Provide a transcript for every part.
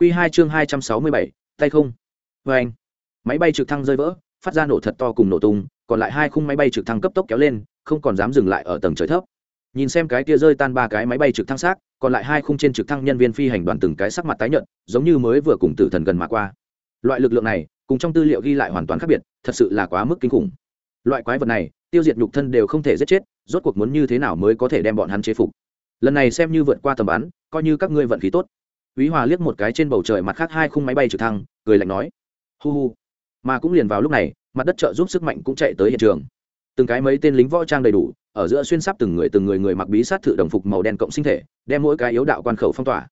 Quy 2 chương hai trăm sáu mươi bảy, tay không. Oeng. máy bay trực thăng rơi vỡ, phát ra nổ thật to cùng nổ tung, còn lại hai khung máy bay trực thăng cấp tốc kéo lên, không còn dám dừng lại ở tầng trời thấp. Nhìn xem cái kia rơi tan ba cái máy bay trực thăng xác, còn lại hai khung trên trực thăng nhân viên phi hành đoàn từng cái sắc mặt tái nhợt, giống như mới vừa cùng tử thần gần mà qua. Loại lực lượng này, cùng trong tư liệu ghi lại hoàn toàn khác biệt, thật sự là quá mức kinh khủng. Loại quái vật này, tiêu diệt nhục thân đều không thể giết chết, rốt cuộc muốn như thế nào mới có thể đem bọn hắn chế phục? Lần này xem như vượt qua tầm bắn, coi như các ngươi vận khí tốt. Úy Hòa liếc một cái trên bầu trời mặt khác hai khung máy bay trực thăng, cười lạnh nói: "Hu hu." Mà cũng liền vào lúc này, mặt đất trợ giúp sức mạnh cũng chạy tới hiện trường. Từng cái mấy tên lính võ trang đầy đủ, ở giữa xuyên sắp từng người từng người người mặc bí sát thự đồng phục màu đen cộng sinh thể, đem mỗi cái yếu đạo quan khẩu phong tỏa.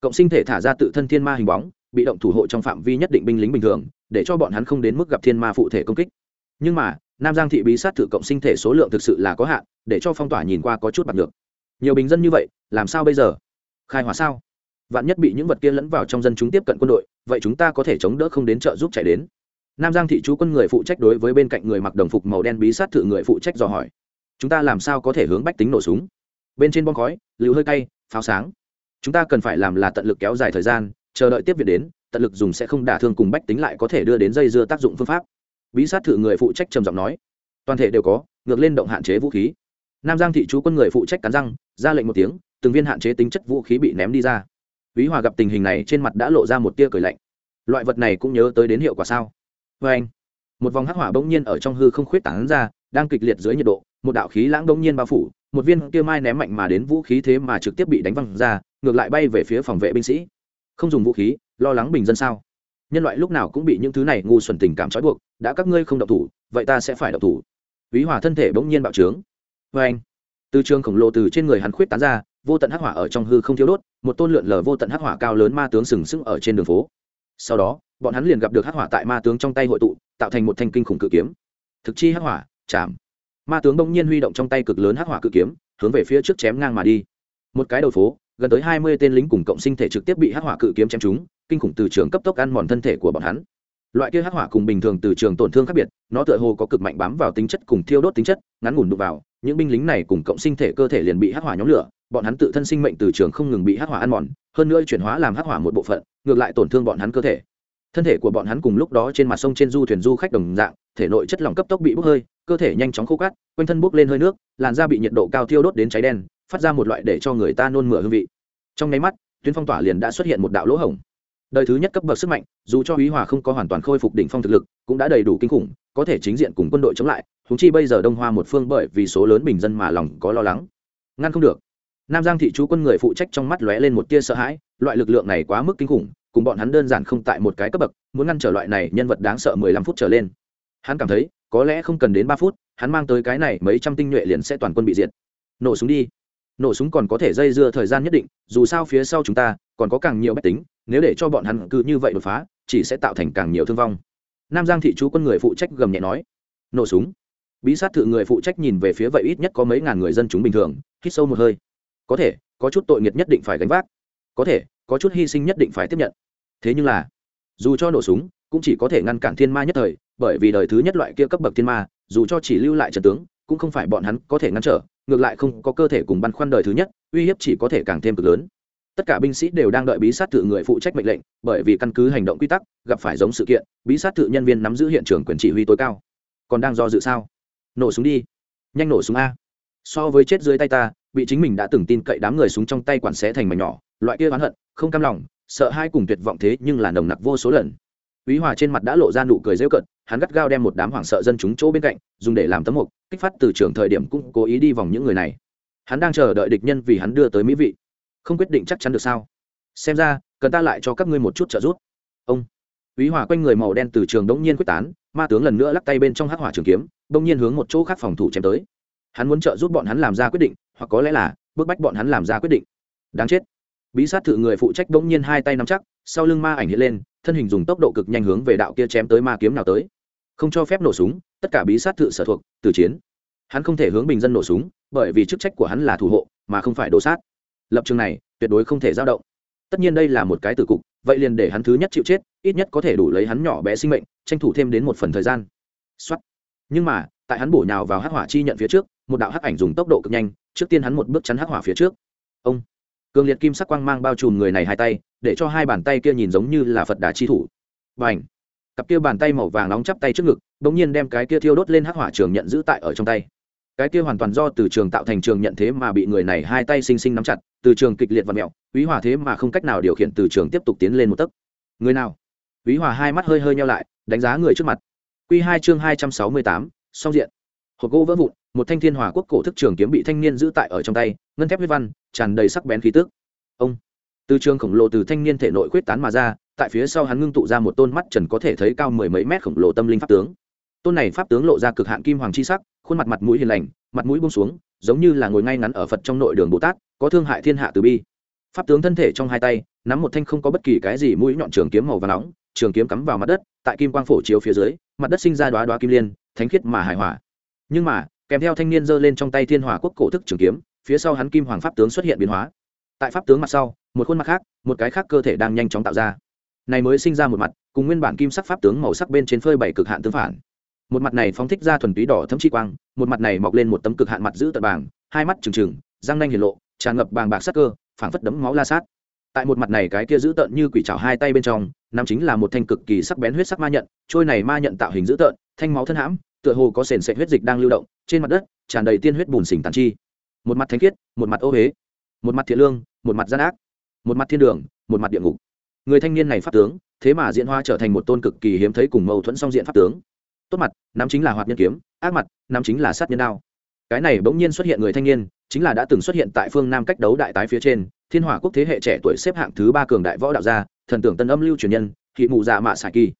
Cộng sinh thể thả ra tự thân thiên ma hình bóng, bị động thủ hộ trong phạm vi nhất định binh lính bình thường, để cho bọn hắn không đến mức gặp thiên ma phụ thể công kích. Nhưng mà, Nam Giang thị bí sát thự cộng sinh thể số lượng thực sự là có hạn, để cho phong tỏa nhìn qua có chút bạc được. Nhiều bình dân như vậy, làm sao bây giờ? Khai hỏa sao? Vạn nhất bị những vật kia lẫn vào trong dân chúng tiếp cận quân đội, vậy chúng ta có thể chống đỡ không đến trợ giúp chạy đến. Nam giang thị chú quân người phụ trách đối với bên cạnh người mặc đồng phục màu đen bí sát thự người phụ trách dò hỏi. Chúng ta làm sao có thể hướng bách tính nổ súng? Bên trên bom khói, lưu hơi cay, pháo sáng. Chúng ta cần phải làm là tận lực kéo dài thời gian, chờ đợi tiếp việc đến, tận lực dùng sẽ không đả thương cùng bách tính lại có thể đưa đến dây dưa tác dụng phương pháp. Bí sát thự người phụ trách trầm giọng nói. Toàn thể đều có, ngược lên động hạn chế vũ khí. Nam giang thị chú quân người phụ trách cắn răng, ra lệnh một tiếng, từng viên hạn chế tính chất vũ khí bị ném đi ra. Vĩ Hòa gặp tình hình này trên mặt đã lộ ra một tia cười lạnh. Loại vật này cũng nhớ tới đến hiệu quả sao? Và một vòng hắc hỏa bỗng nhiên ở trong hư không khuyết tán ra, đang kịch liệt dưới nhiệt độ, một đạo khí lãng bỗng nhiên bao phủ, một viên kia mai ném mạnh mà đến vũ khí thế mà trực tiếp bị đánh văng ra, ngược lại bay về phía phòng vệ binh sĩ. Không dùng vũ khí, lo lắng bình dân sao? Nhân loại lúc nào cũng bị những thứ này ngu xuẩn tình cảm trói buộc, đã các ngươi không động thủ, vậy ta sẽ phải động thủ. Vĩ Hòa thân thể bỗng nhiên bạo trướng. Và từ trường khổng lồ từ trên người hắn khuyết tán ra, vô tận hắc hỏa ở trong hư không thiếu đốt, một tôn lượn lờ vô tận hắc hỏa cao lớn ma tướng sừng sững ở trên đường phố. Sau đó, bọn hắn liền gặp được hắc hỏa tại ma tướng trong tay hội tụ, tạo thành một thanh kinh khủng cự kiếm. Thực chi hắc hỏa, chạm. Ma tướng bỗng nhiên huy động trong tay cực lớn hắc hỏa cự kiếm, hướng về phía trước chém ngang mà đi. Một cái đầu phố, gần tới hai mươi tên lính cùng cộng sinh thể trực tiếp bị hắc hỏa cự kiếm chém trúng, kinh khủng từ trường cấp tốc ăn mòn thân thể của bọn hắn. Loại kia hắc hỏa cùng bình thường từ trường tổn thương khác biệt, nó tựa hồ có cực mạnh bám vào tính chất cùng thiêu đốt tính chất, ngắn ngủn đục vào, những binh lính này cùng cộng sinh thể cơ thể liền bị hắc hỏa nhóm lửa bọn hắn tự thân sinh mệnh từ trường không ngừng bị hắc hỏa ăn mòn, hơn nữa chuyển hóa làm hắc hỏa một bộ phận, ngược lại tổn thương bọn hắn cơ thể. Thân thể của bọn hắn cùng lúc đó trên mặt sông trên du thuyền du khách đồng dạng, thể nội chất lỏng cấp tốc bị bốc hơi, cơ thể nhanh chóng khô cát, quanh thân bốc lên hơi nước, làn da bị nhiệt độ cao thiêu đốt đến cháy đen, phát ra một loại để cho người ta nôn mửa hương vị. Trong nháy mắt, tuyến phong tỏa liền đã xuất hiện một đạo lỗ hổng. Đời thứ nhất cấp bậc sức mạnh, dù cho ý hòa không có hoàn toàn khôi phục đỉnh phong thực lực, cũng đã đầy đủ kinh khủng, có thể chính diện cùng quân đội chống lại húng chi bây giờ đông hoa một phương bởi vì số lớn bình dân mà lòng có lo lắng. Ngăn không được nam giang thị chú quân người phụ trách trong mắt lóe lên một tia sợ hãi, loại lực lượng này quá mức kinh khủng, cùng bọn hắn đơn giản không tại một cái cấp bậc, muốn ngăn trở loại này nhân vật đáng sợ mười lăm phút trở lên. Hắn cảm thấy, có lẽ không cần đến ba phút, hắn mang tới cái này mấy trăm tinh nhuệ liền sẽ toàn quân bị diệt. Nổ súng đi. Nổ súng còn có thể dây dưa thời gian nhất định, dù sao phía sau chúng ta, còn có càng nhiều bách tính, nếu để cho bọn hắn cứ như vậy đột phá, chỉ sẽ tạo thành càng nhiều thương vong. Nam giang thị chú quân người phụ trách gầm nhẹ nói. Nổ súng. Bí sát thự người phụ trách nhìn về phía vậy ít nhất có mấy ngàn người dân chúng bình thường, hít sâu một hơi có thể, có chút tội nghiệt nhất định phải gánh vác. Có thể, có chút hy sinh nhất định phải tiếp nhận. Thế nhưng là, dù cho nổ súng, cũng chỉ có thể ngăn cản thiên ma nhất thời, bởi vì đời thứ nhất loại kia cấp bậc thiên ma, dù cho chỉ lưu lại trần tướng, cũng không phải bọn hắn có thể ngăn trở, ngược lại không có cơ thể cùng băn khoăn đời thứ nhất, uy hiếp chỉ có thể càng thêm cực lớn. Tất cả binh sĩ đều đang đợi bí sát tự người phụ trách mệnh lệnh, bởi vì căn cứ hành động quy tắc, gặp phải giống sự kiện, bí sát tự nhân viên nắm giữ hiện trường quyền chỉ huy tối cao. Còn đang do dự sao? Nổ súng đi. Nhanh nổ súng a so với chết dưới tay ta bị chính mình đã từng tin cậy đám người súng trong tay quản xé thành mảnh nhỏ loại kia oán hận không cam lòng sợ hai cùng tuyệt vọng thế nhưng là nồng nặc vô số lần Úy Hòa trên mặt đã lộ ra nụ cười rêu cận, hắn gắt gao đem một đám hoảng sợ dân chúng chỗ bên cạnh, dùng để làm tấm mục, kích phát từ trường thời điểm cũng cố ý đi vòng những người này. Hắn đang chờ đợi địch nhân vì hắn đưa tới mỹ vị, không quyết định chắc chắn được sao? Xem ra, cần ta lại cho các ngươi một chút trợ giúp. Ông. Úy Hòa quanh người màu đen từ trường đống nhiên quyết tán, ma tướng lần nữa lắc tay bên trong hắc hỏa trường kiếm, đống nhiên hướng một chỗ khác phòng thủ chém tới. Hắn muốn trợ giúp bọn hắn làm ra quyết định, hoặc có lẽ là bức bách bọn hắn làm ra quyết định. Đáng chết. Bí sát thử người phụ trách đống nhiên hai tay nắm chắc, sau lưng ma ảnh hiện lên, thân hình dùng tốc độ cực nhanh hướng về đạo kia chém tới ma kiếm nào tới. Không cho phép nổ súng tất cả bí sát thự sở thuộc từ chiến. Hắn không thể hướng bình dân nổ súng bởi vì chức trách của hắn là thủ hộ mà không phải đổ sát. Lập trường này tuyệt đối không thể dao động. Tất nhiên đây là một cái tử cục vậy liền để hắn thứ nhất chịu chết ít nhất có thể đủ lấy hắn nhỏ bé sinh mệnh tranh thủ thêm đến một phần thời gian. Xuất nhưng mà tại hắn bổ nhào vào hắc hỏa chi nhận phía trước một đạo hắc ảnh dùng tốc độ cực nhanh, trước tiên hắn một bước chắn hắc hỏa phía trước. Ông! Cường liệt kim sắc quang mang bao trùm người này hai tay, để cho hai bàn tay kia nhìn giống như là phật đà chi thủ. Và ảnh cặp kia bàn tay màu vàng nóng chắp tay trước ngực đ ỗ n g nhiên đem cái kia thiêu đốt lên hắc hỏa trường nhận giữ tại ở trong tay. Cái kia hoàn toàn do từ trường tạo thành trường nhận thế mà bị người này hai tay xinh xinh nắm chặt, từ trường kịch liệt và mẹo, quý hòa thế mà không cách nào điều khiển từ trường tiếp tục tiến lên một tấc. Người nào? Quý hòa hai mắt hơi hơi nhau lại, đánh giá người trước mặt. Q hai chương hai trăm sáu mươi tám song diện. Hộp gỗ vỡ vụn một thanh thiên hòa quốc cổ thức trường kiếm bị thanh niên giữ tại ở trong tay, ngân thép huyết văn, tràn đầy sắc bén khí tức. Ông, từ trường khổng lồ từ thanh niên thể nội quyết tán mà ra, tại phía sau hắn ngưng tụ ra một tôn mắt trần có thể thấy cao mười mấy mét khổng lồ tâm linh pháp tướng. Tôn này pháp tướng lộ ra cực hạn kim hoàng chi sắc, khuôn mặt mặt mũi hiền lành, mặt mũi bông xuống, giống như là ngồi ngay ngắn ở phật trong nội đường bồ tát, có thương hại thiên hạ từ bi. Pháp tướng thân thể trong hai tay, nắm một thanh không có bất kỳ cái gì mũi nhọn trường kiếm màu và nóng, trường kiếm cắm vào mặt đất, tại kim quang phổ chiếu phía dưới, mặt đất sinh ra đoá đoá kim liên, thánh khiết mà hài hòa. Nhưng mà kèm theo thanh niên giơ lên trong tay thiên hòa quốc cổ thức trường kiếm, phía sau hắn kim hoàng pháp tướng xuất hiện biến hóa. Tại pháp tướng mặt sau, một khuôn mặt khác, một cái khác cơ thể đang nhanh chóng tạo ra. Này mới sinh ra một mặt, cùng nguyên bản kim sắc pháp tướng màu sắc bên trên phơi bảy cực hạn tướng phản. Một mặt này phóng thích ra thuần túy đỏ thấm chi quang, một mặt này mọc lên một tấm cực hạn mặt giữ tật bảng hai mắt trừng trừng, răng nanh hiển lộ, tràn ngập bàng bạc sắc cơ, phảng phất đấm máu la sát. Tại một mặt này cái kia giữ tợn như quỷ trào hai tay bên trong, nam chính là một thanh cực kỳ sắc bén huyết sắc ma nhận, trôi này ma nhận tạo hình dữ tợn thanh máu thân hãm tựa hồ có sền sệt huyết dịch đang lưu động, trên mặt đất tràn đầy tiên huyết bùn xỉn tàn chi. Một mặt thánh khiết, một mặt ô huế một mặt thiện lương, một mặt gian ác, một mặt thiên đường, một mặt địa ngục. Người thanh niên này pháp tướng, thế mà diễn hoa trở thành một tôn cực kỳ hiếm thấy cùng mâu thuẫn song diện pháp tướng. Tốt mặt, nắm chính là hoạt nhân kiếm, ác mặt, nắm chính là sát nhân đao. Cái này bỗng nhiên xuất hiện người thanh niên, chính là đã từng xuất hiện tại phương nam cách đấu đại tái phía trên, thiên hỏa quốc thế hệ trẻ tuổi xếp hạng thứ ba cường đại võ đạo gia, thần tưởng tân âm lưu truyền nhân thị mù dạ mạ xài kỳ.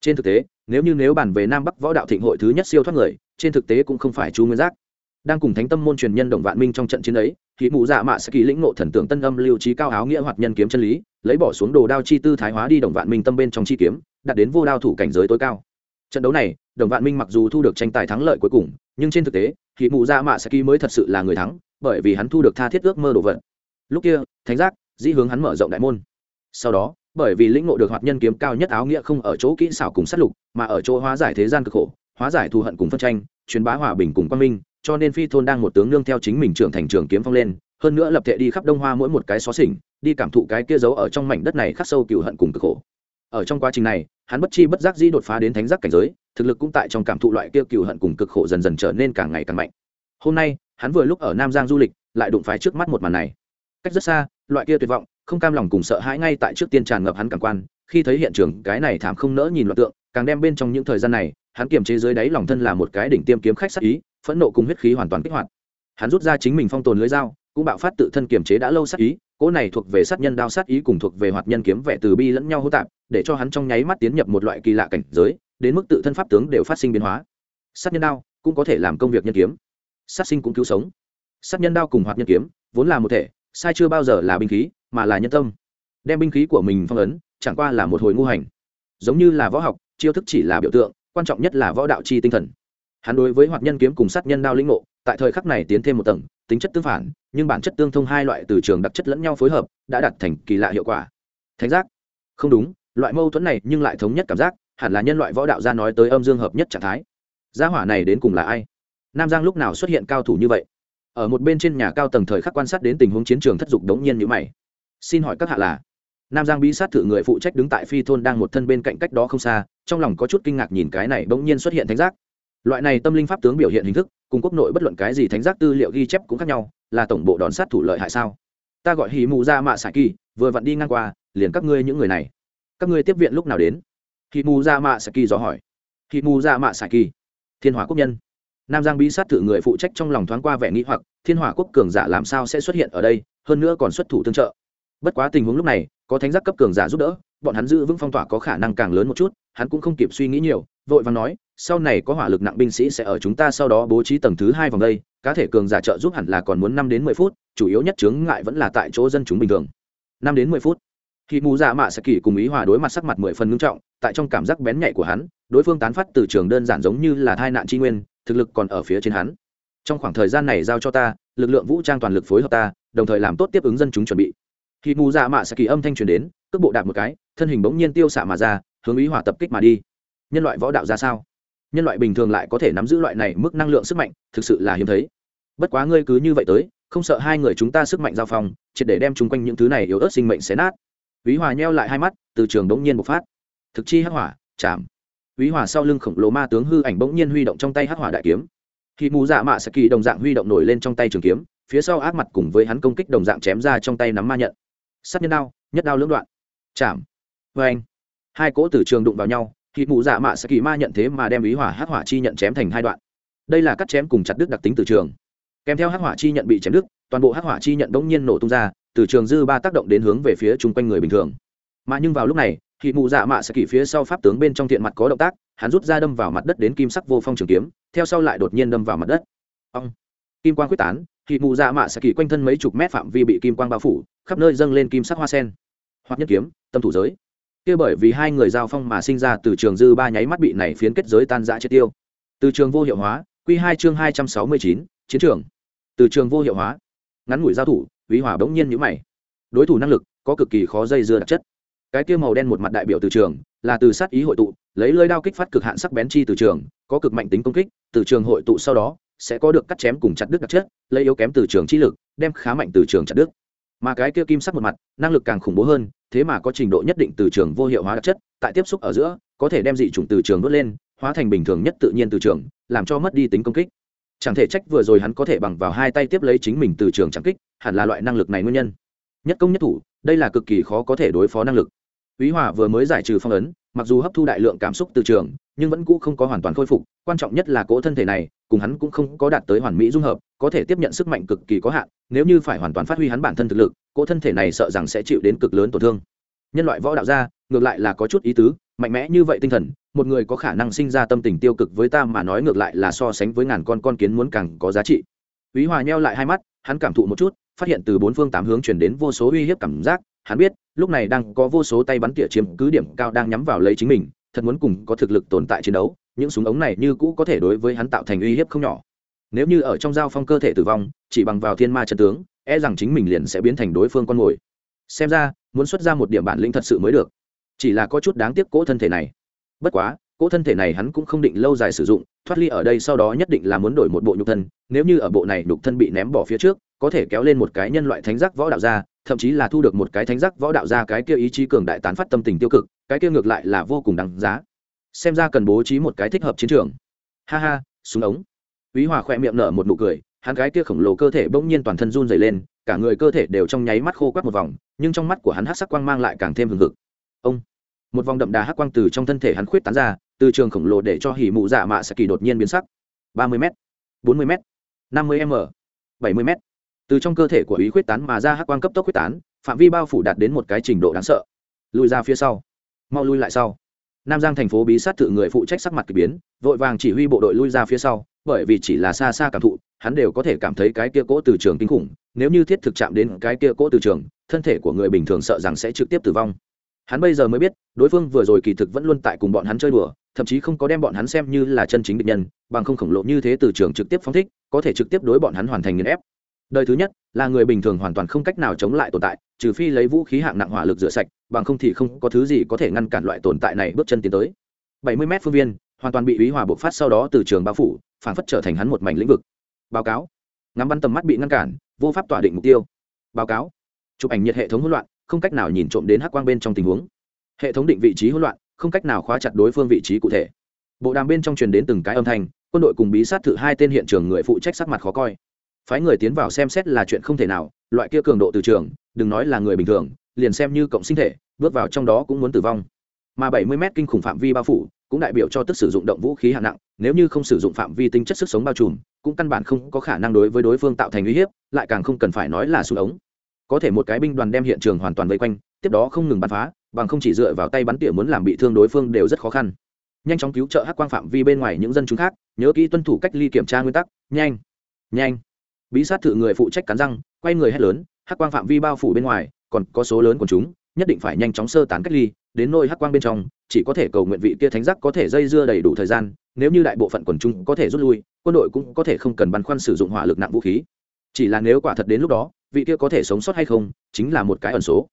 Trên thực tế nếu như nếu bàn về nam bắc võ đạo thịnh hội thứ nhất siêu thoát người, trên thực tế cũng không phải chu nguyên giác. Đang cùng thánh tâm môn truyền nhân đồng vạn minh trong trận chiến ấy thì mụ dạ mạ sẽ kỳ lĩnh ngộ thần tượng tân âm lưu trí cao áo nghĩa hoạt nhân kiếm chân lý, lấy bỏ xuống đồ đao chi tư thái hóa đi đồng vạn minh tâm bên trong chi kiếm, đạt đến vô đao thủ cảnh giới tối cao. Trận đấu này, đồng vạn minh mặc dù thu được tranh tài thắng lợi cuối cùng, nhưng trên thực tế thì mụ dạ mạ sẽ kỳ mới thật sự là người thắng, bởi vì hắn thu được tha thiết ước mơ đồ vật. Lúc kia, thánh giác, dĩ hướng hắn mở rộng đại môn. Sau đó bởi vì lĩnh ngộ được hoạt nhân kiếm cao nhất áo nghĩa không ở chỗ kỹ xảo cùng sát lục, mà ở chỗ hóa giải thế gian cực khổ, hóa giải thù hận cùng phân tranh, truyền bá hòa bình cùng quang minh, cho nên phi thôn đang một tướng nương theo chính mình trưởng thành trường kiếm phong lên, hơn nữa lập thể đi khắp đông hoa mỗi một cái xó xỉnh, đi cảm thụ cái kia giấu ở trong mảnh đất này khắc sâu cựu hận cùng cực khổ. Ở trong quá trình này, hắn bất chi bất giác dĩ đột phá đến thánh giác cảnh giới, thực lực cũng tại trong cảm thụ loại kia cựu hận cùng cực khổ dần dần trở nên càng ngày càng mạnh. Hôm nay, hắn vừa lúc ở nam giang du lịch, lại đụng phải trước mắt một màn này. Cách rất xa, loại kia tuyệt vọng không cam lòng cùng sợ hãi ngay tại trước tiên tràn ngập hắn cảm quan, khi thấy hiện trường, cái này thảm không nỡ nhìn loạn tượng, càng đem bên trong những thời gian này, hắn kiềm chế dưới đáy lòng thân là một cái đỉnh tiêm kiếm khách sắc ý, phẫn nộ cùng huyết khí hoàn toàn kích hoạt. Hắn rút ra chính mình phong tồn lưới dao, cũng bạo phát tự thân kiềm chế đã lâu sát ý, cỗ này thuộc về sát nhân đao sát ý cùng thuộc về hoạt nhân kiếm vẻ từ bi lẫn nhau hô tạp, để cho hắn trong nháy mắt tiến nhập một loại kỳ lạ cảnh giới, đến mức tự thân pháp tướng đều phát sinh biến hóa. Sát nhân đao cũng có thể làm công việc nhân kiếm. Sát sinh cũng cứu sống. Sát nhân đao cùng hoạt nhân kiếm, vốn là một thể sai chưa bao giờ là binh khí, mà là nhân tâm. Đem binh khí của mình phong ấn, chẳng qua là một hồi ngu hành. Giống như là võ học, chiêu thức chỉ là biểu tượng, quan trọng nhất là võ đạo chi tinh thần. Hắn đối với hoạt nhân kiếm cùng sát nhân đao lĩnh ngộ, tại thời khắc này tiến thêm một tầng, tính chất tương phản, nhưng bản chất tương thông hai loại từ trường đặc chất lẫn nhau phối hợp, đã đạt thành kỳ lạ hiệu quả. Thánh giác. Không đúng, loại mâu thuẫn này nhưng lại thống nhất cảm giác, hẳn là nhân loại võ đạo gia nói tới âm dương hợp nhất trạng thái. Gia hỏa này đến cùng là ai? Nam giang lúc nào xuất hiện cao thủ như vậy? Ở một bên trên nhà cao tầng thời khắc quan sát đến tình huống chiến trường thất dục đống nhiên như mày. Xin hỏi các hạ là? Nam giang bí sát thử người phụ trách đứng tại phi thôn đang một thân bên cạnh cách đó không xa, trong lòng có chút kinh ngạc nhìn cái này bỗng nhiên xuất hiện thánh giác. Loại này tâm linh pháp tướng biểu hiện hình thức, cùng quốc nội bất luận cái gì thánh giác tư liệu ghi chép cũng khác nhau, là tổng bộ đòn sát thủ lợi hại sao? Ta gọi hì mù ra mạ xạ kỳ, vừa vặn đi ngang qua, liền các ngươi những người này. Các ngươi tiếp viện lúc nào đến? Hì mù ra mạ xạ kỳ dò hỏi. Hì mù ra mạ xạ kỳ, thiên hóa quốc nhân nam giang bí sát thử người phụ trách trong lòng thoáng qua vẻ nghĩ hoặc, thiên hỏa quốc cường giả làm sao sẽ xuất hiện ở đây, hơn nữa còn xuất thủ tương trợ. Bất quá tình huống lúc này, có thánh giác cấp cường giả giúp đỡ, bọn hắn giữ vững phong tỏa có khả năng càng lớn một chút, hắn cũng không kịp suy nghĩ nhiều, vội vàng nói, sau này có hỏa lực nặng binh sĩ sẽ ở chúng ta sau đó bố trí tầng thứ hai vòng đây, cá thể cường giả trợ giúp hẳn là còn muốn năm đến mười phút, chủ yếu nhất chướng ngại vẫn là tại chỗ dân chúng bình thường. Năm đến mười phút. Khi mù dạ mạ sẽ kỳ cùng ý hòa đối mặt sắc mặt mười phần ngưng trọng, tại trong cảm giác bén nhạy của hắn, đối phương tán phát từ trường đơn giản giống như là thai nạn tri nguyên thực lực còn ở phía trên hắn. Trong khoảng thời gian này giao cho ta lực lượng vũ trang toàn lực phối hợp ta đồng thời làm tốt tiếp ứng dân chúng chuẩn bị. Khi mù dạ mạ sẽ kỳ âm thanh truyền đến cước bộ đạp một cái thân hình bỗng nhiên tiêu xạ mà ra hướng ý hỏa tập kích mà đi. Nhân loại võ đạo ra sao? Nhân loại bình thường lại có thể nắm giữ loại này mức năng lượng sức mạnh thực sự là hiếm thấy. Bất quá ngươi cứ như vậy tới không sợ hai người chúng ta sức mạnh giao phong triệt để đem chung quanh những thứ này yếu ớt sinh mệnh xé nát. Úy Hòa nheo lại hai mắt, từ trường đống nhiên bộc phát. Thực chi hắc hỏa, chạm. Úy Hòa sau lưng khổng lồ ma tướng hư ảnh bỗng nhiên huy động trong tay hắc hỏa đại kiếm. Khi mù dạ mạ sẽ kỳ đồng dạng huy động nổi lên trong tay trường kiếm, phía sau ác mặt cùng với hắn công kích đồng dạng chém ra trong tay nắm ma nhận. Sát nhân đao, nhất đao lưỡng đoạn. Chạm. Và. Hai cỗ tử trường đụng vào nhau, khi mù dạ mạ sẽ kỳ ma nhận thế mà đem Úy Hòa hắc hỏa chi nhận chém thành hai đoạn. Đây là cắt chém cùng chặt đứt đặc tính tử trường. Kèm theo hắc hỏa chi nhận bị chém đứt, toàn bộ hắc hỏa chi nhận bỗng nhiên nổ tung ra, từ trường dư ba tác động đến hướng về phía chung quanh người bình thường mà nhưng vào lúc này khi mụ dạ mạ sẽ kỳ phía sau pháp tướng bên trong thiện mặt có động tác, hắn rút ra đâm vào mặt đất đến kim sắc vô phong trường kiếm, theo sau lại đột nhiên đâm vào mặt đất. Ông kim quang quyết tán khi mụ dạ mạ sẽ kỳ quanh thân mấy chục mét phạm vi bị kim quang bao phủ, khắp nơi dâng lên kim sắc hoa sen. Hoặc nhất kiếm, tâm thủ giới. Kia bởi vì hai người giao phong mà sinh ra từ trường dư ba nháy mắt bị này phiến kết giới tan rã chết tiêu. Từ trường vô hiệu hóa, quy hai chương hai trăm sáu mươi chín, chiến trường. Từ trường vô hiệu hóa, ngắn ngủi giao thủ ý hỏa bỗng nhiên nhíu mày. Đối thủ năng lực có cực kỳ khó dây dưa đặc chất. Cái kia màu đen một mặt đại biểu từ trường, là từ sát ý hội tụ, lấy lưỡi đao kích phát cực hạn sắc bén chi từ trường, có cực mạnh tính công kích, từ trường hội tụ sau đó sẽ có được cắt chém cùng chặt đứt đặc chất, lấy yếu kém từ trường chi lực, đem khá mạnh từ trường chặt đứt. Mà cái kia kim sắc một mặt, năng lực càng khủng bố hơn, thế mà có trình độ nhất định từ trường vô hiệu hóa đặc chất, tại tiếp xúc ở giữa, có thể đem dị chủng từ trường vớt lên, hóa thành bình thường nhất tự nhiên từ trường, làm cho mất đi tính công kích. Chẳng thể trách vừa rồi hắn có thể bằng vào hai tay tiếp lấy chính mình từ trường chẳng kích hẳn là loại năng lực này nguyên nhân. Nhất công nhất thủ đây là cực kỳ khó có thể đối phó năng lực. Úy Hòa vừa mới giải trừ phong ấn, mặc dù hấp thu đại lượng cảm xúc từ trường, nhưng vẫn cũ không có hoàn toàn khôi phục, quan trọng nhất là cỗ thân thể này, cùng hắn cũng không có đạt tới hoàn mỹ dung hợp, có thể tiếp nhận sức mạnh cực kỳ có hạn, nếu như phải hoàn toàn phát huy hắn bản thân thực lực, cỗ thân thể này sợ rằng sẽ chịu đến cực lớn tổn thương. Nhân loại võ đạo gia, ngược lại là có chút ý tứ, mạnh mẽ như vậy tinh thần, một người có khả năng sinh ra tâm tình tiêu cực với ta mà nói ngược lại là so sánh với ngàn con con kiến muốn càng có giá trị. Úy Hòa nheo lại hai mắt, hắn cảm thụ một chút, phát hiện từ bốn phương tám hướng truyền đến vô số uy hiếp cảm giác, hắn biết, lúc này đang có vô số tay bắn tỉa chiếm cứ điểm cao đang nhắm vào lấy chính mình, thật muốn cùng có thực lực tồn tại chiến đấu, những súng ống này như cũ có thể đối với hắn tạo thành uy hiếp không nhỏ. Nếu như ở trong giao phong cơ thể tử vong, chỉ bằng vào thiên ma chân tướng, e rằng chính mình liền sẽ biến thành đối phương con mồi. Xem ra, muốn xuất ra một điểm bản lĩnh thật sự mới được. Chỉ là có chút đáng tiếc cỗ thân thể này. Bất quá, cỗ thân thể này hắn cũng không định lâu dài sử dụng thoát ly ở đây sau đó nhất định là muốn đổi một bộ nhục thân nếu như ở bộ này nhục thân bị ném bỏ phía trước có thể kéo lên một cái nhân loại thánh giác võ đạo ra thậm chí là thu được một cái thánh giác võ đạo ra cái kia ý chí cường đại tán phát tâm tình tiêu cực cái kia ngược lại là vô cùng đáng giá xem ra cần bố trí một cái thích hợp chiến trường ha ha súng ống Úy Hòa khẽ miệng nở một nụ cười, hắn cái kia khổng lồ cơ thể bỗng nhiên toàn thân run rẩy lên, cả người cơ thể đều trong nháy mắt khô quắt một vòng, nhưng trong mắt của hắn hắc sắc quang mang lại càng thêm hùng hực. Ông, một vòng đậm đà hắc quang từ trong thân thể hắn khuyết tán ra, từ trường khổng lồ để cho hỉ mụ dạ mạ sẽ kỳ đột nhiên biến sắc. 30m, 40m, 50m, 70m từ trong cơ thể của ý khuyết tán mà ra hắc quang cấp tốc khuyết tán, phạm vi bao phủ đạt đến một cái trình độ đáng sợ. Lùi ra phía sau. Mau lui lại sau. Nam giang thành phố bí sát thự người phụ trách sắc mặt k ỳ biến, vội vàng chỉ huy bộ đội lui ra phía sau, bởi vì chỉ là xa xa cảm thụ, hắn đều có thể cảm thấy cái kia cỗ từ trường kinh khủng, nếu như thiết thực chạm đến cái kia cỗ từ trường, thân thể của người bình thường sợ rằng sẽ trực tiếp tử vong. Hắn bây giờ mới biết, đối phương vừa rồi kỳ thực vẫn luôn tại cùng bọn hắn chơi đùa, thậm chí không có đem bọn hắn xem như là chân chính địch nhân, bằng không khổng lộ như thế từ trường trực tiếp phóng thích, có thể trực tiếp đối bọn hắn hoàn thành nghiền ép đời thứ nhất, là người bình thường hoàn toàn không cách nào chống lại tồn tại, trừ phi lấy vũ khí hạng nặng hỏa lực rửa sạch, bằng không thì không có thứ gì có thể ngăn cản loại tồn tại này bước chân tiến tới. Bảy mươi m phương viên, hoàn toàn bị ý hòa bộc phát sau đó từ trường bao phủ, phản phất trở thành hắn một mảnh lĩnh vực. Báo cáo. Ngắm bắn tầm mắt bị ngăn cản, vô pháp tỏa định mục tiêu. Báo cáo. Chụp ảnh nhiệt hệ thống hỗn loạn, không cách nào nhìn trộm đến hắc quang bên trong tình huống. Hệ thống định vị trí hỗn loạn, không cách nào khóa chặt đối phương vị trí cụ thể. Bộ đàm bên trong truyền đến từng cái âm thanh, quân đội cùng bí sát thử hai tên hiện trường người phụ trách sắc mặt khó coi phái người tiến vào xem xét là chuyện không thể nào, loại kia cường độ từ trường, đừng nói là người bình thường, liền xem như cộng sinh thể, bước vào trong đó cũng muốn tử vong. Mà 70 m kinh khủng phạm vi bao phủ, cũng đại biểu cho tức sử dụng động vũ khí hạng nặng, nếu như không sử dụng phạm vi tinh chất sức sống bao trùm, cũng căn bản không có khả năng đối với đối phương tạo thành uy hiếp, lại càng không cần phải nói là súng ống. Có thể một cái binh đoàn đem hiện trường hoàn toàn vây quanh, tiếp đó không ngừng bắn phá, bằng không chỉ dựa vào tay bắn tỉa muốn làm bị thương đối phương đều rất khó khăn. Nhanh chóng cứu trợ hắc quang phạm vi bên ngoài những dân chúng khác, nhớ kỹ tuân thủ cách ly kiểm tra nguyên tắc, nhanh nhanh bí sát thự người phụ trách cắn răng, quay người hét lớn, hắc quang phạm vi bao phủ bên ngoài, còn có số lớn của chúng, nhất định phải nhanh chóng sơ tán cách ly, đến nôi hắc quang bên trong, chỉ có thể cầu nguyện vị kia thánh giác có thể dây dưa đầy đủ thời gian, nếu như đại bộ phận quần chúng có thể rút lui, quân đội cũng có thể không cần băn khoăn sử dụng hỏa lực nặng vũ khí. Chỉ là nếu quả thật đến lúc đó, vị kia có thể sống sót hay không, chính là một cái ẩn số.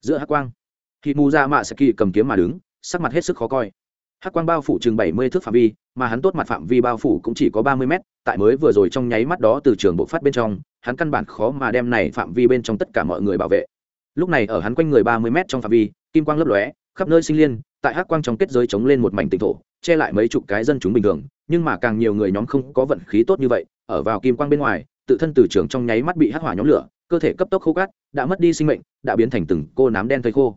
Giữa hắc quang khi mù ra mạ sẽ kỳ cầm kiếm mà đứng, sắc mặt hết sức khó coi hắc quang bao phủ chừng bảy mươi thước phạm vi, mà hắn tốt mặt phạm vi bao phủ cũng chỉ có ba mươi mét, tại mới vừa rồi trong nháy mắt đó từ trường bộ phát bên trong, hắn căn bản khó mà đem này phạm vi bên trong tất cả mọi người bảo vệ. Lúc này ở hắn quanh người ba mươi mét trong phạm vi, kim quang lấp lóe, khắp nơi sinh liên, tại hắc quang trong kết giới chống lên một mảnh tỉnh thổ, che lại mấy chục cái dân chúng bình thường, nhưng mà càng nhiều người nhóm không có vận khí tốt như vậy, ở vào kim quang bên ngoài, tự thân từ trường trong nháy mắt bị hắc hỏa nhóm lửa, cơ thể cấp tốc khô cát, đã mất đi sinh mệnh, đã biến thành từng cô nám đen thây khô.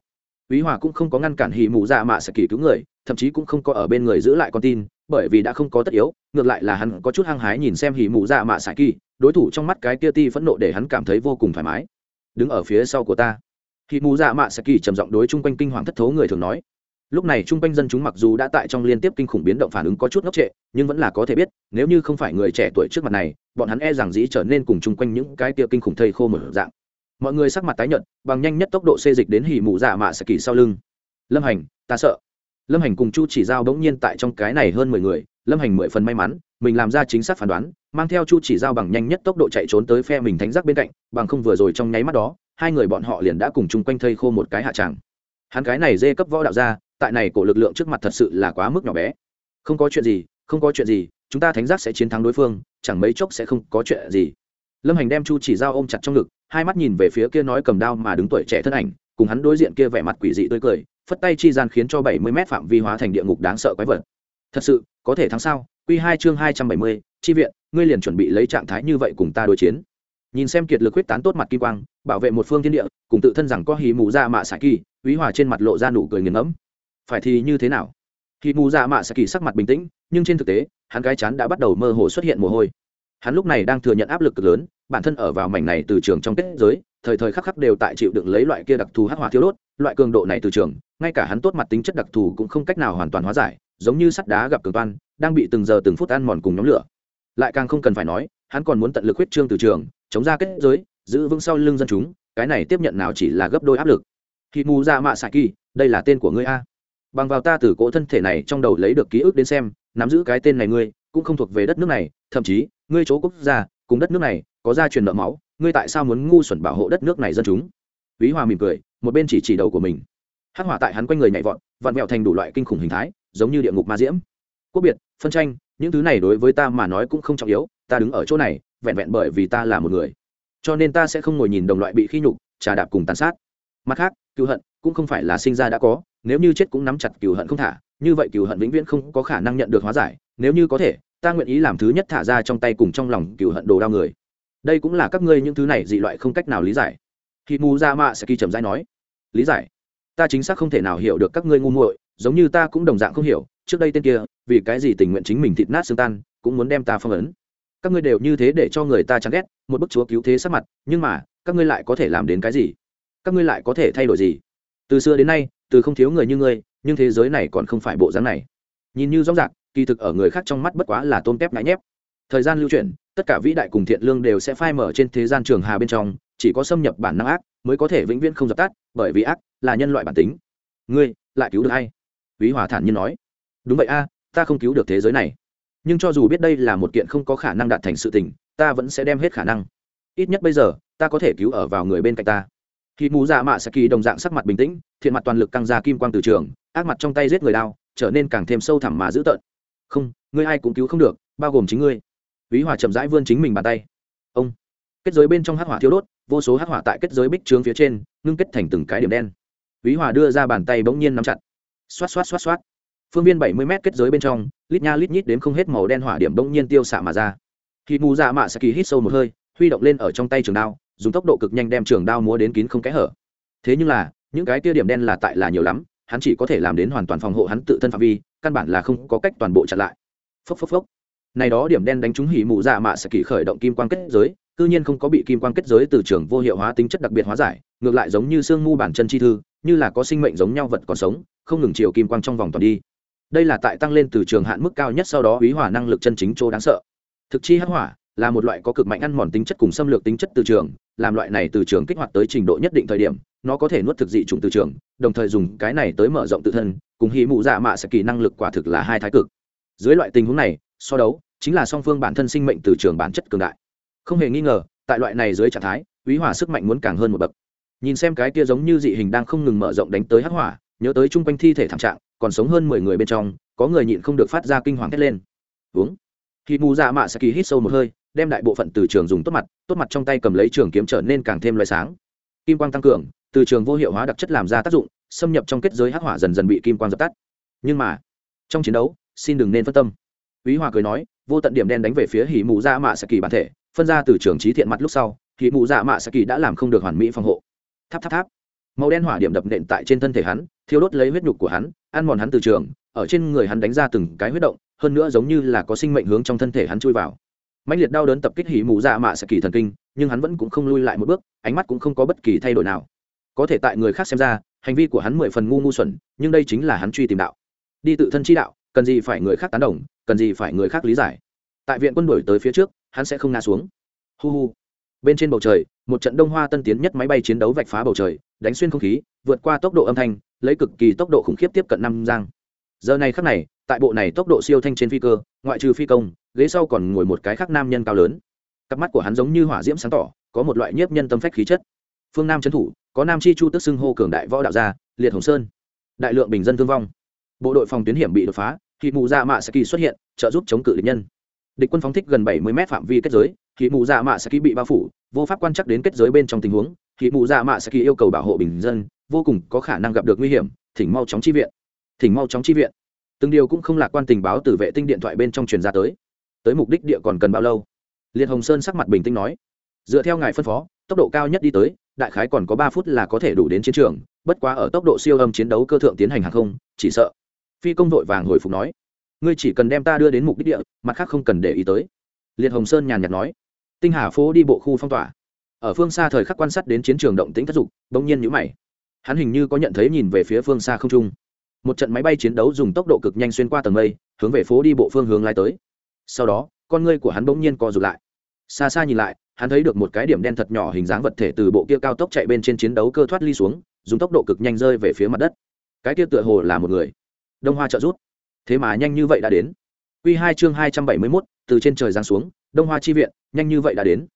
Úy Hòa cũng không có ngăn cản Hỉ Mụ Dạ Mạ sẽ kỳ cứu người, thậm chí cũng không có ở bên người giữ lại con tin, bởi vì đã không có tất yếu, ngược lại là hắn có chút hăng hái nhìn xem Hỉ Mụ Dạ Mạ sẽ kỳ, đối thủ trong mắt cái kia ti phẫn nộ để hắn cảm thấy vô cùng thoải mái. Đứng ở phía sau của ta. Hỉ Mụ Dạ Mạ sẽ kỳ trầm giọng đối chung quanh kinh hoàng thất thố người thường nói. Lúc này chung quanh dân chúng mặc dù đã tại trong liên tiếp kinh khủng biến động phản ứng có chút ngốc trệ, nhưng vẫn là có thể biết, nếu như không phải người trẻ tuổi trước mặt này, bọn hắn e rằng dĩ trở nên cùng chung quanh những cái kia kinh khủng thây khô mở dạng mọi người sắc mặt tái nhợt, bằng nhanh nhất tốc độ xê dịch đến hỉ mụ dạ mạ sẽ kỳ sau lưng. Lâm hành, ta sợ. Lâm hành cùng chu chỉ giao bỗng nhiên tại trong cái này hơn mười người, lâm hành mười phần may mắn, mình làm ra chính xác phán đoán, mang theo chu chỉ giao bằng nhanh nhất tốc độ chạy trốn tới phe mình thánh giác bên cạnh, bằng không vừa rồi trong nháy mắt đó, hai người bọn họ liền đã cùng chung quanh thây khô một cái hạ tràng. Hắn cái này dê cấp võ đạo ra tại này cổ lực lượng trước mặt thật sự là quá mức nhỏ bé. Không có chuyện gì, không có chuyện gì, chúng ta thánh giác sẽ chiến thắng đối phương, chẳng mấy chốc sẽ không có chuyện gì. Lâm hành đem chu chỉ giao ôm chặt trong ngực hai mắt nhìn về phía kia nói cầm đao mà đứng tuổi trẻ thân ảnh, cùng hắn đối diện kia vẻ mặt quỷ dị tươi cười, phất tay chi gian khiến cho bảy mươi mét phạm vi hóa thành địa ngục đáng sợ quái vật. Thật sự, có thể thắng sao? Q hai chương hai trăm bảy mươi, chi viện, ngươi liền chuẩn bị lấy trạng thái như vậy cùng ta đối chiến. Nhìn xem kiệt lực huyết tán tốt mặt kim quang, bảo vệ một phương thiên địa, cùng tự thân rằng có hì mù ra mạ xạ kỳ, úy hòa trên mặt lộ ra nụ cười nghiền ngẫm. Phải thì như thế nào? Hì mù ra mạ xạ kỳ sắc mặt bình tĩnh, nhưng trên thực tế, hắn cái chán đã bắt đầu mơ hồ xuất hiện mồ hôi. Hắn lúc này đang thừa nhận áp lực cực lớn bản thân ở vào mảnh này từ trường trong kết giới, thời thời khắc khắc đều tại chịu đựng lấy loại kia đặc thù hắc hỏa thiếu đốt, loại cường độ này từ trường, ngay cả hắn tốt mặt tính chất đặc thù cũng không cách nào hoàn toàn hóa giải, giống như sắt đá gặp cường toan, đang bị từng giờ từng phút ăn mòn cùng nhóm lửa. Lại càng không cần phải nói, hắn còn muốn tận lực huyết trương từ trường, chống ra kết giới, giữ vững sau lưng dân chúng, cái này tiếp nhận nào chỉ là gấp đôi áp lực. Khi mù ra mạ xạ kỳ, đây là tên của ngươi a. Bằng vào ta từ cỗ thân thể này trong đầu lấy được ký ức đến xem, nắm giữ cái tên này ngươi, cũng không thuộc về đất nước này, thậm chí, ngươi chỗ quốc gia, cùng đất nước này có gia truyền nợ máu, ngươi tại sao muốn ngu xuẩn bảo hộ đất nước này dân chúng? Ví hòa mỉm cười, một bên chỉ chỉ đầu của mình. Hắc hỏa tại hắn quanh người nhảy vọt, vặn vẹo thành đủ loại kinh khủng hình thái, giống như địa ngục ma diễm. Quốc biệt, phân tranh, những thứ này đối với ta mà nói cũng không trọng yếu, ta đứng ở chỗ này, vẹn vẹn bởi vì ta là một người. Cho nên ta sẽ không ngồi nhìn đồng loại bị khi nhục, trà đạp cùng tàn sát. Mặt khác cựu hận cũng không phải là sinh ra đã có, nếu như chết cũng nắm chặt cựu hận không thả, như vậy cựu hận vĩnh viễn không có khả năng nhận được hóa giải, nếu như có thể, ta nguyện ý làm thứ nhất thả ra trong tay cùng trong lòng cựu hận đồ đau người đây cũng là các ngươi những thứ này dị loại không cách nào lý giải. Khi mù ra mạ sẽ kỳ trầm dai nói, lý giải, ta chính xác không thể nào hiểu được các ngươi ngu muội, giống như ta cũng đồng dạng không hiểu, trước đây tên kia, vì cái gì tình nguyện chính mình thịt nát xương tan, cũng muốn đem ta phong ấn. Các ngươi đều như thế để cho người ta chán ghét, một bức chúa cứu thế sắc mặt, nhưng mà, các ngươi lại có thể làm đến cái gì? Các ngươi lại có thể thay đổi gì? Từ xưa đến nay, từ không thiếu người như ngươi, nhưng thế giới này còn không phải bộ dáng này. Nhìn như rõ ràng, kỳ thực ở người khác trong mắt bất quá là tôn tép ngại nhép thời gian lưu chuyển, tất cả vĩ đại cùng thiện lương đều sẽ phai mở trên thế gian trường hà bên trong, chỉ có xâm nhập bản năng ác mới có thể vĩnh viễn không dập tắt, bởi vì ác là nhân loại bản tính. Ngươi lại cứu được hay ví hòa thản nhiên nói. Đúng vậy a, ta không cứu được thế giới này. Nhưng cho dù biết đây là một kiện không có khả năng đạt thành sự tình, ta vẫn sẽ đem hết khả năng. Ít nhất bây giờ, ta có thể cứu ở vào người bên cạnh ta. Khi mù dạ mạ saki đồng dạng sắc mặt bình tĩnh, thiện mặt toàn lực căng ra kim quang từ trường, ác mặt trong tay giết người đao trở nên càng thêm sâu thẳm mà dữ tợn. Không, ngươi ai cũng cứu không được, bao gồm chính ngươi ví hòa chậm rãi vươn chính mình bàn tay. Ông. Kết giới bên trong hắc hỏa thiêu đốt, vô số hắc hỏa tại kết giới bích trướng phía trên, ngưng kết thành từng cái điểm đen. Ví hòa đưa ra bàn tay bỗng nhiên nắm chặt. Xoát xoát xoát xoát. Phương viên bảy mươi mét kết giới bên trong, lít nha lít nhít đến không hết màu đen hỏa điểm bỗng nhiên tiêu xạ mà ra. Khi mù dạ mạ sẽ kỳ hít sâu một hơi, huy động lên ở trong tay trường đao, dùng tốc độ cực nhanh đem trường đao múa đến kín không kẽ hở. Thế nhưng là, những cái tia điểm đen là tại là nhiều lắm, hắn chỉ có thể làm đến hoàn toàn phòng hộ hắn tự thân phạm vi, căn bản là không có cách toàn bộ chặn lại. Phốc phốc phốc này đó điểm đen đánh trúng hỉ mụ dạ mạ sẽ kỳ khởi động kim quang kết giới, cư nhiên không có bị kim quang kết giới từ trường vô hiệu hóa tính chất đặc biệt hóa giải, ngược lại giống như xương mu bản chân chi thư, như là có sinh mệnh giống nhau vật còn sống, không ngừng chiều kim quang trong vòng toàn đi. Đây là tại tăng lên từ trường hạn mức cao nhất sau đó ý hỏa năng lực chân chính chỗ đáng sợ. Thực chi hắc hỏa là một loại có cực mạnh ăn mòn tính chất cùng xâm lược tính chất từ trường, làm loại này từ trường kích hoạt tới trình độ nhất định thời điểm, nó có thể nuốt thực dị chủng từ trường, đồng thời dùng cái này tới mở rộng tự thân, cùng hỉ mụ dạ mạ sẽ kỳ năng lực quả thực là hai thái cực. Dưới loại tình huống này so đấu, chính là song phương bản thân sinh mệnh từ trường bản chất cường đại. Không hề nghi ngờ, tại loại này dưới trạng thái, quý hỏa sức mạnh muốn càng hơn một bậc. Nhìn xem cái kia giống như dị hình đang không ngừng mở rộng đánh tới hắc hỏa, nhớ tới chung quanh thi thể thảm trạng, còn sống hơn mười người bên trong, có người nhịn không được phát ra kinh hoàng thét lên. Uống. Khi mù dạ mạ sẽ kỳ hít sâu một hơi, đem đại bộ phận từ trường dùng tốt mặt tốt mặt trong tay cầm lấy trường kiếm trở nên càng thêm loại sáng. Kim quang tăng cường, từ trường vô hiệu hóa đặc chất làm ra tác dụng, xâm nhập trong kết giới hắc hỏa dần dần bị kim quang dập tắt. Nhưng mà, trong chiến đấu, xin đừng nên phân tâm. Úy Hòa cười nói, vô tận điểm đen đánh về phía Hỉ mù Dạ Mạ Saki bản thể, phân ra từ trường trí thiện mặt lúc sau, Hỉ mù Dạ Mạ Saki đã làm không được hoàn mỹ phòng hộ. Tháp tháp tháp. Màu đen hỏa điểm đập nện tại trên thân thể hắn, thiêu đốt lấy huyết nhục của hắn, ăn mòn hắn từ trường, ở trên người hắn đánh ra từng cái huyết động, hơn nữa giống như là có sinh mệnh hướng trong thân thể hắn chui vào. Mãnh liệt đau đớn tập kích Hỉ mù Dạ Mạ Saki thần kinh, nhưng hắn vẫn cũng không lui lại một bước, ánh mắt cũng không có bất kỳ thay đổi nào. Có thể tại người khác xem ra, hành vi của hắn mười phần ngu ngu xuẩn, nhưng đây chính là hắn truy tìm đạo. Đi tự thân chi đạo, cần gì phải người khác tán đồng, cần gì phải người khác lý giải. Tại viện quân đuổi tới phía trước, hắn sẽ không ngã xuống. Hu hu. Bên trên bầu trời, một trận đông hoa tân tiến nhất máy bay chiến đấu vạch phá bầu trời, đánh xuyên không khí, vượt qua tốc độ âm thanh, lấy cực kỳ tốc độ khủng khiếp tiếp cận năm giang. Giờ này khắc này, tại bộ này tốc độ siêu thanh trên phi cơ, ngoại trừ phi công, ghế sau còn ngồi một cái khác nam nhân cao lớn. Cặp mắt của hắn giống như hỏa diễm sáng tỏ, có một loại nhiếp nhân tâm phách khí chất. Phương nam trấn thủ, có nam chi chu tức xưng hô cường đại võ đạo gia, liệt hồng sơn. Đại lượng bình dân thương vong. Bộ đội phòng tuyến hiểm bị đột phá thì mù dạ mạ saki xuất hiện, trợ giúp chống cự địch nhân. Địch quân phóng thích gần bảy mươi m phạm vi kết giới thì mù dạ mạ saki bị bao phủ, vô pháp quan chắc đến kết giới bên trong tình huống. Thì mù dạ mạ saki yêu cầu bảo hộ bình dân, vô cùng có khả năng gặp được nguy hiểm, thỉnh mau chóng chi viện. Thỉnh mau chóng chi viện. Từng điều cũng không lạc quan tình báo từ vệ tinh điện thoại bên trong truyền ra tới. Tới mục đích địa còn cần bao lâu? Liệt hồng sơn sắc mặt bình tĩnh nói. Dựa theo ngài phân phó, tốc độ cao nhất đi tới, đại khái còn có ba phút là có thể đủ đến chiến trường, bất quá ở tốc độ siêu âm chiến đấu cơ thượng tiến hành hàng không, chỉ sợ phi công vội vàng hồi phục nói, ngươi chỉ cần đem ta đưa đến mục đích địa, mặt khác không cần để ý tới. Liệt hồng sơn nhàn nhạt nói, tinh hà phố đi bộ khu phong tỏa. Ở phương xa thời khắc quan sát đến chiến trường động tĩnh thất dục, bỗng nhiên nhữ mày. Hắn hình như có nhận thấy nhìn về phía phương xa không trung. Một trận máy bay chiến đấu dùng tốc độ cực nhanh xuyên qua tầng mây, hướng về phố đi bộ phương hướng lai tới. Sau đó, con ngươi của hắn bỗng nhiên co rụt lại. Xa xa nhìn lại, hắn thấy được một cái điểm đen thật nhỏ hình dáng vật thể từ bộ kia cao tốc chạy bên trên chiến đấu cơ thoát ly xuống, dùng tốc độ cực nhanh rơi về phía mặt đất. Cái kia tựa hồ là một người đông hoa trợ rút. Thế mà nhanh như vậy đã đến. Q hai chương hai trăm bảy mươi mốt, từ trên trời giáng xuống, đông hoa chi viện, nhanh như vậy đã đến.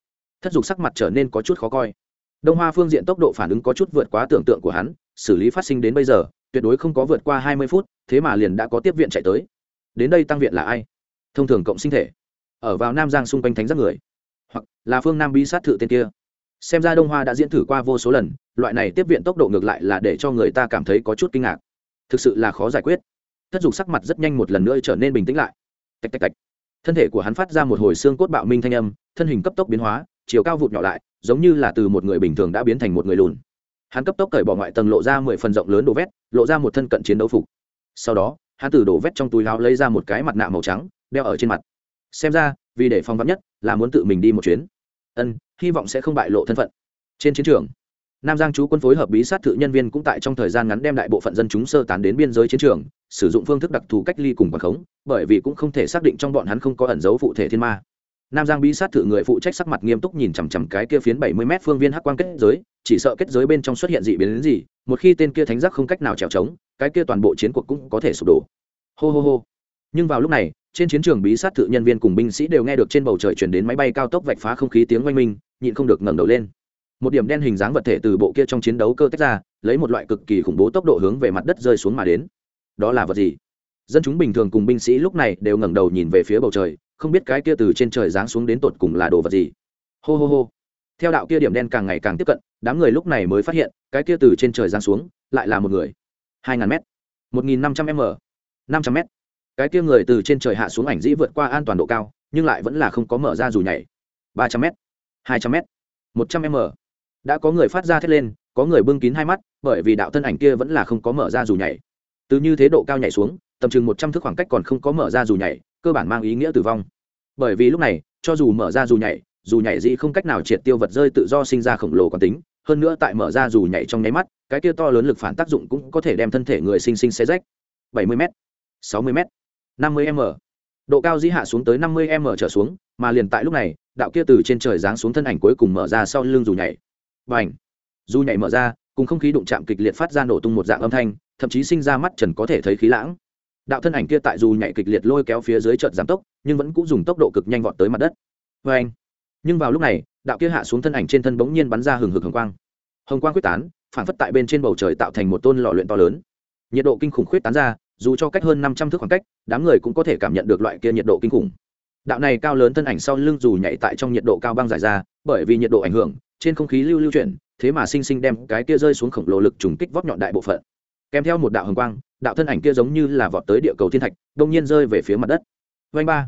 Thất dục sắc mặt trở nên có chút khó coi. Đông hoa phương diện tốc độ phản ứng có chút vượt quá tưởng tượng của hắn, xử lý phát sinh đến bây giờ, tuyệt đối không có vượt qua hai mươi phút, thế mà liền đã có tiếp viện chạy tới. Đến đây tăng viện là ai? Thông thường cộng sinh thể. Ở vào nam giang xung quanh thánh giác người. Hoặc là phương nam bi sát thự tên kia. Xem ra đông hoa đã diễn thử qua vô số lần, loại này tiếp viện tốc độ ngược lại là để cho người ta cảm thấy có chút kinh ngạc thực sự là khó giải quyết. Thất dục sắc mặt rất nhanh một lần nữa trở nên bình tĩnh lại. Tạch tạch tạch. Thân thể của hắn phát ra một hồi xương cốt bạo minh thanh âm, thân hình cấp tốc biến hóa, chiều cao vụt nhỏ lại, giống như là từ một người bình thường đã biến thành một người lùn. Hắn cấp tốc cởi bỏ ngoại tầng lộ ra mười phần rộng lớn đồ vét, lộ ra một thân cận chiến đấu phục. Sau đó, hắn từ đổ vét trong túi láo lấy ra một cái mặt nạ màu trắng, đeo ở trên mặt. Xem ra, vì để phòng vắn nhất là muốn tự mình đi một chuyến. Ân, hy vọng sẽ không bại lộ thân phận. Trên chiến trường nam giang chú quân phối hợp bí sát thự nhân viên cũng tại trong thời gian ngắn đem đại bộ phận dân chúng sơ tán đến biên giới chiến trường, sử dụng phương thức đặc thù cách ly cùng quản khống, bởi vì cũng không thể xác định trong bọn hắn không có ẩn dấu phụ thể thiên ma. Nam giang bí sát thự người phụ trách sắc mặt nghiêm túc nhìn chằm chằm cái kia phiến bảy mươi m phương viên hắc quang kết giới, chỉ sợ kết giới bên trong xuất hiện dị biến đến gì, một khi tên kia thánh giác không cách nào trèo trống, cái kia toàn bộ chiến cuộc cũng có thể sụp đổ. Hô hô hô. Nhưng vào lúc này, trên chiến trường bí sát thự nhân viên cùng binh sĩ đều nghe được trên bầu trời chuyển đến máy bay cao tốc vạch phá không khí tiếng oanh minh, nhịn không được ngẩng đầu lên một điểm đen hình dáng vật thể từ bộ kia trong chiến đấu cơ tách ra, lấy một loại cực kỳ khủng bố tốc độ hướng về mặt đất rơi xuống mà đến. Đó là vật gì? Dân chúng bình thường cùng binh sĩ lúc này đều ngẩng đầu nhìn về phía bầu trời, không biết cái kia từ trên trời giáng xuống đến tột cùng là đồ vật gì. Hô hô hô. Theo đạo kia điểm đen càng ngày càng tiếp cận, đám người lúc này mới phát hiện, cái kia từ trên trời giáng xuống, lại là một người. Hai ngàn m một nghìn năm trăm m. Năm trăm m cái kia người từ trên trời hạ xuống ảnh dĩ vượt qua an toàn độ cao, nhưng lại vẫn là không có mở ra dù nhảy. Ba trăm m hai trăm m một trăm m đã có người phát ra thét lên, có người bưng kín hai mắt, bởi vì đạo thân ảnh kia vẫn là không có mở ra dù nhảy. Từ như thế độ cao nhảy xuống, tầm chừng một trăm thước khoảng cách còn không có mở ra dù nhảy, cơ bản mang ý nghĩa tử vong. Bởi vì lúc này, cho dù mở ra dù nhảy dù nhảy dĩ không cách nào triệt tiêu vật rơi tự do sinh ra khổng lồ quán tính, hơn nữa tại mở ra dù nhảy trong nháy mắt, cái kia to lớn lực phản tác dụng cũng có thể đem thân thể người sinh sinh xé rách. bảy mươi m sáu mươi m năm mươi m. Độ cao dĩ hạ xuống tới năm mươi m trở xuống, mà liền tại lúc này, đạo kia từ trên trời giáng xuống thân ảnh cuối cùng mở ra sau lưng dù nhảy và ảnh. Dù nhảy mở ra, cùng không khí đụng chạm kịch liệt phát ra nổ tung một dạng âm thanh, thậm chí sinh ra mắt trần có thể thấy khí lãng. Đạo thân ảnh kia tại dù nhảy kịch liệt lôi kéo phía dưới trận giảm tốc, nhưng vẫn cũng dùng tốc độ cực nhanh vọt tới mặt đất. Vê anh nhưng vào lúc này, đạo kia hạ xuống thân ảnh trên thân bỗng nhiên bắn ra hừng hực hồng quang. Hồng quang quyết tán, phản phất tại bên trên bầu trời tạo thành một tôn lò luyện to lớn. Nhiệt độ kinh khủng khuyết tán ra, dù cho cách hơn năm trăm thước khoảng cách, đám người cũng có thể cảm nhận được loại kia nhiệt độ kinh khủng đạo này cao lớn thân ảnh sau lưng dù nhảy tại trong nhiệt độ cao băng giải ra, bởi vì nhiệt độ ảnh hưởng, trên không khí lưu lưu chuyển, thế mà sinh sinh đem cái kia rơi xuống khổng lồ lực trùng kích vót nhọn đại bộ phận. Kèm theo một đạo hồng quang, đạo thân ảnh kia giống như là vọt tới địa cầu thiên thạch, đông nhiên rơi về phía mặt đất. Vanh ba.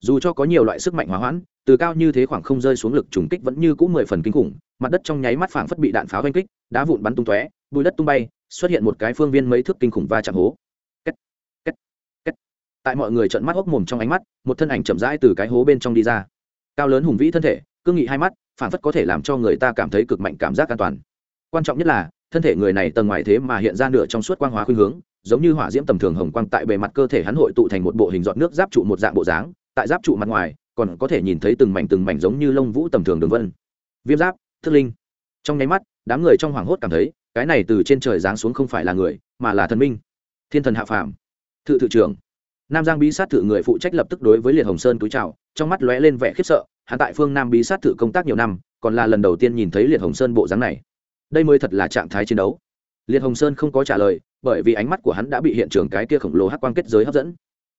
Dù cho có nhiều loại sức mạnh hỏa hoãn, từ cao như thế khoảng không rơi xuống lực trùng kích vẫn như cũng mười phần kinh khủng, mặt đất trong nháy mắt phảng phất bị đạn pháo vanh kích, đá vụn bắn tung tóe, bùi đất tung bay, xuất hiện một cái phương viên mấy thước kinh khủng va chạm hố tại mọi người trợn mắt hốc mồm trong ánh mắt, một thân ảnh chậm rãi từ cái hố bên trong đi ra. Cao lớn hùng vĩ thân thể cương nghị hai mắt phản phất có thể làm cho người ta cảm thấy cực mạnh cảm giác an toàn. Quan trọng nhất là, thân thể người này tầng ngoài thế mà hiện ra nửa trong suốt quang hóa khuynh hướng, giống như hỏa diễm tầm thường hồng quang tại bề mặt cơ thể hắn hội tụ thành một bộ hình dọn nước giáp trụ một dạng bộ dáng, tại giáp trụ mặt ngoài, còn có thể nhìn thấy từng mảnh từng mảnh giống như lông vũ tầm thường đường vân. Viêm giáp, thức linh. Trong nháy mắt, đám người trong hoảng hốt cảm thấy, cái này từ trên trời giáng xuống không phải là người, mà là thần minh. Thiên thần hạ phàm. Thự thự trưởng nam giang bí sát thự người phụ trách lập tức đối với liệt hồng sơn túi trào trong mắt lóe lên vẻ khiếp sợ, hắn tại phương nam bí sát thự công tác nhiều năm, còn là lần đầu tiên nhìn thấy liệt hồng sơn bộ dáng này. Đây mới thật là trạng thái chiến đấu. Liệt hồng sơn không có trả lời, bởi vì ánh mắt của hắn đã bị hiện trường cái kia khổng lồ hắc quang kết giới hấp dẫn.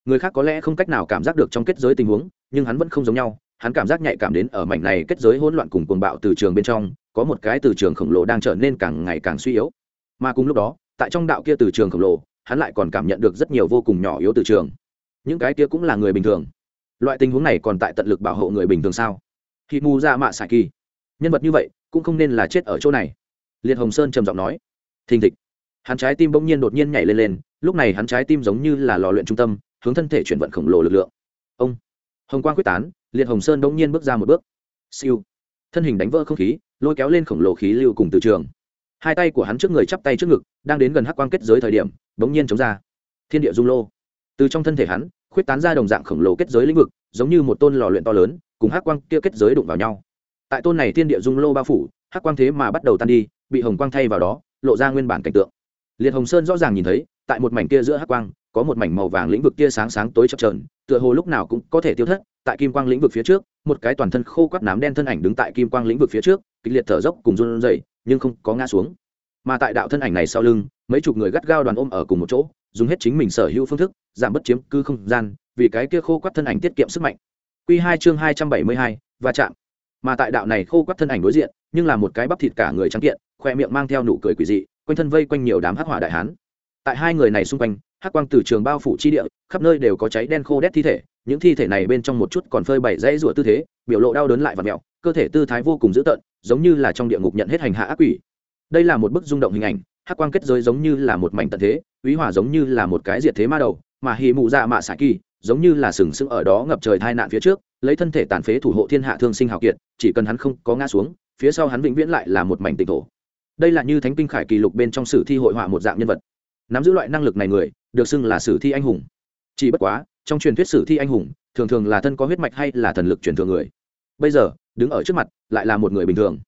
Người khác có lẽ không cách nào cảm giác được trong kết giới tình huống, nhưng hắn vẫn không giống nhau, hắn cảm giác nhạy cảm đến ở mảnh này kết giới hỗn loạn cùng cuồng bạo từ trường bên trong, có một cái từ trường khổng lồ đang trở nên càng ngày càng suy yếu. Mà cùng lúc đó, tại trong đạo kia từ trường khổng lồ hắn lại còn cảm nhận được rất nhiều vô cùng nhỏ yếu từ trường. Những cái kia cũng là người bình thường. Loại tình huống này còn tại tận lực bảo hộ người bình thường sao? Khi mù ra mạ xạ kỳ. Nhân vật như vậy cũng không nên là chết ở chỗ này. Liệt hồng sơn trầm giọng nói. Thình thịch. Hắn trái tim bỗng nhiên đột nhiên nhảy lên lên, lúc này hắn trái tim giống như là lò luyện trung tâm, hướng thân thể chuyển vận khổng lồ lực lượng. Ông. Hồng quang quyết tán, liệt hồng sơn bỗng nhiên bước ra một bước. Siêu. Thân hình đánh vỡ không khí, lôi kéo lên khổng lồ khí lưu cùng từ trường hai tay của hắn trước người chắp tay trước ngực, đang đến gần hắc quang kết giới thời điểm, bỗng nhiên chống ra. Thiên địa dung lô. Từ trong thân thể hắn, khuyết tán ra đồng dạng khổng lồ kết giới lĩnh vực, giống như một tôn lò luyện to lớn, cùng hắc quang kia kết giới đụng vào nhau. Tại tôn này thiên địa dung lô bao phủ, hắc quang thế mà bắt đầu tan đi, bị hồng quang thay vào đó, lộ ra nguyên bản cảnh tượng. Liệt hồng sơn rõ ràng nhìn thấy, tại một mảnh kia giữa hắc quang, có một mảnh màu vàng lĩnh vực kia sáng sáng tối chập trờn tựa hồ lúc nào cũng có thể tiêu thất, tại kim quang lĩnh vực phía trước, một cái toàn thân khô quắt nám đen thân ảnh đứng tại kim quang lĩnh vực phía trước, kịch liệt thở dốc cùng run rẩy nhưng không có ngã xuống. Mà tại đạo thân ảnh này sau lưng, mấy chục người gắt gao đoàn ôm ở cùng một chỗ, dùng hết chính mình sở hữu phương thức, giảm bất chiếm cư không gian, vì cái kia khô quắt thân ảnh tiết kiệm sức mạnh. Q hai chương hai trăm bảy mươi hai và chạm. Mà tại đạo này khô quắt thân ảnh đối diện, nhưng là một cái bắp thịt cả người trắng kiện, khoe miệng mang theo nụ cười quỷ dị, quanh thân vây quanh nhiều đám hắc hỏa đại hán. Tại hai người này xung quanh, hắc quang từ trường bao phủ chi địa, khắp nơi đều có cháy đen khô đét thi thể, những thi thể này bên trong một chút còn phơi bày dãy rủa tư thế, biểu lộ đau đớn lại và mẹo cơ thể tư thái vô cùng dữ tợn giống như là trong địa ngục nhận hết hành hạ ác quỷ. Đây là một bức rung động hình ảnh, hắc quang kết giới giống như là một mảnh tận thế úy hỏa giống như là một cái diệt thế ma đầu, mà hì mụ dạ mạ xạ kỳ giống như là sừng sững ở đó ngập trời tai nạn phía trước, lấy thân thể tàn phế thủ hộ thiên hạ thương sinh hào kiệt, chỉ cần hắn không có ngã xuống, phía sau hắn vĩnh viễn lại là một mảnh tịnh thổ. Đây là như thánh kinh khải kỳ lục bên trong sử thi hội họa một dạng nhân vật. Nắm giữ loại năng lực này người, được xưng là sử thi anh hùng. Chỉ bất quá, trong truyền thuyết sử thi anh hùng, thường thường là thân có huyết mạch hay là thần lực truyền thừa người. Bây giờ đứng ở trước mặt, lại là một người bình thường.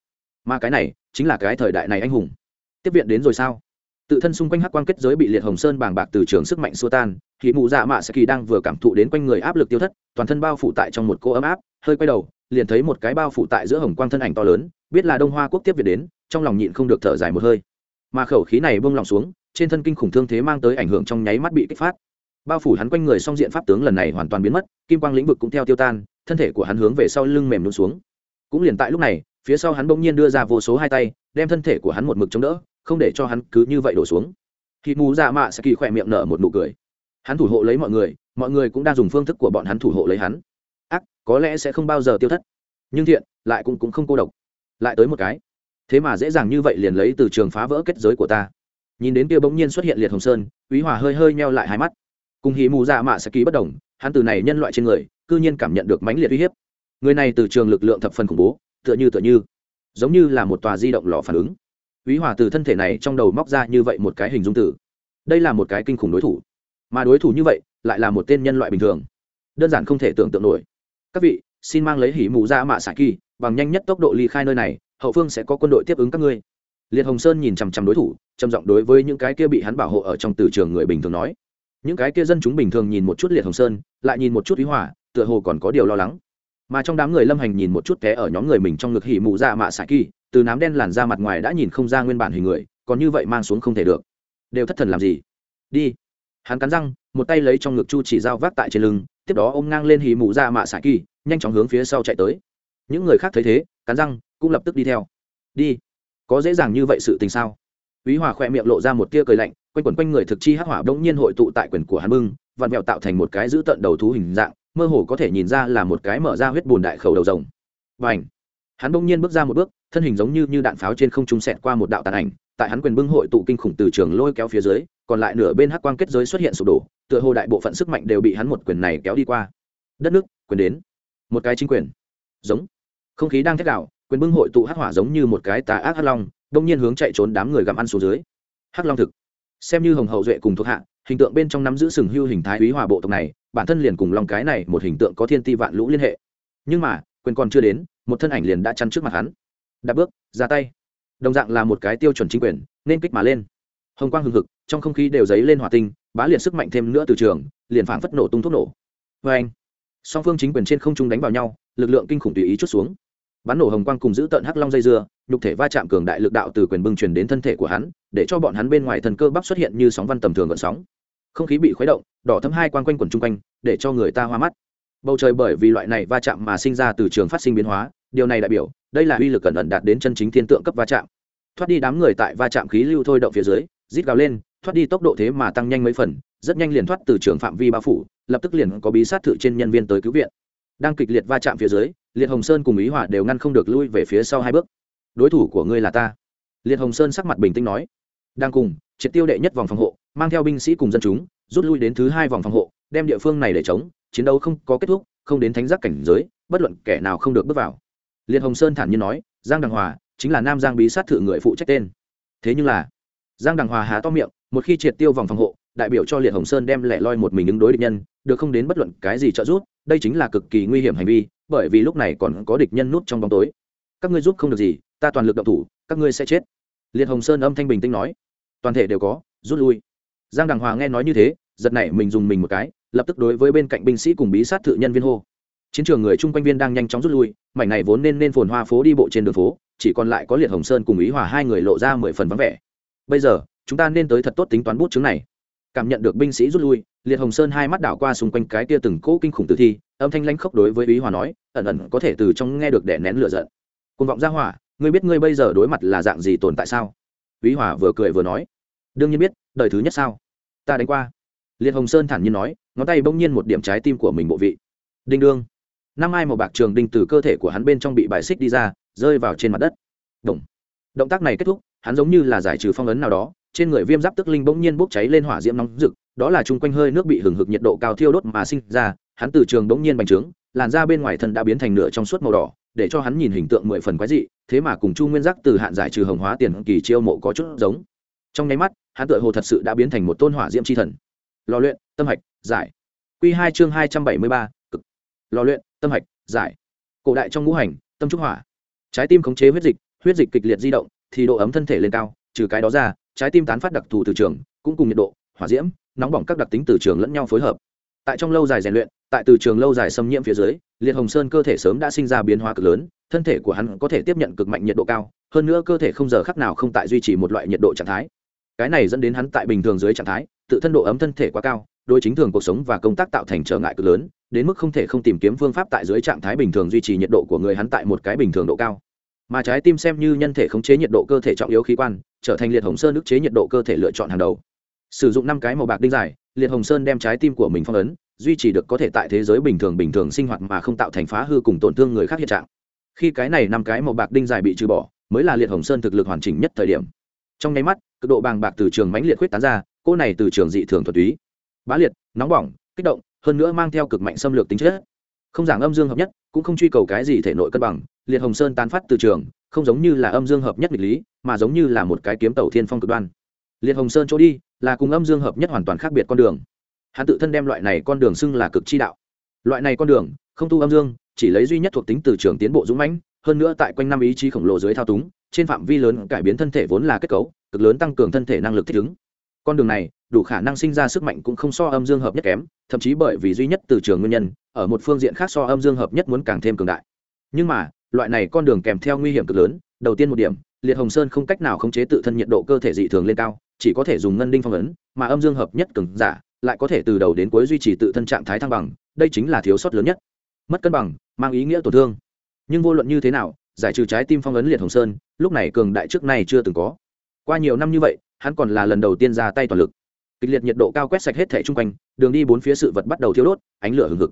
Mà cái này, chính là cái thời đại này anh hùng. Tiếp viện đến rồi sao? Tự thân xung quanh hắc quang kết giới bị liệt hồng sơn bàng bạc từ trường sức mạnh xua tan, thì mụ dạ mạ sẽ kỳ đang vừa cảm thụ đến quanh người áp lực tiêu thất, toàn thân bao phủ tại trong một cô ấm áp, hơi quay đầu, liền thấy một cái bao phủ tại giữa hồng quang thân ảnh to lớn, biết là đông hoa quốc tiếp viện đến, trong lòng nhịn không được thở dài một hơi. Mà khẩu khí này bông lòng xuống, trên thân kinh khủng thương thế mang tới ảnh hưởng trong nháy mắt bị kích phát. Bao phủ hắn quanh người song diện pháp tướng lần này hoàn toàn biến mất, kim quang lĩnh vực cũng theo tiêu tan, thân thể của hắn hướng về sau lưng mềm luôn xuống cũng liền tại lúc này phía sau hắn bỗng nhiên đưa ra vô số hai tay đem thân thể của hắn một mực chống đỡ không để cho hắn cứ như vậy đổ xuống. Khi mù dạ mạ sẽ kỳ khỏe miệng nở một nụ cười. Hắn thủ hộ lấy mọi người mọi người cũng đang dùng phương thức của bọn hắn thủ hộ lấy hắn. Ác có lẽ sẽ không bao giờ tiêu thất. Nhưng thiện lại cũng, cũng không cô độc. Lại tới một cái. Thế mà dễ dàng như vậy liền lấy từ trường phá vỡ kết giới của ta. Nhìn đến kia bỗng nhiên xuất hiện liệt hồng sơn úy hòa hơi hơi meo lại hai mắt. Cùng hì mù dạ mạ sẽ kỳ bất đồng hắn từ này nhân loại trên người cư nhiên cảm nhận được mãnh liệt uy hiếp người này từ trường lực lượng thập phần khủng bố tựa như tựa như giống như là một tòa di động lò phản ứng. Quý hòa từ thân thể này trong đầu móc ra như vậy một cái hình dung tử đây là một cái kinh khủng đối thủ. Mà đối thủ như vậy lại là một tên nhân loại bình thường. Đơn giản không thể tưởng tượng nổi. Các vị xin mang lấy hỉ mù ra mạ xạ kỳ bằng nhanh nhất tốc độ ly khai nơi này hậu phương sẽ có quân đội tiếp ứng các ngươi. Liệt hồng sơn nhìn chằm chằm đối thủ trầm giọng đối với những cái kia bị hắn bảo hộ ở trong từ trường người bình thường nói. Những cái kia dân chúng bình thường nhìn một chút liệt hồng sơn lại nhìn một chút ý hòa, tựa hồ còn có điều lo lắng mà trong đám người lâm hành nhìn một chút té ở nhóm người mình trong ngực hỉ mụ dạ mạ xạ kỳ từ nám đen làn ra mặt ngoài đã nhìn không ra nguyên bản hình người còn như vậy mang xuống không thể được. Đều thất thần làm gì? Đi. Hắn cắn răng một tay lấy trong ngực chu chỉ dao vác tại trên lưng tiếp đó ôm ngang lên hì mụ ra mạ xạ kỳ nhanh chóng hướng phía sau chạy tới. Những người khác thấy thế cắn răng cũng lập tức đi theo. Đi. Có dễ dàng như vậy sự tình sao? Úy Hòa khỏe miệng lộ ra một tia cười lạnh, quanh quẩn quanh người thực chi hắc hỏa bỗng nhiên hội tụ tại quyền của hắn bưng, vặn vẹo tạo thành một cái giữ tận đầu thú hình dạng, mơ hồ có thể nhìn ra là một cái mở ra huyết bùn đại khẩu đầu rồng. Bành! Hắn bỗng nhiên bước ra một bước, thân hình giống như như đạn pháo trên không trung sẹt qua một đạo tàn ảnh, tại hắn quyền bưng hội tụ kinh khủng từ trường lôi kéo phía dưới, còn lại nửa bên hắc quang kết giới xuất hiện sụp đổ, tựa hồ đại bộ phận sức mạnh đều bị hắn một quyền này kéo đi qua. Đất nước, quyền đến. Một cái chính quyền. Giống. Không khí đang thét đảo, quyền bưng hội tụ hắc hỏa giống như một cái tà ác hắc long, đông nhiên hướng chạy trốn đám người gặm ăn xuống dưới hắc long thực xem như hồng hậu duệ cùng thuộc hạ hình tượng bên trong nắm giữ sừng hưu hình thái úy hòa bộ tộc này bản thân liền cùng long cái này một hình tượng có thiên ti vạn lũ liên hệ. Nhưng mà, quyền còn chưa đến, một thân ảnh liền đã chắn trước mặt hắn. Đạp bước, ra tay. Đồng dạng là một cái tiêu chuẩn chính quyền, nên kích mà lên. Hồng quang hừng hực, trong không khí đều dấy lên hỏa tinh, bá liệt sức mạnh thêm nữa từ trường, liền phảng phất nổ tung thuốc nổ. Vê anh song phương chính quyền trên không trung đánh vào nhau, lực lượng kinh khủng tùy ý chút xuống. Bắn nổ hồng quang cùng giữ tận hắc long dây dưa, nhục thể va chạm cường đại lực đạo từ quyền bưng truyền đến thân thể của hắn, để cho bọn hắn bên ngoài thần cơ bắp xuất hiện như sóng văn tầm thường gợn sóng không khí bị khuấy động, đỏ thấm hai quang quanh quần chung quanh, để cho người ta hoa mắt. Bầu trời bởi vì loại này va chạm mà sinh ra từ trường phát sinh biến hóa, điều này đại biểu, đây là uy lực cẩn ẩn đạt đến chân chính thiên tượng cấp va chạm. Thoát đi đám người tại va chạm khí lưu thôi động phía dưới, rít gào lên, thoát đi tốc độ thế mà tăng nhanh mấy phần, rất nhanh liền thoát từ trường phạm vi bao phủ, lập tức liền có bí sát thử trên nhân viên tới cứu viện. Đang kịch liệt va chạm phía dưới, liệt hồng sơn cùng ý hỏa đều ngăn không được lui về phía sau hai bước. Đối thủ của ngươi là ta. Liệt hồng sơn sắc mặt bình tĩnh nói. Đang cùng triệt tiêu đệ nhất vòng phòng hộ, mang theo binh sĩ cùng dân chúng, rút lui đến thứ hai vòng phòng hộ, đem địa phương này để chống chiến đấu không có kết thúc, không đến thánh giác cảnh giới, bất luận kẻ nào không được bước vào. Liệt hồng sơn thản nhiên nói, giang đằng hòa chính là nam giang bí sát thử người phụ trách tên. Thế nhưng là, giang đằng hòa há to miệng, một khi triệt tiêu vòng phòng hộ, đại biểu cho liệt hồng sơn đem lẻ loi một mình ứng đối địch nhân, được không đến bất luận cái gì trợ giúp, đây chính là cực kỳ nguy hiểm hành vi, bởi vì lúc này còn có địch nhân nút trong bóng tối. Các ngươi giúp không được gì, ta toàn lực động thủ, các ngươi sẽ chết. Liệt hồng sơn âm thanh bình tĩnh nói toàn thể đều có, rút lui. Giang đằng hòa nghe nói như thế, giật này mình dùng mình một cái, lập tức đối với bên cạnh binh sĩ cùng bí sát thự nhân viên hô. Chiến trường người chung quanh viên đang nhanh chóng rút lui, mảnh này vốn nên nên phồn hoa phố đi bộ trên đường phố, chỉ còn lại có liệt hồng sơn cùng ý hòa hai người lộ ra mười phần vắng vẻ. Bây giờ, chúng ta nên tới thật tốt tính toán bút chứng này. Cảm nhận được binh sĩ rút lui, liệt hồng sơn hai mắt đảo qua xung quanh cái tia từng cỗ kinh khủng tử thi, âm thanh lanh khốc đối với ý hòa nói, ẩn ẩn có thể từ trong nghe được đẻ nén lửa giận. Côn vọng ra hỏa, ngươi biết ngươi bây giờ đối mặt là dạng gì tồn tại sao? Úy hòa vừa cười vừa nói, đương nhiên biết, đời thứ nhất sao? Ta đánh qua. Liệt hồng sơn thản nhiên nói, ngón tay bỗng nhiên một điểm trái tim của mình bộ vị. Đinh đương. Năm ai màu bạc trường đinh từ cơ thể của hắn bên trong bị bài xích đi ra, rơi vào trên mặt đất. Động. động tác này kết thúc, hắn giống như là giải trừ phong ấn nào đó, trên người viêm giáp tức linh bỗng nhiên bốc cháy lên hỏa diễm nóng rực, đó là chung quanh hơi nước bị hừng hực nhiệt độ cao thiêu đốt mà sinh ra, hắn từ trường bỗng nhiên bành trướng làn da bên ngoài thân đã biến thành nửa trong suốt màu đỏ, để cho hắn nhìn hình tượng mười phần quái dị, thế mà cùng chu nguyên giác từ hạn giải trừ hồng hóa tiền kỳ chiêu mộ có chút giống. Trong nháy mắt, hắn tựa hồ thật sự đã biến thành một tôn hỏa diễm c h i thần. Lò luyện, tâm hạch, giải. Q hai chương hai trăm bảy mươi ba, cực. Lò luyện, tâm hạch, giải. Cổ đại trong ngũ hành, tâm trúc hỏa. Trái tim khống chế huyết dịch huyết dịch kịch liệt di động, thì độ ấm thân thể lên cao, trừ cái đó ra, trái tim tán phát đặc thù từ trường, cũng cùng nhiệt độ, hỏa diễm, nóng bỏng các đặc tính từ trường lẫn nhau phối hợp. Tại trong lâu dài rèn luyện tại từ trường lâu dài xâm nhiễm phía dưới, liệt hồng sơn cơ thể sớm đã sinh ra biến hóa cực lớn, thân thể của hắn có thể tiếp nhận cực mạnh nhiệt độ cao, hơn nữa cơ thể không giờ khắc nào không tại duy trì một loại nhiệt độ trạng thái. Cái này dẫn đến hắn tại bình thường dưới trạng thái, tự thân độ ấm thân thể quá cao đôi chính thường cuộc sống và công tác tạo thành trở ngại cực lớn, đến mức không thể không tìm kiếm phương pháp tại dưới trạng thái bình thường duy trì nhiệt độ của người hắn tại một cái bình thường độ cao. Mà trái tim xem như nhân thể khống chế nhiệt độ cơ thể trọng yếu khí quan, trở thành liệt hồng sơn ức chế nhiệt độ cơ thể lựa chọn hàng đầu. Sử dụng năm cái màu bạc đinh dài, liệt hồng sơn đem trái tim của mình phong ấn duy trì được có thể tại thế giới bình thường bình thường sinh hoạt mà không tạo thành phá hư cùng tổn thương người khác hiện trạng. Khi cái này năm cái màu bạc đinh dài bị trừ bỏ, mới là liệt hồng sơn thực lực hoàn chỉnh nhất thời điểm. Trong nháy mắt, cực độ bàng bạc từ trường mãnh liệt khuyết tán ra cô này từ trường dị thường thuật túy. Bá liệt, nóng bỏng, kích động, hơn nữa mang theo cực mạnh xâm lược tính chất. Không giảng âm dương hợp nhất, cũng không truy cầu cái gì thể nội cân bằng, liệt hồng sơn tán phát từ trường, không giống như là âm dương hợp nhất nghịch lý, mà giống như là một cái kiếm tàu thiên phong cực đoan. Liệt hồng sơn chỗ đi, là cùng âm dương hợp nhất hoàn toàn khác biệt con đường hắn tự thân đem loại này con đường xưng là cực chi đạo. Loại này con đường, không tu âm dương, chỉ lấy duy nhất thuộc tính từ trường tiến bộ dũng mãnh, hơn nữa tại quanh năm ý chí khổng lồ dưới thao túng, trên phạm vi lớn cải biến thân thể vốn là kết cấu, cực lớn tăng cường thân thể năng lực thích ứng. Con đường này, đủ khả năng sinh ra sức mạnh cũng không so âm dương hợp nhất kém, thậm chí bởi vì duy nhất từ trường nguyên nhân, ở một phương diện khác so âm dương hợp nhất muốn càng thêm cường đại. Nhưng mà, loại này con đường kèm theo nguy hiểm cực lớn, đầu tiên một điểm, liệt hồng sơn không cách nào khống chế tự thân nhiệt độ cơ thể dị thường lên cao, chỉ có thể dùng ngân đinh phong ấn, mà âm dương hợp nhất cường giả lại có thể từ đầu đến cuối duy trì tự thân trạng thái thăng bằng, đây chính là thiếu sót lớn nhất. Mất cân bằng, mang ý nghĩa tổn thương. Nhưng vô luận như thế nào, giải trừ trái tim phong ấn liệt hồng sơn, lúc này cường đại trước này chưa từng có. Qua nhiều năm như vậy, hắn còn là lần đầu tiên ra tay toàn lực. Kịch liệt nhiệt độ cao quét sạch hết thể chung quanh, đường đi bốn phía sự vật bắt đầu thiếu đốt, ánh lửa hừng hực.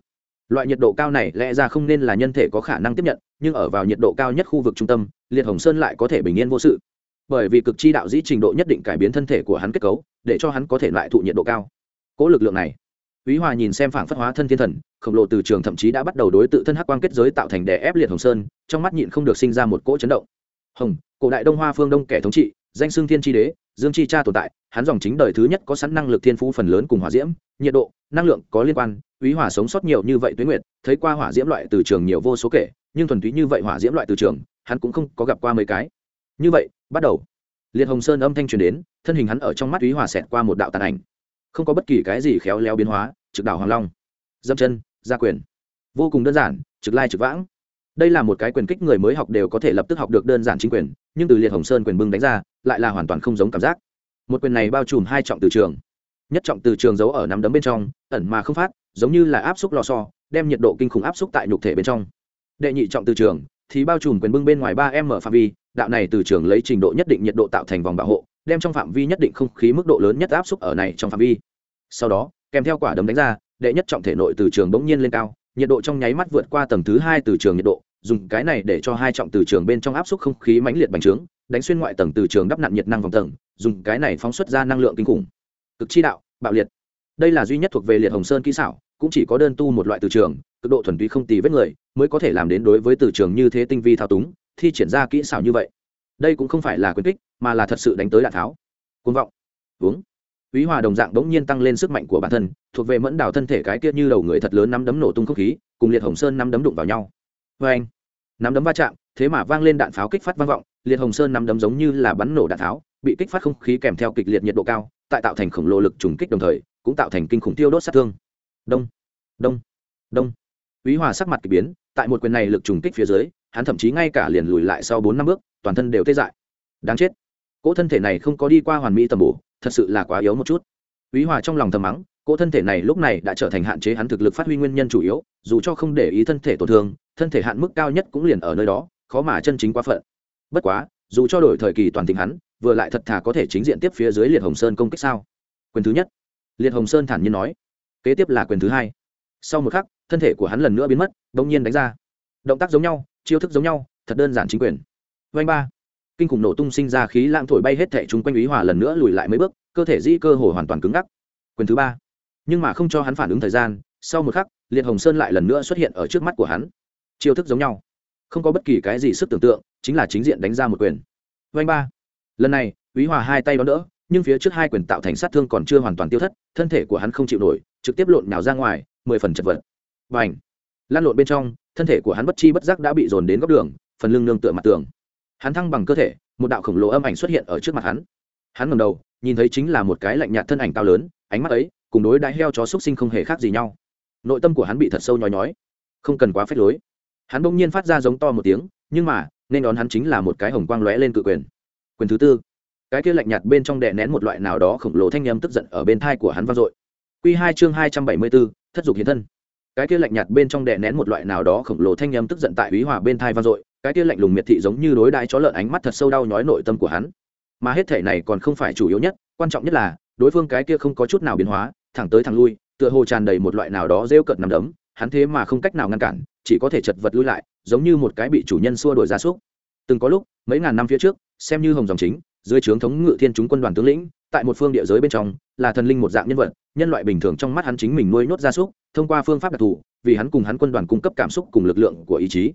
Loại nhiệt độ cao này lẽ ra không nên là nhân thể có khả năng tiếp nhận, nhưng ở vào nhiệt độ cao nhất khu vực trung tâm, liệt hồng sơn lại có thể bình yên vô sự. Bởi vì cực chi đạo dĩ trình độ nhất định cải biến thân thể của hắn kết cấu, để cho hắn có thể lại thụ nhiệt độ cao cỗ lực lượng này Úy Hòa nhìn xem phảng phất hóa thân thiên thần, khổng lồ từ trường thậm chí đã bắt đầu đối tự thân hắc quang kết giới tạo thành đè ép liệt Hồng Sơn, trong mắt nhịn không được sinh ra một cỗ chấn động. Hồng, cổ đại Đông Hoa phương Đông kẻ thống trị, danh xưng thiên chi đế, dương chi cha tồn tại, hắn dòng chính đời thứ nhất có sẵn năng lực thiên phú phần lớn cùng hỏa diễm, nhiệt độ, năng lượng có liên quan, Úy Hòa sống sót nhiều như vậy tuyết nguyệt, thấy qua hỏa diễm loại từ trường nhiều vô số kể, nhưng thuần túy như vậy hỏa diễm loại từ trường, hắn cũng không có gặp qua mấy cái. Như vậy, bắt đầu. Liệt Hồng Sơn âm thanh truyền đến, thân hình hắn ở trong mắt Úy Hòa xẹt qua một đạo tàn ảnh. Không có bất kỳ cái gì khéo léo biến hóa, trực đảo hoàng long. Dâm chân gia quyền. Vô cùng đơn giản trực lai trực vãng. Đây là một cái quyền kích người mới học đều có thể lập tức học được đơn giản chính quyền nhưng từ liệt hồng sơn quyền bưng đánh ra lại là hoàn toàn không giống cảm giác. Một quyền này bao trùm hai trọng từ trường. Nhất trọng từ trường giấu ở nắm đấm bên trong ẩn mà không phát giống như là áp xúc lò xo đem nhiệt độ kinh khủng áp xúc tại nhục thể bên trong. Đệ nhị trọng từ trường thì bao trùm quyền bưng bên ngoài ba m phạm vi đạo này từ trường lấy trình độ nhất định nhiệt độ tạo thành vòng bảo hộ đem trong phạm vi nhất định không khí mức độ lớn nhất áp xúc ở này trong phạm vi sau đó, kèm theo quả đấm đánh ra, đệ nhất trọng thể nội từ trường bỗng nhiên lên cao, nhiệt độ trong nháy mắt vượt qua tầng thứ hai từ trường nhiệt độ, dùng cái này để cho hai trọng từ trường bên trong áp suất không khí mãnh liệt bành trướng, đánh xuyên ngoại tầng từ trường đắp nặn nhiệt năng vòng tầng, dùng cái này phóng xuất ra năng lượng kinh khủng. Cực chi đạo, bạo liệt. Đây là duy nhất thuộc về liệt hồng sơn kỹ xảo, cũng chỉ có đơn tu một loại từ trường, cực độ thuần túy không tì vết người, mới có thể làm đến đối với từ trường như thế tinh vi thao túng, thi triển ra kỹ xảo như vậy. Đây cũng không phải là quyền kích, mà là thật sự đánh tới đạn tháo. Côn vọng. Uống Úy Hòa đồng dạng bỗng nhiên tăng lên sức mạnh của bản thân, thuộc về mẫn đào thân thể cái kia như đầu người thật lớn nắm đấm nổ tung không khí, cùng Liệt Hồng Sơn nắm đấm đụng vào nhau. Oeng! Nắm đấm va chạm, thế mà vang lên đạn pháo kích phát vang vọng, Liệt Hồng Sơn nắm đấm giống như là bắn nổ đạn tháo, bị kích phát không khí kèm theo kịch liệt nhiệt độ cao, tại tạo thành khổng lồ lực trùng kích đồng thời, cũng tạo thành kinh khủng tiêu đốt sát thương. Đông, đông, đông. Úy Hòa sắc mặt kỳ biến, tại một quyền này lực trùng kích phía dưới, hắn thậm chí ngay cả liền lùi lại sau bốn năm bước, toàn thân đều tê dại. Đáng chết. Cỗ thân thể này không có đi qua hoàn mỹ tầm bổ, thật sự là quá yếu một chút Úy Hòa trong lòng thầm mắng, cỗ thân thể này lúc này đã trở thành hạn chế hắn thực lực phát huy nguyên nhân chủ yếu, dù cho không để ý thân thể tổn thương, thân thể hạn mức cao nhất cũng liền ở nơi đó, khó mà chân chính quá phận. Bất quá, dù cho đổi thời kỳ toàn tình hắn, vừa lại thật thà có thể chính diện tiếp phía dưới Liệt Hồng Sơn công kích sao? Quyền thứ nhất, Liệt Hồng Sơn thản nhiên nói. Kế tiếp là quyền thứ hai. Sau một khắc, thân thể của hắn lần nữa biến mất, đột nhiên đánh ra. Động tác giống nhau, chiêu thức giống nhau, thật đơn giản chính quyền. Vành ba kinh khủng nổ tung sinh ra khí lãng thổi bay hết thảy chúng quanh ý hòa lần nữa lùi lại mấy bước, cơ thể di cơ hồ hoàn toàn cứng ngắc. Quyền thứ ba. Nhưng mà không cho hắn phản ứng thời gian, sau một khắc, liệt hồng sơn lại lần nữa xuất hiện ở trước mắt của hắn. Chiêu thức giống nhau. Không có bất kỳ cái gì sức tưởng tượng, chính là chính diện đánh ra một quyền. Vanh ba. Lần này ý hòa hai tay đón đỡ, nhưng phía trước hai quyền tạo thành sát thương còn chưa hoàn toàn tiêu thất, thân thể của hắn không chịu nổi, trực tiếp lộn nào ra ngoài, mười phần chật vật. Và ảnh lan lộn bên trong, thân thể của hắn bất chi bất giác đã bị dồn đến góc đường, phần lưng nương tựa mặt tường hắn thăng bằng cơ thể, một đạo khổng lồ âm ảnh xuất hiện ở trước mặt hắn. Hắn ngầm đầu, nhìn thấy chính là một cái lạnh nhạt thân ảnh cao lớn, ánh mắt ấy cùng đối đại heo chó xúc sinh không hề khác gì nhau. Nội tâm của hắn bị thật sâu nhói nhói, không cần quá phép lối. Hắn bỗng nhiên phát ra giống to một tiếng, nhưng mà, nên đón hắn chính là một cái hồng quang lóe lên cự quyền. Quyền thứ tư. Cái kia lạnh nhạt bên trong đè nén một loại nào đó khổng lồ thanh â tức giận ở bên thai của hắn vang dội. Q hai chương hai trăm bảy mươi bốn, thất dục hiến thân. Cái kia lạnh nhạt bên trong đè nén một loại nào đó khổng lồ thanh â tức giận tại úy hòa bên thai vang dội cái kia lạnh lùng miệt thị giống như đối đãi chó lợn ánh mắt thật sâu đau nhói nội tâm của hắn. Mà hết thể này còn không phải chủ yếu nhất, quan trọng nhất là, đối phương cái kia không có chút nào biến hóa, thẳng tới thẳng lui, tựa hồ tràn đầy một loại nào đó rêu cợt nằm đấm, hắn thế mà không cách nào ngăn cản, chỉ có thể chật vật lui lại, giống như một cái bị chủ nhân xua đuổi ra súc. Từng có lúc, mấy ngàn năm phía trước, xem như hồng dòng chính, dưới trướng thống ngự thiên chúng quân đoàn tướng lĩnh, tại một phương địa giới bên trong, là thần linh một dạng nhân vật, nhân loại bình thường trong mắt hắn chính mình nuôi nhốt gia súc, thông qua phương pháp đặc thù, vì hắn cùng hắn quân đoàn cung cấp cảm xúc cùng lực lượng của ý chí.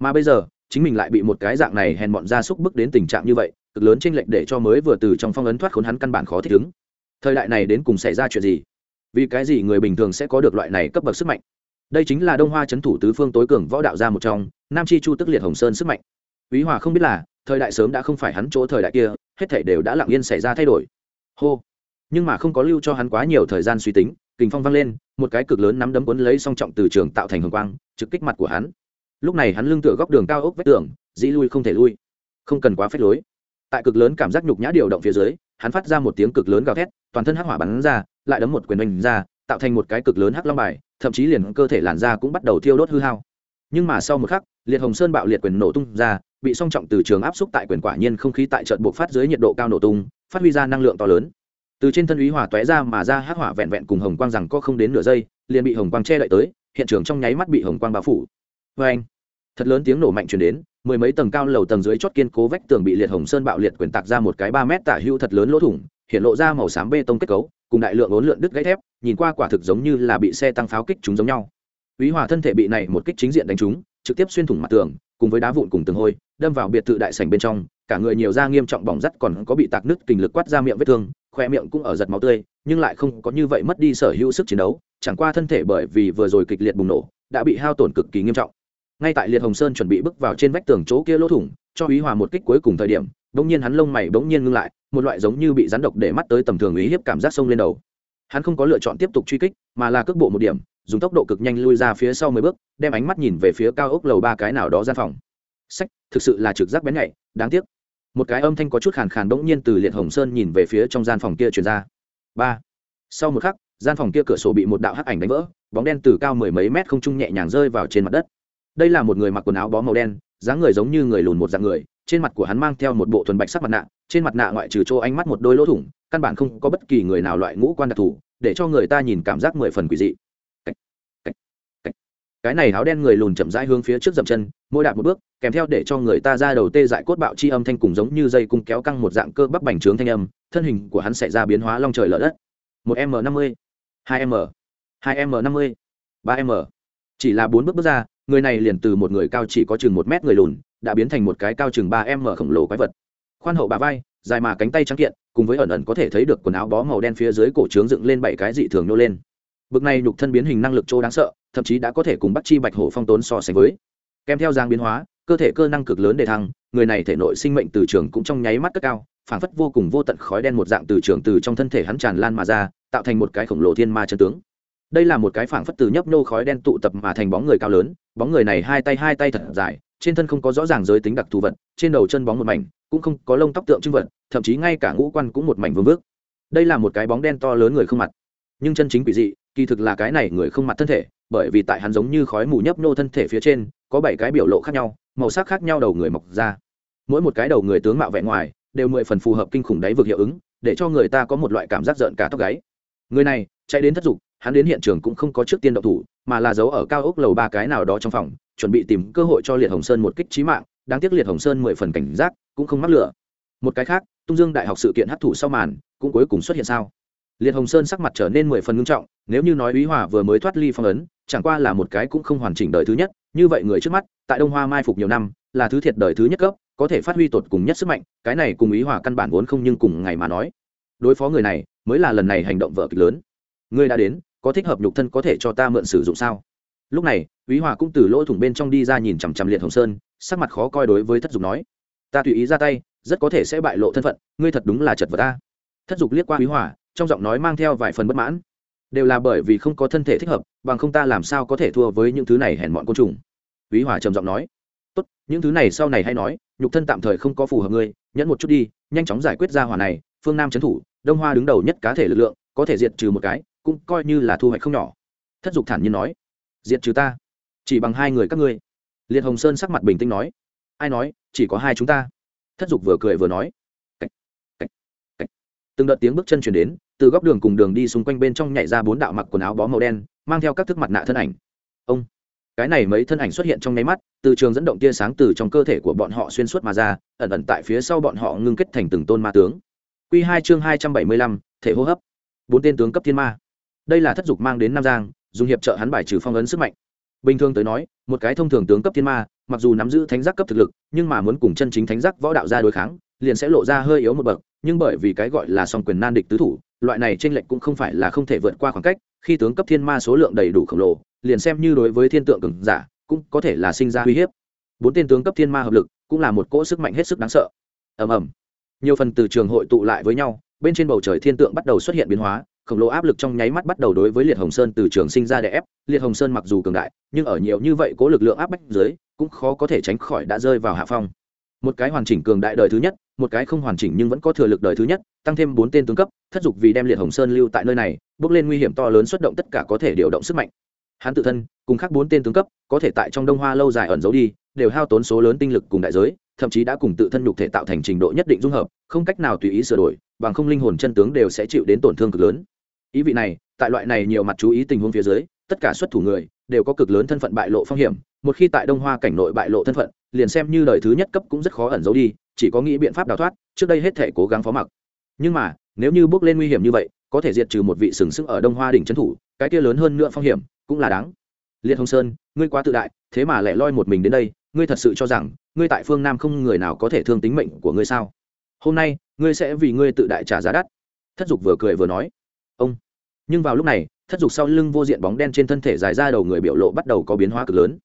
Mà bây giờ chính mình lại bị một cái dạng này hèn bọn gia súc bước đến tình trạng như vậy, cực lớn chênh lệch để cho mới vừa từ trong phong ấn thoát khốn hắn căn bản khó thích ứng. Thời đại này đến cùng xảy ra chuyện gì? Vì cái gì người bình thường sẽ có được loại này cấp bậc sức mạnh? Đây chính là đông hoa c h ấ n thủ tứ phương tối cường võ đạo gia một trong, nam chi chu tức liệt hồng sơn sức mạnh. Ý hòa không biết là, thời đại sớm đã không phải hắn chỗ thời đại kia, hết thể đều đã lặng yên xảy ra thay đổi. Hô. Nhưng mà không có lưu cho hắn quá nhiều thời gian suy tính, kình phong vang lên, một cái cực lớn nắm đấm quấn lấy song trọng từ trường tạo thành hồng quang, trực kích mặt của hắn lúc này hắn lưng tựa góc đường cao ốc vách tường, dĩ lui không thể lui. Không cần quá phép lối. Tại cực lớn cảm giác nhục nhã điều động phía dưới, hắn phát ra một tiếng cực lớn gào thét, toàn thân hắc hỏa bắn ra, lại đấm một quyền đánh ra, tạo thành một cái cực lớn hắc long bài, thậm chí liền cơ thể làn da cũng bắt đầu thiêu đốt hư hao. Nhưng mà sau một khắc, liệt hồng sơn bạo liệt quyền nổ tung ra, bị song trọng từ trường áp xúc tại quyền quả nhiên không khí tại trận buộc phát dưới nhiệt độ cao nổ tung, phát huy ra năng lượng to lớn. Từ trên thân úy hỏa tóe ra mà ra hắc hỏa vẹn vẹn cùng hồng quang rằng có không đến nửa giây, liền bị hồng quang che đậy tới, hiện trường trong nháy mắt bị hồng quang bao phủ. Vê anh thật lớn tiếng nổ mạnh chuyển đến, mười mấy tầng cao lầu tầng dưới chót kiên cố vách tường bị liệt hồng sơn bạo liệt quyền tạc ra một cái ba mét tả hưu thật lớn lỗ thủng, hiện lộ ra màu xám bê tông kết cấu, cùng đại lượng ốn lượn đứt gãy thép, nhìn qua quả thực giống như là bị xe tăng pháo kích chúng giống nhau. Úy hòa thân thể bị này một kích chính diện đánh trúng, trực tiếp xuyên thủng mặt tường, cùng với đá vụn cùng tường hôi, đâm vào biệt thự đại sảnh bên trong, cả người nhiều da nghiêm trọng bỏng rắt còn có bị tạc nứt kình lực quát ra miệng vết thương khoe miệng cũng ở giật máu tươi, nhưng lại không có như vậy mất đi sở hữu sức chiến đấu, chẳng qua thân thể bởi vì vừa rồi kịch liệt bùng nổ, đã bị hao tổn cực kỳ nghiêm trọng ngay tại liệt hồng sơn chuẩn bị bước vào trên vách tường chỗ kia lỗ thủng, cho Ý hòa một kích cuối cùng thời điểm, bỗng nhiên hắn lông mày bỗng nhiên ngưng lại, một loại giống như bị rắn độc để mắt tới tầm thường ý hiếp cảm giác sông lên đầu. Hắn không có lựa chọn tiếp tục truy kích, mà là cước bộ một điểm, dùng tốc độ cực nhanh lui ra phía sau mười bước, đem ánh mắt nhìn về phía cao ốc lầu ba cái nào đó gian phòng. Sách, thực sự là trực giác bén nhạy, đáng tiếc. Một cái âm thanh có chút khàn khàn bỗng nhiên từ liệt hồng sơn nhìn về phía trong gian phòng kia truyền ra. Ba. Sau một khắc, gian phòng kia cửa sổ bị một đạo hắc ảnh đánh vỡ, bóng đen từ cao mười mấy mét không trung nhẹ nhàng rơi vào trên mặt đất đây là một người mặc quần áo bó màu đen, dáng người giống như người lùn một dạng người, trên mặt của hắn mang theo một bộ thuần bạch sắc mặt nạ, trên mặt nạ ngoại trừ chỗ ánh mắt một đôi lỗ thủng, căn bản không có bất kỳ người nào loại ngũ quan đặc thù, để cho người ta nhìn cảm giác mười phần quỷ dị. Cái này áo đen người lùn chậm rãi hướng phía trước dậm chân, mỗi đạp một bước, kèm theo để cho người ta ra đầu tê dại cốt bạo chi âm thanh cùng giống như dây cung kéo căng một dạng cơ bắp bành trướng thanh âm, thân hình của hắn xảy ra biến hóa long trời lở đất. Một m năm mươi, hai m hai m năm mươi, ba m. Chỉ là bốn bước bước ra người này liền từ một người cao chỉ có chừng một mét người lùn, đã biến thành một cái cao chừng ba m khổng lồ quái vật. Khoan hậu bà vai, dài mà cánh tay trắng kiện, cùng với ẩn ẩn có thể thấy được quần áo bó màu đen phía dưới cổ trướng dựng lên bảy cái dị thường nô lên. Bực này nhục thân biến hình năng lực chỗ đáng sợ, thậm chí đã có thể cùng bắt chi bạch hổ phong tốn so sánh với. Kèm theo giang biến hóa, cơ thể cơ năng cực lớn để thăng, người này thể nội sinh mệnh từ trường cũng trong nháy mắt cất cao, phảng phất vô cùng vô tận khói đen một dạng từ trường từ trong thân thể hắn tràn lan mà ra, tạo thành một cái khổng lồ thiên ma chân tướng đây là một cái phảng phất từ nhấp nô khói đen tụ tập mà thành bóng người cao lớn, bóng người này hai tay hai tay thật dài, trên thân không có rõ ràng giới tính đặc thù vật, trên đầu chân bóng một mảnh, cũng không có lông tóc tượng trưng vật, thậm chí ngay cả ngũ quan cũng một mảnh vương vước đây là một cái bóng đen to lớn người không mặt. Nhưng chân chính quỷ dị, kỳ thực là cái này người không mặt thân thể, bởi vì tại hắn giống như khói mù nhấp nô thân thể phía trên, có bảy cái biểu lộ khác nhau, màu sắc khác nhau đầu người mọc ra. Mỗi một cái đầu người tướng mạo vẻ ngoài, đều mười phần phù hợp kinh khủng đáy vực hiệu ứng, để cho người ta có một loại cảm giác rợn cả tóc gáy. Người này, chạy đến thất dục hắn đến hiện trường cũng không có trước tiên động thủ, mà là giấu ở cao ốc lầu ba cái nào đó trong phòng, chuẩn bị tìm cơ hội cho liệt hồng sơn một kích trí mạng, đáng tiếc liệt hồng sơn mười phần cảnh giác, cũng không mắc lửa. Một cái khác, tung dương đại học sự kiện hấp thụ sau màn, cũng cuối cùng xuất hiện sao? Liệt hồng sơn sắc mặt trở nên mười phần ngưng trọng, nếu như nói ý hòa vừa mới thoát ly phong ấn, chẳng qua là một cái cũng không hoàn chỉnh đời thứ nhất, như vậy người trước mắt, tại đông hoa mai phục nhiều năm, là thứ thiệt đời thứ nhất cấp, có thể phát huy tột cùng nhất sức mạnh, cái này cùng ý hòa căn bản vốn không nhưng cùng ngày mà nói. Đối phó người này, mới là lần này hành động vợ kịch lớn. Ngươi đã đến có thích hợp nhục thân có thể cho ta mượn sử dụng sao? Lúc này, quý hòa cũng từ lỗ thủng bên trong đi ra nhìn chằm chằm liệt hồng sơn, sắc mặt khó coi đối với thất dục nói, ta tùy ý ra tay, rất có thể sẽ bại lộ thân phận, ngươi thật đúng là chật vật ta. Thất dục liếc qua quý hòa, trong giọng nói mang theo vài phần bất mãn, đều là bởi vì không có thân thể thích hợp, bằng không ta làm sao có thể thua với những thứ này hèn mọn côn trùng. Quý hòa trầm giọng nói, tốt, những thứ này sau này hay nói, nhục thân tạm thời không có phù hợp ngươi, nhẫn một chút đi, nhanh chóng giải quyết ra hỏa này, phương nam trấn thủ, đông hoa đứng đầu nhất cá thể lực lượng, có thể diệt trừ một cái cũng coi như là thu hoạch không nhỏ. Thất dục thản nhiên nói diệt trừ ta chỉ bằng hai người các ngươi. Liệt hồng sơn sắc mặt bình tĩnh nói ai nói chỉ có hai chúng ta. Thất dục vừa cười vừa nói Cách, cách, cách. từng đợt tiếng bước chân chuyển đến từ góc đường cùng đường đi xung quanh bên trong nhảy ra bốn đạo mặc quần áo bó màu đen mang theo các thức mặt nạ thân ảnh. Ông cái này mấy thân ảnh xuất hiện trong nháy mắt từ trường dẫn động tia sáng từ trong cơ thể của bọn họ xuyên suốt mà ra ẩn ẩn tại phía sau bọn họ ngưng kết thành từng tôn ma tướng. Q hai chương hai trăm bảy mươi lăm thể hô hấp. Bốn tên tướng cấp thiên ma đây là thất dục mang đến nam giang dùng hiệp trợ hắn bài trừ phong ấn sức mạnh bình thường tới nói một cái thông thường tướng cấp thiên ma mặc dù nắm giữ thánh giác cấp thực lực nhưng mà muốn cùng chân chính thánh giác võ đạo ra đối kháng liền sẽ lộ ra hơi yếu một bậc nhưng bởi vì cái gọi là song quyền nan địch tứ thủ loại này t r ê n lệch cũng không phải là không thể vượt qua khoảng cách khi tướng cấp thiên ma số lượng đầy đủ khổng lồ liền xem như đối với thiên tượng cường giả cũng có thể là sinh ra uy hiếp bốn tên tướng cấp thiên ma hợp lực cũng là một cỗ sức mạnh hết sức đáng sợ ầm ầm nhiều phần từ trường hội tụ lại với nhau bên trên bầu trời thiên tượng bắt đầu xuất hiện biến hóa khổng lồ áp lực trong nháy mắt bắt đầu đối với liệt hồng sơn từ trường sinh ra đè ép. Liệt hồng sơn mặc dù cường đại, nhưng ở nhiều như vậy cố lực lượng áp bách dưới, cũng khó có thể tránh khỏi đã rơi vào hạ phong. Một cái hoàn chỉnh cường đại đời thứ nhất, một cái không hoàn chỉnh nhưng vẫn có thừa lực đời thứ nhất, tăng thêm bốn tên tướng cấp, thất dục vì đem liệt hồng sơn lưu tại nơi này, bước lên nguy hiểm to lớn xuất động tất cả có thể điều động sức mạnh. Hắn tự thân, cùng khác bốn tên tướng cấp, có thể tại trong đông hoa lâu dài ẩn giấu đi, đều hao tốn số lớn tinh lực cùng đại giới, thậm chí đã cùng tự thân nhục thể tạo thành trình độ nhất định dung hợp, không cách nào tùy ý sửa đổi, bằng không linh hồn chân tướng đều sẽ chịu đến tổn thương cực lớn ý vị này, tại loại này nhiều mặt chú ý tình huống phía dưới, tất cả xuất thủ người đều có cực lớn thân phận bại lộ phong hiểm. Một khi tại đông hoa cảnh nội bại lộ thân phận, liền xem như đời thứ nhất cấp cũng rất khó ẩn giấu đi, chỉ có nghĩ biện pháp đào thoát, trước đây hết thể cố gắng phó mặc. Nhưng mà, nếu như bước lên nguy hiểm như vậy, có thể diệt trừ một vị sừng sững ở đông hoa đỉnh trấn thủ, cái kia lớn hơn nữa phong hiểm cũng là đáng. Liệt hồng sơn, ngươi quá tự đại, thế mà lại loi một mình đến đây, ngươi thật sự cho rằng, ngươi tại phương nam không người nào có thể thương tính mệnh của ngươi sao? Hôm nay, ngươi sẽ vì ngươi tự đại trả giá đắt. Thất dục vừa cười vừa nói ông. Nhưng vào lúc này, thất dục sau lưng vô diện bóng đen trên thân thể dài ra đầu người biểu lộ bắt đầu có biến hóa cực lớn.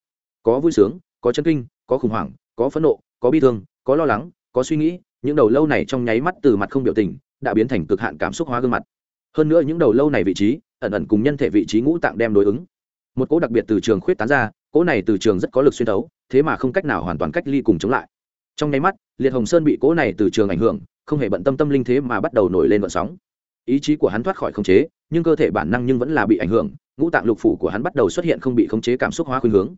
Có vui sướng, có chân kinh, có khủng hoảng, có phẫn nộ, có bi thương, có lo lắng, có suy nghĩ, những đầu lâu này trong nháy mắt từ mặt không biểu tình, đã biến thành cực hạn cảm xúc hóa gương mặt. Hơn nữa những đầu lâu này vị trí, ẩn ẩn cùng nhân thể vị trí ngũ tạng đem đối ứng. Một cỗ đặc biệt từ trường khuyết tán ra, cỗ này từ trường rất có lực xuyên tấu thế mà không cách nào hoàn toàn cách ly cùng chống lại. Trong nháy mắt, liệt hồng sơn bị cỗ này từ trường ảnh hưởng, không hề bận tâm tâm linh thế mà bắt đầu nổi lên vận sóng ý chí của hắn thoát khỏi khống chế nhưng cơ thể bản năng nhưng vẫn là bị ảnh hưởng ngũ tạng lục phủ của hắn bắt đầu xuất hiện không bị khống chế cảm xúc hóa khuynh hướng.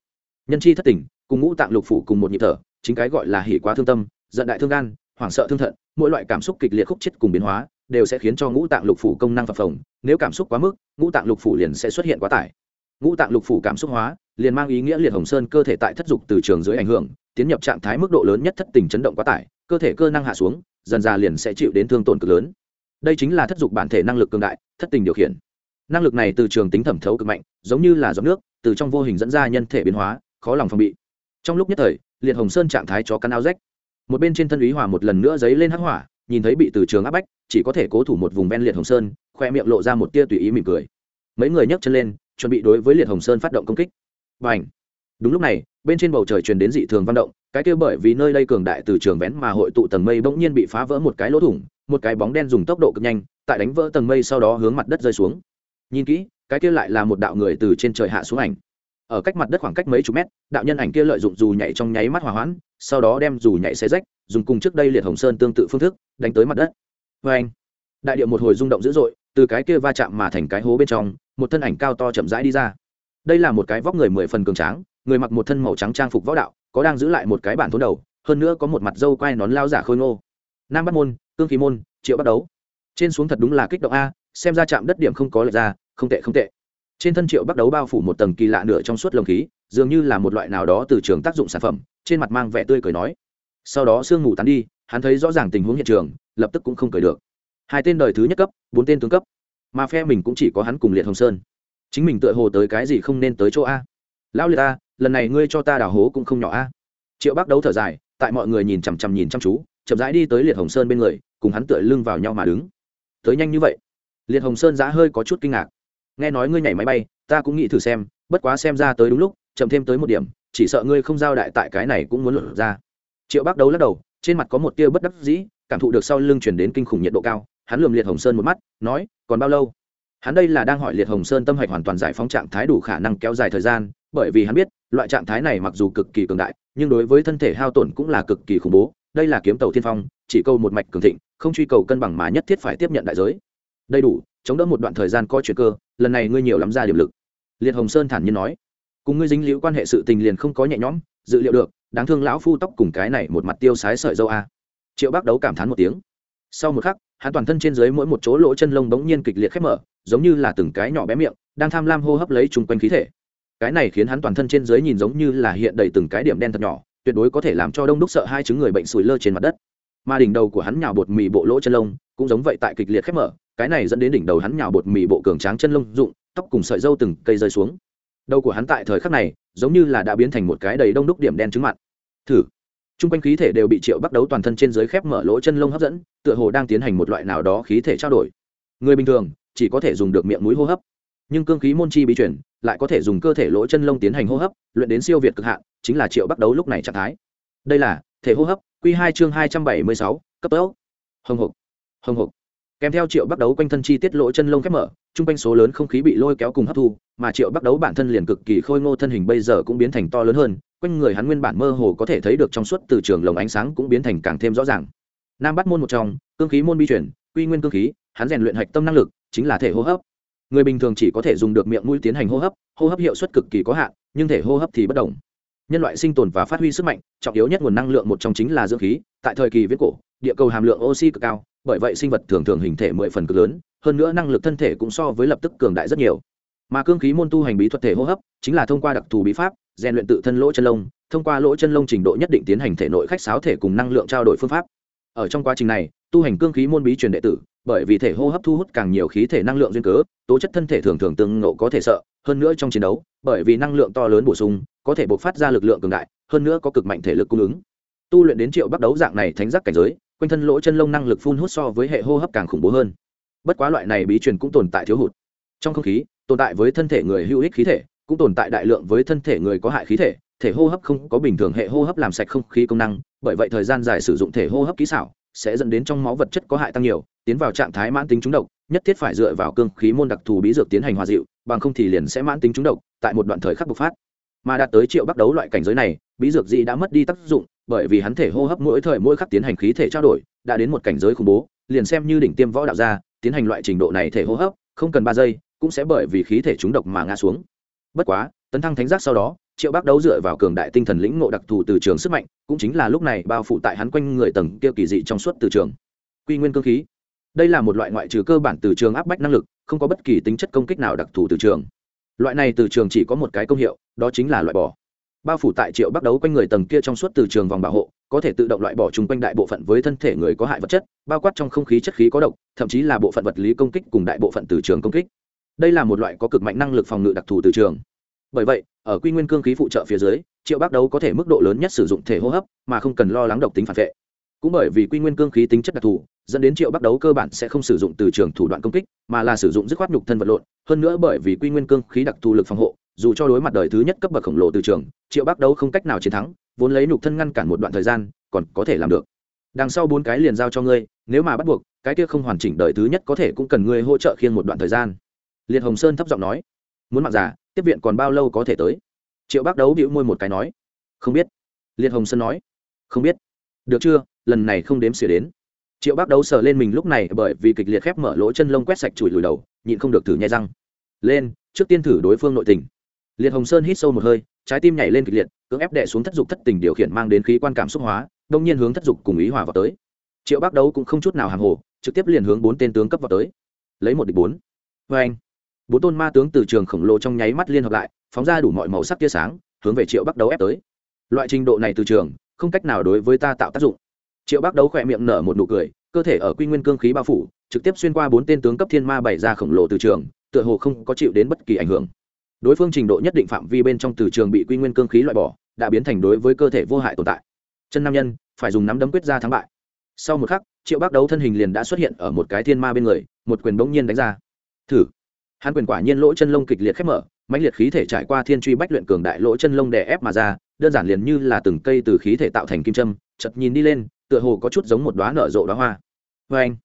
Nhân chi thất tình, cùng ngũ tạng lục phủ cùng một nhịp thở chính cái gọi là hỉ quá thương tâm giận đại thương gan hoảng sợ thương thận mỗi loại cảm xúc kịch liệt khúc chết cùng biến hóa đều sẽ khiến cho ngũ tạng lục phủ công năng phập phồng nếu cảm xúc quá mức ngũ tạng lục phủ liền sẽ xuất hiện quá tải. Ngũ tạng lục phủ cảm xúc hóa liền mang ý nghĩa liệt hồng sơn cơ thể tại thất dục từ trường dưới ảnh hưởng tiến nhập trạng thái mức độ lớn nhất thất tình chấn động quá tải cơ thể cơ năng hạ xuống dần ra liền sẽ chịu đến thương tổn cực lớn đây chính là thất dục bản thể năng lực cường đại, thất tình điều khiển. Năng lực này từ trường tính thẩm thấu cực mạnh, giống như là giọt nước, từ trong vô hình dẫn ra nhân thể biến hóa, khó lòng phòng bị. Trong lúc nhất thời, liệt hồng sơn trạng thái chó cắn áo rách. Một bên trên thân úy hòa một lần nữa dấy lên hắc hỏa, nhìn thấy bị từ trường áp bách, chỉ có thể cố thủ một vùng ven liệt hồng sơn, khoe miệng lộ ra một tia tùy ý mỉm cười. Mấy người nhấc chân lên, chuẩn bị đối với liệt hồng sơn phát động công kích. Và ảnh đúng lúc này, bên trên bầu trời truyền đến dị thường văn động, cái kia bởi vì nơi đây cường đại từ trường vén mà hội tụ tầng mây bỗng nhiên bị phá vỡ một cái lỗ thủng một cái bóng đen dùng tốc độ cực nhanh, tại đánh vỡ tầng mây sau đó hướng mặt đất rơi xuống. Nhìn kỹ, cái kia lại là một đạo người từ trên trời hạ xuống ảnh. Ở cách mặt đất khoảng cách mấy chục mét, đạo nhân ảnh kia lợi dụng dù nhảy trong nháy mắt hỏa hoãn, sau đó đem dù nhảy xe rách, dùng cùng trước đây liệt hồng sơn tương tự phương thức, đánh tới mặt đất. Vê anh, đại điệu một hồi rung động dữ dội, từ cái kia va chạm mà thành cái hố bên trong, một thân ảnh cao to chậm rãi đi ra. Đây là một cái vóc người mười phần cường tráng, người mặc một thân màu trắng trang phục võ đạo, có đang giữ lại một cái bản thốn đầu, hơn nữa có một mặt dâu quai nón lao giả khôi ngô. Nam bắt môn cương khí môn, triệu bắt đấu. Trên xuống thật đúng là kích động a, xem ra chạm đất điểm không có lệch ra, không tệ không tệ. Trên thân triệu bắt đấu bao phủ một tầng kỳ lạ nửa trong suốt lồng khí, dường như là một loại nào đó từ trường tác dụng sản phẩm, trên mặt mang vẻ tươi cười nói. Sau đó sương ngủ tán đi, hắn thấy rõ ràng tình huống hiện trường, lập tức cũng không cười được. Hai tên đời thứ nhất cấp, bốn tên tướng cấp. Mà phe mình cũng chỉ có hắn cùng liệt hồng sơn. Chính mình tựa hồ tới cái gì không nên tới chỗ a. Lão liệt a lần này ngươi cho ta đào hố cũng không nhỏ a. Triệu bác đấu thở dài, tại mọi người nhìn chằm chằm nhìn chăm chú chậm rãi đi tới liệt hồng sơn bên người, cùng hắn tựa lưng vào nhau mà đứng. Tới nhanh như vậy? Liệt hồng sơn giá hơi có chút kinh ngạc. Nghe nói ngươi nhảy máy bay, ta cũng nghĩ thử xem, bất quá xem ra tới đúng lúc, chậm thêm tới một điểm, chỉ sợ ngươi không giao đại tại cái này cũng muốn luận ra. Triệu bác đấu lắc đầu, trên mặt có một tia bất đắc dĩ, cảm thụ được sau lưng chuyển đến kinh khủng nhiệt độ cao, hắn lườm liệt hồng sơn một mắt, nói, còn bao lâu? Hắn đây là đang hỏi liệt hồng sơn tâm hạch hoàn toàn giải phóng trạng thái đủ khả năng kéo dài thời gian, bởi vì hắn biết, loại trạng thái này mặc dù cực kỳ cường đại, nhưng đối với thân thể hao tổn cũng là cực kỳ khủng bố đây là kiếm tàu thiên phong, chỉ câu một mạch cường thịnh, không truy cầu cân bằng mà nhất thiết phải tiếp nhận đại giới. Đầy đủ, chống đỡ một đoạn thời gian có chuyện cơ, lần này ngươi nhiều lắm ra điểm lực. Liệt hồng sơn thản nhiên nói. Cùng ngươi dính liễu quan hệ sự tình liền không có nhẹ nhõm, dự liệu được, đáng thương lão phu tóc cùng cái này một mặt tiêu sái sợi dâu a. Triệu bác đấu cảm thán một tiếng. Sau một khắc, hắn toàn thân trên dưới mỗi một chỗ lỗ chân lông bỗng nhiên kịch liệt khép mở, giống như là từng cái nhỏ bé miệng, đang tham lam hô hấp lấy chung quanh khí thể. Cái này khiến hắn toàn thân trên dưới nhìn giống như là hiện đầy từng cái điểm đen thật nhỏ tuyệt đối có thể làm cho đông đúc sợ hai chứng người bệnh sủi lơ trên mặt đất. Mà đỉnh đầu của hắn nhào bột mì bộ lỗ chân lông cũng giống vậy tại kịch liệt khép mở, cái này dẫn đến đỉnh đầu hắn nhào bột mì bộ cường tráng chân lông, rụng, tóc cùng sợi dâu từng cây rơi xuống. Đầu của hắn tại thời khắc này giống như là đã biến thành một cái đầy đông đúc điểm đen trứng mặt thử. T r u n g quanh khí thể đều bị triệu bắt đấu toàn thân trên dưới khép mở lỗ chân lông hấp dẫn, tựa hồ đang tiến hành một loại nào đó khí thể trao đổi. Người bình thường chỉ có thể dùng được miệng mũi hô hấp nhưng cương khí môn chi bí chuyển lại có thể dùng cơ thể lỗ chân lông tiến hành hô hấp, luyện đến siêu việt cực hạn, chính là triệu bắt đấu lúc này trạng thái. Đây là thể hô hấp q hai chương hai trăm bảy mươi sáu, cấp tốc. Hồng hộc hồng hộc. Kèm theo triệu bắt đấu quanh thân chi tiết lỗ chân lông khép mở, chung quanh số lớn không khí bị lôi kéo cùng hấp thu, mà triệu bắt đấu bản thân liền cực kỳ khôi ngô thân hình bây giờ cũng biến thành to lớn hơn, quanh người hắn nguyên bản mơ hồ có thể thấy được trong suốt từ trường lồng ánh sáng cũng biến thành càng thêm rõ ràng. Nam bắt môn một trong, cương khí môn bi chuyển quy nguyên cương khí, hắn rèn luyện hạch tâm năng lực, chính là thể hô hấp người bình thường chỉ có thể dùng được miệng mũi tiến hành hô hấp hô hấp hiệu suất cực kỳ có hạn, nhưng thể hô hấp thì bất đồng. Nhân loại sinh tồn và phát huy sức mạnh, trọng yếu nhất nguồn năng lượng một trong chính là dưỡng khí, tại thời kỳ viễn cổ, địa cầu hàm lượng oxy cực cao, bởi vậy sinh vật thường thường hình thể mười phần cực lớn, hơn nữa năng lực thân thể cũng so với lập tức cường đại rất nhiều. Mà cương khí môn tu hành bí thuật thể hô hấp, chính là thông qua đặc thù bí pháp, rèn luyện tự thân lỗ chân lông, thông qua lỗ chân lông trình độ nhất định tiến hành thể nội khách sáo thể cùng năng lượng trao đổi phương pháp. Ở trong quá trình này, tu hành cương khí môn bí truyền đệ tử bởi vì thể hô hấp thu hút càng nhiều khí thể năng lượng duyên cớ, tố chất thân thể thường thường tương ngộ có thể sợ, hơn nữa trong chiến đấu, bởi vì năng lượng to lớn bổ sung, có thể bộc phát ra lực lượng cường đại, hơn nữa có cực mạnh thể lực cung ứng. Tu luyện đến triệu bắt đấu dạng này thánh giác cảnh giới, quanh thân lỗ chân lông năng lực phun hút so với hệ hô hấp càng khủng bố hơn. Bất quá loại này bí truyền cũng tồn tại thiếu hụt. Trong không khí, tồn tại với thân thể người hữu ích khí thể, cũng tồn tại đại lượng với thân thể người có hại khí thể thể hô hấp không có bình thường hệ hô hấp làm sạch không khí công năng, bởi vậy thời gian dài sử dụng thể hô hấp kỹ xảo sẽ dẫn đến trong máu vật chất có hại tăng nhiều tiến vào trạng thái mãn tính trúng độc, nhất thiết phải dựa vào cương khí môn đặc thù bí dược tiến hành hòa dịu, bằng không thì liền sẽ mãn tính trúng độc, tại một đoạn thời khắc bộc phát. Mà đạt tới triệu bắt đấu loại cảnh giới này, bí dược dị đã mất đi tác dụng, bởi vì hắn thể hô hấp mỗi thời mỗi khắc tiến hành khí thể trao đổi, đã đến một cảnh giới khủng bố, liền xem như đỉnh tiêm võ đạo gia, tiến hành loại trình độ này thể hô hấp, không cần ba giây, cũng sẽ bởi vì khí thể trúng độc mà ngã xuống. Bất quá, tấn thăng thánh giác sau đó, triệu bác đấu dựa vào cường đại tinh thần lĩnh ngộ đặc thù từ trường sức mạnh, cũng chính là lúc này bao phủ tại hắn quanh người tầng kia kỳ dị trong suốt từ trường. Quy nguyên cơ khí đây là một loại ngoại trừ cơ bản từ trường áp bách năng lực, không có bất kỳ tính chất công kích nào đặc thù từ trường. Loại này từ trường chỉ có một cái công hiệu, đó chính là loại bỏ. Bao phủ tại triệu bắt đấu quanh người tầng kia trong suốt từ trường vòng bảo hộ, có thể tự động loại bỏ chung quanh đại bộ phận với thân thể người có hại vật chất, bao quát trong không khí chất khí có độc, thậm chí là bộ phận vật lý công kích cùng đại bộ phận từ trường công kích. Đây là một loại có cực mạnh năng lực phòng ngự đặc thù từ trường. Bởi vậy, ở quy nguyên cương khí phụ trợ phía dưới, triệu bắt đấu có thể mức độ lớn nhất sử dụng thể hô hấp, mà không cần lo lắng độc tính phản vệ. Cũng bởi vì quy nguyên cương khí tính chất đặc thù dẫn đến triệu bắc đấu cơ bản sẽ không sử dụng từ trường thủ đoạn công kích, mà là sử dụng dứt khoát nhục thân vật lộn. Hơn nữa bởi vì quy nguyên cương khí đặc thù lực phòng hộ, dù cho đối mặt đời thứ nhất cấp bậc khổng lồ từ trường, triệu bắc đấu không cách nào chiến thắng, vốn lấy nhục thân ngăn cản một đoạn thời gian, còn có thể làm được. Đằng sau bốn cái liền giao cho ngươi, nếu mà bắt buộc, cái kia không hoàn chỉnh đời thứ nhất có thể cũng cần ngươi hỗ trợ khiêng một đoạn thời gian. Liệt hồng sơn thấp giọng nói. Muốn mặc giả tiếp viện còn bao lâu có thể tới? Triệu bác đấu bĩu môi một cái nói. Không biết. Liệt hồng sơn nói. Không biết. Được chưa? Lần này không đếm xỉa đến triệu bác đấu sờ lên mình lúc này bởi vì kịch liệt khép mở lỗ chân lông quét sạch chùi lùi đầu, nhịn không được thử nhai răng. Lên, trước tiên thử đối phương nội tình. Liệt hồng sơn hít sâu một hơi, trái tim nhảy lên kịch liệt, cưỡng ép đẻ xuống thất dục thất tình điều khiển mang đến khí quan cảm xúc hóa, đông nhiên hướng thất dục cùng ý hòa vào tới. Triệu bác đấu cũng không chút nào hàng hồ, trực tiếp liền hướng bốn tên tướng cấp vào tới. Lấy một địch bốn. Vê anh. Bốn tôn ma tướng từ trường khổng lồ trong nháy mắt liên hợp lại, phóng ra đủ mọi màu sắc tia sáng, hướng về triệu bắc đấu ép tới. Loại trình độ này từ trường, không cách nào đối với ta tạo tác dụng triệu bắc đấu khỏe miệng nở một nụ cười, cơ thể ở quy nguyên cương khí bao phủ, trực tiếp xuyên qua bốn tên tướng cấp thiên ma bày ra khổng lồ từ trường, tựa hồ không có chịu đến bất kỳ ảnh hưởng. Đối phương trình độ nhất định phạm vi bên trong từ trường bị quy nguyên cương khí loại bỏ, đã biến thành đối với cơ thể vô hại tồn tại. Chân nam nhân, phải dùng nắm đấm quyết ra thắng bại. Sau một khắc, triệu bác đấu thân hình liền đã xuất hiện ở một cái thiên ma bên người, một quyền bỗng nhiên đánh ra. Thử. Hắn quyền quả nhiên lỗ chân lông kịch liệt khép mở, mãnh liệt khí thể trải qua thiên truy bách luyện cường đại lỗ chân lông đè ép mà ra, đơn giản liền như là từng cây từ khí thể tạo thành kim châm chật nhìn đi lên tựa hồ có chút giống một đoá nở rộ đoá hoa. Vê anh,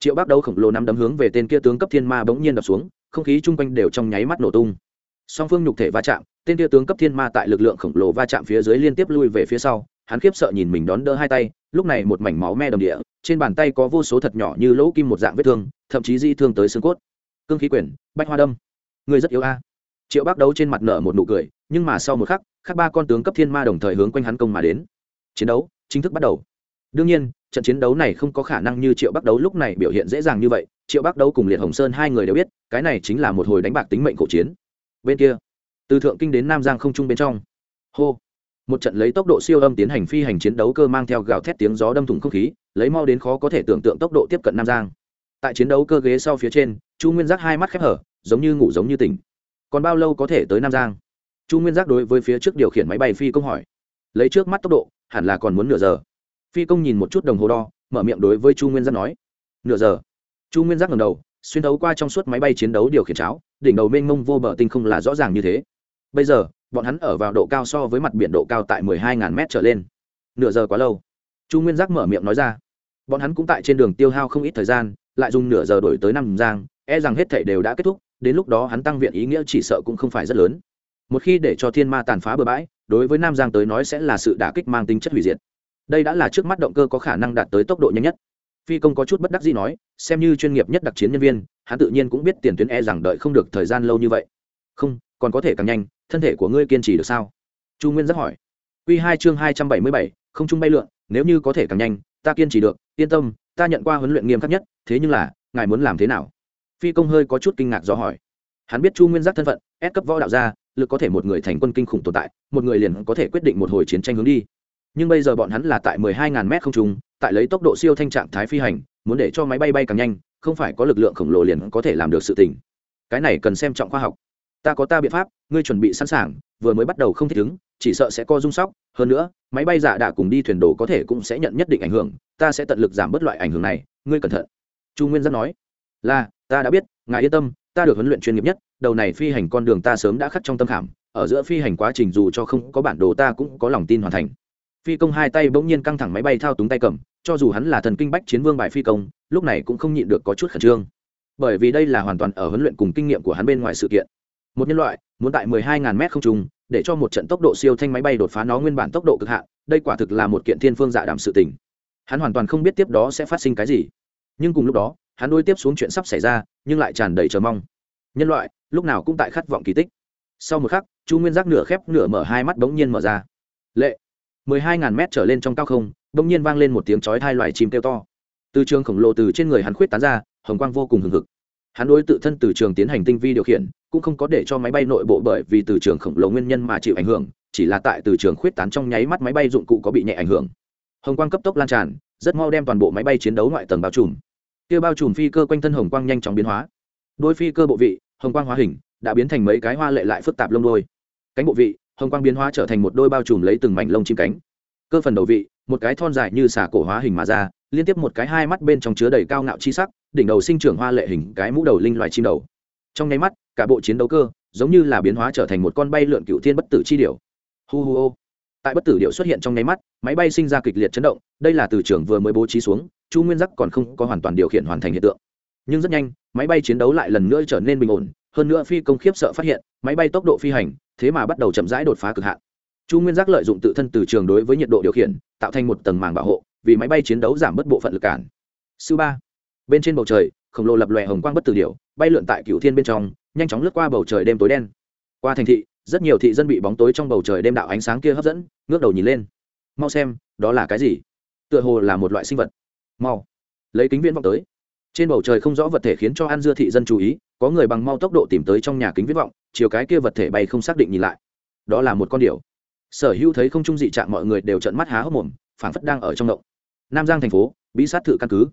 triệu bác đấu khổng lồ nắm đấm hướng về tên kia tướng cấp thiên ma bỗng nhiên đập xuống, không khí chung quanh đều trong nháy mắt nổ tung. Song phương nhục thể va chạm, tên kia tướng cấp thiên ma tại lực lượng khổng lồ va chạm phía dưới liên tiếp lui về phía sau, hắn khiếp sợ nhìn mình đón đỡ hai tay, lúc này một mảnh máu me đầm địa, trên bàn tay có vô số thật nhỏ như lỗ kim một dạng vết thương, thậm chí di thương tới xương cốt. Cương khí quyển, bách hoa đâm. Người rất yếu a. Triệu bác đấu trên mặt nở một nụ cười, nhưng mà sau một khắc, khác ba con tướng cấp thiên ma đồng thời hướng quanh hắn công mà đến. Chiến đấu chính thức bắt đầu đương nhiên, trận chiến đấu này không có khả năng như triệu bắc đấu lúc này biểu hiện dễ dàng như vậy. Triệu bắc đấu cùng liệt hồng sơn hai người đều biết, cái này chính là một hồi đánh bạc tính mệnh cổ chiến. Bên kia, từ thượng kinh đến nam giang không trung bên trong. Hô! Một trận lấy tốc độ siêu âm tiến hành phi hành chiến đấu cơ mang theo gào thét tiếng gió đâm thủng không khí, lấy mau đến khó có thể tưởng tượng tốc độ tiếp cận nam giang. Tại chiến đấu cơ ghế sau phía trên, chu nguyên giác hai mắt khép hở, giống như ngủ giống như tỉnh. Còn bao lâu có thể tới nam giang? Chu nguyên giác đối với phía trước điều khiển máy bay phi công hỏi. Lấy trước mắt tốc độ, hẳn là còn muốn nửa giờ phi công nhìn một chút đồng hồ đo, mở miệng đối với chu nguyên giác nói. Nửa giờ. Chu nguyên giác ngầm đầu, xuyên đấu qua trong suốt máy bay chiến đấu điều khiển cháo, đỉnh đầu mênh mông vô bờ tinh không là rõ ràng như thế. Bây giờ, bọn hắn ở vào độ cao so với mặt biển độ cao tại mười hai ngàn mét trở lên. Nửa giờ quá lâu. Chu nguyên giác mở miệng nói ra. Bọn hắn cũng tại trên đường tiêu hao không ít thời gian, lại dùng nửa giờ đổi tới năm giang e rằng hết thảy đều đã kết thúc, đến lúc đó hắn tăng viện ý nghĩa chỉ sợ cũng không phải rất lớn. Một khi để cho thiên ma tàn phá bừa bãi, đối với nam giang tới nói sẽ là sự đả kích mang tính chất hủy diệt đây đã là trước mắt động cơ có khả năng đạt tới tốc độ nhanh nhất. Phi công có chút bất đắc gì nói, xem như chuyên nghiệp nhất đặc chiến nhân viên, hắn tự nhiên cũng biết tiền tuyến e rằng đợi không được thời gian lâu như vậy. Không, còn có thể càng nhanh, thân thể của ngươi kiên trì được sao? Chu nguyên rất hỏi. Q hai chương hai trăm bảy mươi bảy, không chung bay lượn, nếu như có thể càng nhanh, ta kiên trì được, yên tâm, ta nhận qua huấn luyện nghiêm khắc nhất, thế nhưng là, ngài muốn làm thế nào? Phi công hơi có chút kinh ngạc do hỏi. Hắn biết chu nguyên giác thân phận ép cấp võ đạo gia, lực có thể một người thành quân kinh khủng tồn tại, một người liền có thể quyết định một hồi chiến tranh hướng đi nhưng bây giờ bọn hắn là tại mười hai ngàn mét không trung, tại lấy tốc độ siêu thanh trạng thái phi hành, muốn để cho máy bay bay càng nhanh, không phải có lực lượng khổng lồ liền có thể làm được sự tình. Cái này cần xem trọng khoa học. Ta có ta biện pháp, ngươi chuẩn bị sẵn sàng, vừa mới bắt đầu không thích ứng, chỉ sợ sẽ co rung sóc. Hơn nữa, máy bay giả đạ cùng đi thuyền đồ có thể cũng sẽ nhận nhất định ảnh hưởng, ta sẽ tận lực giảm bớt loại ảnh hưởng này, ngươi cẩn thận. Chu nguyên giác nói. Là, ta đã biết, ngài yên tâm, ta được huấn luyện chuyên nghiệp nhất, đầu này phi hành con đường ta sớm đã khắc trong tâm khảm, ở giữa phi hành quá trình dù cho không có bản đồ ta cũng có lòng tin hoàn thành phi công hai tay bỗng nhiên căng thẳng máy bay thao túng tay cầm, cho dù hắn là thần kinh bách chiến vương bài phi công, lúc này cũng không nhịn được có chút khẩn trương. Bởi vì đây là hoàn toàn ở huấn luyện cùng kinh nghiệm của hắn bên ngoài sự kiện. Một nhân loại, muốn tại 12.000 m không trung, để cho một trận tốc độ siêu thanh máy bay đột phá nó nguyên bản tốc độ cực hạn, đây quả thực là một kiện thiên phương dạ đảm sự tình. Hắn hoàn toàn không biết tiếp đó sẽ phát sinh cái gì. Nhưng cùng lúc đó, hắn đôi tiếp xuống chuyện sắp xảy ra, nhưng lại tràn đầy chờ mong. Nhân loại, lúc nào cũng tại khát vọng kỳ tích. Sau một khắc, chu nguyên giác nửa khép nửa mở hai mắt bỗng nhiên mở ra. Lệ mười hai ngàn mét trở lên trong cao không, bỗng nhiên vang lên một tiếng chói hai loài chim kêu to. Từ trường khổng lồ từ trên người hắn khuyết tán ra, hồng quang vô cùng hừng hực. Hắn đối tự thân từ trường tiến hành tinh vi điều khiển, cũng không có để cho máy bay nội bộ bởi vì từ trường khổng lồ nguyên nhân mà chịu ảnh hưởng, chỉ là tại từ trường khuyết tán trong nháy mắt máy bay dụng cụ có bị nhẹ ảnh hưởng. Hồng quang cấp tốc lan tràn, rất mau đem toàn bộ máy bay chiến đấu ngoại tầng bao trùm. Kia bao trùm phi cơ quanh thân hồng quang nhanh chóng biến hóa. Đôi phi cơ bộ vị, hồng quang hóa hình, đã biến thành mấy cái hoa lệ lại phức tạp lông đôi cánh bộ vị hồng quang biến hóa trở thành một đôi bao trùm lấy từng mảnh lông chim cánh. Cơ phần đầu vị một cái thon dài như xà cổ hóa hình mà ra liên tiếp một cái hai mắt bên trong chứa đầy cao ngạo chi sắc đỉnh đầu sinh trưởng hoa lệ hình cái mũ đầu linh loài chim đầu. Trong nháy mắt cả bộ chiến đấu cơ giống như là biến hóa trở thành một con bay lượn cựu thiên bất tử chi điểu. Hu hu ô, tại bất tử điệu xuất hiện trong nháy mắt máy bay sinh ra kịch liệt chấn động đây là từ trường vừa mới bố trí xuống chu nguyên giác còn không có hoàn toàn điều khiển hoàn thành hiện tượng. Nhưng rất nhanh máy bay chiến đấu lại lần nữa trở nên bình ổn hơn nữa phi công khiếp sợ phát hiện, máy bay tốc độ phi hành, thế mà bắt đầu chậm rãi đột phá cực hạn. Chu nguyên giác lợi dụng tự thân từ trường đối với nhiệt độ điều khiển, tạo thành một tầng màng bảo hộ, vì máy bay chiến đấu giảm bớt bộ phận lực cản. Sư ba, bên trên bầu trời, khổng lồ lập lòe hồng quang bất tử điệu bay lượn tại cựu thiên bên trong, nhanh chóng lướt qua bầu trời đêm tối đen. Qua thành thị, rất nhiều thị dân bị bóng tối trong bầu trời đêm đạo ánh sáng kia hấp dẫn, ngước đầu nhìn lên. Mau xem, đó là cái gì? Tựa hồ là một loại sinh vật. Mau, lấy kính viễn vọng tới. Trên bầu trời không rõ vật thể khiến cho an dưa thị dân chú ý có người bằng mau tốc độ tìm tới trong nhà kính viết vọng, chiều cái kia vật thể bay không xác định nhìn lại. Đó là một con điểu. Sở hữu thấy không trung dị trạng mọi người đều trận mắt há hốc mồm, phảng phất đang ở trong động. Nam giang thành phố, bí sát thự căn cứ.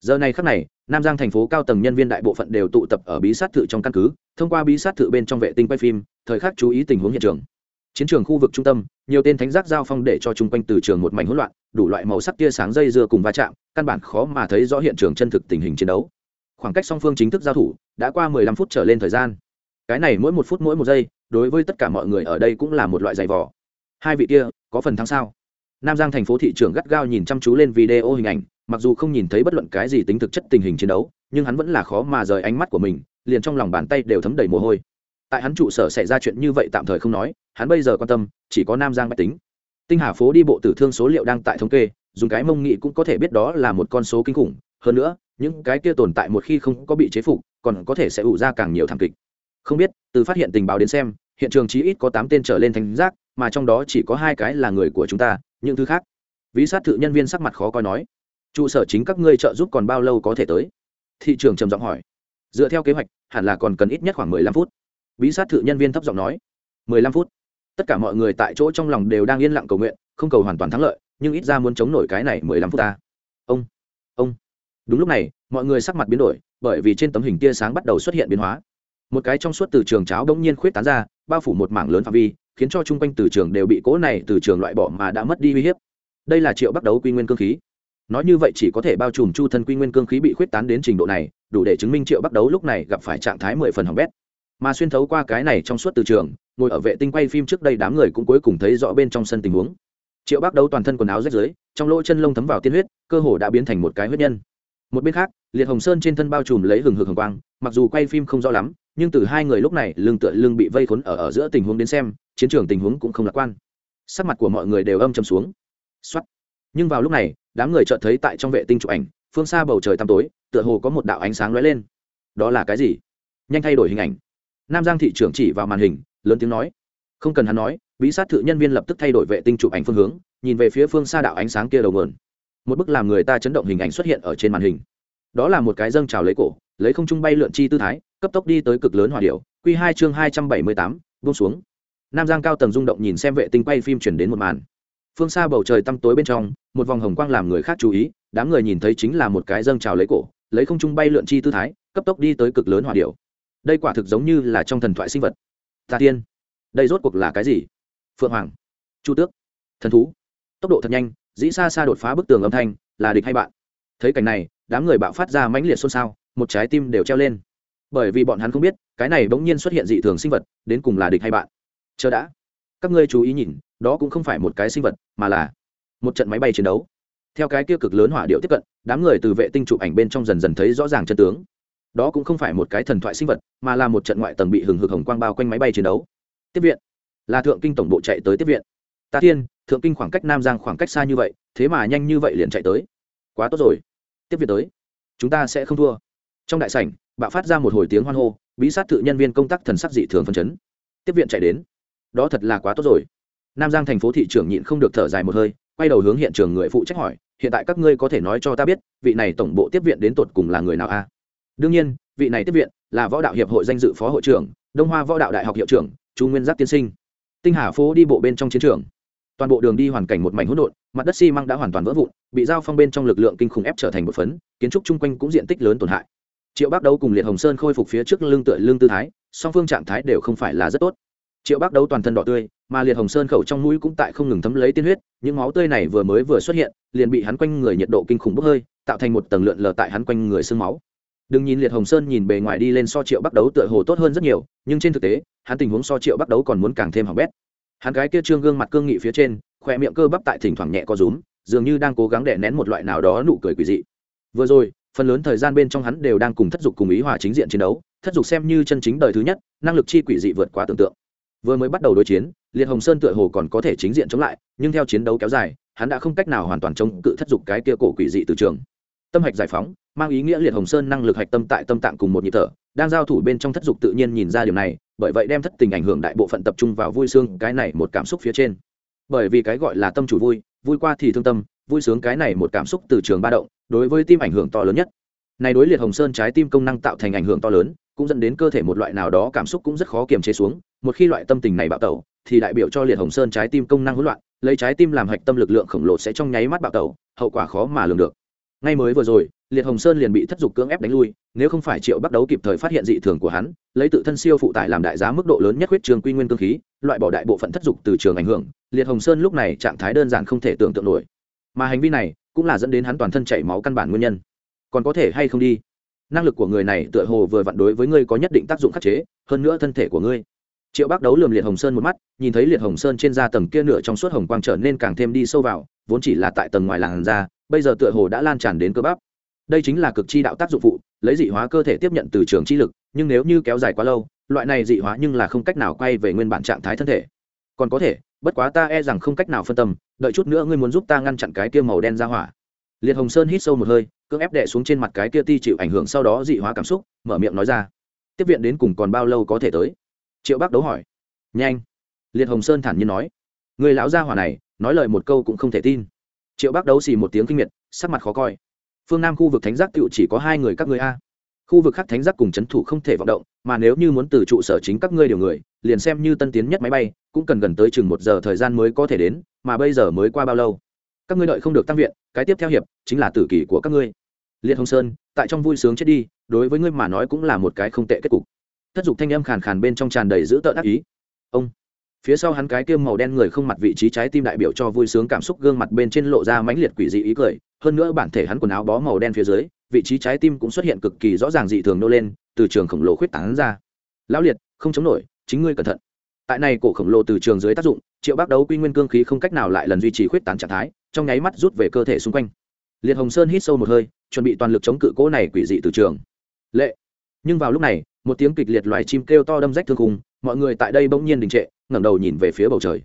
Giờ này khắc này, nam giang thành phố cao tầng nhân viên đại bộ phận đều tụ tập ở bí sát thự trong căn cứ, thông qua bí sát thự bên trong vệ tinh quay phim, thời khắc chú ý tình huống hiện trường. Chiến trường khu vực trung tâm, nhiều tên thánh giác giao phong để cho chung quanh từ trường một mảnh hỗn loạn, đủ loại màu sắc tia sáng dây dưa cùng va chạm, căn bản khó mà thấy rõ hiện trường chân thực tình hình chiến đấu khoảng cách song phương chính thức giao thủ đã qua 15 phút trở lên thời gian. Cái này mỗi một phút mỗi một giây, đối với tất cả mọi người ở đây cũng là một loại giày vò. Hai vị kia, có phần thắng sao? Nam giang thành phố thị trưởng gắt gao nhìn chăm chú lên video hình ảnh, mặc dù không nhìn thấy bất luận cái gì tính thực chất tình hình chiến đấu, nhưng hắn vẫn là khó mà rời ánh mắt của mình, liền trong lòng bàn tay đều thấm đầy mồ hôi. Tại hắn trụ sở xảy ra chuyện như vậy tạm thời không nói, hắn bây giờ quan tâm, chỉ có nam giang bách tính. Tinh hà phố đi bộ tử thương số liệu đang tại thống kê, dùng cái mông nghị cũng có thể biết đó là một con số kinh khủng. Hơn nữa những cái kia tồn tại một khi không có bị chế phục, còn có thể sẽ ủ ra càng nhiều thảm kịch. Không biết, từ phát hiện tình báo đến xem, hiện trường chí ít có tám tên trở lên thành giác, mà trong đó chỉ có hai cái là người của chúng ta, những thứ khác. Ví sát thự nhân viên sắc mặt khó coi nói, trụ sở chính các ngươi trợ giúp còn bao lâu có thể tới? Thị trường trầm giọng hỏi. Dựa theo kế hoạch, hẳn là còn cần ít nhất khoảng mười lăm phút. Bí sát thự nhân viên thấp giọng nói, mười lăm phút? Tất cả mọi người tại chỗ trong lòng đều đang yên lặng cầu nguyện, không cầu hoàn toàn thắng lợi, nhưng ít ra muốn chống nổi cái này mười lăm phút ta. Ông đúng lúc này, mọi người sắc mặt biến đổi, bởi vì trên tấm hình tia sáng bắt đầu xuất hiện biến hóa. Một cái trong suốt từ trường cháo đ ỗ n g nhiên khuyết tán ra, bao phủ một mảng lớn phạm vi, khiến cho chung quanh từ trường đều bị cỗ này từ trường loại bỏ mà đã mất đi uy hiếp. Đây là triệu bắt đầu quy nguyên cơ khí. Nói như vậy chỉ có thể bao trùm chu thân quy nguyên cương khí bị khuyết tán đến trình độ này, đủ để chứng minh triệu bắt đấu lúc này gặp phải trạng thái mười phần hỏng bét. Mà xuyên thấu qua cái này trong suốt từ trường, ngồi ở vệ tinh quay phim trước đây đám người cũng cuối cùng thấy rõ bên trong sân tình huống. Triệu bắt đấu toàn thân quần áo rách rưới, trong lỗ chân lông thấm vào tiên huyết, cơ hồ đã biến thành một cái huyết nhân một bên khác, liệt hồng sơn trên thân bao trùm lấy hừng hực hồng quang, mặc dù quay phim không rõ lắm, nhưng từ hai người lúc này lưng tựa lưng bị vây khốn ở ở giữa tình huống đến xem, chiến trường tình huống cũng không lạc quan. Sắc mặt của mọi người đều âm chầm xuống. Xuất nhưng vào lúc này, đám người chợt thấy tại trong vệ tinh chụp ảnh, phương xa bầu trời tăm tối, tựa hồ có một đạo ánh sáng lóe lên. Đó là cái gì? Nhanh thay đổi hình ảnh. Nam giang thị trưởng chỉ vào màn hình, lớn tiếng nói. Không cần hắn nói, bí sát thự nhân viên lập tức thay đổi vệ tinh chụp ảnh phương hướng, nhìn về phía phương xa đạo ánh sáng kia đầu mườn một bức làm người ta chấn động hình ảnh xuất hiện ở trên màn hình. Đó là một cái dâng trào lấy cổ, lấy không trung bay lượn chi tư thái, cấp tốc đi tới cực lớn hỏa điệu q hai chương hai trăm bảy mươi tám vung xuống. Nam giang cao tầng rung động nhìn xem vệ tinh quay phim chuyển đến một màn. Phương xa bầu trời tăm tối bên trong, một vòng hồng quang làm người khác chú ý, đám người nhìn thấy chính là một cái dâng trào lấy cổ, lấy không trung bay lượn chi tư thái, cấp tốc đi tới cực lớn hỏa điệu đây quả thực giống như là trong thần thoại sinh vật. Tà tiên, đây rốt cuộc là cái gì? Phượng hoàng, chu tước, thần thú. Tốc độ thật nhanh dĩ xa xa đột phá bức tường âm thanh, là địch hay bạn? Thấy cảnh này, đám người bạo phát ra mãnh liệt xôn xao, một trái tim đều treo lên. Bởi vì bọn hắn không biết, cái này bỗng nhiên xuất hiện dị thường sinh vật, đến cùng là địch hay bạn? Chờ đã. Các ngươi chú ý nhìn, đó cũng không phải một cái sinh vật, mà là một trận máy bay chiến đấu. Theo cái kia cực lớn hỏa điệu tiếp cận, đám người từ vệ tinh chụp ảnh bên trong dần dần thấy rõ ràng chân tướng. Đó cũng không phải một cái thần thoại sinh vật, mà là một trận ngoại tầng bị hừng hực hồng quang bao quanh máy bay chiến đấu. Tiếp viện. Là thượng kinh tổng bộ chạy tới tiếp viện. Ta thiên thượng kinh khoảng cách nam giang khoảng cách xa như vậy, thế mà nhanh như vậy liền chạy tới. Quá tốt rồi. Tiếp việc tới. Chúng ta sẽ không thua. Trong đại sảnh, bạo phát ra một hồi tiếng hoan hô, bí sát tự nhân viên công tác thần sắc dị thường phân chấn. Tiếp viện chạy đến. Đó thật là quá tốt rồi. Nam giang thành phố thị trưởng nhịn không được thở dài một hơi, quay đầu hướng hiện trường người phụ trách hỏi, hiện tại các ngươi có thể nói cho ta biết, vị này tổng bộ tiếp viện đến tột cùng là người nào a? Đương nhiên, vị này tiếp viện là võ đạo hiệp hội danh dự phó hội trưởng, đông hoa võ đạo đại học hiệu trưởng, chu nguyên giáp tiên sinh. Tinh hà phố đi bộ bên trong chiến trường toàn bộ đường đi hoàn cảnh một mảnh hỗn độn, mặt đất xi măng đã hoàn toàn vỡ vụn, bị giao phong bên trong lực lượng kinh khủng ép trở thành một phấn, kiến trúc chung quanh cũng diện tích lớn tổn hại. Triệu bắc đấu cùng liệt hồng sơn khôi phục phía trước lưng tựa lưng tư thái, song phương trạng thái đều không phải là rất tốt. Triệu bắc đấu toàn thân đỏ tươi, mà liệt hồng sơn khẩu trong mũi cũng tại không ngừng thấm lấy tiên huyết, những máu tươi này vừa mới vừa xuất hiện, liền bị hắn quanh người nhiệt độ kinh khủng bốc hơi, tạo thành một tầng lượn lờ tại hắn quanh người sương máu. Đừng nhìn liệt hồng sơn nhìn bề ngoài đi lên so triệu bắc đấu tựa hồ tốt hơn rất nhiều, nhưng trên thực tế, hắn tình huống so triệu bắc đấu còn muốn càng thêm hỏng bét hắn cái kia trương gương mặt cương nghị phía trên khoe miệng cơ bắp tại thỉnh thoảng nhẹ có rúm, dường như đang cố gắng đè nén một loại nào đó nụ cười quỷ dị. Vừa rồi, phần lớn thời gian bên trong hắn đều đang cùng thất dục cùng ý hòa chính diện chiến đấu, thất dục xem như chân chính đời thứ nhất, năng lực chi quỷ dị vượt quá tưởng tượng. Vừa mới bắt đầu đối chiến, liệt hồng sơn tựa hồ còn có thể chính diện chống lại, nhưng theo chiến đấu kéo dài, hắn đã không cách nào hoàn toàn chống cự thất dục cái kia cổ quỷ dị từ trường. Tâm hạch giải phóng, mang ý nghĩa liệt hồng sơn năng lực hạch tâm tại tâm tạng cùng một nhịp thở, đang giao thủ bên trong thất dục tự nhiên nhìn ra điều này bởi vậy đem thất tình ảnh hưởng đại bộ phận tập trung vào vui sướng cái này một cảm xúc phía trên. Bởi vì cái gọi là tâm chủ vui vui qua thì thương tâm, vui sướng cái này một cảm xúc từ trường ba động, đối với tim ảnh hưởng to lớn nhất. Này đối liệt hồng sơn trái tim công năng tạo thành ảnh hưởng to lớn, cũng dẫn đến cơ thể một loại nào đó cảm xúc cũng rất khó kiềm chế xuống. Một khi loại tâm tình này bạo tẩu, thì đại biểu cho liệt hồng sơn trái tim công năng hỗn loạn, lấy trái tim làm hạch tâm lực lượng khổng lồ sẽ trong nháy mắt bạo tẩu, hậu quả khó mà lường được. Ngay mới vừa rồi liệt hồng sơn liền bị thất dục cưỡng ép đánh lui, nếu không phải triệu bắt đấu kịp thời phát hiện dị thường của hắn, lấy tự thân siêu phụ tải làm đại giá mức độ lớn nhất huyết trường quy nguyên cơ khí, loại bỏ đại bộ phận thất dục từ trường ảnh hưởng, liệt hồng sơn lúc này trạng thái đơn giản không thể tưởng tượng nổi. Mà hành vi này cũng là dẫn đến hắn toàn thân chảy máu căn bản nguyên nhân. Còn có thể hay không đi? Năng lực của người này tựa hồ vừa vặn đối với ngươi có nhất định tác dụng khắc chế, hơn nữa thân thể của ngươi. Triệu bác đấu lườm liệt hồng sơn một mắt, nhìn thấy liệt hồng sơn trên da tầng kia nửa trong suốt hồng quang trở nên càng thêm đi sâu vào, vốn chỉ là tại tầng ngoài làn da, bây giờ tựa hồ đã lan tràn đến cơ bắp đây chính là cực chi đạo tác dụng phụ, lấy dị hóa cơ thể tiếp nhận từ trường chi lực, nhưng nếu như kéo dài quá lâu, loại này dị hóa nhưng là không cách nào quay về nguyên bản trạng thái thân thể. Còn có thể, bất quá ta e rằng không cách nào phân tâm, đợi chút nữa ngươi muốn giúp ta ngăn chặn cái kia màu đen ra hỏa. Liệt hồng sơn hít sâu một hơi, cưỡng ép đệ xuống trên mặt cái kia ti chịu ảnh hưởng sau đó dị hóa cảm xúc, mở miệng nói ra. Tiếp viện đến cùng còn bao lâu có thể tới? Triệu bác đấu hỏi. Nhanh. Liệt hồng sơn thản nhiên nói. Người lão gia hỏa này, nói lời một câu cũng không thể tin. Triệu bác đấu xì một tiếng kinh miệt, sắc mặt khó coi phương nam khu vực thánh giác tựu chỉ có hai người các ngươi a. Khu vực khác thánh giác cùng c h ấ n thủ không thể vọng động, mà nếu như muốn từ trụ sở chính các ngươi điều người, liền xem như tân tiến nhất máy bay, cũng cần gần tới chừng một giờ thời gian mới có thể đến, mà bây giờ mới qua bao lâu? Các ngươi đợi không được tăng viện, cái tiếp theo hiệp chính là tử kỷ của các ngươi. Liệt hồng sơn, tại trong vui sướng chết đi, đối với ngươi mà nói cũng là một cái không tệ kết cục. Thất dục thanh âm khàn khàn bên trong tràn đầy dữ tợn ác ý. Ông phía sau hắn cái kiêm màu đen người không mặt vị trí trái tim đại biểu cho vui sướng cảm xúc gương mặt bên trên lộ ra mãnh liệt quỷ dị ý cười, hơn nữa bản thể hắn quần áo bó màu đen phía dưới, vị trí trái tim cũng xuất hiện cực kỳ rõ ràng dị thường nô lên, từ trường khổng lồ khuyết tán ra. Lão liệt, không chống nổi, chính ngươi cẩn thận. Tại này cổ khổng lồ từ trường dưới tác dụng, triệu bác đấu quy nguyên cương khí không cách nào lại lần duy trì khuyết tán trạng thái, trong nháy mắt rút về cơ thể xung quanh. Liệt hồng sơn hít sâu một hơi, chuẩn bị toàn lực chống cự cỗ này quỷ dị từ trường. Lệ. Nhưng vào lúc này, một tiếng kịch liệt loài chim kêu to đâm rách thương khùng mọi người tại đây bỗng nhiên đình trệ ngẩng đầu nhìn về phía bầu trời.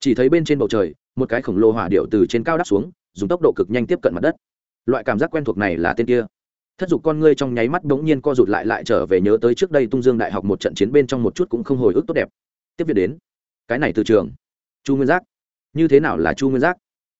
Chỉ thấy bên trên bầu trời, một cái khổng lồ hỏa điệu từ trên cao đáp xuống, dùng tốc độ cực nhanh tiếp cận mặt đất. Loại cảm giác quen thuộc này là tên kia. Thất dục con ngươi trong nháy mắt bỗng nhiên co rụt lại lại trở về nhớ tới trước đây tung dương đại học một trận chiến bên trong một chút cũng không hồi ức tốt đẹp. Tiếp việc đến. Cái này từ trường. Chu nguyên giác. Như thế nào là chu nguyên giác?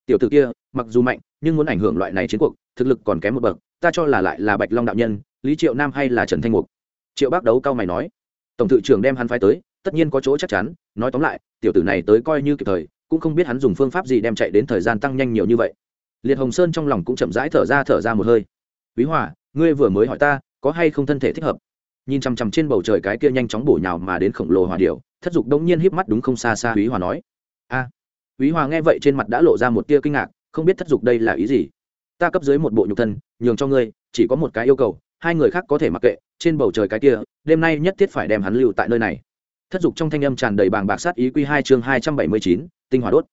Tiểu t ử kia, mặc dù mạnh, nhưng muốn ảnh hưởng loại này chiến cuộc, thực lực còn kém một bậc, ta cho là lại là bạch long đạo nhân, lý triệu nam hay là trần thanh mục? Triệu bác đấu cao mày nói. Tổng thự trưởng đem hắn phái tới tất nhiên có chỗ chắc chắn, nói tóm lại, tiểu tử này tới coi như kịp thời, cũng không biết hắn dùng phương pháp gì đem chạy đến thời gian tăng nhanh nhiều như vậy. Liệt hồng sơn trong lòng cũng chậm rãi thở ra thở ra một hơi. Quý hòa, ngươi vừa mới hỏi ta, có hay không thân thể thích hợp? Nhìn chằm chằm trên bầu trời cái kia nhanh chóng bổ nhào mà đến khổng lồ hòa điệu thất dục đông nhiên híp mắt đúng không xa xa quý hòa nói. A. Quý hòa nghe vậy trên mặt đã lộ ra một tia kinh ngạc, không biết thất dục đây là ý gì. Ta cấp dưới một bộ nhục thân, nhường cho ngươi, chỉ có một cái yêu cầu, hai người khác có thể mặc kệ, trên bầu trời cái kia, đêm nay nhất thiết phải đem hắn lưu tại nơi này thất dục trong thanh âm tràn đầy bàng bạc sát ý quy hai chương hai trăm bảy mươi chín, tinh hỏa đốt.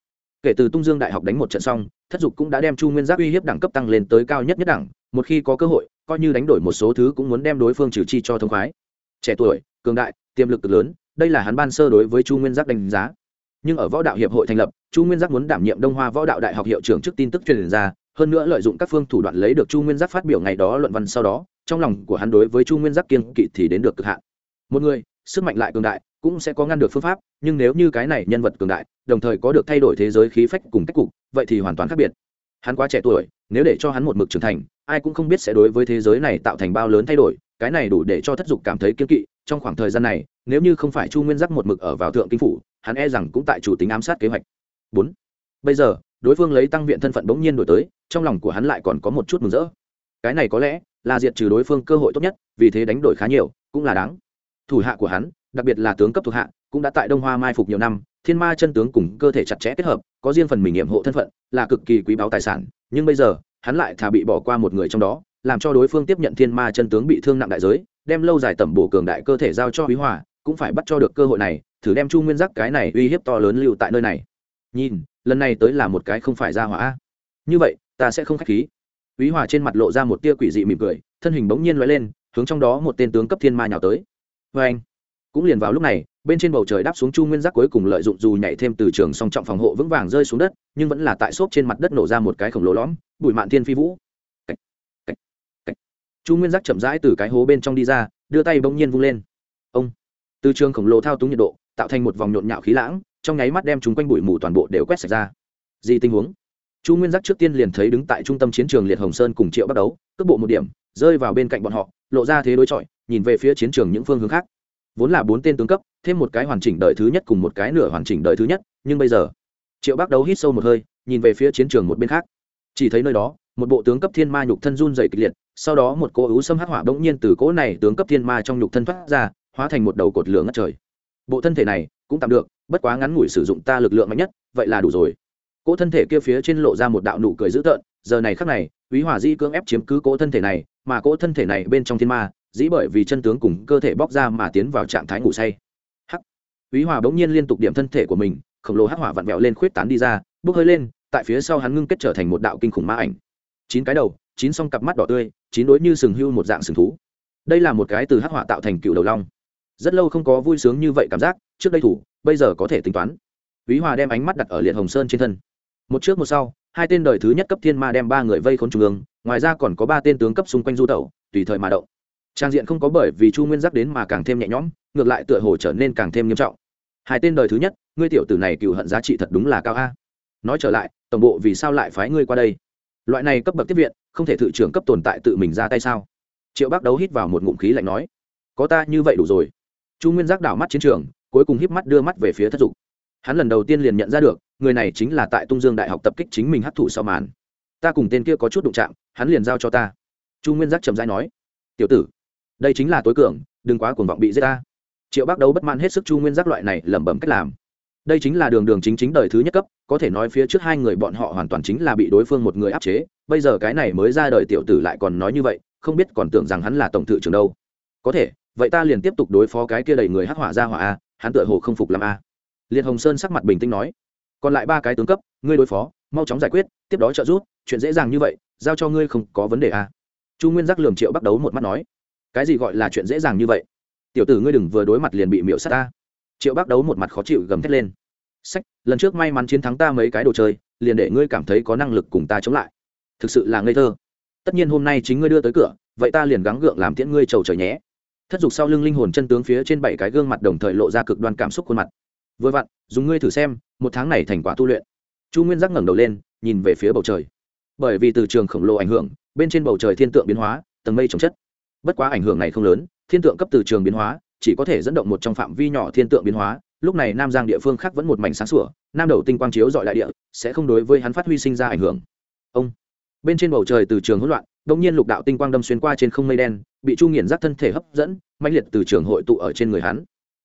Kể từ tung dương đại học đánh một trận xong, thất dục cũng đã đem chu nguyên giác uy hiếp đẳng cấp tăng lên tới cao nhất nhất đẳng, một khi có cơ hội, coi như đánh đổi một số thứ cũng muốn đem đối phương trừ chi cho thông khoái. Trẻ tuổi, cường đại, tiềm lực cực lớn, đây là hắn ban sơ đối với chu nguyên giác đánh giá. Nhưng ở võ đạo hiệp hội thành lập, chu nguyên giác muốn đảm nhiệm đông hoa võ đạo đại học hiệu trưởng trước tin tức truyền ra, hơn nữa lợi dụng các phương thủ đoạn lấy được chu nguyên giác phát biểu ngày đó luận văn sau đó, trong lòng của hắn đối với chu nguyên giác kiên kỵ thì đến được cực hạn. Một người, sức mạnh lại cường đại cũng sẽ có ngăn được phương pháp, nhưng nếu như cái này nhân vật cường đại, đồng thời có được thay đổi thế giới khí phách cùng cách cục, vậy thì hoàn toàn khác biệt. Hắn quá trẻ tuổi, nếu để cho hắn một mực trưởng thành, ai cũng không biết sẽ đối với thế giới này tạo thành bao lớn thay đổi, cái này đủ để cho thất dục cảm thấy kiên kỵ. Trong khoảng thời gian này, nếu như không phải chu nguyên giác một mực ở vào thượng kinh phủ, hắn e rằng cũng tại chủ tính ám sát kế hoạch. Bốn. Bây giờ, đối phương lấy tăng viện thân phận bỗng nhiên đổi tới, trong lòng của hắn lại còn có một chút mừng rỡ. Cái này có lẽ là diệt trừ đối phương cơ hội tốt nhất, vì thế đánh đổi khá nhiều, cũng là đáng. Thủ hạ của hắn đặc biệt là tướng cấp thuộc hạ, cũng đã tại đông hoa mai phục nhiều năm, thiên ma chân tướng cùng cơ thể chặt chẽ kết hợp, có riêng phần mình nghiệm hộ thân phận, là cực kỳ quý báu tài sản. Nhưng bây giờ, hắn lại thà bị bỏ qua một người trong đó, làm cho đối phương tiếp nhận thiên ma chân tướng bị thương nặng đại giới, đem lâu dài tẩm bổ cường đại cơ thể giao cho quý hòa, cũng phải bắt cho được cơ hội này, thử đem chu nguyên giác cái này uy hiếp to lớn lưu tại nơi này. Nhìn, lần này tới là một cái không phải ra hỏa. Như vậy, ta sẽ không k h á c h khí. Quý hòa trên mặt lộ ra một tia quỷ dị mỉm cười, thân hình bỗng nhiên l lên, hướng trong đó một tên tướng cấp thiên ma nhào tới. Vê anh cũng liền vào lúc này bên trên bầu trời đáp xuống chu nguyên giác cuối cùng lợi dụng dù nhảy thêm từ trường song trọng phòng hộ vững vàng rơi xuống đất nhưng vẫn là tại xốp trên mặt đất nổ ra một cái khổng lồ lõm bụi mạn thiên phi vũ. Cách, cách, cách. chu nguyên giác chậm rãi từ cái hố bên trong đi ra đưa tay bỗng nhiên vung lên. Ông. Từ trường khổng lồ thao túng nhiệt độ tạo thành một vòng nhộn nhạo khí lãng trong nháy mắt đem chúng quanh bụi mù toàn bộ đều quét sạch ra. Gì tình huống? Chu nguyên giác trước tiên liền thấy đứng tại trung tâm chiến trường liệt hồng sơn cùng triệu bắt đấu cước bộ một điểm rơi vào bên cạnh bọn họ lộ ra thế đối chọi nhìn về phía chiến trường những phương hướng khác vốn là bốn tên tướng cấp, thêm một cái hoàn chỉnh đời thứ nhất cùng một cái nửa hoàn chỉnh đời thứ nhất, nhưng bây giờ, triệu bác đấu hít sâu một hơi, nhìn về phía chiến trường một bên khác. Chỉ thấy nơi đó, một bộ tướng cấp thiên ma nhục thân run dày kịch liệt, sau đó một cỗ ứ xâm hắc hỏa bỗng nhiên từ cỗ này tướng cấp thiên ma trong nhục thân thoát ra, hóa thành một đầu cột lửa ngất trời. Bộ thân thể này cũng tạm được, bất quá ngắn ngủi sử dụng ta lực lượng mạnh nhất, vậy là đủ rồi. Cỗ thân thể kia phía trên lộ ra một đạo nụ cười dữ tợn, giờ này khắc này quý hỏa di cưỡng ép chiếm cứ cỗ thân thể này, mà cỗ thân thể này bên trong thiên ma dĩ bởi vì chân tướng cùng cơ thể bóc ra mà tiến vào trạng thái ngủ say. Hắc. Quý Hòa bỗng nhiên liên tục điểm thân thể của mình khổng lồ hắc hỏa vặn vẹo lên khuyết tán đi ra bốc hơi lên tại phía sau hắn ngưng kết trở thành một đạo kinh khủng ma ảnh. Chín cái đầu chín song cặp mắt đỏ tươi chín đối như sừng hưu một dạng sừng thú. Đây là một cái từ hắc hỏa tạo thành cựu đầu long. Rất lâu không có vui sướng như vậy cảm giác trước đây thủ bây giờ có thể tính toán. Vĩ Hòa đem ánh mắt đặt ở Liệt Hồng Sơn trên thân. Một trước một sau, hai tên đời thứ nhất cấp thiên ma đem ba người vây khốn trung ương, ngoài ra còn có ba tên tướng cấp xung quanh du tẩu, tùy thời mà động. Trang diện không có bởi vì Chu Nguyên giác đến mà càng thêm nhẹ nhõm, ngược lại tựa hồ trở nên càng thêm nghiêm trọng. Hai tên đời thứ nhất, ngươi tiểu tử này cựu hận giá trị thật đúng là cao a. Nói trở lại, tổng bộ vì sao lại phái ngươi qua đây? Loại này cấp bậc tiếp viện, không thể thự trưởng cấp tồn tại tự mình ra tay sao? Triệu Bác đấu hít vào một ngụm khí lạnh nói, có ta như vậy đủ rồi. Chu Nguyên giác đảo mắt chiến trường, cuối cùng híp mắt đưa mắt về phía thất dục hắn lần đầu tiên liền nhận ra được người này chính là tại tung dương đại học tập kích chính mình hấp thụ sau màn ta cùng tên kia có chút đụng chạm hắn liền giao cho ta chu nguyên giác trầm dai nói tiểu tử đây chính là tối cường, đừng quá cuồng vọng bị giết ta. Triệu bác đấu bất mãn hết sức chu nguyên giác loại này lẩm bẩm cách làm. Đây chính là đường đường chính chính đời thứ nhất cấp, có thể nói phía trước hai người bọn họ hoàn toàn chính là bị đối phương một người áp chế, bây giờ cái này mới ra đời tiểu tử lại còn nói như vậy, không biết còn tưởng rằng hắn là tổng thự trưởng đâu. Có thể, vậy ta liền tiếp tục đối phó cái kia đầy người hắc hỏa ra hỏa a, hắn tựa hồ không phục làm a. Liệt hồng sơn sắc mặt bình tĩnh nói, còn lại ba cái tướng cấp, ngươi đối phó, mau chóng giải quyết, tiếp đó trợ giúp, chuyện dễ dàng như vậy, giao cho ngươi không có vấn đề a. chu nguyên giác lường triệu bắt đấu một mắt nói cái gì gọi là chuyện dễ dàng như vậy? Tiểu tử ngươi đừng vừa đối mặt liền bị miễu sát ta. Triệu bác đấu một mặt khó chịu gầm thét lên. Sách, lần trước may mắn chiến thắng ta mấy cái đồ chơi, liền để ngươi cảm thấy có năng lực cùng ta chống lại. Thực sự là ngây thơ. Tất nhiên hôm nay chính ngươi đưa tới cửa, vậy ta liền gắng gượng làm tiễn ngươi trầu trời nhé. Thất dục sau lưng linh hồn chân tướng phía trên bảy cái gương mặt đồng thời lộ ra cực đoan cảm xúc khuôn mặt. Vừa vặn, dùng ngươi thử xem, một tháng này thành quả tu luyện. Chu nguyên giác ngẩng đầu lên, nhìn về phía bầu trời. Bởi vì từ trường khổng lồ ảnh hưởng, bên trên bầu trời thiên tượng biến hóa, tầng mây trồng chất bất quá ảnh hưởng này không lớn, thiên tượng cấp từ trường biến hóa, chỉ có thể dẫn động một trong phạm vi nhỏ thiên tượng biến hóa. Lúc này nam giang địa phương khác vẫn một mảnh sáng sủa, nam đầu tinh quang chiếu dọi đại địa, sẽ không đối với hắn phát huy sinh ra ảnh hưởng. Ông, bên trên bầu trời từ trường hỗn loạn đông nhiên lục đạo tinh quang đâm xuyên qua trên không mây đen, bị chu nghiền rác thân thể hấp dẫn mạnh liệt từ trường hội tụ ở trên người hắn.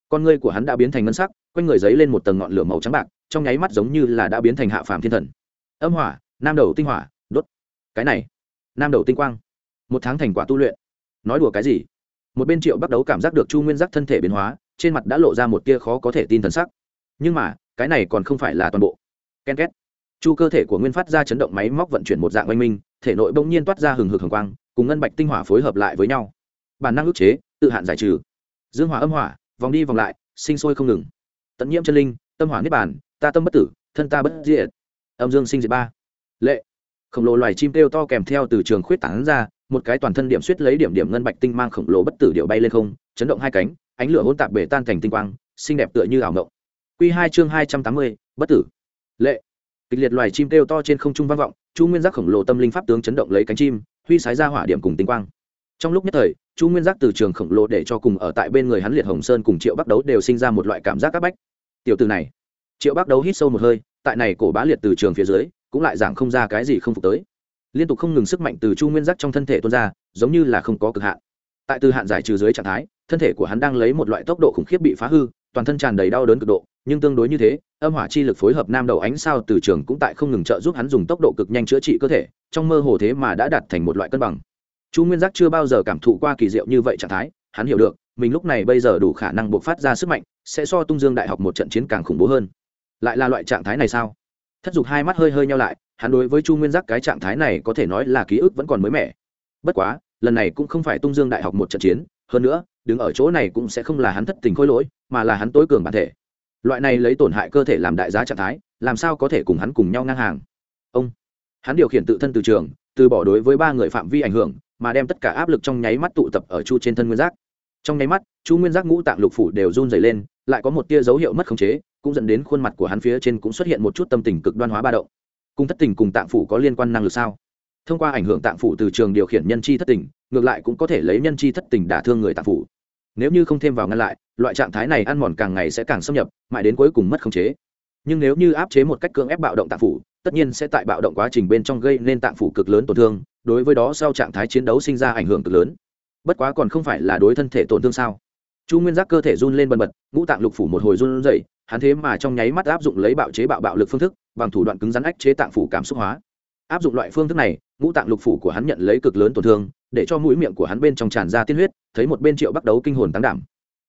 Con ngươi của hắn đã biến thành ngân sắc, quanh người giấy lên một tầng ngọn lửa màu trắng bạc, trong nháy mắt giống như là đã biến thành hạ phàm thiên thần. Âm hỏa, nam đầu tinh hỏa, đốt. Cái này, nam đầu tinh quang, một tháng thành quả tu luyện nói đùa cái gì? Một bên triệu bắt đầu cảm giác được chu nguyên giác thân thể biến hóa, trên mặt đã lộ ra một tia khó có thể tin thần sắc. Nhưng mà, cái này còn không phải là toàn bộ. Ken két. Chu cơ thể của nguyên phát ra chấn động máy móc vận chuyển một dạng oanh minh, thể nội bỗng nhiên toát ra hừng hực hồng quang, cùng ngân bạch tinh hỏa phối hợp lại với nhau. Bản năng ức chế, tự hạn giải trừ. Dương hỏa âm hỏa, vòng đi vòng lại, sinh sôi không ngừng. Tận nhiễm chân linh, tâm hỏa niết bản ta tâm bất tử, thân ta bất diệt. Âm dương sinh diệt ba. Lệ. Khổng lồ loài chim kêu to kèm theo từ trường khuyết tảng ra một cái toàn thân điểm suýt lấy điểm điểm ngân bạch tinh mang khổng lồ bất tử điệu bay lên không, chấn động hai cánh, ánh lửa hỗn tạp bể tan thành tinh quang, xinh đẹp tựa như ảo ngộng q hai chương hai trăm tám mươi, bất tử. Lệ. Kịch liệt loài chim kêu to trên không trung vang vọng, chu nguyên giác khổng lồ tâm linh pháp tướng chấn động lấy cánh chim, huy sái ra hỏa điểm cùng tinh quang. Trong lúc nhất thời, chu nguyên giác từ trường khổng lồ để cho cùng ở tại bên người hắn liệt hồng sơn cùng triệu bắc đấu đều sinh ra một loại cảm giác áp bách. Tiểu từ này. Triệu bắc đấu hít sâu một hơi, tại này cổ bá liệt từ trường phía dưới, cũng lại giảng không ra cái gì không phục tới liên tục không ngừng sức mạnh từ chu nguyên giác trong thân thể tuôn ra, giống như là không có cực hạn. Tại từ hạn giải trừ dưới trạng thái, thân thể của hắn đang lấy một loại tốc độ khủng khiếp bị phá hư, toàn thân tràn đầy đau đớn cực độ, nhưng tương đối như thế, âm hỏa chi lực phối hợp nam đầu ánh sao từ trường cũng tại không ngừng trợ giúp hắn dùng tốc độ cực nhanh chữa trị cơ thể, trong mơ hồ thế mà đã đạt thành một loại cân bằng. Chu nguyên giác chưa bao giờ cảm thụ qua kỳ diệu như vậy trạng thái, hắn hiểu được, mình lúc này bây giờ đủ khả năng buộc phát ra sức mạnh, sẽ so tung dương đại học một trận chiến càng khủng bố hơn. Lại là loại trạng thái này sao? Thất dục hai mắt hơi hơi nhau lại hắn đối với chu nguyên giác cái trạng thái này có thể nói là ký ức vẫn còn mới mẻ. Bất quá, lần này cũng không phải tung dương đại học một trận chiến, hơn nữa, đứng ở chỗ này cũng sẽ không là hắn thất tình khôi lỗi, mà là hắn tối cường bản thể. Loại này lấy tổn hại cơ thể làm đại giá trạng thái, làm sao có thể cùng hắn cùng nhau ngang hàng? Ông, hắn điều khiển tự thân từ trường, từ bỏ đối với ba người phạm vi ảnh hưởng, mà đem tất cả áp lực trong nháy mắt tụ tập ở chu trên thân nguyên giác. Trong nháy mắt, chu nguyên giác ngũ tạng lục phủ đều run dày lên, lại có một tia dấu hiệu mất khống chế, cũng dẫn đến khuôn mặt của hắn phía trên cũng xuất hiện một chút tâm tình cực đoan hóa ba động cùng thất tình cùng tạng phủ có liên quan năng lực sao? Thông qua ảnh hưởng tạng phủ từ trường điều khiển nhân chi thất tình, ngược lại cũng có thể lấy nhân chi thất tình đả thương người tạng phủ. Nếu như không thêm vào ngăn lại, loại trạng thái này ăn mòn càng ngày sẽ càng xâm nhập, mãi đến cuối cùng mất khống chế. Nhưng nếu như áp chế một cách cưỡng ép bạo động tạng phủ, tất nhiên sẽ tại bạo động quá trình bên trong gây nên tạng phủ cực lớn tổn thương, đối với đó sau trạng thái chiến đấu sinh ra ảnh hưởng cực lớn. Bất quá còn không phải là đối thân thể tổn thương sao? Chu nguyên giác cơ thể run lên bần bật, ngũ tạng lục phủ một hồi run dậy hắn thế mà trong nháy mắt áp dụng lấy bạo chế bạo bạo lực phương thức bằng thủ đoạn cứng rắn ách chế tạng phủ cảm xúc hóa. Áp dụng loại phương thức này, ngũ tạng lục phủ của hắn nhận lấy cực lớn tổn thương, để cho mũi miệng của hắn bên trong tràn ra tiên huyết, thấy một bên triệu bắt đấu kinh hồn tăng đảm.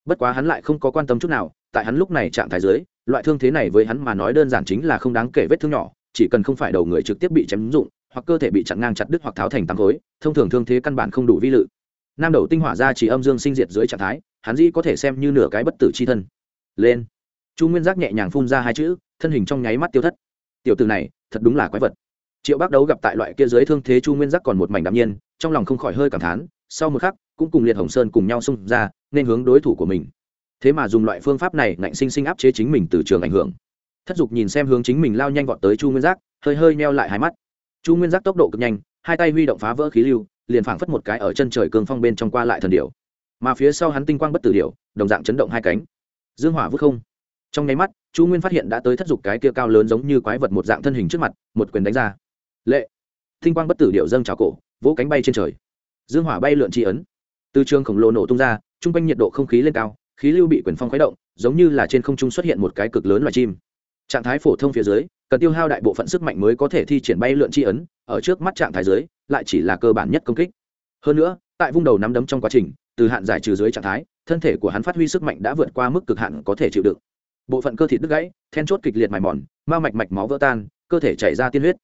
Bất quá hắn lại không có quan tâm chút nào, tại hắn lúc này trạng thái dưới, loại thương thế này với hắn mà nói đơn giản chính là không đáng kể vết thương nhỏ, chỉ cần không phải đầu người trực tiếp bị chém dụng, hoặc cơ thể bị chặn ngang chặt đứt hoặc tháo thành tám khối, thông thường thương thế căn bản không đủ vi lự. Nam đầu tinh hỏa ra chỉ âm dương sinh diệt dưới trạng thái, hắn dĩ có thể xem như nửa cái bất tử c h i thân. Lên. Chu nguyên giác nhẹ nhàng phun ra hai chữ, thân hình trong nháy mắt tiêu thất tiểu từ này, thật đúng là quái vật. Triệu bác đấu gặp tại loại kia dưới thương thế chu nguyên giác còn một mảnh đạm nhiên, trong lòng không khỏi hơi cảm thán, sau một khắc, cũng cùng liệt hồng sơn cùng nhau xông ra, nên hướng đối thủ của mình. Thế mà dùng loại phương pháp này ngạnh sinh sinh áp chế chính mình từ trường ảnh hưởng. Thất dục nhìn xem hướng chính mình lao nhanh vọt tới chu nguyên giác, hơi hơi neo lại hai mắt. Chu nguyên giác tốc độ cực nhanh, hai tay huy động phá vỡ khí lưu, liền phảng phất một cái ở chân trời cường phong bên trong qua lại thần điệu mà phía sau hắn tinh quang bất tử điệu đồng dạng chấn động hai cánh. Dương hỏa vứt không. Trong nháy mắt chu nguyên phát hiện đã tới thất dục cái kia cao lớn giống như quái vật một dạng thân hình trước mặt, một quyền đánh ra. Lệ! Thinh quang bất tử điệu dâng trào cổ, vỗ cánh bay trên trời. Dương hỏa bay lượn tri ấn. Từ trường khổng lồ nổ tung ra chung quanh nhiệt độ không khí lên cao, khí lưu bị quyền phong khuấy động, giống như là trên không trung xuất hiện một cái cực lớn loài chim. Trạng thái phổ thông phía dưới, cần tiêu hao đại bộ phận sức mạnh mới có thể thi triển bay lượn tri ấn, ở trước mắt trạng thái dưới, lại chỉ là cơ bản nhất công kích. Hơn nữa, tại vung đầu nắm đấm trong quá trình, từ hạn giải trừ dưới trạng thái, thân thể của hắn phát huy sức mạnh đã vượt qua mức cực hạn có thể chịu đựng bộ phận cơ thịt đứt gãy, then chốt kịch liệt mài mòn, ma mạch mạch máu vỡ tan, cơ thể chảy ra tiên huyết.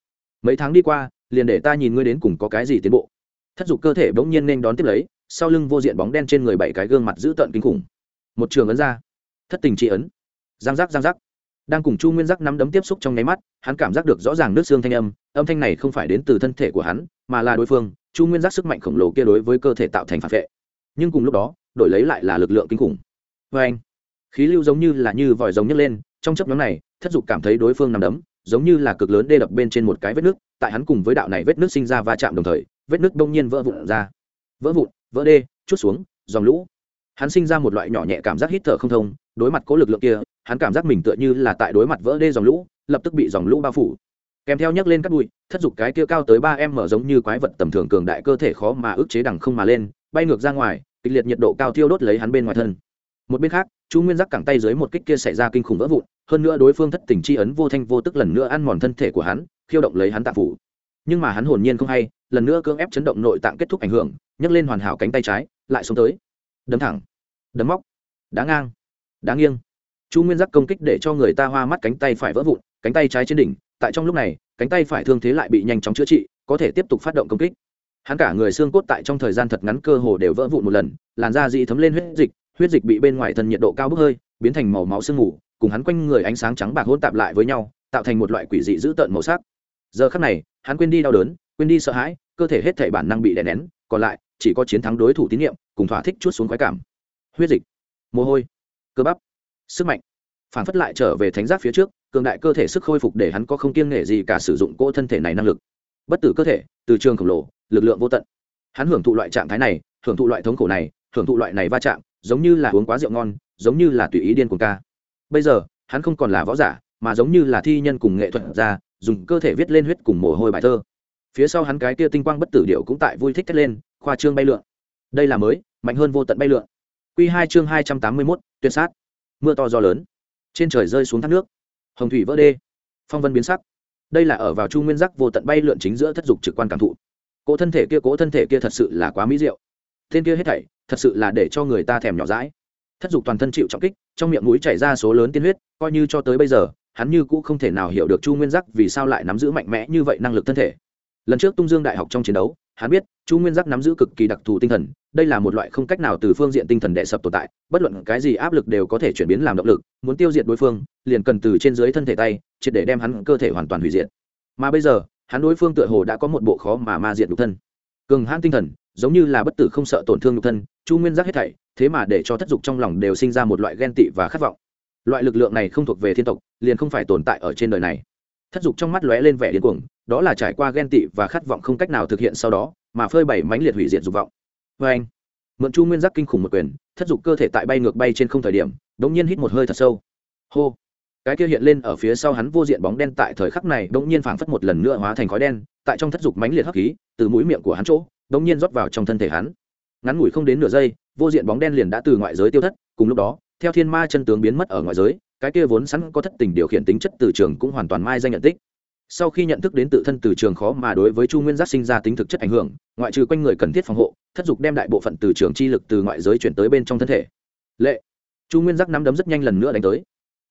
Mấy tháng đi qua, liền để ta nhìn ngươi đến cùng có cái gì tiến bộ. Thất dục cơ thể bỗng nhiên nên đón tiếp lấy, sau lưng vô diện bóng đen trên người bảy cái gương mặt dữ tợn kinh khủng. Một trường ấn ra. Thất tình trị ấn. Giang giác giang giác. Đang cùng chu nguyên giác nắm đấm tiếp xúc trong nháy mắt, hắn cảm giác được rõ ràng nước xương thanh âm âm thanh này không phải đến từ thân thể của hắn, mà là đối phương. Chu nguyên giác sức mạnh khổng lồ kia đối với cơ thể tạo thành phản vệ. Nhưng cùng lúc đó, đổi lấy lại là lực lượng kinh khủng. Vê anh khí lưu giống như là như vòi giống nhấc lên, trong chấp nhóm này, thất dục cảm thấy đối phương nằm đấm, giống như là cực lớn đê đập bên trên một cái vết nước, tại hắn cùng với đạo này vết nước sinh ra va chạm đồng thời, vết nước đông nhiên vỡ vụn ra. Vỡ vụn, vỡ đê, chút xuống, dòng lũ. Hắn sinh ra một loại nhỏ nhẹ cảm giác hít thở không thông, đối mặt cố lực lượng kia, hắn cảm giác mình tựa như là tại đối mặt vỡ đê dòng lũ, lập tức bị dòng lũ bao phủ. Kèm theo nhấc lên các bụi, thất dục cái kia cao tới ba em mở giống như quái vật tầm thường cường đại cơ thể khó mà ức chế đằng không mà lên, bay ngược ra ngoài, kịch liệt nhiệt độ cao thiêu đốt lấy hắn bên ngoài thân một bên khác, chu nguyên giác cẳng tay dưới một kích kia xảy ra kinh khủng vỡ vụn, hơn nữa đối phương thất tình chi ấn vô thanh vô tức lần nữa ăn mòn thân thể của hắn, khiêu động lấy hắn tạp phủ. Nhưng mà hắn hồn nhiên không hay, lần nữa cưỡng ép chấn động nội tạng kết thúc ảnh hưởng, nhấc lên hoàn hảo cánh tay trái, lại xuống tới. Đấm thẳng. Đấm móc. Đá ngang. Đá nghiêng. Chu nguyên giác công kích để cho người ta hoa mắt cánh tay phải vỡ vụn, cánh tay trái trên đỉnh, tại trong lúc này, cánh tay phải thương thế lại bị nhanh chóng chữa trị, có thể tiếp tục phát động công kích. Hắn cả người xương cốt tại trong thời gian thật ngắn cơ hồ đều vỡ vụn một lần, làn da dị thấm lên huyết dịch huyết dịch bị bên ngoài thân nhiệt độ cao bốc hơi, biến thành màu máu sương mù, cùng hắn quanh người ánh sáng trắng bạc hôn tạp lại với nhau, tạo thành một loại quỷ dị dữ tợn màu sắc. Giờ khắc này, hắn quên đi đau đớn, quên đi sợ hãi, cơ thể hết thể bản năng bị đè nén, còn lại, chỉ có chiến thắng đối thủ tín nhiệm, cùng thỏa thích chút xuống khoái cảm. Huyết dịch, mồ hôi, cơ bắp, sức mạnh. Phản phất lại trở về thánh giác phía trước, cường đại cơ thể sức khôi phục để hắn có không kiêng nghệ gì cả sử dụng cỗ thân thể này năng lực. Bất tử cơ thể, từ trường khổng lồ, lực lượng vô tận. Hắn hưởng thụ loại trạng thái này, hưởng thụ loại thống khổ này, hưởng thụ loại này va chạm giống như là uống quá rượu ngon, giống như là tùy ý điên cuồng ca. Bây giờ, hắn không còn là võ giả, mà giống như là thi nhân cùng nghệ thuật ra dùng cơ thể viết lên huyết cùng mồ hôi bài thơ. Phía sau hắn cái kia tinh quang bất tử điệu cũng tại vui thích thét lên, khoa trương bay lượn. Đây là mới, mạnh hơn vô tận bay lượn. Q hai chương hai trăm tám mươi mốt, tuyệt sát. Mưa to gió lớn. Trên trời rơi xuống thác nước. Hồng thủy vỡ đê. Phong vân biến sắc. Đây là ở vào chu nguyên giác vô tận bay lượn chính giữa thất dục trực quan cảm thụ. Cỗ thân thể kia, cỗ thân thể kia thật sự là quá mỹ diệu. Tên kia hết thảy thật sự là để cho người ta thèm nhỏ rãi thất dục toàn thân chịu trọng kích, trong miệng mũi chảy ra số lớn tiên huyết, coi như cho tới bây giờ, hắn như cũng không thể nào hiểu được chu nguyên giác vì sao lại nắm giữ mạnh mẽ như vậy năng lực thân thể. Lần trước tung dương đại học trong chiến đấu, hắn biết chu nguyên giác nắm giữ cực kỳ đặc thù tinh thần, đây là một loại không cách nào từ phương diện tinh thần đệ sập tồn tại, bất luận cái gì áp lực đều có thể chuyển biến làm động lực, muốn tiêu diệt đối phương, liền cần từ trên dưới thân thể tay, triệt để đem hắn cơ thể hoàn toàn hủy diệt. Mà bây giờ, hắn đối phương tựa hồ đã có một bộ khó mà ma diệt nhục thân. Cường hãn tinh thần giống như là bất tử không sợ tổn thương nhục thân, chu nguyên giác hết thảy, thế mà để cho thất dục trong lòng đều sinh ra một loại ghen tị và khát vọng. Loại lực lượng này không thuộc về thiên tộc, liền không phải tồn tại ở trên đời này. Thất dục trong mắt lóe lên vẻ điên cuồng, đó là trải qua ghen tị và khát vọng không cách nào thực hiện sau đó, mà phơi bày mãnh liệt hủy diệt dục vọng. Vê anh, mượn chu nguyên giác kinh khủng một quyền, thất dục cơ thể tại bay ngược bay trên không thời điểm đ ỗ n g nhiên hít một hơi thật sâu. Hô, cái kia hiện lên ở phía sau hắn vô diện bóng đen tại thời khắc này đ ỗ n g nhiên phảng phất một lần nữa hóa thành khói đen, tại trong thất dục mãnh liệt hấp khí, từ mũi miệng của hắn chỗ đ nhiên rót vào trong thân thể hắn. Ngắn ngủi không đến nửa giây, vô diện bóng đen liền đã từ ngoại giới tiêu thất, cùng lúc đó, theo thiên ma chân tướng biến mất ở ngoại giới, cái kia vốn sẵn có thất tình điều khiển tính chất từ trường cũng hoàn toàn mai danh nhận tích. Sau khi nhận thức đến tự thân từ trường khó mà đối với chu nguyên giác sinh ra tính thực chất ảnh hưởng, ngoại trừ quanh người cần thiết phòng hộ, thất dục đem đại bộ phận từ trường chi lực từ ngoại giới chuyển tới bên trong thân thể. Lệ. Chu nguyên giác nắm đấm rất nhanh lần nữa đánh tới.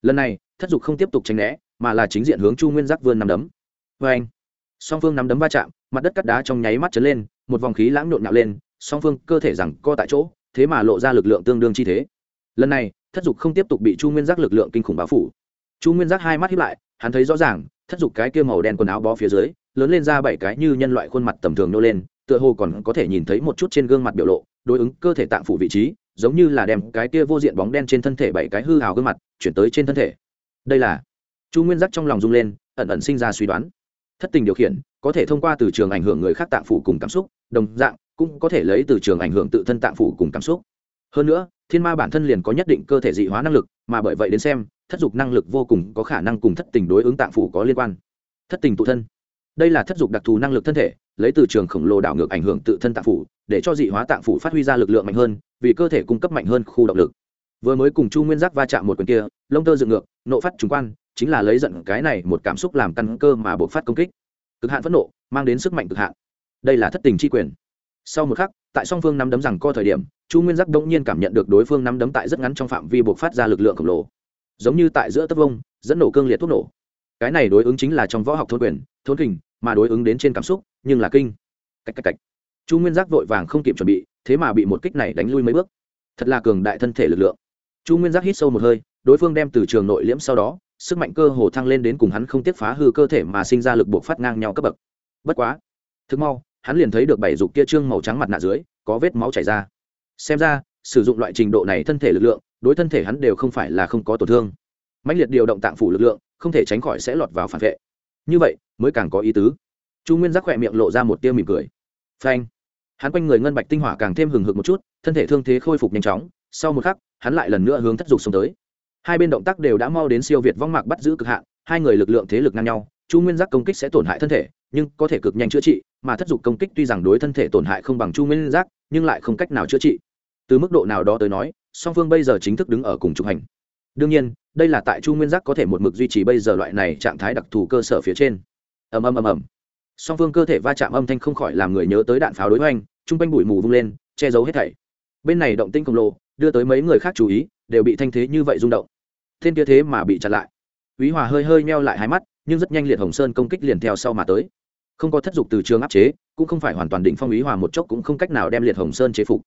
Lần này, thất dục không tiếp tục tránh né, mà là chính diện hướng chu nguyên giác vươn nắm đấm. Vê anh song phương nắm đấm va chạm, mặt đất cắt đá trong nháy mắt trở lên một vòng khí lãng nhộn nhạo lên, song phương cơ thể rằng co tại chỗ, thế mà lộ ra lực lượng tương đương chi thế. Lần này, thất dục không tiếp tục bị chu nguyên giác lực lượng kinh khủng báo phủ. Chu nguyên giác hai mắt hiếp lại, hắn thấy rõ ràng, thất dục cái kia màu đen quần áo bó phía dưới, lớn lên ra bảy cái như nhân loại khuôn mặt tầm thường nô lên, tựa hồ còn có thể nhìn thấy một chút trên gương mặt biểu lộ, đối ứng cơ thể tạng phủ vị trí, giống như là đem cái kia vô diện bóng đen trên thân thể bảy cái hư hào gương mặt, chuyển tới trên thân thể. Đây là chu nguyên giác trong lòng rung lên, ẩn ẩn sinh ra suy đoán. Thất tình điều khiển có thể thông qua từ trường ảnh hưởng người khác tạng phủ cùng cảm xúc, đồng dạng, cũng có thể lấy từ trường ảnh hưởng tự thân tạng phủ cùng cảm xúc. Hơn nữa, thiên ma bản thân liền có nhất định cơ thể dị hóa năng lực, mà bởi vậy đến xem, thất dục năng lực vô cùng có khả năng cùng thất tình đối ứng tạng phủ có liên quan. Thất tình tụ thân. Đây là thất dục đặc thù năng lực thân thể, lấy từ trường khổng lồ đảo ngược ảnh hưởng tự thân tạng phủ, để cho dị hóa tạng phủ phát huy ra lực lượng mạnh hơn, vì cơ thể cung cấp mạnh hơn khu động lực. Vừa mới cùng chu nguyên giác va chạm một quyền kia, lông tơ dựng ngược, nộ phát trùng quan, chính là lấy giận cái này một cảm xúc làm căn cơ mà buộc phát công kích cực hạn phẫn nộ, mang đến sức mạnh cực hạn. Đây là thất tình chi quyền. Sau một khắc, tại song phương nắm đấm rằng co thời điểm, chu nguyên giác đông nhiên cảm nhận được đối phương nắm đấm tại rất ngắn trong phạm vi buộc phát ra lực lượng khổng lồ. Giống như tại giữa tấp vông, dẫn nổ cương liệt thuốc nổ. Cái này đối ứng chính là trong võ học thôn quyền, thôn kình, mà đối ứng đến trên cảm xúc, nhưng là kinh. Cách cách cách. Chu nguyên giác vội vàng không kịp chuẩn bị, thế mà bị một kích này đánh lui mấy bước. Thật là cường đại thân thể lực lượng. Chu nguyên giác hít sâu một hơi đối phương đem từ trường nội liễm sau đó, sức mạnh cơ hồ thăng lên đến cùng hắn không tiếp phá hư cơ thể mà sinh ra lực buộc phát ngang nhau cấp bậc. Bất quá, thực mau, hắn liền thấy được bảy dục kia trương màu trắng mặt nạ dưới, có vết máu chảy ra. Xem ra, sử dụng loại trình độ này thân thể lực lượng, đối thân thể hắn đều không phải là không có tổn thương. Mạnh liệt điều động tạng phủ lực lượng, không thể tránh khỏi sẽ lọt vào phản vệ. Như vậy, mới càng có ý tứ. Chu nguyên giác khỏe miệng lộ ra một tia mỉm cười. Phanh. Hắn quanh người ngân bạch tinh hỏa càng thêm hừng hực một chút, thân thể thương thế khôi phục nhanh chóng, sau một khắc, hắn lại lần nữa hướng thất dục xuống tới hai bên động tác đều đã mau đến siêu việt vong mạc bắt giữ cực hạn, hai người lực lượng thế lực ngang nhau, chu nguyên giác công kích sẽ tổn hại thân thể, nhưng có thể cực nhanh chữa trị, mà thất dục công kích tuy rằng đối thân thể tổn hại không bằng chu nguyên giác, nhưng lại không cách nào chữa trị. Từ mức độ nào đó tới nói, song phương bây giờ chính thức đứng ở cùng trục hành. Đương nhiên, đây là tại chu nguyên giác có thể một mực duy trì bây giờ loại này trạng thái đặc thù cơ sở phía trên. Ầm ầm ầm ầm. Song phương cơ thể va chạm âm thanh không khỏi làm người nhớ tới đạn pháo đối hoành chung quanh bụi mù vung lên, che giấu hết thảy. Bên này động tinh khổng lồ, đưa tới mấy người khác chú ý, đều bị thanh thế như vậy rung động thiên kia thế mà bị chặn lại Úy Hòa hơi hơi meo lại hai mắt, nhưng rất nhanh liệt Hồng Sơn công kích liền theo sau mà tới. Không có thất dục từ trường áp chế, cũng không phải hoàn toàn định phong Úy Hòa một chốc cũng không cách nào đem liệt Hồng Sơn chế phục.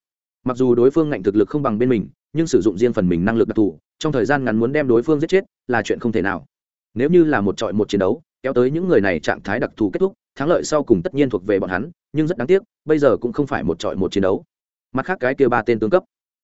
Mặc dù đối phương ngạnh thực lực không bằng bên mình, nhưng sử dụng riêng phần mình năng lực đặc thù, trong thời gian ngắn muốn đem đối phương giết chết là chuyện không thể nào. Nếu như là một trọi một chiến đấu, kéo tới những người này trạng thái đặc thù kết thúc, thắng lợi sau cùng tất nhiên thuộc về bọn hắn, nhưng rất đáng tiếc, bây giờ cũng không phải một trọi một chiến đấu. Mặt khác cái kia ba tên tướng cấp,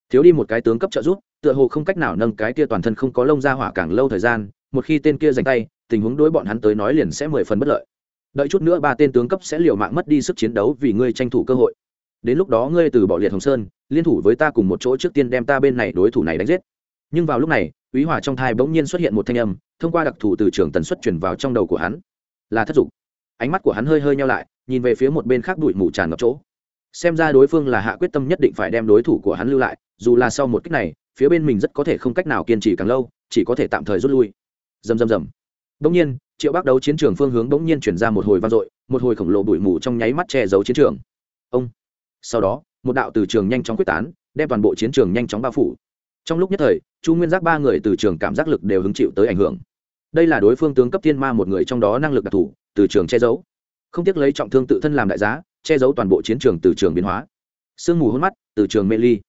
thiếu đi một cái tướng cấp trợ giúp, tựa hồ không cách nào nâng cái kia toàn thân không có lông ra hỏa càng lâu thời gian, một khi tên kia giành tay tình huống đối bọn hắn tới nói liền sẽ mười phần bất lợi. Đợi chút nữa ba tên tướng cấp sẽ liều mạng mất đi sức chiến đấu vì ngươi tranh thủ cơ hội. Đến lúc đó ngươi từ bỏ liệt hồng sơn liên thủ với ta cùng một chỗ trước tiên đem ta bên này đối thủ này đánh giết. Nhưng vào lúc này úy hòa trong thai bỗng nhiên xuất hiện một thanh âm thông qua đặc thù từ trường tần suất chuyển vào trong đầu của hắn. Là thất dục. Ánh mắt của hắn hơi hơi nhau lại nhìn về phía một bên khác đuổi mù tràn ngập chỗ. Xem ra đối phương là hạ quyết tâm nhất định phải đem đối thủ của hắn lưu lại dù là sau một cách này phía bên mình rất có thể không cách nào kiên trì càng lâu, chỉ có thể tạm thời rút lui. Rầm rầm rầm bỗng nhiên, triệu bác đấu chiến trường phương hướng bỗng nhiên chuyển ra một hồi vang dội, một hồi khổng lồ bụi mù trong nháy mắt che giấu chiến trường. Ông. Sau đó, một đạo từ trường nhanh chóng quyết tán, đem toàn bộ chiến trường nhanh chóng bao phủ. Trong lúc nhất thời, chu nguyên giác ba người từ trường cảm giác lực đều hứng chịu tới ảnh hưởng. Đây là đối phương tướng cấp thiên ma một người trong đó năng lực đặc thù, từ trường che giấu. Không tiếc lấy trọng thương tự thân làm đại giá, che giấu toàn bộ chiến trường từ trường biến hóa. Sương mù hôn mắt, từ trường mê ly.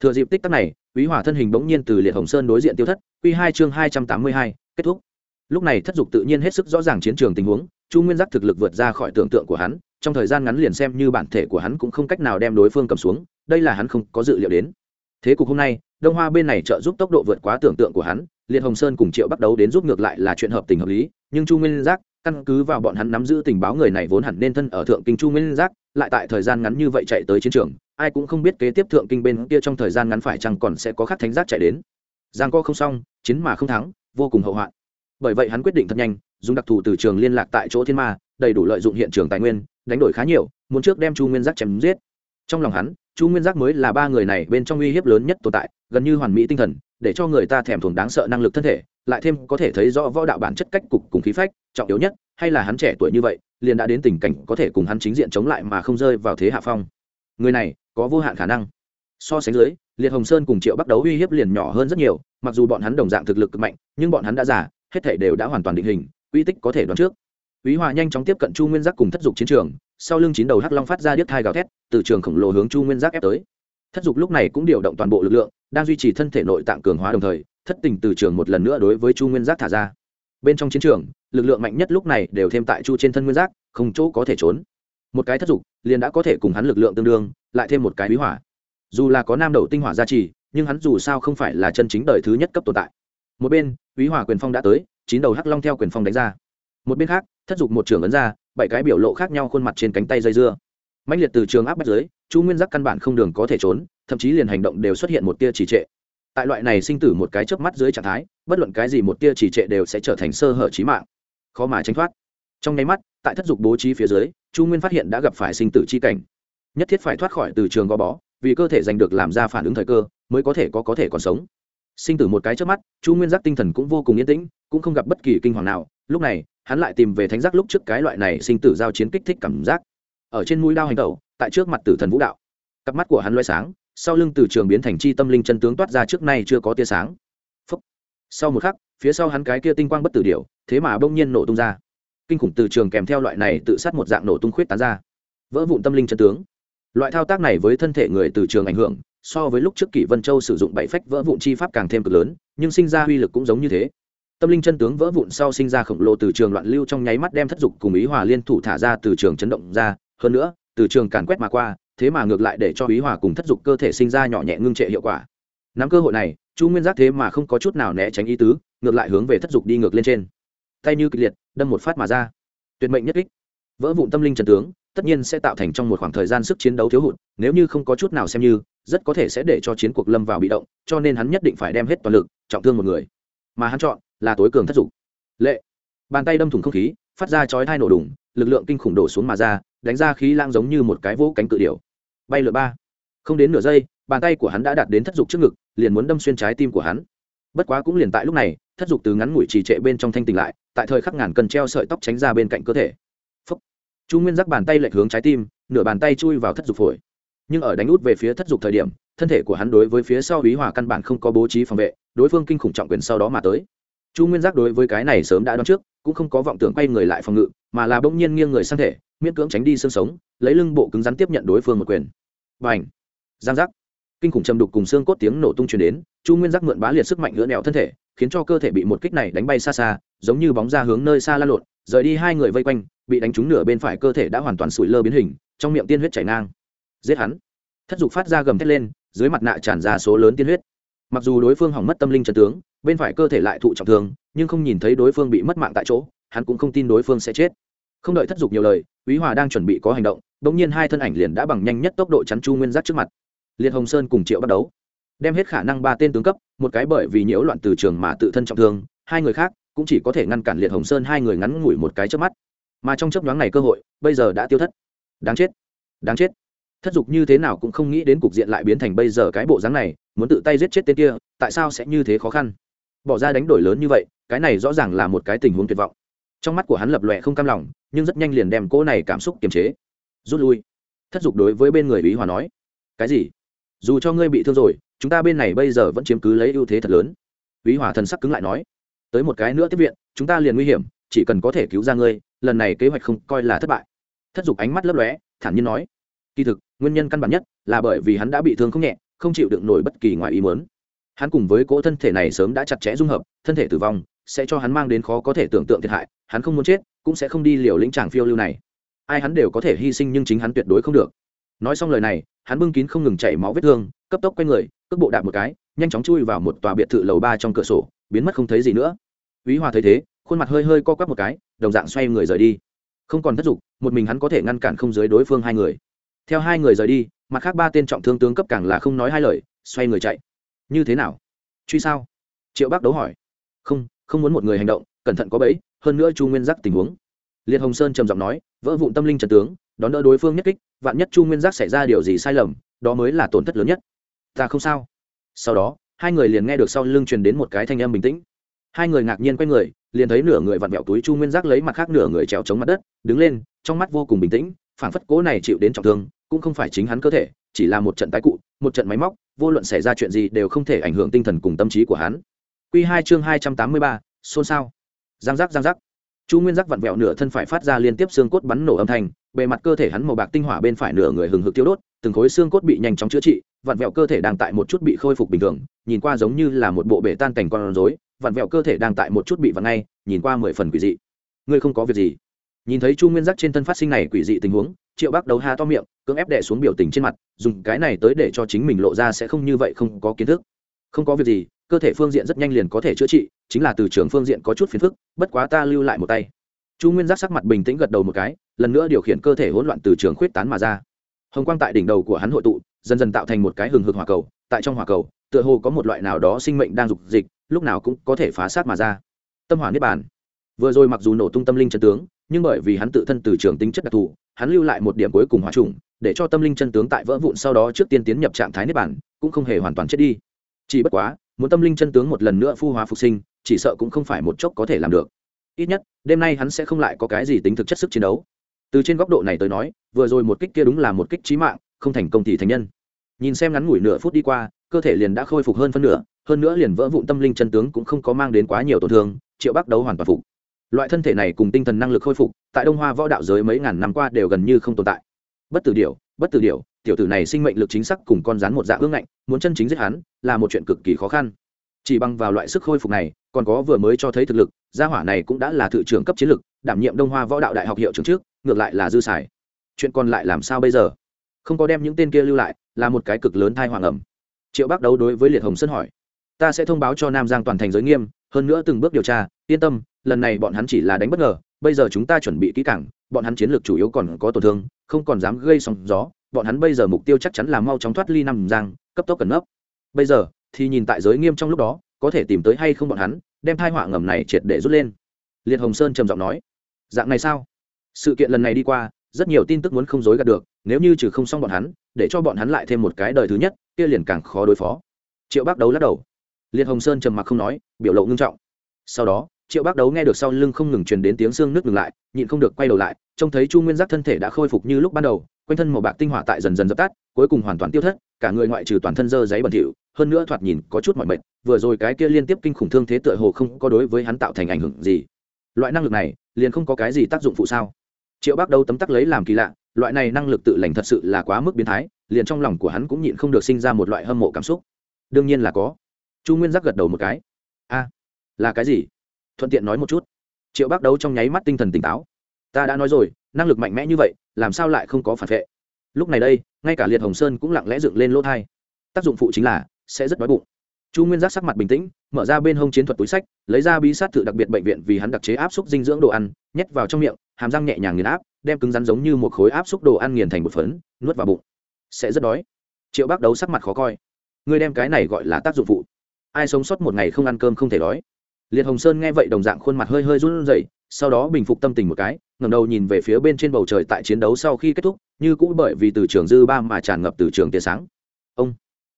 Thừa dịp tích tắc này quý hỏa thân hình bỗng nhiên từ liệt hồng sơn đối diện tiêu thất q hai chương hai trăm tám mươi hai, kết thúc. Lúc này thất dục tự nhiên hết sức rõ ràng chiến trường tình huống, chu nguyên giác thực lực vượt ra khỏi tưởng tượng của hắn, trong thời gian ngắn liền xem như bản thể của hắn cũng không cách nào đem đối phương cầm xuống, đây là hắn không có dự liệu đến. Thế cục hôm nay, đông hoa bên này trợ giúp tốc độ vượt quá tưởng tượng của hắn, liệt hồng sơn cùng triệu bắt đầu đến giúp ngược lại là chuyện hợp tình hợp lý, nhưng chu nguyên giác, căn cứ vào bọn hắn nắm giữ tình báo người này vốn hẳn nên thân ở thượng kinh chu nguyên giác, lại tại thời gian ngắn như vậy chạy tới chiến trường ai cũng không biết kế tiếp thượng kinh bên kia trong thời gian ngắn phải chăng còn sẽ có khắc thánh giác chạy đến. Giang co không xong, chiến mà không thắng, vô cùng hậu hoạn. Bởi vậy hắn quyết định thật nhanh, dùng đặc thù từ trường liên lạc tại chỗ thiên ma, đầy đủ lợi dụng hiện trường tài nguyên, đánh đổi khá nhiều, muốn trước đem chu nguyên giác chém giết. Trong lòng hắn, chu nguyên giác mới là ba người này bên trong uy hiếp lớn nhất tồn tại, gần như hoàn mỹ tinh thần, để cho người ta thèm thuồng đáng sợ năng lực thân thể, lại thêm có thể thấy rõ võ đạo bản chất cách cục cùng khí phách, trọng yếu nhất, hay là hắn trẻ tuổi như vậy, liền đã đến tình cảnh có thể cùng hắn chính diện chống lại mà không rơi vào thế hạ phong người này có vô hạn khả năng so sánh dưới liệt hồng sơn cùng triệu bắt đấu uy hiếp liền nhỏ hơn rất nhiều mặc dù bọn hắn đồng dạng thực lực cực mạnh nhưng bọn hắn đã giả hết thể đều đã hoàn toàn định hình uy tích có thể đoán trước Úy Hòa nhanh chóng tiếp cận Chu Nguyên Giác cùng thất dục chiến trường, sau lưng chín đầu hắc long phát ra điếc thai gào thét, từ trường khổng lồ hướng Chu Nguyên Giác ép tới. Thất dục lúc này cũng điều động toàn bộ lực lượng, đang duy trì thân thể nội tạng cường hóa đồng thời, thất tình từ trường một lần nữa đối với Chu Nguyên Giác thả ra. Bên trong chiến trường, lực lượng mạnh nhất lúc này đều thêm tại Chu trên thân Nguyên Giác, không chỗ có thể trốn. Một cái thất dục, liền đã có thể cùng hắn lực lượng tương đương, lại thêm một cái bí Hỏa. Dù là có nam đầu tinh hỏa gia trì, nhưng hắn dù sao không phải là chân chính đời thứ nhất cấp tồn tại. Một bên, bí Hỏa quyền phong đã tới, chín đầu hắc long theo quyền phong đánh ra. Một bên khác thất dục một trường ấn ra bảy cái biểu lộ khác nhau khuôn mặt trên cánh tay dây dưa. Mạnh liệt từ trường áp bách giới chu nguyên giác căn bản không đường có thể trốn thậm chí liền hành động đều xuất hiện một tia trì trệ. Tại loại này sinh tử một cái chớp mắt dưới trạng thái bất luận cái gì một tia trì trệ đều sẽ trở thành sơ hở trí mạng. Khó mà tránh thoát trong nháy mắt, tại thất dục bố trí phía dưới, chu nguyên phát hiện đã gặp phải sinh tử chi cảnh. Nhất thiết phải thoát khỏi từ trường gò bó, vì cơ thể giành được làm ra phản ứng thời cơ, mới có thể có có thể còn sống. Sinh tử một cái trước mắt, chu nguyên giác tinh thần cũng vô cùng yên tĩnh, cũng không gặp bất kỳ kinh hoàng nào. Lúc này, hắn lại tìm về thánh giác lúc trước cái loại này sinh tử giao chiến kích thích cảm giác. Ở trên mũi đao hành tẩu, tại trước mặt tử thần vũ đạo. Cặp mắt của hắn loay sáng, sau lưng từ trường biến thành chi tâm linh chân tướng toát ra trước nay chưa có tia sáng. Phúc. sau một khắc, phía sau hắn cái kia tinh quang bất tử điều thế mà bỗng nhiên nổ tung ra kinh khủng từ trường kèm theo loại này tự sát một dạng nổ tung khuyết tán ra. Vỡ vụn tâm linh chân tướng. Loại thao tác này với thân thể người từ trường ảnh hưởng, so với lúc trước kỷ vân châu sử dụng bảy phách vỡ vụn chi pháp càng thêm cực lớn, nhưng sinh ra uy lực cũng giống như thế. Tâm linh chân tướng vỡ vụn sau sinh ra khổng lồ từ trường loạn lưu trong nháy mắt đem thất dục cùng ý hòa liên thủ thả ra từ trường chấn động ra. Hơn nữa, từ trường càn quét mà qua, thế mà ngược lại để cho ý hòa cùng thất dục cơ thể sinh ra nhỏ nhẹ ngưng trệ hiệu quả. Nắm cơ hội này, chu nguyên giác thế mà không có chút nào né tránh ý tứ, ngược lại hướng về thất dục đi ngược lên trên tay như kịch liệt, đâm một phát mà ra. Tuyệt mệnh nhất kích. Vỡ vụn tâm linh trần tướng, tất nhiên sẽ tạo thành trong một khoảng thời gian sức chiến đấu thiếu hụt, nếu như không có chút nào xem như, rất có thể sẽ để cho chiến cuộc lâm vào bị động, cho nên hắn nhất định phải đem hết toàn lực, trọng thương một người. Mà hắn chọn là tối cường thất dục. Lệ. Bàn tay đâm thủng không khí, phát ra chói thai nổ đùng, lực lượng kinh khủng đổ xuống mà ra, đánh ra khí lang giống như một cái vỗ cánh cự điểu. Bay lượn ba. Không đến nửa giây, bàn tay của hắn đã đạt đến thất dục trước ngực, liền muốn đâm xuyên trái tim của hắn. Bất quá cũng liền tại lúc này, thất dục từ ngắn ngủi trì trệ bên trong thanh tỉnh lại tại thời khắc ngàn cần treo sợi tóc tránh ra bên cạnh cơ thể. Phúc. chu nguyên giác bàn tay lệch hướng trái tim, nửa bàn tay chui vào thất dục phổi. Nhưng ở đánh út về phía thất dục thời điểm, thân thể của hắn đối với phía sau ý hòa căn bản không có bố trí phòng vệ, đối phương kinh khủng trọng quyền sau đó mà tới. Chu nguyên giác đối với cái này sớm đã đoán trước, cũng không có vọng tưởng quay người lại phòng ngự, mà là bỗng nhiên nghiêng người sang thể, miễn cưỡng tránh đi xương sống, lấy lưng bộ cứng rắn tiếp nhận đối phương một quyền. Và ảnh giang giác kinh khủng châm đục cùng xương cốt tiếng nổ tung truyền đến, chu nguyên giác mượn bá liệt sức mạnh lưỡn nẹo thân thể, khiến cho cơ thể bị một kích này đánh bay xa xa, giống như bóng ra hướng nơi xa la lộn, rời đi hai người vây quanh, bị đánh trúng nửa bên phải cơ thể đã hoàn toàn sụi lơ biến hình, trong miệng tiên huyết chảy ngang. Giết hắn. Thất dục phát ra gầm thét lên, dưới mặt nạ tràn ra số lớn tiên huyết. Mặc dù đối phương hỏng mất tâm linh trần tướng, bên phải cơ thể lại thụ trọng thương, nhưng không nhìn thấy đối phương bị mất mạng tại chỗ, hắn cũng không tin đối phương sẽ chết. Không đợi thất dục nhiều lời quý hòa đang chuẩn bị có hành động đ ỗ n g nhiên hai thân ảnh liền đã bằng nhanh nhất tốc độ chắn chu nguyên giác trước mặt liệt hồng sơn cùng triệu bắt đấu đem hết khả năng ba tên tướng cấp, một cái bởi vì nhiễu loạn từ trường mà tự thân trọng thương, hai người khác cũng chỉ có thể ngăn cản liệt hồng sơn hai người ngắn ngủi một cái trước mắt. Mà trong chấp nhoáng này cơ hội, bây giờ đã tiêu thất. Đáng chết đáng chết. Thất dục như thế nào cũng không nghĩ đến cục diện lại biến thành bây giờ cái bộ dáng này, muốn tự tay giết chết tên kia, tại sao sẽ như thế khó khăn? Bỏ ra đánh đổi lớn như vậy, cái này rõ ràng là một cái tình huống tuyệt vọng. Trong mắt của hắn lập lòe không cam lòng, nhưng rất nhanh liền đem cỗ này cảm xúc kiềm chế. Rút lui. Thất dục đối với bên người ý hòa nói. Cái gì? Dù cho ngươi bị thương rồi, chúng ta bên này bây giờ vẫn chiếm cứ lấy ưu thế thật lớn. Ý hòa thần sắc cứng lại nói, tới một cái nữa tiếp viện, chúng ta liền nguy hiểm, chỉ cần có thể cứu ra ngươi, lần này kế hoạch không coi là thất bại. Thất dục ánh mắt lấp lóe, thản nhiên nói, kỳ thực, nguyên nhân căn bản nhất là bởi vì hắn đã bị thương không nhẹ, không chịu đựng nổi bất kỳ ngoài ý muốn. Hắn cùng với cỗ thân thể này sớm đã chặt chẽ dung hợp, thân thể tử vong sẽ cho hắn mang đến khó có thể tưởng tượng thiệt hại, hắn không muốn chết, cũng sẽ không đi liều lĩnh tràng phiêu lưu này. Ai hắn đều có thể hy sinh nhưng chính hắn tuyệt đối không được nói xong lời này hắn bưng kín không ngừng chảy máu vết thương cấp tốc quay người cước bộ đạp một cái nhanh chóng chui vào một tòa biệt thự lầu ba trong cửa sổ biến mất không thấy gì nữa Vĩ Hòa thấy thế, khuôn mặt hơi hơi co quắp một cái, đồng dạng xoay người rời đi. Không còn thất dục, một mình hắn có thể ngăn cản không dưới đối phương hai người. Theo hai người rời đi, mặt khác ba tên trọng thương tướng cấp càng là không nói hai lời, xoay người chạy. Như thế nào? Truy sao? Triệu Bác đấu hỏi. Không, không muốn một người hành động, cẩn thận có bẫy, hơn nữa Chu Nguyên Giác tình huống. Liệt Hồng Sơn trầm giọng nói, vỡ vụn tâm linh trận tướng, đón đỡ đối phương nhất kích, vạn nhất Chu Nguyên Giác xảy ra điều gì sai lầm, đó mới là tổn thất lớn nhất. Ta không sao. Sau đó, hai người liền nghe được sau lưng truyền đến một cái thanh âm bình tĩnh hai người ngạc nhiên quay người liền thấy nửa người vặn vẹo túi chu nguyên giác lấy mặt khác nửa người trèo chống mặt đất đứng lên trong mắt vô cùng bình tĩnh phản phất cố này chịu đến trọng thương cũng không phải chính hắn cơ thể chỉ là một trận tái cụ một trận máy móc vô luận xảy ra chuyện gì đều không thể ảnh hưởng tinh thần cùng tâm trí của hắn q hai chương hai trăm tám mươi ba xôn xao giang giác giang giác chu nguyên giác vặn vẹo nửa thân phải phát ra liên tiếp xương cốt bắn nổ âm thanh bề mặt cơ thể hắn màu bạc tinh hỏa bên phải nửa người hừng hực tiêu đốt, từng khối xương cốt bị nhanh chóng chữa trị, vặn vẹo cơ thể đang tại một chút bị khôi phục bình thường, nhìn qua giống như là một bộ bể tan cảnh con rối, vặn vẹo cơ thể đang tại một chút bị vặn ngay, nhìn qua mười phần quỷ dị. Ngươi không có việc gì. Nhìn thấy chu nguyên giác trên thân phát sinh này quỷ dị tình huống, triệu bác đấu ha to miệng, cưỡng ép đệ xuống biểu tình trên mặt, dùng cái này tới để cho chính mình lộ ra sẽ không như vậy không có kiến thức. Không có việc gì, cơ thể phương diện rất nhanh liền có thể chữa trị, chính là từ trường phương diện có chút phiền phức, bất quá ta lưu lại một tay chu nguyên giác sắc mặt bình tĩnh gật đầu một cái, lần nữa điều khiển cơ thể hỗn loạn từ trường khuyết tán mà ra. Hồng quang tại đỉnh đầu của hắn hội tụ, dần dần tạo thành một cái hừng hực hỏa cầu, tại trong hỏa cầu, tựa hồ có một loại nào đó sinh mệnh đang dục dịch, lúc nào cũng có thể phá sát mà ra. Tâm hỏa niết bàn. Vừa rồi mặc dù nổ tung tâm linh chân tướng, nhưng bởi vì hắn tự thân từ trường tính chất đặc thù, hắn lưu lại một điểm cuối cùng hòa trùng để cho tâm linh chân tướng tại vỡ vụn sau đó trước tiên tiến nhập trạng thái niết bàn, cũng không hề hoàn toàn chết đi. Chỉ bất quá, muốn tâm linh chân tướng một lần nữa phu hóa phục sinh, chỉ sợ cũng không phải một chốc có thể làm được ít nhất, đêm nay hắn sẽ không lại có cái gì tính thực chất sức chiến đấu. Từ trên góc độ này tới nói, vừa rồi một kích kia đúng là một kích trí mạng, không thành công thì thành nhân. Nhìn xem ngắn ngủi nửa phút đi qua, cơ thể liền đã khôi phục hơn phân nửa, hơn nữa liền vỡ vụn tâm linh chân tướng cũng không có mang đến quá nhiều tổn thương, triệu bắc đấu hoàn toàn phục. Loại thân thể này cùng tinh thần năng lực khôi phục, tại đông hoa võ đạo giới mấy ngàn năm qua đều gần như không tồn tại. Bất tử điều bất tử điều tiểu tử này sinh mệnh lực chính xác cùng con rắn một dạng ương ngạnh, muốn chân chính giết hắn, là một chuyện cực kỳ khó khăn. Chỉ bằng vào loại sức khôi phục này còn có vừa mới cho thấy thực lực, gia hỏa này cũng đã là thự trưởng cấp chiến lực, đảm nhiệm đông hoa võ đạo đại học hiệu trưởng trước, ngược lại là dư xài. Chuyện còn lại làm sao bây giờ? Không có đem những tên kia lưu lại, là một cái cực lớn thai hoàng ẩm. Triệu bác đấu đối với liệt hồng sơn hỏi. Ta sẽ thông báo cho nam giang toàn thành giới nghiêm, hơn nữa từng bước điều tra, yên tâm, lần này bọn hắn chỉ là đánh bất ngờ, bây giờ chúng ta chuẩn bị kỹ cảng bọn hắn chiến lược chủ yếu còn có tổn thương, không còn dám gây sóng gió, bọn hắn bây giờ mục tiêu chắc chắn là mau chóng thoát ly nam giang, cấp tốc cẩn nấp. Bây giờ, thì nhìn tại giới nghiêm trong lúc đó có thể tìm tới hay không bọn hắn, đem thai họa ngầm này triệt để rút lên. Liệt hồng sơn trầm giọng nói, dạng này sao? Sự kiện lần này đi qua, rất nhiều tin tức muốn không dối gạt được, nếu như trừ không xong bọn hắn, để cho bọn hắn lại thêm một cái đời thứ nhất, kia liền càng khó đối phó. Triệu bác đấu lắc đầu. Liệt hồng sơn trầm mặc không nói, biểu lộ ngưng trọng. Sau đó triệu bác đấu nghe được sau lưng không ngừng truyền đến tiếng xương nước ngừng lại, nhịn không được quay đầu lại, trông thấy chu nguyên giác thân thể đã khôi phục như lúc ban đầu, quanh thân màu bạc tinh hỏa tại dần dần dập tắt, cuối cùng hoàn toàn tiêu thất, cả người ngoại trừ toàn thân dơ giấy bẩn thỉu, hơn nữa thoạt nhìn có chút mọi mệt, vừa rồi cái kia liên tiếp kinh khủng thương thế tựa hồ không có đối với hắn tạo thành ảnh hưởng gì. Loại năng lực này, liền không có cái gì tác dụng phụ sao? Triệu bác đấu tấm tắc lấy làm kỳ lạ, loại này năng lực tự lành thật sự là quá mức biến thái, liền trong lòng của hắn cũng nhịn không được sinh ra một loại hâm mộ cảm xúc. Đương nhiên là có. Chu nguyên giác gật đầu một cái. A, là cái gì? Thuận tiện nói một chút. Triệu bác đấu trong nháy mắt tinh thần tỉnh táo. Ta đã nói rồi, năng lực mạnh mẽ như vậy, làm sao lại không có phản vệ? Lúc này đây, ngay cả liệt hồng sơn cũng lặng lẽ dựng lên lỗ thai. Tác dụng phụ chính là, sẽ rất đói bụng. Chu nguyên giác sắc mặt bình tĩnh, mở ra bên hông chiến thuật túi sách, lấy ra bí sát thự đặc biệt bệnh viện vì hắn đặc chế áp suất dinh dưỡng đồ ăn, nhét vào trong miệng, hàm răng nhẹ nhàng nghiền áp, đem cứng rắn giống như một khối áp suất đồ ăn nghiền thành một phấn, nuốt vào bụng. Sẽ rất đói. Triệu bác đấu sắc mặt khó coi. Ngươi đem cái này gọi là tác dụng phụ. Ai sống sót một ngày không ăn cơm không thể đói liệt hồng sơn nghe vậy đồng dạng khuôn mặt hơi hơi run rẩy, sau đó bình phục tâm tình một cái, ngẩng đầu nhìn về phía bên trên bầu trời tại chiến đấu sau khi kết thúc, như cũ bởi vì từ trường dư ba mà tràn ngập từ trường tia sáng. Ông,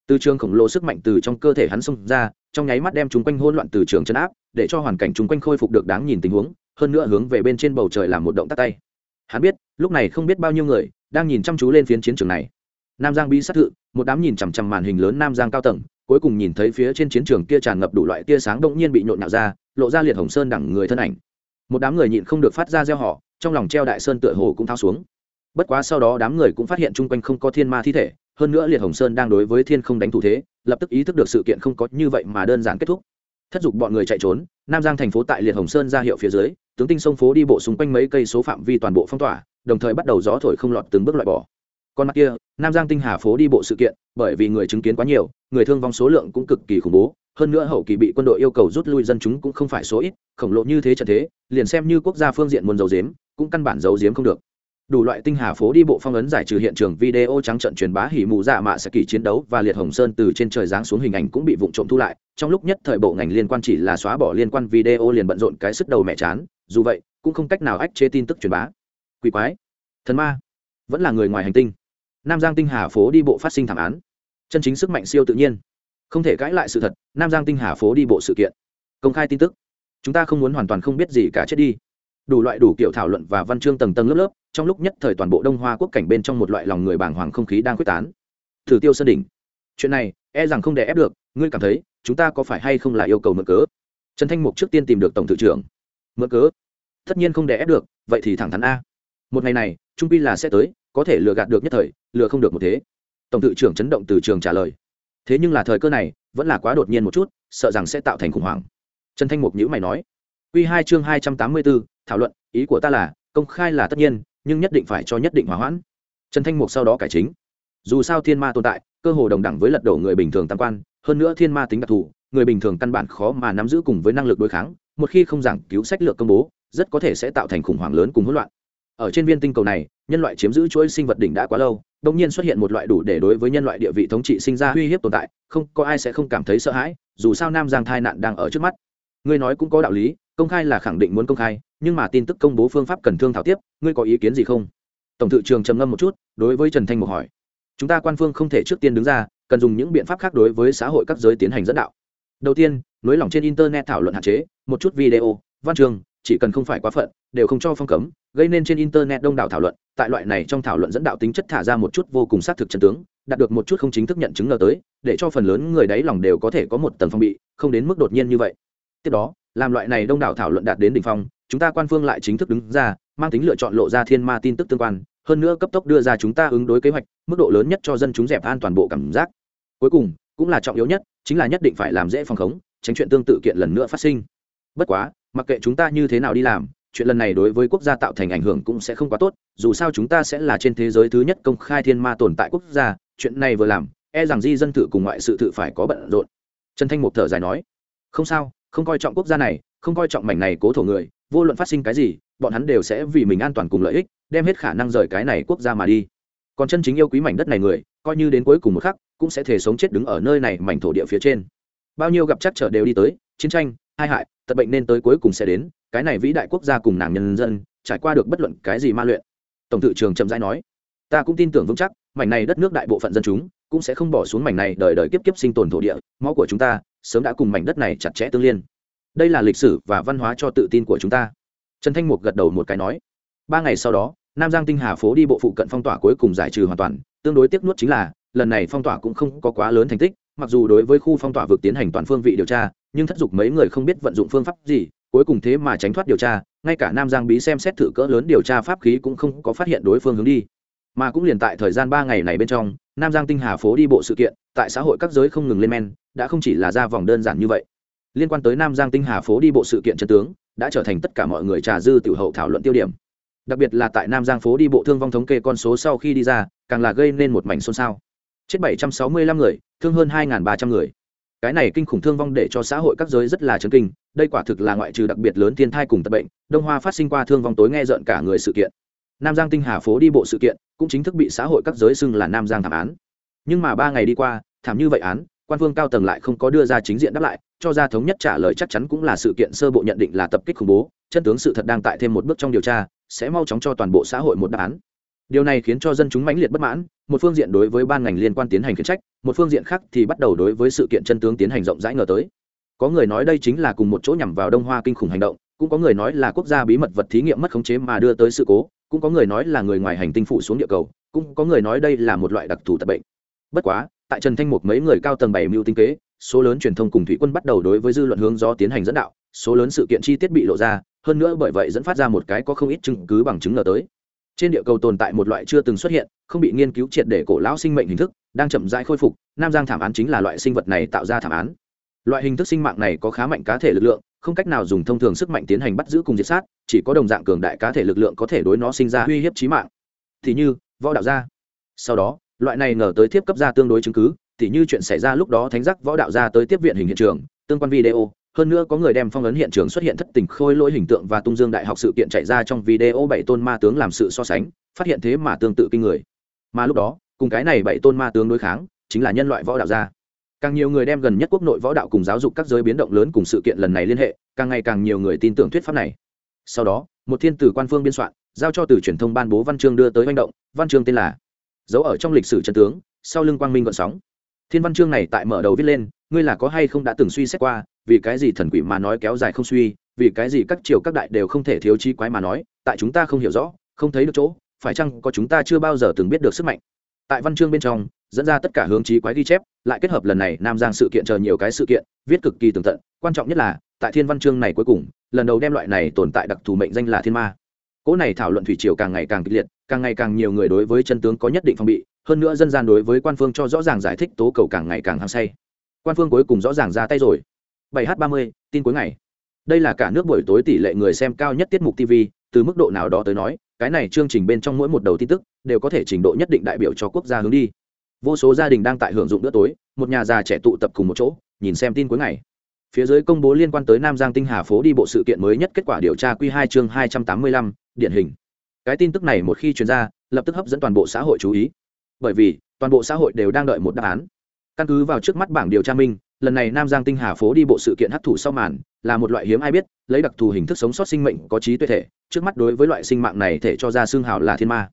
từ trường khổng lồ sức mạnh từ trong cơ thể hắn xông ra, trong nháy mắt đem chúng quanh hỗn loạn từ trường chấn áp, để cho hoàn cảnh chúng quanh khôi phục được đáng nhìn tình huống, hơn nữa hướng về bên trên bầu trời làm một động tác tay. Hắn biết, lúc này không biết bao nhiêu người đang nhìn chăm chú lên phiến chiến trường này. Nam giang bi sát thự, một đám nhìn chằm chằm màn hình lớn nam giang cao tầng cuối cùng nhìn thấy phía trên chiến trường kia tràn ngập đủ loại tia sáng động nhiên bị nhộn nhạo ra, lộ ra liệt hồng sơn đẳng người thân ảnh. Một đám người nhịn không được phát ra gieo họ trong lòng treo đại sơn tựa hồ cũng thao xuống. Bất quá sau đó đám người cũng phát hiện chung quanh không có thiên ma thi thể, hơn nữa liệt hồng sơn đang đối với thiên không đánh thủ thế, lập tức ý thức được sự kiện không có như vậy mà đơn giản kết thúc. Thất dục bọn người chạy trốn, nam giang thành phố tại liệt hồng sơn ra hiệu phía dưới, tướng tinh sông phố đi bộ xung quanh mấy cây số phạm vi toàn bộ phong tỏa, đồng thời bắt đầu gió thổi không lọt từng bước loại bỏ con mắt kia, nam giang tinh hà phố đi bộ sự kiện, bởi vì người chứng kiến quá nhiều, người thương vong số lượng cũng cực kỳ khủng bố. Hơn nữa hậu kỳ bị quân đội yêu cầu rút lui dân chúng cũng không phải số ít, khổng lồ như thế trận thế, liền xem như quốc gia phương diện muốn giấu giếm, cũng căn bản giấu giếm không được. Đủ loại tinh hà phố đi bộ phong ấn giải trừ hiện trường video trắng trận truyền bá hỉ mù dạ mạ sẽ kỳ chiến đấu và liệt hồng sơn từ trên trời giáng xuống hình ảnh cũng bị vụng trộm thu lại. Trong lúc nhất thời bộ ngành liên quan chỉ là xóa bỏ liên quan video liền bận rộn cái sức đầu mẹ chán, dù vậy, cũng không cách nào ách chế tin tức truyền bá. Quỷ quái. Thần ma. Vẫn là người ngoài hành tinh nam giang tinh hà phố đi bộ phát sinh thảm án. Chân chính sức mạnh siêu tự nhiên. Không thể cãi lại sự thật, nam giang tinh hà phố đi bộ sự kiện. Công khai tin tức. Chúng ta không muốn hoàn toàn không biết gì cả chết đi. Đủ loại đủ kiểu thảo luận và văn chương tầng tầng lớp lớp, trong lúc nhất thời toàn bộ đông hoa quốc cảnh bên trong một loại lòng người bàng hoàng không khí đang quyết tán. Thử tiêu sơn đỉnh. Chuyện này e rằng không để ép được, ngươi cảm thấy, chúng ta có phải hay không là yêu cầu mượn cớ? Trần thanh mục trước tiên tìm được tổng thự trưởng. Mượn cớ? Tất nhiên không để ép được, vậy thì thẳng thắn a. Một ngày này, trung pi là sẽ tới có thể lừa gạt được nhất thời, lừa không được một thế. Tổng thự trưởng chấn động từ trường trả lời. Thế nhưng là thời cơ này, vẫn là quá đột nhiên một chút, sợ rằng sẽ tạo thành khủng hoảng. Trần thanh mục nhữ mày nói q hai chương hai trăm tám mươi bốn thảo luận, ý của ta là, công khai là tất nhiên, nhưng nhất định phải cho nhất định hỏa hoãn. Trần thanh mục sau đó cải chính, dù sao thiên ma tồn tại, cơ hồ đồng đẳng với lật đổ người bình thường tam quan, hơn nữa thiên ma tính đặc thù, người bình thường căn bản khó mà nắm giữ cùng với năng lực đối kháng, một khi không giảng cứu sách lược công bố, rất có thể sẽ tạo thành khủng hoảng lớn cùng hỗn loạn. Ở trên viên tinh cầu này nhân loại chiếm giữ chuỗi sinh vật đỉnh đã quá lâu đông nhiên xuất hiện một loại đủ để đối với nhân loại địa vị thống trị sinh ra uy hiếp tồn tại, không, có ai sẽ không cảm thấy sợ hãi, dù sao nam giang thai nạn đang ở trước mắt. Ngươi nói cũng có đạo lý, công khai là khẳng định muốn công khai, nhưng mà tin tức công bố phương pháp cần thương thảo tiếp, ngươi có ý kiến gì không? Tổng thự trường trầm ngâm một chút, đối với trần thanh mục hỏi. Chúng ta quan phương không thể trước tiên đứng ra, cần dùng những biện pháp khác đối với xã hội các giới tiến hành dẫn đạo. Đầu tiên nới lỏng trên internet thảo luận hạn chế, một chút video, văn trường chỉ cần không phải quá phận, đều không cho phong cấm, gây nên trên internet đông đảo thảo luận tại loại này trong thảo luận dẫn đạo tính chất thả ra một chút vô cùng xác thực chân tướng, đạt được một chút không chính thức nhận chứng ngờ tới, để cho phần lớn người đáy lòng đều có thể có một tầng phong bị, không đến mức đột nhiên như vậy. Tiếp đó, làm loại này đông đảo thảo luận đạt đến đỉnh phong, chúng ta quan phương lại chính thức đứng ra, mang tính lựa chọn lộ ra thiên ma tin tức tương quan, hơn nữa cấp tốc đưa ra chúng ta ứng đối kế hoạch, mức độ lớn nhất cho dân chúng dẹp an toàn bộ cảm giác. Cuối cùng, cũng là trọng yếu nhất, chính là nhất định phải làm dễ phòng khống, tránh chuyện tương tự kiện lần nữa phát sinh. Bất quá, mặc kệ chúng ta như thế nào đi làm chuyện lần này đối với quốc gia tạo thành ảnh hưởng cũng sẽ không quá tốt, dù sao chúng ta sẽ là trên thế giới thứ nhất công khai thiên ma tồn tại quốc gia, chuyện này vừa làm e rằng di dân thự cùng ngoại sự thự phải có bận rộn. Trần thanh mục thở dài nói, không sao, không coi trọng quốc gia này, không coi trọng mảnh này cố thổ người, vô luận phát sinh cái gì, bọn hắn đều sẽ vì mình an toàn cùng lợi ích, đem hết khả năng rời cái này quốc gia mà đi. Còn chân chính yêu quý mảnh đất này người, coi như đến cuối cùng một khắc, cũng sẽ thể sống chết đứng ở nơi này mảnh thổ địa phía trên. Bao nhiêu gặp chắc trở đều đi tới, chiến tranh, hai hại tật bệnh nên tới cuối cùng sẽ đến cái này vĩ đại quốc gia cùng nàng nhân dân, trải qua được bất luận cái gì ma luyện. Tổng thự trường chậm rãi nói, ta cũng tin tưởng vững chắc, mảnh này đất nước đại bộ phận dân chúng cũng sẽ không bỏ xuống mảnh này đời đời kiếp kiếp sinh tồn thổ địa, máu của chúng ta sớm đã cùng mảnh đất này chặt chẽ tương liên. Đây là lịch sử và văn hóa cho tự tin của chúng ta. Trần thanh mục gật đầu một cái nói, ba ngày sau đó, nam giang tinh hà phố đi bộ phụ cận phong tỏa cuối cùng giải trừ hoàn toàn, tương đối tiếc nuốt chính là, lần này phong tỏa cũng không có quá lớn thành tích, mặc dù đối với khu phong tỏa vực tiến hành toàn phương vị điều tra, nhưng thất dục mấy người không biết vận dụng phương pháp gì cuối cùng thế mà tránh thoát điều tra, ngay cả nam giang bí xem xét thử cỡ lớn điều tra pháp khí cũng không có phát hiện đối phương hướng đi. Mà cũng liền tại thời gian ba ngày này bên trong, nam giang tinh hà phố đi bộ sự kiện, tại xã hội các giới không ngừng lên men, đã không chỉ là ra vòng đơn giản như vậy. Liên quan tới nam giang tinh hà phố đi bộ sự kiện chân tướng, đã trở thành tất cả mọi người trà dư tiểu hậu thảo luận tiêu điểm. Đặc biệt là tại nam giang phố đi bộ thương vong thống kê con số sau khi đi ra, càng là gây nên một mảnh xôn xao. Chết 765 người, thương hơn 2.300 người cái này kinh khủng thương vong để cho xã hội các giới rất là chấn kinh, đây quả thực là ngoại trừ đặc biệt lớn thiên thai cùng tập bệnh, đông hoa phát sinh qua thương vong tối nghe rợn cả người sự kiện. Nam giang tinh hà phố đi bộ sự kiện cũng chính thức bị xã hội các giới xưng là nam giang thảm án. Nhưng mà ba ngày đi qua, thảm như vậy án, quan vương cao tầng lại không có đưa ra chính diện đáp lại, cho ra thống nhất trả lời chắc chắn cũng là sự kiện sơ bộ nhận định là tập kích khủng bố, chân tướng sự thật đang tại thêm một bước trong điều tra, sẽ mau chóng cho toàn bộ xã hội một đáp án điều này khiến cho dân chúng mãnh liệt bất mãn, một phương diện đối với ban ngành liên quan tiến hành khiển trách, một phương diện khác thì bắt đầu đối với sự kiện chân tướng tiến hành rộng rãi ngờ tới. Có người nói đây chính là cùng một chỗ nhằm vào đông hoa kinh khủng hành động, cũng có người nói là quốc gia bí mật vật thí nghiệm mất khống chế mà đưa tới sự cố, cũng có người nói là người ngoài hành tinh phụ xuống địa cầu, cũng có người nói đây là một loại đặc thù tật bệnh. Bất quá, tại trần thanh mục mấy người cao tầng bảy mưu tinh kế, số lớn truyền thông cùng thủy quân bắt đầu đối với dư luận hướng do tiến hành dẫn đạo, số lớn sự kiện chi tiết bị lộ ra, hơn nữa bởi vậy dẫn phát ra một cái có không ít chứng cứ bằng chứng ngờ tới trên địa cầu tồn tại một loại chưa từng xuất hiện, không bị nghiên cứu triệt để cổ lão sinh mệnh hình thức, đang chậm rãi khôi phục, nam giang thảm án chính là loại sinh vật này tạo ra thảm án. Loại hình thức sinh mạng này có khá mạnh cá thể lực lượng, không cách nào dùng thông thường sức mạnh tiến hành bắt giữ cùng diệt sát, chỉ có đồng dạng cường đại cá thể lực lượng có thể đối nó sinh ra uy hiếp trí mạng. Thì như, võ đạo gia. Sau đó, loại này ngờ tới tiếp cấp ra tương đối chứng cứ, thì như chuyện xảy ra lúc đó thánh giác võ đạo gia tới tiếp viện hình hiện trường, tương quan video hơn nữa có người đem phong ấn hiện trường xuất hiện thất tình khôi lỗi hình tượng và tung dương đại học sự kiện chạy ra trong video bảy tôn ma tướng làm sự so sánh, phát hiện thế mà tương tự kinh người. Mà lúc đó, cùng cái này bảy tôn ma tướng đối kháng, chính là nhân loại võ đạo gia. Càng nhiều người đem gần nhất quốc nội võ đạo cùng giáo dục các giới biến động lớn cùng sự kiện lần này liên hệ, càng ngày càng nhiều người tin tưởng thuyết pháp này. Sau đó, một thiên tử quan phương biên soạn, giao cho từ truyền thông ban bố văn chương đưa tới manh động, văn chương tên là dấu ở trong lịch sử chân tướng, sau lưng quang minh gọn sóng. Thiên văn chương này tại mở đầu viết lên, ngươi là có hay không đã từng suy xét qua vì cái gì thần quỷ mà nói kéo dài không suy, vì cái gì các triều các đại đều không thể thiếu chi quái mà nói, tại chúng ta không hiểu rõ, không thấy được chỗ, phải chăng có chúng ta chưa bao giờ từng biết được sức mạnh? Tại văn chương bên trong, dẫn ra tất cả hướng trí quái ghi chép, lại kết hợp lần này nam giang sự kiện chờ nhiều cái sự kiện, viết cực kỳ tường tận, quan trọng nhất là, tại thiên văn chương này cuối cùng, lần đầu đem loại này tồn tại đặc thù mệnh danh là thiên ma. Cỗ này thảo luận thủy triều càng ngày càng kịch liệt, càng ngày càng nhiều người đối với chân tướng có nhất định phong bị, hơn nữa dân gian đối với quan phương cho rõ ràng giải thích tố cầu càng ngày càng hăng say. Quan phương cuối cùng rõ ràng ra tay rồi. 7 h 30 tin cuối ngày. Đây là cả nước buổi tối tỷ lệ người xem cao nhất tiết mục tv từ mức độ nào đó tới nói, cái này chương trình bên trong mỗi một đầu tin tức, đều có thể trình độ nhất định đại biểu cho quốc gia hướng đi. Vô số gia đình đang tại hưởng dụng bữa tối, một nhà già trẻ tụ tập cùng một chỗ, nhìn xem tin cuối ngày. Phía dưới công bố liên quan tới nam giang tinh hà phố đi bộ sự kiện mới nhất kết quả điều tra q hai chương hai trăm tám mươi lăm, điển hình. Cái tin tức này một khi truyền ra, lập tức hấp dẫn toàn bộ xã hội chú ý. Bởi vì, toàn bộ xã hội đều đang đợi một đáp án. Căn cứ vào trước mắt bảng điều tra minh lần này nam giang tinh hà phố đi bộ sự kiện hấp thụ sau màn, là một loại hiếm ai biết, lấy đặc thù hình thức sống sót sinh mệnh có trí tuệ thể, trước mắt đối với loại sinh mạng này thể cho ra xương hào là thiên ma.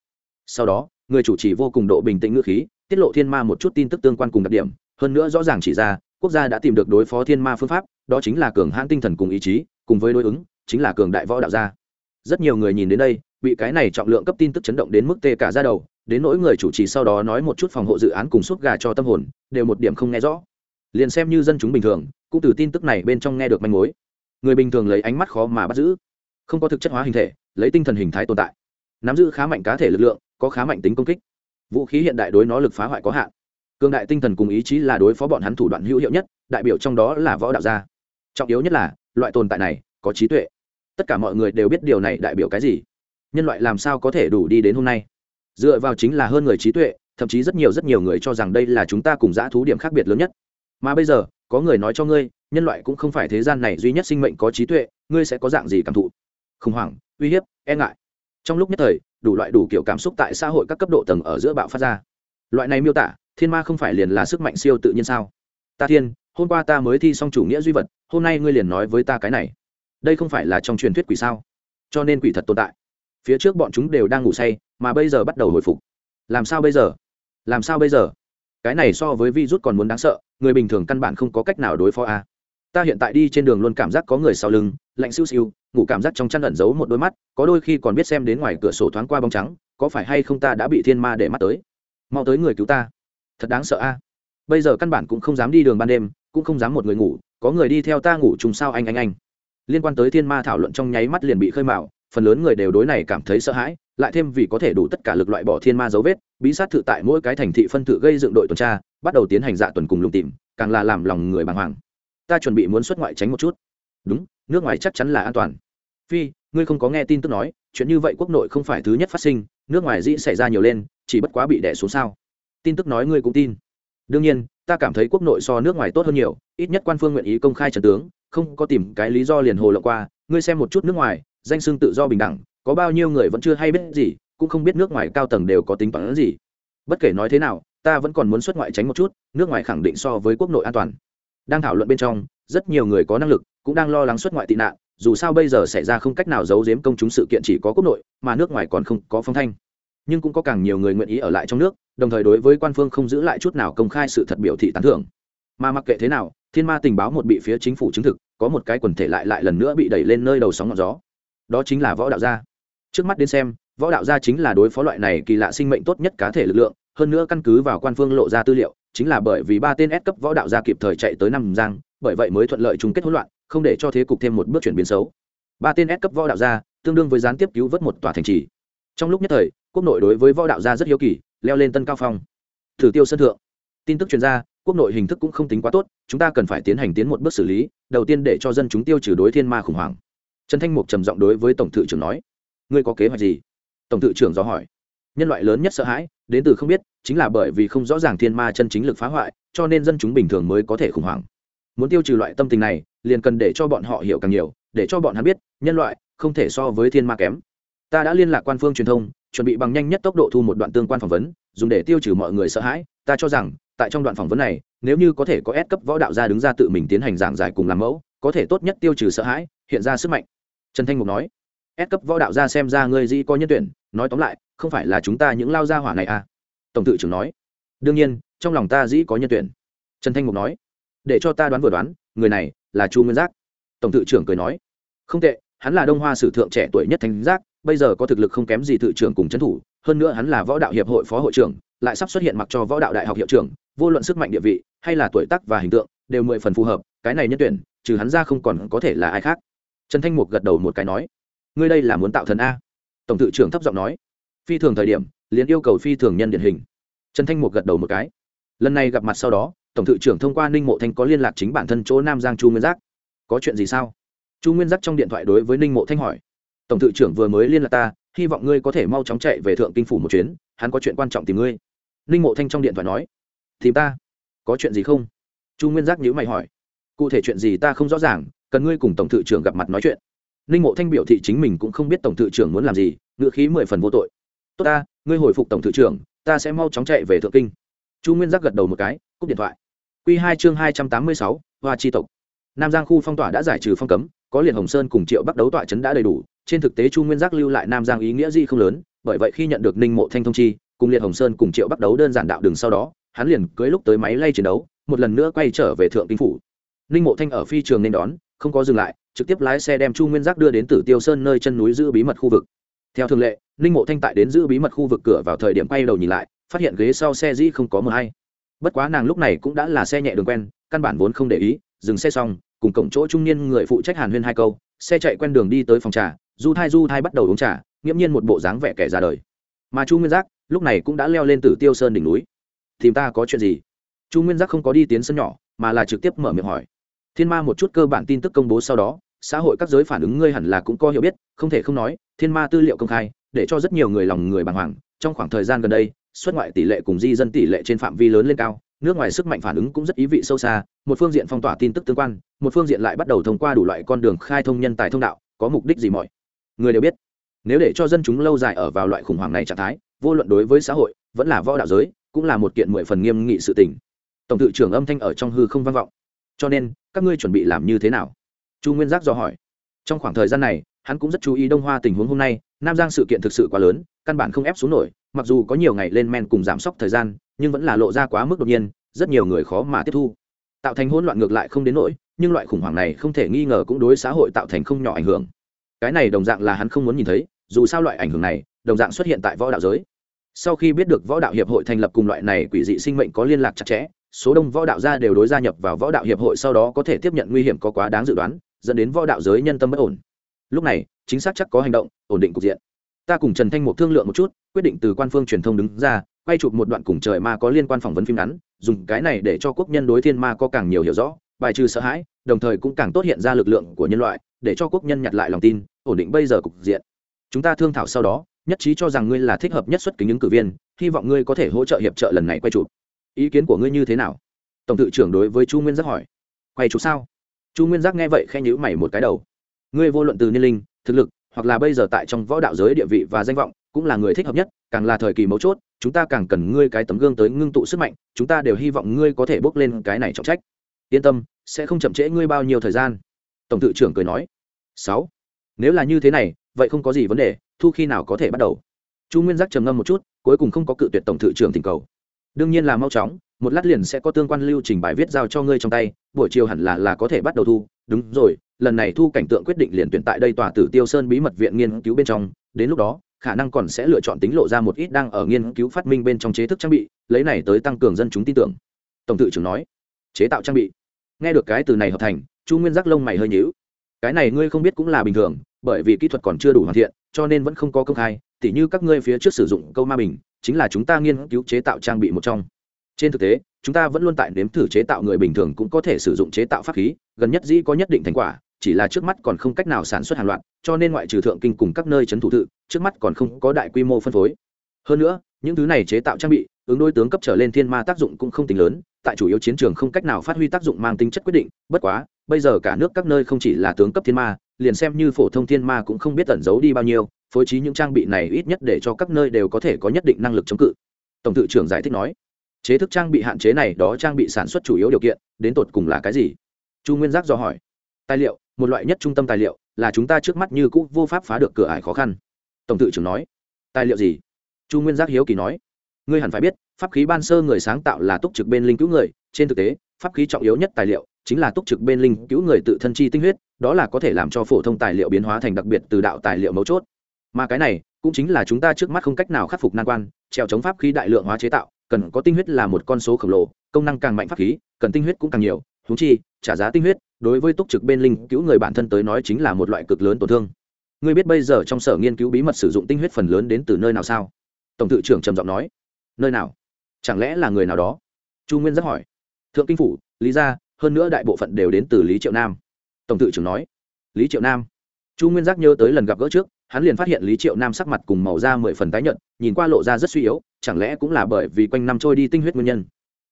Sau đó, người chủ trì vô cùng độ bình tĩnh ngữ khí, tiết lộ thiên ma một chút tin tức tương quan cùng đặc điểm, hơn nữa rõ ràng chỉ ra, quốc gia đã tìm được đối phó thiên ma phương pháp, đó chính là cường hãn tinh thần cùng ý chí, cùng với đối ứng, chính là cường đại võ đạo gia. Rất nhiều người nhìn đến đây, bị cái này trọng lượng cấp tin tức chấn động đến mức tê cả ra đầu, đến nỗi người chủ trì sau đó nói một chút phòng hộ dự án cùng suốt gà cho tâm hồn, đều một điểm không nghe rõ liền xem như dân chúng bình thường, cũng từ tin tức này bên trong nghe được manh mối. Người bình thường lấy ánh mắt khó mà bắt giữ, không có thực chất hóa hình thể, lấy tinh thần hình thái tồn tại, nắm giữ khá mạnh cá thể lực lượng, có khá mạnh tính công kích. Vũ khí hiện đại đối nó lực phá hoại có hạn. Cường đại tinh thần cùng ý chí là đối phó bọn hắn thủ đoạn hữu hiệu nhất, đại biểu trong đó là võ đạo gia. Trọng yếu nhất là, loại tồn tại này có trí tuệ. Tất cả mọi người đều biết điều này đại biểu cái gì. Nhân loại làm sao có thể đủ đi đến hôm nay? Dựa vào chính là hơn người trí tuệ, thậm chí rất nhiều rất nhiều người cho rằng đây là chúng ta cùng dã thú điểm khác biệt lớn nhất mà bây giờ, có người nói cho ngươi, nhân loại cũng không phải thế gian này duy nhất sinh mệnh có trí tuệ, ngươi sẽ có dạng gì cảm thụ? Khủng hoảng, uy hiếp e ngại. Trong lúc nhất thời, đủ loại đủ kiểu cảm xúc tại xã hội các cấp độ tầng ở giữa bạo phát ra. Loại này miêu tả, thiên ma không phải liền là sức mạnh siêu tự nhiên sao? Ta thiên, hôm qua ta mới thi xong chủ nghĩa duy vật, hôm nay ngươi liền nói với ta cái này. Đây không phải là trong truyền thuyết quỷ sao? Cho nên quỷ thật tồn tại. Phía trước bọn chúng đều đang ngủ say, mà bây giờ bắt đầu hồi phục. Làm sao bây giờ? Làm sao bây giờ? Cái này so với virus còn muốn đáng sợ, người bình thường căn bản không có cách nào đối phó a. Ta hiện tại đi trên đường luôn cảm giác có người sau lưng, lạnh siêu siêu, ngủ cảm giác trong chăn ẩn giấu một đôi mắt, có đôi khi còn biết xem đến ngoài cửa sổ thoáng qua bóng trắng, có phải hay không ta đã bị thiên ma để mắt tới? Mau tới người cứu ta. Thật đáng sợ a. Bây giờ căn bản cũng không dám đi đường ban đêm, cũng không dám một người ngủ, có người đi theo ta ngủ chung sao anh anh anh. Liên quan tới thiên ma thảo luận trong nháy mắt liền bị khơi mào, phần lớn người đều đối này cảm thấy sợ hãi, lại thêm vì có thể đủ tất cả lực loại bỏ thiên ma dấu vết bí sát thự tại mỗi cái thành thị phân thự gây dựng đội tuần tra, bắt đầu tiến hành dạ tuần cùng lùng tìm, càng là làm lòng người bàng hoàng. Ta chuẩn bị muốn xuất ngoại tránh một chút. Đúng, nước ngoài chắc chắn là an toàn. Phi, ngươi không có nghe tin tức nói, chuyện như vậy quốc nội không phải thứ nhất phát sinh, nước ngoài dĩ xảy ra nhiều lên, chỉ bất quá bị đẻ xuống sao? Tin tức nói ngươi cũng tin. Đương nhiên, ta cảm thấy quốc nội so nước ngoài tốt hơn nhiều, ít nhất quan phương nguyện ý công khai trần tướng, không có tìm cái lý do liền hồ lộ qua, ngươi xem một chút nước ngoài, danh xưng tự do bình đẳng, có bao nhiêu người vẫn chưa hay biết gì cũng không biết nước ngoài cao tầng đều có tính toán gì. Bất kể nói thế nào, ta vẫn còn muốn xuất ngoại tránh một chút, nước ngoài khẳng định so với quốc nội an toàn. Đang thảo luận bên trong, rất nhiều người có năng lực, cũng đang lo lắng xuất ngoại tị nạn, dù sao bây giờ xảy ra không cách nào giấu giếm công chúng sự kiện chỉ có quốc nội, mà nước ngoài còn không có phong thanh. Nhưng cũng có càng nhiều người nguyện ý ở lại trong nước, đồng thời đối với quan phương không giữ lại chút nào công khai sự thật biểu thị tán thưởng. Mà mặc kệ thế nào, thiên ma tình báo một bị phía chính phủ chứng thực, có một cái quần thể lại lại lần nữa bị đẩy lên nơi đầu sóng ngọn gió. Đó chính là võ đạo gia. Trước mắt đến xem võ đạo gia chính là đối phó loại này kỳ lạ sinh mệnh tốt nhất cá thể lực lượng, hơn nữa căn cứ vào quan phương lộ ra tư liệu, chính là bởi vì ba tên S cấp võ đạo gia kịp thời chạy tới Nam giang, bởi vậy mới thuận lợi chung kết hỗn loạn, không để cho thế cục thêm một bước chuyển biến xấu. Ba tên S cấp võ đạo gia tương đương với gián tiếp cứu vớt một tòa thành trì. Trong lúc nhất thời, quốc nội đối với võ đạo gia rất hiếu kỳ, leo lên tân cao phong. Thử tiêu sân thượng. Tin tức chuyên gia quốc nội hình thức cũng không tính quá tốt, chúng ta cần phải tiến hành tiến một bước xử lý, đầu tiên để cho dân chúng tiêu trừ đối thiên ma khủng hoảng. Trần thanh mục trầm giọng đối với tổng thự trưởng nói, ngươi có kế hoạch gì? Tổng thự trưởng do hỏi. Nhân loại lớn nhất sợ hãi, đến từ không biết, chính là bởi vì không rõ ràng thiên ma chân chính lực phá hoại, cho nên dân chúng bình thường mới có thể khủng hoảng. Muốn tiêu trừ loại tâm tình này, liền cần để cho bọn họ hiểu càng nhiều, để cho bọn hắn biết, nhân loại không thể so với thiên ma kém. Ta đã liên lạc quan phương truyền thông, chuẩn bị bằng nhanh nhất tốc độ thu một đoạn tương quan phỏng vấn, dùng để tiêu trừ mọi người sợ hãi. Ta cho rằng, tại trong đoạn phỏng vấn này, nếu như có thể có ép cấp võ đạo gia đứng ra tự mình tiến hành giảng giải cùng làm mẫu, có thể tốt nhất tiêu trừ sợ hãi, hiện ra sức mạnh. Trần thanh mục nói ép cấp võ đạo ra xem ra ngươi dĩ có nhân tuyển, nói tóm lại, không phải là chúng ta những lao gia hỏa này à? Tổng tự trưởng nói. Đương nhiên, trong lòng ta dĩ có nhân tuyển. Trần thanh mục nói. Để cho ta đoán vừa đoán, người này là chu nguyên giác. Tổng tự trưởng cười nói. Không tệ, hắn là đông hoa sử thượng trẻ tuổi nhất thánh giác, bây giờ có thực lực không kém gì tự trưởng cùng trấn thủ, hơn nữa hắn là võ đạo hiệp hội phó hội trưởng, lại sắp xuất hiện mặc cho võ đạo đại học hiệu trưởng, vô luận sức mạnh địa vị, hay là tuổi tác và hình tượng, đều mười phần phù hợp, cái này nhân tuyển, trừ hắn ra không còn có thể là ai khác. Trần thanh mục gật đầu một cái nói ngươi đây là muốn tạo thần a? Tổng tự trưởng thấp giọng nói. Phi thường thời điểm, liền yêu cầu phi thường nhân điển hình. Trần thanh mục gật đầu một cái. Lần này gặp mặt sau đó, tổng thự trưởng thông qua ninh mộ thanh có liên lạc chính bản thân chỗ nam giang chu nguyên giác. Có chuyện gì sao? Chu nguyên giác trong điện thoại đối với ninh mộ thanh hỏi. Tổng thự trưởng vừa mới liên lạc ta, hy vọng ngươi có thể mau chóng chạy về thượng kinh phủ một chuyến, hắn có chuyện quan trọng tìm ngươi. Ninh mộ thanh trong điện thoại nói. Tìm ta? Có chuyện gì không? Chu nguyên giác nhữ mày hỏi. Cụ thể chuyện gì ta không rõ ràng, cần ngươi cùng tổng thự trưởng gặp mặt nói chuyện ninh mộ thanh biểu thị chính mình cũng không biết tổng thự trưởng muốn làm gì ngự khí mười phần vô tội. Tốt ta, ngươi hồi phục tổng thự trưởng, ta sẽ mau chóng chạy về thượng kinh. Chu nguyên giác gật đầu một cái, cúp điện thoại. Q hai chương hai trăm tám mươi sáu, hoa tri tộc. Nam giang khu phong tỏa đã giải trừ phong cấm, có liền hồng sơn cùng triệu bắt đấu tọa trấn đã đầy đủ, trên thực tế chu nguyên giác lưu lại nam giang ý nghĩa gì không lớn, bởi vậy khi nhận được ninh mộ thanh thông chi, cùng liệt hồng sơn cùng triệu bắt đấu đơn giản đạo đường sau đó, hắn liền cưới lúc tới máy lay chiến đấu, một lần nữa quay trở về thượng kinh phủ. Ninh mộ thanh ở phi trường nên đón, không có dừng lại trực tiếp lái xe đem chu nguyên giác đưa đến tử tiêu sơn nơi chân núi giữ bí mật khu vực. Theo thường lệ, ninh mộ thanh tại đến giữ bí mật khu vực cửa vào thời điểm quay đầu nhìn lại, phát hiện ghế sau xe dĩ không có mờ hay. Bất quá nàng lúc này cũng đã là xe nhẹ đường quen, căn bản vốn không để ý, dừng xe xong, cùng cổng chỗ trung niên người phụ trách hàn huyên hai câu, xe chạy quen đường đi tới phòng trà, du thai du thai bắt đầu uống trà, nghiễm nhiên một bộ dáng vẻ kẻ ra đời. Mà chu nguyên giác lúc này cũng đã leo lên tử tiêu sơn đỉnh núi. Tìm ta có chuyện gì? Chu nguyên giác không có đi tiến sân nhỏ, mà là trực tiếp mở miệng hỏi thiên ma một chút cơ bản tin tức công bố sau đó, xã hội các giới phản ứng ngươi hẳn là cũng có hiểu biết, không thể không nói, thiên ma tư liệu công khai, để cho rất nhiều người lòng người bàng hoàng. Trong khoảng thời gian gần đây, xuất ngoại tỷ lệ cùng di dân tỷ lệ trên phạm vi lớn lên cao, nước ngoài sức mạnh phản ứng cũng rất ý vị sâu xa, một phương diện phong tỏa tin tức tương quan, một phương diện lại bắt đầu thông qua đủ loại con đường khai thông nhân tài thông đạo, có mục đích gì mọi người đều biết. Nếu để cho dân chúng lâu dài ở vào loại khủng hoảng này trạng thái, vô luận đối với xã hội, vẫn là võ đạo giới, cũng là một kiện mười phần nghiêm nghị sự tình. Tổng tự trưởng âm thanh ở trong hư không vang vọng cho nên, các ngươi chuẩn bị làm như thế nào? Chu nguyên giác dò hỏi. Trong khoảng thời gian này, hắn cũng rất chú ý đông hoa tình huống hôm nay, nam giang sự kiện thực sự quá lớn, căn bản không ép xuống nổi, mặc dù có nhiều ngày lên men cùng giảm sốc thời gian, nhưng vẫn là lộ ra quá mức đột nhiên, rất nhiều người khó mà tiếp thu. Tạo thành hỗn loạn ngược lại không đến nỗi, nhưng loại khủng hoảng này không thể nghi ngờ cũng đối xã hội tạo thành không nhỏ ảnh hưởng. Cái này đồng dạng là hắn không muốn nhìn thấy, dù sao loại ảnh hưởng này, đồng dạng xuất hiện tại võ đạo giới. Sau khi biết được võ đạo hiệp hội thành lập cùng loại này quỷ dị sinh mệnh có liên lạc chặt chẽ số đông võ đạo gia đều đối gia nhập vào võ đạo hiệp hội sau đó có thể tiếp nhận nguy hiểm có quá đáng dự đoán, dẫn đến võ đạo giới nhân tâm bất ổn. Lúc này, chính xác chắc có hành động, ổn định cục diện. Ta cùng trần thanh mục thương lượng một chút, quyết định từ quan phương truyền thông đứng ra, quay chụp một đoạn cùng trời ma có liên quan phỏng vấn phim ngắn, dùng cái này để cho quốc nhân đối thiên ma có càng nhiều hiểu rõ, bài trừ sợ hãi, đồng thời cũng càng tốt hiện ra lực lượng của nhân loại, để cho quốc nhân nhặt lại lòng tin, ổn định bây giờ cục diện. Chúng ta thương thảo sau đó, nhất trí cho rằng ngươi là thích hợp nhất xuất kính ứng cử viên, hy vọng ngươi có thể hỗ trợ hiệp trợ lần này quay chụp ý kiến của ngươi như thế nào? Tổng tự trưởng đối với chu nguyên giác hỏi. Quay chụp sao? Chu nguyên giác nghe vậy khen nhữ mày một cái đầu. Ngươi vô luận từ niên linh, thực lực, hoặc là bây giờ tại trong võ đạo giới địa vị và danh vọng, cũng là người thích hợp nhất, càng là thời kỳ mấu chốt, chúng ta càng cần ngươi cái tấm gương tới ngưng tụ sức mạnh, chúng ta đều hy vọng ngươi có thể bước lên cái này trọng trách. Yên tâm, sẽ không chậm trễ ngươi bao nhiêu thời gian. Tổng tự trưởng cười nói. Sáu. Nếu là như thế này, vậy không có gì vấn đề, thu khi nào có thể bắt đầu. Chu nguyên giác trầm ngâm một chút, cuối cùng không có cự tuyệt tổng thự trưởng tình cầu đương nhiên là mau chóng, một lát liền sẽ có tương quan lưu trình bài viết giao cho ngươi trong tay, buổi chiều hẳn là là có thể bắt đầu thu. Đúng rồi, lần này thu cảnh tượng quyết định liền tuyển tại đây tòa tử tiêu sơn bí mật viện nghiên cứu bên trong. Đến lúc đó, khả năng còn sẽ lựa chọn tính lộ ra một ít đang ở nghiên cứu phát minh bên trong chế thức trang bị, lấy này tới tăng cường dân chúng tin tưởng. Tổng tự trưởng nói, chế tạo trang bị. Nghe được cái từ này hợp thành, chu nguyên giác lông mày hơi nhíu. Cái này ngươi không biết cũng là bình thường, bởi vì kỹ thuật còn chưa đủ hoàn thiện, cho nên vẫn không có công khai, tỉ như các ngươi phía trước sử dụng câu ma bình chính là chúng ta nghiên cứu chế tạo trang bị một trong. Trên thực tế, chúng ta vẫn luôn tại nếm thử chế tạo người bình thường cũng có thể sử dụng chế tạo pháp khí, gần nhất dĩ có nhất định thành quả, chỉ là trước mắt còn không cách nào sản xuất hàng loạt, cho nên ngoại trừ thượng kinh cùng các nơi trấn thủ tự, trước mắt còn không có đại quy mô phân phối. Hơn nữa, những thứ này chế tạo trang bị, ứng đối tướng cấp trở lên thiên ma tác dụng cũng không tính lớn, tại chủ yếu chiến trường không cách nào phát huy tác dụng mang tính chất quyết định, bất quá, bây giờ cả nước các nơi không chỉ là tướng cấp thiên ma, liền xem như phổ thông thiên ma cũng không biết tẩn giấu đi bao nhiêu phối trí những trang bị này ít nhất để cho các nơi đều có thể có nhất định năng lực chống cự. Tổng tự trưởng giải thích nói, chế thức trang bị hạn chế này đó trang bị sản xuất chủ yếu điều kiện, đến tột cùng là cái gì? Chu nguyên giác do hỏi. Tài liệu, một loại nhất trung tâm tài liệu, là chúng ta trước mắt như cũ vô pháp phá được cửa ải khó khăn. Tổng tự trưởng nói. Tài liệu gì? Chu nguyên giác hiếu kỳ nói. Ngươi hẳn phải biết, pháp khí ban sơ người sáng tạo là túc trực bên linh cứu người, trên thực tế, pháp khí trọng yếu nhất tài liệu chính là túc trực bên linh cứu người tự thân chi tinh huyết, đó là có thể làm cho phổ thông tài liệu biến hóa thành đặc biệt từ đạo tài liệu mấu chốt mà cái này, cũng chính là chúng ta trước mắt không cách nào khắc phục nan quan, trèo chống pháp khí đại lượng hóa chế tạo, cần có tinh huyết là một con số khổng lồ, công năng càng mạnh pháp khí, cần tinh huyết cũng càng nhiều thú chi, trả giá tinh huyết, đối với túc trực bên linh cứu người bản thân tới nói chính là một loại cực lớn tổn thương. Ngươi biết bây giờ trong sở nghiên cứu bí mật sử dụng tinh huyết phần lớn đến từ nơi nào sao? Tổng tự trưởng trầm giọng nói. Nơi nào? Chẳng lẽ là người nào đó? Chu nguyên rất hỏi. Thượng kinh phủ, lý gia, hơn nữa đại bộ phận đều đến từ lý triệu nam. Tổng tự trưởng nói. Lý triệu nam. Chu nguyên giác nhớ tới lần gặp gỡ trước hắn liền phát hiện lý triệu nam sắc mặt cùng màu da mười phần tái nhợt, nhìn qua lộ ra rất suy yếu, chẳng lẽ cũng là bởi vì quanh năm trôi đi tinh huyết nguyên nhân?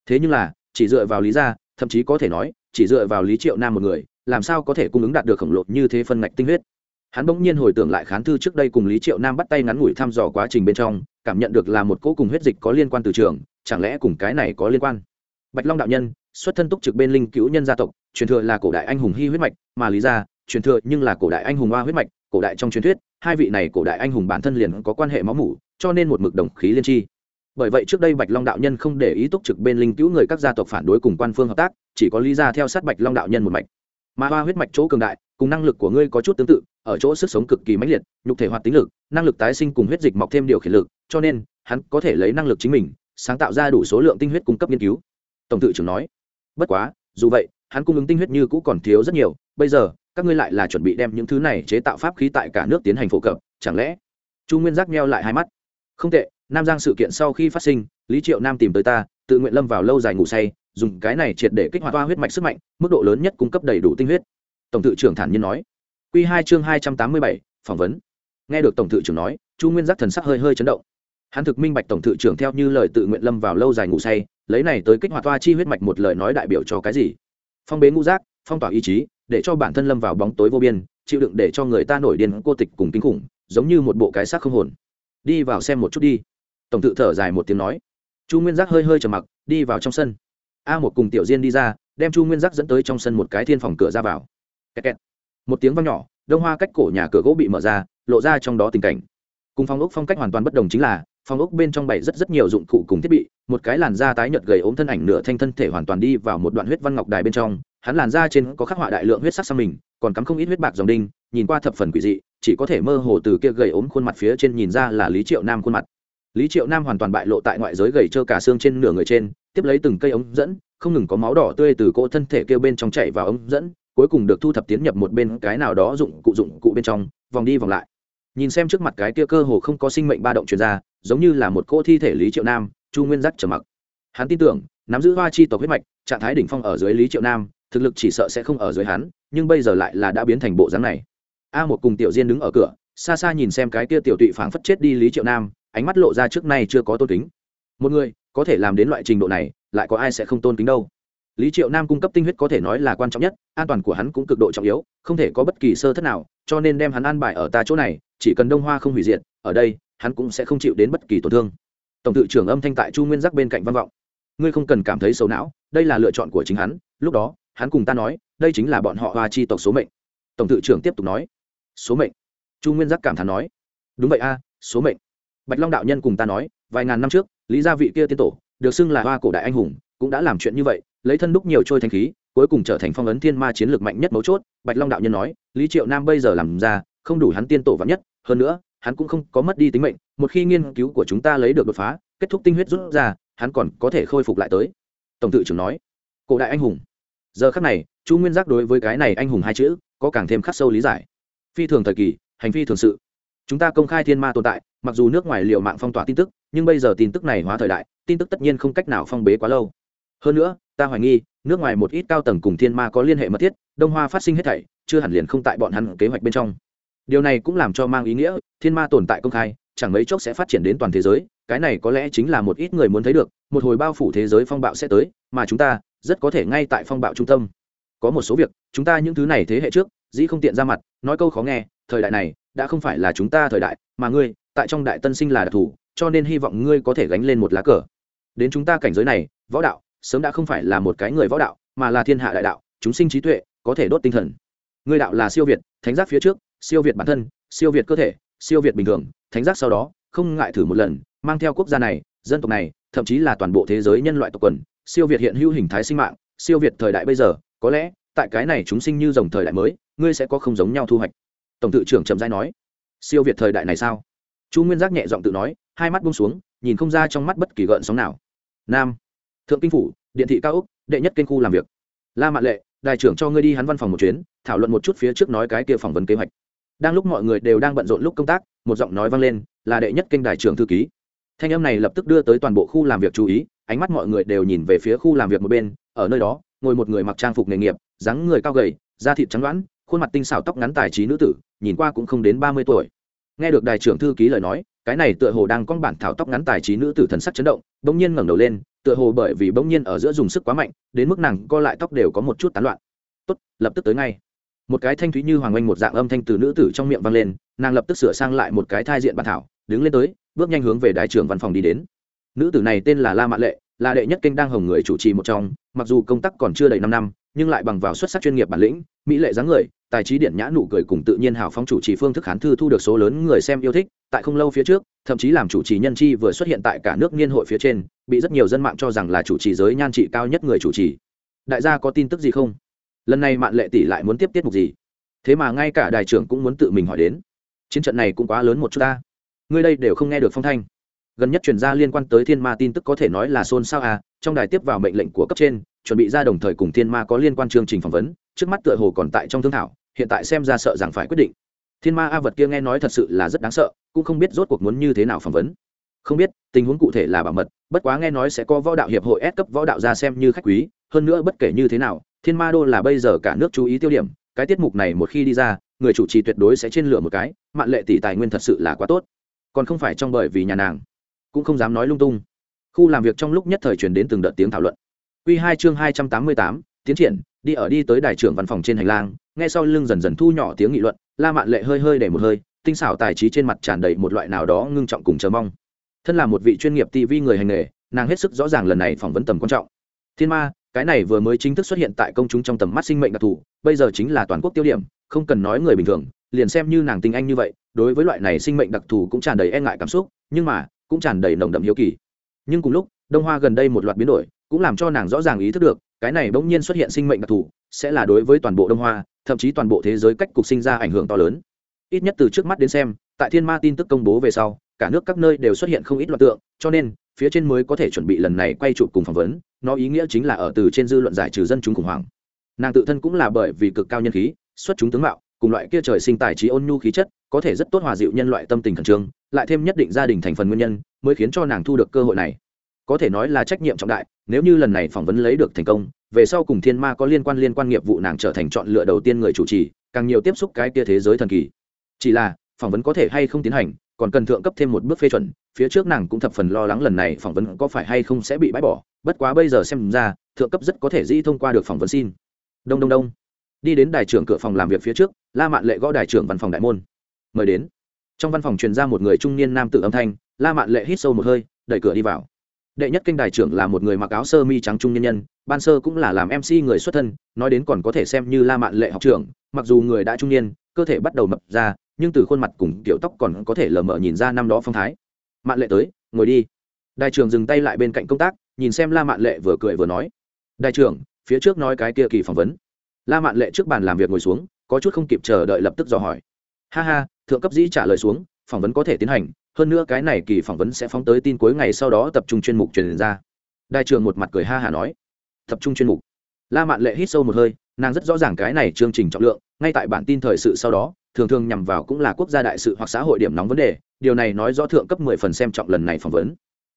Thế nhưng là, chỉ dựa vào lý gia, thậm chí có thể nói, chỉ dựa vào lý triệu nam một người, làm sao có thể cung ứng đạt được khổng lồ như thế phân ngạch tinh huyết? Hắn bỗng nhiên hồi tưởng lại khán thư trước đây cùng lý triệu nam bắt tay ngắn ngủi thăm dò quá trình bên trong, cảm nhận được là một cỗ cùng huyết dịch có liên quan từ trường, chẳng lẽ cùng cái này có liên quan? Bạch long đạo nhân, xuất thân túc trực bên linh cứu nhân gia tộc, truyền thừa là cổ đại anh hùng hy huyết mạch, mà lý gia, truyền thừa nhưng là cổ đại anh hùng hoa huyết mạch cổ đại trong truyền thuyết, hai vị này cổ đại anh hùng bản thân liền có quan hệ máu mủ, cho nên một mực đồng khí liên tri. Bởi vậy trước đây bạch long đạo nhân không để ý túc trực bên linh cứu người các gia tộc phản đối cùng quan phương hợp tác, chỉ có lý ra theo sát bạch long đạo nhân một mạch. Mà hoa huyết mạch chỗ cường đại, cùng năng lực của ngươi có chút tương tự, ở chỗ sức sống cực kỳ mãnh liệt, nhục thể hoạt tính lực, năng lực tái sinh cùng huyết dịch mọc thêm điều khiển lực, cho nên, hắn có thể lấy năng lực chính mình, sáng tạo ra đủ số lượng tinh huyết cung cấp nghiên cứu. Tổng tự trưởng nói, bất quá, dù vậy, hắn cung ứng tinh huyết như cũ còn thiếu rất nhiều, bây giờ các ngươi lại là chuẩn bị đem những thứ này chế tạo pháp khí tại cả nước tiến hành phổ cập, chẳng lẽ? Chu nguyên giác meo lại hai mắt. Không tệ, nam giang sự kiện sau khi phát sinh, lý triệu nam tìm tới ta, tự nguyện lâm vào lâu dài ngủ say, dùng cái này triệt để kích hoạt toa huyết mạch sức mạnh, mức độ lớn nhất cung cấp đầy đủ tinh huyết. Tổng thự trưởng thản nhiên nói. Q hai chương hai trăm tám mươi bảy, phỏng vấn. Nghe được tổng thự trưởng nói, chu nguyên giác thần sắc hơi hơi chấn động. Hắn thực minh bạch tổng thự trưởng theo như lời tự nguyện lâm vào lâu dài ngủ say, lấy này tới kích hoạt toa chi huyết mạch một lời nói đại biểu cho cái gì? Phong bế ngũ giác, phong tỏa ý chí để cho bản thân lâm vào bóng tối vô biên, chịu đựng để cho người ta nổi điên cô tịch cùng kinh khủng, giống như một bộ cái xác không hồn. Đi vào xem một chút đi. Tổng tự thở dài một tiếng nói. Chu nguyên giác hơi hơi trầm mặc, đi vào trong sân. A một cùng tiểu diên đi ra, đem chu nguyên giác dẫn tới trong sân một cái thiên phòng cửa ra vào. Kẹt kẹt. một tiếng vang nhỏ, đông hoa cách cổ nhà cửa gỗ bị mở ra, lộ ra trong đó tình cảnh. Cùng phong ốc phong cách hoàn toàn bất đồng chính là phong ốc bên trong bày rất rất nhiều dụng cụ cùng thiết bị, một cái làn da tái nhợt gầy ốm thân ảnh nửa thanh thân thể hoàn toàn đi vào một đoạn huyết văn ngọc đài bên trong hắn làn da trên có khắc họa đại lượng huyết sắc sang mình, còn cắm không ít huyết bạc dòng đinh, nhìn qua thập phần quỷ dị, chỉ có thể mơ hồ từ kia gầy ốm khuôn mặt phía trên nhìn ra là lý triệu nam khuôn mặt. Lý triệu nam hoàn toàn bại lộ tại ngoại giới gầy trơ cả xương trên nửa người trên, tiếp lấy từng cây ống dẫn, không ngừng có máu đỏ tươi từ cỗ thân thể kêu bên trong chảy vào ống dẫn, cuối cùng được thu thập tiến nhập một bên cái nào đó dụng cụ dụng cụ bên trong, vòng đi vòng lại. Nhìn xem trước mặt cái kia cơ hồ không có sinh mệnh ba động truyền ra, giống như là một cỗ thi thể lý triệu nam, chu nguyên giác trầm mặc. Hắn tin tưởng, nắm giữ hoa chi tộc huyết mạch, trạng thái đỉnh phong ở dưới lý triệu nam thực lực chỉ sợ sẽ không ở dưới hắn, nhưng bây giờ lại là đã biến thành bộ dáng này. A một cùng tiểu diên đứng ở cửa, xa xa nhìn xem cái kia tiểu tụy phảng phất chết đi lý triệu nam, ánh mắt lộ ra trước nay chưa có tôn kính. Một người, có thể làm đến loại trình độ này, lại có ai sẽ không tôn kính đâu? Lý triệu nam cung cấp tinh huyết có thể nói là quan trọng nhất, an toàn của hắn cũng cực độ trọng yếu, không thể có bất kỳ sơ thất nào, cho nên đem hắn an bài ở ta chỗ này, chỉ cần đông hoa không hủy diệt, ở đây, hắn cũng sẽ không chịu đến bất kỳ tổn thương. Tổng tự trưởng âm thanh tại chu nguyên giác bên cạnh văn vọng. Ngươi không cần cảm thấy xấu não, đây là lựa chọn của chính hắn, lúc đó hắn cùng ta nói, đây chính là bọn họ hoa chi tộc số mệnh. Tổng tự trưởng tiếp tục nói, số mệnh. Chu nguyên giác cảm thán nói, đúng vậy a, số mệnh. Bạch long đạo nhân cùng ta nói, vài ngàn năm trước, lý gia vị kia tiên tổ, được xưng là hoa cổ đại anh hùng, cũng đã làm chuyện như vậy, lấy thân đúc nhiều trôi thanh khí, cuối cùng trở thành phong ấn thiên ma chiến lược mạnh nhất mấu chốt. Bạch long đạo nhân nói, lý triệu nam bây giờ làm ra, không đủ hắn tiên tổ vắn nhất, hơn nữa, hắn cũng không có mất đi tính mệnh, một khi nghiên cứu của chúng ta lấy được đột phá, kết thúc tinh huyết rút ra, hắn còn có thể khôi phục lại tới. Tổng tự trưởng nói, cổ đại anh hùng giờ khắc này, chu nguyên giác đối với cái này anh hùng hai chữ, có càng thêm khắc sâu lý giải. Phi thường thời kỳ, hành vi thường sự. Chúng ta công khai thiên ma tồn tại, mặc dù nước ngoài liệu mạng phong tỏa tin tức, nhưng bây giờ tin tức này hóa thời đại, tin tức tất nhiên không cách nào phong bế quá lâu. Hơn nữa, ta hoài nghi, nước ngoài một ít cao tầng cùng thiên ma có liên hệ mật thiết, đông hoa phát sinh hết thảy, chưa hẳn liền không tại bọn hắn kế hoạch bên trong. Điều này cũng làm cho mang ý nghĩa, thiên ma tồn tại công khai, chẳng mấy chốc sẽ phát triển đến toàn thế giới, cái này có lẽ chính là một ít người muốn thấy được, một hồi bao phủ thế giới phong bạo sẽ tới, mà chúng ta rất có thể ngay tại phong bạo trung tâm. Có một số việc, chúng ta những thứ này thế hệ trước, dĩ không tiện ra mặt, nói câu khó nghe, thời đại này, đã không phải là chúng ta thời đại, mà ngươi, tại trong đại tân sinh là đặc thù, cho nên hy vọng ngươi có thể gánh lên một lá cờ. Đến chúng ta cảnh giới này, võ đạo, sớm đã không phải là một cái người võ đạo, mà là thiên hạ đại đạo, chúng sinh trí tuệ, có thể đốt tinh thần. Ngươi đạo là siêu việt, thánh giác phía trước, siêu việt bản thân, siêu việt cơ thể, siêu việt bình thường, thánh giác sau đó, không ngại thử một lần, mang theo quốc gia này, dân tộc này, thậm chí là toàn bộ thế giới nhân loại tộc quần siêu việt hiện hữu hình thái sinh mạng, siêu việt thời đại bây giờ, có lẽ, tại cái này chúng sinh như dòng thời đại mới, ngươi sẽ có không giống nhau thu hoạch. Tổng tự trưởng trầm giai nói. Siêu việt thời đại này sao? Chu nguyên giác nhẹ giọng tự nói, hai mắt bung xuống, nhìn không ra trong mắt bất kỳ gợn sóng nào. Nam, thượng kinh phủ, điện thị cao úc, đệ nhất kênh khu làm việc. La mạn lệ đại trưởng cho ngươi đi hắn văn phòng một chuyến, thảo luận một chút phía trước nói cái kia phỏng vấn kế hoạch. Đang lúc mọi người đều đang bận rộn lúc công tác, một giọng nói vang lên, là đệ nhất kênh đại trưởng thư ký. Thanh âm này lập tức đưa tới toàn bộ khu làm việc chú ý ánh mắt mọi người đều nhìn về phía khu làm việc một bên, ở nơi đó, ngồi một người mặc trang phục nghề nghiệp, dáng người cao gầy, da thịt trắng đoán khuôn mặt tinh xảo tóc ngắn tài trí nữ tử, nhìn qua cũng không đến ba mươi tuổi. Nghe được đại trưởng thư ký lời nói, cái này tựa hồ đang con bản thảo tóc ngắn tài trí nữ tử thần sắc chấn động, bỗng nhiên ngẩng đầu lên, tựa hồ bởi vì bỗng nhiên ở giữa dùng sức quá mạnh, đến mức nàng co lại tóc đều có một chút tán loạn. Tốt, lập tức tới ngay. Một cái thanh thúy như hoàng oanh một dạng âm thanh từ nữ tử trong miệng vang lên, nàng lập tức sửa sang lại một cái thai diện bản thảo, đứng lên tới, bước nhanh hướng về đại trưởng văn phòng đi đến nữ tử này tên là la mạn lệ, là đệ nhất kênh đang hồng người chủ trì một trong, mặc dù công tác còn chưa đầy năm năm, nhưng lại bằng vào xuất sắc chuyên nghiệp bản lĩnh, mỹ lệ dáng người, tài trí điện nhã nụ cười cùng tự nhiên hào phóng chủ trì phương thức khán thư thu được số lớn người xem yêu thích, tại không lâu phía trước, thậm chí làm chủ trì nhân chi vừa xuất hiện tại cả nước niên hội phía trên, bị rất nhiều dân mạng cho rằng là chủ trì giới nhan trị cao nhất người chủ trì. Đại gia có tin tức gì không? Lần này Mạn lệ tỷ lại muốn tiếp tiết mục gì? Thế mà ngay cả đại trưởng cũng muốn tự mình hỏi đến. Chiến trận này cũng quá lớn một chút ta. Ngươi đây đều không nghe được phong thanh gần nhất chuyển ra liên quan tới thiên ma tin tức có thể nói là xôn xao à trong đài tiếp vào mệnh lệnh của cấp trên, chuẩn bị ra đồng thời cùng thiên ma có liên quan chương trình phỏng vấn, trước mắt tựa hồ còn tại trong thương thảo, hiện tại xem ra sợ rằng phải quyết định. Thiên ma a vật kia nghe nói thật sự là rất đáng sợ, cũng không biết rốt cuộc muốn như thế nào phỏng vấn. Không biết, tình huống cụ thể là bảo mật, bất quá nghe nói sẽ có võ đạo hiệp hội S cấp võ đạo ra xem như khách quý, hơn nữa bất kể như thế nào, thiên ma đô là bây giờ cả nước chú ý tiêu điểm, cái tiết mục này một khi đi ra, người chủ trì tuyệt đối sẽ trên lửa một cái, mạn lệ tỷ tài nguyên thật sự là quá tốt. Còn không phải trong bởi vì nhà nàng cũng không dám nói lung tung. Khu làm việc trong lúc nhất thời truyền đến từng đợt tiếng thảo luận. Q hai chương hai trăm tám mươi tám, tiến triển, đi ở đi tới đài trưởng văn phòng trên hành lang, nghe sau lưng dần dần thu nhỏ tiếng nghị luận, la mạn lệ hơi hơi để một hơi, tinh xảo tài trí trên mặt tràn đầy một loại nào đó ngưng trọng cùng chờ mong. Thân là một vị chuyên nghiệp tv người hành nghề, nàng hết sức rõ ràng lần này phỏng vấn tầm quan trọng. Thiên ma, cái này vừa mới chính thức xuất hiện tại công chúng trong tầm mắt sinh mệnh đặc thù, bây giờ chính là toàn quốc tiêu điểm, không cần nói người bình thường, liền xem như nàng tinh anh như vậy, đối với loại này sinh mệnh đặc thù cũng tràn đầy e ngại cảm xúc, nhưng mà cũng tràn đầy nồng đậm hiếu kỳ. Nhưng cùng lúc, đông hoa gần đây một loạt biến đổi, cũng làm cho nàng rõ ràng ý thức được, cái này bỗng nhiên xuất hiện sinh mệnh đặc thù, sẽ là đối với toàn bộ đông hoa, thậm chí toàn bộ thế giới cách cục sinh ra ảnh hưởng to lớn. Ít nhất từ trước mắt đến xem, tại thiên ma tin tức công bố về sau, cả nước các nơi đều xuất hiện không ít loạt tượng, cho nên, phía trên mới có thể chuẩn bị lần này quay chụp cùng phỏng vấn, nó ý nghĩa chính là ở từ trên dư luận giải trừ dân chúng khủng hoảng. Nàng tự thân cũng là bởi vì cực cao nhân khí, xuất chúng tướng mạo cùng loại kia trời sinh tài trí ôn nhu khí chất, có thể rất tốt hòa dịu nhân loại tâm tình khẩn trương, lại thêm nhất định gia đình thành phần nguyên nhân, mới khiến cho nàng thu được cơ hội này. Có thể nói là trách nhiệm trọng đại, nếu như lần này phỏng vấn lấy được thành công, về sau cùng thiên ma có liên quan liên quan nghiệp vụ nàng trở thành chọn lựa đầu tiên người chủ trì, càng nhiều tiếp xúc cái kia thế giới thần kỳ. Chỉ là, phỏng vấn có thể hay không tiến hành, còn cần thượng cấp thêm một bước phê chuẩn, phía trước nàng cũng thập phần lo lắng lần này phỏng vấn có phải hay không sẽ bị bãi bỏ, bất quá bây giờ xem ra, thượng cấp rất có thể dĩ thông qua được phỏng vấn xin. Đông đông đông. Đi đến đài trưởng cửa phòng làm việc phía trước la mạn lệ gõ đài trưởng văn phòng đại môn. Mời đến. Trong văn phòng truyền ra một người trung niên nam tử âm thanh, la mạn lệ hít sâu một hơi, đẩy cửa đi vào. Đệ nhất kênh đài trưởng là một người mặc áo sơ mi trắng trung nhân nhân, ban sơ cũng là làm mc người xuất thân, nói đến còn có thể xem như la mạn lệ học trưởng, mặc dù người đã trung niên, cơ thể bắt đầu mập ra, nhưng từ khuôn mặt cùng kiểu tóc còn có thể lờ mờ nhìn ra năm đó phong thái. Mạn lệ tới, ngồi đi. Đại trưởng dừng tay lại bên cạnh công tác, nhìn xem la mạn lệ vừa cười vừa nói. Đại trưởng, phía trước nói cái kia kỳ phỏng vấn. La mạn lệ trước bàn làm việc ngồi xuống có chút không kịp chờ đợi lập tức dò hỏi. Ha ha, thượng cấp dĩ trả lời xuống, phỏng vấn có thể tiến hành, hơn nữa cái này kỳ phỏng vấn sẽ phóng tới tin cuối ngày sau đó tập trung chuyên mục truyền ra. Đại trưởng một mặt cười ha hả nói. Tập trung chuyên mục. La mạn lệ hít sâu một hơi, nàng rất rõ ràng cái này chương trình trọng lượng, ngay tại bản tin thời sự sau đó, thường thường nhằm vào cũng là quốc gia đại sự hoặc xã hội điểm nóng vấn đề, điều này nói rõ thượng cấp mười phần xem trọng lần này phỏng vấn.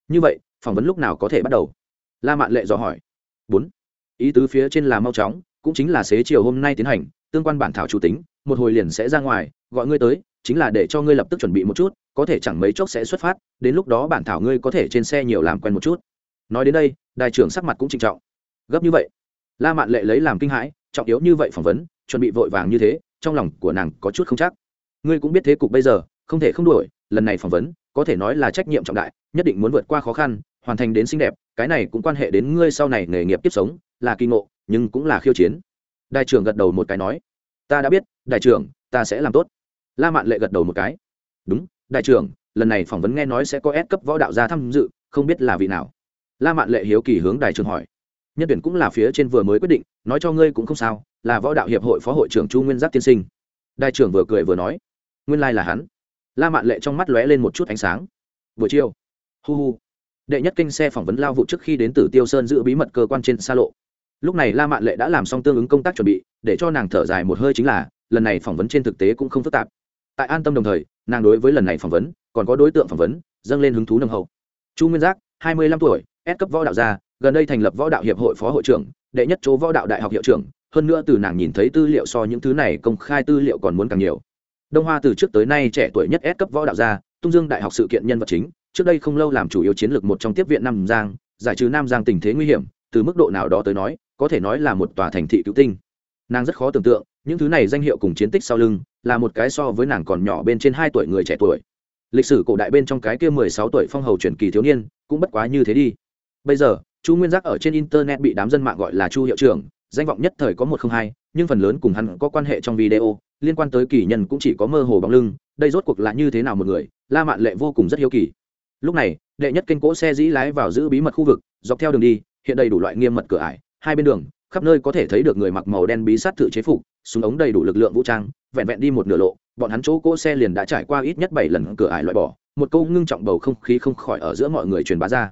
Như vậy, phỏng vấn lúc nào có thể bắt đầu? La mạn lệ dò hỏi. Bốn. Ý tứ phía trên là mau chóng, cũng chính là xế chiều hôm nay tiến hành tương quan bản thảo chủ tính, một hồi liền sẽ ra ngoài, gọi ngươi tới, chính là để cho ngươi lập tức chuẩn bị một chút, có thể chẳng mấy chốc sẽ xuất phát, đến lúc đó bản thảo ngươi có thể trên xe nhiều làm quen một chút. Nói đến đây đại trưởng sắc mặt cũng trịnh trọng. Gấp như vậy, la mạn lệ lấy làm kinh hãi, trọng yếu như vậy phỏng vấn, chuẩn bị vội vàng như thế, trong lòng của nàng có chút không chắc. Ngươi cũng biết thế cục bây giờ, không thể không đuổi, lần này phỏng vấn, có thể nói là trách nhiệm trọng đại, nhất định muốn vượt qua khó khăn, hoàn thành đến xinh đẹp, cái này cũng quan hệ đến ngươi sau này nghề nghiệp tiếp sống, là kỳ ngộ, nhưng cũng là khiêu chiến đại trưởng gật đầu một cái nói, ta đã biết, đại trưởng, ta sẽ làm tốt. La mạn lệ gật đầu một cái, đúng, đại trưởng, lần này phỏng vấn nghe nói sẽ có S cấp võ đạo gia tham dự, không biết là vị nào. La mạn lệ hiếu kỳ hướng đại trưởng hỏi, nhân tuyển cũng là phía trên vừa mới quyết định, nói cho ngươi cũng không sao, là võ đạo hiệp hội phó hội trưởng chu nguyên Giáp tiên sinh. Đại trưởng vừa cười vừa nói, nguyên lai là hắn. La mạn lệ trong mắt lóe lên một chút ánh sáng. Buổi chiều. Hu hu. Đệ nhất kinh xe phỏng vấn lao vụ trước khi đến từ tiêu sơn giữ bí mật cơ quan trên xa lộ lúc này la mạn lệ đã làm xong tương ứng công tác chuẩn bị, để cho nàng thở dài một hơi chính là, lần này phỏng vấn trên thực tế cũng không phức tạp. Tại an tâm đồng thời, nàng đối với lần này phỏng vấn, còn có đối tượng phỏng vấn, dâng lên hứng thú nâng hậu. Chu nguyên giác, hai mươi lăm tuổi, S cấp võ đạo gia, gần đây thành lập võ đạo hiệp hội phó hội trưởng, đệ nhất chỗ võ đạo đại học hiệu trưởng, hơn nữa từ nàng nhìn thấy tư liệu so những thứ này công khai tư liệu còn muốn càng nhiều. Đông hoa từ trước tới nay trẻ tuổi nhất S cấp võ đạo gia, tung dương đại học sự kiện nhân vật chính, trước đây không lâu làm chủ yếu chiến lược một trong tiếp viện nam giang, giải trừ nam giang tình thế nguy hiểm, từ mức độ nào đó tới nói có thể nói là một tòa thành thị cứu tinh. Nàng rất khó tưởng tượng, những thứ này danh hiệu cùng chiến tích sau lưng, là một cái so với nàng còn nhỏ bên trên hai tuổi người trẻ tuổi. Lịch sử cổ đại bên trong cái kia mười sáu tuổi phong hầu truyền kỳ thiếu niên, cũng bất quá như thế đi. Bây giờ, chu nguyên giác ở trên internet bị đám dân mạng gọi là chu hiệu trưởng, danh vọng nhất thời có một không hai, nhưng phần lớn cùng hắn có quan hệ trong video, liên quan tới kỳ nhân cũng chỉ có mơ hồ bóng lưng, đây rốt cuộc là như thế nào một người, la mạn lệ vô cùng rất hiếu kỳ. Lúc này, đệ nhất kênh cỗ xe dĩ lái vào giữ bí mật khu vực, dọc theo đường đi, hiện đầy đủ loại nghiêm mật cửa ải hai bên đường, khắp nơi có thể thấy được người mặc màu đen bí sát thự chế phục, súng ống đầy đủ lực lượng vũ trang, vẹn vẹn đi một nửa lộ, bọn hắn chỗ cỗ xe liền đã trải qua ít nhất bảy lần cửa ải loại bỏ, một câu ngưng trọng bầu không khí không khỏi ở giữa mọi người truyền bá ra.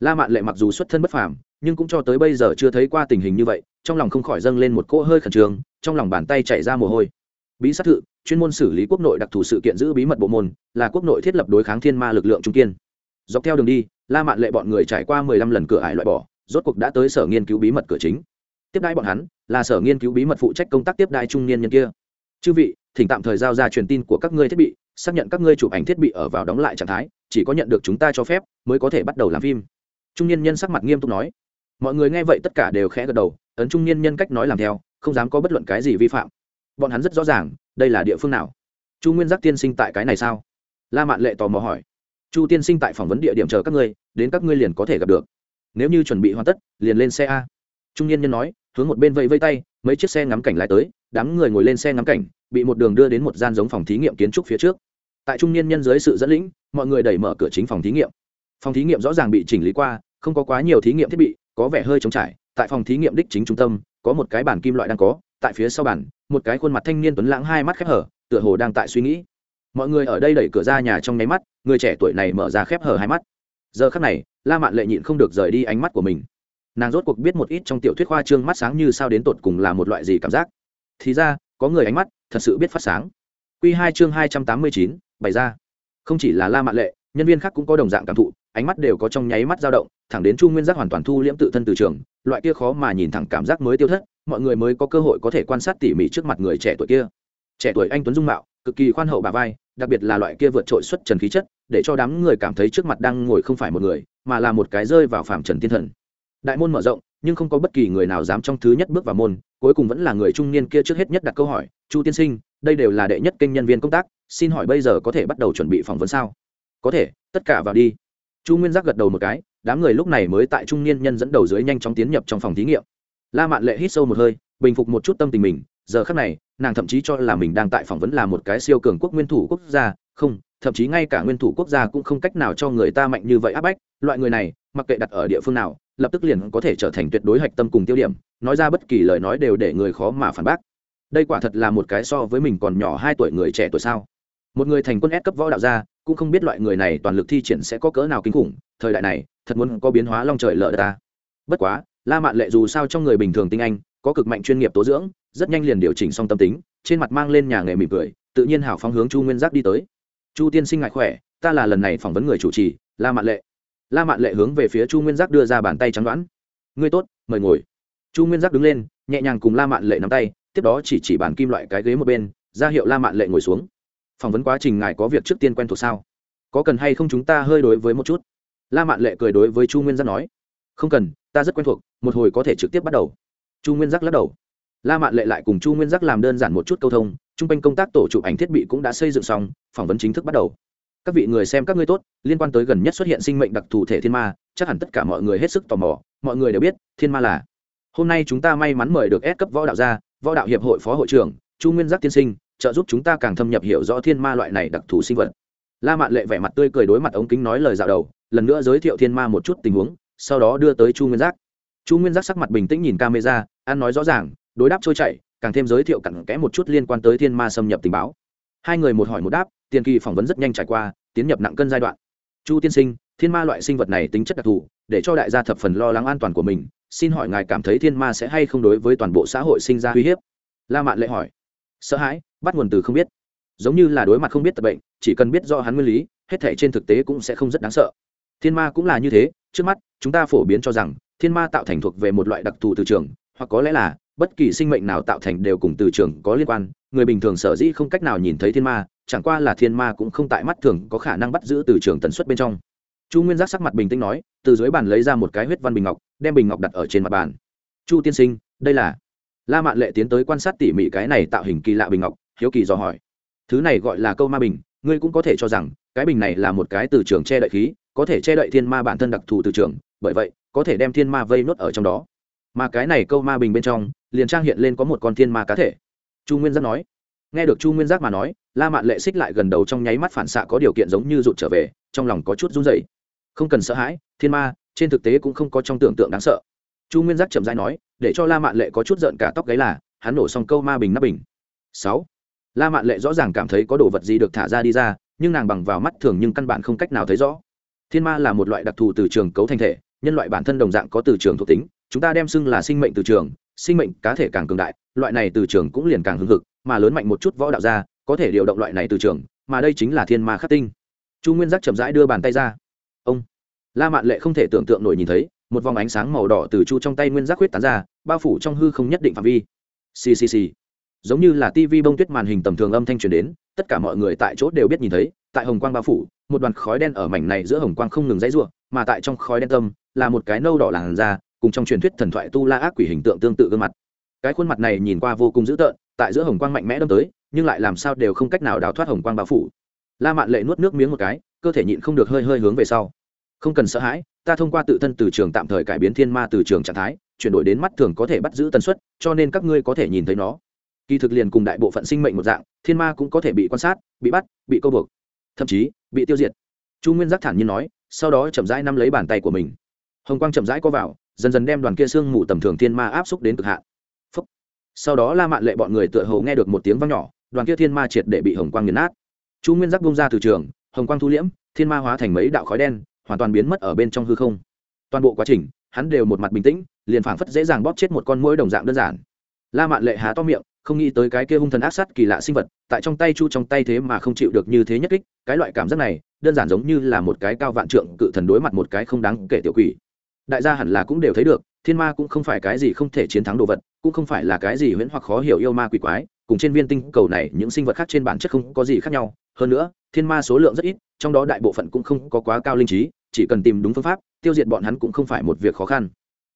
La mạn lệ mặc dù xuất thân bất phàm, nhưng cũng cho tới bây giờ chưa thấy qua tình hình như vậy, trong lòng không khỏi dâng lên một cỗ hơi khẩn trương, trong lòng bàn tay chạy ra mồ hôi. Bí sát thự chuyên môn xử lý quốc nội đặc thù sự kiện giữ bí mật bộ môn, là quốc nội thiết lập đối kháng thiên ma lực lượng trung kiên. Dọc theo đường đi, la mạn lệ bọn người trải qua mười lăm lần cửa ải loại bỏ rốt cuộc đã tới sở nghiên cứu bí mật cửa chính. Tiếp đai bọn hắn, là sở nghiên cứu bí mật phụ trách công tác tiếp đai trung niên nhân kia. Chư vị, thỉnh tạm thời giao ra truyền tin của các ngươi thiết bị, xác nhận các ngươi chụp ảnh thiết bị ở vào đóng lại trạng thái, chỉ có nhận được chúng ta cho phép, mới có thể bắt đầu làm phim. Trung niên nhân sắc mặt nghiêm túc nói. Mọi người nghe vậy tất cả đều khẽ gật đầu, ấn trung niên nhân cách nói làm theo, không dám có bất luận cái gì vi phạm. Bọn hắn rất rõ ràng, đây là địa phương nào? Chu nguyên giác tiên sinh tại cái này sao? La mạn lệ tò mò hỏi. Chu tiên sinh tại phỏng vấn địa điểm chờ các ngươi, đến các ngươi liền có thể gặp được nếu như chuẩn bị hoàn tất, liền lên xe a. Trung niên nhân nói, hướng một bên vẫy vây tay, mấy chiếc xe ngắm cảnh lại tới, đám người ngồi lên xe ngắm cảnh, bị một đường đưa đến một gian giống phòng thí nghiệm kiến trúc phía trước. Tại trung niên nhân dưới sự dẫn lĩnh, mọi người đẩy mở cửa chính phòng thí nghiệm. Phòng thí nghiệm rõ ràng bị chỉnh lý qua, không có quá nhiều thí nghiệm thiết bị, có vẻ hơi trống trải. Tại phòng thí nghiệm đích chính trung tâm, có một cái bàn kim loại đang có, tại phía sau bàn, một cái khuôn mặt thanh niên tuấn lãng hai mắt khép hở, tựa hồ đang tại suy nghĩ. Mọi người ở đây đẩy cửa ra nhà trong nháy mắt, người trẻ tuổi này mở ra khép hở hai mắt giờ khắc này, la mạn lệ nhịn không được rời đi ánh mắt của mình. Nàng rốt cuộc biết một ít trong tiểu thuyết khoa trương mắt sáng như sao đến tột cùng là một loại gì cảm giác. Thì ra, có người ánh mắt thật sự biết phát sáng. Q hai chương hai trăm tám mươi chín, bày ra. Không chỉ là la mạn lệ, nhân viên khác cũng có đồng dạng cảm thụ, ánh mắt đều có trong nháy mắt dao động, thẳng đến chu nguyên giác hoàn toàn thu liễm tự thân từ trường, loại kia khó mà nhìn thẳng cảm giác mới tiêu thất, mọi người mới có cơ hội có thể quan sát tỉ mỉ trước mặt người trẻ tuổi kia. Trẻ tuổi anh tuấn dung mạo cực kỳ khoan hậu bà vai, đặc biệt là loại kia vượt trội xuất trần khí chất, để cho đám người cảm thấy trước mặt đang ngồi không phải một người, mà là một cái rơi vào phạm trần thiên thần. Đại môn mở rộng, nhưng không có bất kỳ người nào dám trong thứ nhất bước vào môn, cuối cùng vẫn là người trung niên kia trước hết nhất đặt câu hỏi, chu tiên sinh, đây đều là đệ nhất kênh nhân viên công tác, xin hỏi bây giờ có thể bắt đầu chuẩn bị phỏng vấn sao? Có thể, tất cả vào đi. Chu nguyên giác gật đầu một cái, đám người lúc này mới tại trung niên nhân dẫn đầu dưới nhanh chóng tiến nhập trong phòng thí nghiệm. La mạn lệ hít sâu một hơi, bình phục một chút tâm tình mình giờ khác này, nàng thậm chí cho là mình đang tại phỏng vấn là một cái siêu cường quốc nguyên thủ quốc gia. Không, thậm chí ngay cả nguyên thủ quốc gia cũng không cách nào cho người ta mạnh như vậy áp bách. Loại người này, mặc kệ đặt ở địa phương nào, lập tức liền có thể trở thành tuyệt đối hạch tâm cùng tiêu điểm. Nói ra bất kỳ lời nói đều để người khó mà phản bác. Đây quả thật là một cái so với mình còn nhỏ hai tuổi người trẻ tuổi sao? Một người thành quân ép cấp võ đạo gia, cũng không biết loại người này toàn lực thi triển sẽ có cỡ nào kinh khủng. Thời đại này, thật muốn có biến hóa long trời lỡ ta. Bất quá, la mạn lệ dù sao trong người bình thường tinh anh, có cực mạnh chuyên nghiệp tố dưỡng rất nhanh liền điều chỉnh xong tâm tính, trên mặt mang lên nhà nghề mỉm cười, tự nhiên hảo phóng hướng chu nguyên giác đi tới. Chu tiên sinh ngại khỏe, ta là lần này phỏng vấn người chủ trì, la mạn lệ. La mạn lệ hướng về phía chu nguyên giác đưa ra bàn tay trắng đoán. Ngươi tốt, mời ngồi. Chu nguyên giác đứng lên, nhẹ nhàng cùng la mạn lệ nắm tay, tiếp đó chỉ chỉ bàn kim loại cái ghế một bên, ra hiệu la mạn lệ ngồi xuống. Phỏng vấn quá trình ngài có việc trước tiên quen thuộc sao? Có cần hay không chúng ta hơi đối với một chút? La mạn lệ cười đối với chu nguyên giác nói. Không cần, ta rất quen thuộc, một hồi có thể trực tiếp bắt đầu. Chu nguyên giác lắc đầu la mạn lệ lại cùng chu nguyên giác làm đơn giản một chút câu thông t r u n g quanh công tác tổ chụp ảnh thiết bị cũng đã xây dựng xong, phỏng vấn chính thức bắt đầu. Các vị người xem các ngươi tốt, liên quan tới gần nhất xuất hiện sinh mệnh đặc thù thể thiên ma, chắc hẳn tất cả mọi người hết sức tò mò, mọi người đều biết, thiên ma là. Hôm nay chúng ta may mắn mời được S cấp võ đạo gia, võ đạo hiệp hội phó hội trưởng, chu nguyên giác tiên sinh, trợ giúp chúng ta càng thâm nhập hiểu rõ thiên ma loại này đặc thù sinh vật. La mạn lệ vẻ mặt tươi cười đối mặt ống kính nói lời dạo đầu, lần nữa giới thiệu thiên ma một chút tình huống, sau đó đưa tới chu nguyên giác. Chu nguyên giác sắc mặt bình tĩnh nhìn camera, ăn nói rõ ràng đối đáp trôi chảy, càng thêm giới thiệu cặn kẽ một chút liên quan tới thiên ma xâm nhập tình báo. Hai người một hỏi một đáp, tiền kỳ phỏng vấn rất nhanh trải qua, tiến nhập nặng cân giai đoạn. Chu tiên sinh, thiên ma loại sinh vật này tính chất đặc thù, để cho đại gia thập phần lo lắng an toàn của mình, xin hỏi ngài cảm thấy thiên ma sẽ hay không đối với toàn bộ xã hội sinh ra uy hiếp? La mạn lệ hỏi. Sợ hãi, bắt nguồn từ không biết. Giống như là đối mặt không biết tập bệnh, chỉ cần biết do hắn nguyên lý, hết thể trên thực tế cũng sẽ không rất đáng sợ. Thiên ma cũng là như thế, trước mắt, chúng ta phổ biến cho rằng, thiên ma tạo thành thuộc về một loại đặc thù từ trường, hoặc có lẽ là bất kỳ sinh mệnh nào tạo thành đều cùng từ trường có liên quan. Người bình thường sở dĩ không cách nào nhìn thấy thiên ma, chẳng qua là thiên ma cũng không tại mắt thường có khả năng bắt giữ từ trường tần suất bên trong. Chu nguyên giác sắc mặt bình tĩnh nói, từ dưới bàn lấy ra một cái huyết văn bình ngọc, đem bình ngọc đặt ở trên mặt bàn. Chu tiên sinh, đây là. La mạn lệ tiến tới quan sát tỉ mỉ cái này tạo hình kỳ lạ bình ngọc, hiếu kỳ dò hỏi. Thứ này gọi là câu ma bình, ngươi cũng có thể cho rằng, cái bình này là một cái từ trường che đậy khí, có thể che đậy thiên ma bản thân đặc thù từ trường, bởi vậy, có thể đem thiên ma vây nốt ở trong đó mà cái này câu ma bình bên trong, liền trang hiện lên có một con thiên ma cá thể. Chu nguyên giác nói. Nghe được chu nguyên giác mà nói, la mạn lệ xích lại gần đầu trong nháy mắt phản xạ có điều kiện giống như rụt trở về, trong lòng có chút run dày không cần sợ hãi, thiên ma, trên thực tế cũng không có trong tưởng tượng đáng sợ. Chu nguyên giác chậm dãi nói, để cho la mạn lệ có chút giận cả tóc gáy là, hắn nổ xong câu ma bình nắp bình. Sáu. La mạn lệ rõ ràng cảm thấy có đồ vật gì được thả ra đi ra, nhưng nàng bằng vào mắt thường nhưng căn bản không cách nào thấy rõ. Thiên ma là một loại đặc thù từ trường cấu thành thể, nhân loại bản thân đồng dạng có từ trường thuộc tính chúng ta đem xưng là sinh mệnh từ trường, sinh mệnh cá thể càng cường đại, loại này từ trường cũng liền càng hưng hực, mà lớn mạnh một chút võ đạo ra có thể điều động loại này từ trường, mà đây chính là thiên ma khắc tinh. Chu nguyên giác chậm rãi đưa bàn tay ra. Ông. La mạn lệ không thể tưởng tượng nổi nhìn thấy, một vòng ánh sáng màu đỏ từ chu trong tay nguyên giác huyết tán ra, bao phủ trong hư không nhất định phạm vi. Ccc giống như là tivi bông tuyết màn hình tầm thường âm thanh truyền đến, tất cả mọi người tại chỗ đều biết nhìn thấy, tại hồng quang bao phủ, một đoàn khói đen ở mảnh này giữa hồng quang không ngừng dãy r mà tại trong khói đen tâm, là một cái nâu đỏ làn da cùng trong truyền thuyết thần thoại tu la ác quỷ hình tượng tương tự gương mặt. Cái khuôn mặt này nhìn qua vô cùng dữ tợn, tại giữa hồng quang mạnh mẽ đâm tới, nhưng lại làm sao đều không cách nào đào thoát hồng quang bao phủ. La mạn lệ nuốt nước miếng một cái, cơ thể nhịn không được hơi hơi hướng về sau. Không cần sợ hãi, ta thông qua tự thân từ trường tạm thời cải biến thiên ma từ trường trạng thái, chuyển đổi đến mắt thường có thể bắt giữ tần suất, cho nên các ngươi có thể nhìn thấy nó. Kỳ thực liền cùng đại bộ phận sinh mệnh một dạng, thiên ma cũng có thể bị quan sát, bị bắt, bị câu buộc, thậm chí bị tiêu diệt. Chu nguyên giác thản nhiên nói, sau đó chậm rãi nắm lấy bàn tay của mình. Hồng quang chậm rãi có vào dần dần đem đoàn kia xương mù tầm thường thiên ma áp xúc đến cực hạn. Phúc. sau đó la mạn lệ bọn người tựa hồ nghe được một tiếng vang nhỏ, đoàn kia thiên ma triệt để bị hồng quang nghiền nát. Chu nguyên giác bung ra từ trường, hồng quang thu liễm, thiên ma hóa thành mấy đạo khói đen, hoàn toàn biến mất ở bên trong hư không. Toàn bộ quá trình, hắn đều một mặt bình tĩnh, liền phảng phất dễ dàng bóp chết một con mũi đồng dạng đơn giản. La mạn lệ há to miệng, không nghĩ tới cái kia hung thần ác sát kỳ lạ sinh vật, tại trong tay chu trong tay thế mà không chịu được như thế nhất kích, cái loại cảm giác này, đơn giản giống như là một cái cao vạn trượng cự thần đối mặt một cái không đáng kể tiểu quỷ đại gia hẳn là cũng đều thấy được, thiên ma cũng không phải cái gì không thể chiến thắng đồ vật, cũng không phải là cái gì huyễn hoặc khó hiểu yêu ma quỷ quái, cùng trên viên tinh cầu này những sinh vật khác trên bản chất không có gì khác nhau. Hơn nữa, thiên ma số lượng rất ít, trong đó đại bộ phận cũng không có quá cao linh trí, chỉ cần tìm đúng phương pháp, tiêu diệt bọn hắn cũng không phải một việc khó khăn.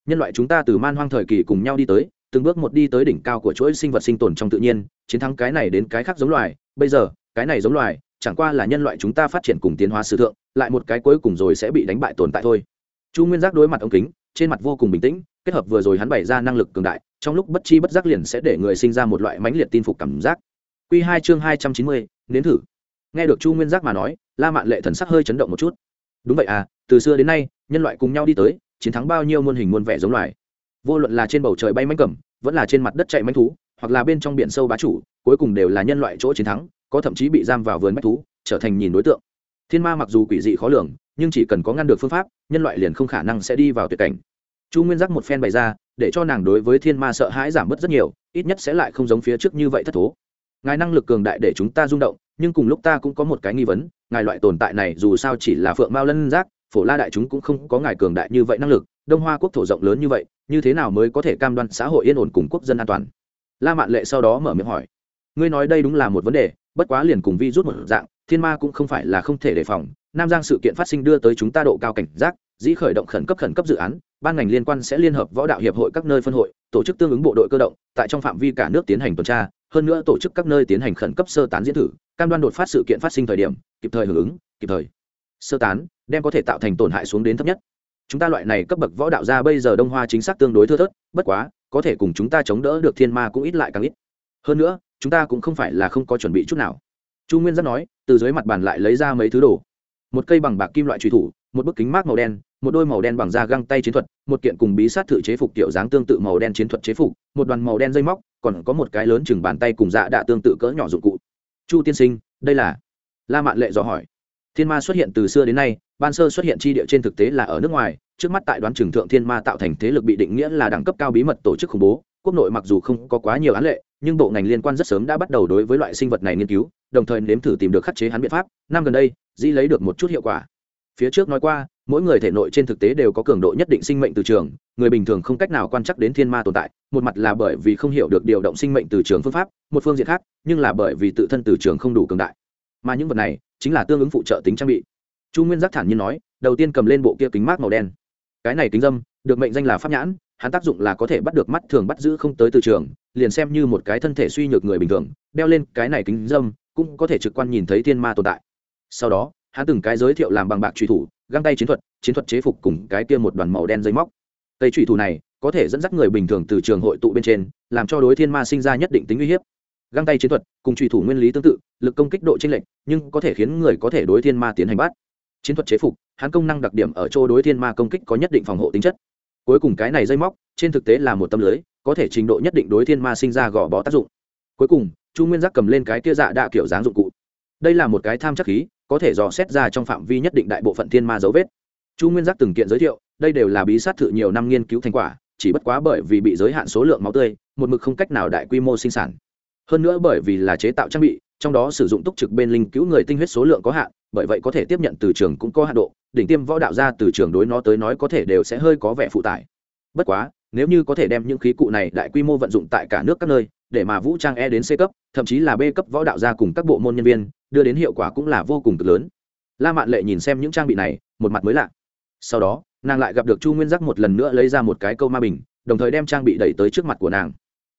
Nhân loại chúng ta từ man hoang thời kỳ cùng nhau đi tới, từng bước một đi tới đỉnh cao của chuỗi sinh vật sinh tồn trong tự nhiên, chiến thắng cái này đến cái khác giống loài. Bây giờ, cái này giống loài, chẳng qua là nhân loại chúng ta phát triển cùng tiến hóa sử thượng, lại một cái cuối cùng rồi sẽ bị đánh bại tồn tại thôi chu nguyên giác đối mặt ống kính trên mặt vô cùng bình tĩnh kết hợp vừa rồi hắn bày ra năng lực cường đại trong lúc bất chi bất giác liền sẽ để người sinh ra một loại mãnh liệt tin phục cảm giác. Q hai chương hai trăm chín mươi nếm thử. Nghe được chu nguyên giác mà nói la mạn lệ thần sắc hơi chấn động một chút. Đúng vậy à từ xưa đến nay nhân loại cùng nhau đi tới chiến thắng bao nhiêu muôn hình muôn vẻ giống loài. Vô luận là trên bầu trời bay mánh cầm, vẫn là trên mặt đất chạy mánh thú hoặc là bên trong biển sâu bá chủ cuối cùng đều là nhân loại chỗ chiến thắng có thậm chí bị giam vào vườn bách thú trở thành nhìn đối tượng. Thiên ma mặc dù quỷ dị khó lường nhưng chỉ cần có ngăn được phương pháp, nhân loại liền không khả năng sẽ đi vào tuyệt cảnh. Chu nguyên giác một phen bày ra, để cho nàng đối với thiên ma sợ hãi giảm bớt rất nhiều, ít nhất sẽ lại không giống phía trước như vậy thất thố. Ngài năng lực cường đại để chúng ta rung động, nhưng cùng lúc ta cũng có một cái nghi vấn, ngài loại tồn tại này dù sao chỉ là phượng mao lân giác, phổ la đại chúng cũng không có ngài cường đại như vậy năng lực, đông hoa quốc thổ rộng lớn như vậy, như thế nào mới có thể cam đoan xã hội yên ổn cùng quốc dân an toàn? La mạn lệ sau đó mở miệng hỏi. Ngươi nói đây đúng là một vấn đề, bất quá liền cùng vi rút một dạng thiên ma cũng không phải là không thể đề phòng, nam giang sự kiện phát sinh đưa tới chúng ta độ cao cảnh giác, dĩ khởi động khẩn cấp khẩn cấp dự án, ban ngành liên quan sẽ liên hợp võ đạo hiệp hội các nơi phân hội, tổ chức tương ứng bộ đội cơ động, tại trong phạm vi cả nước tiến hành tuần tra, hơn nữa tổ chức các nơi tiến hành khẩn cấp sơ tán diễn thử, cam đoan đột phát sự kiện phát sinh thời điểm, kịp thời hưởng ứng, kịp thời sơ tán, đem có thể tạo thành tổn hại xuống đến thấp nhất. Chúng ta loại này cấp bậc võ đạo ra bây giờ đông hoa chính xác tương đối thưa thớt, bất quá, có thể cùng chúng ta chống đỡ được thiên ma cũng ít lại càng ít. Hơn nữa, chúng ta cũng không phải là không có chuẩn bị chút nào chu nguyên giác nói, từ dưới mặt bàn lại lấy ra mấy thứ đồ. Một cây bằng bạc kim loại truy thủ, một bức kính mát màu đen, một đôi màu đen bằng da găng tay chiến thuật, một kiện cùng bí sát thự chế phục kiểu dáng tương tự màu đen chiến thuật chế phục, một đoàn màu đen dây móc, còn có một cái lớn chừng bàn tay cùng dạ đạ tương tự cỡ nhỏ dụng cụ. Chu tiên sinh, đây là? La mạn lệ dò hỏi. Thiên ma xuất hiện từ xưa đến nay, ban sơ xuất hiện chi địa trên thực tế là ở nước ngoài, trước mắt tại đoán trường thượng thiên ma tạo thành thế lực bị định nghĩa là đẳng cấp cao bí mật tổ chức khủng bố, quốc nội mặc dù không có quá nhiều án lệ nhưng bộ ngành liên quan rất sớm đã bắt đầu đối với loại sinh vật này nghiên cứu, đồng thời nếm thử tìm được khắc chế hắn biện pháp, năm gần đây, dĩ lấy được một chút hiệu quả. Phía trước nói qua, mỗi người thể nội trên thực tế đều có cường độ nhất định sinh mệnh từ trường, người bình thường không cách nào quan chắc đến thiên ma tồn tại, một mặt là bởi vì không hiểu được điều động sinh mệnh từ trường phương pháp, một phương diện khác, nhưng là bởi vì tự thân từ trường không đủ cường đại. Mà những vật này, chính là tương ứng phụ trợ tính trang bị. Chu nguyên giác thản nhiên nói, đầu tiên cầm lên bộ kia kính mát màu đen. Cái này kính dâm, được mệnh danh là pháp nhãn hắn tác dụng là có thể bắt được mắt thường bắt giữ không tới từ trường, liền xem như một cái thân thể suy nhược người bình thường, đeo lên cái này kính dâm, cũng có thể trực quan nhìn thấy thiên ma tồn tại. Sau đó, hắn từng cái giới thiệu làm bằng bạc truy thủ, găng tay chiến thuật chiến thuật chế phục cùng cái kia một đoàn màu đen dây móc. Tây truy thủ này, có thể dẫn dắt người bình thường từ trường hội tụ bên trên, làm cho đối thiên ma sinh ra nhất định tính uy hiếp. Găng tay chiến thuật cùng truy thủ nguyên lý tương tự, lực công kích độ chênh lệch, nhưng có thể khiến người có thể đối thiên ma tiến hành bắt. Chiến thuật chế phục, hắn công năng đặc điểm ở chỗ đối thiên ma công kích có nhất định phòng hộ tính chất cuối cùng cái này dây móc, trên thực tế là một tâm lưới, có thể trình độ nhất định đối thiên ma sinh ra gò bó tác dụng. Cuối cùng, chu nguyên giác cầm lên cái kia dạ đạ kiểu dáng dụng cụ. Đây là một cái tham chắc khí, có thể dò xét ra trong phạm vi nhất định đại bộ phận thiên ma dấu vết. Chu nguyên giác từng kiện giới thiệu, đây đều là bí sát thự nhiều năm nghiên cứu thành quả, chỉ bất quá bởi vì bị giới hạn số lượng máu tươi, một mực không cách nào đại quy mô sinh sản. Hơn nữa bởi vì là chế tạo trang bị, trong đó sử dụng túc trực bên linh cứu người tinh huyết số lượng có hạn bởi vậy có thể tiếp nhận từ trường cũng có hạn độ, đỉnh tiêm võ đạo ra từ trường đối nó tới nói có thể đều sẽ hơi có vẻ phụ tải. Bất quá, nếu như có thể đem những khí cụ này đại quy mô vận dụng tại cả nước các nơi, để mà vũ trang e đến c cấp, thậm chí là b cấp võ đạo gia cùng các bộ môn nhân viên, đưa đến hiệu quả cũng là vô cùng cực lớn. La mạn lệ nhìn xem những trang bị này, một mặt mới lạ. Sau đó, nàng lại gặp được chu nguyên giác một lần nữa lấy ra một cái câu ma bình, đồng thời đem trang bị đẩy tới trước mặt của nàng.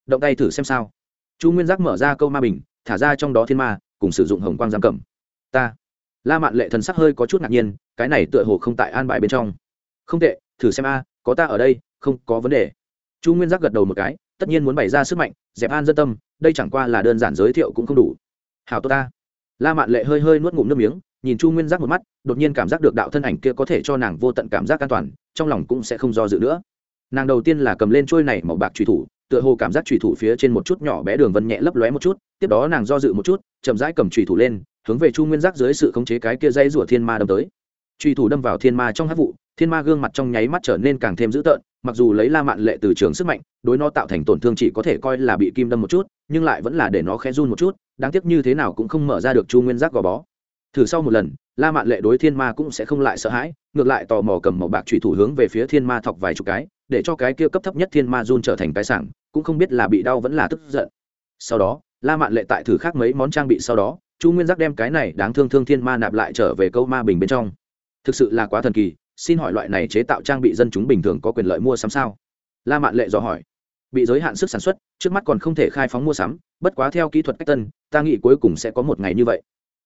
Động tay thử xem sao. Chu nguyên giác mở ra câu ma bình, thả ra trong đó thiên ma, cùng sử dụng hồng quang giam cầm. Ta la mạn lệ thần sắc hơi có chút ngạc nhiên, cái này tựa hồ không tại an bài bên trong. Không tệ, thử xem a, có ta ở đây, không có vấn đề. Chu nguyên giác gật đầu một cái, tất nhiên muốn bày ra sức mạnh, dẹp an dân tâm, đây chẳng qua là đơn giản giới thiệu cũng không đủ. Hào tốt ta. La mạn lệ hơi hơi nuốt ngụm nước miếng, nhìn chu nguyên giác một mắt, đột nhiên cảm giác được đạo thân ảnh kia có thể cho nàng vô tận cảm giác an toàn, trong lòng cũng sẽ không do dự nữa. Nàng đầu tiên là cầm lên trôi này màu bạc trùy thủ, tựa hồ cảm giác trùy thủ phía trên một chút nhỏ bé đường vân nhẹ lấp lóe một chút, tiếp đó nàng do dự một chút, chậm rãi cầm trùy thủ lên hướng về chu nguyên giác dưới sự khống chế cái kia dây rủa thiên ma đâm tới. Truy thủ đâm vào thiên ma trong hát vụ, thiên ma gương mặt trong nháy mắt trở nên càng thêm dữ tợn, mặc dù lấy la mạn lệ từ trường sức mạnh, đối nó tạo thành tổn thương chỉ có thể coi là bị kim đâm một chút, nhưng lại vẫn là để nó khẽ run một chút, đáng tiếc như thế nào cũng không mở ra được chu nguyên giác gò bó. Thử sau một lần, la mạn lệ đối thiên ma cũng sẽ không lại sợ hãi, ngược lại tò mò cầm màu bạc trùy thủ hướng về phía thiên ma thọc vài chục cái, để cho cái kia cấp thấp nhất thiên ma run trở thành cái sảng, cũng không biết là bị đau vẫn là tức giận. Sau đó, la mạn lệ tại thử khác mấy món trang bị sau đó chu nguyên giác đem cái này đáng thương thương thiên ma nạp lại trở về câu ma bình bên trong. Thực sự là quá thần kỳ, xin hỏi loại này chế tạo trang bị dân chúng bình thường có quyền lợi mua sắm sao? La mạn lệ dò hỏi. Bị giới hạn sức sản xuất, trước mắt còn không thể khai phóng mua sắm, bất quá theo kỹ thuật cách tân, ta nghĩ cuối cùng sẽ có một ngày như vậy.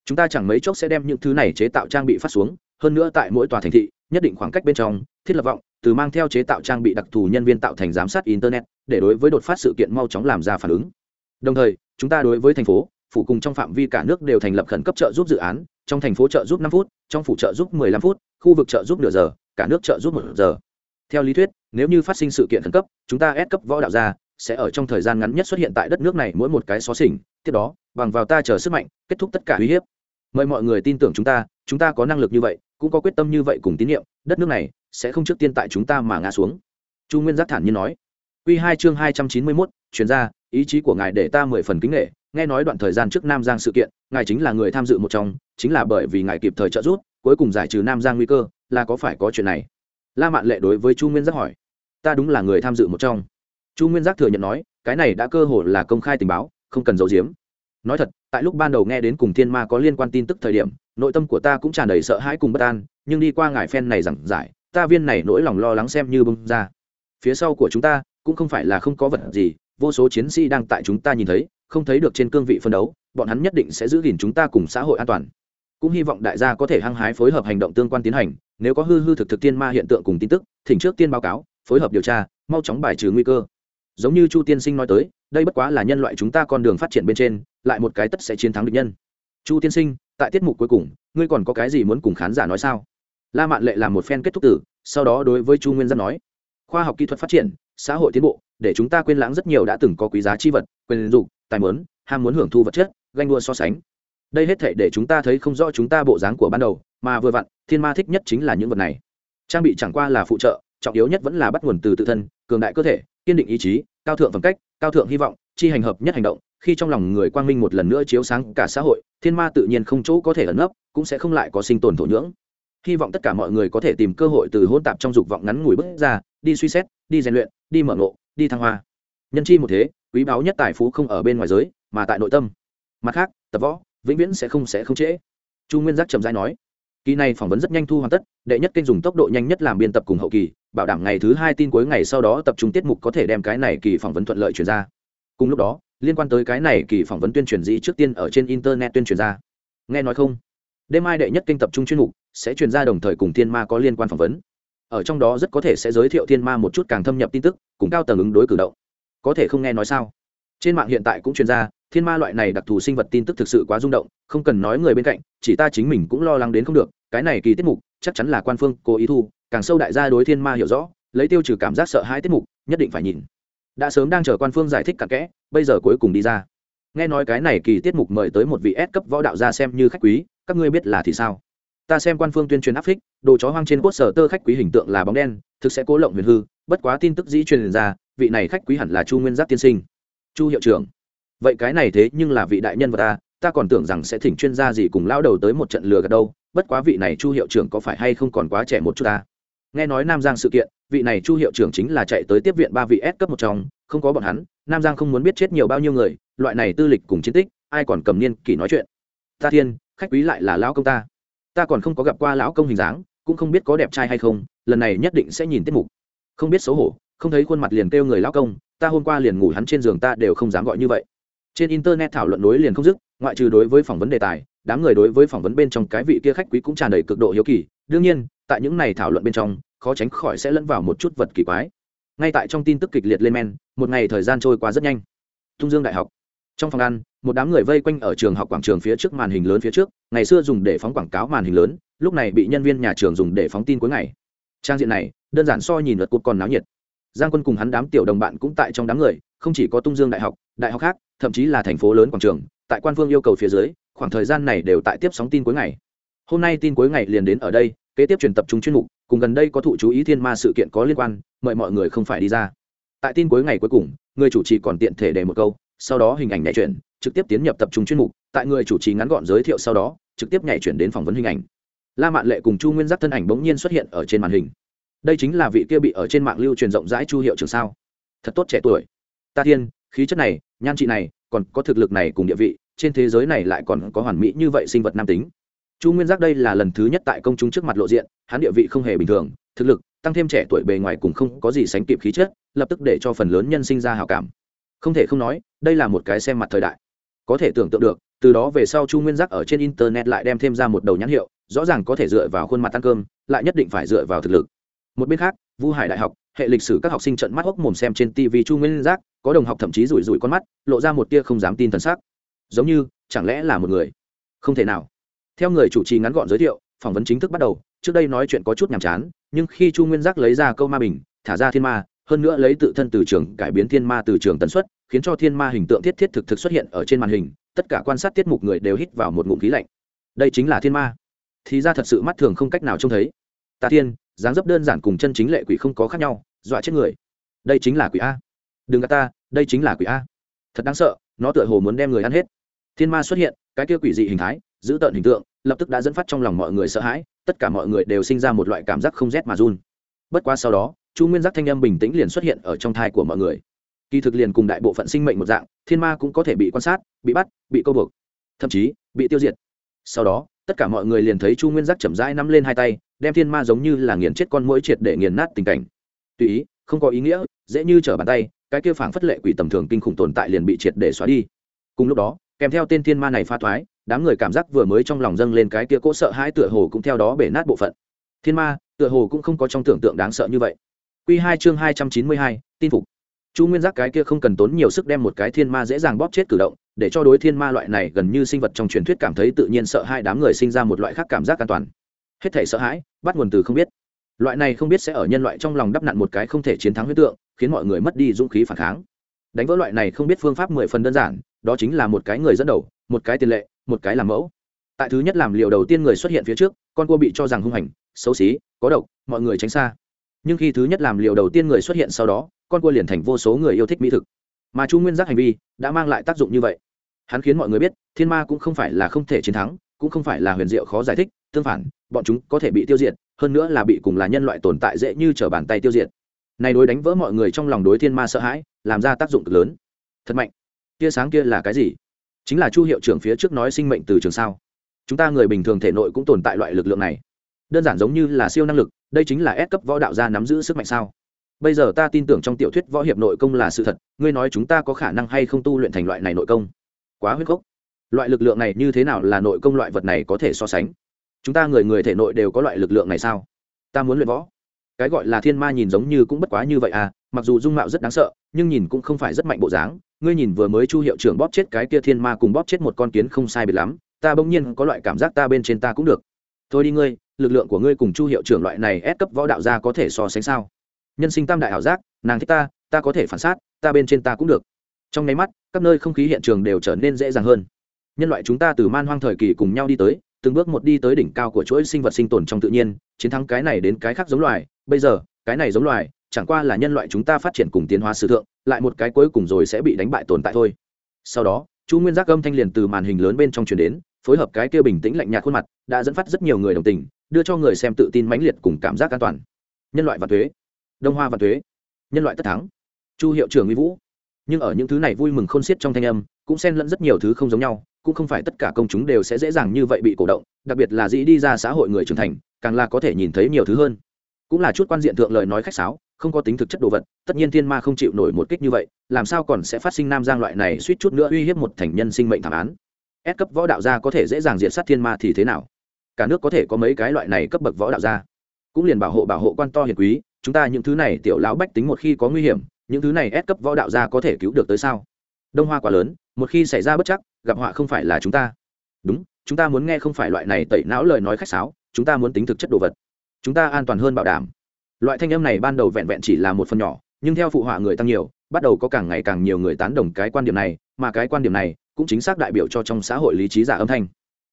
Chúng ta chẳng mấy chốc sẽ đem những thứ này chế tạo trang bị phát xuống, hơn nữa tại mỗi tòa thành thị, nhất định khoảng cách bên trong, thiết lập vọng, từ mang theo chế tạo trang bị đặc thù nhân viên tạo thành giám sát internet, để đối với đột phát sự kiện mau chóng làm ra phản ứng. Đồng thời, chúng ta đối với thành phố phủ cùng trong phạm vi cả nước đều thành lập khẩn cấp trợ giúp dự án, trong thành phố trợ giúp năm phút, trong phủ trợ giúp 15 phút, khu vực trợ giúp nửa giờ, cả nước trợ giúp một giờ. Theo lý thuyết, nếu như phát sinh sự kiện khẩn cấp, chúng ta ép cấp võ đạo ra sẽ ở trong thời gian ngắn nhất xuất hiện tại đất nước này mỗi một cái xó xỉnh, tiếp đó, bằng vào ta chờ sức mạnh, kết thúc tất cả uy hiếp. Mời mọi người tin tưởng chúng ta chúng ta có năng lực như vậy, cũng có quyết tâm như vậy cùng tín nhiệm, đất nước này sẽ không trước tiên tại chúng ta mà ngã xuống. Chu nguyên giác thản nhiên nói. Q hai chương hai trăm chín mươi mốt chuyên gia ý chí của ngài để ta mười phần kính nghệ nghe nói đoạn thời gian trước nam giang sự kiện, ngài chính là người tham dự một trong, chính là bởi vì ngài kịp thời trợ giúp, cuối cùng giải trừ nam giang nguy cơ, là có phải có chuyện này? La mạn lệ đối với chu nguyên giác hỏi. Ta đúng là người tham dự một trong. Chu nguyên giác thừa nhận nói, cái này đã cơ hội là công khai tình báo, không cần giấu giếm. Nói thật, tại lúc ban đầu nghe đến cùng thiên ma có liên quan tin tức thời điểm, nội tâm của ta cũng tràn đầy sợ hãi cùng bất an, nhưng đi qua ngài phen này giảng giải, ta viên này nỗi lòng lo lắng xem như bông ra. Phía sau của chúng ta, cũng không phải là không có vật gì, vô số chiến sĩ đang tại chúng ta nhìn thấy không thấy được trên cương vị phân đấu, bọn hắn nhất định sẽ giữ gìn chúng ta cùng xã hội an toàn. Cũng hy vọng đại gia có thể hăng hái phối hợp hành động tương quan tiến hành, nếu có hư hư thực thực tiên ma hiện tượng cùng tin tức, thỉnh trước tiên báo cáo, phối hợp điều tra, mau chóng bài trừ nguy cơ. Giống như chu tiên sinh nói tới, đây bất quá là nhân loại chúng ta con đường phát triển bên trên, lại một cái tất sẽ chiến thắng được nhân. Chu tiên sinh, tại tiết mục cuối cùng, ngươi còn có cái gì muốn cùng khán giả nói sao? La mạn lệ làm một phen kết thúc tử sau đó đối với chu nguyên dân nói, khoa học kỹ thuật phát triển, xã hội tiến bộ, để chúng ta quên lãng rất nhiều đã từng có quý giá chi vật, quyền dụng tài muốn, ham muốn hưởng thu vật chất, ganh đua so sánh. Đây hết thể để chúng ta thấy không rõ chúng ta bộ dáng của ban đầu, mà vừa vặn, thiên ma thích nhất chính là những vật này. Trang bị chẳng qua là phụ trợ, trọng yếu nhất vẫn là bắt nguồn từ tự thân, cường đại cơ thể, kiên định ý chí, cao thượng phẩm cách, cao thượng hy vọng, chi hành hợp nhất hành động, khi trong lòng người quang minh một lần nữa chiếu sáng cả xã hội, thiên ma tự nhiên không chỗ có thể ẩn nấp, cũng sẽ không lại có sinh tồn thổ nhưỡng. Hy vọng tất cả mọi người có thể tìm cơ hội từ hôn tạp trong dục vọng ngắn ngủi bước ra, đi suy xét, đi rèn luyện, đi mở ngộ, đi thăng hoa. Nhân chi một thế quý báu nhất tài phú không ở bên ngoài giới, mà tại nội tâm. Mặt khác, tập võ, vĩnh viễn sẽ không sẽ không trễ. Chu nguyên giác trầm dai nói, kỳ này phỏng vấn rất nhanh thu hoàn tất, đệ nhất kênh dùng tốc độ nhanh nhất làm biên tập cùng hậu kỳ, bảo đảm ngày thứ hai tin cuối ngày sau đó tập trung tiết mục có thể đem cái này kỳ phỏng vấn thuận lợi chuyển ra. Cùng lúc đó, liên quan tới cái này kỳ phỏng vấn tuyên truyền dĩ trước tiên ở trên internet tuyên truyền ra. Nghe nói không? Đêm mai đệ nhất kênh tập trung chuyên mục sẽ truyền ra đồng thời cùng thiên ma có liên quan phỏng vấn. Ở trong đó rất có thể sẽ giới thiệu thiên ma một chút càng thâm nhập tin tức, cùng cao tầng ứng đối cử động có thể không nghe nói sao? Trên mạng hiện tại cũng truyền ra, thiên ma loại này đặc thù sinh vật tin tức thực sự quá rung động, không cần nói người bên cạnh, chỉ ta chính mình cũng lo lắng đến không được, cái này kỳ tiết mục, chắc chắn là quan phương cố ý thu, càng sâu đại gia đối thiên ma hiểu rõ, lấy tiêu trừ cảm giác sợ hãi tiết mục, nhất định phải nhìn. Đã sớm đang chờ quan phương giải thích cặn kẽ, bây giờ cuối cùng đi ra. Nghe nói cái này kỳ tiết mục mời tới một vị S cấp võ đạo gia xem như khách quý, các ngươi biết là thì sao? Ta xem quan phương tuyên truyền áp phích, đồ chó hoang trên cốt sở tơ khách quý hình tượng là bóng đen, thực sẽ cố lộng huyền hư, bất quá tin tức dĩ truyền ra vị này khách quý hẳn là chu nguyên giác tiên sinh. Chu hiệu trưởng. Vậy cái này thế nhưng là vị đại nhân vật ta ta còn tưởng rằng sẽ thỉnh chuyên gia gì cùng lao đầu tới một trận lừa gạt đâu, bất quá vị này chu hiệu trưởng có phải hay không còn quá trẻ một chút ta. Nghe nói nam giang sự kiện, vị này chu hiệu trưởng chính là chạy tới tiếp viện ba vị s cấp một trong, không có bọn hắn, nam giang không muốn biết chết nhiều bao nhiêu người, loại này tư lịch cùng chiến tích, ai còn cầm niên kỷ nói chuyện. Ta thiên, khách quý lại là lão công ta. Ta còn không có gặp qua lão công hình dáng, cũng không biết có đẹp trai hay không, lần này nhất định sẽ nhìn tiết mục. Không biết xấu hổ không thấy khuôn mặt liền kêu người lão công, ta hôm qua liền ngủ hắn trên giường ta đều không dám gọi như vậy. Trên internet thảo luận nối liền không dứt, ngoại trừ đối với phỏng vấn đề tài, đám người đối với phỏng vấn bên trong cái vị kia khách quý cũng tràn đầy cực độ hiếu kỳ. Đương nhiên, tại những này thảo luận bên trong, khó tránh khỏi sẽ lẫn vào một chút vật kỳ quái. Ngay tại trong tin tức kịch liệt lên men, một ngày thời gian trôi qua rất nhanh. Tung dương đại học. Trong phòng ăn, một đám người vây quanh ở trường học quảng trường phía trước màn hình lớn phía trước, ngày xưa dùng để phóng quảng cáo màn hình lớn, lúc này bị nhân viên nhà trường dùng để phóng tin cuối ngày. Trang diện này, đơn giản so nhìn luật cột còn náo nhiệt giang quân cùng hắn đám tiểu đồng bạn cũng tại trong đám người, không chỉ có tung dương đại học đại học khác, thậm chí là thành phố lớn quảng trường, tại quan phương yêu cầu phía dưới, khoảng thời gian này đều tại tiếp sóng tin cuối ngày. Hôm nay tin cuối ngày liền đến ở đây, kế tiếp truyền tập trung chuyên mục, cùng gần đây có thụ chú ý thiên ma sự kiện có liên quan, mời mọi người không phải đi ra. Tại tin cuối ngày cuối cùng, người chủ trì còn tiện thể để một câu, sau đó hình ảnh nhảy chuyển, trực tiếp tiến nhập tập trung chuyên mục, tại người chủ trì ngắn gọn giới thiệu sau đó, trực tiếp nhảy chuyển đến phỏng vấn hình ảnh. La mạn lệ cùng chu nguyên giác thân ảnh bỗng nhiên xuất hiện ở trên màn hình đây chính là vị kia bị ở trên mạng lưu truyền rộng rãi chu hiệu trường sao? Thật tốt trẻ tuổi. Ta thiên, khí chất này, nhan trị này, còn có thực lực này cùng địa vị, trên thế giới này lại còn có hoàn mỹ như vậy sinh vật nam tính. Chu nguyên giác đây là lần thứ nhất tại công chúng trước mặt lộ diện, hắn địa vị không hề bình thường, thực lực, tăng thêm trẻ tuổi bề ngoài cùng không có gì sánh kịp khí chất, lập tức để cho phần lớn nhân sinh ra hào cảm. Không thể không nói, đây là một cái xem mặt thời đại. Có thể tưởng tượng được, từ đó về sau chu nguyên giác ở trên internet lại đem thêm ra một đầu nhãn hiệu, rõ ràng có thể dựa vào khuôn mặt ăn cơm, lại nhất định phải dựa vào thực lực một bên khác, vu hải đại học, hệ lịch sử các học sinh trận mắt hốc mồm xem trên tv chu nguyên giác, có đồng học thậm chí rủi rủi con mắt, lộ ra một tia không dám tin thần sắc. Giống như, chẳng lẽ là một người? Không thể nào. Theo người chủ trì ngắn gọn giới thiệu, phỏng vấn chính thức bắt đầu, trước đây nói chuyện có chút nhàm chán, nhưng khi chu nguyên giác lấy ra câu ma bình, thả ra thiên ma, hơn nữa lấy tự thân từ trường cải biến thiên ma từ trường tần suất, khiến cho thiên ma hình tượng thiết thiết thực thực xuất hiện ở trên màn hình, tất cả quan sát tiết mục người đều hít vào một ngụm khí lạnh. Đây chính là thiên ma. Thì ra thật sự mắt thường không cách nào trông thấy ta thiên, dáng dấp đơn giản cùng chân chính lệ quỷ không có khác nhau, dọa chết người. Đây chính là quỷ a. Đừng gạt ta, đây chính là quỷ a. Thật đáng sợ, nó tựa hồ muốn đem người ăn hết. Thiên ma xuất hiện, cái kia quỷ dị hình thái, giữ tợn hình tượng, lập tức đã dẫn phát trong lòng mọi người sợ hãi, tất cả mọi người đều sinh ra một loại cảm giác không rét mà run. Bất quá sau đó, chu nguyên giác thanh âm bình tĩnh liền xuất hiện ở trong thai của mọi người. Kỳ thực liền cùng đại bộ phận sinh mệnh một dạng, thiên ma cũng có thể bị quan sát, bị bắt, bị câu buộc, thậm chí bị tiêu diệt. Sau đó tất cả mọi người liền thấy chu nguyên giác chậm rãi nắm lên hai tay, đem thiên ma giống như là nghiền chết con mũi triệt để nghiền nát tình cảnh. Tùy ý, không có ý nghĩa, dễ như trở bàn tay, cái kia phảng phất lệ quỷ tầm thường kinh khủng tồn tại liền bị triệt để xóa đi. Cùng lúc đó, kèm theo tên thiên ma này pha thoái, đám người cảm giác vừa mới trong lòng dâng lên cái kia cỗ sợ hãi tựa hồ cũng theo đó bể nát bộ phận. Thiên ma, tựa hồ cũng không có trong tưởng tượng đáng sợ như vậy. Q hai chương hai trăm chín mươi hai, tin phục. Chu nguyên giác cái kia không cần tốn nhiều sức đem một cái thiên ma dễ dàng bóp chết cử động để cho đối thiên ma loại này gần như sinh vật trong truyền thuyết cảm thấy tự nhiên sợ hai đám người sinh ra một loại khác cảm giác an toàn. Hết thể sợ hãi, bắt nguồn từ không biết. Loại này không biết sẽ ở nhân loại trong lòng đắp nặn một cái không thể chiến thắng huyết tượng, khiến mọi người mất đi dũng khí phản kháng. Đánh vỡ loại này không biết phương pháp mười phần đơn giản, đó chính là một cái người dẫn đầu, một cái tiền lệ, một cái làm mẫu. Tại thứ nhất làm liều đầu tiên người xuất hiện phía trước, con cua bị cho rằng hung hành, xấu xí, có độc, mọi người tránh xa. Nhưng khi thứ nhất làm liều đầu tiên người xuất hiện sau đó, con cua liền thành vô số người yêu thích mỹ thực. Mà chu nguyên giác hành vi đã mang lại tác dụng như vậy hắn khiến mọi người biết, thiên ma cũng không phải là không thể chiến thắng, cũng không phải là huyền diệu khó giải thích, tương phản, bọn chúng có thể bị tiêu diệt, hơn nữa là bị cùng là nhân loại tồn tại dễ như t r ở bàn tay tiêu diệt. Này đối đánh vỡ mọi người trong lòng đối thiên ma sợ hãi, làm ra tác dụng cực lớn. Thật mạnh. Tia sáng kia là cái gì? Chính là chu hiệu trưởng phía trước nói sinh mệnh từ trường sao. Chúng ta người bình thường thể nội cũng tồn tại loại lực lượng này. Đơn giản giống như là siêu năng lực, đây chính là ép cấp võ đạo gia nắm giữ sức mạnh sao. Bây giờ ta tin tưởng trong tiểu thuyết võ hiệp nội công là sự thật, ngươi nói chúng ta có khả năng hay không tu luyện thành loại này nội công? Quá huyết cốc loại lực lượng này như thế nào là nội công loại vật này có thể so sánh? Chúng ta người người thể nội đều có loại lực lượng này sao? Ta muốn luyện võ. Cái gọi là thiên ma nhìn giống như cũng bất quá như vậy à mặc dù dung mạo rất đáng sợ, nhưng nhìn cũng không phải rất mạnh bộ dáng. Ngươi nhìn vừa mới chu hiệu trưởng bóp chết cái kia thiên ma cùng bóp chết một con kiến không sai biệt lắm, ta bỗng nhiên có loại cảm giác ta bên trên ta cũng được. Thôi đi ngươi, lực lượng của ngươi cùng chu hiệu trưởng loại này ép cấp võ đạo gia có thể so sánh sao? Nhân sinh tam đại ảo giác, nàng thích ta ta có thể phản xác ta bên trên ta cũng được. Trong nháy mắt các nơi không khí hiện trường đều trở nên dễ dàng hơn. Nhân loại chúng ta từ man hoang thời kỳ cùng nhau đi tới, từng bước một đi tới đỉnh cao của chuỗi sinh vật sinh tồn trong tự nhiên, chiến thắng cái này đến cái khác giống loài. Bây giờ, cái này giống loài, chẳng qua là nhân loại chúng ta phát triển cùng tiến hóa sử thượng, lại một cái cuối cùng rồi sẽ bị đánh bại tồn tại thôi. Sau đó, chu nguyên giác âm thanh liền từ màn hình lớn bên trong truyền đến, phối hợp cái kia bình tĩnh lạnh nhạt khuôn mặt, đã dẫn phát rất nhiều người đồng tình, đưa cho người xem tự tin mãnh liệt cùng cảm giác an toàn. Nhân loại và thuế. Đông hoa và thuế. Nhân loại tất thắng. Chu hiệu trưởng mỹ vũ nhưng ở những thứ này vui mừng khôn xiết trong thanh âm, cũng xen lẫn rất nhiều thứ không giống nhau, cũng không phải tất cả công chúng đều sẽ dễ dàng như vậy bị cổ động, đặc biệt là dĩ đi ra xã hội người trưởng thành, càng là có thể nhìn thấy nhiều thứ hơn. Cũng là chút quan diện thượng lời nói khách sáo, không có tính thực chất đồ vật, tất nhiên thiên ma không chịu nổi một kích như vậy, làm sao còn sẽ phát sinh nam giang loại này suýt chút nữa uy hiếp một thành nhân sinh mệnh thảm án? Ép cấp võ đạo gia có thể dễ dàng diệt sát thiên ma thì thế nào? Cả nước có thể có mấy cái loại này cấp bậc võ đạo gia? Cũng liền bảo hộ bảo hộ quan to hiền quý, chúng ta những thứ này tiểu lão bách tính một khi có nguy hiểm những thứ này ép cấp võ đạo gia có thể cứu được tới sao? Đông hoa quá lớn, một khi xảy ra bất chắc, gặp họa không phải là chúng ta. Đúng, chúng ta muốn nghe không phải loại này tẩy não lời nói khách sáo, chúng ta muốn tính thực chất đồ vật. Chúng ta an toàn hơn bảo đảm. Loại thanh âm này ban đầu vẹn vẹn chỉ là một phần nhỏ, nhưng theo phụ họa người tăng nhiều, bắt đầu có càng ngày càng nhiều người tán đồng cái quan điểm này, mà cái quan điểm này cũng chính xác đại biểu cho trong xã hội lý trí giả âm thanh.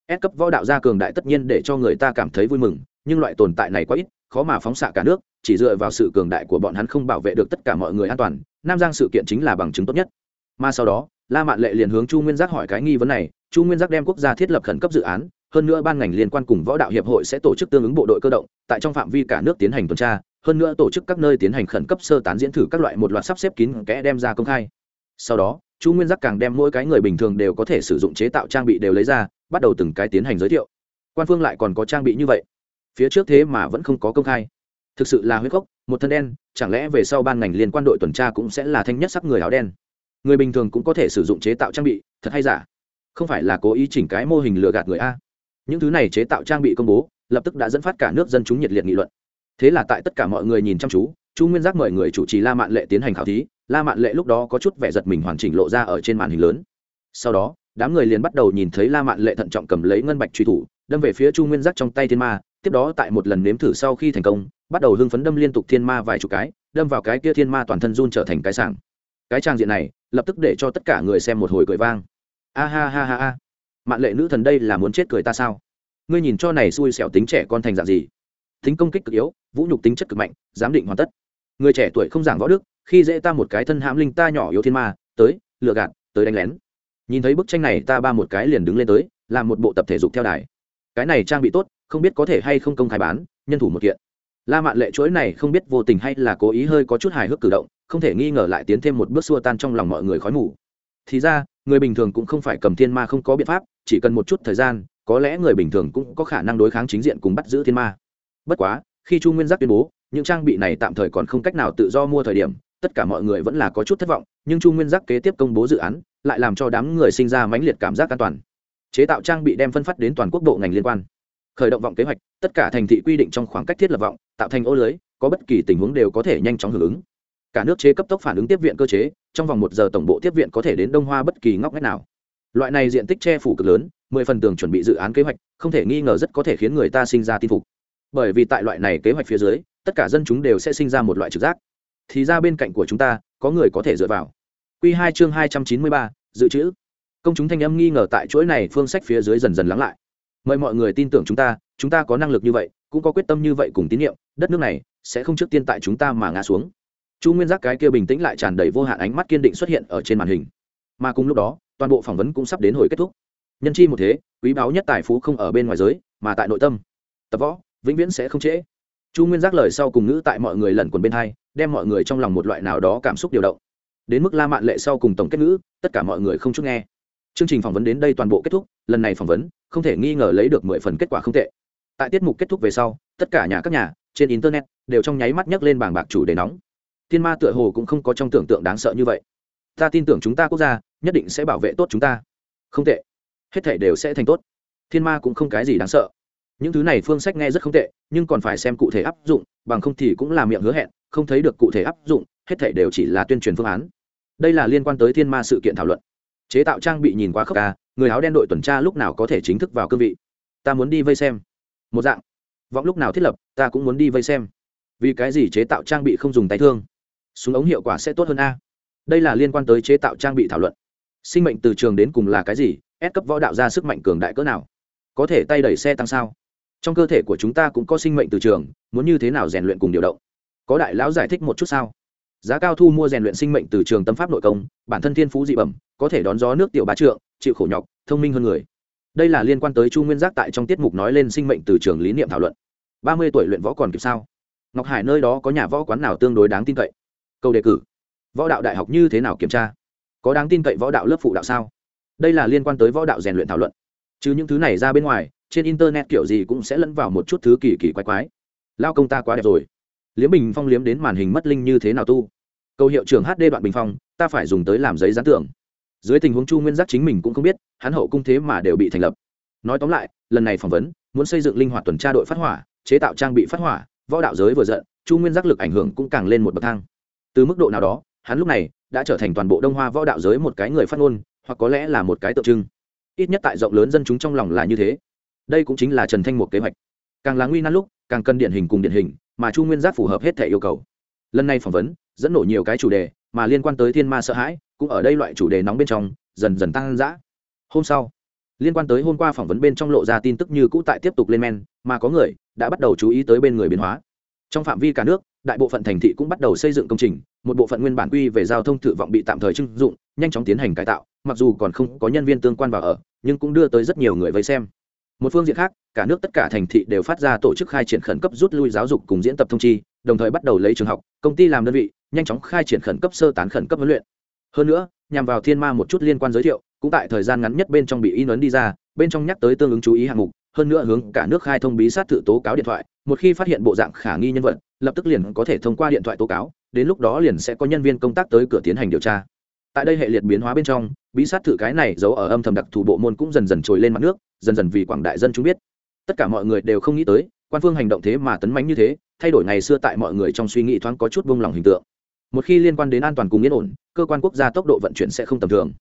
S cấp võ đạo gia cường đại tất nhiên để cho người ta cảm thấy vui mừng nhưng loại tồn tại này quá ít, khó mà phóng xạ cả nước, chỉ dựa vào sự cường đại của bọn hắn không bảo vệ được tất cả mọi người an toàn, nam giang sự kiện chính là bằng chứng tốt nhất. Mà sau đó, la mạn lệ liền hướng chu nguyên giác hỏi cái nghi vấn này, chu nguyên giác đem quốc gia thiết lập khẩn cấp dự án, hơn nữa ban ngành liên quan cùng võ đạo hiệp hội sẽ tổ chức tương ứng bộ đội cơ động, tại trong phạm vi cả nước tiến hành tuần tra, hơn nữa tổ chức các nơi tiến hành khẩn cấp sơ tán diễn thử các loại một loạt sắp xếp kín kẽ đem ra công khai. Sau đó, chu nguyên giác càng đem mỗi cái người bình thường đều có thể sử dụng chế tạo trang bị đều lấy ra, bắt đầu từng cái tiến hành giới thiệu. Quan phương lại còn có trang bị như vậy phía trước thế mà vẫn không có công khai. Thực sự là huyết cốc một thân đen, chẳng lẽ về sau ban ngành liên quan đội tuần tra cũng sẽ là thanh nhất sắc người áo đen? Người bình thường cũng có thể sử dụng chế tạo trang bị, thật hay giả? Không phải là cố ý chỉnh cái mô hình lừa gạt người a? Những thứ này chế tạo trang bị công bố, lập tức đã dẫn phát cả nước dân chúng nhiệt liệt nghị luận. Thế là tại tất cả mọi người nhìn chăm chú, chu nguyên giác mời người chủ trì la mạn lệ tiến hành khảo thí, la mạn lệ lúc đó có chút vẻ giật mình hoàn chỉnh lộ ra ở trên màn hình lớn. Sau đó, đám người liền bắt đầu nhìn thấy la mạn lệ thận trọng cầm lấy ngân bạch truy thủ, đâm về phía chu nguyên giác trong tay thiên ma tiếp đó tại một lần nếm thử sau khi thành công, bắt đầu hưng phấn đâm liên tục thiên ma vài chục cái, đâm vào cái kia thiên ma toàn thân run trở thành cái sảng. Cái trang diện này, lập tức để cho tất cả người xem một hồi cười vang. A ha ha ha ha. Mạn lệ nữ thần đây là muốn chết cười ta sao? Ngươi nhìn cho này xui xẻo tính trẻ con thành dạng gì? Tính công kích cực yếu, vũ nhục tính chất cực mạnh, giám định hoàn tất. Người trẻ tuổi không giảng võ đức, khi dễ ta một cái thân hãm linh ta nhỏ yếu thiên ma, tới lựa gạt, tới đánh lén. Nhìn thấy bức tranh này ta ba một cái liền đứng lên tới, làm một bộ tập thể dục theo đài. Cái này trang bị tốt không biết có thể hay không công khai bán, nhân thủ một kiện. La mạn lệ chuỗi này không biết vô tình hay là cố ý hơi có chút hài hước cử động, không thể nghi ngờ lại tiến thêm một bước xua tan trong lòng mọi người khói mù. Thì ra, người bình thường cũng không phải cầm thiên ma không có biện pháp, chỉ cần một chút thời gian, có lẽ người bình thường cũng có khả năng đối kháng chính diện cùng bắt giữ thiên ma. Bất quá, khi chu nguyên giác tuyên bố, những trang bị này tạm thời còn không cách nào tự do mua thời điểm, tất cả mọi người vẫn là có chút thất vọng, nhưng chu nguyên giác kế tiếp công bố dự án, lại làm cho đám người sinh ra mãnh liệt cảm giác an toàn. Chế tạo trang bị đem phân phát đến toàn quốc bộ ngành liên quan khởi động vọng kế hoạch, tất cả thành thị quy định trong khoảng cách thiết lập vọng, tạo thành ô lưới, có bất kỳ tình huống đều có thể nhanh chóng hưởng ứng. Cả nước chế cấp tốc phản ứng tiếp viện cơ chế, trong vòng một giờ tổng bộ tiếp viện có thể đến đông hoa bất kỳ ngóc ngách nào. Loại này diện tích che phủ cực lớn, mười phần tường chuẩn bị dự án kế hoạch, không thể nghi ngờ rất có thể khiến người ta sinh ra tin phục. Bởi vì tại loại này kế hoạch phía dưới, tất cả dân chúng đều sẽ sinh ra một loại trực giác. Thì ra bên cạnh của chúng ta, có người có thể dựa vào. Q hai chương hai trăm chín mươi ba, dự trữ. Công chúng thanh âm nghi ngờ tại chuỗi này, phương sách phía dưới dần dần lắng lại mời mọi người tin tưởng chúng ta chúng ta có năng lực như vậy, cũng có quyết tâm như vậy cùng tín nhiệm, đất nước này sẽ không trước tiên tại chúng ta mà ngã xuống. Chu nguyên giác cái kia bình tĩnh lại tràn đầy vô hạn ánh mắt kiên định xuất hiện ở trên màn hình. Mà cùng lúc đó, toàn bộ phỏng vấn cũng sắp đến hồi kết thúc. Nhân chi một thế, quý báu nhất tài phú không ở bên ngoài giới, mà tại nội tâm. Tập võ, vĩnh viễn sẽ không trễ. Chu nguyên giác lời sau cùng ngữ tại mọi người lẩn quần bên hai, đem mọi người trong lòng một loại nào đó cảm xúc điều động. Đến mức la mạn lệ sau cùng tổng kết ngữ, tất cả mọi người không chút nghe chương trình phỏng vấn đến đây toàn bộ kết thúc, lần này phỏng vấn, không thể nghi ngờ lấy được mười phần kết quả không tệ. Tại tiết mục kết thúc về sau, tất cả nhà các nhà, trên internet, đều trong nháy mắt nhấc lên bảng bạc chủ đề nóng. Thiên ma tựa hồ cũng không có trong tưởng tượng đáng sợ như vậy. Ta tin tưởng chúng ta quốc gia, nhất định sẽ bảo vệ tốt chúng ta. Không tệ. Hết thể đều sẽ thành tốt. Thiên ma cũng không cái gì đáng sợ. Những thứ này phương sách nghe rất không tệ, nhưng còn phải xem cụ thể áp dụng, bằng không thì cũng là miệng hứa hẹn, không thấy được cụ thể áp dụng, hết thể đều chỉ là tuyên truyền phương án. Đây là liên quan tới thiên ma sự kiện thảo luận chế tạo trang bị nhìn quá khốc ca người áo đen đội tuần tra lúc nào có thể chính thức vào cương vị? Ta muốn đi vây xem. Một dạng. Vọng lúc nào thiết lập, ta cũng muốn đi vây xem. Vì cái gì chế tạo trang bị không dùng tay thương? Súng ống hiệu quả sẽ tốt hơn a. Đây là liên quan tới chế tạo trang bị thảo luận. Sinh mệnh từ trường đến cùng là cái gì? Ép cấp võ đạo ra sức mạnh cường đại cỡ nào? Có thể tay đẩy xe tăng sao? Trong cơ thể của chúng ta cũng có sinh mệnh từ trường, muốn như thế nào rèn luyện cùng điều động? Có đại lão giải thích một chút sao? Giá cao thu mua rèn luyện sinh mệnh từ trường tâm pháp nội công, bản thân thiên phú dị bẩm, có thể đón gió nước tiểu bá trượng, chịu khổ nhọc, thông minh hơn người. Đây là liên quan tới chu nguyên giác tại trong tiết mục nói lên sinh mệnh từ trường lý niệm thảo luận. Ba mươi tuổi luyện võ còn kịp sao? Ngọc hải nơi đó có nhà võ quán nào tương đối đáng tin cậy? Câu đề cử. Võ đạo đại học như thế nào kiểm tra? Có đáng tin cậy võ đạo lớp phụ đạo sao? Đây là liên quan tới võ đạo rèn luyện thảo luận. Chứ những thứ này ra bên ngoài, trên internet kiểu gì cũng sẽ lẫn vào một chút thứ kỳ kỳ quái quái. Lao công ta quá đẹp rồi. Liếm bình phong liếm đến màn hình mất linh như thế nào tu? Cầu hiệu trưởng hd đoạn bình phong, ta phải dùng tới làm giấy gián tưởng dưới tình huống chu nguyên giác chính mình cũng không biết, hắn hậu cung thế mà đều bị thành lập. Nói tóm lại, lần này phỏng vấn, muốn xây dựng linh hoạt tuần tra đội phát hỏa, chế tạo trang bị phát hỏa, võ đạo giới vừa giận, chu nguyên giác lực ảnh hưởng cũng càng lên một bậc thang. Từ mức độ nào đó, hắn lúc này đã trở thành toàn bộ đông hoa võ đạo giới một cái người phát ngôn, hoặc có lẽ là một cái tượng trưng. Ít nhất tại rộng lớn dân chúng trong lòng là như thế. Đây cũng chính là trần thanh một kế hoạch. Càng là nguy nan lúc, càng cần điển hình cùng điển hình, mà chu nguyên giác phù hợp hết thể yêu cầu. Lần này phỏng vấn dẫn nổ nhiều cái chủ đề mà liên quan tới thiên ma sợ hãi, cũng ở đây loại chủ đề nóng bên trong, dần dần tăng dã. Hôm sau, liên quan tới hôm qua phỏng vấn bên trong lộ ra tin tức như cũ tại tiếp tục lên men, mà có người đã bắt đầu chú ý tới bên người biến hóa. Trong phạm vi cả nước, đại bộ phận thành thị cũng bắt đầu xây dựng công trình, một bộ phận nguyên bản quy về giao thông thử vọng bị tạm thời trưng dụng, nhanh chóng tiến hành cải tạo, mặc dù còn không có nhân viên tương quan vào ở, nhưng cũng đưa tới rất nhiều người vây xem. Một phương diện khác, cả nước tất cả thành thị đều phát ra tổ chức khai triển khẩn cấp rút lui giáo dục cùng diễn tập thông chi đồng thời bắt đầu lấy trường học, công ty làm đơn vị, nhanh chóng khai triển khẩn cấp sơ tán khẩn cấp huấn luyện. Hơn nữa, nhằm vào thiên ma một chút liên quan giới thiệu, cũng tại thời gian ngắn nhất bên trong bị in ấn đi ra, bên trong nhắc tới tương ứng chú ý hạng mục, hơn nữa hướng cả nước khai thông bí sát tự tố cáo điện thoại, một khi phát hiện bộ dạng khả nghi nhân vật, lập tức liền có thể thông qua điện thoại tố cáo, đến lúc đó liền sẽ có nhân viên công tác tới cửa tiến hành điều tra. Tại đây hệ liệt biến hóa bên trong, bí sát thử cái này giấu ở âm thầm đặc thù bộ môn cũng dần dần trồi lên mặt nước, dần dần vì quảng đại dân chúng biết. Tất cả mọi người đều không nghĩ tới, quan phương hành động thế mà tấn mánh như thế thay đổi ngày xưa tại mọi người trong suy nghĩ thoáng có chút buông lỏng hình tượng. Một khi liên quan đến an toàn cùng yên ổn, cơ quan quốc gia tốc độ vận chuyển sẽ không tầm thường.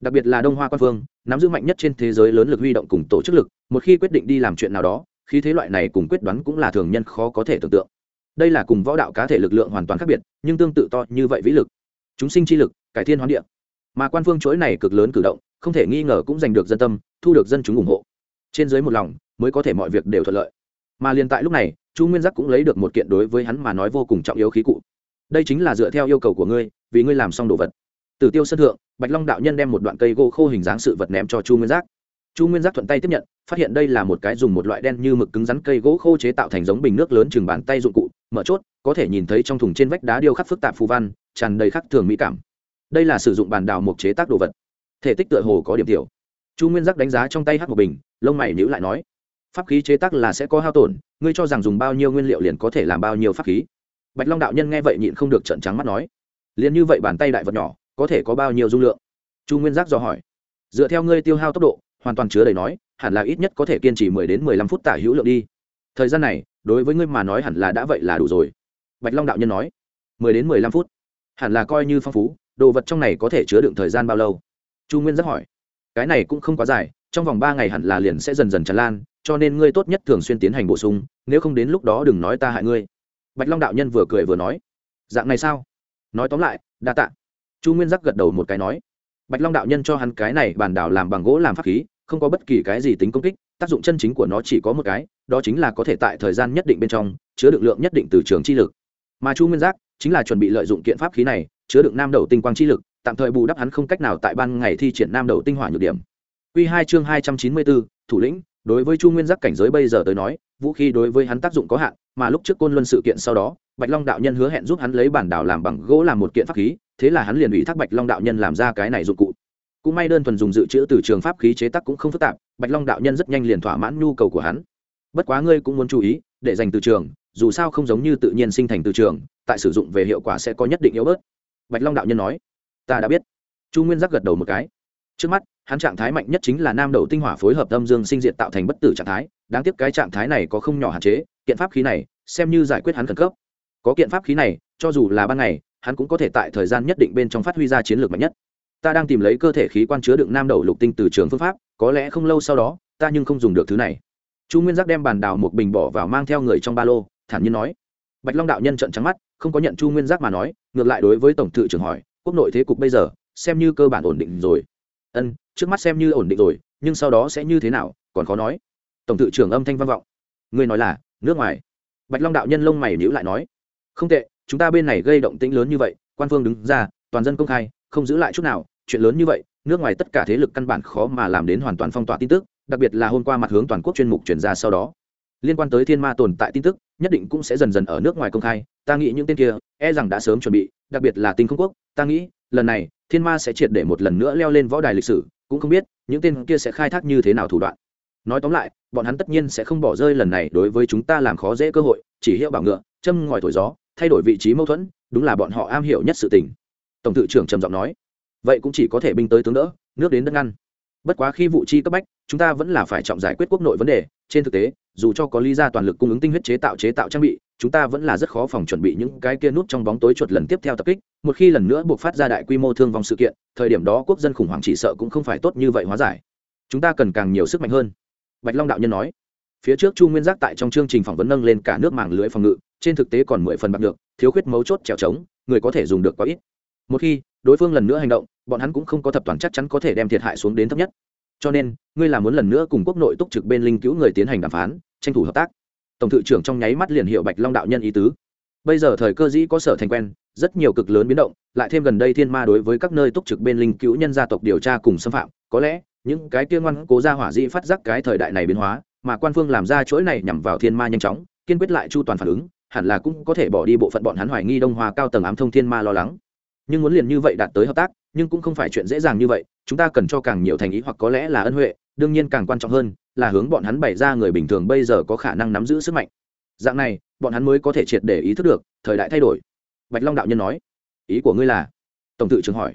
Đặc biệt là đông hoa quan phương, nắm giữ mạnh nhất trên thế giới lớn lực huy động cùng tổ chức lực, một khi quyết định đi làm chuyện nào đó khi thế loại này cùng quyết đoán cũng là thường nhân khó có thể tưởng tượng. Đây là cùng võ đạo cá thể lực lượng hoàn toàn khác biệt, nhưng tương tự to như vậy vĩ lực. Chúng sinh chi lực, cải thiên hoán địa. Mà quan phương chuỗi này cực lớn cử động, không thể nghi ngờ cũng giành được dân tâm, thu được dân chúng ủng hộ. Trên dưới một lòng, mới có thể mọi việc đều thuận lợi. Mà liền tại lúc này chu nguyên giác cũng lấy được một kiện đối với hắn mà nói vô cùng trọng yếu khí cụ. Đây chính là dựa theo yêu cầu của ngươi, vì ngươi làm xong đồ vật. Từ tiêu sân thượng, bạch long đạo nhân đem một đoạn cây gỗ khô hình dáng sự vật ném cho chu nguyên giác. Chu nguyên giác thuận tay tiếp nhận, phát hiện đây là một cái dùng một loại đen như mực cứng rắn cây gỗ khô chế tạo thành giống bình nước lớn chừng bàn tay dụng cụ, mở chốt, có thể nhìn thấy trong thùng trên vách đá điêu khắc phức tạp phù văn, tràn đầy khắc thường mỹ cảm. Đây là sử dụng bàn đào mục chế tác đồ vật. Thể tích tựa hồ có điểm tiểu. Chu nguyên giác đánh giá trong tay hát một bình, lông mày nhữ lại nói, pháp khí chế tác là sẽ có hao tổn ngươi cho rằng dùng bao nhiêu nguyên liệu liền có thể làm bao nhiêu pháp khí? Bạch long đạo nhân nghe vậy nhịn không được trận trắng mắt nói, liền như vậy bàn tay đại vật nhỏ, có thể có bao nhiêu dung lượng? Chu nguyên giác dò hỏi, dựa theo ngươi tiêu hao tốc độ, hoàn toàn chứa đầy nói, hẳn là ít nhất có thể kiên trì mười đến mười lăm phút tả hữu lượng đi. Thời gian này, đối với ngươi mà nói hẳn là đã vậy là đủ rồi. Bạch long đạo nhân nói, mười đến mười lăm phút, hẳn là coi như phong phú, đồ vật trong này có thể chứa đựng thời gian bao lâu? Chu nguyên giác hỏi, cái này cũng không quá dài, trong vòng ba ngày hẳn là liền sẽ dần dần tràn lan cho nên ngươi tốt nhất thường xuyên tiến hành bổ sung, nếu không đến lúc đó đừng nói ta hại ngươi. Bạch long đạo nhân vừa cười vừa nói. Dạng này sao? Nói tóm lại, đa tạ. Chu nguyên giác gật đầu một cái nói. Bạch long đạo nhân cho hắn cái này bàn đảo làm bằng gỗ làm pháp khí, không có bất kỳ cái gì tính công kích, tác dụng chân chính của nó chỉ có một cái, đó chính là có thể tại thời gian nhất định bên trong, chứa đựng lượng nhất định từ trường chi lực. Mà chu nguyên giác chính là chuẩn bị lợi dụng kiện pháp khí này, chứa đựng nam đầu tinh quang chi lực, tạm thời bù đắp hắn không cách nào tại ban ngày thi triển nam đầu tinh hỏa nhược điểm. Quy hai chương hai trăm chín mươi bốn, thủ lĩnh đối với chu nguyên giác cảnh giới bây giờ tới nói, vũ khí đối với hắn tác dụng có hạn, mà lúc trước côn luân sự kiện sau đó, bạch long đạo nhân hứa hẹn giúp hắn lấy bản đảo làm bằng gỗ làm một kiện pháp khí, thế là hắn liền ủy thác bạch long đạo nhân làm ra cái này dụng cụ. Cũng may đơn thuần dùng dự trữ từ trường pháp khí chế tác cũng không phức tạp, bạch long đạo nhân rất nhanh liền thỏa mãn nhu cầu của hắn. Bất quá ngươi cũng muốn chú ý, để dành từ trường, dù sao không giống như tự nhiên sinh thành từ trường, tại sử dụng về hiệu quả sẽ có nhất định yếu bớt. Bạch long đạo nhân nói, ta đã biết. Chu nguyên giác gật đầu một cái trước mắt, hắn trạng thái mạnh nhất chính là nam đầu tinh hỏa phối hợp âm dương sinh diệt tạo thành bất tử trạng thái, đáng tiếc cái trạng thái này có không nhỏ hạn chế, kiện pháp khí này, xem như giải quyết hắn khẩn cấp. Có kiện pháp khí này, cho dù là ban ngày, hắn cũng có thể tại thời gian nhất định bên trong phát huy ra chiến lược mạnh nhất. Ta đang tìm lấy cơ thể khí quan chứa đựng nam đầu lục tinh từ trường phương pháp, có lẽ không lâu sau đó, ta nhưng không dùng được thứ này. Chu nguyên giác đem bàn đào một bình bỏ vào mang theo người trong ba lô, thản nhiên nói. Bạch long đạo nhân trận trắng mắt, không có nhận chu nguyên giác mà nói, ngược lại đối với tổng thự trưởng hỏi, quốc nội thế cục bây giờ, xem như cơ bản ổn định rồi ân, trước mắt xem như ổn định rồi, nhưng sau đó sẽ như thế nào, còn khó nói. Tổng thự trưởng âm thanh vang vọng. Ngươi nói là, nước ngoài. Bạch long đạo nhân lông mày nhữ lại nói. Không tệ, chúng ta bên này gây động tĩnh lớn như vậy, quan phương đứng ra, toàn dân công khai, không giữ lại chút nào, chuyện lớn như vậy, nước ngoài tất cả thế lực căn bản khó mà làm đến hoàn toàn phong tỏa tin tức, đặc biệt là hôm qua mặt hướng toàn quốc chuyên mục chuyển ra sau đó. Liên quan tới thiên ma tồn tại tin tức, nhất định cũng sẽ dần dần ở nước ngoài công khai, ta nghĩ những tên kia e rằng đã sớm chuẩn bị, đặc biệt là tinh không quốc, ta nghĩ, lần này thiên ma sẽ triệt để một lần nữa leo lên võ đài lịch sử, cũng không biết những tên kia sẽ khai thác như thế nào thủ đoạn. Nói tóm lại, bọn hắn tất nhiên sẽ không bỏ rơi lần này đối với chúng ta làm khó dễ cơ hội, chỉ hiệu bảo ngựa, châm ngòi thổi gió, thay đổi vị trí mâu thuẫn, đúng là bọn họ am hiểu nhất sự tình. Tổng tự trưởng trầm giọng nói. Vậy cũng chỉ có thể binh tới tướng đỡ, nước đến đất ngăn. Bất quá khi vụ chi cấp bách, chúng ta vẫn là phải trọng giải quyết quốc nội vấn đề, trên thực tế dù cho có lý ra toàn lực cung ứng tinh huyết chế tạo chế tạo trang bị, chúng ta vẫn là rất khó phòng chuẩn bị những cái kia nút trong bóng tối chuột lần tiếp theo tập kích. Một khi lần nữa buộc phát ra đại quy mô thương vong sự kiện, thời điểm đó quốc dân khủng hoảng chỉ sợ cũng không phải tốt như vậy hóa giải. Chúng ta cần càng nhiều sức mạnh hơn. Bạch long đạo nhân nói. Phía trước chu nguyên giác tại trong chương trình phỏng vấn nâng lên cả nước mạng lưới phòng ngự, trên thực tế còn mười phần bạc được thiếu khuyết mấu chốt trèo trống, người có thể dùng được quá ít. Một khi đối phương lần nữa hành động, bọn hắn cũng không có thập toàn chắc chắn có thể đem thiệt hại xuống đến thấp nhất cho nên, ngươi là muốn lần nữa cùng quốc nội túc trực bên linh cứu người tiến hành đàm phán, tranh thủ hợp tác. Tổng thự trưởng trong nháy mắt liền hiệu bạch long đạo nhân ý tứ. Bây giờ thời cơ dĩ có sở thành quen, rất nhiều cực lớn biến động, lại thêm gần đây thiên ma đối với các nơi túc trực bên linh cứu nhân gia tộc điều tra cùng xâm phạm, có lẽ, những cái tiên ngoan cố ra hỏa dĩ phát giác cái thời đại này biến hóa, mà quan phương làm ra chuỗi này nhằm vào thiên ma nhanh chóng, kiên quyết lại chu toàn phản ứng, hẳn là cũng có thể bỏ đi bộ phận bọn hắn hoài nghi đông hòa cao tầng ám thông thiên ma lo lắng. Nhưng muốn liền như vậy đạt tới hợp tác nhưng cũng không phải chuyện dễ dàng như vậy, chúng ta cần cho càng nhiều thành ý hoặc có lẽ là ân huệ, đương nhiên càng quan trọng hơn là hướng bọn hắn bày ra người bình thường bây giờ có khả năng nắm giữ sức mạnh. Dạng này, bọn hắn mới có thể triệt để ý thức được, thời đại thay đổi. Bạch long đạo nhân nói, ý của ngươi là? Tổng tự trường hỏi.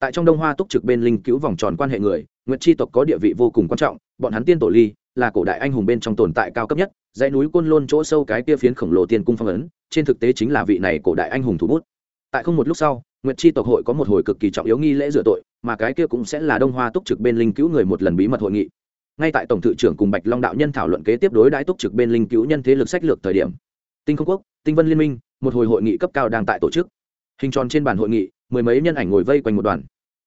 Tại trong đông hoa túc trực bên linh cứu vòng tròn quan hệ người, nguyệt tri tộc có địa vị vô cùng quan trọng, bọn hắn tiên tổ ly là cổ đại anh hùng bên trong tồn tại cao cấp nhất, dãy núi côn lôn chỗ sâu cái kia phiến khổng lồ tiên cung phong ấn, trên thực tế chính là vị này cổ đại anh hùng thủ bút. Tại không một lúc sau nguyệt chi tộc hội có một hồi cực kỳ trọng yếu nghi lễ rửa tội, mà cái kia cũng sẽ là đông hoa túc trực bên linh cứu người một lần bí mật hội nghị. Ngay tại tổng thự trưởng cùng bạch long đạo nhân thảo luận kế tiếp đối đãi túc trực bên linh cứu nhân thế lực sách lược thời điểm, tinh không quốc, tinh vân liên minh, một hồi hội nghị cấp cao đang tại tổ chức. Hình tròn trên bàn hội nghị, mười mấy nhân ảnh ngồi vây quanh một đoàn.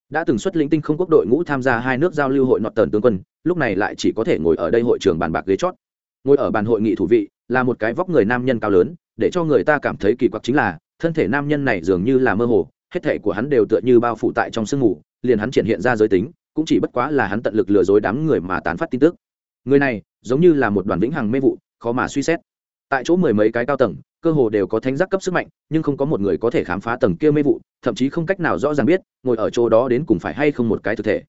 Đã từng xuất lĩnh tinh không quốc đội ngũ tham gia hai nước giao lưu hội nọt tờn tướng quân, lúc này lại chỉ có thể ngồi ở đây hội trường bàn bạc ghế chót. Ngồi ở bàn hội nghị thủ vị, là một cái vóc người nam nhân cao lớn, để cho người ta cảm thấy kỳ quặc chính là, thân thể nam nhân này dường như là mơ hồ hết thể của hắn đều tựa như bao phủ tại trong sương mù, liền hắn triển hiện ra giới tính, cũng chỉ bất quá là hắn tận lực lừa dối đám người mà tán phát tin tức. Người này, giống như là một đoàn vĩnh hằng mê vụ, khó mà suy xét. Tại chỗ mười mấy cái cao tầng, cơ hồ đều có thánh giác cấp sức mạnh, nhưng không có một người có thể khám phá tầng kia mê vụ, thậm chí không cách nào rõ ràng biết, ngồi ở chỗ đó đến cùng phải hay không một cái thực thể.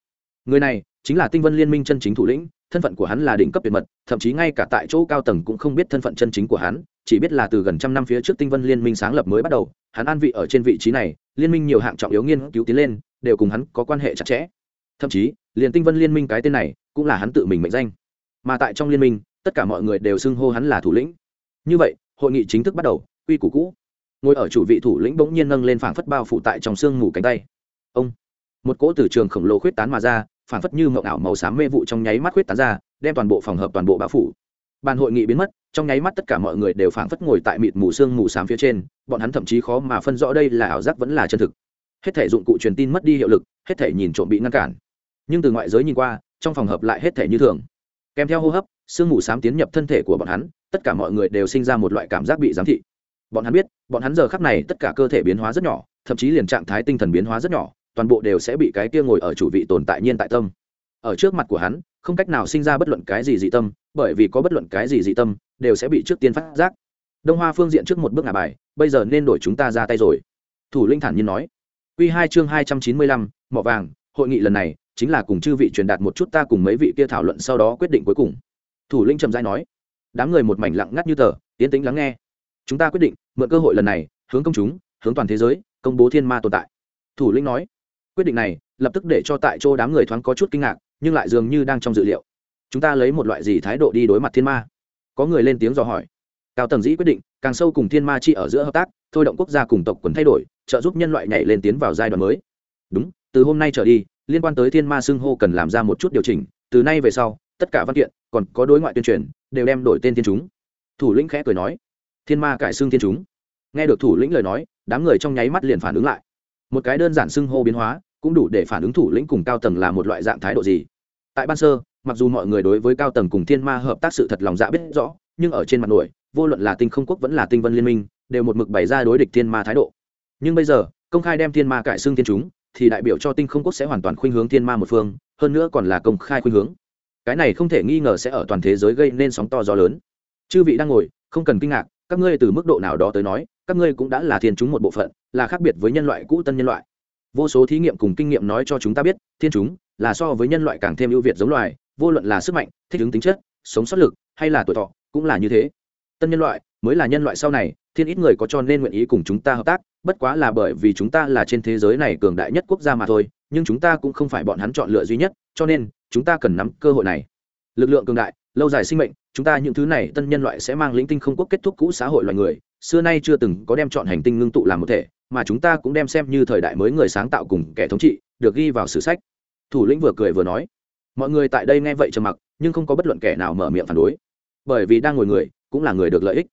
Người này, chính là tinh vân liên minh chân chính thủ lĩnh, thân phận của hắn là đỉnh cấp tuyệt mật, thậm chí ngay cả tại chỗ cao tầng cũng không biết thân phận chân chính của hắn, chỉ biết là từ gần trăm năm phía trước tinh vân liên minh sáng lập mới bắt đầu hắn an vị ở trên vị trí này, liên minh nhiều hạng trọng yếu nghiên cứu tiến lên, đều cùng hắn có quan hệ chặt chẽ. Thậm chí, liền tinh vân liên minh cái tên này, cũng là hắn tự mình mệnh danh. Mà tại trong liên minh, tất cả mọi người đều xưng hô hắn là thủ lĩnh. Như vậy, hội nghị chính thức bắt đầu, quy củ cũ. Ngồi ở chủ vị thủ lĩnh bỗng nhiên nâng lên phảng phất bao phủ tại trong sương mù cánh tay. Ông, một cỗ từ trường khổng lồ khuyết tán mà ra, phảng phất như mộng ảo màu xám mê vụ trong nháy mắt khuyết tán ra, đem toàn bộ phòng hợp toàn bộ bao phủ bàn hội nghị biến mất, trong nháy mắt tất cả mọi người đều phảng phất ngồi tại mịt mù sương mù xám phía trên, bọn hắn thậm chí khó mà phân rõ đây là ảo giác vẫn là chân thực. Hết thể dụng cụ truyền tin mất đi hiệu lực, hết thể nhìn trộm bị ngăn cản. Nhưng từ ngoại giới nhìn qua, trong phòng hợp lại hết thể như thường. Kèm theo hô hấp, sương mù xám tiến nhập thân thể của bọn hắn, tất cả mọi người đều sinh ra một loại cảm giác bị giám thị. Bọn hắn biết, bọn hắn giờ khắc này tất cả cơ thể biến hóa rất nhỏ, thậm chí liền trạng thái tinh thần biến hóa rất nhỏ, toàn bộ đều sẽ bị cái kia ngồi ở chủ vị tồn tại nhiên tại tâm ở trước mặt của hắn, không cách nào sinh ra bất luận cái gì dị tâm, bởi vì có bất luận cái gì dị tâm, đều sẽ bị trước tiên phát giác. Đông hoa phương diện trước một bước ngả bài, bây giờ nên đổi chúng ta ra tay rồi. Thủ linh thản nhiên nói. Q hai chương hai trăm chín mươi lăm, mỏ vàng, hội nghị lần này, chính là cùng chư vị truyền đạt một chút ta cùng mấy vị kia thảo luận sau đó quyết định cuối cùng. Thủ linh trầm dai nói. Đám người một mảnh lặng ngắt như tờ tiến tĩnh lắng nghe. Chúng ta quyết định, mượn cơ hội lần này, hướng công chúng, hướng toàn thế giới, công bố thiên ma tồn tại. Thủ lĩnh nói. Quyết định này, lập tức để cho tại chỗ đám người thoáng có chút kinh ngạc nhưng lại dường như đang trong dự liệu. Chúng ta lấy một loại gì thái độ đi đối mặt thiên ma? Có người lên tiếng dò hỏi. Cao tầng dĩ quyết định, càng sâu cùng thiên ma chi ở giữa hợp tác, thôi động quốc gia cùng tộc quần thay đổi, trợ giúp nhân loại nhảy lên tiến vào giai đoạn mới. Đúng, từ hôm nay trở đi, liên quan tới thiên ma xưng hô cần làm ra một chút điều chỉnh, từ nay về sau, tất cả văn kiện, còn có đối ngoại tuyên truyền, đều đem đổi tên thiên chúng. Thủ lĩnh khẽ cười nói, thiên ma cải xưng thiên chúng. Nghe được thủ lĩnh lời nói, đám người trong nháy mắt liền phản ứng lại. Một cái đơn giản xưng hô biến hóa cũng đủ để phản ứng thủ lĩnh cùng cao tầng là một loại dạng thái độ gì. Tại ban sơ, mặc dù mọi người đối với cao tầng cùng thiên ma hợp tác sự thật lòng dạ biết rõ, nhưng ở trên mặt nổi, vô luận là tinh không quốc vẫn là tinh vân liên minh, đều một mực bày ra đối địch thiên ma thái độ. Nhưng bây giờ, công khai đem thiên ma cải xương thiên chúng, thì đại biểu cho tinh không quốc sẽ hoàn toàn khuynh hướng thiên ma một phương, hơn nữa còn là công khai khuynh hướng. Cái này không thể nghi ngờ sẽ ở toàn thế giới gây nên sóng to gió lớn. Chư vị đang ngồi, không cần kinh ngạc, các ngươi từ mức độ nào đó tới nói, các ngươi cũng đã là thiên chúng một bộ phận, là khác biệt với nhân loại cũ tân nhân loại vô số thí nghiệm cùng kinh nghiệm nói cho chúng ta biết, thiên chúng là so với nhân loại càng thêm ưu việt giống loài, vô luận là sức mạnh, thích ứng tính chất, sống sót lực, hay là tuổi thọ, cũng là như thế. Tân nhân loại mới là nhân loại sau này, thiên ít người có cho nên nguyện ý cùng chúng ta hợp tác, bất quá là bởi vì chúng ta là trên thế giới này cường đại nhất quốc gia mà thôi, nhưng chúng ta cũng không phải bọn hắn chọn lựa duy nhất, cho nên chúng ta cần nắm cơ hội này. Lực lượng cường đại, lâu dài sinh mệnh, chúng ta những thứ này tân nhân loại sẽ mang lĩnh tinh không quốc kết thúc cũ xã hội loài người, xưa nay chưa từng có đem chọn hành tinh ngưng tụ làm một thể mà chúng ta cũng đem xem như thời đại mới người sáng tạo cùng kẻ thống trị, được ghi vào sử sách. Thủ lĩnh vừa cười vừa nói. Mọi người tại đây nghe vậy trầm mặc, nhưng không có bất luận kẻ nào mở miệng phản đối. Bởi vì đang ngồi người, cũng là người được lợi ích.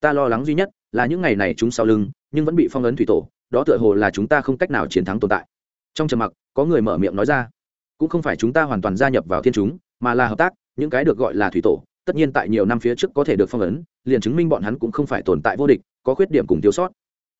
Ta lo lắng duy nhất là những ngày này chúng sau lưng, nhưng vẫn bị phong ấn thủy tổ, đó tựa hồ là chúng ta không cách nào chiến thắng tồn tại. Trong trầm mặc, có người mở miệng nói ra. Cũng không phải chúng ta hoàn toàn gia nhập vào thiên chúng, mà là hợp tác, những cái được gọi là thủy tổ, tất nhiên tại nhiều năm phía trước có thể được phong ấn, liền chứng minh bọn hắn cũng không phải tồn tại vô địch, có khuyết điểm cùng thiếu sót.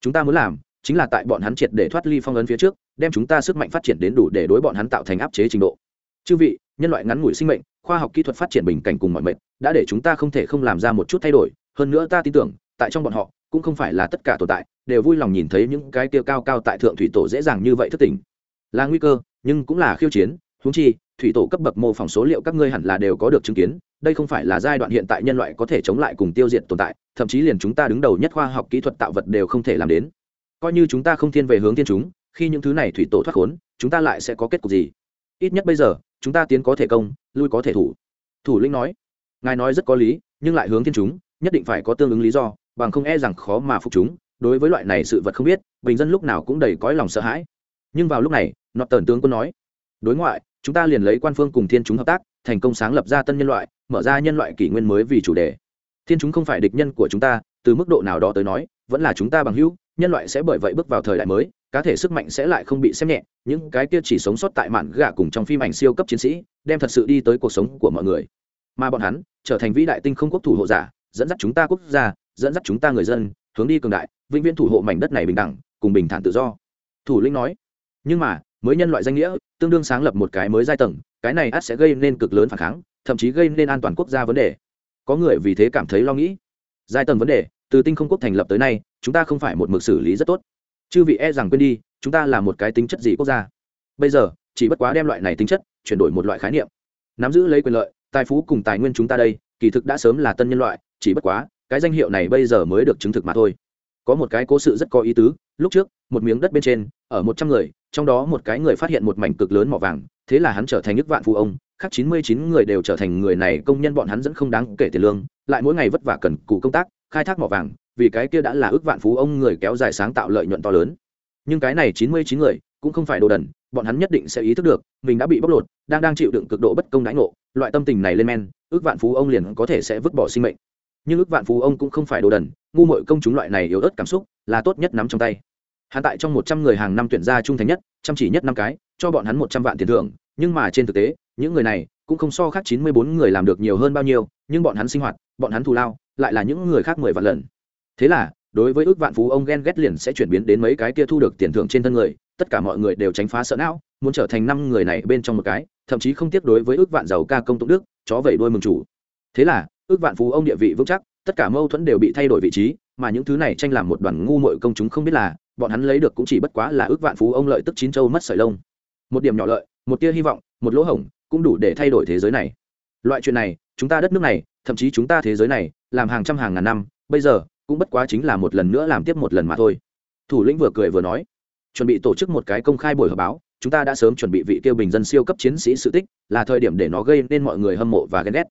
Chúng ta muốn làm chính là tại bọn hắn triệt để thoát ly phong ấn phía trước, đem chúng ta sức mạnh phát triển đến đủ để đối bọn hắn tạo thành áp chế trình độ. Chư vị, nhân loại ngắn ngủi sinh mệnh, khoa học kỹ thuật phát triển bình cảnh cùng mọi mệnh, đã để chúng ta không thể không làm ra một chút thay đổi. Hơn nữa ta tin tưởng, tại trong bọn họ, cũng không phải là tất cả tồn tại, đều vui lòng nhìn thấy những cái kia cao cao tại thượng thủy tổ dễ dàng như vậy thất tình là nguy cơ, nhưng cũng là khiêu chiến. Húng chi, thủy tổ cấp bậc mô phỏng số liệu các ngươi hẳn là đều có được chứng kiến, đây không phải là giai đoạn hiện tại nhân loại có thể chống lại cùng tiêu diệt tồn tại, thậm chí liền chúng ta đứng đầu nhất khoa học kỹ thuật tạo vật đều không thể làm đến coi như chúng ta không thiên về hướng thiên chúng, khi những thứ này thủy tổ thoát khốn, chúng ta lại sẽ có kết cục gì? Ít nhất bây giờ, chúng ta tiến có thể công, lui có thể thủ. Thủ lĩnh nói. Ngài nói rất có lý, nhưng lại hướng thiên chúng, nhất định phải có tương ứng lý do, bằng không e rằng khó mà phục chúng. Đối với loại này sự vật không biết, bình dân lúc nào cũng đầy cõi lòng sợ hãi. Nhưng vào lúc này nọt tần tướng quân nói. Đối ngoại, chúng ta liền lấy quan phương cùng thiên chúng hợp tác, thành công sáng lập ra tân nhân loại, mở ra nhân loại kỷ nguyên mới vì chủ đề. Thiên chúng không phải địch nhân của chúng ta, từ mức độ nào đó tới nói, vẫn là chúng ta bằng hữu nhân loại sẽ bởi vậy bước vào thời đại mới, cá thể sức mạnh sẽ lại không bị xem nhẹ, những cái kia chỉ sống sót tại mạn gà cùng trong phim ảnh siêu cấp chiến sĩ, đem thật sự đi tới cuộc sống của mọi người. Mà bọn hắn, trở thành vĩ đại tinh không quốc thủ hộ giả, dẫn dắt chúng ta quốc gia, dẫn dắt chúng ta người dân, hướng đi cường đại, vĩnh viễn thủ hộ mảnh đất này bình đẳng, cùng bình thản tự do. Thủ lĩnh nói, nhưng mà, mới nhân loại danh nghĩa, tương đương sáng lập một cái mới giai tầng, cái này ắt sẽ gây nên cực lớn phản kháng, thậm chí gây nên an toàn quốc gia vấn đề. Có người vì thế cảm thấy lo nghĩ. Giai tầng vấn đề, từ tinh không quốc thành lập tới nay chúng ta không phải một mực xử lý rất tốt. Chư vị e rằng quên đi, chúng ta là một cái tính chất gì quốc gia? Bây giờ, chỉ bất quá đem loại này tính chất chuyển đổi một loại khái niệm. Nắm giữ lấy quyền lợi, tài phú cùng tài nguyên chúng ta đây, kỳ thực đã sớm là tân nhân loại, chỉ bất quá, cái danh hiệu này bây giờ mới được chứng thực mà thôi. Có một cái cố sự rất có ý tứ, lúc trước, một miếng đất bên trên, ở một trăm người, trong đó một cái người phát hiện một mảnh cực lớn mỏ vàng, thế là hắn trở thành nước vạn phụ ông, khác chín mươi chín người đều trở thành người này, công nhân bọn hắn dẫn không đáng kể tiền lương, lại mỗi ngày vất vả cần cù công tác, khai thác mỏ vàng vì cái kia đã là ước vạn phú ông người kéo dài sáng tạo lợi nhuận to lớn. Nhưng cái này chín mươi chín người cũng không phải đồ đần, bọn hắn nhất định sẽ ý thức được, mình đã bị bóc lột, đang đang chịu đựng cực độ bất công đãi ngộ, loại tâm tình này lên men, ước vạn phú ông liền có thể sẽ vứt bỏ sinh mệnh. Nhưng ước vạn phú ông cũng không phải đồ đần, ngu mội công chúng loại này yếu ớt cảm xúc là tốt nhất nắm trong tay. Hắn tại trong một trăm người hàng năm tuyển ra trung thành nhất, chăm chỉ nhất năm cái, cho bọn hắn một trăm vạn tiền thưởng, nhưng mà trên thực tế, những người này cũng không so khác chín mươi bốn người làm được nhiều hơn bao nhiêu, nhưng bọn hắn sinh hoạt, bọn hắn thù lao, lại là những người khác mười vạn lần thế là, đối với ước vạn phú ông ghen ghét liền sẽ chuyển biến đến mấy cái kia thu được tiền thưởng trên thân người, tất cả mọi người đều tránh phá sợ não, muốn trở thành năm người này bên trong một cái, thậm chí không tiếc đối với ước vạn giàu ca công tụng đức, chó vẩy đuôi mừng chủ. Thế là, ước vạn phú ông địa vị vững chắc, tất cả mâu thuẫn đều bị thay đổi vị trí, mà những thứ này tranh làm một đoàn ngu muội công chúng không biết là, bọn hắn lấy được cũng chỉ bất quá là ước vạn phú ông lợi tức chín châu mất sợi lông. Một điểm nhỏ lợi, một tia hy vọng, một lỗ hổng, cũng đủ để thay đổi thế giới này. Loại chuyện này, chúng ta đất nước này, thậm chí chúng ta thế giới này, làm hàng trăm hàng ngàn năm, bây giờ cũng bất quá chính là một lần nữa làm tiếp một lần mà thôi. Thủ lĩnh vừa cười vừa nói, chuẩn bị tổ chức một cái công khai buổi họp báo, chúng ta đã sớm chuẩn bị vị tiêu bình dân siêu cấp chiến sĩ sự tích, là thời điểm để nó gây nên mọi người hâm mộ và ghen ghét.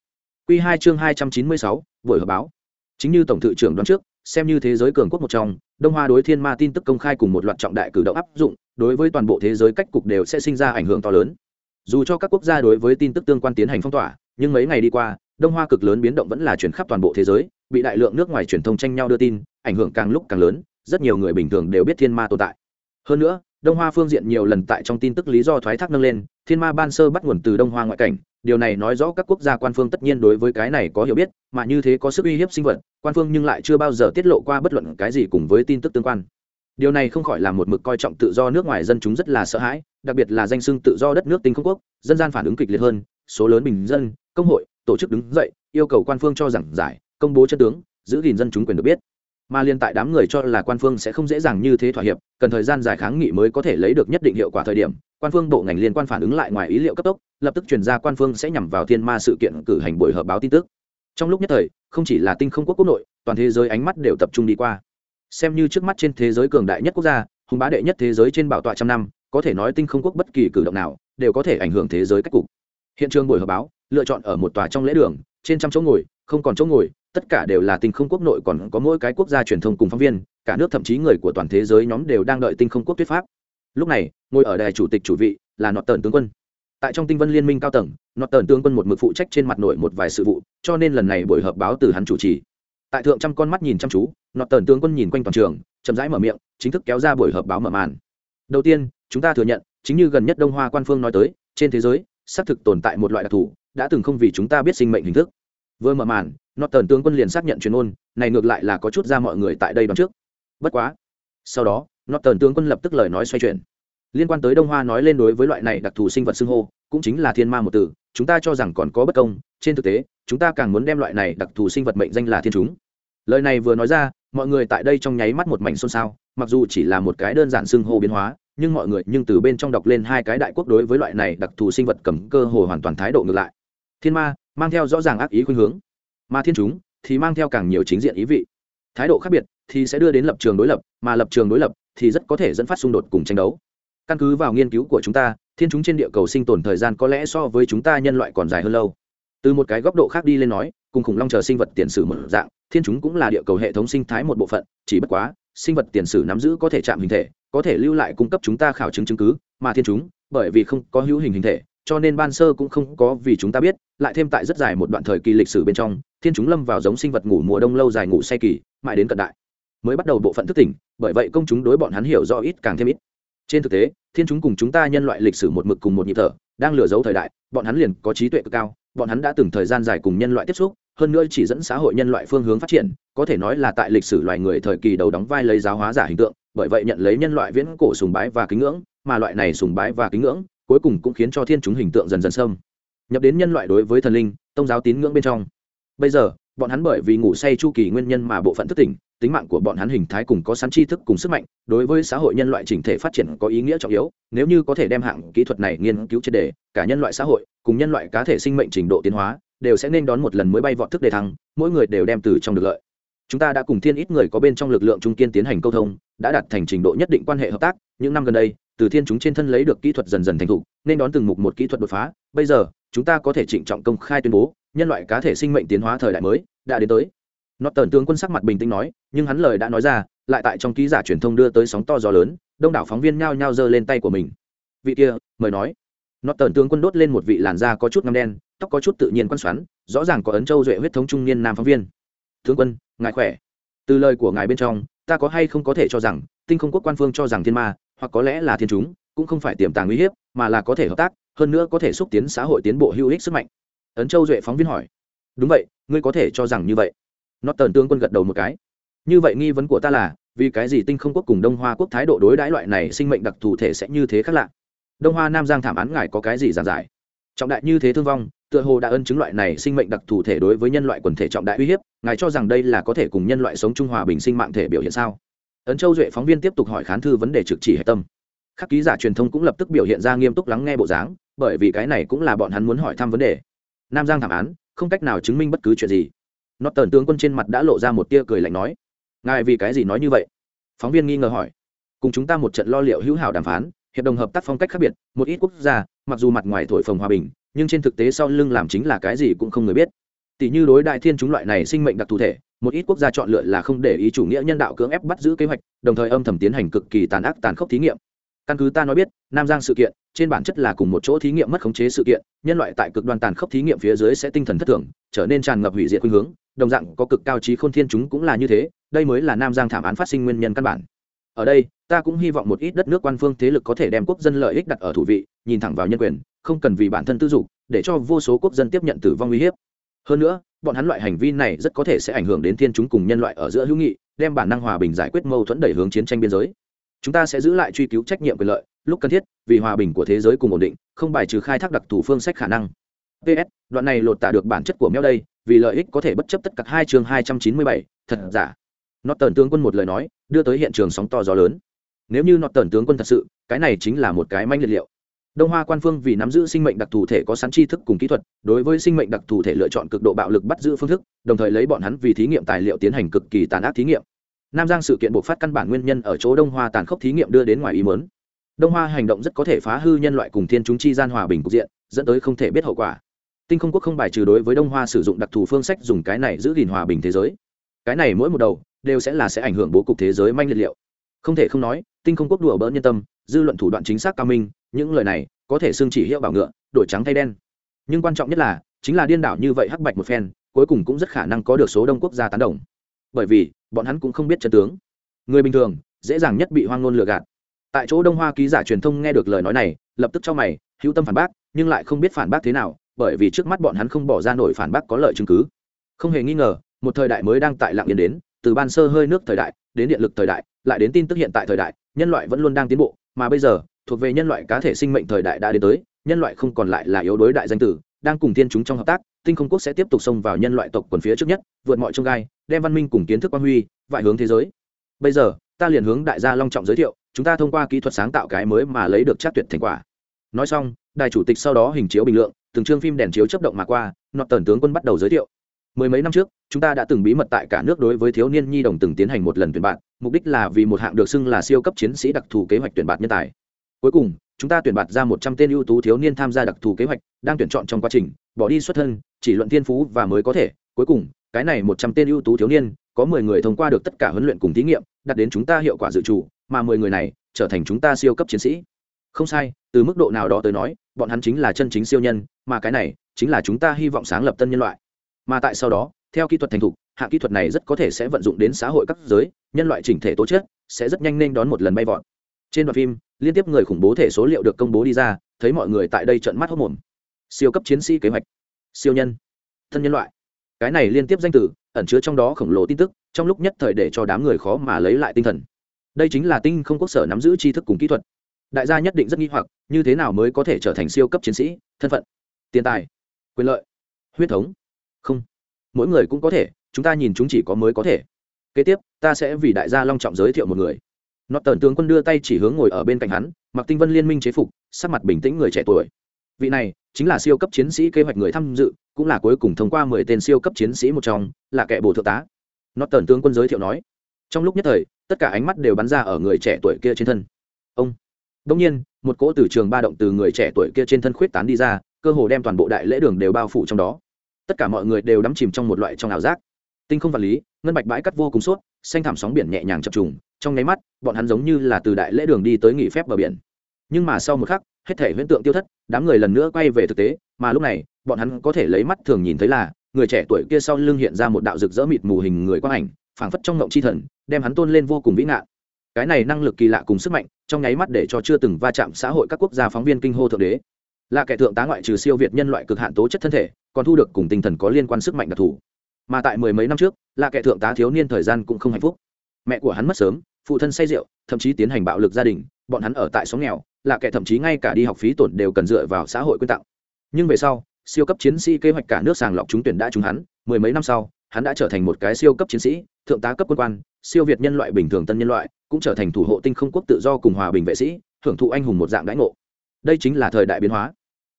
Q hai chương hai trăm chín mươi sáu, buổi họp báo. Chính như tổng thự trưởng đoán trước, xem như thế giới cường quốc một trong, đông hoa đối thiên ma tin tức công khai cùng một loạt trọng đại cử động áp dụng, đối với toàn bộ thế giới cách cục đều sẽ sinh ra ảnh hưởng to lớn. Dù cho các quốc gia đối với tin tức tương quan tiến hành phong tỏa, nhưng mấy ngày đi qua, đông hoa cực lớn biến động vẫn là chuyển khắp toàn bộ thế giới bị đại lượng nước ngoài truyền thông tranh nhau đưa tin, ảnh hưởng càng lúc càng lớn, rất nhiều người bình thường đều biết thiên ma tồn tại. Hơn nữa, đông hoa phương diện nhiều lần tại trong tin tức lý do thoái thác nâng lên, thiên ma ban sơ bắt nguồn từ đông hoa ngoại cảnh, điều này nói rõ các quốc gia quan phương tất nhiên đối với cái này có hiểu biết, mà như thế có sức uy hiếp sinh vật, quan phương nhưng lại chưa bao giờ tiết lộ qua bất luận cái gì cùng với tin tức tương quan. Điều này không khỏi là một mực coi trọng tự do nước ngoài dân chúng rất là sợ hãi, đặc biệt là danh sưng tự do đất nước tinh không quốc, dân gian phản ứng kịch liệt hơn, số lớn bình dân, công hội, tổ chức đứng dậy, yêu cầu quan phương cho giảng giải công bố chân tướng, giữ gìn dân chúng quyền được biết. Mà liên tại đám người cho là quan phương sẽ không dễ dàng như thế thỏa hiệp, cần thời gian dài kháng nghị mới có thể lấy được nhất định hiệu quả thời điểm, quan phương bộ ngành liên quan phản ứng lại ngoài ý liệu cấp tốc, lập tức chuyển ra quan phương sẽ nhằm vào thiên ma sự kiện cử hành buổi họp báo tin tức. Trong lúc nhất thời, không chỉ là tinh không quốc quốc nội, toàn thế giới ánh mắt đều tập trung đi qua. Xem như trước mắt trên thế giới cường đại nhất quốc gia, hùng bá đệ nhất thế giới trên bảo tọa trăm năm, có thể nói tinh không quốc bất kỳ cử động nào đều có thể ảnh hưởng thế giới cách cục. Hiện trường buổi họp báo, lựa chọn ở một tòa trong lễ đường, trên trăm chỗ ngồi, không còn chỗ ngồi tất cả đều là tinh không quốc nội còn có mỗi cái quốc gia truyền thông cùng phóng viên, cả nước thậm chí người của toàn thế giới nhóm đều đang đợi tinh không quốc thuyết pháp. Lúc này, ngồi ở đài chủ tịch chủ vị là nọt tần tướng quân. Tại trong tinh vân liên minh cao tầng nọt tần tướng quân một mực phụ trách trên mặt nội một vài sự vụ, cho nên lần này buổi họp báo từ hắn chủ trì. Tại thượng trăm con mắt nhìn chăm chú nọt tần tướng quân nhìn quanh toàn trường, chậm rãi mở miệng, chính thức kéo ra buổi họp báo mở màn. Đầu tiên, chúng ta thừa nhận, chính như gần nhất đông hoa quan phương nói tới, trên thế giới, xác thực tồn tại một loại đặc thù, đã từng không vì chúng ta biết sinh mệnh hình thức. Vừa mở màn nọt tần tướng quân liền xác nhận chuyên ôn, này ngược lại là có chút ra mọi người tại đây đón trước. Bất quá, sau đó nọt tần tướng quân lập tức lời nói xoay chuyển. Liên quan tới đông hoa nói lên đối với loại này đặc thù sinh vật xưng hô, cũng chính là thiên ma một từ, chúng ta cho rằng còn có bất công, trên thực tế, chúng ta càng muốn đem loại này đặc thù sinh vật mệnh danh là thiên chúng. Lời này vừa nói ra, mọi người tại đây trong nháy mắt một mảnh xôn xao, mặc dù chỉ là một cái đơn giản xưng hô biến hóa, nhưng mọi người nhưng từ bên trong đọc lên hai cái đại quốc đối với loại này đặc thù sinh vật cầm cơ hồ hoàn toàn thái độ ngược lại. Thiên ma, mang theo rõ ràng ác ý khuynh hướng mà thiên chúng thì mang theo càng nhiều chính diện ý vị. Thái độ khác biệt thì sẽ đưa đến lập trường đối lập, mà lập trường đối lập thì rất có thể dẫn phát xung đột cùng tranh đấu. Căn cứ vào nghiên cứu của chúng ta, thiên chúng trên địa cầu sinh tồn thời gian có lẽ so với chúng ta nhân loại còn dài hơn lâu. Từ một cái góc độ khác đi lên nói, cùng khủng long chờ sinh vật tiền sử một dạng, thiên chúng cũng là địa cầu hệ thống sinh thái một bộ phận, chỉ bất quá, sinh vật tiền sử nắm giữ có thể chạm hình thể, có thể lưu lại cung cấp chúng ta khảo chứng chứng cứ, mà thiên chúng, bởi vì không có hữu hình hình thể cho nên ban sơ cũng không có vì chúng ta biết, lại thêm tại rất dài một đoạn thời kỳ lịch sử bên trong, thiên chúng lâm vào giống sinh vật ngủ mùa đông lâu dài ngủ say kỳ, mãi đến cận đại, mới bắt đầu bộ phận thức tỉnh, bởi vậy công chúng đối bọn hắn hiểu rõ ít càng thêm ít. Trên thực tế, thiên chúng cùng chúng ta nhân loại lịch sử một mực cùng một nhịp thở, đang lừa giấu thời đại, bọn hắn liền có trí tuệ cực cao, bọn hắn đã từng thời gian dài cùng nhân loại tiếp xúc, hơn nữa chỉ dẫn xã hội nhân loại phương hướng phát triển, có thể nói là tại lịch sử loài người thời kỳ đầu đóng vai lấy giáo hóa giả hình tượng, bởi vậy nhận lấy nhân loại viễn cổ sùng bái và kính ngưỡng, mà loại này sùng bái và kính ngưỡng cuối cùng cũng khiến cho thiên chúng hình tượng dần dần sâm. Nhập đến nhân loại đối với thần linh tôn giáo tín ngưỡng bên trong. Bây giờ, bọn hắn bởi vì ngủ say chu kỳ nguyên nhân mà bộ phận thức tỉnh, tính mạng của bọn hắn hình thái cùng có sẵn tri thức cùng sức mạnh, đối với xã hội nhân loại chỉnh thể phát triển có ý nghĩa trọng yếu, nếu như có thể đem hạng kỹ thuật này nghiên cứu triệt đề cả nhân loại xã hội, cùng nhân loại cá thể sinh mệnh trình độ tiến hóa, đều sẽ nên đón một lần mới bay vọt thức đề thăng, mỗi người đều đem từ trong được lợi chúng ta đã cùng thiên ít người có bên trong lực lượng trung kiên tiến hành câu thông, đã đạt thành trình độ nhất định quan hệ hợp tác, những năm gần đây, từ thiên chúng trên thân lấy được kỹ thuật dần dần thành thục, nên đón từng mục một kỹ thuật đột phá. Bây giờ, chúng ta có thể trịnh trọng công khai tuyên bố, nhân loại cá thể sinh mệnh tiến hóa thời đại mới, đã đến tới. Nó tần tướng quân sắc mặt bình tĩnh nói, nhưng hắn lời đã nói ra, lại tại trong ký giả truyền thông đưa tới sóng to gió lớn, đông đảo phóng viên nhao nhao giơ lên tay của mình. Vị kia, mời nói. Nó tần tướng quân đốt lên một vị làn da có chút ngăm đen, tóc có chút tự nhiên quan xoắn, rõ ràng có ấn châu duệ huyết thống trung niên nam phóng viên tướng quân, ngài khỏe. Từ lời của ngài bên trong, ta có hay không có thể cho rằng, tinh không quốc quan phương cho rằng thiên ma, hoặc có lẽ là thiên chúng, cũng không phải tiềm tàng uy hiếp, mà là có thể hợp tác, hơn nữa có thể xúc tiến xã hội tiến bộ hữu ích sức mạnh. Ấn châu duệ phóng viên hỏi. Đúng vậy, ngươi có thể cho rằng như vậy. Nó tần tướng quân gật đầu một cái. Như vậy nghi vấn của ta là, vì cái gì tinh không quốc cùng đông hoa quốc thái độ đối đãi loại này sinh mệnh đặc thù thể sẽ như thế khác lạ? Đông hoa nam giang thảm án ngài có cái gì giản giải? Trọng đại như thế thương vong tựa hồ đã ân chứng loại này sinh mệnh đặc thù thể đối với nhân loại quần thể trọng đại uy hiếp, ngài cho rằng đây là có thể cùng nhân loại sống trung hòa bình sinh mạng thể biểu hiện sao? Ấn châu duệ phóng viên tiếp tục hỏi khán thư vấn đề trực chỉ hệ tâm. Các ký giả truyền thông cũng lập tức biểu hiện ra nghiêm túc lắng nghe bộ dáng, bởi vì cái này cũng là bọn hắn muốn hỏi thăm vấn đề. Nam giang thảm án, không cách nào chứng minh bất cứ chuyện gì. Nó tần tướng quân trên mặt đã lộ ra một tia cười lạnh nói, ngài vì cái gì nói như vậy? Phóng viên nghi ngờ hỏi, cùng chúng ta một trận lo liệu hữu hảo đàm phán, hiệp đồng hợp tác phong cách khác biệt, một ít quốc gia, mặc dù mặt ngoài thổi phồng hòa bình nhưng trên thực tế sau lưng làm chính là cái gì cũng không người biết. Tỷ như đối đại thiên chúng loại này sinh mệnh đặc thù thể, một ít quốc gia chọn lựa là không để ý chủ nghĩa nhân đạo cưỡng ép bắt giữ kế hoạch, đồng thời âm thầm tiến hành cực kỳ tàn ác, tàn khốc thí nghiệm. Căn cứ ta nói biết, nam giang sự kiện, trên bản chất là cùng một chỗ thí nghiệm mất khống chế sự kiện, nhân loại tại cực đoan tàn khốc thí nghiệm phía dưới sẽ tinh thần thất thường, trở nên tràn ngập hủy diệt khuynh hướng, đồng dạng có cực cao trí khôn thiên chúng cũng là như thế, đây mới là nam giang thảm án phát sinh nguyên nhân căn bản. Ở đây, ta cũng hy vọng một ít đất nước quan phương thế lực có thể đem quốc dân lợi ích đặt ở thủ vị, nhìn thẳng vào nhân quyền không cần vì bản thân tư dục, để cho vô số quốc dân tiếp nhận tử vong uy hiếp. Hơn nữa, bọn hắn loại hành vi này rất có thể sẽ ảnh hưởng đến thiên chúng cùng nhân loại ở giữa hữu nghị, đem bản năng hòa bình giải quyết mâu thuẫn đẩy hướng chiến tranh biên giới. Chúng ta sẽ giữ lại truy cứu trách nhiệm quyền lợi, lúc cần thiết, vì hòa bình của thế giới cùng ổn định, không bài trừ khai thác đặc thù phương sách khả năng. Ps đoạn này lột tả được bản chất của mèo đây, vì lợi ích có thể bất chấp tất cả hai chương hai trăm chín mươi bảy, thật giả. Nọt tần tướng quân một lời nói, đưa tới hiện trường sóng to gió lớn. Nếu như nọt tần tướng quân thật sự, cái này chính là một cái manh liệt liệu đông hoa quan phương vì nắm giữ sinh mệnh đặc thù thể có sẵn tri thức cùng kỹ thuật, đối với sinh mệnh đặc thù thể lựa chọn cực độ bạo lực bắt giữ phương thức, đồng thời lấy bọn hắn vì thí nghiệm tài liệu tiến hành cực kỳ tàn ác thí nghiệm. Nam giang sự kiện buộc phát căn bản nguyên nhân ở chỗ đông hoa tàn khốc thí nghiệm đưa đến ngoài ý mớn đông hoa hành động rất có thể phá hư nhân loại cùng thiên chúng chi gian hòa bình cục diện, dẫn tới không thể biết hậu quả. Tinh không quốc không bài trừ đối với đông hoa sử dụng đặc thù phương sách dùng cái này giữ gìn hòa bình thế giới. Cái này mỗi một đầu đều sẽ là sẽ ảnh hưởng bố cục thế giới manh liệt liệu. Không thể không nói tinh không quốc đùa bỡn nhân tâm, dư luận thủ đoạn chính xác cao minh, những lời này có thể xương chỉ hiệu bảo ngựa, đổi trắng thay đen. Nhưng quan trọng nhất là, chính là điên đảo như vậy hắc bạch một phen, cuối cùng cũng rất khả năng có được số đông quốc gia tán đồng. Bởi vì, bọn hắn cũng không biết chân tướng. Người bình thường, dễ dàng nhất bị hoang ngôn lừa gạt. Tại chỗ đông hoa ký giả truyền thông nghe được lời nói này, lập tức cho mày, hữu tâm phản bác, nhưng lại không biết phản bác thế nào, bởi vì trước mắt bọn hắn không bỏ ra nổi phản bác có lợi chứng cứ. Không hề nghi ngờ, một thời đại mới đang tại lạng yên đến từ ban sơ hơi nước thời đại đến điện lực thời đại, lại đến tin tức hiện tại thời đại, nhân loại vẫn luôn đang tiến bộ, mà bây giờ, thuộc về nhân loại cá thể sinh mệnh thời đại đã đến tới, nhân loại không còn lại là yếu đối đại danh tử, đang cùng thiên chúng trong hợp tác, tinh không quốc sẽ tiếp tục xông vào nhân loại tộc quần phía trước nhất, vượt mọi trông gai, đem văn minh cùng kiến thức quan huy vại hướng thế giới. Bây giờ, ta liền hướng đại gia long trọng giới thiệu, chúng ta thông qua kỹ thuật sáng tạo cái mới mà lấy được chắc tuyệt thành quả. Nói xong, đài chủ tịch sau đó hình chiếu bình lượng, từng chương phim đèn chiếu chấp động mà qua nọt tần tướng quân bắt đầu giới thiệu mười mấy năm trước, chúng ta đã từng bí mật tại cả nước đối với thiếu niên nhi đồng từng tiến hành một lần tuyển bạn, mục đích là vì một hạng được xưng là siêu cấp chiến sĩ đặc thù kế hoạch tuyển bạn nhân tài. Cuối cùng, chúng ta tuyển bạt ra một trăm tên ưu tú thiếu niên tham gia đặc thù kế hoạch, đang tuyển chọn trong quá trình, bỏ đi xuất thân, chỉ luận thiên phú và mới có thể. Cuối cùng, cái này một trăm tên ưu tú thiếu niên, có mười người thông qua được tất cả huấn luyện cùng thí nghiệm, đạt đến chúng ta hiệu quả dự trù, mà mười người này trở thành chúng ta siêu cấp chiến sĩ. Không sai, từ mức độ nào đó tới nói, bọn hắn chính là chân chính siêu nhân, mà cái này chính là chúng ta hy vọng sáng lập tân nhân loại mà tại sau đó, theo kỹ thuật thành thục hạng kỹ thuật này rất có thể sẽ vận dụng đến xã hội các giới, nhân loại chỉnh thể tố chất, sẽ rất nhanh nên đón một lần bay vọt. Trên đoạn phim, liên tiếp người khủng bố thể số liệu được công bố đi ra, thấy mọi người tại đây trợn mắt hốc mồm siêu cấp chiến sĩ kế hoạch. Siêu nhân. Thân nhân loại. Cái này liên tiếp danh từ ẩn chứa trong đó khổng lồ tin tức, trong lúc nhất thời để cho đám người khó mà lấy lại tinh thần. Đây chính là tinh không quốc sở nắm giữ tri thức cùng kỹ thuật. Đại gia nhất định rất nghi hoặc, như thế nào mới có thể trở thành siêu cấp chiến sĩ, thân phận, tiền tài, quyền lợi, huyết thống không. Mỗi người cũng có thể, chúng ta nhìn chúng chỉ có mới có thể. Kế tiếp, ta sẽ vì đại gia long trọng giới thiệu một người. Nó tần tướng quân đưa tay chỉ hướng ngồi ở bên cạnh hắn, mặc tinh vân liên minh chế phục, sắc mặt bình tĩnh người trẻ tuổi. Vị này, chính là siêu cấp chiến sĩ kế hoạch người tham dự, cũng là cuối cùng thông qua mười tên siêu cấp chiến sĩ một trong, là kẻ bồ thượng tá. Nó tần tướng quân giới thiệu nói. Trong lúc nhất thời, tất cả ánh mắt đều bắn ra ở người trẻ tuổi kia trên thân. Ông. Đông nhiên, một cỗ từ trường ba động từ người trẻ tuổi kia trên thân khuyết tán đi ra, cơ hồ đem toàn bộ đại lễ đường đều bao phủ trong đó tất cả mọi người đều đắm chìm trong một loại trong ảo giác. Tinh không vật lý, ngân bạch bãi cắt vô cùng suốt xanh thảm sóng biển nhẹ nhàng chập trùng, trong nháy mắt, bọn hắn giống như là từ đại lễ đường đi tới nghỉ phép bờ biển. Nhưng mà sau một khắc, hết thể huyễn tượng tiêu thất, đám người lần nữa quay về thực tế, mà lúc này, bọn hắn có thể lấy mắt thường nhìn thấy là, người trẻ tuổi kia sau lưng hiện ra một đạo rực rỡ mịt mù hình người quang ảnh, phảng phất trong ngộng chi thần, đem hắn tôn lên vô cùng vĩ ngạn. Cái này năng lực kỳ lạ cùng sức mạnh, trong nháy mắt để cho chưa từng va chạm xã hội các quốc gia phóng viên kinh hô thượng đế. Là kẻ thượng tá ngoại trừ siêu việt nhân loại cực hạn tố chất thân thể còn thu được cùng tinh thần có liên quan sức mạnh đặc thù. Mà tại mười mấy năm trước, là kẻ thượng tá thiếu niên thời gian cũng không hạnh phúc. Mẹ của hắn mất sớm, phụ thân say rượu, thậm chí tiến hành bạo lực gia đình, bọn hắn ở tại xóm nghèo, là kẻ thậm chí ngay cả đi học phí tổn đều cần dựa vào xã hội quyên tặng. Nhưng về sau, siêu cấp chiến sĩ kế hoạch cả nước sàng lọc trúng tuyển đã trúng hắn, mười mấy năm sau, hắn đã trở thành một cái siêu cấp chiến sĩ, thượng tá cấp quân quan, siêu việt nhân loại bình thường tân nhân loại, cũng trở thành thủ hộ tinh không quốc tự do cùng hòa bình vệ sĩ, hưởng thụ anh hùng một dạng đãi ngộ. Đây chính là thời đại biến hóa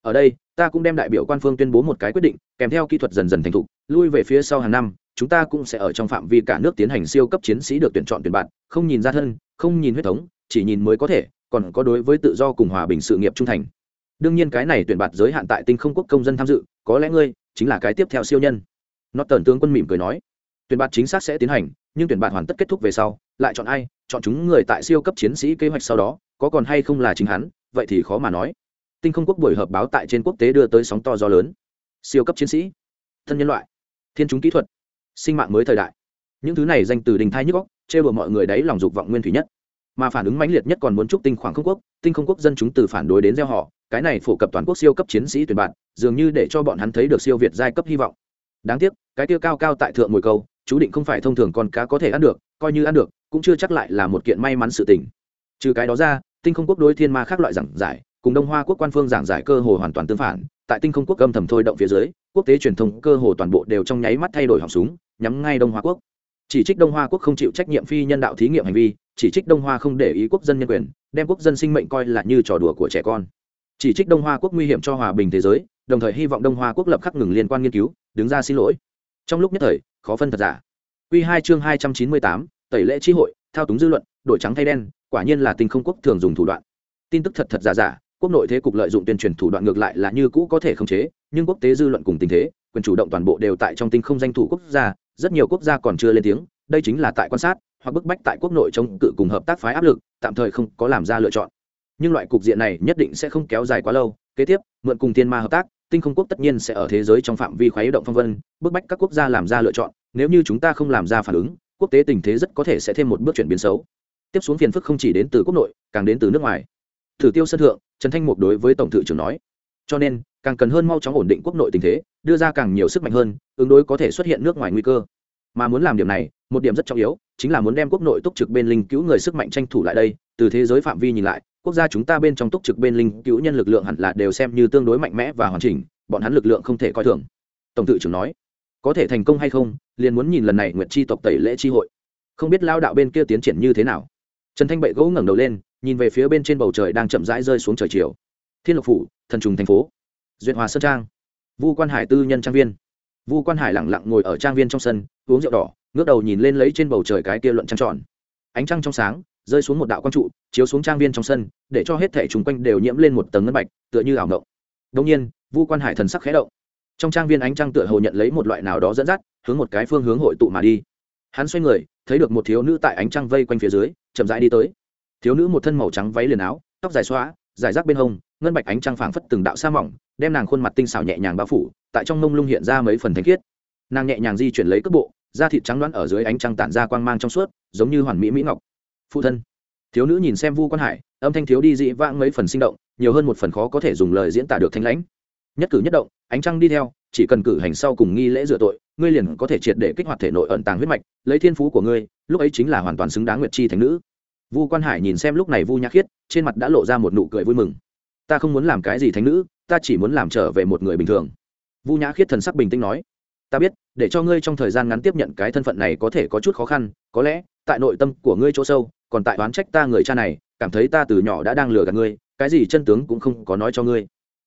ở đây, ta cũng đem đại biểu quan phương tuyên bố một cái quyết định, kèm theo kỹ thuật dần dần thành thục, lui về phía sau hàng năm, chúng ta cũng sẽ ở trong phạm vi cả nước tiến hành siêu cấp chiến sĩ được tuyển chọn tuyển bạn, không nhìn ra thân, không nhìn huyết thống, chỉ nhìn mới có thể, còn có đối với tự do cùng hòa bình sự nghiệp trung thành. Đương nhiên cái này tuyển bạt giới hạn tại tinh không quốc công dân tham dự, có lẽ ngươi chính là cái tiếp theo siêu nhân. Nó tần tướng quân mỉm cười nói, tuyển bạt chính xác sẽ tiến hành, nhưng tuyển bạt hoàn tất kết thúc về sau, lại chọn ai? Chọn chúng người tại siêu cấp chiến sĩ kế hoạch sau đó, có còn hay không là chính hắn? Vậy thì khó mà nói tinh không quốc buổi họp báo tại trên quốc tế đưa tới sóng to gió lớn. Siêu cấp chiến sĩ, thân nhân loại, thiên chúng kỹ thuật, sinh mạng mới thời đại. Những thứ này danh từ đình thai nhức góc chê bừa mọi người đấy lòng dục vọng nguyên thủy nhất. Mà phản ứng mãnh liệt nhất còn muốn chúc tinh khoảng không quốc, tinh không quốc dân chúng từ phản đối đến gieo họ, cái này phổ cập toàn quốc siêu cấp chiến sĩ tuyển bạn, dường như để cho bọn hắn thấy được siêu việt giai cấp hy vọng. Đáng tiếc, cái tiêu cao cao tại thượng ngồi câu, chú định không phải thông thường con cá có thể ăn được, coi như ăn được, cũng chưa chắc lại là một kiện may mắn sự tình. Trừ cái đó ra, tinh không quốc đối thiên ma khác loại giảng giải cùng đông hoa quốc quan phương giảng giải cơ hồ hoàn toàn tương phản, tại tinh không quốc âm thầm thôi động phía dưới, quốc tế truyền thông cơ hồ toàn bộ đều trong nháy mắt thay đổi họng súng, nhắm ngay đông hoa quốc. Chỉ trích đông hoa quốc không chịu trách nhiệm phi nhân đạo thí nghiệm hành vi, chỉ trích đông hoa không để ý quốc dân nhân quyền, đem quốc dân sinh mệnh coi là như trò đùa của trẻ con. Chỉ trích đông hoa quốc nguy hiểm cho hòa bình thế giới, đồng thời hy vọng đông hoa quốc lập khắc ngừng liên quan nghiên cứu, đứng ra xin lỗi. Trong lúc nhất thời, khó phân thật giả. Q hai chương hai trăm chín mươi tám, tẩy lễ tri hội, thao túng dư luận, đổi trắng thay đen, quả nhiên là tình không quốc thường dùng thủ đoạn. Tin tức thật thật giả giả quốc nội thế cục lợi dụng tuyên truyền thủ đoạn ngược lại là như cũ có thể khống chế, nhưng quốc tế dư luận cùng tình thế, quyền chủ động toàn bộ đều tại trong tinh không danh thủ quốc gia, rất nhiều quốc gia còn chưa lên tiếng, đây chính là tại quan sát, hoặc bức bách tại quốc nội chống cự cùng hợp tác phái áp lực, tạm thời không có làm ra lựa chọn. Nhưng loại cục diện này nhất định sẽ không kéo dài quá lâu, kế tiếp, mượn cùng tiên ma hợp tác, tinh không quốc tất nhiên sẽ ở thế giới trong phạm vi khuấy động phong vân, bức bách các quốc gia làm ra lựa chọn, nếu như chúng ta không làm ra phản ứng, quốc tế tình thế rất có thể sẽ thêm một bước chuyển biến xấu. Tiếp xuống phiền phức không chỉ đến từ quốc nội, càng đến từ nước ngoài. Thử tiêu sân thượng trần thanh mục đối với tổng thự trưởng nói. Cho nên, càng cần hơn mau chóng ổn định quốc nội tình thế, đưa ra càng nhiều sức mạnh hơn, ứng đối có thể xuất hiện nước ngoài nguy cơ. Mà muốn làm điểm này, một điểm rất trọng yếu, chính là muốn đem quốc nội túc trực bên linh cứu người sức mạnh tranh thủ lại đây, từ thế giới phạm vi nhìn lại, quốc gia chúng ta bên trong túc trực bên linh cứu nhân lực lượng hẳn là đều xem như tương đối mạnh mẽ và hoàn chỉnh, bọn hắn lực lượng không thể coi thường. Tổng tự trưởng nói. Có thể thành công hay không, liền muốn nhìn lần này nguyện chi tộc tẩy lễ chi hội. Không biết lao đạo bên kia tiến triển như thế nào. Trần thanh bệ gỗ ngẩng đầu lên nhìn về phía bên trên bầu trời đang chậm rãi rơi xuống trời chiều. Thiên lộc phủ, thần trùng thành phố, duyệt hòa sơn trang, vu quan hải tư nhân trang viên. Vu quan hải lẳng lặng ngồi ở trang viên trong sân, uống rượu đỏ, ngước đầu nhìn lên lấy trên bầu trời cái kia luận trăng tròn. Ánh trăng trong sáng, rơi xuống một đạo quang trụ, chiếu xuống trang viên trong sân, để cho hết thể chung quanh đều nhiễm lên một tầng ngân bạch, tựa như ảo động đông nhiên, vu quan hải thần sắc khẽ động. Trong trang viên ánh trăng tựa hồ nhận lấy một loại nào đó dẫn dắt, hướng một cái phương hướng hội tụ mà đi. Hắn xoay người, thấy được một thiếu nữ tại ánh trăng vây quanh phía dưới, chậm rãi đi tới thiếu nữ một thân màu trắng váy liền áo, tóc dài xóa dài rác bên hông, ngân bạch ánh trăng phảng phất từng đạo sa mỏng, đem nàng khuôn mặt tinh xảo nhẹ nhàng bao phủ, tại trong mông lung hiện ra mấy phần thanh khiết. Nàng nhẹ nhàng di chuyển lấy cước bộ, da thịt trắng đoán ở dưới ánh trăng tản ra quang mang trong suốt, giống như hoàn mỹ mỹ ngọc. Phụ thân. Thiếu nữ nhìn xem vu quan hải, âm thanh thiếu đi dị vãng mấy phần sinh động, nhiều hơn một phần khó có thể dùng lời diễn tả được thanh lãnh. Nhất cử nhất động, ánh trăng đi theo, chỉ cần cử hành sau cùng nghi lễ rửa tội, ngươi liền có thể triệt để kích hoạt thể nội ẩn tàng huyết mạch, lấy thiên phú của ngươi, lúc ấy chính là hoàn toàn xứng đáng nguyệt chi thành nữ vu quan hải nhìn xem lúc này vu nhã khiết, trên mặt đã lộ ra một nụ cười vui mừng. Ta không muốn làm cái gì thánh nữ, ta chỉ muốn làm trở về một người bình thường. Vu nhã khiết thần sắc bình tĩnh nói. Ta biết, để cho ngươi trong thời gian ngắn tiếp nhận cái thân phận này có thể có chút khó khăn, có lẽ, tại nội tâm của ngươi chỗ sâu, còn tại oán trách ta người cha này, cảm thấy ta từ nhỏ đã đang lừa gạt ngươi, cái gì chân tướng cũng không có nói cho ngươi.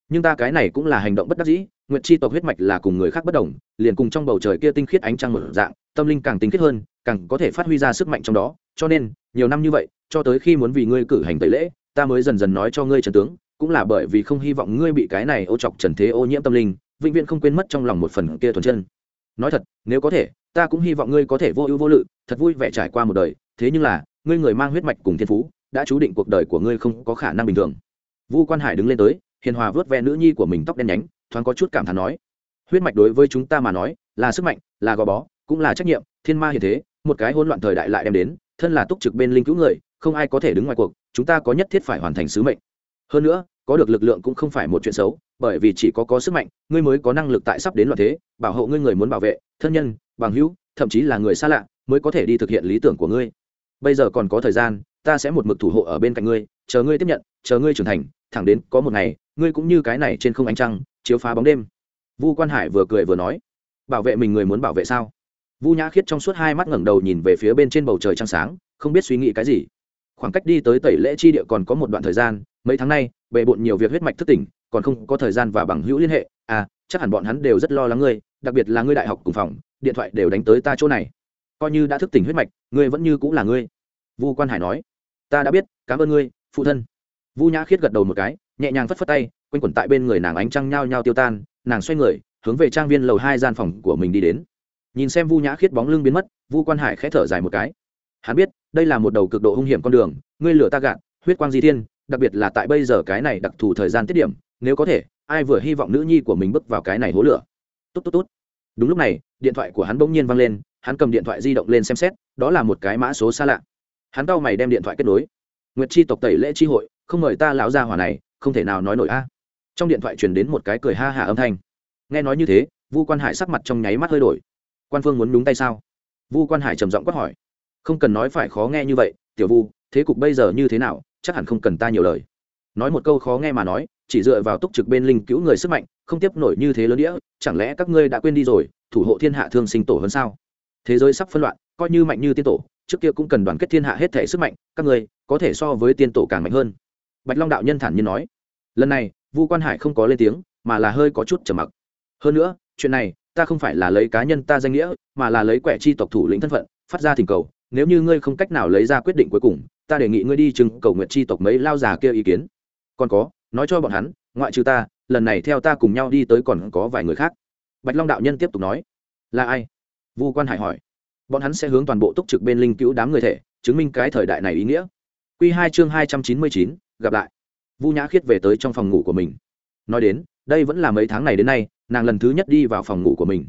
Nhưng ta cái này cũng là hành động bất đắc dĩ, nguyệt chi tộc huyết mạch là cùng người khác bất đồng, liền cùng trong bầu trời kia tinh khiết ánh trăng một dạng tâm linh càng tinh khiết hơn, càng có thể phát huy ra sức mạnh trong đó, cho nên, nhiều năm như vậy, cho tới khi muốn vì ngươi cử hành tẩy lễ, ta mới dần dần nói cho ngươi trần tướng, cũng là bởi vì không hy vọng ngươi bị cái này ô chọc trần thế ô nhiễm tâm linh, vĩnh viễn không quên mất trong lòng một phần kia thuần chân. Nói thật, nếu có thể, ta cũng hy vọng ngươi có thể vô ưu vô lự, thật vui vẻ trải qua một đời, thế nhưng là, ngươi người mang huyết mạch cùng thiên phú, đã chú định cuộc đời của ngươi không có khả năng bình thường. Vu quan hải đứng lên tới, hiền hòa vớt ve nữ nhi của mình tóc đen nhánh, thoáng có chút cảm thán nói, huyết mạch đối với chúng ta mà nói, là sức mạnh, là gò bó cũng là trách nhiệm, thiên ma hiện thế, một cái hỗn loạn thời đại lại đem đến, thân là túc trực bên linh cứu người, không ai có thể đứng ngoài cuộc, chúng ta có nhất thiết phải hoàn thành sứ mệnh. Hơn nữa, có được lực lượng cũng không phải một chuyện xấu, bởi vì chỉ có có sức mạnh, ngươi mới có năng lực tại sắp đến loạn thế, bảo hộ ngươi người muốn bảo vệ, thân nhân, bằng hữu, thậm chí là người xa lạ, mới có thể đi thực hiện lý tưởng của ngươi. Bây giờ còn có thời gian, ta sẽ một mực thủ hộ ở bên cạnh ngươi, chờ ngươi tiếp nhận, chờ ngươi trưởng thành, thẳng đến có một ngày, ngươi cũng như cái này trên không ánh trăng, chiếu phá bóng đêm. Vu quan hải vừa cười vừa nói, bảo vệ mình người muốn bảo vệ sao? Vu nhã khiết trong suốt hai mắt ngẩng đầu nhìn về phía bên trên bầu trời trăng sáng, không biết suy nghĩ cái gì. Khoảng cách đi tới tẩy lễ chi địa còn có một đoạn thời gian, mấy tháng nay, bề bộn nhiều việc huyết mạch thức tỉnh, còn không có thời gian và bằng hữu liên hệ. À chắc hẳn bọn hắn đều rất lo lắng ngươi, đặc biệt là ngươi đại học cùng phòng, điện thoại đều đánh tới ta chỗ này. Coi như đã thức tỉnh huyết mạch, ngươi vẫn như cũng là ngươi. Vu quan hải nói. Ta đã biết, cảm ơn ngươi, phụ thân. Vu nhã khiết gật đầu một cái, nhẹ nhàng phất phất tay, quanh quẩn tại bên người nàng ánh trăng nhao nhao tiêu tan, nàng xoay người, hướng về trang viên lầu hai gian phòng của mình đi đến nhìn xem vu nhã khiết bóng lưng biến mất, vu quan hải khẽ thở dài một cái. Hắn biết, đây là một đầu cực độ hung hiểm con đường, ngươi lửa ta gạt, huyết quang di thiên, đặc biệt là tại bây giờ cái này đặc thù thời gian tiết điểm, nếu có thể, ai vừa hy vọng nữ nhi của mình bước vào cái này hố lửa? Tốt tốt tốt. Đúng lúc này, điện thoại của hắn bỗng nhiên văng lên, hắn cầm điện thoại di động lên xem xét, đó là một cái mã số xa lạ. Hắn cau mày đem điện thoại kết nối. Nguyệt chi tộc tẩy lễ chi hội, không mời ta lão gia hỏa này, không thể nào nói nổi a. À. Trong điện thoại truyền đến một cái cười ha hả âm thanh. Nghe nói như thế, vu quan hải sắc mặt trong nháy mắt hơi đổi quan phương muốn đúng tay sao? Vu quan hải trầm giọng quát hỏi. Không cần nói phải khó nghe như vậy, tiểu vu, thế cục bây giờ như thế nào, chắc hẳn không cần ta nhiều lời. Nói một câu khó nghe mà nói, chỉ dựa vào túc trực bên linh cứu người sức mạnh, không tiếp nổi như thế lớn đĩa, chẳng lẽ các ngươi đã quên đi rồi, thủ hộ thiên hạ thương sinh tổ hơn sao? Thế giới sắp phân loạn, coi như mạnh như tiên tổ, trước kia cũng cần đoàn kết thiên hạ hết thể sức mạnh, các ngươi có thể so với tiên tổ càng mạnh hơn. Bạch long đạo nhân thản nhiên nói. Lần này, vu quan hải không có lên tiếng, mà là hơi có chút trầm mặc. Hơn nữa, chuyện này ta không phải là lấy cá nhân ta danh nghĩa, mà là lấy quẻ chi tộc thủ lĩnh thân phận, phát ra thỉnh cầu, nếu như ngươi không cách nào lấy ra quyết định cuối cùng, ta đề nghị ngươi đi chừng cầu nguyện chi tộc mấy lao già kia ý kiến. Còn có, nói cho bọn hắn, ngoại trừ ta, lần này theo ta cùng nhau đi tới còn có vài người khác. Bạch long đạo nhân tiếp tục nói, là ai? Vu quan hải hỏi. Bọn hắn sẽ hướng toàn bộ túc trực bên linh cứu đám người thể, chứng minh cái thời đại này ý nghĩa. Q hai chương hai trăm chín mươi chín, gặp lại. Vu nhã khiết về tới trong phòng ngủ của mình. Nói đến, đây vẫn là mấy tháng này đến nay nàng lần thứ nhất đi vào phòng ngủ của mình.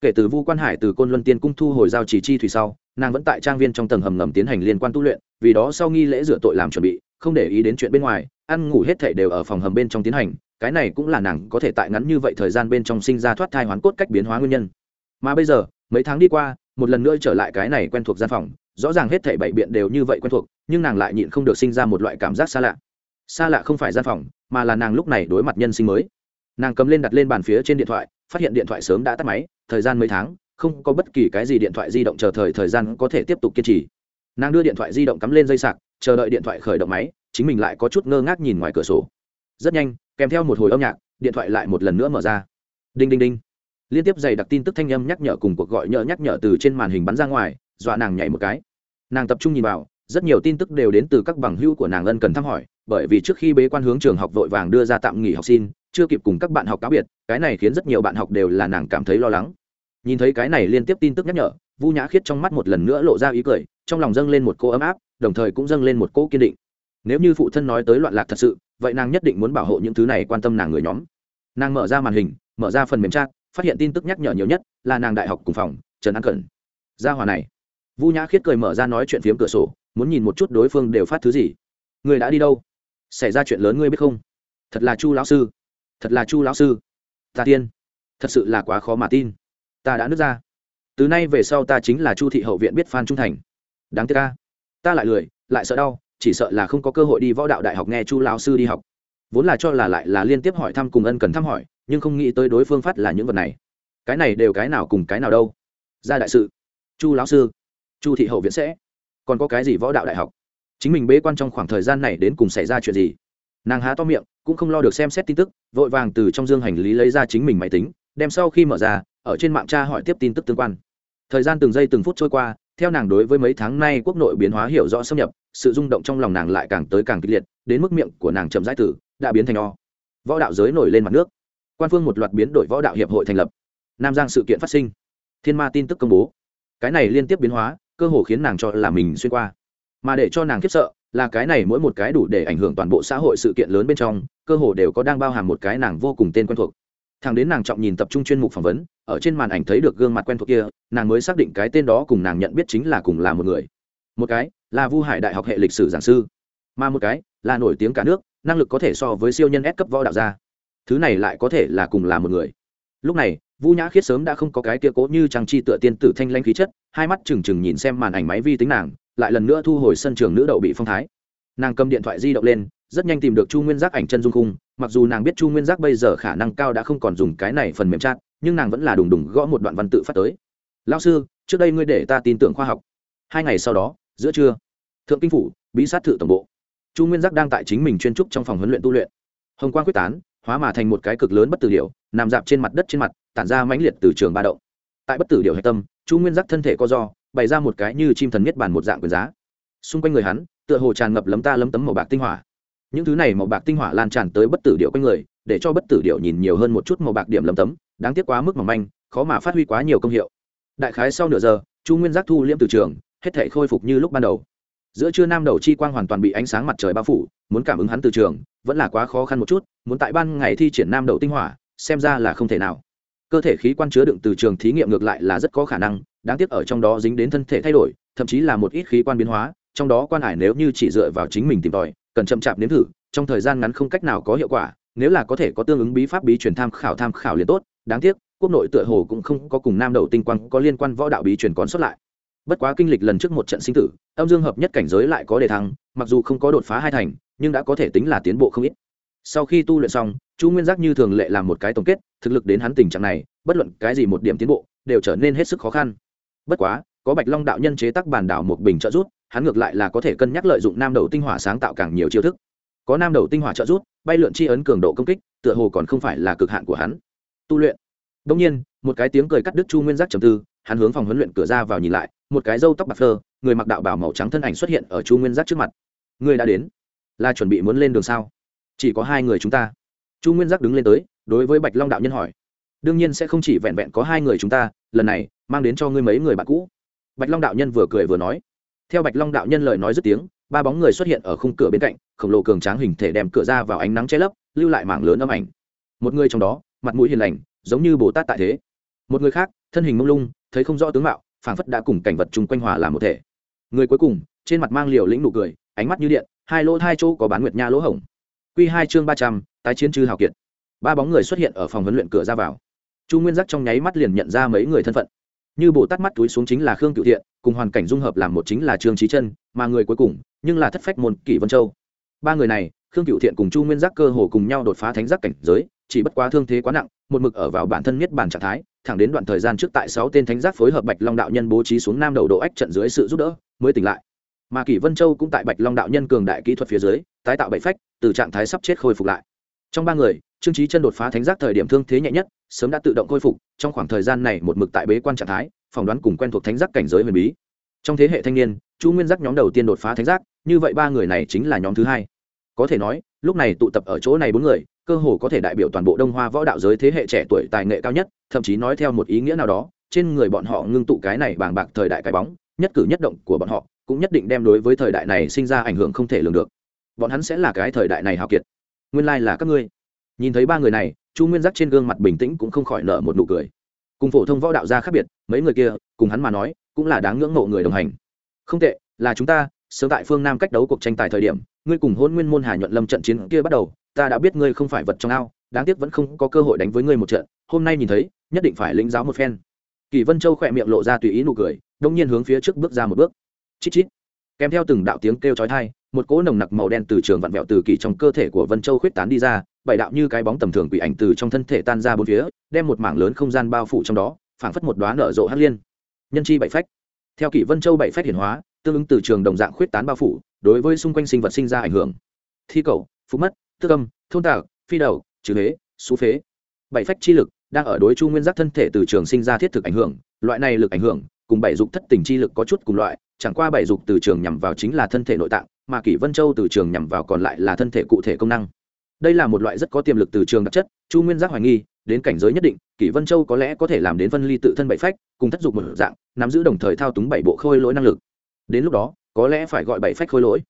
Kể từ vu quan hải từ côn luân tiên cung thu hồi giao chỉ chi thủy sau, nàng vẫn tại trang viên trong tầng hầm ngầm tiến hành liên quan tu luyện, vì đó sau nghi lễ rửa tội làm chuẩn bị, không để ý đến chuyện bên ngoài, ăn ngủ hết thể đều ở phòng hầm bên trong tiến hành, cái này cũng là nàng có thể tại ngắn như vậy thời gian bên trong sinh ra thoát thai hoán cốt cách biến hóa nguyên nhân. Mà bây giờ, mấy tháng đi qua, một lần nữa trở lại cái này quen thuộc gian phòng, rõ ràng hết thảy bảy biện đều như vậy quen thuộc, nhưng nàng lại nhịn không được sinh ra một loại cảm giác xa lạ. Xa lạ không phải gian phòng, mà là nàng lúc này đối mặt nhân sinh mới nàng cầm lên đặt lên bàn phía trên điện thoại, phát hiện điện thoại sớm đã tắt máy, thời gian mấy tháng, không có bất kỳ cái gì điện thoại di động chờ thời thời gian có thể tiếp tục kiên trì. Nàng đưa điện thoại di động cắm lên dây sạc, chờ đợi điện thoại khởi động máy, chính mình lại có chút ngơ ngác nhìn ngoài cửa sổ. Rất nhanh, kèm theo một hồi âm nhạc, điện thoại lại một lần nữa mở ra. Đinh đinh đinh. Liên tiếp dày đặc tin tức thanh âm nhắc nhở cùng cuộc gọi nhỡ nhắc nhở từ trên màn hình bắn ra ngoài, dọa nàng nhảy một cái. Nàng tập trung nhìn vào, rất nhiều tin tức đều đến từ các bằng hữu của nàng ân cần thăm hỏi bởi vì trước khi bế quan hướng trường học vội vàng đưa ra tạm nghỉ học xin, chưa kịp cùng các bạn học cáo biệt, cái này khiến rất nhiều bạn học đều là nàng cảm thấy lo lắng. Nhìn thấy cái này liên tiếp tin tức nhắc nhở, vu nhã khiết trong mắt một lần nữa lộ ra ý cười, trong lòng dâng lên một cô ấm áp, đồng thời cũng dâng lên một cô kiên định. Nếu như phụ thân nói tới loạn lạc thật sự, vậy nàng nhất định muốn bảo hộ những thứ này quan tâm nàng người nhóm. Nàng mở ra màn hình, mở ra phần mềm chat, phát hiện tin tức nhắc nhở nhiều nhất là nàng đại học cùng phòng, trần an cẩn. Gia hòa này. Vu nhã khiết cười mở ra nói chuyện phiếm cửa sổ, muốn nhìn một chút đối phương đều phát thứ gì. Người đã đi đâu? Xảy ra chuyện lớn ngươi biết không? Thật là chu lão sư. Thật là chu lão sư. Ta tiên. Thật sự là quá khó mà tin. Ta đã nứt ra. Từ nay về sau ta chính là chu thị hậu viện biết phan trung thành. Đáng tiếc ta, ta lại lười lại sợ đau chỉ sợ là không có cơ hội đi võ đạo đại học nghe chu lão sư đi học. Vốn là cho là lại là liên tiếp hỏi thăm cùng ân cần thăm hỏi nhưng không nghĩ tới đối phương phát là những vật này. Cái này đều cái nào cùng cái nào đâu. Ra đại sự. Chu lão sư. Chu thị hậu viện sẽ. Còn có cái gì võ đạo đại học? Chính mình bế quan trong khoảng thời gian này đến cùng xảy ra chuyện gì? Nàng há to miệng, cũng không lo được xem xét tin tức, vội vàng từ trong dương hành lý lấy ra chính mình máy tính, đem sau khi mở ra, ở trên mạng tra hỏi tiếp tin tức tương quan. Thời gian từng giây từng phút trôi qua, theo nàng đối với mấy tháng nay quốc nội biến hóa hiểu rõ xâm nhập, sự rung động trong lòng nàng lại càng tới càng kịch liệt, đến mức miệng của nàng chậm rãi tử đã biến thành o. Võ đạo giới nổi lên mặt nước. Quan phương một loạt biến đổi võ đạo hiệp hội thành lập. Nam giang sự kiện phát sinh. Thiên ma tin tức công bố. Cái này liên tiếp biến hóa, cơ hồ khiến nàng cho là mình xuyên qua mà để cho nàng khiếp sợ là cái này mỗi một cái đủ để ảnh hưởng toàn bộ xã hội sự kiện lớn bên trong, cơ hồ đều có đang bao hàm một cái nàng vô cùng tên quen thuộc. Thằng đến nàng trọng nhìn tập trung chuyên mục phỏng vấn, ở trên màn ảnh thấy được gương mặt quen thuộc kia, nàng mới xác định cái tên đó cùng nàng nhận biết chính là cùng là một người. Một cái là vu hải đại học hệ lịch sử giảng sư, mà một cái là nổi tiếng cả nước, năng lực có thể so với siêu nhân S cấp võ đạo gia. Thứ này lại có thể là cùng là một người. Lúc này, vu nhã khiết sớm đã không có cái kia cố như trang chi tựa tiên tử thanh lanh khí chất, hai mắt trừng trừng nhìn xem màn ảnh máy vi tính nàng lại lần nữa thu hồi sân trường nữ đậu bị phong thái. Nàng cầm điện thoại di động lên, rất nhanh tìm được chu nguyên giác ảnh chân dung khung, mặc dù nàng biết chu nguyên giác bây giờ khả năng cao đã không còn dùng cái này phần mềm chat, nhưng nàng vẫn là đùng đùng gõ một đoạn văn tự phát tới. Lao sư, trước đây ngươi để ta tin tưởng khoa học. Hai ngày sau đó, giữa trưa, thượng kinh phủ, bí sát thự tổng bộ. Chu nguyên giác đang tại chính mình chuyên trúc trong phòng huấn luyện tu luyện. Hồng quang quyết tán, hóa mà thành một cái cực lớn bất tử điệu nằm dạp trên mặt đất trên mặt, tản ra mãnh liệt từ trường ba động. Tại bất tử điệu hạch tâm, chu nguyên giác thân thể co do bày ra một cái như chim thần nhất bản một dạng quyền giá. Xung quanh người hắn, tựa hồ tràn ngập lấm ta lấm tấm màu bạc tinh hỏa. Những thứ này màu bạc tinh hỏa lan tràn tới bất tử điệu quanh người, để cho bất tử điệu nhìn nhiều hơn một chút màu bạc điểm lấm tấm, đáng tiếc quá mức mỏng manh, khó mà phát huy quá nhiều công hiệu. Đại khái sau nửa giờ, chu nguyên giác thu liễm từ trường, hết thể khôi phục như lúc ban đầu. Giữa trưa nam đầu chi quang hoàn toàn bị ánh sáng mặt trời bao phủ, muốn cảm ứng hắn từ trường, vẫn là quá khó khăn một chút, muốn tại ban ngày thi triển nam đầu tinh hỏa, xem ra là không thể nào. Cơ thể khí quan chứa đựng từ trường thí nghiệm ngược lại là rất có khả năng đáng tiếc ở trong đó dính đến thân thể thay đổi, thậm chí là một ít khí quan biến hóa, trong đó quan hải nếu như chỉ dựa vào chính mình tìm tòi, cần chậm chạp nếm thử, trong thời gian ngắn không cách nào có hiệu quả, nếu là có thể có tương ứng bí pháp bí truyền tham khảo tham khảo liền tốt. Đáng tiếc, quốc nội tựa hồ cũng không có cùng nam đầu tinh quang có liên quan võ đạo bí truyền còn xuất lại. Bất quá kinh lịch lần trước một trận sinh tử, âm dương hợp nhất cảnh giới lại có đề thăng, mặc dù không có đột phá hai thành, nhưng đã có thể tính là tiến bộ không ít. Sau khi tu luyện xong, chu nguyên giác như thường lệ làm một cái tổng kết, thực lực đến hắn tình trạng này, bất luận cái gì một điểm tiến bộ, đều trở nên hết sức khó khăn bất quá, có bạch long đạo nhân chế tác bản đảo một bình trợ rút hắn ngược lại là có thể cân nhắc lợi dụng nam đầu tinh hỏa sáng tạo càng nhiều chiêu thức. Có nam đầu tinh hỏa trợ rút bay lượn chi ấn cường độ công kích, tựa hồ còn không phải là cực hạn của hắn. Tu luyện. Đông nhiên, một cái tiếng cười cắt đứt chu nguyên giác trầm tư, hắn hướng phòng huấn luyện cửa ra vào nhìn lại, một cái râu tóc bạc phơ, người mặc đạo bảo màu trắng thân ảnh xuất hiện ở chu nguyên giác trước mặt. Người đã đến. Là chuẩn bị muốn lên đường sao? Chỉ có hai người chúng ta. Chu nguyên giác đứng lên tới, đối với bạch long đạo nhân hỏi đương nhiên sẽ không chỉ vẹn vẹn có hai người chúng ta, lần này, mang đến cho ngươi mấy người bạn cũ. Bạch long đạo nhân vừa cười vừa nói. Theo bạch long đạo nhân lời nói dứt tiếng, ba bóng người xuất hiện ở khung cửa bên cạnh, khổng lồ cường tráng hình thể đem cửa ra vào ánh nắng che lấp, lưu lại mảng lớn âm ảnh. Một người trong đó, mặt mũi hiền lành, giống như bồ tát tại thế. Một người khác, thân hình mông lung, thấy không rõ tướng mạo, phảng phất đã cùng cảnh vật chung quanh hòa làm một thể. Người cuối cùng, trên mặt mang liều lĩnh nụ cười, ánh mắt như điện, hai lỗ hai chỗ có bán nguyệt nha lỗ hổng. Q hai chương ba trăm, tái chiến chư hào kiệt. Ba bóng người xuất hiện ở phòng huấn luyện cửa ra vào chu nguyên giác trong nháy mắt liền nhận ra mấy người thân phận. Như bồ tát mắt túi xuống chính là khương cựu thiện, cùng hoàn cảnh dung hợp làm một chính là trương trí chân, mà người cuối cùng, nhưng là thất phách môn kỷ vân châu. Ba người này, khương cựu thiện cùng chu nguyên giác cơ hồ cùng nhau đột phá thánh giác cảnh giới, chỉ bất quá thương thế quá nặng, một mực ở vào bản thân nhất bản trạng thái, thẳng đến đoạn thời gian trước tại sáu tên thánh giác phối hợp bạch long đạo nhân bố trí xuống nam đầu độ ách trận dưới sự giúp đỡ, mới tỉnh lại. Mà kỷ vân châu cũng tại bạch long đạo nhân cường đại kỹ thuật phía dưới, tái tạo bậy phách, từ trạng thái sắp chết khôi phục lại trong ba người, trương trí chân đột phá thánh giác thời điểm thương thế nhẹ nhất, sớm đã tự động khôi phục, trong khoảng thời gian này một mực tại bế quan trạng thái, phỏng đoán cùng quen thuộc thánh giác cảnh giới huyền bí. Trong thế hệ thanh niên, chu nguyên giác nhóm đầu tiên đột phá thánh giác, như vậy ba người này chính là nhóm thứ hai. Có thể nói, lúc này tụ tập ở chỗ này bốn người, cơ hồ có thể đại biểu toàn bộ đông hoa võ đạo giới thế hệ trẻ tuổi tài nghệ cao nhất, thậm chí nói theo một ý nghĩa nào đó, trên người bọn họ ngưng tụ cái này bàng bạc thời đại cái bóng, nhất cử nhất động của bọn họ, cũng nhất định đem đối với thời đại này sinh ra ảnh hưởng không thể lường được. Bọn hắn sẽ là cái thời đại này hào kiệt nguyên lai là các ngươi. Nhìn thấy ba người này, chu nguyên giác trên gương mặt bình tĩnh cũng không khỏi nở một nụ cười. Cùng phổ thông võ đạo gia khác biệt, mấy người kia, cùng hắn mà nói, cũng là đáng ngưỡng mộ người đồng hành. Không tệ, là chúng ta, sớm tại phương nam cách đấu cuộc tranh tài thời điểm, ngươi cùng hôn nguyên môn hà nhuận lâm trận chiến kia bắt đầu, ta đã biết ngươi không phải vật trong ao, đáng tiếc vẫn không có cơ hội đánh với ngươi một trận, hôm nay nhìn thấy, nhất định phải lĩnh giáo một phen. Kỳ vân châu khỏe miệng lộ ra tùy ý nụ cười, đông nhiên hướng phía trước bước ra một bước. Chít chít. Kèm theo từng đạo tiếng kêu chói tai một cỗ nồng nặc màu đen từ trường vặn vẹo từ kỳ trong cơ thể của vân châu khuyết tán đi ra, bảy đạo như cái bóng tầm thường quỷ ảnh từ trong thân thể tan ra bốn phía, đem một mảng lớn không gian bao phủ trong đó, phảng phất một đoá nở rộ hắc liên. Nhân chi bảy phách. Theo kỷ vân châu bảy phách hiển hóa, tương ứng từ trường đồng dạng khuyết tán bao phủ, đối với xung quanh sinh vật sinh ra ảnh hưởng. Thi cầu, phú mất tức âm, thôn tạc, phi đầu, trừ huế xú phế. Bảy phách chi lực đang ở đối chu nguyên giác thân thể từ trường sinh ra thiết thực ảnh hưởng, loại này lực ảnh hưởng, cùng bảy dục thất tình chi lực có chút cùng loại, chẳng qua bảy dục từ trường nhằm vào chính là thân thể nội tạng mà kỷ vân châu từ trường nhằm vào còn lại là thân thể cụ thể công năng. Đây là một loại rất có tiềm lực từ trường đặc chất, chu nguyên giác hoài nghi, đến cảnh giới nhất định, kỷ vân châu có lẽ có thể làm đến phân ly tự thân bảy phách, cùng thất dục một dạng, nắm giữ đồng thời thao túng bảy bộ khôi lỗi năng lực. Đến lúc đó, có lẽ phải gọi bảy phách khôi lỗi.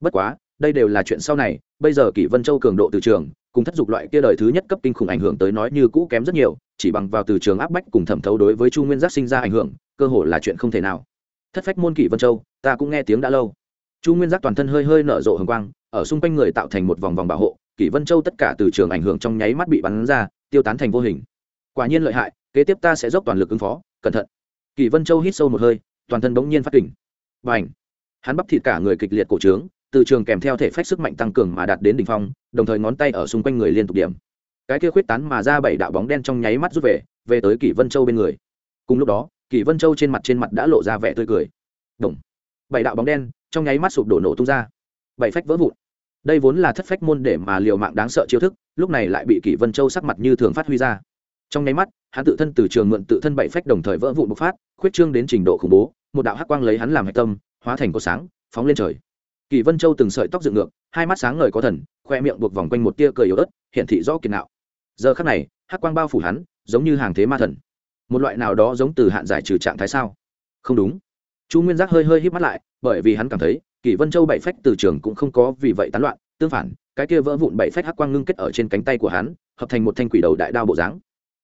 Bất quá, đây đều là chuyện sau này, bây giờ kỷ vân châu cường độ từ trường, cùng thất dục loại kia đời thứ nhất cấp kinh khủng ảnh hưởng tới nói như cũ kém rất nhiều, chỉ bằng vào từ trường áp bách cùng thẩm thấu đối với chu nguyên giác sinh ra ảnh hưởng, cơ hội là chuyện không thể nào. Thất phách môn kỷ vân châu, ta cũng nghe tiếng đã lâu chu nguyên giác toàn thân hơi hơi nở rộ hồng quang, ở xung quanh người tạo thành một vòng vòng bảo hộ, kỷ vân châu tất cả từ trường ảnh hưởng trong nháy mắt bị bắn ra, tiêu tán thành vô hình. Quả nhiên lợi hại, kế tiếp ta sẽ dốc toàn lực ứng phó, cẩn thận. Kỷ vân châu hít sâu một hơi, toàn thân bỗng nhiên phát kỉnh và ảnh hắn bắp thịt cả người kịch liệt cổ trướng, từ trường kèm theo thể phách sức mạnh tăng cường mà đạt đến đỉnh phong, đồng thời ngón tay ở xung quanh người liên tục điểm. Cái kia khuyết tán mà ra bảy đạo bóng đen trong nháy mắt rút về về tới kỷ vân châu bên người. Cùng lúc đó, kỷ vân châu trên mặt trên mặt đã lộ ra vẻ tươi cười. Đồng! Bảy đạo bóng đen trong nháy mắt sụp đổ nổ tung ra. Bảy phách vỡ vụn. Đây vốn là thất phách môn để mà liều mạng đáng sợ chiêu thức, lúc này lại bị kỷ vân châu sắc mặt như thường phát huy ra. Trong nháy mắt, hắn tự thân từ trường mượn tự thân bảy phách đồng thời vỡ vụn bộc phát, khuyết trương đến trình độ khủng bố, một đạo hắc quang lấy hắn làm hạch tâm, hóa thành có sáng, phóng lên trời. Kỷ vân châu từng sợi tóc dựng ngược, hai mắt sáng ngời có thần, khoe miệng buộc vòng quanh một tia cười yếu ớt hiện thị rõ kiệt nạo. Giờ khắc này, hắc quang bao phủ hắn, giống như hàng thế ma thần. Một loại nào đó giống từ hạn giải trừ trạng thái sao? Không đúng. Chu nguyên giác hơi hơi hít mắt lại bởi vì hắn cảm thấy kỷ vân châu bảy phách từ trường cũng không có vì vậy tán loạn, tương phản, cái kia vỡ vụn bảy phách hắc quang ngưng kết ở trên cánh tay của hắn, hợp thành một thanh quỷ đầu đại đao bộ dáng.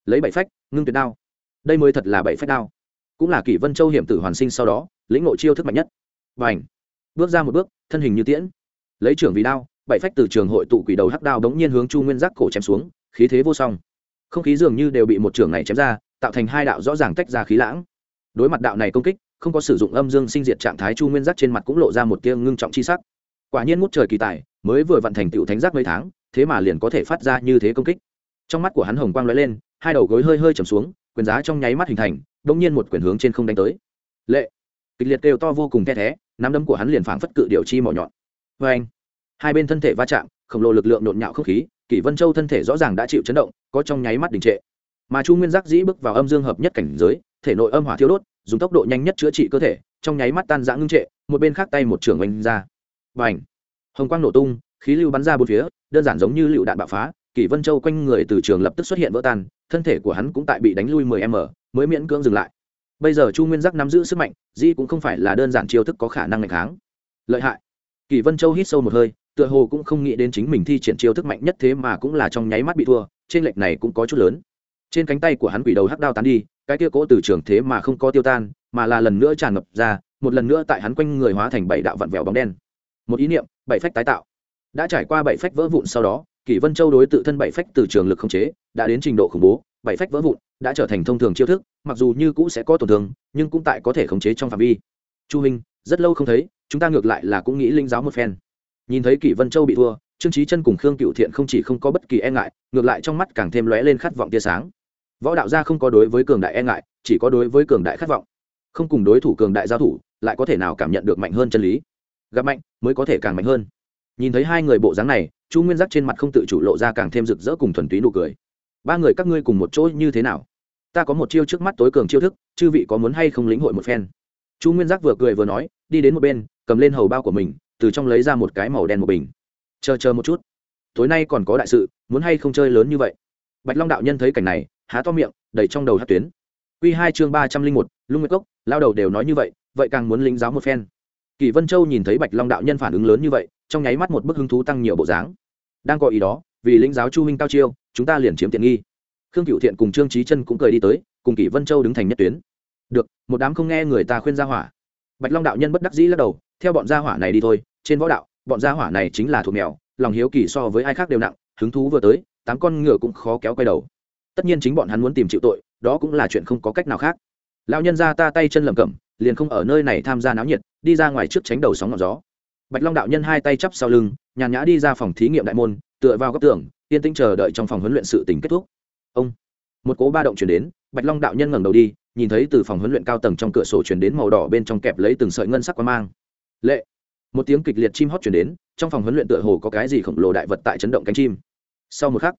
Lấy bảy phách, ngưng tuyệt đao. Đây mới thật là bảy phách đao. Cũng là kỷ vân châu hiểm tử hoàn sinh sau đó, lĩnh ngộ chiêu thức mạnh nhất. Và ảnh bước ra một bước, thân hình như tiễn. Lấy trưởng vì đao, bảy phách từ trường hội tụ quỷ đầu hắc đao đống nhiên hướng chu nguyên giác cổ chém xuống, khí thế vô song. Không khí dường như đều bị một trường này chém ra, tạo thành hai đạo rõ ràng tách ra khí lãng. Đối mặt đạo này công kích không có sử dụng âm dương sinh diệt trạng thái chu nguyên giác trên mặt cũng lộ ra một tia ngưng trọng chi sắc. Quả nhiên ngút trời kỳ tài, mới vừa vận thành tựu thánh giác mấy tháng, thế mà liền có thể phát ra như thế công kích. Trong mắt của hắn hồng quang lóe lên, hai đầu gối hơi hơi trầm xuống, quyền giá trong nháy mắt hình thành đông nhiên một quyền hướng trên không đánh tới. Lệ! Kịch liệt kêu to vô cùng the thé, nắm đấm của hắn liền phảng phất cự điều chi mỏ nhọn. Vê anh hai bên thân thể va chạm, khổng lồ lực lượng nộn nhạo không khí, kỷ vân châu thân thể rõ ràng đã chịu chấn động, có trong nháy mắt đình trệ. Mà chu nguyên giác dĩ bước vào âm dương hợp nhất cảnh giới thể nội âm hỏa thiêu đốt, dùng tốc độ nhanh nhất chữa trị cơ thể, trong nháy mắt tan rã ngưng trệ, một bên khác tay một trưởng oanh ra. Và ảnh hồng quang nổ tung, khí lưu bắn ra bốn phía, đơn giản giống như lựu đạn bạo phá kỷ vân châu quanh người từ trường lập tức xuất hiện vỡ tan, thân thể của hắn cũng tại bị đánh lui 10 m, mới miễn cưỡng dừng lại. Bây giờ chu nguyên giác nắm giữ sức mạnh, di cũng không phải là đơn giản chiêu thức có khả năng ngày kháng. Lợi hại! Kỷ vân châu hít sâu một hơi, tựa hồ cũng không nghĩ đến chính mình thi triển chiêu thức mạnh nhất thế mà cũng là trong nháy mắt bị thua, trên lệch này cũng có chút lớn. Trên cánh tay của hắn quỷ đầu hắc đao tán đi cái kia cỗ từ trường thế mà không có tiêu tan, mà là lần nữa tràn ngập ra, một lần nữa tại hắn quanh người hóa thành bảy đạo vặn vẹo bóng đen. Một ý niệm, bảy phách tái tạo. Đã trải qua bảy phách vỡ vụn sau đó, kỷ vân châu đối tự thân bảy phách từ trường lực không chế, đã đến trình độ khủng bố, bảy phách vỡ vụn đã trở thành thông thường chiêu thức, mặc dù như cũ sẽ có tổn thương, nhưng cũng tại có thể khống chế trong phạm vi. Chu huynh rất lâu không thấy, chúng ta ngược lại là cũng nghĩ linh giáo một phen. Nhìn thấy kỷ vân châu bị thua, trương trí chân cùng khương cựu thiện không chỉ không có bất kỳ e ngại, ngược lại trong mắt càng thêm lóe lên khát vọng tia sáng võ đạo gia không có đối với cường đại e ngại, chỉ có đối với cường đại khát vọng. Không cùng đối thủ cường đại giao thủ, lại có thể nào cảm nhận được mạnh hơn chân lý? Gặp mạnh, mới có thể càng mạnh hơn. Nhìn thấy hai người bộ dáng này, chu nguyên giác trên mặt không tự chủ lộ ra càng thêm rực rỡ cùng thuần túy nụ cười. Ba người các ngươi cùng một chỗ như thế nào? Ta có một chiêu trước mắt tối cường chiêu thức, chư vị có muốn hay không lĩnh hội một phen? Chu nguyên giác vừa cười vừa nói, đi đến một bên, cầm lên hầu bao của mình, từ trong lấy ra một cái màu đen một bình. Chờ chờ một chút. Tối nay còn có đại sự, muốn hay không chơi lớn như vậy? Bạch long đạo nhân thấy cảnh này há to miệng, đầy trong đầu hát tuyến. Q hai chương ba trăm linh một, lung nguyệt cốc, lao đầu đều nói như vậy vậy càng muốn lính giáo một phen. Kỳ vân châu nhìn thấy bạch long đạo nhân phản ứng lớn như vậy, trong nháy mắt một bức hứng thú tăng nhiều bộ dáng. Đang có ý đó, vì lính giáo chu huynh cao chiêu, chúng ta liền chiếm tiện nghi. Khương cựu thiện cùng trương trí chân cũng cười đi tới, cùng kỷ vân châu đứng thành nhất tuyến. Được, một đám không nghe người ta khuyên gia hỏa. Bạch long đạo nhân bất đắc dĩ lắc đầu, theo bọn gia hỏa này đi thôi, trên võ đạo, bọn gia hỏa này chính là thuộc mèo, lòng hiếu kỳ so với ai khác đều nặng, hứng thú vừa tới, tám con ngựa cũng khó kéo quay đầu tất nhiên chính bọn hắn muốn tìm chịu tội, đó cũng là chuyện không có cách nào khác. Lão nhân ra ta tay chân lầm cẩm, liền không ở nơi này tham gia náo nhiệt, đi ra ngoài trước tránh đầu sóng ngọn gió. Bạch long đạo nhân hai tay chắp sau lưng, nhàn nhã đi ra phòng thí nghiệm đại môn, tựa vào góc tường, yên tĩnh chờ đợi trong phòng huấn luyện sự tình kết thúc. Ông, một cố ba động chuyển đến, bạch long đạo nhân ngẩng đầu đi, nhìn thấy từ phòng huấn luyện cao tầng trong cửa sổ chuyển đến màu đỏ bên trong kẹp lấy từng sợi ngân sắc qua mang. Lệ, một tiếng kịch liệt chim hót chuyển đến, trong phòng huấn luyện tựa hồ có cái gì khổng lồ đại vật tại chấn động cánh chim. Sau một khắc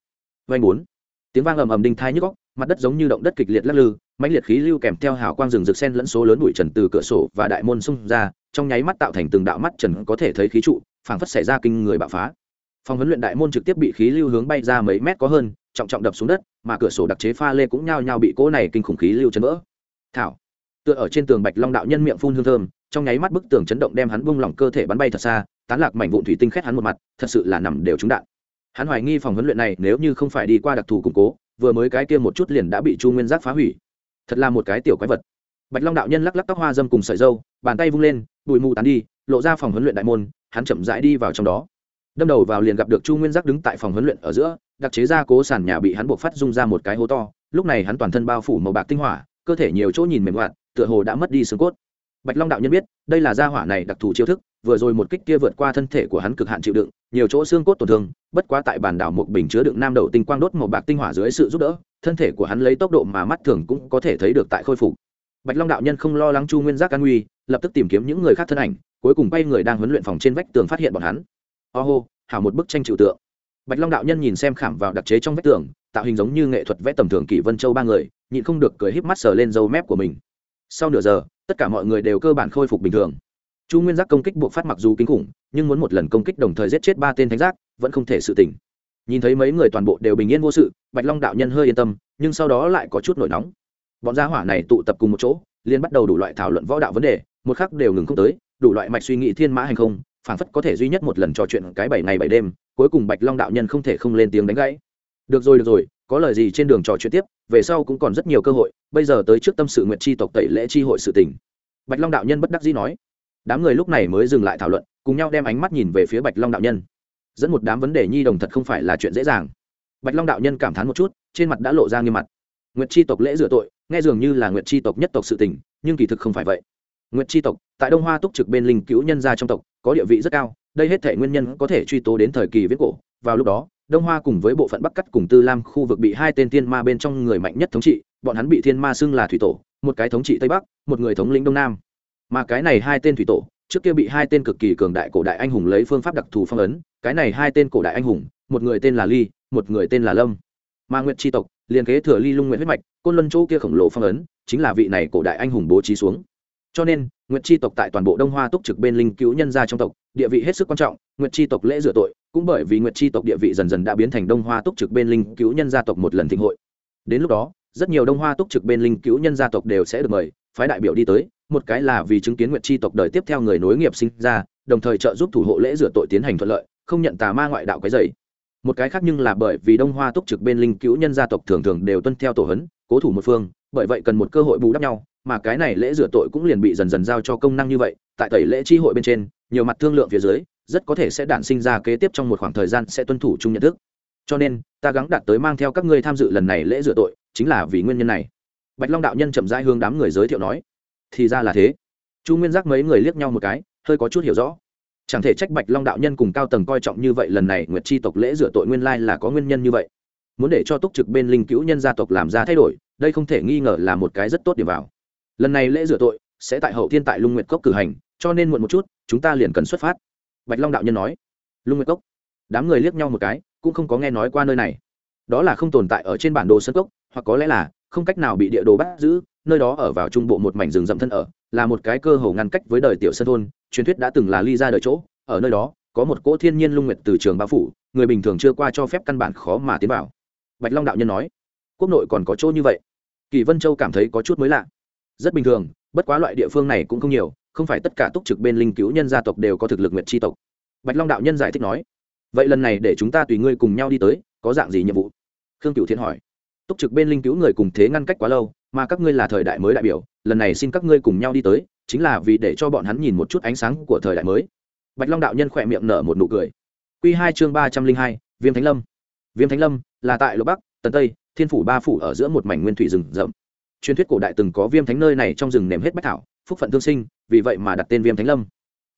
vanh bốn tiếng vang ầm ầm đinh thai nhức góc, mặt đất giống như động đất kịch liệt lắc lư, mãnh liệt khí lưu kèm theo hào quang rừng rực sen lẫn số lớn bụi trần từ cửa sổ và đại môn xung ra, trong nháy mắt tạo thành từng đạo mắt trần có thể thấy khí trụ, phảng phất xảy ra kinh người bạo phá. Phòng huấn luyện đại môn trực tiếp bị khí lưu hướng bay ra mấy mét có hơn, trọng trọng đập xuống đất, mà cửa sổ đặc chế pha lê cũng nhao nhao bị cỗ này kinh khủng khí lưu chấn vỡ. Thảo, tựa ở trên tường bạch long đạo nhân miệng phun hương thơm, trong nháy mắt bức tường chấn động đem hắn bung lỏng cơ thể bắn bay thật xa, tán lạc mảnh vụn thủy tinh khét hắn một mặt, thật sự là nằm đều trúng đạn hắn hoài nghi phòng huấn luyện này nếu như không phải đi qua đặc thù củng cố, vừa mới cái kia một chút liền đã bị chu nguyên giác phá hủy. Thật là một cái tiểu quái vật. Bạch long đạo nhân lắc lắc tóc hoa dâm cùng sợi dâu, bàn tay vung lên, bụi mù tán đi, lộ ra phòng huấn luyện đại môn, hắn chậm rãi đi vào trong đó. Đâm đầu vào liền gặp được chu nguyên giác đứng tại phòng huấn luyện ở giữa, đặc chế ra cố sàn nhà bị hắn buộc phát rung ra một cái hố to, lúc này hắn toàn thân bao phủ màu bạc tinh hỏa, cơ thể nhiều chỗ nhìn mềm hoạt, tựa hồ đã mất đi xương cốt. Bạch long đạo nhân biết, đây là gia hỏa này đặc thù chiêu thức vừa rồi một kích kia vượt qua thân thể của hắn cực hạn chịu đựng nhiều chỗ xương cốt tổn thương bất quá tại bản đảo một bình chứa đựng nam đầu tinh quang đốt màu bạc tinh hỏa dưới sự giúp đỡ thân thể của hắn lấy tốc độ mà mắt thường cũng có thể thấy được tại khôi phục. Bạch long đạo nhân không lo lắng chu nguyên giác an nguy lập tức tìm kiếm những người khác thân ảnh cuối cùng bay người đang huấn luyện phòng trên vách tường phát hiện bọn hắn. Ô、oh, hảo một bức tranh trừu tượng. Bạch long đạo nhân nhìn xem khảm vào đặc chế trong vách tường tạo hình giống như nghệ thuật vẽ tầm thường kỷ vân châu ba người nhịn không được cười híp mắt sờ lên râu mép của mình. Sau nửa giờ tất cả mọi người đều cơ bản khôi phục bình thường chu nguyên giác công kích buộc phát mặc dù kinh khủng nhưng muốn một lần công kích đồng thời giết chết ba tên thánh giác vẫn không thể sự tỉnh. Nhìn thấy mấy người toàn bộ đều bình yên vô sự bạch long đạo nhân hơi yên tâm nhưng sau đó lại có chút nổi nóng. Bọn gia hỏa này tụ tập cùng một chỗ liên bắt đầu đủ loại thảo luận võ đạo vấn đề một khắc đều ngừng không tới đủ loại mạch suy nghĩ thiên mã hành không phảng phất có thể duy nhất một lần trò chuyện cái bảy ngày bảy đêm cuối cùng bạch long đạo nhân không thể không lên tiếng đánh gãy. Được rồi được rồi có lời gì trên đường trò chuyện tiếp về sau cũng còn rất nhiều cơ hội bây giờ tới trước tâm sự nguyện tri tộc tẩy lễ tri hội sự tình, bạch long đạo nhân bất đắc dĩ nói đám người lúc này mới dừng lại thảo luận, cùng nhau đem ánh mắt nhìn về phía bạch long đạo nhân. Dẫn một đám vấn đề nhi đồng thật không phải là chuyện dễ dàng. Bạch long đạo nhân cảm thán một chút, trên mặt đã lộ ra nghiêm mặt. Nguyệt tri tộc lễ rửa tội, nghe dường như là nguyệt tri tộc nhất tộc sự tình, nhưng kỳ thực không phải vậy. Nguyệt tri tộc, tại đông hoa túc trực bên linh cứu nhân gia trong tộc, có địa vị rất cao, đây hết thể nguyên nhân có thể truy tố đến thời kỳ viễn cổ. Vào lúc đó, đông hoa cùng với bộ phận bắc cắt cùng tư lam khu vực bị hai tên thiên ma bên trong người mạnh nhất thống trị, bọn hắn bị thiên ma xưng là thủy tổ, một cái thống trị tây bắc, một người thống lĩnh đông nam mà cái này hai tên thủy tổ, trước kia bị hai tên cực kỳ cường đại cổ đại anh hùng lấy phương pháp đặc thù phong ấn, cái này hai tên cổ đại anh hùng, một người tên là ly, một người tên là lâm. Mà nguyệt tri tộc, liền kế thừa ly lung nguyện huyết mạch, côn luân chỗ kia khổng lồ phong ấn, chính là vị này cổ đại anh hùng bố trí xuống. Cho nên, nguyệt tri tộc tại toàn bộ đông hoa túc trực bên linh cứu nhân gia trong tộc, địa vị hết sức quan trọng, nguyệt tri tộc lễ rửa tội, cũng bởi vì nguyệt tri tộc địa vị dần dần đã biến thành đông hoa túc trực bên linh cứu nhân gia tộc một lần thịnh hội. Đến lúc đó, rất nhiều đông hoa túc trực bên linh cứu nhân gia tộc đều sẽ được mời phái đại biểu đi tới, một cái là vì chứng kiến nguyệt tri tộc đời tiếp theo người nối nghiệp sinh ra, đồng thời trợ giúp thủ hộ lễ rửa tội tiến hành thuận lợi, không nhận tà ma ngoại đạo cái dày một cái khác nhưng là bởi vì đông hoa túc trực bên linh cứu nhân gia tộc thường thường đều tuân theo tổ hấn, cố thủ một phương, bởi vậy cần một cơ hội bù đắp nhau, mà cái này lễ rửa tội cũng liền bị dần dần giao cho công năng như vậy, tại tẩy lễ tri hội bên trên, nhiều mặt thương lượng phía dưới, rất có thể sẽ đản sinh ra kế tiếp trong một khoảng thời gian sẽ tuân thủ chung nhận thức. Cho nên, ta gắng đạt tới mang theo các ngươi tham dự lần này lễ rửa tội, chính là vì nguyên nhân này bạch long đạo nhân chậm rãi hướng đám người giới thiệu nói, thì ra là thế. Chu nguyên giác mấy người liếc nhau một cái, hơi có chút hiểu rõ. Chẳng thể trách bạch long đạo nhân cùng cao tầng coi trọng như vậy, lần này nguyệt chi tộc lễ rửa tội nguyên lai là có nguyên nhân như vậy. Muốn để cho túc trực bên linh cứu nhân gia tộc làm ra thay đổi, đây không thể nghi ngờ là một cái rất tốt điểm vào. Lần này lễ rửa tội sẽ tại hậu thiên tại lung nguyệt cốc cử hành, cho nên muộn một chút, chúng ta liền cần xuất phát. Bạch long đạo nhân nói. Lung nguyệt cốc. Đám người liếc nhau một cái, cũng không có nghe nói qua nơi này. Đó là không tồn tại ở trên bản đồ sân cốc, hoặc có lẽ là không cách nào bị địa đồ bắt giữ, nơi đó ở vào trung bộ một mảnh rừng rậm thân ở, là một cái cơ hồ ngăn cách với đời tiểu sân thôn, truyền thuyết đã từng là ly ra đời chỗ, ở nơi đó, có một cỗ thiên nhiên lung nguyệt từ trường bao phủ, người bình thường chưa qua cho phép căn bản khó mà tiến vào. Bạch long đạo nhân nói, quốc nội còn có chỗ như vậy? Kỳ vân châu cảm thấy có chút mới lạ. Rất bình thường, bất quá loại địa phương này cũng không nhiều, không phải tất cả túc trực bên linh cứu nhân gia tộc đều có thực lực nguyệt tri tộc. Bạch long đạo nhân giải thích nói, vậy lần này để chúng ta tùy ngươi cùng nhau đi tới, có dạng gì nhiệm vụ? Khương cựu thiên hỏi túc trực bên linh cứu người cùng thế ngăn cách quá lâu, mà các ngươi là thời đại mới đại biểu, lần này xin các ngươi cùng nhau đi tới, chính là vì để cho bọn hắn nhìn một chút ánh sáng của thời đại mới. Bạch long đạo nhân khỏe miệng nở một nụ cười. Q hai chương ba trăm linh hai, viêm thánh lâm. Viêm thánh lâm là tại lộc bắc, tần tây, thiên phủ ba phủ ở giữa một mảnh nguyên thủy rừng rậm. Truyền thuyết cổ đại từng có viêm thánh nơi này trong rừng nềm hết bách thảo, phúc phận thương sinh, vì vậy mà đặt tên viêm thánh lâm.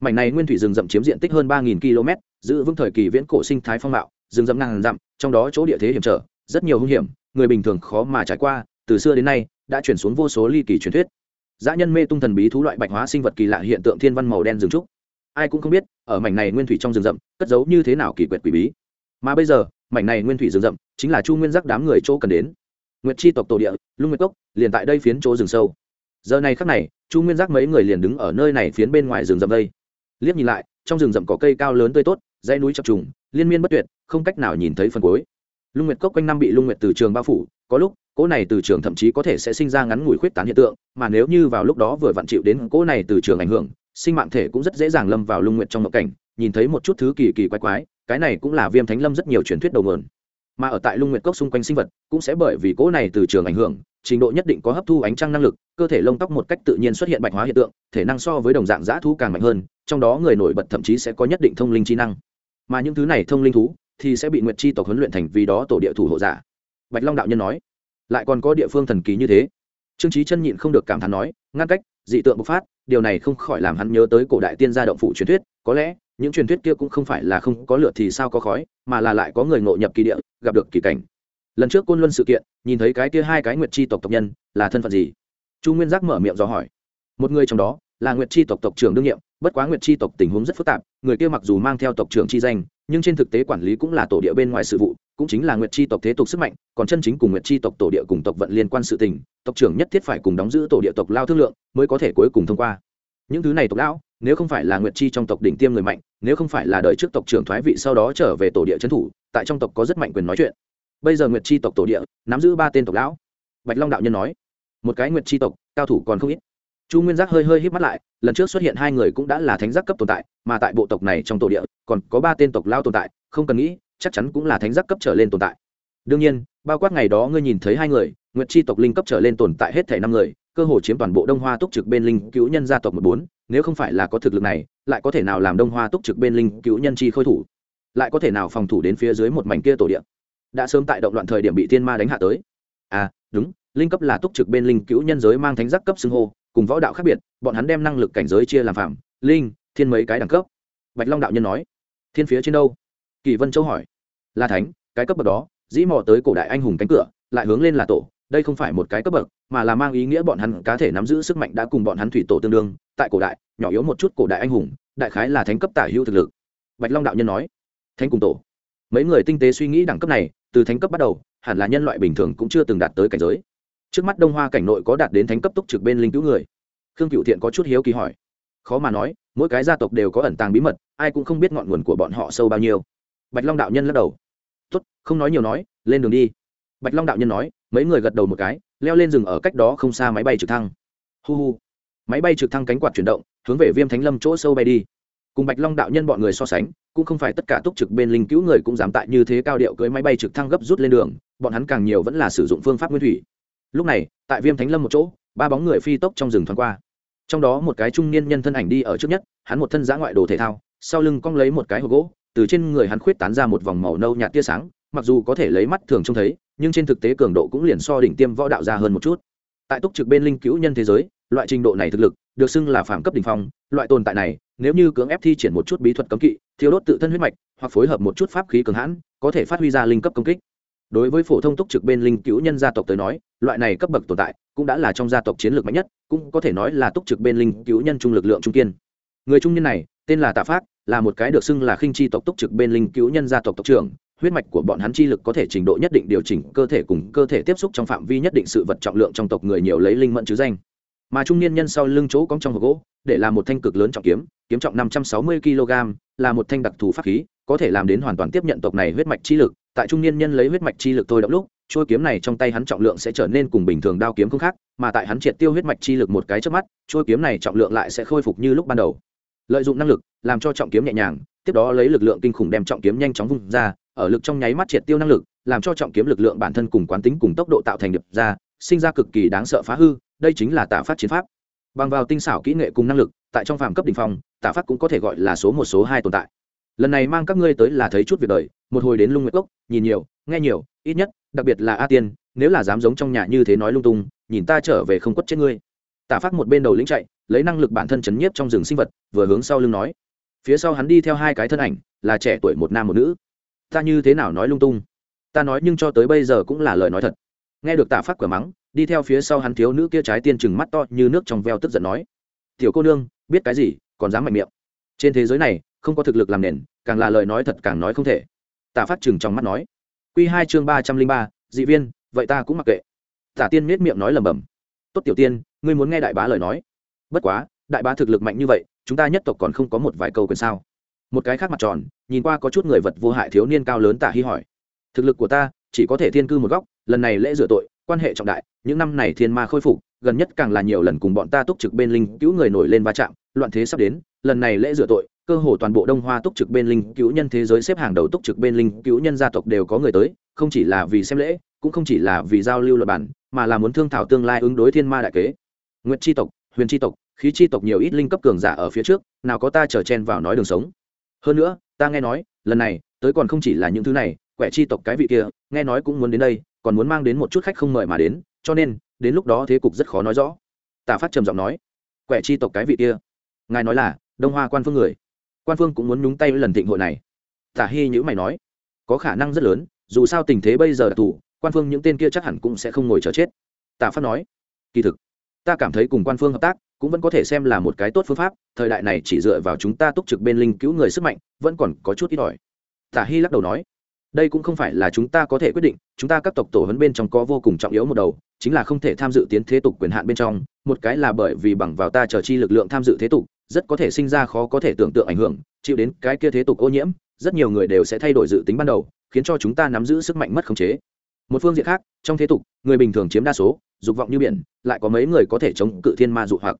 Mảnh này nguyên thủy rừng rậm chiếm diện tích hơn ba km giữ vững thời kỳ viễn cổ sinh thái phong mạo, rừng rậm ngàn dặm, trong đó chỗ địa thế hiểm trở, rất nhiều hung hiểm người bình thường khó mà trải qua, từ xưa đến nay, đã chuyển xuống vô số ly kỳ truyền thuyết. Dã nhân mê tung thần bí thú loại bạch hóa sinh vật kỳ lạ hiện tượng thiên văn màu đen rừng trúc. Ai cũng không biết, ở mảnh này nguyên thủy trong rừng rậm, cất giấu như thế nào kỳ quyệt quỷ bí. Mà bây giờ, mảnh này nguyên thủy rừng rậm, chính là chu nguyên giác đám người chỗ cần đến. Nguyệt chi tộc tổ địa, lung nguyệt cốc, liền tại đây phiến chỗ rừng sâu. Giờ này khắc này, chu nguyên giác mấy người liền đứng ở nơi này phiến bên ngoài rừng rậm đây. Liếc nhìn lại, trong rừng rậm có cây cao lớn tươi tốt, dãy núi chập trùng, liên miên bất tuyệt, không cách nào nhìn thấy phần cuối lung nguyệt cốc quanh năm bị lung nguyệt từ trường bao phủ, có lúc, cỗ này từ trường thậm chí có thể sẽ sinh ra ngắn ngủi khuyết tán hiện tượng, mà nếu như vào lúc đó vừa vặn chịu đến cỗ này từ trường ảnh hưởng, sinh mạng thể cũng rất dễ dàng lâm vào lung nguyệt trong ngộ cảnh, nhìn thấy một chút thứ kỳ kỳ quái quái, cái này cũng là viêm thánh lâm rất nhiều truyền thuyết đầu nguồn. Mà ở tại lung nguyệt cốc xung quanh sinh vật, cũng sẽ bởi vì cỗ này từ trường ảnh hưởng, trình độ nhất định có hấp thu ánh trăng năng lực, cơ thể lông tóc một cách tự nhiên xuất hiện bạch hóa hiện tượng, thể năng so với đồng dạng giã thú càng mạnh hơn, trong đó người nổi bật thậm chí sẽ có nhất định thông linh trí năng. Mà những thứ này thông linh thú thì sẽ bị nguyệt chi tộc huấn luyện thành vì đó tổ địa thủ hộ giả. Bạch long đạo nhân nói, lại còn có địa phương thần kỳ như thế. Trương trí chân nhịn không được cảm thán nói, ngăn cách, dị tượng bộc phát, điều này không khỏi làm hắn nhớ tới cổ đại tiên gia động phủ truyền thuyết, có lẽ, những truyền thuyết kia cũng không phải là không có lửa thì sao có khói, mà là lại có người ngộ nhập kỳ địa, gặp được kỳ cảnh. Lần trước côn luân sự kiện, nhìn thấy cái kia hai cái nguyệt chi tộc tộc nhân, là thân phận gì? Chu nguyên giác mở miệng do hỏi. Một người trong đó, là nguyệt chi tộc tộc trưởng đương nhiệm, bất quá nguyệt chi tộc tình huống rất phức tạp, người kia mặc dù mang theo tộc trưởng chi danh nhưng trên thực tế quản lý cũng là tổ địa bên ngoài sự vụ, cũng chính là nguyệt chi tộc thế tục sức mạnh, còn chân chính cùng nguyệt chi tộc tổ địa cùng tộc vận liên quan sự tình, tộc trưởng nhất thiết phải cùng đóng giữ tổ địa tộc lao thương lượng mới có thể cuối cùng thông qua. Những thứ này tộc lão, nếu không phải là nguyệt chi trong tộc đỉnh tiêm người mạnh, nếu không phải là đời trước tộc trưởng thoái vị sau đó trở về tổ địa trấn thủ, tại trong tộc có rất mạnh quyền nói chuyện. Bây giờ nguyệt chi tộc tổ địa nắm giữ ba tên tộc lão. Bạch long đạo nhân nói, một cái nguyệt chi tộc, cao thủ còn không ít chu nguyên giác hơi hơi hít mắt lại, lần trước xuất hiện hai người cũng đã là thánh giác cấp tồn tại, mà tại bộ tộc này trong tổ địa, còn có ba tên tộc lao tồn tại, không cần nghĩ, chắc chắn cũng là thánh giác cấp trở lên tồn tại. Đương nhiên, bao quát ngày đó ngươi nhìn thấy hai người, nguyệt chi tộc linh cấp trở lên tồn tại hết thể năm người, cơ hồ chiếm toàn bộ đông hoa túc trực bên linh cứu nhân gia tộc một bốn, nếu không phải là có thực lực này, lại có thể nào làm đông hoa túc trực bên linh cứu nhân chi khôi thủ? Lại có thể nào phòng thủ đến phía dưới một mảnh kia tổ địa? Đã sớm tại động loạn thời điểm bị tiên ma đánh hạ tới. À đúng, linh cấp là túc trực bên linh cứu nhân giới mang thánh giác cấp xưng hô cùng võ đạo khác biệt, bọn hắn đem năng lực cảnh giới chia làm phạm, linh, thiên mấy cái đẳng cấp. Bạch long đạo nhân nói, thiên phía trên đâu? Kỳ vân châu hỏi. Là thánh, cái cấp bậc đó, dĩ mò tới cổ đại anh hùng cánh cửa, lại hướng lên là tổ, đây không phải một cái cấp bậc, mà là mang ý nghĩa bọn hắn cá thể nắm giữ sức mạnh đã cùng bọn hắn thủy tổ tương đương, tại cổ đại, nhỏ yếu một chút cổ đại anh hùng, đại khái là thánh cấp tả hữu thực lực. Bạch long đạo nhân nói, thánh cùng tổ. Mấy người tinh tế suy nghĩ đẳng cấp này, từ thánh cấp bắt đầu, hẳn là nhân loại bình thường cũng chưa từng đạt tới cảnh giới trước mắt đông hoa cảnh nội có đạt đến thánh cấp túc trực bên linh cứu người. Khương cựu thiện có chút hiếu kỳ hỏi. Khó mà nói, mỗi cái gia tộc đều có ẩn tàng bí mật, ai cũng không biết ngọn nguồn của bọn họ sâu bao nhiêu. Bạch long đạo nhân lắc đầu. Tốt, không nói nhiều nói, lên đường đi. Bạch long đạo nhân nói, mấy người gật đầu một cái, leo lên rừng ở cách đó không xa máy bay trực thăng. Hu hu. Máy bay trực thăng cánh quạt chuyển động, hướng về viêm thánh lâm chỗ sâu bay đi. Cùng bạch long đạo nhân bọn người so sánh, cũng không phải tất cả túc trực bên linh cứu người cũng dám tại như thế cao điệu cưới máy bay trực thăng gấp rút lên đường, bọn hắn càng nhiều vẫn là sử dụng phương pháp nguyên thủy lúc này, tại viêm thánh lâm một chỗ, ba bóng người phi tốc trong rừng thoáng qua. Trong đó một cái trung niên nhân thân ảnh đi ở trước nhất, hắn một thân giã ngoại đồ thể thao, sau lưng cong lấy một cái hộp gỗ, từ trên người hắn khuyết tán ra một vòng màu nâu nhạt tia sáng, mặc dù có thể lấy mắt thường trông thấy, nhưng trên thực tế cường độ cũng liền so đỉnh tiêm võ đạo ra hơn một chút. Tại túc trực bên linh cứu nhân thế giới, loại trình độ này thực lực, được xưng là phạm cấp đ ỉ n h phong, loại tồn tại này, nếu như cưỡng ép thi triển một chút bí thuật cấm kỵ thiếu đốt tự thân huyết mạch, hoặc phối hợp một chút pháp khí cường hãn, có thể phát huy ra linh cấp công kích đối với phổ thông túc trực bên linh cứu nhân gia tộc tới nói, loại này cấp bậc tồn tại cũng đã là trong gia tộc chiến lược mạnh nhất, cũng có thể nói là túc trực bên linh cứu nhân trung lực lượng trung kiên. Người trung niên này, tên là tạ phát là một cái được xưng là khinh chi tộc túc trực bên linh cứu nhân gia tộc tộc trưởng, huyết mạch của bọn hắn chi lực có thể trình độ nhất định điều chỉnh cơ thể cùng cơ thể tiếp xúc trong phạm vi nhất định sự vật trọng lượng trong tộc người nhiều lấy linh mẫn chứ danh. Mà trung niên nhân sau lưng chỗ cong trong hộp gỗ, để làm một thanh cực lớn trọng kiếm kiếm trọng năm trăm sáu mươi kg là một thanh đặc thù pháp khí, có thể làm đến hoàn toàn tiếp nhận tộc này huyết mạch chi lực tại trung niên nhân lấy huyết mạch chi lực thôi động lúc trôi kiếm này trong tay hắn trọng lượng sẽ trở nên cùng bình thường đao kiếm không khác, mà tại hắn triệt tiêu huyết mạch chi lực một cái trước mắt trôi kiếm này trọng lượng lại sẽ khôi phục như lúc ban đầu. Lợi dụng năng lực, làm cho trọng kiếm nhẹ nhàng, tiếp đó lấy lực lượng kinh khủng đem trọng kiếm nhanh chóng vung ra, ở lực trong nháy mắt triệt tiêu năng lực, làm cho trọng kiếm lực lượng bản thân cùng quán tính cùng tốc độ tạo thành điệp ra, sinh ra cực kỳ đáng sợ phá hư, đây chính là tạ phát chiến pháp. Bằng vào tinh xảo kỹ nghệ cùng năng lực, tại trong phàm cấp đ ỉ n h phong tạ phát cũng có thể gọi là số một, số hai tồn tại lần này mang các ngươi tới là thấy chút việc đời, một hồi đến lung nguyệt cốc, nhìn nhiều, nghe nhiều, ít nhất, đặc biệt là a tiên, nếu là dám giống trong nhà như thế nói lung tung, nhìn ta trở về không quất chết ngươi. Tạ phát một bên đầu lĩnh chạy, lấy năng lực bản thân chấn nhiếp trong rừng sinh vật, vừa hướng sau lưng nói. Phía sau hắn đi theo hai cái thân ảnh, là trẻ tuổi một nam một nữ. Ta như thế nào nói lung tung? Ta nói nhưng cho tới bây giờ cũng là lời nói thật. Nghe được tạ phát cửa mắng, đi theo phía sau hắn thiếu nữ kia trái tiên chừng mắt to như nước trong veo tức giận nói. Tiểu cô nương, biết cái gì, còn dám mạnh miệng. Trên thế giới này không có thực lực làm nền, càng là lời nói thật càng nói không thể. Tạ phát chừng trong mắt nói. Q hai chương ba trăm linh ba, dị viên, vậy ta cũng mặc kệ. Tả tiên miết miệng nói lầm bầm tốt tiểu tiên, ngươi muốn nghe đại bá lời nói. Bất quá, đại bá thực lực mạnh như vậy, chúng ta nhất tộc còn không có một vài câu quyền sao. Một cái khác mặt tròn, nhìn qua có chút người vật vô hại thiếu niên cao lớn tả hy hỏi. Thực lực của ta, chỉ có thể thiên cư một góc, lần này lễ rửa tội, quan hệ trọng đại, những năm này thiên ma khôi phục, gần nhất càng là nhiều lần cùng bọn ta túc trực bên linh cứu người nổi lên va chạm, loạn thế sắp đến, lần này lễ rửa tội cơ hồ toàn bộ đông hoa túc trực bên linh cứu nhân thế giới xếp hàng đầu túc trực bên linh cứu nhân gia tộc đều có người tới, không chỉ là vì xem lễ, cũng không chỉ là vì giao lưu luật bản, mà là muốn thương thảo tương lai ứng đối thiên ma đại kế. Nguyệt tri tộc, huyền tri tộc, khí tri tộc nhiều ít linh cấp cường giả ở phía trước, nào có ta trở chen vào nói đường sống. Hơn nữa, ta nghe nói, lần này, tới còn không chỉ là những thứ này, quẻ chi tộc cái vị kia, nghe nói cũng muốn đến đây, còn muốn mang đến một chút khách không mời mà đến, cho nên, đến lúc đó thế cục rất khó nói rõ. Tả phát trầm giọng nói, quẻ chi tộc cái vị kia. Ngài nói là, đông hoa quan phương người quan phương cũng muốn nhúng tay lần thịnh hội này. Tả hy nhữ mày nói, có khả năng rất lớn, dù sao tình thế bây giờ đặc thù, quan phương những tên kia chắc hẳn cũng sẽ không ngồi chờ chết. Tả phát nói, kỳ thực, ta cảm thấy cùng quan phương hợp tác, cũng vẫn có thể xem là một cái tốt phương pháp, thời đại này chỉ dựa vào chúng ta túc trực bên linh cứu người sức mạnh, vẫn còn có chút ít ỏi. Tả hy lắc đầu nói, đây cũng không phải là chúng ta có thể quyết định, chúng ta các tộc tổ hấn bên trong có vô cùng trọng yếu một đầu, chính là không thể tham dự tiến thế tục quyền hạn bên trong, một cái là bởi vì bằng vào ta chờ chi lực lượng tham dự thế tục rất có thể sinh ra khó có thể tưởng tượng ảnh hưởng, chịu đến cái kia thế tục ô nhiễm, rất nhiều người đều sẽ thay đổi dự tính ban đầu, khiến cho chúng ta nắm giữ sức mạnh mất khống chế. Một phương diện khác, trong thế tục, người bình thường chiếm đa số, dục vọng như biển, lại có mấy người có thể chống cự thiên ma dụ hoặc.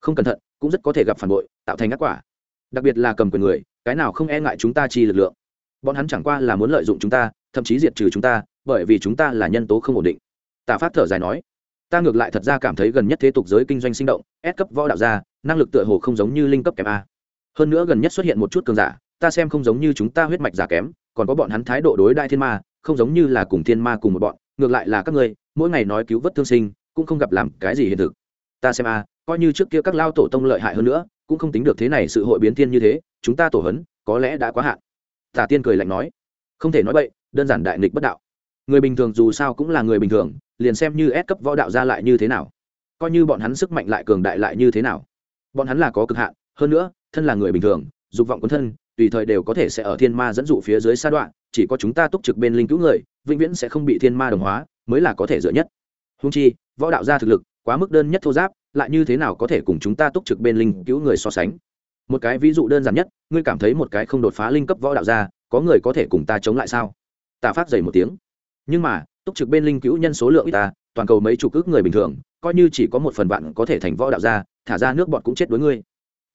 Không cẩn thận, cũng rất có thể gặp phản bội, tạo thành ác quả. Đặc biệt là cầm quyền người, cái nào không e ngại chúng ta chi lực lượng. Bọn hắn chẳng qua là muốn lợi dụng chúng ta, thậm chí diệt trừ chúng ta, bởi vì chúng ta là nhân tố không ổn định. Tà phát thở dài nói, ta ngược lại thật ra cảm thấy gần nhất thế tục giới kinh doanh sinh động ép cấp võ đạo gia năng lực tựa hồ không giống như linh cấp kém a. Hơn nữa gần nhất xuất hiện một chút cường giả, ta xem không giống như chúng ta huyết mạch giả kém, còn có bọn hắn thái độ đối đại thiên ma, không giống như là cùng thiên ma cùng một bọn, ngược lại là các ngươi, mỗi ngày nói cứu vớt thương sinh, cũng không gặp làm cái gì hiện thực. Ta xem a, coi như trước kia các lao tổ tông lợi hại hơn nữa, cũng không tính được thế này sự hội biến thiên như thế, chúng ta tổ hấn có lẽ đã quá hạn. Tả tiên cười lạnh nói. Không thể nói bậy, đơn giản đại nghịch bất đạo. Người bình thường dù sao cũng là người bình thường, liền xem như ép cấp võ đạo ra lại như thế nào, coi như bọn hắn sức mạnh lại cường đại lại như thế nào bọn hắn là có cực hạn, hơn nữa, thân là người bình thường, dục vọng quân thân, tùy thời đều có thể sẽ ở thiên ma dẫn dụ phía dưới sa đoạn, chỉ có chúng ta túc trực bên linh cứu người, vĩnh viễn sẽ không bị thiên ma đồng hóa, mới là có thể dựa nhất. Húng chi, võ đạo gia thực lực, quá mức đơn nhất thô giáp, lại như thế nào có thể cùng chúng ta túc trực bên linh cứu người so sánh? Một cái ví dụ đơn giản nhất, ngươi cảm thấy một cái không đột phá linh cấp võ đạo gia, có người có thể cùng ta chống lại sao? Tạ phát dày một tiếng. Nhưng mà, túc trực bên linh cứu nhân số lượng ít ta, toàn cầu mấy chục ước người bình thường coi như chỉ có một phần vạn có thể thành võ đạo gia, thả ra nước bọn cũng chết đối ngươi.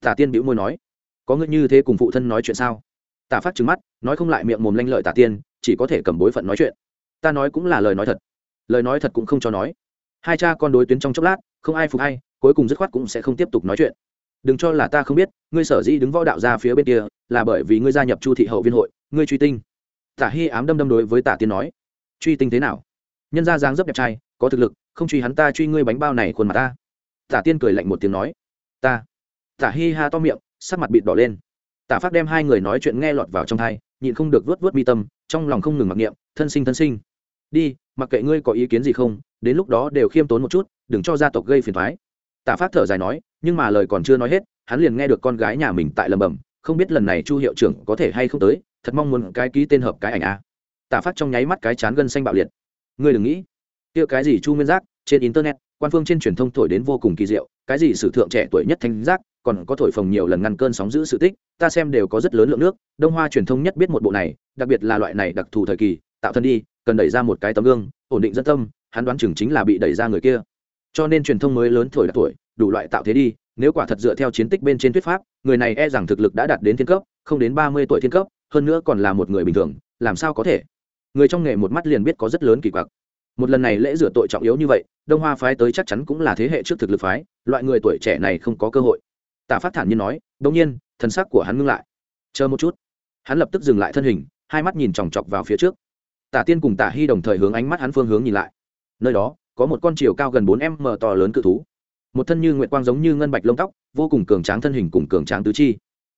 Tả tiên bĩu môi nói, có ngươi như thế cùng phụ thân nói chuyện sao? Tả phát trứng mắt, nói không lại miệng mồm lanh lợi tả tiên, chỉ có thể cầm bối phận nói chuyện. Ta nói cũng là lời nói thật. Lời nói thật cũng không cho nói. Hai cha con đối tuyến trong chốc lát, không ai phục hay cuối cùng dứt khoát cũng sẽ không tiếp tục nói chuyện. Đừng cho là ta không biết, ngươi sở dĩ đứng võ đạo ra phía bên kia, là bởi vì ngươi gia nhập chu thị hậu viên hội, ngươi truy tinh. Tả hy ám đâm đâm đối với tả tiên nói, truy tinh thế nào? Nhân ra dáng dấp đẹp trai có thực lực, không truy hắn ta truy ngươi bánh bao này khuôn mặt ta. Tả tiên cười lạnh một tiếng nói, ta. Tả hi ha to miệng, sắc mặt bịt đỏ lên. Tả phát đem hai người nói chuyện nghe lọt vào trong thai nhịn không được vớt vớt mi tâm, trong lòng không ngừng mặc niệm, thân sinh thân sinh. Đi, mặc kệ ngươi có ý kiến gì không, đến lúc đó đều khiêm tốn một chút, đừng cho gia tộc gây phiền thoái tả phát thở dài nói, nhưng mà lời còn chưa nói hết, hắn liền nghe được con gái nhà mình tại lầm bầm không biết lần này chu hiệu trưởng có thể hay không tới, thật mong muốn cái ký tên hợp cái ảnh a. Tả phát trong nháy mắt cái chán gân xanh bạo liệt. Ngươi đừng nghĩ kia cái gì chu nguyên giác, trên internet, quan phương trên truyền thông thổi đến vô cùng kỳ diệu, cái gì sử thượng trẻ tuổi nhất thanh giác, còn có thổi phồng nhiều lần ngăn cơn sóng giữ sự tích, ta xem đều có rất lớn lượng nước, đông hoa truyền thông nhất biết một bộ này, đặc biệt là loại này đặc thù thời kỳ, tạo thân đi, cần đẩy ra một cái tấm gương, ổn định dân tâm, hắn đoán chừng chính là bị đẩy ra người kia. Cho nên truyền thông mới lớn thổi đặc tuổi, đủ loại tạo thế đi, nếu quả thật dựa theo chiến tích bên trên thuyết pháp, người này e rằng thực lực đã đạt đến thiên cấp, không đến ba mươi tuổi thiên cấp, hơn nữa còn là một người bình thường, làm sao có thể? Người trong nghề một mắt liền biết có rất lớn kỳ quặc một lần này lễ rửa tội trọng yếu như vậy, đông hoa phái tới chắc chắn cũng là thế hệ trước thực lực phái, loại người tuổi trẻ này không có cơ hội. Tạ phát thản nhiên nói đ ỗ n g nhiên, thần sắc của hắn ngưng lại. Chờ một chút. Hắn lập tức dừng lại thân hình, hai mắt nhìn chòng chọc vào phía trước. Tả tiên cùng tả hy đồng thời hướng ánh mắt hắn phương hướng nhìn lại. Nơi đó, có một con chiều cao gần bốn m to lớn cự thú. Một thân như nguyện quang giống như ngân bạch lông tóc, vô cùng cường tráng thân hình cùng cường tráng tứ chi.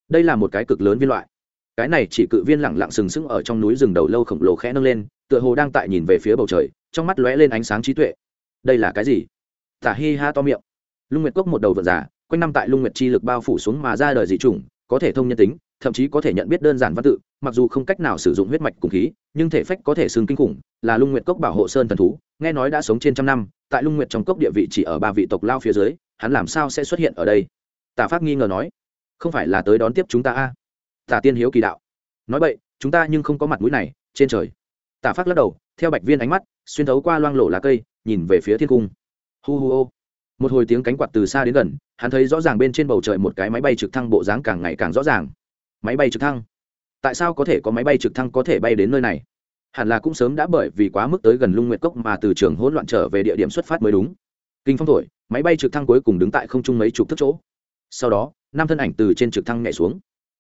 Đây là một cái cực lớn viên loại. Cái này chỉ cự viên lẳng lặng sừng sững ở trong núi rừng đầu lâu khổng lồ khẽ nâng lên, tựa hồ đang tại nhìn về phía bầu trời trong mắt lóe lên ánh sáng trí tuệ. Đây là cái gì? Tả hi ha to miệng. Lung nguyệt cốc một đầu vợ giả quanh năm tại lung nguyệt chi lực bao phủ xuống mà ra đời dị chủng, có thể thông nhân tính, thậm chí có thể nhận biết đơn giản văn tự, mặc dù không cách nào sử dụng huyết mạch cùng khí, nhưng thể phách có thể xương kinh khủng, là lung nguyệt cốc bảo hộ sơn thần thú, nghe nói đã sống trên trăm năm, tại lung nguyệt trong cốc địa vị chỉ ở ba vị tộc lao phía dưới, hắn làm sao sẽ xuất hiện ở đây? Tả pháp nghi ngờ nói. Không phải là tới đón tiếp chúng ta a? Tả tiên hiếu kỳ đạo. Nói vậy chúng ta nhưng không có mặt mũi này, trên trời tả phát lắc đầu, theo bạch viên ánh mắt, xuyên thấu qua loang lổ lá cây, nhìn về phía thiên cung. Hu hu ô. Một hồi tiếng cánh quạt từ xa đến gần, hắn thấy rõ ràng bên trên bầu trời một cái máy bay trực thăng bộ dáng càng ngày càng rõ ràng. Máy bay trực thăng? Tại sao có thể có máy bay trực thăng có thể bay đến nơi này? Hẳn là cũng sớm đã bởi vì quá mức tới gần lung nguyệt cốc mà từ trường hỗn loạn trở về địa điểm xuất phát mới đúng. Kinh phong thổi, máy bay trực thăng cuối cùng đứng tại không trung mấy chục thước chỗ. Sau đó, năm thân ảnh từ trên trực thăng nhảy xuống.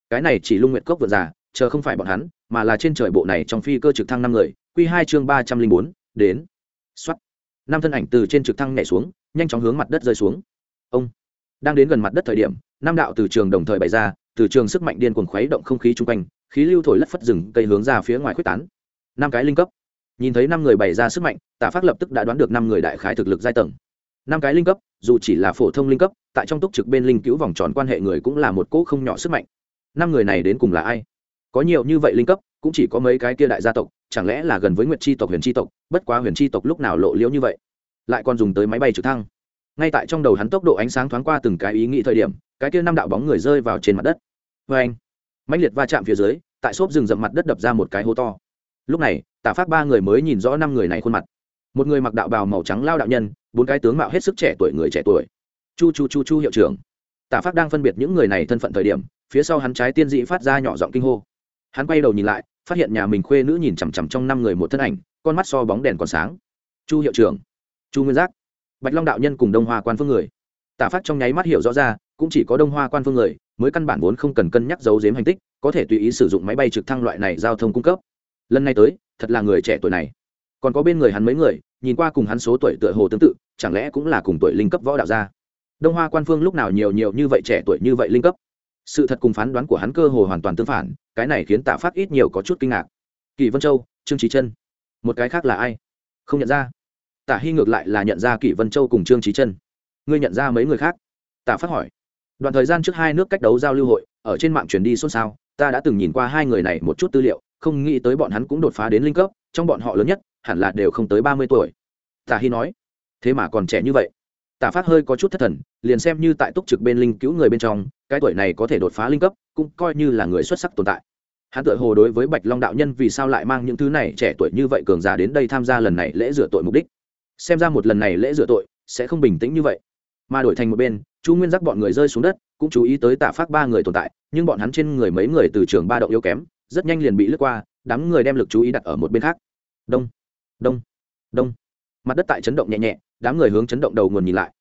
Cái này chỉ lung nguyệt cốc vượt già chờ không phải bọn hắn, mà là trên trời bộ này trong phi cơ trực thăng năm người q hai chương ba trăm linh bốn, đến. X o á t năm thân ảnh từ trên trực thăng nhảy xuống, nhanh chóng hướng mặt đất rơi xuống. Ông. Đang đến gần mặt đất thời điểm, năm đạo từ trường đồng thời bày ra, từ trường sức mạnh điên cuồng khuấy động không khí chung quanh, khí lưu thổi lất phất rừng, cây hướng ra phía ngoài quyết tán. Năm cái linh cấp. Nhìn thấy năm người bày ra sức mạnh, tả phát lập tức đã đoán được năm người đại khái thực lực giai tầng. Năm cái linh cấp, dù chỉ là phổ thông linh cấp, tại trong túc trực bên linh cứu vòng tròn quan hệ người cũng là một cỗ không nhỏ sức mạnh. Năm người này đến cùng là ai? Có nhiều như vậy linh cấp, cũng chỉ có mấy cái kia đại gia tộc, chẳng lẽ là gần với nguyệt tri tộc, huyền tri tộc? Bất quá huyền tri tộc lúc nào lộ liễu như vậy? Lại còn dùng tới máy bay trực thăng. Ngay tại trong đầu hắn tốc độ ánh sáng thoáng qua từng cái ý nghĩ thời điểm, cái kia năm đạo bóng người rơi vào trên mặt đất. Vê anh mạnh liệt va chạm phía dưới, tại xốp rừng rậm mặt đất đập ra một cái hố to. Lúc này, tả phát ba người mới nhìn rõ năm người này khuôn mặt. Một người mặc đạo bào màu trắng lao đạo nhân, bốn cái tướng mạo hết sức trẻ tuổi người trẻ tuổi. Chu chu chu chu hiệu trưởng. Tả phát đang phân biệt những người này thân phận thời điểm, phía sau hắn trái tiên dị phát ra nhỏ giọng kinh hô hắn quay đầu nhìn lại, phát hiện nhà mình khuê nữ nhìn chằm chằm trong năm người một thân ảnh, con mắt so bóng đèn còn sáng. Chu hiệu trưởng, chu nguyên giác, bạch long đạo nhân cùng đông hoa quan phương người. Tả phát trong nháy mắt hiểu rõ ra, cũng chỉ có đông hoa quan phương người mới căn bản vốn không cần cân nhắc giấu giếm hành tích, có thể tùy ý sử dụng máy bay trực thăng loại này giao thông cung cấp. Lần này tới, thật là người trẻ tuổi này. Còn có bên người hắn mấy người, nhìn qua cùng hắn số tuổi tựa hồ tương tự, chẳng lẽ cũng là cùng tuổi linh cấp võ đạo gia? Đông hoa quan phương lúc nào nhiều nhiều như vậy trẻ tuổi như vậy linh cấp? Sự thật cùng phán đoán của hắn cơ hồ hoàn toàn tương phản, cái này khiến tạ phát ít nhiều có chút kinh ngạc. Kỳ vân châu, trương trí chân một cái khác là ai? Không nhận ra. Tạ hy ngược lại là nhận ra kỷ vân châu cùng trương trí chân ngươi nhận ra mấy người khác? Tạ phát hỏi. Đoạn thời gian trước hai nước cách đấu giao lưu hội, ở trên mạng truyền đi xôn xao, ta đã từng nhìn qua hai người này một chút tư liệu, không nghĩ tới bọn hắn cũng đột phá đến linh cấp, trong bọn họ lớn nhất, hẳn là đều không tới ba mươi tuổi. Tạ hy nói. Thế mà còn trẻ như vậy tả phát hơi có chút thất thần, liền xem như tại túc trực bên linh cứu người bên trong, cái tuổi này có thể đột phá linh cấp, cũng coi như là người xuất sắc tồn tại. Hắn tự hồ đối với bạch long đạo nhân vì sao lại mang những thứ này trẻ tuổi như vậy cường già đến đây tham gia lần này lễ rửa tội mục đích. Xem ra một lần này lễ rửa tội sẽ không bình tĩnh như vậy. Mà đổi thành một bên, chu nguyên giác bọn người rơi xuống đất, cũng chú ý tới tạ phát ba người tồn tại, nhưng bọn hắn trên người mấy người từ trường ba động yếu kém, rất nhanh liền bị lướt qua, đám người đem lực chú ý đặt ở một bên khác. Đông đông đông. Mặt đất tại chấn động nhẹ nhẹ đám người hướng chấn động đầu nguồn nhìn lại.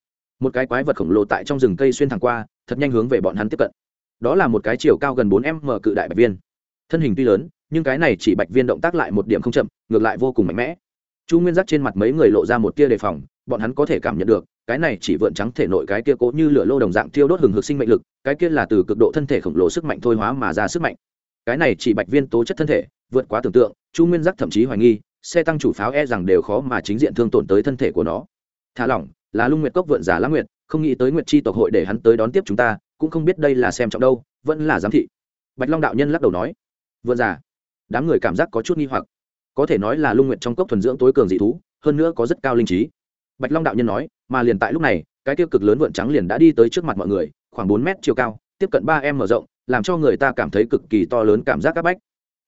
Một cái quái vật khổng lồ tại trong rừng cây xuyên thẳng qua, thật nhanh hướng về bọn hắn tiếp cận. Đó là một cái chiều cao gần bốn m cự đại bạch viên. Thân hình tuy lớn, nhưng cái này chỉ bạch viên động tác lại một điểm không chậm, ngược lại vô cùng mạnh mẽ. Chu nguyên giác trên mặt mấy người lộ ra một tia đề phòng, bọn hắn có thể cảm nhận được, cái này chỉ vượn trắng thể nội cái kia cố như lửa lô đồng dạng thiêu đốt hừng hực sinh mệnh lực, cái kia là từ cực độ thân thể khổng lồ sức mạnh thôi hóa mà ra sức mạnh. Cái này chỉ bạch viên tố chất thân thể, vượt quá tưởng tượng, chu nguyên giác thậm chí hoài nghi, xe tăng chủ pháo e rằng đều khó mà chính diện thương tổn tới thân thể của nó thả lỏng, là lung nguyệt cốc vượn giả lãng nguyệt, không nghĩ tới nguyệt chi tộc hội để hắn tới đón tiếp chúng ta, cũng không biết đây là xem trọng đâu, vẫn là giám thị. Bạch long đạo nhân lắc đầu nói, vượn giả, đám người cảm giác có chút nghi hoặc. Có thể nói là lung nguyệt trong cốc thuần dưỡng tối cường dị thú, hơn nữa có rất cao linh trí. Bạch long đạo nhân nói, mà liền tại lúc này, cái tiêu cực lớn vượn trắng liền đã đi tới trước mặt mọi người, khoảng bốn mét chiều cao, tiếp cận ba m mở rộng, làm cho người ta cảm thấy cực kỳ to lớn cảm giác áp bách.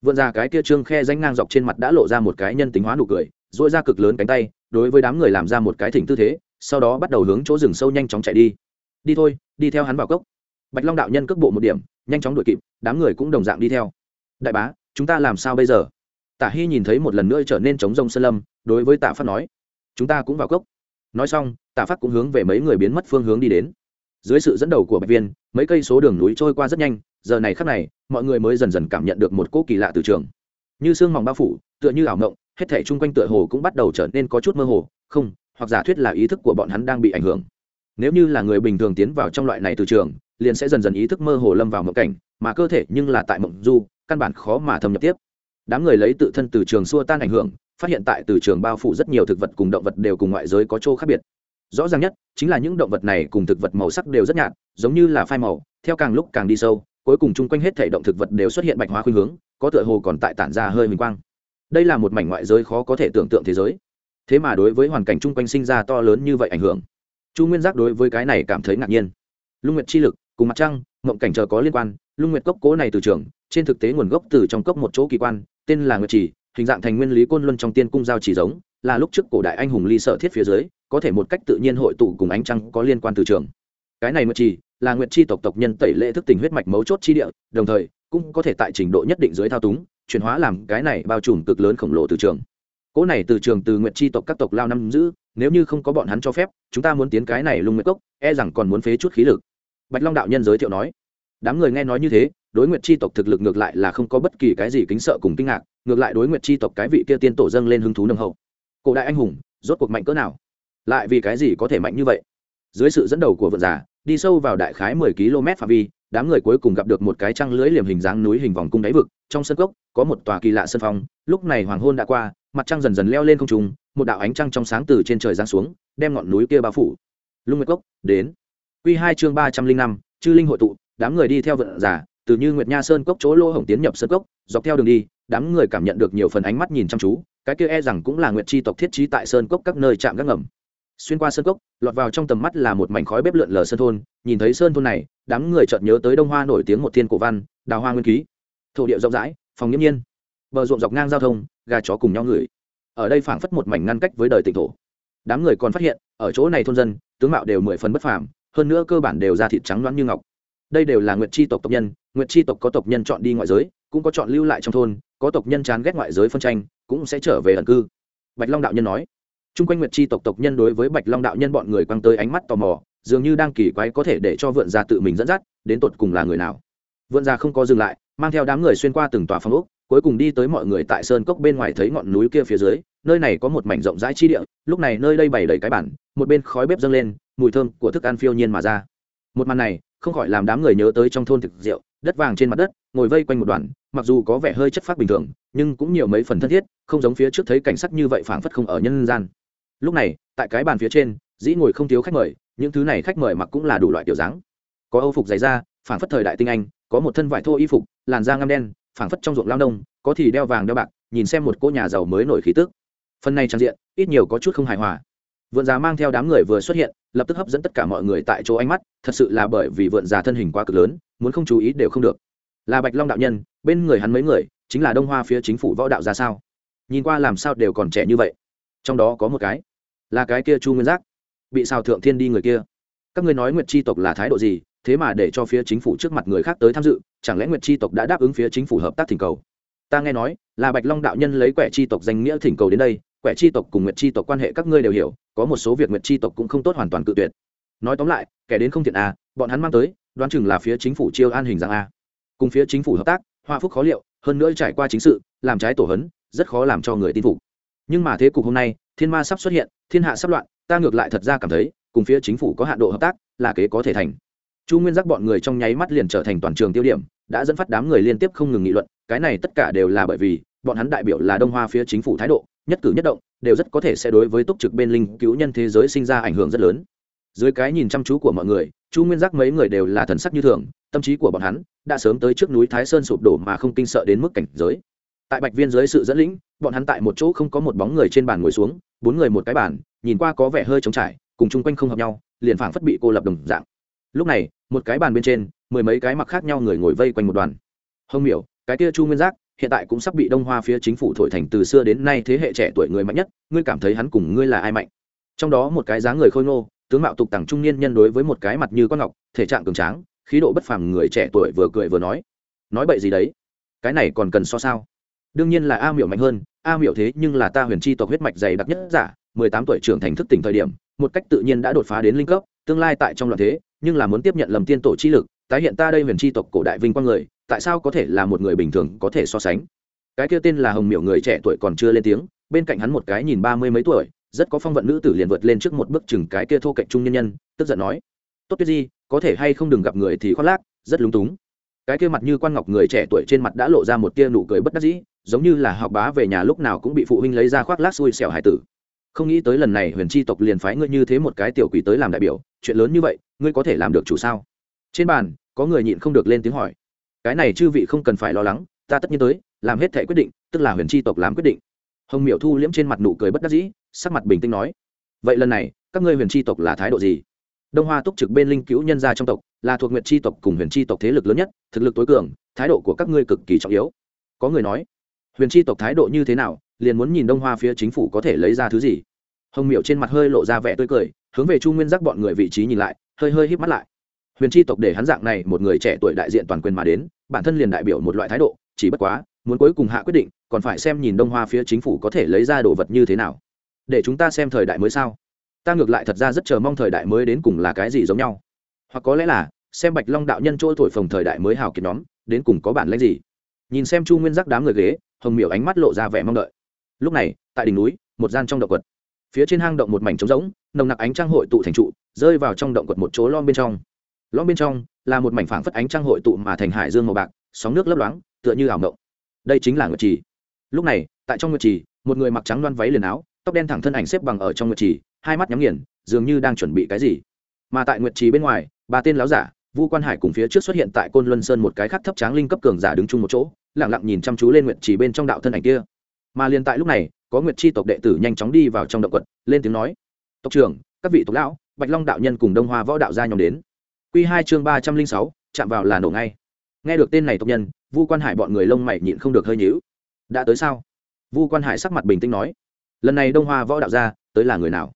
Vượn ra cái kia trương khe danh ngang dọc trên mặt đã lộ ra một cái nhân tính hóa nụ cười dội ra cực lớn cánh tay, đối với đám người làm ra một cái thỉnh tư thế, sau đó bắt đầu hướng chỗ rừng sâu nhanh chóng chạy đi. Đi thôi, đi theo hắn vào cốc. Bạch long đạo nhân cước bộ một điểm, nhanh chóng đuổi kịp, đám người cũng đồng dạng đi theo. Đại bá, chúng ta làm sao bây giờ? Tả hy nhìn thấy một lần nữa trở nên chống rông sơn lâm, đối với tạ phát nói, chúng ta cũng vào cốc. Nói xong tạ phát cũng hướng về mấy người biến mất phương hướng đi đến. Dưới sự dẫn đầu của bạch viên, mấy cây số đường núi trôi qua rất nhanh, giờ này khắc này, mọi người mới dần dần cảm nhận được một cỗ kỳ lạ từ trường. Như sương mỏng bao phủ tựa như ảo ngộng hết thể chung quanh tựa hồ cũng bắt đầu trở nên có chút mơ hồ, không, hoặc giả thuyết là ý thức của bọn hắn đang bị ảnh hưởng. Nếu như là người bình thường tiến vào trong loại này từ trường, liền sẽ dần dần ý thức mơ hồ lâm vào mộng cảnh, mà cơ thể nhưng là tại mộng du, căn bản khó mà thâm nhập tiếp. Đám người lấy tự thân từ trường xua tan ảnh hưởng, phát hiện tại từ trường bao phủ rất nhiều thực vật cùng động vật đều cùng ngoại giới có chỗ khác biệt. Rõ ràng nhất, chính là những động vật này cùng thực vật màu sắc đều rất nhạt, giống như là phai màu, theo càng lúc càng đi sâu, cuối cùng chung quanh hết thể động thực vật đều xuất hiện bạch hóa khuynh hướng, có tựa hồ còn tại tản ra hơi mình quang đây là một mảnh ngoại giới khó có thể tưởng tượng thế giới. Thế mà đối với hoàn cảnh chung quanh sinh ra to lớn như vậy ảnh hưởng. Chu nguyên giác đối với cái này cảm thấy ngạc nhiên. Lung nguyệt chi lực, cùng mặt trăng, mộng cảnh chờ có liên quan, lung nguyệt cốc cố này từ trường, trên thực tế nguồn gốc từ trong cốc một chỗ kỳ quan, tên là nguyệt trì hình dạng thành nguyên lý côn luân trong tiên cung giao chỉ giống, là lúc trước cổ đại anh hùng ly sở thiết phía dưới, có thể một cách tự nhiên hội tụ cùng ánh trăng có liên quan từ trường. Cái này nguyệt trì là nguyệt chi tộc tộc nhân tẩy lệ thức tình huyết mạch mấu chốt chi địa, đồng thời, cũng có thể tại trình độ nhất định dưới thao túng chuyển hóa làm cái này bao trùm cực lớn khổng lồ từ trường. Cỗ này từ trường từ nguyệt chi tộc các tộc lao năm giữ, nếu như không có bọn hắn cho phép, chúng ta muốn tiến cái này lung nguyệt cốc e rằng còn muốn phế chút khí lực. Bạch long đạo nhân giới thiệu nói. Đám người nghe nói như thế, đối nguyệt chi tộc thực lực ngược lại là không có bất kỳ cái gì kính sợ cùng kinh ngạc, ngược lại đối nguyệt chi tộc cái vị kia tiên tổ dâng lên hứng thú nâng hậu. Cổ đại anh hùng, rốt cuộc mạnh cỡ nào? Lại vì cái gì có thể mạnh như vậy? Dưới sự dẫn đầu của vượn giả đi sâu vào đại khái mười km phạm vi, đám người cuối cùng gặp được một cái trăng lưới liềm hình dáng núi hình vòng cung đáy vực trong sân cốc, có một tòa kỳ lạ sân phong lúc này hoàng hôn đã qua, mặt trăng dần dần leo lên không trung, một đạo ánh trăng trong sáng từ trên trời giáng xuống, đem ngọn núi kia bao phủ. Lung nguyệt cốc, đến. Quy hai chương ba trăm linh năm, chư linh hội tụ, đám người đi theo vận giả từ như nguyệt nha sơn cốc chỗ lỗ hổng tiến nhập sơn cốc, dọc theo đường đi, đám người cảm nhận được nhiều phần ánh mắt nhìn chăm chú, cái kia e rằng cũng là nguyệt chi tộc thiết trí tại sơn cốc các nơi chạm gác ngầm. Xuyên qua sơn cốc, lọt vào trong tầm mắt là một mảnh khói bếp lượn lờ sơn thôn, nhìn thấy sơn thôn này, đám người chợt nhớ tới đông hoa nổi tiếng một thiên cổ văn, đào hoa nguyên ký thổ địa rộng rãi, phòng nghiêm nhiên. Bờ ruộng dọc ngang giao thông, gà chó cùng nhau ngửi. Ở đây phảng phất một mảnh ngăn cách với đời tỉnh thổ. Đám người còn phát hiện, ở chỗ này thôn dân, tướng mạo đều mười phần bất phàm, hơn nữa cơ bản đều da thịt trắng loáng như ngọc. Đây đều là nguyệt chi tộc tộc nhân, nguyệt chi tộc có tộc nhân chọn đi ngoại giới, cũng có chọn lưu lại trong thôn, có tộc nhân chán ghét ngoại giới phân tranh, cũng sẽ trở về ẩn cư. Bạch long đạo nhân nói. Chung quanh nguyệt chi tộc tộc nhân đối với bạch long đạo nhân bọn người quăng tới ánh mắt tò mò, dường như đang kỳ quái có thể để cho vượn gia tự mình dẫn dắt, đến tột cùng là người nào. Vượn gia không có dừng lại mang theo đám người xuyên qua từng tòa phòng ốc, cuối cùng đi tới mọi người tại sơn cốc bên ngoài thấy ngọn núi kia phía dưới, nơi này có một mảnh rộng rãi chi địa, lúc này nơi đây bày đầy cái bản, một bên khói bếp dâng lên, mùi thơm của thức ăn phiêu nhiên mà ra. Một màn này, không khỏi làm đám người nhớ tới trong thôn thực rượu, đất vàng trên mặt đất, ngồi vây quanh một đoàn, mặc dù có vẻ hơi chất phát bình thường, nhưng cũng nhiều mấy phần thân thiết, không giống phía trước thấy cảnh sắc như vậy phảng phất không ở nhân gian. Lúc này, tại cái bàn phía trên, dĩ ngồi không thiếu khách mời, những thứ này khách mời mặc cũng là đủ loại tiểu dáng. Có âu phục dày da, phảng phất thời đại tinh anh có một thân vải thô y phục, làn da ngăm đen, phảng phất trong ruộng lao nông, có thì đeo vàng đeo bạc, nhìn xem một cô nhà giàu mới nổi khí tức. Phần này trang diện, ít nhiều có chút không hài hòa. Vượn già mang theo đám người vừa xuất hiện, lập tức hấp dẫn tất cả mọi người tại chỗ ánh mắt, thật sự là bởi vì vượn già thân hình quá cực lớn, muốn không chú ý đều không được. Là bạch long đạo nhân, bên người hắn mấy người, chính là đông hoa phía chính phủ võ đạo ra sao? Nhìn qua làm sao đều còn trẻ như vậy. Trong đó có một cái, là cái kia chu nguyên giác. Bị sao thượng thiên đi người kia. Các ngươi nói nguyệt chi tộc là thái độ gì? Thế mà để cho phía chính phủ trước mặt người khác tới tham dự, chẳng lẽ nguyệt tri tộc đã đáp ứng phía chính phủ hợp tác thỉnh cầu? Ta nghe nói, là bạch long đạo nhân lấy quẻ tri tộc danh nghĩa thỉnh cầu đến đây, quẻ tri tộc cùng nguyệt tri tộc quan hệ các ngươi đều hiểu, có một số việc nguyệt tri tộc cũng không tốt hoàn toàn cự tuyệt. Nói tóm lại, kẻ đến không thiện a bọn hắn mang tới, đoán chừng là phía chính phủ chiêu an hình dạng a. Cùng phía chính phủ hợp tác hoa phúc khó liệu, hơn nữa trải qua chính sự, làm trái tổ hấn, rất khó làm cho người tin phục. Nhưng mà thế cục hôm nay, thiên ma sắp xuất hiện, thiên hạ sắp loạn, ta ngược lại thật ra cảm thấy, cùng phía chính phủ có hạn độ hợp tác, là kế có thể thành chu nguyên giác bọn người trong nháy mắt liền trở thành toàn trường tiêu điểm, đã dẫn phát đám người liên tiếp không ngừng nghị luận, cái này tất cả đều là bởi vì, bọn hắn đại biểu là đông hoa phía chính phủ thái độ, nhất cử nhất động, đều rất có thể sẽ đối với túc trực bên linh cứu nhân thế giới sinh ra ảnh hưởng rất lớn. Dưới cái nhìn chăm chú của mọi người, chu nguyên giác mấy người đều là thần sắc như thường, tâm trí của bọn hắn đã sớm tới trước núi thái sơn sụp đổ mà không kinh sợ đến mức cảnh giới. Tại bạch viên dưới sự dẫn lĩnh, bọn hắn tại một chỗ không có một bóng người trên bàn ngồi xuống, bốn người một cái bàn, nhìn qua có vẻ hơi trống trải, cùng chung quanh không hợp nhau, liền phảng phất bị cô lập đồng dạng lúc này, một cái bàn bên trên, mười mấy cái mặc khác nhau người ngồi vây quanh một đoàn. Hông miểu, cái kia chu nguyên giác, hiện tại cũng sắp bị đông hoa phía chính phủ thổi thành từ xưa đến nay thế hệ trẻ tuổi người mạnh nhất, ngươi cảm thấy hắn cùng ngươi là ai mạnh? Trong đó một cái dáng người khôi ngô, tướng mạo tục tằng trung niên nhân đối với một cái mặt như con ngọc, thể trạng cường tráng, khí độ bất phàm người trẻ tuổi vừa cười vừa nói. Nói bậy gì đấy? Cái này còn cần so sao? Đương nhiên là a miểu mạnh hơn, a miểu thế nhưng là ta huyền chi tộc huyết mạch dày đặc nhất giả, mười tám tuổi trưởng thành thức tỉnh thời điểm, một cách tự nhiên đã đột phá đến linh cấp tương lai tại trong loạn thế, nhưng là muốn tiếp nhận lầm tiên tổ chi lực, tái hiện ta đây huyền chi tộc cổ đại vinh quang người, tại sao có thể là một người bình thường có thể so sánh? Cái kia tên là hồng miểu người trẻ tuổi còn chưa lên tiếng, bên cạnh hắn một cái nhìn ba mươi mấy tuổi, rất có phong vận nữ tử liền vượt lên trước một bước chừng cái kia thô cạnh trung nhân nhân, tức giận nói, tốt tuyết gì có thể hay không đừng gặp người thì khoác lác, rất lúng túng. Cái kia mặt như quan ngọc người trẻ tuổi trên mặt đã lộ ra một tia nụ cười bất đắc dĩ, giống như là học bá về nhà lúc nào cũng bị phụ huynh lấy ra khoác lác xui xẻo hải tử không nghĩ tới lần này huyền chi tộc liền phái ngươi như thế một cái tiểu quỷ tới làm đại biểu, chuyện lớn như vậy, ngươi có thể làm được chủ sao? Trên bàn, có người nhịn không được lên tiếng hỏi. Cái này chư vị không cần phải lo lắng, ta tất nhiên tới, làm hết thể quyết định, tức là huyền chi tộc làm quyết định. Hồng miểu thu liễm trên mặt nụ cười bất đắc dĩ, sắc mặt bình tĩnh nói. Vậy lần này, các ngươi huyền chi tộc là thái độ gì? Đông hoa túc trực bên linh cứu nhân gia trong tộc, là thuộc nguyện chi tộc cùng huyền chi tộc thế lực lớn nhất, thực lực tối cường, thái độ của các ngươi cực kỳ trọng yếu. Có người nói, huyền chi tộc thái độ như thế nào, liền muốn nhìn đông hoa phía chính phủ có thể lấy ra thứ gì? Hồng miểu trên mặt hơi lộ ra vẻ tươi cười, hướng về chu nguyên giác bọn người vị trí nhìn lại, hơi hơi híp mắt lại. Huyền chi tộc để hắn dạng này một người trẻ tuổi đại diện toàn quyền mà đến, bản thân liền đại biểu một loại thái độ, chỉ bất quá, muốn cuối cùng hạ quyết định, còn phải xem nhìn đông hoa phía chính phủ có thể lấy ra đồ vật như thế nào. Để chúng ta xem thời đại mới sao? Ta ngược lại thật ra rất chờ mong thời đại mới đến cùng là cái gì giống nhau. Hoặc có lẽ là, xem bạch long đạo nhân trôi thổi phồng thời đại mới hào kiệt nhóm, đến cùng có bản lãnh gì? Nhìn xem chu nguyên giác đám người ghế, hồng miểu ánh mắt lộ ra vẻ mong đợi. Lúc này, tại đỉnh núi, một gian trong động quật phía trên hang động một mảnh trống rỗng, nồng nặc ánh trăng hội tụ thành trụ, rơi vào trong động quật một chỗ lom bên trong. Lom bên trong là một mảnh phảng phất ánh trăng hội tụ mà thành hải dương màu bạc, sóng nước lấp loáng, tựa như ảo mộng. Đây chính là nguyệt trì. Lúc này, tại trong nguyệt trì, một người mặc trắng loan váy liền áo, tóc đen thẳng thân ảnh xếp bằng ở trong nguyệt trì, hai mắt nhắm nghiền, dường như đang chuẩn bị cái gì. Mà tại nguyệt trì bên ngoài, ba tên láo giả, vu quan hải cùng phía trước xuất hiện tại côn luân sơn một cái khác thấp tráng linh cấp cường giả đứng chung một chỗ lẳng lặng nhìn chăm chú lên nguyệt trì bên trong đạo thân ảnh kia. Mà liền tại lúc này có nguyệt chi tộc đệ tử nhanh chóng đi vào trong động quật, lên tiếng nói, tộc trưởng, các vị tộc lão, bạch long đạo nhân cùng đông hoa võ đạo gia nhóm đến. Q hai chương ba trăm linh sáu, chạm vào là nổ ngay. Nghe được tên này tộc nhân, vu quan hải bọn người lông mày nhịn không được hơi nhíu. Đã tới sao? Vu quan hải sắc mặt bình tĩnh nói, lần này đông hoa võ đạo gia tới là người nào?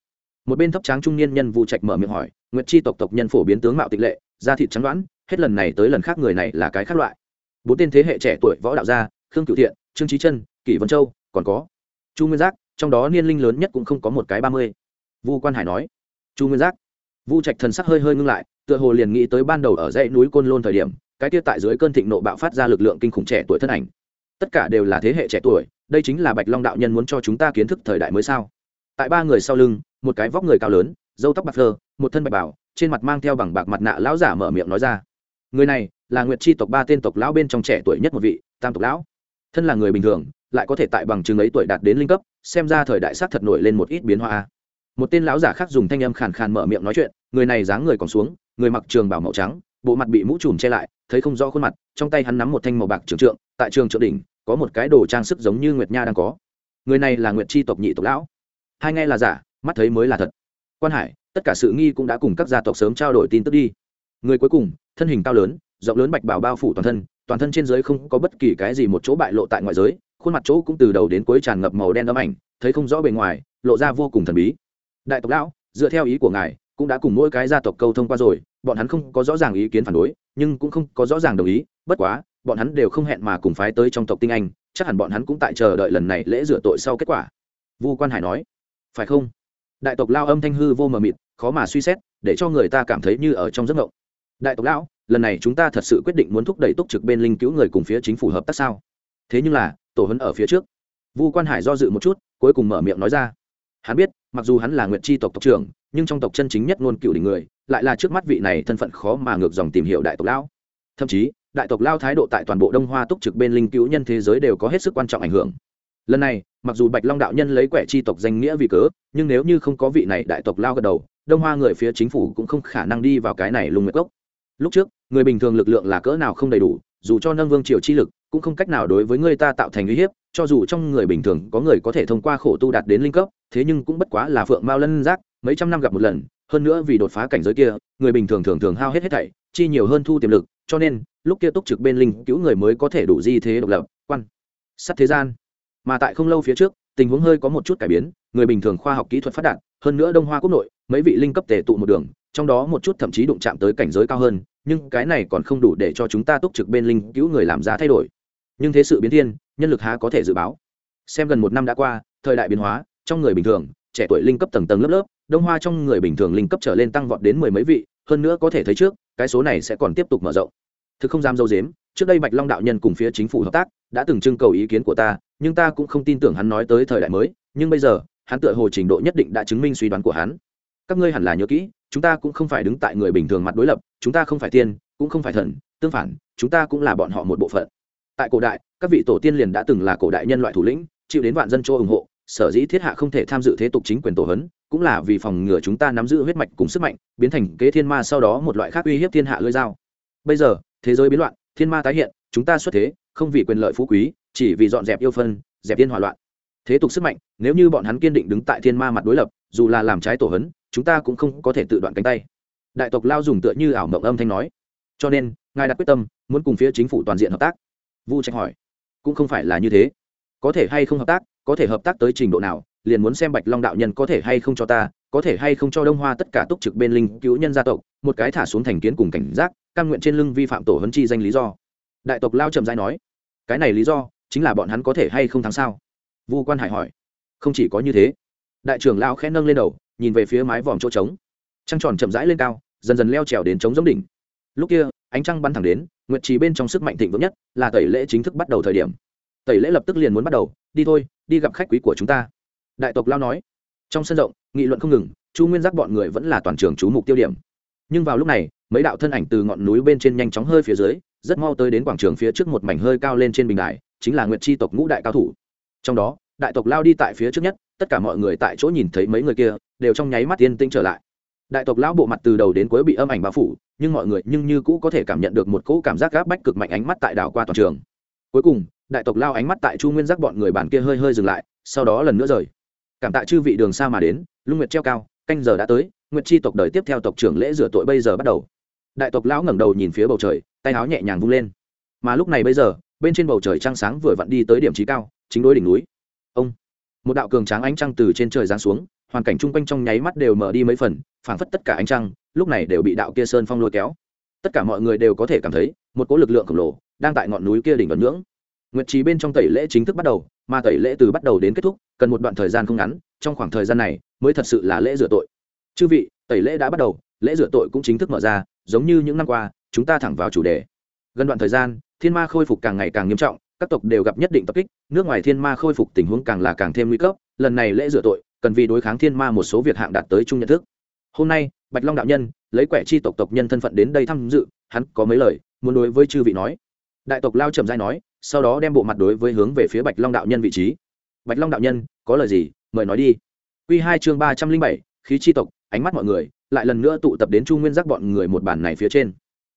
Một bên thấp tráng trung niên nhân vu trạch mở miệng hỏi, nguyệt chi tộc tộc nhân phổ biến tướng mạo tịch lệ, da thịt trắng đoãn, hết lần này tới lần khác người này là cái khác loại? Bốn tên thế hệ trẻ tuổi võ đạo gia, khương cựu thiện, trương trí chân, kỷ vân châu, còn có chu nguyên giác, trong đó niên linh lớn nhất cũng không có một cái ba mươi. Vu quan hải nói. Chu nguyên giác. Vu trạch thần sắc hơi hơi ngưng lại, tựa hồ liền nghĩ tới ban đầu ở dãy núi côn lôn thời điểm, cái tiết tại dưới cơn thịnh nộ bạo phát ra lực lượng kinh khủng trẻ tuổi thân ảnh. Tất cả đều là thế hệ trẻ tuổi, đây chính là bạch long đạo nhân muốn cho chúng ta kiến thức thời đại mới sao? Tại ba người sau lưng, một cái vóc người cao lớn dâu tóc bạc phơ, một thân bạch bảo trên mặt mang theo bằng bạc mặt nạ lão giả mở miệng nói ra. Người này là nguyệt chi tộc ba tên tộc lão bên trong trẻ tuổi nhất một vị, tam tộc lão. Thân là người bình thường lại có thể tại bằng chứng ấy tuổi đạt đến linh cấp, xem ra thời đại xác thật nổi lên một ít biến hóa một tên lão giả khác dùng thanh âm khàn khàn mở miệng nói chuyện, người này dáng người còn xuống, người mặc trường bảo màu trắng, bộ mặt bị mũ trùm che lại, thấy không rõ khuôn mặt, trong tay hắn nắm một thanh màu bạc trường trượng, tại trường trượng đỉnh, có một cái đồ trang sức giống như nguyệt nha đang có. Người này là nguyệt chi tộc nhị tộc lão. Hai nghe là giả, mắt thấy mới là thật. Quan hải, tất cả sự nghi cũng đã cùng các gia tộc sớm trao đổi tin tức đi. Người cuối cùng, thân hình cao lớn, rộng lớn bạch bảo bao phủ toàn thân toàn thân trên giới không có bất kỳ cái gì một chỗ bại lộ tại ngoại giới khuôn mặt chỗ cũng từ đầu đến cuối tràn ngập màu đen âm ảnh, thấy không rõ bề ngoài, lộ ra vô cùng thần bí. Đại tộc lão, dựa theo ý của ngài, cũng đã cùng mỗi cái gia tộc câu thông qua rồi, bọn hắn không có rõ ràng ý kiến phản đối, nhưng cũng không có rõ ràng đồng ý, bất quá, bọn hắn đều không hẹn mà cùng phái tới trong tộc tinh anh, chắc hẳn bọn hắn cũng tại chờ đợi lần này lễ rửa tội sau kết quả. Vu quan hải nói. Phải không? Đại tộc lao âm thanh hư vô mờ mịt, khó mà suy xét, để cho người ta cảm thấy như ở trong giấc ngộng đại tộc lão, lần này chúng ta thật sự quyết định muốn thúc đẩy túc trực bên linh cứu người cùng phía chính phủ hợp tác sao? Thế nhưng là tổ hấn ở phía trước. Vu quan hải do dự một chút, cuối cùng mở miệng nói ra. Hắn biết, mặc dù hắn là nguyện tri tộc tộc trưởng, nhưng trong tộc chân chính nhất ngôn cựu đỉnh người, lại là trước mắt vị này thân phận khó mà ngược dòng tìm hiểu đại tộc lão. Thậm chí, đại tộc lao thái độ tại toàn bộ đông hoa túc trực bên linh cứu nhân thế giới đều có hết sức quan trọng ảnh hưởng. Lần này, mặc dù bạch long đạo nhân lấy quẻ chi tộc danh nghĩa vì cớ, nhưng nếu như không có vị này đại tộc lao gật đầu, đông hoa người phía chính phủ cũng không khả năng đi vào cái này lùng nguyệt cốc. Lúc trước, người bình thường lực lượng là cỡ nào không đầy đủ, dù cho nâng vương triều chi lực cũng không cách nào đối với người ta tạo thành uy hiếp, cho dù trong người bình thường có người có thể thông qua khổ tu đạt đến linh cấp, thế nhưng cũng bất quá là phượng mao lân giác, mấy trăm năm gặp một lần, hơn nữa vì đột phá cảnh giới kia, người bình thường thường thường hao hết hết thảy, chi nhiều hơn thu tiềm lực, cho nên, lúc kia túc trực bên linh cứu người mới có thể đủ di thế độc lập, quan sắt thế gian. Mà tại không lâu phía trước, tình huống hơi có một chút cải biến, người bình thường khoa học kỹ thuật phát đạt, hơn nữa đông hoa quốc nội, mấy vị linh cấp tề tụ một đường, trong đó một chút thậm chí đụng chạm tới cảnh giới cao hơn, nhưng cái này còn không đủ để cho chúng ta túc trực bên linh cứu người làm ra thay đổi nhưng thế sự biến thiên, nhân lực há có thể dự báo. Xem gần một năm đã qua, thời đại biến hóa, trong người bình thường, trẻ tuổi linh cấp tầng tầng lớp lớp, đông hoa trong người bình thường linh cấp trở lên tăng vọt đến mười mấy vị, hơn nữa có thể thấy trước, cái số này sẽ còn tiếp tục mở rộng. Thực không dám dâu dếm, trước đây bạch long đạo nhân cùng phía chính phủ hợp tác, đã từng trưng cầu ý kiến của ta, nhưng ta cũng không tin tưởng hắn nói tới thời đại mới, nhưng bây giờ, hắn tựa hồ trình độ nhất định đã chứng minh suy đoán của hắn. Các ngươi hẳn là nhớ kỹ, chúng ta cũng không phải đứng tại người bình thường mặt đối lập, chúng ta không phải tiên, cũng không phải thần, tương phản, chúng ta cũng là bọn họ một bộ phận tại cổ đại, các vị tổ tiên liền đã từng là cổ đại nhân loại thủ lĩnh, chịu đến vạn dân châu ủng hộ, sở dĩ thiết hạ không thể tham dự thế tục chính quyền tổ hấn cũng là vì phòng ngừa chúng ta nắm giữ huyết mạch cùng sức mạnh, biến thành kế thiên ma sau đó một loại khác uy hiếp thiên hạ lưỡi dao. Bây giờ, thế giới biến loạn, thiên ma tái hiện, chúng ta xuất thế, không vì quyền lợi phú quý, chỉ vì dọn dẹp yêu phân, dẹp thiên hỏa loạn. Thế tục sức mạnh, nếu như bọn hắn kiên định đứng tại thiên ma mặt đối lập, dù là làm trái tổ hấn chúng ta cũng không có thể tự đoạn cánh tay. Đại tộc lao dùng tựa như ảo mộng âm thanh nói. Cho nên, ngài đặt quyết tâm, muốn cùng phía chính phủ toàn diện hợp tác vu trạch hỏi. Cũng không phải là như thế. Có thể hay không hợp tác, có thể hợp tác tới trình độ nào, liền muốn xem bạch long đạo nhân có thể hay không cho ta, có thể hay không cho đông hoa tất cả túc trực bên linh cứu nhân gia tộc, một cái thả xuống thành kiến cùng cảnh giác căn nguyện trên lưng vi phạm tổ hấn chi danh lý do. Đại tộc lao trầm dai nói, cái này lý do chính là bọn hắn có thể hay không thắng sao? Vu quan hải hỏi. Không chỉ có như thế. Đại trưởng lao khẽ nâng lên đầu, nhìn về phía mái vòm chỗ trống. Trăng tròn chậm rãi lên cao, dần dần leo trèo đến trống giống đỉnh. Lúc kia ánh trăng bắn thẳng đến, nguyệt trì bên trong sức mạnh thịnh vượng nhất là tẩy lễ chính thức bắt đầu thời điểm. Tẩy lễ lập tức liền muốn bắt đầu, đi thôi, đi gặp khách quý của chúng ta. Đại tộc lao nói. Trong sân rộng, nghị luận không ngừng, chu nguyên giác bọn người vẫn là toàn trường chú mục tiêu điểm. Nhưng vào lúc này, mấy đạo thân ảnh từ ngọn núi bên trên nhanh chóng hơi phía dưới, rất mau tới đến quảng trường phía trước một mảnh hơi cao lên trên bình đài, chính là nguyệt chi tộc ngũ đại cao thủ. Trong đó, đại tộc lao đi tại phía trước nhất, tất cả mọi người tại chỗ nhìn thấy mấy người kia, đều trong nháy mắt tiên tinh trở lại đại tộc lão bộ mặt từ đầu đến cuối bị âm ảnh bao phủ, nhưng mọi người nhưng như cũ có thể cảm nhận được một cỗ cảm giác gáp bách cực mạnh ánh mắt tại đảo qua toàn trường. Cuối cùng, đại tộc lao ánh mắt tại chu nguyên giác bọn người bàn kia hơi hơi dừng lại, sau đó lần nữa rời. Cảm tạ chư vị đường xa mà đến, lung nguyệt treo cao, canh giờ đã tới, nguyệt chi tộc đời tiếp theo tộc trưởng lễ rửa tội bây giờ bắt đầu. Đại tộc lão ngẩng đầu nhìn phía bầu trời, tay áo nhẹ nhàng vung lên. Mà lúc này bây giờ, bên trên bầu trời trăng sáng vừa vặn đi tới điểm trí cao, chính đối đỉnh núi một đạo cường tráng ánh trăng từ trên trời giáng xuống, hoàn cảnh chung quanh trong nháy mắt đều mở đi mấy phần, phảng phất tất cả ánh trăng, lúc này đều bị đạo kia sơn phong lôi kéo. Tất cả mọi người đều có thể cảm thấy, một cỗ lực lượng khổng lồ đang tại ngọn núi kia đỉnh vận ngưỡng. Nguyệt trì bên trong tẩy lễ chính thức bắt đầu, mà tẩy lễ từ bắt đầu đến kết thúc, cần một đoạn thời gian không ngắn, trong khoảng thời gian này mới thật sự là lễ rửa tội. Chư vị, tẩy lễ đã bắt đầu, lễ rửa tội cũng chính thức mở ra, giống như những năm qua, chúng ta thẳng vào chủ đề. Gần đoạn thời gian, thiên ma khôi phục càng ngày càng nghiêm trọng các tộc đều gặp nhất định tập kích, nước ngoài thiên ma khôi phục tình huống càng là càng thêm nguy cấp, lần này lễ rửa tội, cần vì đối kháng thiên ma một số việc hạng đạt tới chung nhận thức. Hôm nay, bạch long đạo nhân, lấy quẻ chi tộc tộc nhân thân phận đến đây tham dự, hắn có mấy lời, muốn đối với chư vị nói. Đại tộc lao trầm dai nói, sau đó đem bộ mặt đối với hướng về phía bạch long đạo nhân vị trí. Bạch long đạo nhân, có lời gì, mời nói đi. Q hai chương ba trăm linh bảy, khí chi tộc, ánh mắt mọi người, lại lần nữa tụ tập đến chu nguyên giác bọn người một bản này phía trên.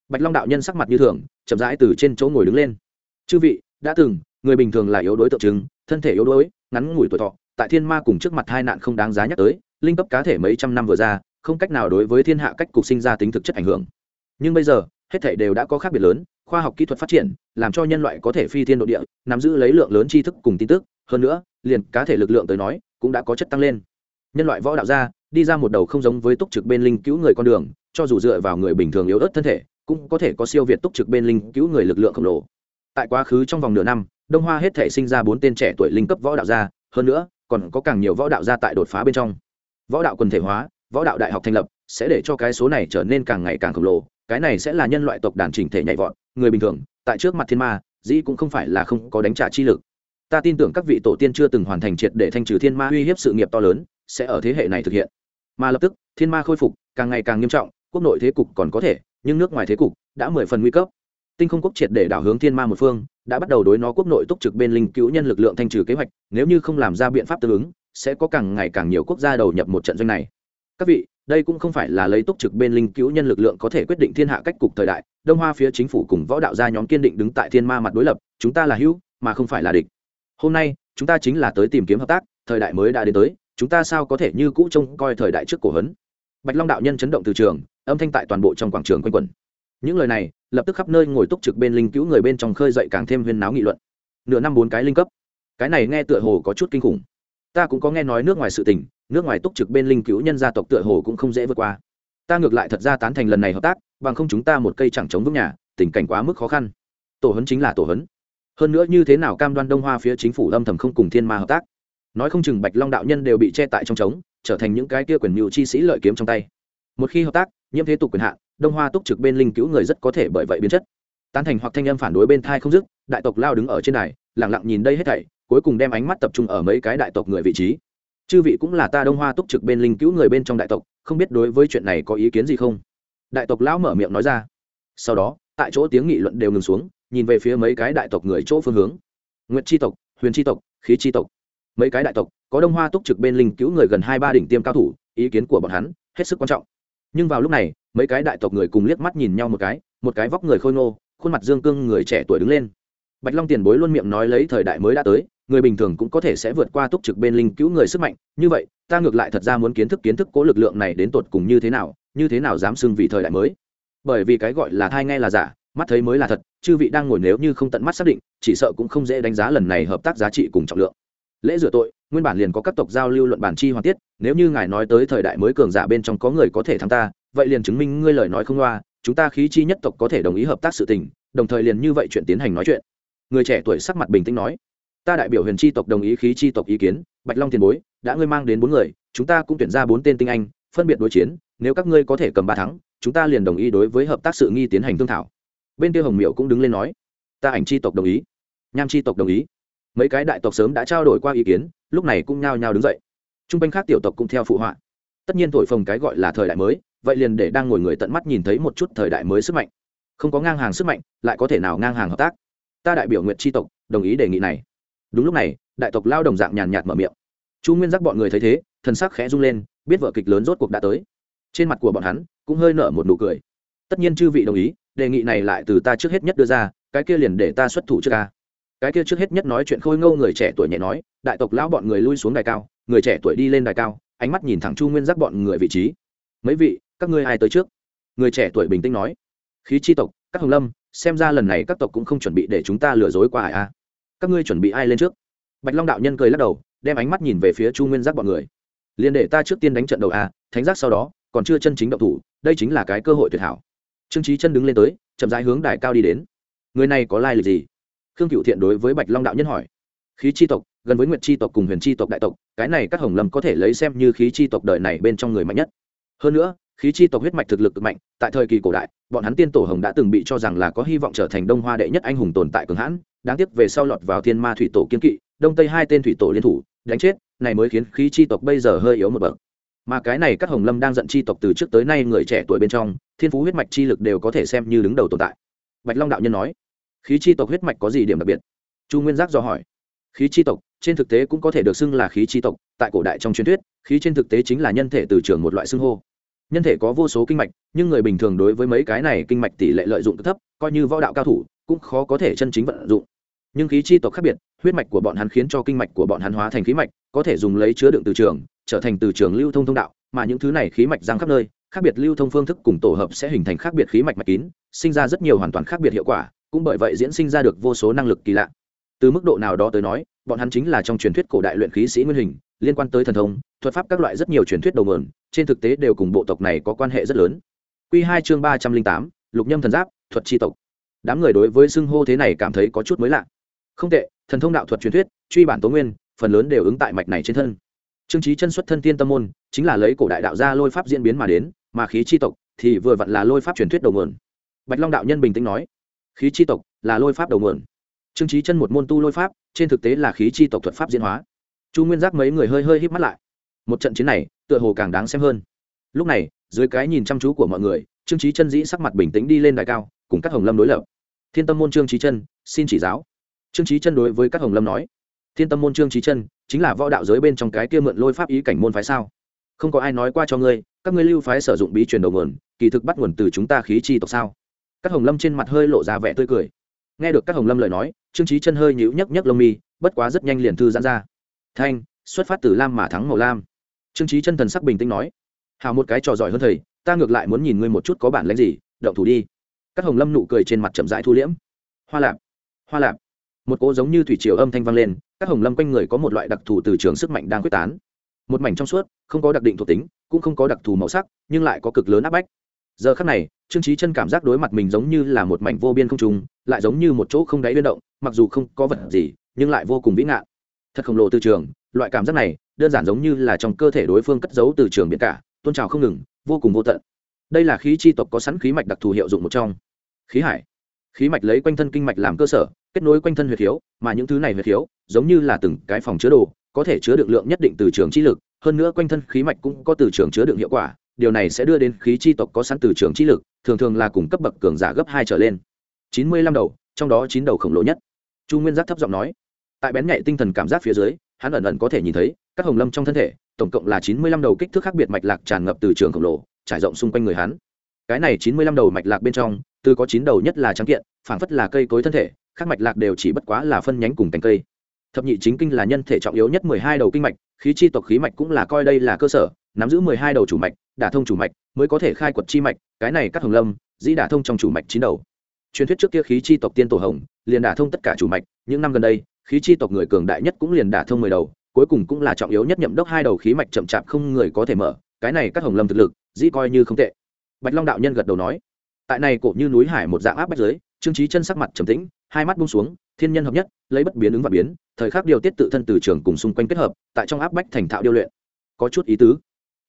Bạch long đạo nhân sắc mặt như thường, chậm rãi từ trên chỗ ngồi đứng lên. Chư vị đã từng, người bình thường là yếu đối tượng trưng, thân thể yếu đuối, ngắn ngủi tuổi thọ, tại thiên ma cùng trước mặt hai nạn không đáng giá nhắc tới, linh cấp cá thể mấy trăm năm vừa ra, không cách nào đối với thiên hạ cách cục sinh ra tính thực chất ảnh hưởng. Nhưng bây giờ, hết thể đều đã có khác biệt lớn, khoa học kỹ thuật phát triển, làm cho nhân loại có thể phi thiên độ địa, nắm giữ lấy lượng lớn tri thức cùng tin tức, hơn nữa, liền cá thể lực lượng tới nói, cũng đã có chất tăng lên. Nhân loại võ đạo ra, đi ra một đầu không giống với túc trực bên linh cứu người con đường, cho dù dựa vào người bình thường yếu ớt thân thể, cũng có thể có siêu việt túc trực bên linh cứu người lực lượng khổng lồ tại quá khứ trong vòng nửa năm, đông hoa hết thể sinh ra bốn tên trẻ tuổi linh cấp võ đạo gia, hơn nữa, còn có càng nhiều võ đạo gia tại đột phá bên trong. Võ đạo quần thể hóa, võ đạo đại học thành lập, sẽ để cho cái số này trở nên càng ngày càng khổng lồ, cái này sẽ là nhân loại tộc đàn chỉnh thể nhảy vọt, người bình thường, tại trước mặt thiên ma, dĩ cũng không phải là không có đánh trả chi lực. Ta tin tưởng các vị tổ tiên chưa từng hoàn thành triệt để thanh trừ thiên ma uy hiếp sự nghiệp to lớn, sẽ ở thế hệ này thực hiện. Mà lập tức, thiên ma khôi phục, càng ngày càng nghiêm trọng, quốc nội thế cục còn có thể, nhưng nước ngoài thế cục đã mười phần nguy cấp tinh không quốc triệt để đảo hướng thiên ma một phương, đã bắt đầu đối nó quốc nội túc trực bên linh cứu nhân lực lượng thanh trừ kế hoạch, nếu như không làm ra biện pháp tương ứng, sẽ có càng ngày càng nhiều quốc gia đầu nhập một trận doanh này. Các vị, đây cũng không phải là lấy túc trực bên linh cứu nhân lực lượng có thể quyết định thiên hạ cách cục thời đại, đông hoa phía chính phủ cùng võ đạo gia nhóm kiên định đứng tại thiên ma mặt đối lập, chúng ta là hữu, mà không phải là địch. Hôm nay, chúng ta chính là tới tìm kiếm hợp tác, thời đại mới đã đến tới, chúng ta sao có thể như cũ trông coi thời đại trước cổ hấn? Bạch long đạo nhân chấn động từ trường, âm thanh tại toàn bộ trong quảng trường quanh quẩn những lời này, lập tức khắp nơi ngồi túc trực bên linh cứu người bên trong khơi dậy càng thêm huyên náo nghị luận. Nửa năm bốn cái linh cấp. Cái này nghe tựa hồ có chút kinh khủng. Ta cũng có nghe nói nước ngoài sự tình, nước ngoài túc trực bên linh cứu nhân gia tộc tựa hồ cũng không dễ vượt qua. Ta ngược lại thật ra tán thành lần này hợp tác, bằng không chúng ta một cây chẳng chống vững nhà, tình cảnh quá mức khó khăn. Tổ hấn chính là tổ hấn. Hơn nữa như thế nào cam đoan đông hoa phía chính phủ âm thầm không cùng thiên ma hợp tác? Nói không chừng bạch long đạo nhân đều bị che tại trong trống, trở thành những cái kia quyền mưu chi sĩ lợi kiếm trong tay. Một khi hợp tác nhiễm thế tục quyền hạn, đông hoa túc trực bên linh cứu người rất có thể bởi vậy biến chất. Tán thành hoặc thanh âm phản đối bên thai không dứt, đại tộc lao đứng ở trên này lẳng lặng nhìn đây hết thảy, cuối cùng đem ánh mắt tập trung ở mấy cái đại tộc người vị trí. Chư vị cũng là ta đông hoa túc trực bên linh cứu người bên trong đại tộc, không biết đối với chuyện này có ý kiến gì không? Đại tộc lão mở miệng nói ra. Sau đó, tại chỗ tiếng nghị luận đều ngừng xuống, nhìn về phía mấy cái đại tộc người chỗ phương hướng. Nguyện tri tộc, huyền tri tộc, khí tri tộc. Mấy cái đại tộc, có đông hoa túc trực bên linh cứu người gần hai ba đỉnh tiêm cao thủ, ý kiến của bọn hắn hết sức quan trọng nhưng vào lúc này, mấy cái đại tộc người cùng liếc mắt nhìn nhau một cái một cái vóc người khôi ngô, khuôn mặt dương cương người trẻ tuổi đứng lên. Bạch long tiền bối luôn miệng nói lấy thời đại mới đã tới, người bình thường cũng có thể sẽ vượt qua túc trực bên linh cứu người sức mạnh. Như vậy, ta ngược lại thật ra muốn kiến thức kiến thức cố lực lượng này đến tột cùng như thế nào, như thế nào dám xưng vì thời đại mới. Bởi vì cái gọi là thai ngay là giả, mắt thấy mới là thật, chư vị đang ngồi nếu như không tận mắt xác định, chỉ sợ cũng không dễ đánh giá lần này hợp tác giá trị cùng trọng lượng. Lễ rửa tội nguyên bản liền có các tộc giao lưu luận bản chi hoàn tiết, nếu như ngài nói tới thời đại mới cường giả bên trong có người có thể thắng ta, vậy liền chứng minh ngươi lời nói không loa, chúng ta khí chi nhất tộc có thể đồng ý hợp tác sự tình, đồng thời liền như vậy chuyện tiến hành nói chuyện. Người trẻ tuổi sắc mặt bình tĩnh nói, ta đại biểu huyền chi tộc đồng ý khí chi tộc ý kiến, bạch long tiền bối, đã ngươi mang đến bốn người, chúng ta cũng tuyển ra bốn tên tinh anh, phân biệt đối chiến, nếu các ngươi có thể cầm ba thắng, chúng ta liền đồng ý đối với hợp tác sự nghi tiến hành thương thảo. Bên kia hồng miệu cũng đứng lên nói, ta ảnh chi tộc đồng ý. Nham chi tộc đồng ý mấy cái đại tộc sớm đã trao đổi qua ý kiến, lúc này cũng nhao nhao đứng dậy. T r u n g quanh khác tiểu tộc cũng theo phụ họa. Tất nhiên thổi phồng cái gọi là thời đại mới, vậy liền để đang ngồi người tận mắt nhìn thấy một chút thời đại mới sức mạnh. Không có ngang hàng sức mạnh, lại có thể nào ngang hàng hợp tác? Ta đại biểu nguyện tri tộc, đồng ý đề nghị này. Đúng lúc này, đại tộc lao đồng dạng nhàn nhạt mở miệng. Chu nguyên giác bọn người thấy thế, thần sắc khẽ rung lên, biết vợ kịch lớn rốt cuộc đã tới. Trên mặt của bọn hắn, cũng hơi nở một nụ cười. Tất nhiên chư vị đồng ý, đề nghị này lại từ ta trước hết nhất đưa ra, cái kia liền để ta xuất thủ trước ca cái kia trước hết nhất nói chuyện khôi ngâu người trẻ tuổi nhẹ nói, đại tộc lão bọn người lui xuống đài cao, người trẻ tuổi đi lên đài cao, ánh mắt nhìn thẳng chu nguyên giác bọn người vị trí. Mấy vị, các ngươi ai tới trước? Người trẻ tuổi bình tĩnh nói, khí chi tộc, các hồng lâm, xem ra lần này các tộc cũng không chuẩn bị để chúng ta lừa dối qua hải a à. các ngươi chuẩn bị ai lên trước? Bạch long đạo nhân cười lắc đầu, đem ánh mắt nhìn về phía chu nguyên giác bọn người. Liền để ta trước tiên đánh trận đầu a thánh giác sau đó, còn chưa chân chính động thủ, đây chính là cái cơ hội tuyệt hảo. Trương trí chân đứng lên tới, chậm rãi hướng đài cao đi đến. Người này có lai lịch gì? Khương cựu thiện đối với bạch long đạo nhân hỏi, khí chi tộc, gần với nguyệt chi tộc cùng huyền chi tộc đại tộc, cái này các hồng lâm có thể lấy xem như khí chi tộc đời này bên trong người mạnh nhất. Hơn nữa, khí chi tộc huyết mạch thực lực cực mạnh, tại thời kỳ cổ đại, bọn hắn tiên tổ hồng đã từng bị cho rằng là có hy vọng trở thành đông hoa đệ nhất anh hùng tồn tại cường hãn, đáng tiếc về sau lọt vào thiên ma thủy tổ kiên kỵ, đông tây hai tên thủy tổ liên thủ, đánh chết, này mới khiến khí chi tộc bây giờ hơi yếu một bậc. Mà cái này các hồng lâm đang giận chi tộc từ trước tới nay người trẻ tuổi bên trong, thiên phú huyết mạch chi lực đều có thể xem như đứng đầu tồn tại. Bạch long đạo nhân nói khí chi tộc huyết mạch có gì điểm đặc biệt? Chu nguyên giác do hỏi. Khí chi tộc, trên thực tế cũng có thể được xưng là khí chi tộc, tại cổ đại trong truyền thuyết, khí trên thực tế chính là nhân thể từ trường một loại xưng hô. Nhân thể có vô số kinh mạch, nhưng người bình thường đối với mấy cái này kinh mạch tỷ lệ lợi dụng thấp, coi như võ đạo cao thủ, cũng khó có thể chân chính vận dụng. Nhưng khí chi tộc khác biệt, huyết mạch của bọn hắn khiến cho kinh mạch của bọn hắn hóa thành khí mạch, có thể dùng lấy chứa đựng từ trường, trở thành từ trường lưu thông thông đạo, mà những thứ này khí mạch giang khắp nơi, khác biệt lưu thông phương thức cùng tổ hợp sẽ hình thành khác biệt khí mạch mạch kín, sinh ra rất nhiều hoàn toàn khác biệt hiệu quả cũng bởi vậy diễn sinh ra được vô số năng lực kỳ lạ. Từ mức độ nào đó tới nói, bọn hắn chính là trong truyền thuyết cổ đại luyện khí sĩ nguyên hình, liên quan tới thần thông, thuật pháp các loại rất nhiều truyền thuyết đầu nguồn trên thực tế đều cùng bộ tộc này có quan hệ rất lớn. Q hai chương ba trăm linh tám, lục nhâm thần giáp, thuật tri tộc. Đám người đối với xưng hô thế này cảm thấy có chút mới lạ. Không tệ, thần thông đạo thuật truyền thuyết, truy bản tố nguyên, phần lớn đều ứng tại mạch này trên thân. Trương trí chân xuất thân tiên tâm môn, chính là lấy cổ đại đạo gia lôi pháp diễn biến mà đến, mà khí chi tộc thì vừa vặn là lôi pháp truyền thuyết đầu nguồn bạch long đạo nhân bình tĩnh nói khí chi tộc là lôi pháp đầu nguồn. Trương trí chân một môn tu lôi pháp, trên thực tế là khí chi tộc thuật pháp diễn hóa. Chu nguyên giác mấy người hơi hơi hít mắt lại. Một trận chiến này, tựa hồ càng đáng xem hơn. Lúc này, dưới cái nhìn chăm chú của mọi người, trương trí chân dĩ sắc mặt bình tĩnh đi lên đài cao, cùng các hồng lâm đối lập. Thiên tâm môn trương trí chân, xin chỉ giáo. Trương trí chân đối với các hồng lâm nói, thiên tâm môn trương trí chân, chính là võ đạo giới bên trong cái kia mượn lôi pháp ý cảnh môn phái sao? Không có ai nói qua cho ngươi, các ngươi lưu phái sử dụng bí truyền đầu nguồn, kỳ thực bắt nguồn từ chúng ta khí chi tộc sao? Các hồng lâm trên mặt hơi lộ ra vẻ tươi cười. Nghe được các hồng lâm lời nói, trương trí chân hơi nhíu nhấc nhấc lông mi, bất quá rất nhanh liền thư giãn ra. Thanh, xuất phát từ lam mà thắng màu lam. Trương trí chân thần sắc bình tĩnh nói hào một cái trò giỏi hơn thầy, ta ngược lại muốn nhìn ngươi một chút có bản lãnh gì, động thủ đi. Các hồng lâm nụ cười trên mặt chậm rãi thu liễm. Hoa lạp hoa lạp. Một cỗ giống như thủy triều âm thanh vang lên các hồng lâm quanh người có một loại đặc thù từ trường sức mạnh đang quyết tán. Một mảnh trong suốt, không có đặc định thuộc tính, cũng không có đặc thù màu sắc, nhưng lại có cực lớn áp bách. Giờ khắc này trương trí chân cảm giác đối mặt mình giống như là một mảnh vô biên không trùng lại giống như một chỗ không đáy biên động, mặc dù không có vật gì, nhưng lại vô cùng vĩ ngạn. Thật khổng lồ từ trường, loại cảm giác này, đơn giản giống như là trong cơ thể đối phương cất giấu từ trường biển cả, tôn trào không ngừng, vô cùng vô tận. Đây là khí chi tộc có sẵn khí mạch đặc thù hiệu dụng một trong. Khí hải. Khí mạch lấy quanh thân kinh mạch làm cơ sở, kết nối quanh thân huyệt khiếu, mà những thứ này huyệt khiếu, giống như là từng cái phòng chứa đồ, có thể chứa được lượng nhất định từ trường chi lực, hơn nữa quanh thân khí mạch cũng có từ trường chứa đựng hiệu quả điều này sẽ đưa đến khí chi tộc có sẵn từ trường chi lực, thường thường là cùng cấp bậc cường giả gấp hai trở lên. Chín mươi lăm đầu, trong đó chín đầu khổng lồ nhất. Chu nguyên giác thấp giọng nói. Tại bén nhạy tinh thần cảm giác phía dưới, hắn ẩn ẩn có thể nhìn thấy, các hồng lâm trong thân thể, tổng cộng là chín mươi lăm đầu kích thước khác biệt mạch lạc tràn ngập từ trường khổng lồ, trải rộng xung quanh người hắn. Cái này chín mươi lăm đầu mạch lạc bên trong, từ có chín đầu nhất là trắng kiện, phảng phất là cây cối thân thể các mạch lạc đều chỉ bất quá là phân nhánh cùng cành cây. Thập nhị chính kinh là nhân thể trọng yếu nhất mười hai đầu kinh mạch, khí chi tộc khí mạch cũng là coi đây là cơ sở, nắm giữ mười hai đầu chủ mạch đả thông chủ mạch mới có thể khai quật chi mạch, cái này các hồng lâm, dĩ đả thông trong chủ mạch chín đầu. Truyền thuyết trước kia khí chi tộc tiên tổ hồng, liền đả thông tất cả chủ mạch, những năm gần đây, khí chi tộc người cường đại nhất cũng liền đả thông mười đầu, cuối cùng cũng là trọng yếu nhất nhậm đốc hai đầu khí mạch chậm chạp không người có thể mở, cái này các hồng lâm thực lực, dĩ coi như không tệ. Bạch long đạo nhân gật đầu nói, tại này cổ như núi hải một dạng áp bách giới, trương trí chân sắc mặt trầm tĩnh, hai mắt bung xuống, thiên nhân hợp nhất, lấy bất biến ứng và biến, thời khắc điều tiết tự thân từ trường cùng xung quanh kết hợp, tại trong áp bách thành thạo điêu luyện. Có chút ý tứ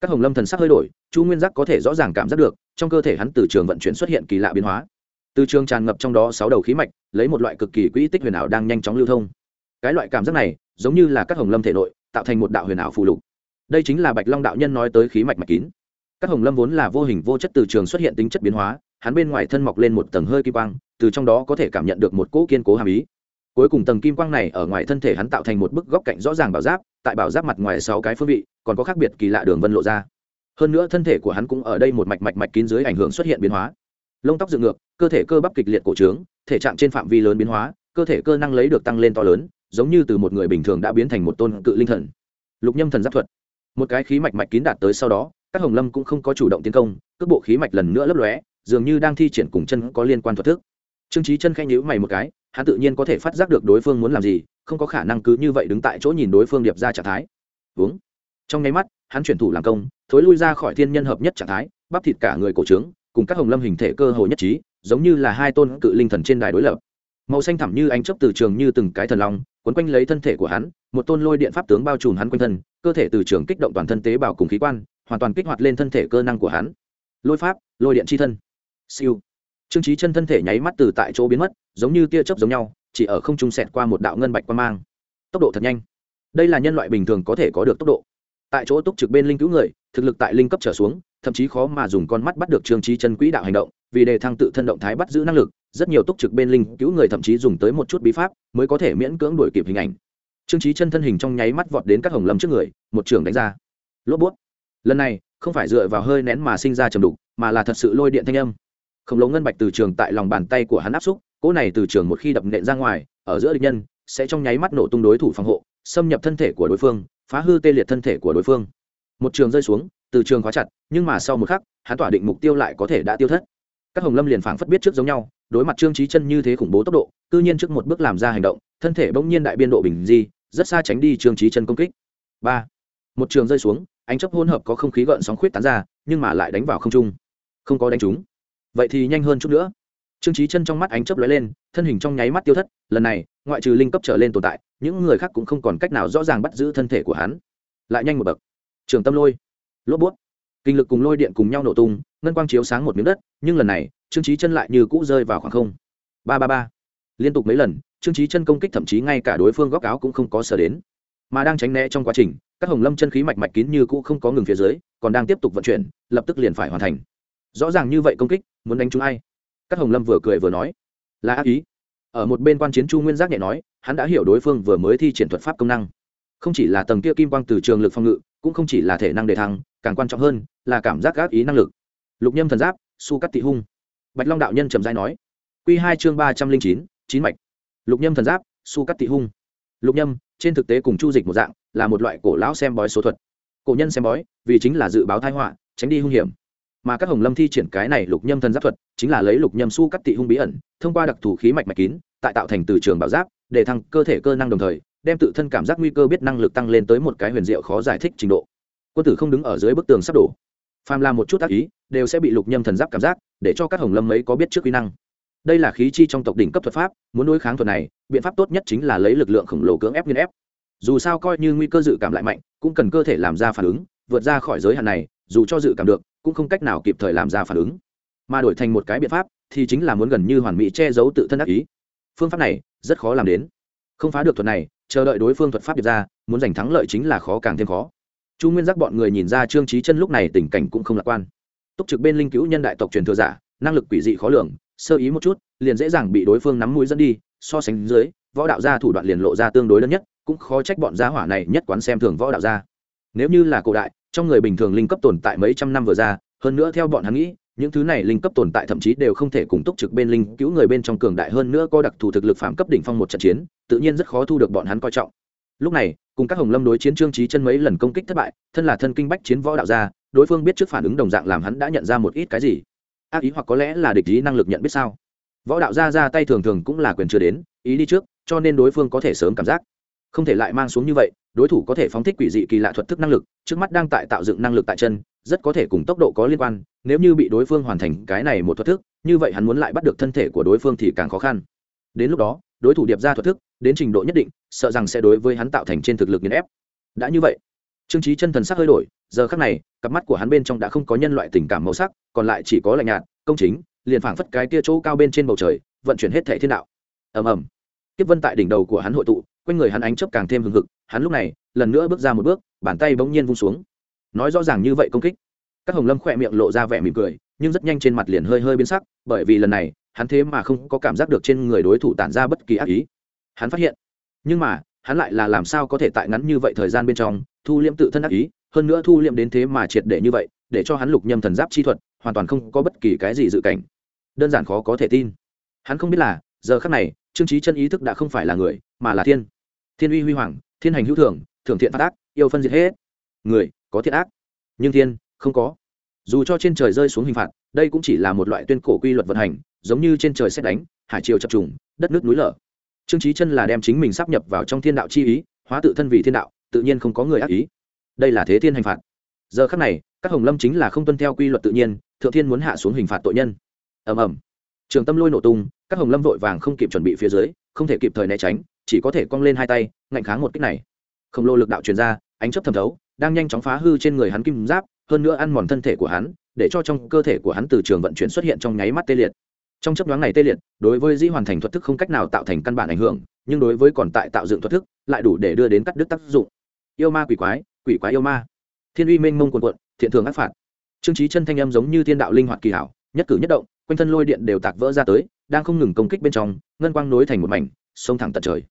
các hồng lâm thần sắc hơi đổi, chu nguyên giác có thể rõ ràng cảm giác được, trong cơ thể hắn từ trường vận chuyển xuất hiện kỳ lạ biến hóa. Từ trường tràn ngập trong đó sáu đầu khí mạch, lấy một loại cực kỳ quỹ tích huyền ảo đang nhanh chóng lưu thông. Cái loại cảm giác này, giống như là các hồng lâm thể nội, tạo thành một đạo huyền ảo phù lục. Đây chính là bạch long đạo nhân nói tới khí mạch mạch kín. Các hồng lâm vốn là vô hình vô chất từ trường xuất hiện tính chất biến hóa, hắn bên ngoài thân mọc lên một tầng hơi kim quang, từ trong đó có thể cảm nhận được một cỗ kiên cố hàm ý cuối cùng tầng kim quang này ở ngoài thân thể hắn tạo thành một bức góc cạnh rõ ràng bảo giáp, tại bảo giáp mặt ngoài sáu cái phương vị, còn có khác biệt kỳ lạ đường vân lộ ra. Hơn nữa thân thể của hắn cũng ở đây một mạch mạch mạch kín dưới ảnh hưởng xuất hiện biến hóa. Lông tóc dựng ngược, cơ thể cơ bắp kịch liệt cổ trướng, thể trạng trên phạm vi lớn biến hóa, cơ thể cơ năng lấy được tăng lên to lớn, giống như từ một người bình thường đã biến thành một tôn cự linh thần. Lục nhâm thần giáp thuật. Một cái khí mạch mạch kín đạt tới sau đó, các hồng lâm cũng không có chủ động tiến công, cước bộ khí mạch lần nữa lấp lóe, dường như đang thi triển cùng chân có liên quan thuật thức trương trí chân khẽ nhữ mày một cái, hắn tự nhiên có thể phát giác được đối phương muốn làm gì, không có khả năng cứ như vậy đứng tại chỗ nhìn đối phương điệp ra trạng thái. Uống. Trong nháy mắt, hắn chuyển thủ làm công, thối lui ra khỏi thiên nhân hợp nhất trạng thái, bắp thịt cả người cổ trướng, cùng các hồng lâm hình thể cơ hồ nhất trí, giống như là hai tôn cự linh thần trên đài đối lập. Màu xanh thẳm như ánh chấp từ trường như từng cái thần long, quấn quanh lấy thân thể của hắn, một tôn lôi điện pháp tướng bao trùm hắn quanh thân, cơ thể từ trường kích động toàn thân tế bào cùng khí quan, hoàn toàn kích hoạt lên thân thể cơ năng của hắn. Lôi pháp, lôi điện c h i thân. Siêu trương trí chân thân thể nháy mắt từ tại chỗ biến mất, giống như tia chớp giống nhau, chỉ ở không trung sẹt qua một đạo ngân bạch quan mang. Tốc độ thật nhanh. Đây là nhân loại bình thường có thể có được tốc độ. Tại chỗ túc trực bên linh cứu người, thực lực tại linh cấp trở xuống, thậm chí khó mà dùng con mắt bắt được trương trí chân quỹ đạo hành động, vì đề thăng tự thân động thái bắt giữ năng lực, rất nhiều túc trực bên linh cứu người thậm chí dùng tới một chút bí pháp, mới có thể miễn cưỡng đuổi kịp hình ảnh. Trương trí chân thân hình trong nháy mắt vọt đến các hồng lâm trước người, một trường đánh ra. Lốp bút. Lần này, không phải dựa vào hơi nén mà sinh ra trầm đục, mà là thật sự lôi điện thanh âm khổng lồ ngân bạch từ trường tại lòng bàn tay của hắn áp xúc, cỗ này từ trường một khi đập nện ra ngoài, ở giữa địch nhân, sẽ trong nháy mắt nổ tung đối thủ phòng hộ, xâm nhập thân thể của đối phương, phá hư tê liệt thân thể của đối phương. Một trường rơi xuống, từ trường khóa chặt, nhưng mà sau một khắc, hắn tỏa định mục tiêu lại có thể đã tiêu thất. Các hồng lâm liền phảng phất biết trước giống nhau, đối mặt trương trí chân như thế khủng bố tốc độ, cư nhiên trước một bước làm ra hành động, thân thể bỗng nhiên đại biên độ bình di, rất xa tránh đi trương trí chân công kích. Ba. Một trường rơi xuống, ánh chấp hỗn hợp có không khí gợn sóng khuyết tán ra, nhưng mà lại đánh vào không trung. Không có đánh trúng vậy thì nhanh hơn chút nữa. Trương trí chân trong mắt ánh chớp lóe lên, thân hình trong nháy mắt tiêu thất, lần này, ngoại trừ linh cấp trở lên tồn tại, những người khác cũng không còn cách nào rõ ràng bắt giữ thân thể của hắn. Lại nhanh một bậc. Trường tâm lôi. Lốp bút. Kinh lực cùng lôi điện cùng nhau nổ tung, ngân quang chiếu sáng một miếng đất, nhưng lần này, trương trí chân lại như cũ rơi vào khoảng không. Ba ba ba. Liên tục mấy lần, trương trí chân công kích thậm chí ngay cả đối phương góc áo cũng không có sở đến. Mà đang tránh né trong quá trình, các hồng lâm chân khí mạch mạch kín như cũ không có ngừng phía dưới, còn đang tiếp tục vận chuyển, lập tức liền phải hoàn thành rõ ràng như vậy công kích, muốn đánh chúng ai? Các hồng lâm vừa cười vừa nói, là ác ý. Ở một bên quan chiến chu nguyên giác nhẹ nói, hắn đã hiểu đối phương vừa mới thi triển thuật pháp công năng. Không chỉ là tầng kia kim quang từ trường lực phòng ngự, cũng không chỉ là thể năng đề thăng, càng quan trọng hơn là cảm giác gác ý năng lực. Lục nhâm thần giáp, su cắt tị hung. Bạch long đạo nhân trầm giai nói q hai chương ba trăm linh chín chín mạch. Lục nhâm thần giáp, su cắt tị hung. Lục nhâm, trên thực tế cùng chu dịch một dạng, là một loại cổ lão xem bói số thuật. Cổ nhân xem bói, vì chính là dự báo thái họa, tránh đi hung hiểm mà các hồng lâm thi triển cái này lục nhâm thần giáp thuật, chính là lấy lục nhâm su cắt tị hung bí ẩn, thông qua đặc thù khí mạch mạch kín, tại tạo thành từ trường bảo giáp, để thăng cơ thể cơ năng đồng thời, đem tự thân cảm giác nguy cơ biết năng lực tăng lên tới một cái huyền diệu khó giải thích trình độ. Quân tử không đứng ở dưới bức tường sắp đổ. Phàm là một chút ác ý, đều sẽ bị lục nhâm thần giáp cảm giác, để cho các hồng lâm ấy có biết trước kỹ năng. Đây là khí chi trong tộc đỉnh cấp thuật pháp, muốn đối kháng thuật này, biện pháp tốt nhất chính là lấy lực lượng khổng lồ cưỡng ép nghiên ép. Dù sao coi như nguy cơ dự cảm lại mạnh, cũng cần cơ thể làm ra phản ứng, vượt ra khỏi giới hạn này, dù cho dự cảm được cũng không cách nào kịp thời làm ra phản ứng. Mà đổi thành một cái biện pháp, thì chính là muốn gần như hoàn mỹ che giấu tự thân ác ý. Phương pháp này rất khó làm đến. Không phá được thuật này, chờ đợi đối phương thuật pháp điệp ra, muốn giành thắng lợi chính là khó càng thêm khó. Chu nguyên giác bọn người nhìn ra trương trí chân lúc này tình cảnh cũng không lạc quan. Túc trực bên linh cứu nhân đại tộc truyền thừa giả, năng lực quỷ dị khó lường, sơ ý một chút, liền dễ dàng bị đối phương nắm mũi dẫn đi, so sánh dưới, võ đạo gia thủ đoạn liền lộ ra tương đối lớn nhất, cũng khó trách bọn gia hỏa này nhất quán xem thường võ đạo gia. Nếu như là cổ đại trong người bình thường linh cấp tồn tại mấy trăm năm vừa ra, hơn nữa theo bọn hắn nghĩ, những thứ này linh cấp tồn tại thậm chí đều không thể cùng túc trực bên linh cứu người bên trong cường đại hơn nữa có đặc thù thực lực phạm cấp đỉnh phong một trận chiến, tự nhiên rất khó thu được bọn hắn coi trọng. Lúc này, cùng các hồng lâm đối chiến trương trí chân mấy lần công kích thất bại, thân là thân kinh bách chiến võ đạo gia, đối phương biết trước phản ứng đồng dạng làm hắn đã nhận ra một ít cái gì. Ác ý hoặc có lẽ là địch ý năng lực nhận biết sao? Võ đạo gia ra tay thường thường cũng là quyền chưa đến, ý đi trước, cho nên đối phương có thể sớm cảm giác không thể lại mang xuống như vậy, đối thủ có thể phóng thích quỷ dị kỳ lạ thuật thức năng lực, trước mắt đang tại tạo dựng năng lực tại chân, rất có thể cùng tốc độ có liên quan, nếu như bị đối phương hoàn thành cái này một thuật thức, như vậy hắn muốn lại bắt được thân thể của đối phương thì càng khó khăn. Đến lúc đó, đối thủ điệp ra thuật thức, đến trình độ nhất định, sợ rằng sẽ đối với hắn tạo thành trên thực lực nghiền ép. Đã như vậy, trương trí chân thần sắc hơi đổi, giờ khắc này, cặp mắt của hắn bên trong đã không có nhân loại tình cảm màu sắc, còn lại chỉ có lạnh nhạt, công chính, liền phảng phất cái tia chỗ cao bên trên bầu trời, vận chuyển hết thể thiên đạo. Ầm ầm. Kiếp vân tại đỉnh đầu của hắn hội tụ quanh người hắn ánh chớp càng thêm hừng hực, hắn lúc này, lần nữa bước ra một bước, bàn tay bỗng nhiên vung xuống. Nói rõ ràng như vậy công kích. Các hồng lâm khỏe miệng lộ ra vẻ mỉm cười, nhưng rất nhanh trên mặt liền hơi hơi biến sắc, bởi vì lần này, hắn thế mà không có cảm giác được trên người đối thủ tản ra bất kỳ ác ý. Hắn phát hiện, nhưng mà, hắn lại là làm sao có thể tại ngắn như vậy thời gian bên trong, thu liễm tự thân ác ý, hơn nữa thu liễm đến thế mà triệt để như vậy, để cho hắn lục nhâm thần giáp chi thuật, hoàn toàn không có bất kỳ cái gì dự cảnh. Đơn giản khó có thể tin. Hắn không biết là, giờ khắc này, trương trí chân ý thức đã không phải là người, mà là thiên thiên uy huy hoàng, thiên hành hữu thường thưởng thiện phát ác, yêu phân diệt hết. Người, có thiện ác, nhưng thiên, không có. Dù cho trên trời rơi xuống hình phạt, đây cũng chỉ là một loại tuyên cổ quy luật vận hành, giống như trên trời xét đánh, hải triều chập trùng, đất nước núi lở. Trương trí chân là đem chính mình sắp nhập vào trong thiên đạo chi ý, hóa tự thân vì thiên đạo, tự nhiên không có người ác ý. Đây là thế thiên hành phạt. Giờ khắc này, các hồng lâm chính là không tuân theo quy luật tự nhiên, thượng thiên muốn hạ xuống hình phạt tội nhân. Ầm ầm. Trường tâm lôi nổ tung, các hồng lâm vội vàng không kịp chuẩn bị phía dưới, không thể kịp thời né tránh chỉ có thể cong lên hai tay, ngạnh kháng một kích này. Khổng lồ lực đạo truyền ra, ánh chấp thẩm thấu, đang nhanh chóng phá hư trên người hắn kim giáp, hơn nữa ăn mòn thân thể của hắn, để cho trong cơ thể của hắn từ trường vận chuyển xuất hiện trong nháy mắt tê liệt. Trong chấp đoán này tê liệt, đối với di hoàn thành thuật thức không cách nào tạo thành căn bản ảnh hưởng, nhưng đối với còn tại tạo dựng thuật thức, lại đủ để đưa đến cắt đứt tác dụng. Yêu ma quỷ quái quỷ quái yêu ma. Thiên uy mênh mông quần quận thiện thường ác phạt. Trương trí chân thanh âm giống như thiên đạo linh hoạt kỳ hảo, nhất cử nhất động, quanh thân lôi điện đều tạc vỡ ra tới, đang không ngừng công kích bên trong, ngân quang nối thành một mảnh, sông thẳng tận trời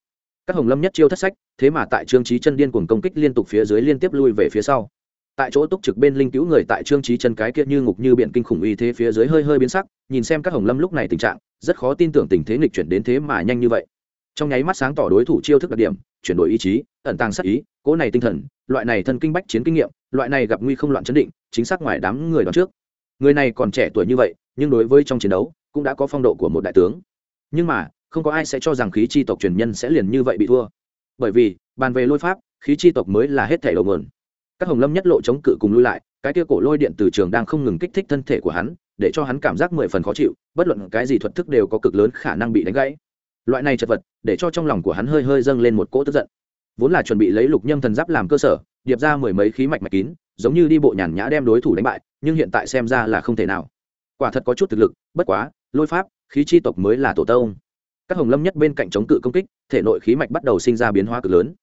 các hồng lâm nhất chiêu thất sách, thế mà tại trương trí chân điên cuồng công kích liên tục phía dưới liên tiếp lui về phía sau. Tại chỗ túc trực bên linh cứu người tại trương trí chân cái kia như ngục như biện kinh khủng uy thế phía dưới hơi hơi biến sắc, nhìn xem các hồng lâm lúc này tình trạng, rất khó tin tưởng tình thế nghịch chuyển đến thế mà nhanh như vậy. Trong nháy mắt sáng tỏ đối thủ chiêu thức đặc điểm, chuyển đổi ý chí, ẩn tàng sắc ý, cố này tinh thần, loại này thân kinh bách chiến kinh nghiệm, loại này gặp nguy không loạn chấn định, chính xác ngoài đám người đó trước. Người này còn trẻ tuổi như vậy, nhưng đối với trong chiến đấu, cũng đã có phong độ của một đại tướng. Nhưng mà không có ai sẽ cho rằng khí chi tộc truyền nhân sẽ liền như vậy bị thua. Bởi vì, bàn về lôi pháp, khí chi tộc mới là hết thể đầu nguồn. Các hồng lâm nhất lộ chống cự cùng lui lại, cái kia cổ lôi điện từ trường đang không ngừng kích thích thân thể của hắn, để cho hắn cảm giác mười phần khó chịu, bất luận cái gì thuật thức đều có cực lớn khả năng bị đánh gãy. Loại này chật vật, để cho trong lòng của hắn hơi hơi dâng lên một cỗ tức giận. Vốn là chuẩn bị lấy lục nhâm thần giáp làm cơ sở, điệp ra mười mấy khí mạch mạch kín, giống như đi bộ nhàn nhã đem đối thủ đánh bại, nhưng hiện tại xem ra là không thể nào. Quả thật có chút thực lực, bất quá, lôi pháp, khí chi tộc mới là tổ tông các hồng lâm nhất bên cạnh chống cự công kích, thể nội khí mạch bắt đầu sinh ra biến hóa cực lớn.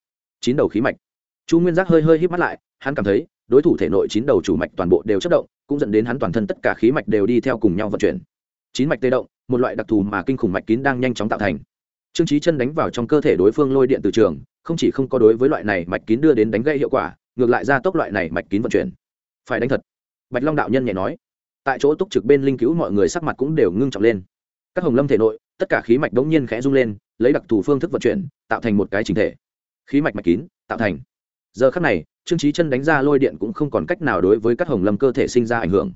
Chín đầu khí mạch. Chu nguyên giác hơi hơi hít mắt lại, hắn cảm thấy, đối thủ thể nội chín đầu chủ mạch toàn bộ đều chất động, cũng dẫn đến hắn toàn thân tất cả khí mạch đều đi theo cùng nhau vận chuyển. Chín mạch tê động, một loại đặc thù mà kinh khủng mạch kín đang nhanh chóng tạo thành. Trương trí chân đánh vào trong cơ thể đối phương lôi điện từ trường, không chỉ không có đối với loại này mạch kín đưa đến đánh gây hiệu quả, ngược lại ra tốc loại này mạch kín vận chuyển. Phải đánh thật. Bạch long đạo nhân nhẹ nói. Tại chỗ túc trực bên linh cứu mọi người sắc mặt cũng đều ngưng trọng lên. Các hồng lâm thể nội tất cả khí mạch đống nhiên khẽ rung lên, lấy đặc thù phương thức vận chuyển, tạo thành một cái chính thể. Khí mạch mạch kín, tạo thành. Giờ khắc này, trương trí chân đánh ra lôi điện cũng không còn cách nào đối với các hồng lâm cơ thể sinh ra ảnh hưởng.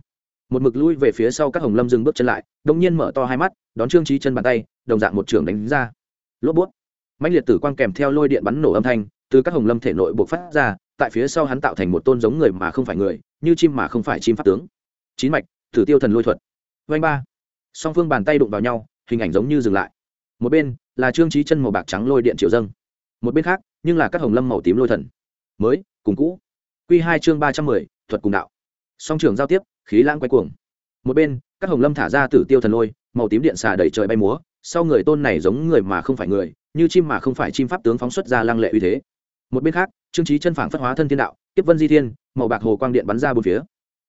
Một mực lui về phía sau các hồng lâm dừng bước chân lại, đống nhiên mở to hai mắt, đón trương trí chân bàn tay, đồng dạng một trường đánh ra. Lốp bút. Mạnh liệt tử quang kèm theo lôi điện bắn nổ âm thanh, từ các hồng lâm thể nội buộc phát ra, tại phía sau hắn tạo thành một tôn giống người mà không phải người, như chim mà không phải chim pháp tướng. Chín mạch, thử tiêu thần lôi thuật. Vanh ba. Song phương bàn tay đụng vào nhau hình ảnh giống như dừng lại. Một bên là trương trí chân màu bạc trắng lôi điện triệu dâng. Một bên khác, nhưng là các hồng lâm màu tím lôi thần. Mới, cùng cũ. Q hai chương ba trăm mười, thuật cùng đạo. Song trường giao tiếp, khí lãng quay cuồng. Một bên, các hồng lâm thả ra tử tiêu thần lôi, màu tím điện xà đẩy trời bay múa. Sau người tôn này giống người mà không phải người, như chim mà không phải chim pháp tướng phóng xuất ra lăng lệ uy thế. Một bên khác, trương trí chân phảng phất hóa thân thiên đạo, tiếp vân di thiên, màu bạc hồ quang điện bắn ra bốn phía.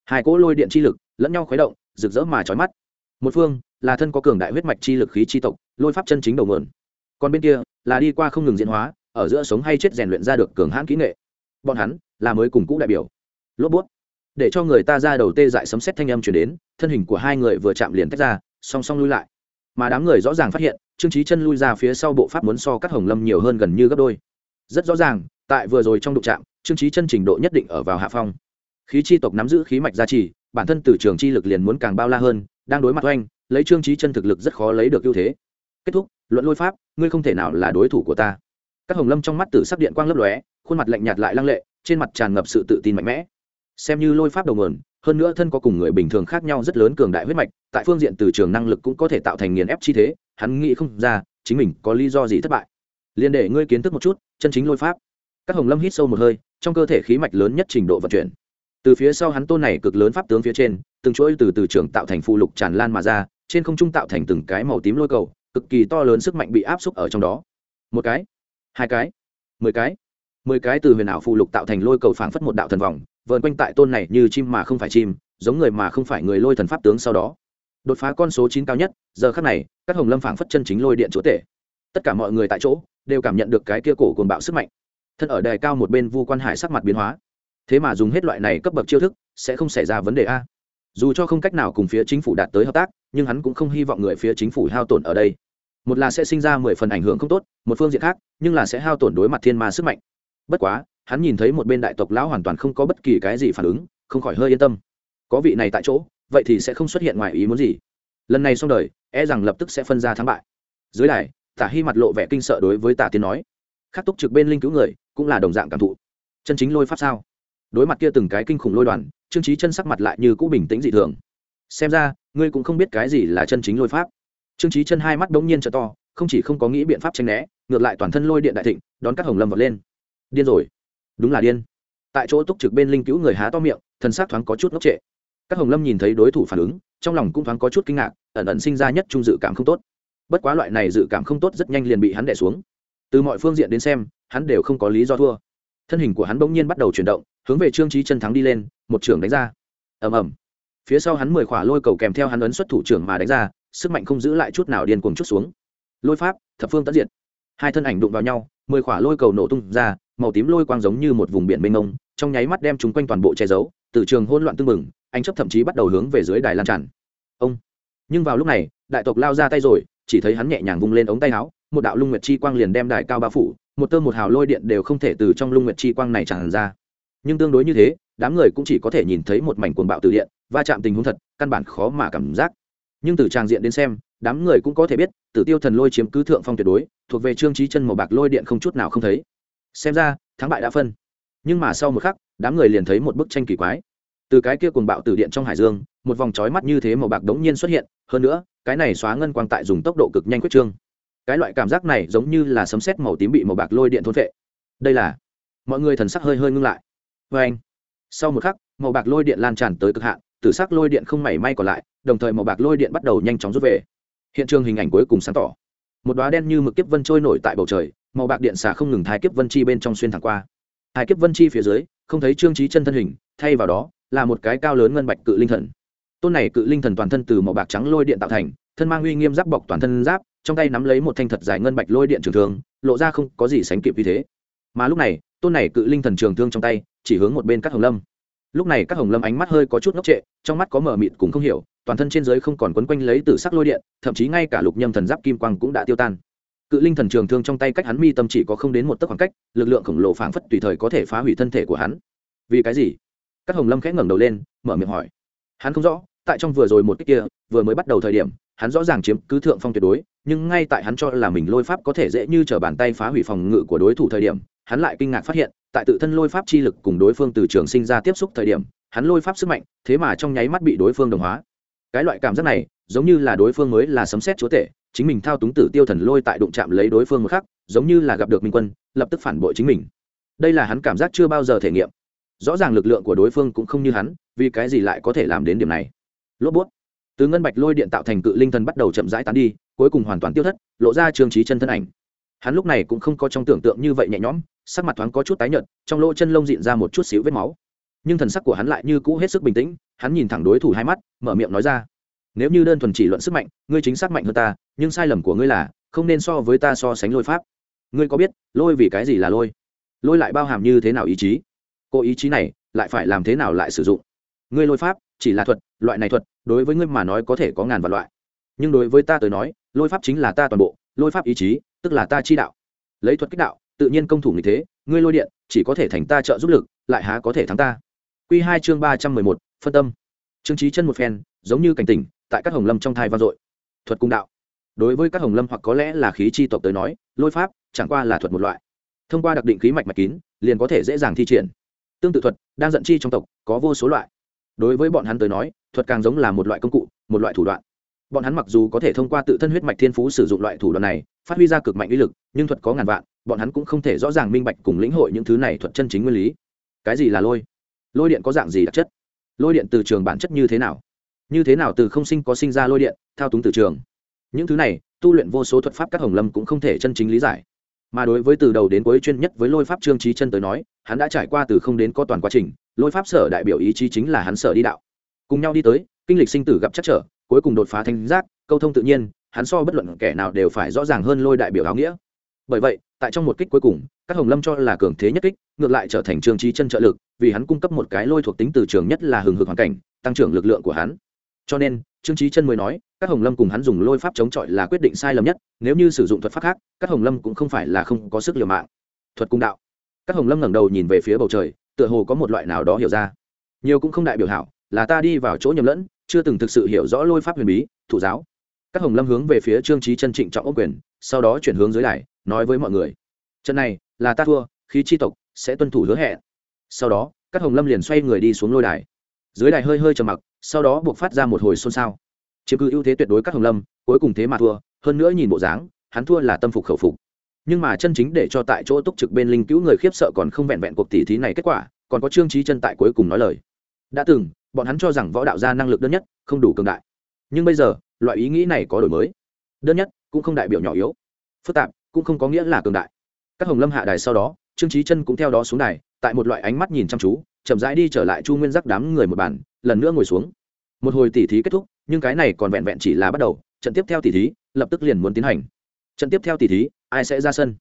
Hai cỗ lôi điện chi lực, lẫn nhau khuấy động, rực rỡ mà trói mắt một phương là thân có cường đại huyết mạch chi lực khí chi tộc, lôi pháp chân chính đầu nguồn. Còn bên kia là đi qua không ngừng diễn hóa, ở giữa sống hay chết rèn luyện ra được cường hãn kỹ nghệ. Bọn hắn là mới cùng cũ đại biểu. Lốp bút. Để cho người ta ra đầu tê dại sấm xét thanh âm chuyển đến, thân hình của hai người vừa chạm liền tách ra, song song lui lại. Mà đám người rõ ràng phát hiện, trương trí chân lui ra phía sau bộ pháp muốn so các hồng lâm nhiều hơn gần như gấp đôi. Rất rõ ràng, tại vừa rồi trong đụng trạm trương trí chân trình độ nhất định ở vào hạ phong. Khí chi tộc nắm giữ khí mạch gia trì, bản thân từ trường chi lực liền muốn càng bao la hơn đang đối mặt oanh, lấy trương trí chân thực lực rất khó lấy được ưu thế. Kết thúc, luận lôi pháp, ngươi không thể nào là đối thủ của ta. Các hồng lâm trong mắt tử sắc điện quang lấp lóe, khuôn mặt lạnh nhạt lại lăng lệ, trên mặt tràn ngập sự tự tin mạnh mẽ. Xem như lôi pháp đầu nguồn, hơn nữa thân có cùng người bình thường khác nhau rất lớn cường đại huyết mạch, tại phương diện từ trường năng lực cũng có thể tạo thành nghiền ép chi thế, hắn nghĩ không ra, chính mình có lý do gì thất bại. Liền để ngươi kiến thức một chút, chân chính lôi pháp. Các hồng lâm hít sâu một hơi, trong cơ thể khí mạch lớn nhất trình độ vận chuyển từ phía sau hắn tôn này cực lớn pháp tướng phía trên, từng chuỗi từ từ trường tạo thành phụ lục tràn lan mà ra, trên không trung tạo thành từng cái màu tím lôi cầu, cực kỳ to lớn sức mạnh bị áp xúc ở trong đó. Một cái, hai cái, mười cái mười cái từ huyền ảo phụ lục tạo thành lôi cầu phảng phất một đạo thần vòng, vờn quanh tại tôn này như chim mà không phải chim, giống người mà không phải người lôi thần pháp tướng sau đó. Đột phá con số chín cao nhất, giờ khắc này, các hồng lâm phảng phất chân chính lôi điện chúa tể. Tất cả mọi người tại chỗ, đều cảm nhận được cái kia cổ cồn bạo sức mạnh. Thân ở đài cao một bên vu quan hải sắc mặt biến hóa thế mà dùng hết loại này cấp bậc chiêu thức, sẽ không xảy ra vấn đề a. Dù cho không cách nào cùng phía chính phủ đạt tới hợp tác, nhưng hắn cũng không hy vọng người phía chính phủ hao tổn ở đây. Một là sẽ sinh ra mười phần ảnh hưởng không tốt, một phương diện khác, nhưng là sẽ hao tổn đối mặt thiên ma sức mạnh. Bất quá, hắn nhìn thấy một bên đại tộc lão hoàn toàn không có bất kỳ cái gì phản ứng, không khỏi hơi yên tâm. Có vị này tại chỗ, vậy thì sẽ không xuất hiện ngoài ý muốn gì. Lần này xong đời e rằng lập tức sẽ phân ra thắng bại. Dưới đài, tả hy mặt lộ vẻ kinh sợ đối với tả tiên nói. Khắc túc trực bên linh cứu người, cũng là đồng dạng cảm thụ. Chân chính lôi pháp sao? Đối mặt kia từng cái kinh khủng lôi đoàn, trương trí chân sắc mặt lại như cũ bình tĩnh dị thường. Xem ra, ngươi cũng không biết cái gì là chân chính lôi pháp. Trương trí chân hai mắt đống nhiên trợ to, không chỉ không có nghĩ biện pháp tranh né, ngược lại toàn thân lôi điện đại thịnh, đón các hồng lâm vật lên. Điên rồi. Đúng là điên. Tại chỗ túc trực bên linh cứu người há to miệng, thần s thoáng có chút ngốc trệ. Các hồng lâm nhìn thấy đối thủ phản ứng, trong lòng cũng thoáng có chút kinh ngạc, ẩn ẩn sinh ra nhất trung dự cảm không tốt. Bất quá loại này dự cảm không tốt rất nhanh liền bị hắn đẻ xuống. Từ mọi phương diện đến xem, hắn đều không có lý do thua thân hình của hắn bỗng nhiên bắt đầu chuyển động, hướng về trương trí chân thắng đi lên, một trưởng đánh ra. Ầm ầm. Phía sau hắn mười khỏa lôi cầu kèm theo hắn ấn xuất thủ trưởng mà đánh ra, sức mạnh không giữ lại chút nào điên cuồng chút xuống. Lôi pháp, thập phương tất diện hai thân ảnh đụng vào nhau, mười khỏa lôi cầu nổ tung ra, màu tím lôi quang giống như một vùng biển mênh mông, trong nháy mắt đem chúng quanh toàn bộ che giấu, từ trường hỗn loạn tưng bừng, anh chấp thậm chí bắt đầu hướng về dưới đài lan tràn. Ông. Nhưng vào lúc này, đại tộc lao ra tay rồi, chỉ thấy hắn nhẹ nhàng vung lên ống tay áo, một đạo lung nguyệt chi quang liền đem đài cao bao phủ một tơ một hào lôi điện đều không thể từ trong lung nguyệt chi quang này tràn ra. Nhưng tương đối như thế, đám người cũng chỉ có thể nhìn thấy một mảnh cuồng bạo từ điện, va chạm tình huống thật, căn bản khó mà cảm giác. Nhưng từ trang diện đến xem, đám người cũng có thể biết, tử tiêu thần lôi chiếm cứ thượng phong tuyệt đối, thuộc về trương trí chân màu bạc lôi điện không chút nào không thấy. Xem ra, thắng bại đã phân. Nhưng mà sau một khắc, đám người liền thấy một bức tranh kỳ quái. Từ cái kia cuồng bạo từ điện trong hải dương, một vòng trói mắt như thế màu bạc đống nhiên xuất hiện, hơn nữa, cái này xóa ngân quang tại dùng tốc độ cực nhanh quyết trương cái loại cảm giác này giống như là sấm sét màu tím bị màu bạc lôi điện thôn vệ đây là, mọi người thần sắc hơi hơi ngưng lại. Vê anh, sau một khắc, màu bạc lôi điện lan tràn tới cực hạn, tử sắc lôi điện không mảy may còn lại, đồng thời màu bạc lôi điện bắt đầu nhanh chóng rút về. Hiện trường hình ảnh cuối cùng sáng tỏ. Một đoá đen như mực kiếp vân trôi nổi tại bầu trời, màu bạc điện xả không ngừng thái kiếp vân chi bên trong xuyên thẳng qua. Thái kiếp vân chi phía dưới, không thấy trương trí chân thân hình, thay vào đó, là một cái cao lớn ngân bạch cự linh thần. Tôn này cự linh thần toàn thân từ màu bạc trắng lôi điện tạo thành, thân mang uy nghiêm giáp bọc toàn thân giáp trong tay nắm lấy một thanh thật dài ngân bạch lôi điện trường thương, lộ ra không có gì sánh kịp như thế. Mà lúc này, tôn này cự linh thần trường thương trong tay, chỉ hướng một bên các hồng lâm. Lúc này các hồng lâm ánh mắt hơi có chút ngốc trệ, trong mắt có mờ mịt cũng không hiểu, toàn thân trên giới không còn quấn quanh lấy từ sắc lôi điện, thậm chí ngay cả lục nhâm thần giáp kim quang cũng đã tiêu tan. Cự linh thần trường thương trong tay cách hắn mi tâm chỉ có không đến một tấc khoảng cách, lực lượng khổng lồ phảng phất tùy thời có thể phá hủy thân thể của hắn. Vì cái gì? Các hồng lâm khẽ ngẩng đầu lên, mở miệng hỏi. Hắn không rõ, tại trong vừa rồi một cách kia, vừa mới bắt đầu thời điểm, hắn rõ ràng chiếm cứ thượng phong tuyệt đối nhưng ngay tại hắn cho là mình lôi pháp có thể dễ như t r ở bàn tay phá hủy phòng ngự của đối thủ thời điểm, hắn lại kinh ngạc phát hiện, tại tự thân lôi pháp chi lực cùng đối phương từ trường sinh ra tiếp xúc thời điểm, hắn lôi pháp sức mạnh, thế mà trong nháy mắt bị đối phương đồng hóa. Cái loại cảm giác này, giống như là đối phương mới là sấm xét chúa tể, chính mình thao túng tử tiêu thần lôi tại đụng chạm lấy đối phương một khắc, giống như là gặp được minh quân, lập tức phản bội chính mình. Đây là hắn cảm giác chưa bao giờ thể nghiệm. Rõ ràng lực lượng của đối phương cũng không như hắn, vì cái gì lại có thể làm đến điểm này? Lốp bút từ ngân bạch lôi điện tạo thành cự linh thần bắt đầu chậm rãi tán đi, cuối cùng hoàn toàn tiêu thất, lộ ra trương trí chân thân ảnh. Hắn lúc này cũng không có trong tưởng tượng như vậy nhẹ nhõm, sắc mặt thoáng có chút tái nhợt, trong lỗ chân lông dịn ra một chút xíu vết máu. Nhưng thần sắc của hắn lại như cũ hết sức bình tĩnh, hắn nhìn thẳng đối thủ hai mắt, mở miệng nói ra, nếu như đơn thuần chỉ luận sức mạnh, ngươi chính xác mạnh hơn ta, nhưng sai lầm của ngươi là, không nên so với ta so sánh lôi pháp. Ngươi có biết, lôi vì cái gì là lôi? Lôi lại bao hàm như thế nào ý chí? Cô ý chí này, lại phải làm thế nào lại sử dụng? Ngươi lôi pháp, chỉ là thuật loại này thuật, đối với ngươi mà nói có thể có ngàn vạn loại. Nhưng đối với ta tới nói, lôi pháp chính là ta toàn bộ, lôi pháp ý chí, tức là ta chi đạo. Lấy thuật kích đạo, tự nhiên công thủ như thế, ngươi lôi điện, chỉ có thể thành ta trợ giúp lực, lại há có thể thắng ta. Q hai chương ba trăm mười một, phân tâm. Trương trí chân một phen, giống như cảnh tỉnh, tại các hồng lâm trong thai vang dội. Thuật cung đạo. Đối với các hồng lâm hoặc có lẽ là khí chi tộc tới nói, lôi pháp chẳng qua là thuật một loại. Thông qua đặc định khí mạch mạch kín, liền có thể dễ dàng thi triển. Tương tự thuật, đang giận chi trong tộc, có vô số loại. Đối với bọn hắn tới nói thuật càng giống là một loại công cụ, một loại thủ đoạn. Bọn hắn mặc dù có thể thông qua tự thân huyết mạch thiên phú sử dụng loại thủ đoạn này, phát huy ra cực mạnh uy lực, nhưng thuật có ngàn vạn, bọn hắn cũng không thể rõ ràng minh bạch cùng lĩnh hội những thứ này thuật chân chính nguyên lý. Cái gì là lôi? Lôi điện có dạng gì đặc chất? Lôi điện từ trường bản chất như thế nào? Như thế nào từ không sinh có sinh ra lôi điện, thao túng từ trường? Những thứ này, tu luyện vô số thuật pháp các hồng lâm cũng không thể chân chính lý giải. Mà đối với từ đầu đến cuối chuyên nhất với lôi pháp trương trí chân tới nói, hắn đã trải qua từ không đến có toàn quá trình, lôi pháp sở đại biểu ý chí chính là hắn sở đi đạo cùng nhau đi tới, kinh lịch sinh tử gặp chắc trở, cuối cùng đột phá thanh giác, câu thông tự nhiên, hắn so bất luận kẻ nào đều phải rõ ràng hơn lôi đại biểu áo nghĩa. Bởi vậy, tại trong một kích cuối cùng, các hồng lâm cho là cường thế nhất kích, ngược lại trở thành trương trí chân trợ lực, vì hắn cung cấp một cái lôi thuộc tính từ trường nhất là hừng hực hoàn cảnh, tăng trưởng lực lượng của hắn. Cho nên, trương trí chân mới nói, các hồng lâm cùng hắn dùng lôi pháp chống chọi là quyết định sai lầm nhất, nếu như sử dụng thuật pháp khác, các hồng lâm cũng không phải là không có sức liều mạng. Thuật cung đạo. Các hồng lâm ngẩng đầu nhìn về phía bầu trời, tựa hồ có một loại nào đó hiểu ra. Nhiều cũng không đại biểu hảo là ta đi vào chỗ nhầm lẫn, chưa từng thực sự hiểu rõ lôi pháp huyền bí thủ giáo. Các hồng lâm hướng về phía trương trí chân trịnh trọng ốc quyền, sau đó chuyển hướng dưới đài, nói với mọi người. Trận này, là ta thua, khí chi tộc sẽ tuân thủ hứa hẹn. Sau đó, các hồng lâm liền xoay người đi xuống lôi đài. Dưới đài hơi hơi trầm mặc, sau đó buộc phát ra một hồi xôn xao. Chiếm cứ ưu thế tuyệt đối các hồng lâm, cuối cùng thế mà thua, hơn nữa nhìn bộ dáng, hắn thua là tâm phục khẩu phục. Nhưng mà chân chính để cho tại chỗ túc trực bên linh cứu người khiếp sợ còn không vẹn vẹn cuộc tỉ thí này kết quả, còn có trương trí chân tại cuối cùng nói lời. Đã từng bọn hắn cho rằng võ đạo gia năng lực đơn nhất, không đủ cường đại. Nhưng bây giờ, loại ý nghĩ này có đổi mới. Đơn nhất, cũng không đại biểu nhỏ yếu. Phức tạp, cũng không có nghĩa là cường đại. Các hồng lâm hạ đài sau đó, trương trí chân cũng theo đó xuống đài, tại một loại ánh mắt nhìn chăm chú, chậm rãi đi trở lại chu nguyên giác đám người một bàn, lần nữa ngồi xuống. Một hồi tỉ thí kết thúc, nhưng cái này còn vẹn vẹn chỉ là bắt đầu, trận tiếp theo tỉ thí, lập tức liền muốn tiến hành. Trận tiếp theo tỉ thí, ai sẽ ra sân?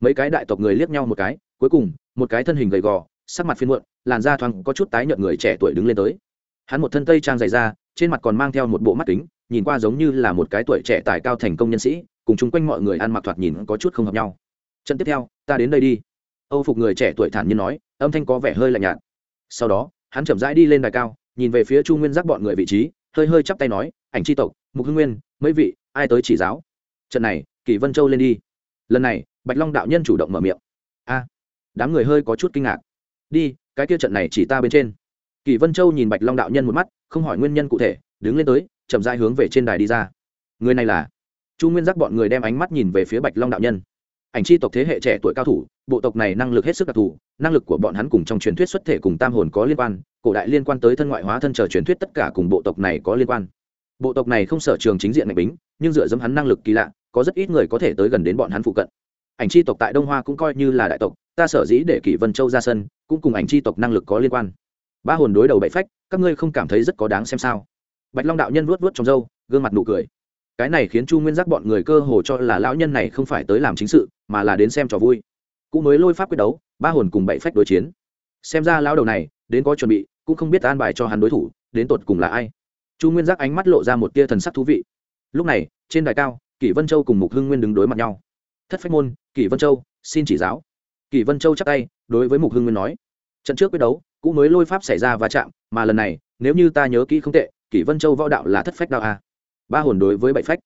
Mấy cái đại tộc người liếc nhau một cái, cuối cùng, một cái thân hình gầy gò, sắc mặt phiên muộn, làn da thoáng có chút tái nhợt người trẻ tuổi đứng lên tới hắn một thân tây trang dày da, trên mặt còn mang theo một bộ mắt kính, nhìn qua giống như là một cái tuổi trẻ tài cao thành công nhân sĩ, cùng chung quanh mọi người ăn mặc thoạt nhìn có chút không hợp nhau. Trận tiếp theo, ta đến đây đi. Âu phục người trẻ tuổi thản nhiên nói, âm thanh có vẻ hơi lạnh nhạt. Sau đó, hắn chậm rãi đi lên đài cao, nhìn về phía chu nguyên giác bọn người vị trí, hơi hơi chắp tay nói, ảnh tri tộc, mục hưng nguyên, mấy vị, ai tới chỉ giáo? Trận này kỷ vân châu lên đi. Lần này, bạch long đạo nhân chủ động mở miệng. A, đám người hơi có chút kinh ngạc. Đi, cái kia trận này chỉ ta bên trên. Kỳ vân châu nhìn bạch long đạo nhân một mắt, không hỏi nguyên nhân cụ thể, đứng lên tới, chậm rãi hướng về trên đài đi ra. Người này là? Chu nguyên giác bọn người đem ánh mắt nhìn về phía bạch long đạo nhân. Ảnh chi tộc thế hệ trẻ tuổi cao thủ, bộ tộc này năng lực hết sức đặc thù, năng lực của bọn hắn cùng trong truyền thuyết xuất thể cùng tam hồn có liên quan, cổ đại liên quan tới thân ngoại hóa thân chờ truyền thuyết tất cả cùng bộ tộc này có liên quan. Bộ tộc này không sở trường chính diện mạnh bính, nhưng dựa dẫm hắn năng lực kỳ lạ, có rất ít người có thể tới gần đến bọn hắn phụ cận. Ảnh chi tộc tại đông hoa cũng coi như là đại tộc, ta sở dĩ để kỷ vân châu ra sân, cũng cùng ảnh chi tộc năng lực có liên quan ba hồn đối đầu bậy phách, các ngươi không cảm thấy rất có đáng xem sao? Bạch long đạo nhân vuốt vuốt trong râu, gương mặt nụ cười. Cái này khiến chu nguyên giác bọn người cơ hồ cho là lão nhân này không phải tới làm chính sự, mà là đến xem trò vui. Cũ mới lôi pháp quyết đấu, ba hồn cùng bậy phách đối chiến. Xem ra lão đầu này, đến có chuẩn bị, cũng không biết an bài cho hắn đối thủ, đến tột cùng là ai. Chu nguyên giác ánh mắt lộ ra một tia thần sắc thú vị. Lúc này, trên đài cao, kỷ vân châu cùng mục hưng nguyên đứng đối mặt nhau. Thất phách môn, kỷ vân châu, xin chỉ giáo. Kỷ vân châu chắc tay, đối với mục hưng nguyên nói, trận trước quyết đấu cũ mới lôi pháp xảy ra va chạm, mà lần này, nếu như ta nhớ kỹ không tệ, kỷ vân châu võ đạo là thất phách đạo a. Ba hồn đối với bảy phách.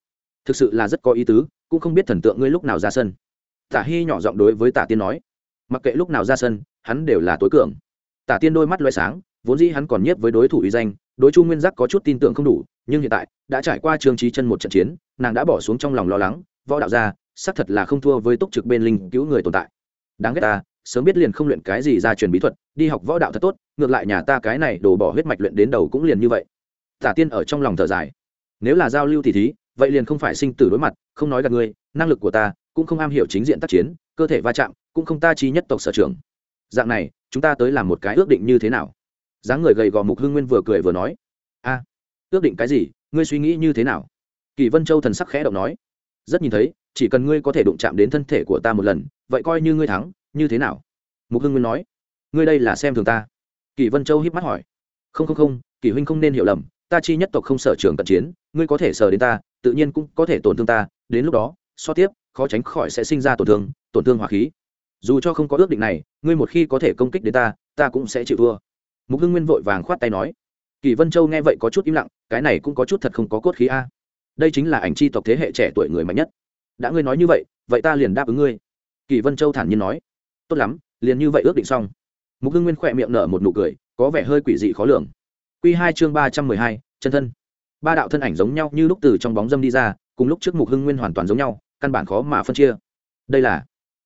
Thực sự là rất có ý tứ, cũng không biết thần tượng ngươi lúc nào ra sân. Tả hy nhỏ giọng đối với tả tiên nói. Mặc kệ lúc nào ra sân, hắn đều là tối cường. Tả tiên đôi mắt loay sáng, vốn dĩ hắn còn nhiếp với đối thủ uy danh, đối chu nguyên giác có chút tin tưởng không đủ, nhưng hiện tại, đã trải qua trường trí chân một trận chiến, nàng đã bỏ xuống trong lòng lo lắng, võ đạo ra, xác thật là không thua với túc trực bên linh cứu người tồn tại. Đáng ghét ta sớm biết liền không luyện cái gì ra truyền bí thuật, đi học võ đạo thật tốt, ngược lại nhà ta cái này đổ bỏ huyết mạch luyện đến đầu cũng liền như vậy. Tả tiên ở trong lòng thở dài. Nếu là giao lưu thì thí, vậy liền không phải sinh tử đối mặt, không nói gặp ngươi, năng lực của ta cũng không am hiểu chính diện tác chiến, cơ thể va chạm cũng không ta chi nhất tộc sở trường dạng này, chúng ta tới làm một cái ước định như thế nào? Dáng người gầy gò mục hưng nguyên vừa cười vừa nói. A, ước định cái gì? Ngươi suy nghĩ như thế nào? Kỳ vân châu thần sắc khẽ động nói. Rất nhìn thấy, chỉ cần ngươi có thể đụng chạm đến thân thể của ta một lần, vậy coi như ngươi thắng như thế nào? Mục hưng nguyên nói. Ngươi đây là xem thường ta. Kỳ vân châu híp mắt hỏi. Không không không kỳ huynh không nên hiểu lầm, ta chi nhất tộc không sở trường cận chiến, ngươi có thể sờ đến ta, tự nhiên cũng có thể tổn thương ta, đến lúc đó, so tiếp, khó tránh khỏi sẽ sinh ra tổn thương tổn thương hỏa khí. Dù cho không có ước định này, ngươi một khi có thể công kích đến ta ta cũng sẽ chịu thua. Mục hưng nguyên vội vàng khoát tay nói. Kỳ vân châu nghe vậy có chút im lặng, cái này cũng có chút thật không có cốt khí a. Đây chính là ảnh chi tộc thế hệ trẻ tuổi người mạnh nhất. Đã ngươi nói như vậy vậy ta liền đáp ứng ngươi. Kỳ vân châu thản nhiên nói tốt lắm, liền như vậy ước định xong. Mục hưng nguyên khỏe miệng nở một nụ cười, có vẻ hơi quỷ dị khó lường. Q hai chương ba trăm mười hai, chân thân. Ba đạo thân ảnh giống nhau như lúc từ trong bóng dâm đi ra, cùng lúc trước mục hưng nguyên hoàn toàn giống nhau, căn bản khó mà phân chia. Đây là,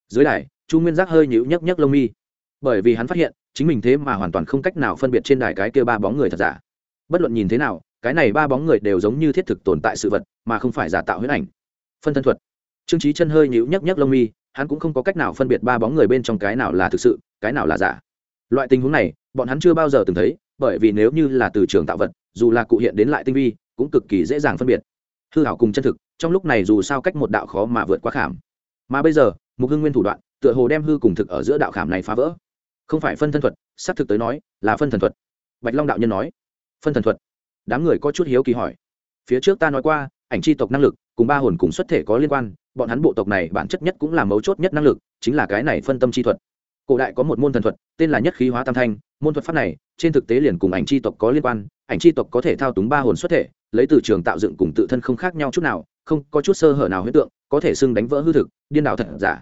dưới đài, chu nguyên giác hơi nhịu nhấc nhấc lông mi. Bởi vì hắn phát hiện, chính mình thế mà hoàn toàn không cách nào phân biệt trên đài cái kia ba bóng người thật giả. Bất luận nhìn thế nào, cái này ba bóng người đều giống như thiết thực tồn tại sự vật, mà không phải giả tạo huyết ảnh. Phân thân thuật. Trương trí chân hơi nhịu nhấc nhấc lông mi hắn cũng không có cách nào phân biệt ba bóng người bên trong cái nào là thực sự, cái nào là giả. Loại tình huống này, bọn hắn chưa bao giờ từng thấy, bởi vì nếu như là từ trường tạo vật, dù là cụ hiện đến lại tinh vi, cũng cực kỳ dễ dàng phân biệt. Hư hảo cùng chân thực, trong lúc này dù sao cách một đạo khó mà vượt quá khảm. Mà bây giờ, mục hưng nguyên thủ đoạn, tựa hồ đem hư cùng thực ở giữa đạo khảm này phá vỡ. Không phải phân thân thuật, xác thực tới nói, là phân thần thuật. Bạch long đạo nhân nói. Phân thần thuật? Đám người có chút hiếu kỳ hỏi. Phía trước ta nói qua ảnh chi tộc năng lực, cùng ba hồn cùng xuất thể có liên quan, bọn hắn bộ tộc này bản chất nhất cũng là mấu chốt nhất năng lực, chính là cái này phân tâm chi thuật. Cổ đại có một môn thần thuật, tên là nhất khí hóa tam thanh, môn thuật pháp này, trên thực tế liền cùng ảnh chi tộc có liên quan, ảnh chi tộc có thể thao túng ba hồn xuất thể, lấy từ trường tạo dựng cùng tự thân không khác nhau chút nào, không có chút sơ hở nào huyết tượng, có thể xưng đánh vỡ hư thực, điên đảo thật giả.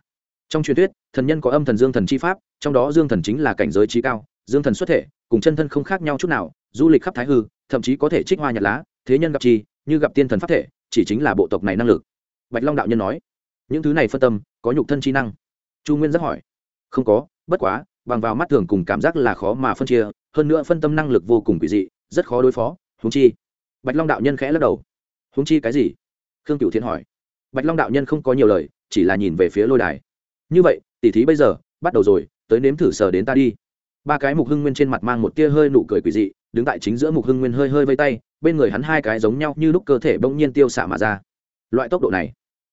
Trong truyền thuyết, thần nhân có âm thần dương thần chi pháp, trong đó dương thần chính là cảnh giới trí cao, dương thần xuất thể, cùng chân thân không khác nhau chút nào, du lịch khắp thái hư, thậm chí có thể trích hoa nhật lá, thế nhân gặp chi, như gặp tiên thần pháp thể chỉ chính là bộ tộc này năng lực. Bạch long đạo nhân nói, những thứ này phân tâm, có nhục thân chi năng. Chu nguyên rất hỏi, không có, bất quá, bằng vào mắt thường cùng cảm giác là khó mà phân chia, hơn nữa phân tâm năng lực vô cùng quỷ dị, rất khó đối phó húng chi. Bạch long đạo nhân khẽ lắc đầu húng chi cái gì? Khương cựu thiện hỏi. Bạch long đạo nhân không có nhiều lời, chỉ là nhìn về phía lôi đài. Như vậy, tỉ thí bây giờ, bắt đầu rồi, tới nếm thử sờ đến ta đi. Ba cái mục hưng nguyên trên mặt mang một tia hơi nụ cười quỷ dị, đứng tại chính giữa mục hưng nguyên hơi hơi vây tay bên người hắn hai cái giống nhau như lúc cơ thể bỗng nhiên tiêu xạ mà ra. Loại tốc độ này,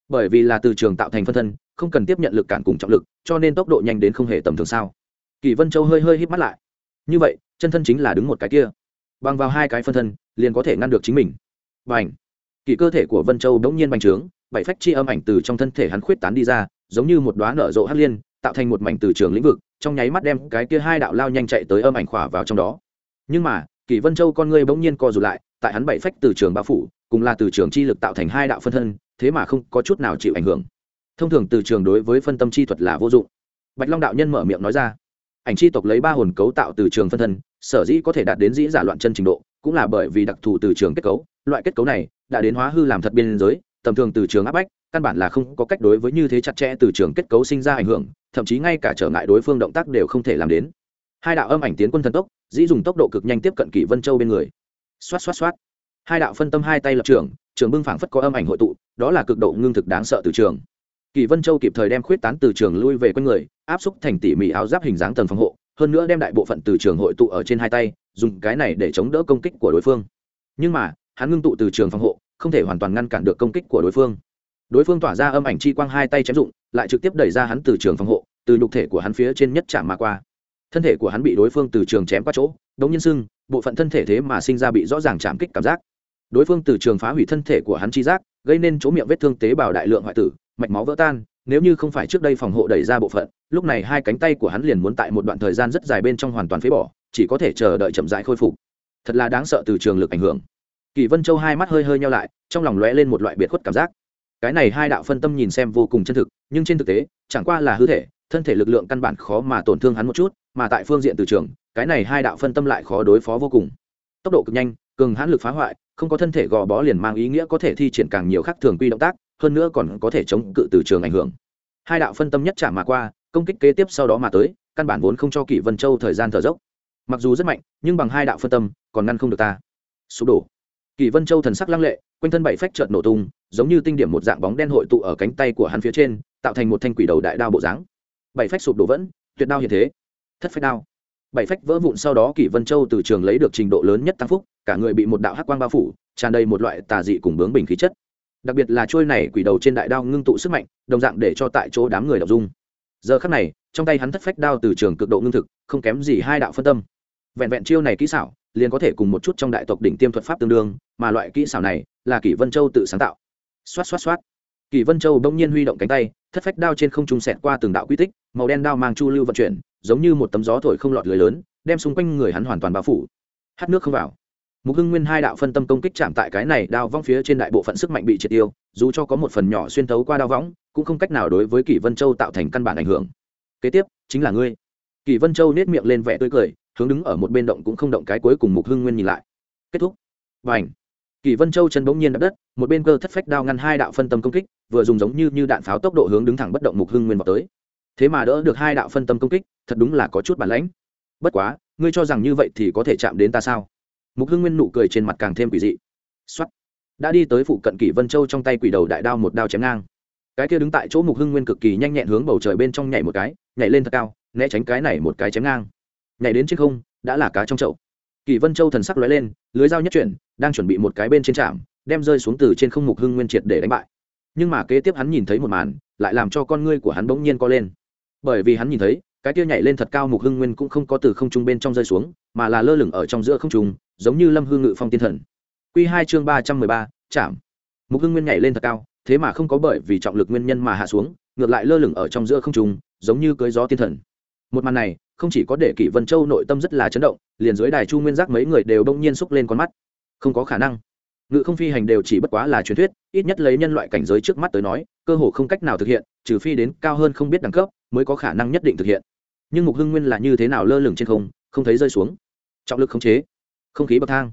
bởi vì là từ trường tạo thành phân thân, không cần tiếp nhận lực cản cùng trọng lực, cho nên tốc độ nhanh đến không hề tầm thường sao? Kỳ vân châu hơi hơi hít mắt lại. Như vậy, chân thân chính là đứng một cái kia. Bằng vào hai cái phân thân, liền có thể ngăn được chính mình. B à n h kỳ cơ thể của vân châu bỗng nhiên bành trướng, bảy phách chi âm ảnh từ trong thân thể hắn khuyết tán đi ra, giống như một đoá nở rộ hắc liên, tạo thành một mảnh từ trường lĩnh vực, trong nháy mắt đem cái kia hai đạo lao nhanh chạy tới âm ảnh khỏa vào trong đó. Nhưng mà, kỳ vân châu con ngươi bỗng nhiên co rụt lại tại hắn bảy phách từ trường bao phủ, cùng là từ trường chi lực tạo thành hai đạo phân thân, thế mà không có chút nào chịu ảnh hưởng. Thông thường từ trường đối với phân tâm chi thuật là vô dụng. Bạch long đạo nhân mở miệng nói ra. Ảnh chi tộc lấy ba hồn cấu tạo từ trường phân thân, sở dĩ có thể đạt đến dĩ giả loạn chân trình độ, cũng là bởi vì đặc thù từ trường kết cấu, loại kết cấu này đã đến hóa hư làm thật biên giới, tầm thường từ trường áp bách, căn bản là không có cách đối với như thế chặt chẽ từ trường kết cấu sinh ra ảnh hưởng, thậm chí ngay cả trở ngại đối phương động tác đều không thể làm đến. Hai đạo âm ảnh tiến quân thần tốc, dĩ dùng tốc độ cực nhanh tiếp cận kỷ vân châu bên người xoát xoát xoát. Hai đạo phân tâm hai tay lập trường trường bưng phảng phất có âm ảnh hội tụ, đó là cực độ ngưng thực đáng sợ từ trường. Kỳ vân châu kịp thời đem khuyết tán từ trường lui về quanh người, áp xúc thành tỉ mỉ áo giáp hình dáng tầng phòng hộ, hơn nữa đem đại bộ phận từ trường hội tụ ở trên hai tay, dùng cái này để chống đỡ công kích của đối phương. Nhưng mà, hắn ngưng tụ từ trường phòng hộ, không thể hoàn toàn ngăn cản được công kích của đối phương. Đối phương tỏa ra âm ảnh chi quang hai tay chém dụng, lại trực tiếp đẩy ra hắn từ trường phòng hộ, từ nhục thể của hắn phía trên nhất chạm mà qua thân thể của hắn bị đối phương từ trường chém qua chỗ, đống nhân sưng, bộ phận thân thể thế mà sinh ra bị rõ ràng chạm kích cảm giác. Đối phương từ trường phá hủy thân thể của hắn chi giác, gây nên chỗ miệng vết thương tế bào đại lượng hoại tử, mạch máu vỡ tan, nếu như không phải trước đây phòng hộ đẩy ra bộ phận, lúc này hai cánh tay của hắn liền muốn tại một đoạn thời gian rất dài bên trong hoàn toàn phế bỏ, chỉ có thể chờ đợi chậm rãi khôi phục. Thật là đáng sợ từ trường lực ảnh hưởng. Kỳ vân châu hai mắt hơi hơi nhau lại, trong lòng lóe lên một loại biệt khuất cảm giác. Cái này hai đạo phân tâm nhìn xem vô cùng chân thực, nhưng trên thực tế, chẳng qua là hư thể, thân thể lực lượng căn bản khó mà tổn thương hắn một chút mà tại phương diện từ trường, cái này hai đạo phân tâm lại khó đối phó vô cùng. Tốc độ cực nhanh, cường hãn lực phá hoại, không có thân thể gò bó liền mang ý nghĩa có thể thi triển càng nhiều khác thường quy động tác, hơn nữa còn có thể chống cự từ trường ảnh hưởng. Hai đạo phân tâm nhất trả mà qua, công kích kế tiếp sau đó mà tới, căn bản vốn không cho kỷ vân châu thời gian thở dốc. Mặc dù rất mạnh, nhưng bằng hai đạo phân tâm, còn ngăn không được ta. Sụp đổ. Kỷ vân châu thần sắc lăng lệ, quanh thân bảy phách trợn nổ tung, giống như tinh điểm một dạng bóng đen hội tụ ở cánh tay của hắn phía trên, tạo thành một thanh quỷ đầu đại đao bộ dáng. Bảy phách sụp đổ vẫn, tuyệt đao hiện thế thất phách đao. Bảy phách vỡ vụn sau đó kỷ vân châu từ trường lấy được trình độ lớn nhất tăng phúc, cả người bị một đạo hắc quang bao phủ, tràn đầy một loại tà dị cùng bướng bình khí chất. Đặc biệt là trôi này quỷ đầu trên đại đao ngưng tụ sức mạnh, đồng dạng để cho tại chỗ đám người đọc dung. Giờ khắc này, trong tay hắn thất phách đao từ trường cực độ ngưng thực, không kém gì hai đạo phân tâm. Vẹn vẹn chiêu này kỹ xảo, liền có thể cùng một chút trong đại tộc đỉnh tiêm thuật pháp tương đương, mà loại kỹ xảo này là kỷ vân châu tự sáng tạo. Xoát xoát xoát. Kỷ vân châu bỗng nhiên huy động cánh tay, thất phách đao trên không trung sẹt qua từng đạo quy tích, màu đen đao mang chu lưu vận chuyển giống như một tấm gió thổi không lọt lưới lớn đem xung quanh người hắn hoàn toàn bao phủ. Hát nước không vào. Mục hưng nguyên hai đạo phân tâm công kích chạm tại cái này đao vong phía trên đại bộ phận sức mạnh bị triệt tiêu dù cho có một phần nhỏ xuyên thấu qua đao võng cũng không cách nào đối với kỷ vân châu tạo thành căn bản ảnh hưởng. Kế tiếp chính là ngươi. Kỷ vân châu nết miệng lên vẻ tươi cười hướng đứng ở một bên động cũng không động cái cuối cùng mục hưng nguyên nhìn lại. Kết thúc. Và ảnh kỷ vân châu chân bỗng nhiên đập đất một bên cơ thất phách đao ngăn hai đạo phân tâm công kích vừa dùng giống như, như đạn pháo tốc độ hướng đứng thẳng bất động mục hưng nguyên vào tới thế mà đỡ được hai đạo phân tâm công kích, thật đúng là có chút bản lãnh. Bất quá, ngươi cho rằng như vậy thì có thể chạm đến ta sao? Mục hưng nguyên nụ cười trên mặt càng thêm quỷ dị. Xuất đã đi tới phụ cận kỷ vân châu trong tay quỷ đầu đại đao một đao chém ngang. Cái kia đứng tại chỗ mục hưng nguyên cực kỳ nhanh nhẹn hướng bầu trời bên trong nhảy một cái, nhảy lên thật cao, né tránh cái này một cái chém ngang. Nhảy đến trên không, đã là cá trong chậu. Kỷ vân châu thần sắc lóe lên, lưới dao nhất chuyển, đang chuẩn bị một cái bên trên trạm đem rơi xuống từ trên không mục hưng nguyên triệt để đánh bại. Nhưng mà kế tiếp hắn nhìn thấy một màn, lại làm cho con ngươi của hắn bỗng nhiên co lên bởi vì hắn nhìn thấy, cái kia nhảy lên thật cao mục hưng nguyên cũng không có từ không trung bên trong rơi xuống, mà là lơ lửng ở trong giữa không trung, giống như lâm hương ngự phong tiên thần. Q hai chương ba trăm mười ba, chạm. Mục hưng nguyên nhảy lên thật cao, thế mà không có bởi vì trọng lực nguyên nhân mà hạ xuống, ngược lại lơ lửng ở trong giữa không trung, giống như cưới gió tiên thần. Một màn này, không chỉ có để kỷ vân châu nội tâm rất là chấn động, liền dưới đài chu nguyên giác mấy người đều đông nhiên xúc lên con mắt. Không có khả năng ngự không phi hành đều chỉ bất quá là truyền thuyết, ít nhất lấy nhân loại cảnh giới trước mắt tới nói, cơ hồ không cách nào thực hiện, trừ phi đến cao hơn không biết đẳng cấp mới có khả năng nhất định thực hiện. Nhưng mục hưng nguyên là như thế nào lơ lửng trên không không thấy rơi xuống. Trọng lực khống chế, không khí bậc thang,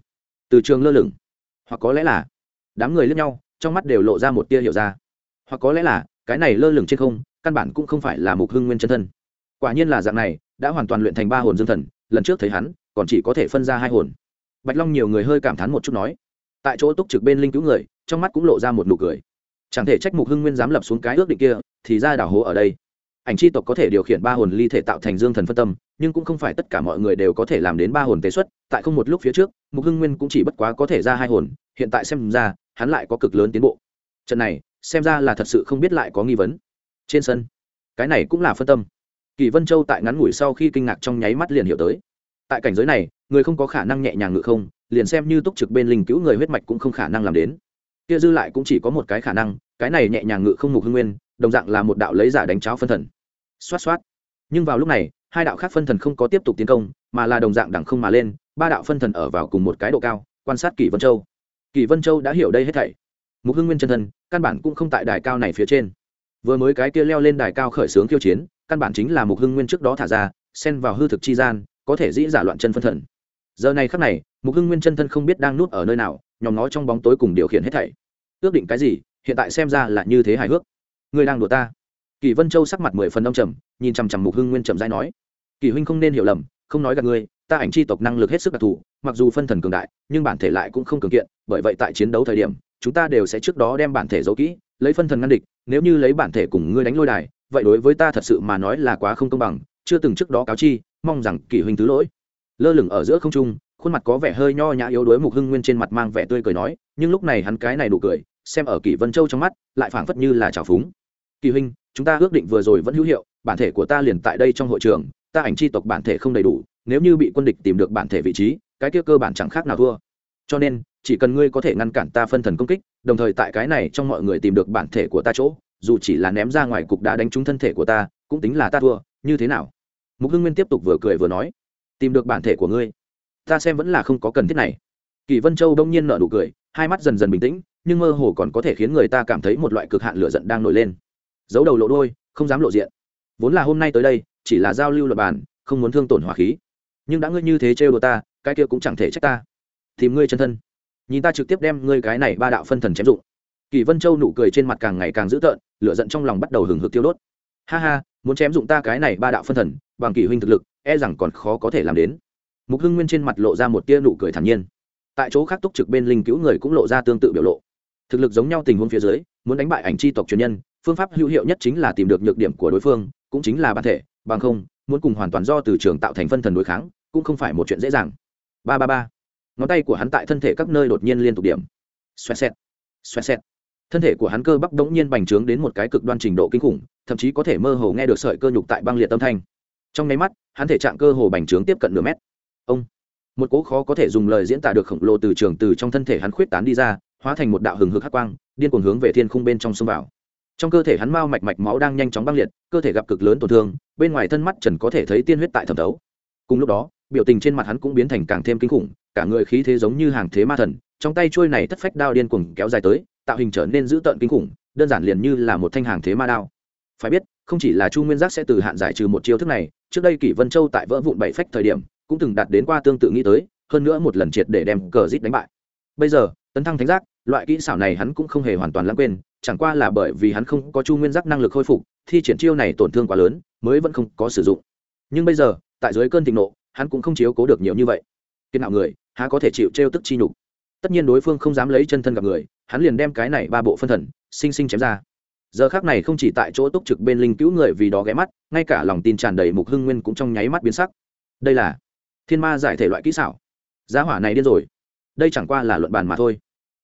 từ trường lơ lửng. Hoặc có lẽ là đám người lướt nhau, trong mắt đều lộ ra một tia hiểu ra. Hoặc có lẽ là cái này lơ lửng trên không, căn bản cũng không phải là mục hưng nguyên chân thân. Quả nhiên là dạng này, đã hoàn toàn luyện thành ba hồn dương thần, lần trước thấy hắn, còn chỉ có thể phân ra hai hồn. Bạch long nhiều người hơi cảm thán một chút nói tại chỗ túc trực bên linh cứu người, trong mắt cũng lộ ra một nụ cười. Chẳng thể trách mục hưng nguyên dám lập xuống cái ước định kia, thì ra đảo hố ở đây. Ảnh tri tộc có thể điều khiển ba hồn ly thể tạo thành dương thần phân tâm, nhưng cũng không phải tất cả mọi người đều có thể làm đến ba hồn tế xuất, tại không một lúc phía trước, mục hưng nguyên cũng chỉ bất quá có thể ra hai hồn, hiện tại xem ra, hắn lại có cực lớn tiến bộ. Trận này, xem ra là thật sự không biết lại có nghi vấn. Trên sân, cái này cũng là phân tâm. Kỳ vân châu tại ngắn ngủi sau khi kinh ngạc trong nháy mắt liền hiểu tới. Tại cảnh giới này, người không có khả năng nhẹ nhàng ngự không liền xem như túc trực bên linh cứu người huyết mạch cũng không khả năng làm đến. Kia dư lại cũng chỉ có một cái khả năng, cái này nhẹ nhàng ngự không mục hưng nguyên, đồng dạng là một đạo lấy giả đánh cháo phân thần. Xoát xoát. Nhưng vào lúc này, hai đạo khác phân thần không có tiếp tục tiến công, mà là đồng dạng đẳng không mà lên, ba đạo phân thần ở vào cùng một cái độ cao, quan sát kỷ vân châu. Kỷ vân châu đã hiểu đây hết thảy. Mục hưng nguyên chân thân căn bản cũng không tại đài cao này phía trên. Vừa mới cái kia leo lên đài cao khởi xướng khiêu chiến, căn bản chính là mục hưng nguyên trước đó thả ra, xen vào hư thực chi gian, có thể dĩ giả loạn chân phân thần. Giờ này khắc này mục hưng nguyên chân thân không biết đang nuốt ở nơi nào, nhòm nó trong bóng tối cùng điều khiển hết thảy. Ước định cái gì, hiện tại xem ra là như thế hài hước. Ngươi đang đùa ta. Kỳ vân châu sắc mặt mười phần đông trầm, nhìn chằm chằm mục hưng nguyên trầm dai nói, kỳ huynh không nên hiểu lầm, không nói gặp ngươi, ta ảnh chi tộc năng lực hết sức đặc thù, mặc dù phân thần cường đại, nhưng bản thể lại cũng không cường kiện, bởi vậy tại chiến đấu thời điểm, chúng ta đều sẽ trước đó đem bản thể giấu kỹ, lấy phân thần ngăn địch, nếu như lấy bản thể cùng ngươi đánh lôi đài, vậy đối với ta thật sự mà nói là quá không công bằng, chưa từng trước đó cáo chi, mong rằng kỳ huynh thứ lỗi. Lơ lửng ở giữa không trung khuôn mặt có vẻ hơi nho nhã yếu đuối mục hưng nguyên trên mặt mang vẻ tươi cười nói, nhưng lúc này hắn cái này nụ cười, xem ở kỷ vân châu trong mắt, lại phảng phất như là trào phúng. Kỳ huynh, chúng ta ước định vừa rồi vẫn hữu hiệu, bản thể của ta liền tại đây trong hội trường, ta ảnh chi tộc bản thể không đầy đủ, nếu như bị quân địch tìm được bản thể vị trí, cái kia cơ bản chẳng khác nào thua. Cho nên, chỉ cần ngươi có thể ngăn cản ta phân thần công kích, đồng thời tại cái này trong mọi người tìm được bản thể của ta chỗ, dù chỉ là ném ra ngoài cục đã đánh trúng thân thể của ta, cũng tính là ta thua, như thế nào? Mục hưng nguyên tiếp tục vừa cười vừa nói, tìm được bản thể của ngươi ta xem vẫn là không có cần thiết này. Kỳ vân châu đông nhiên nở nụ cười, hai mắt dần dần bình tĩnh, nhưng mơ hồ còn có thể khiến người ta cảm thấy một loại cực hạn lửa giận đang nổi lên. Giấu đầu lộ đôi không dám lộ diện. Vốn là hôm nay tới đây, chỉ là giao lưu luật bàn, không muốn thương tổn hỏa khí. Nhưng đã ngươi như thế trêu đồ ta, cái kia cũng chẳng thể trách ta. Tìm ngươi chân thân. Nhìn ta trực tiếp đem ngươi cái này ba đạo phân thần chém dụng. Kỳ vân châu nụ cười trên mặt càng ngày càng dữ tợn, lửa giận trong lòng bắt đầu hừng hực tiêu đốt. Ha ha, muốn chém dụng ta cái này ba đạo phân thần, bằng kỷ huynh thực lực e rằng còn khó có thể làm đến mục hưng nguyên trên mặt lộ ra một tia nụ cười thản nhiên. Tại chỗ khác túc trực bên linh cứu người cũng lộ ra tương tự biểu lộ. Thực lực giống nhau tình huống phía dưới, muốn đánh bại ảnh c h i tộc truyền nhân, phương pháp hữu hiệu nhất chính là tìm được nhược điểm của đối phương, cũng chính là bản thể, bằng không, muốn cùng hoàn toàn do từ trường tạo thành phân thần đối kháng, cũng không phải một chuyện dễ dàng. Ba ba ba. Ngón tay của hắn tại thân thể các nơi đột nhiên liên tục điểm. Xoẹt xẹt. Xoẹt xẹt. Thân thể của hắn cơ bắp đống nhiên bành trướng đến một cái cực đoan trình độ kinh khủng, thậm chí có thể mơ hồ nghe được sợi cơ nhục tại băng liệt tâm thanh. Trong nháy mắt, hắn thể trạng cơ hồ bành trướng tiếp cận nửa mét ông. Một cỗ khó có thể dùng lời diễn tả được khổng lồ từ trường từ trong thân thể hắn khuyết tán đi ra, hóa thành một đạo hừng hực hắc quang, điên cuồng hướng về thiên khung bên trong xông vào. Trong cơ thể hắn mau mạch mạch máu đang nhanh chóng băng liệt, cơ thể gặp cực lớn tổn thương, bên ngoài thân mắt trần có thể thấy tiên huyết tại thẩm thấu. Cùng lúc đó, biểu tình trên mặt hắn cũng biến thành càng thêm kinh khủng, cả người khí thế giống như hàng thế ma thần, trong tay trôi này thất phách đao điên cuồng kéo dài tới, tạo hình trở nên dữ tợn kinh khủng, đơn giản liền như là một thanh hàng thế ma đao. Phải biết, không chỉ là chu nguyên giác sẽ từ hạn giải trừ một chiêu thức này, trước đây kỷ vân châu tại vỡ vụn bảy phách thời điểm cũng từng đạt đến qua tương tự nghĩ tới, hơn nữa một lần triệt để đem cờ rít đánh bại. Bây giờ, tấn thăng thánh giác, loại kỹ xảo này hắn cũng không hề hoàn toàn lãng quên, chẳng qua là bởi vì hắn không có chu nguyên giác năng lực khôi phục, thi triển chiêu này tổn thương quá lớn, mới vẫn không có sử dụng. Nhưng bây giờ, tại dưới cơn thịnh nộ, hắn cũng không chiếu cố được nhiều như vậy. Kiên nạo người, há có thể chịu trêu tức chi nhục? Tất nhiên đối phương không dám lấy chân thân gặp người, hắn liền đem cái này ba bộ phân thần, sinh sinh chém ra. Giờ khác này không chỉ tại chỗ túc trực bên linh cứu người vì đó ghé mắt, ngay cả lòng tin tràn đầy mục hưng nguyên cũng trong nháy mắt biến sắc. Đây là thiên ma giải thể loại kỹ xảo. Giá hỏa này điên rồi. Đây chẳng qua là luận bàn mà thôi.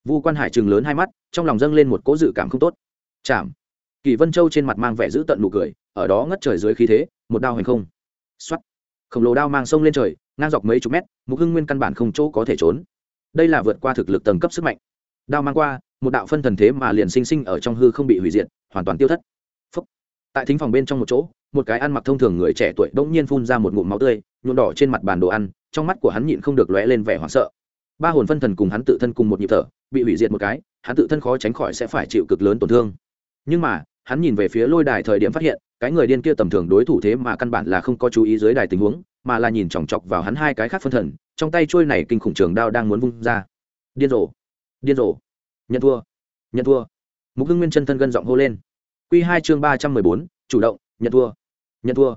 Vu quan hải chừng lớn hai mắt, trong lòng dâng lên một cỗ dự cảm không tốt. Chạm kỳ vân châu trên mặt mang vẻ giữ tận nụ cười, ở đó ngất trời dưới khí thế, một đao hành không. X khổng lồ đao mang sông lên trời, ngang dọc mấy chục mét, mục hưng nguyên căn bản không chỗ có thể trốn. Đây là vượt qua thực lực tầng cấp sức mạnh. Đao mang qua, một đạo phân thần thế mà liền sinh sinh ở trong hư không bị hủy diệt, hoàn toàn tiêu thất. Phúc. tại thính phòng bên trong một chỗ một cái ăn mặc thông thường người trẻ tuổi bỗng nhiên phun ra một ngụm máu tươi, nhuộm đỏ trên mặt bàn đồ ăn, trong mắt của hắn nhịn không được lóe lên vẻ hoảng sợ. Ba hồn phân thần cùng hắn tự thân cùng một nhịp thở, bị hủy diệt một cái, hắn tự thân khó tránh khỏi sẽ phải chịu cực lớn tổn thương. Nhưng mà, hắn nhìn về phía lôi đài thời điểm phát hiện, cái người điên kia tầm thường đối thủ thế mà căn bản là không có chú ý dưới đài tình huống, mà là nhìn chòng chọc vào hắn hai cái khác phân thần, trong tay trôi này kinh khủng trường đao đang muốn vung ra. Điên rồ điên rồ. Nhận thua nhận thua. Mục hưng nguyên chân thân gân giọng hô lên. Q hai chương ba trăm mười bốn, chủ động nhận thua nhận thua.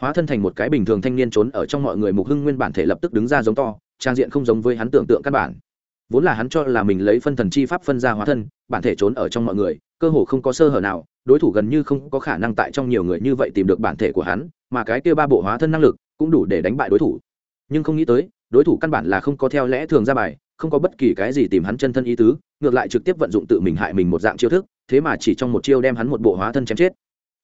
Hóa thân thành một cái bình thường thanh niên trốn ở trong mọi người mục hưng nguyên bản thể lập tức đứng ra giống to, trang diện không giống với hắn tưởng tượng căn bản. Vốn là hắn cho là mình lấy phân thần chi pháp phân ra hóa thân, bản thể trốn ở trong mọi người, cơ hồ không có sơ hở nào, đối thủ gần như không có khả năng tại trong nhiều người như vậy tìm được bản thể của hắn, mà cái kia ba bộ hóa thân năng lực cũng đủ để đánh bại đối thủ. Nhưng không nghĩ tới, đối thủ căn bản là không có theo lẽ thường ra bài, không có bất kỳ cái gì tìm hắn chân thân ý tứ, ngược lại trực tiếp vận dụng tự mình hại mình một dạng chiêu thức, thế mà chỉ trong một chiêu đem hắn một bộ hóa thân chém chết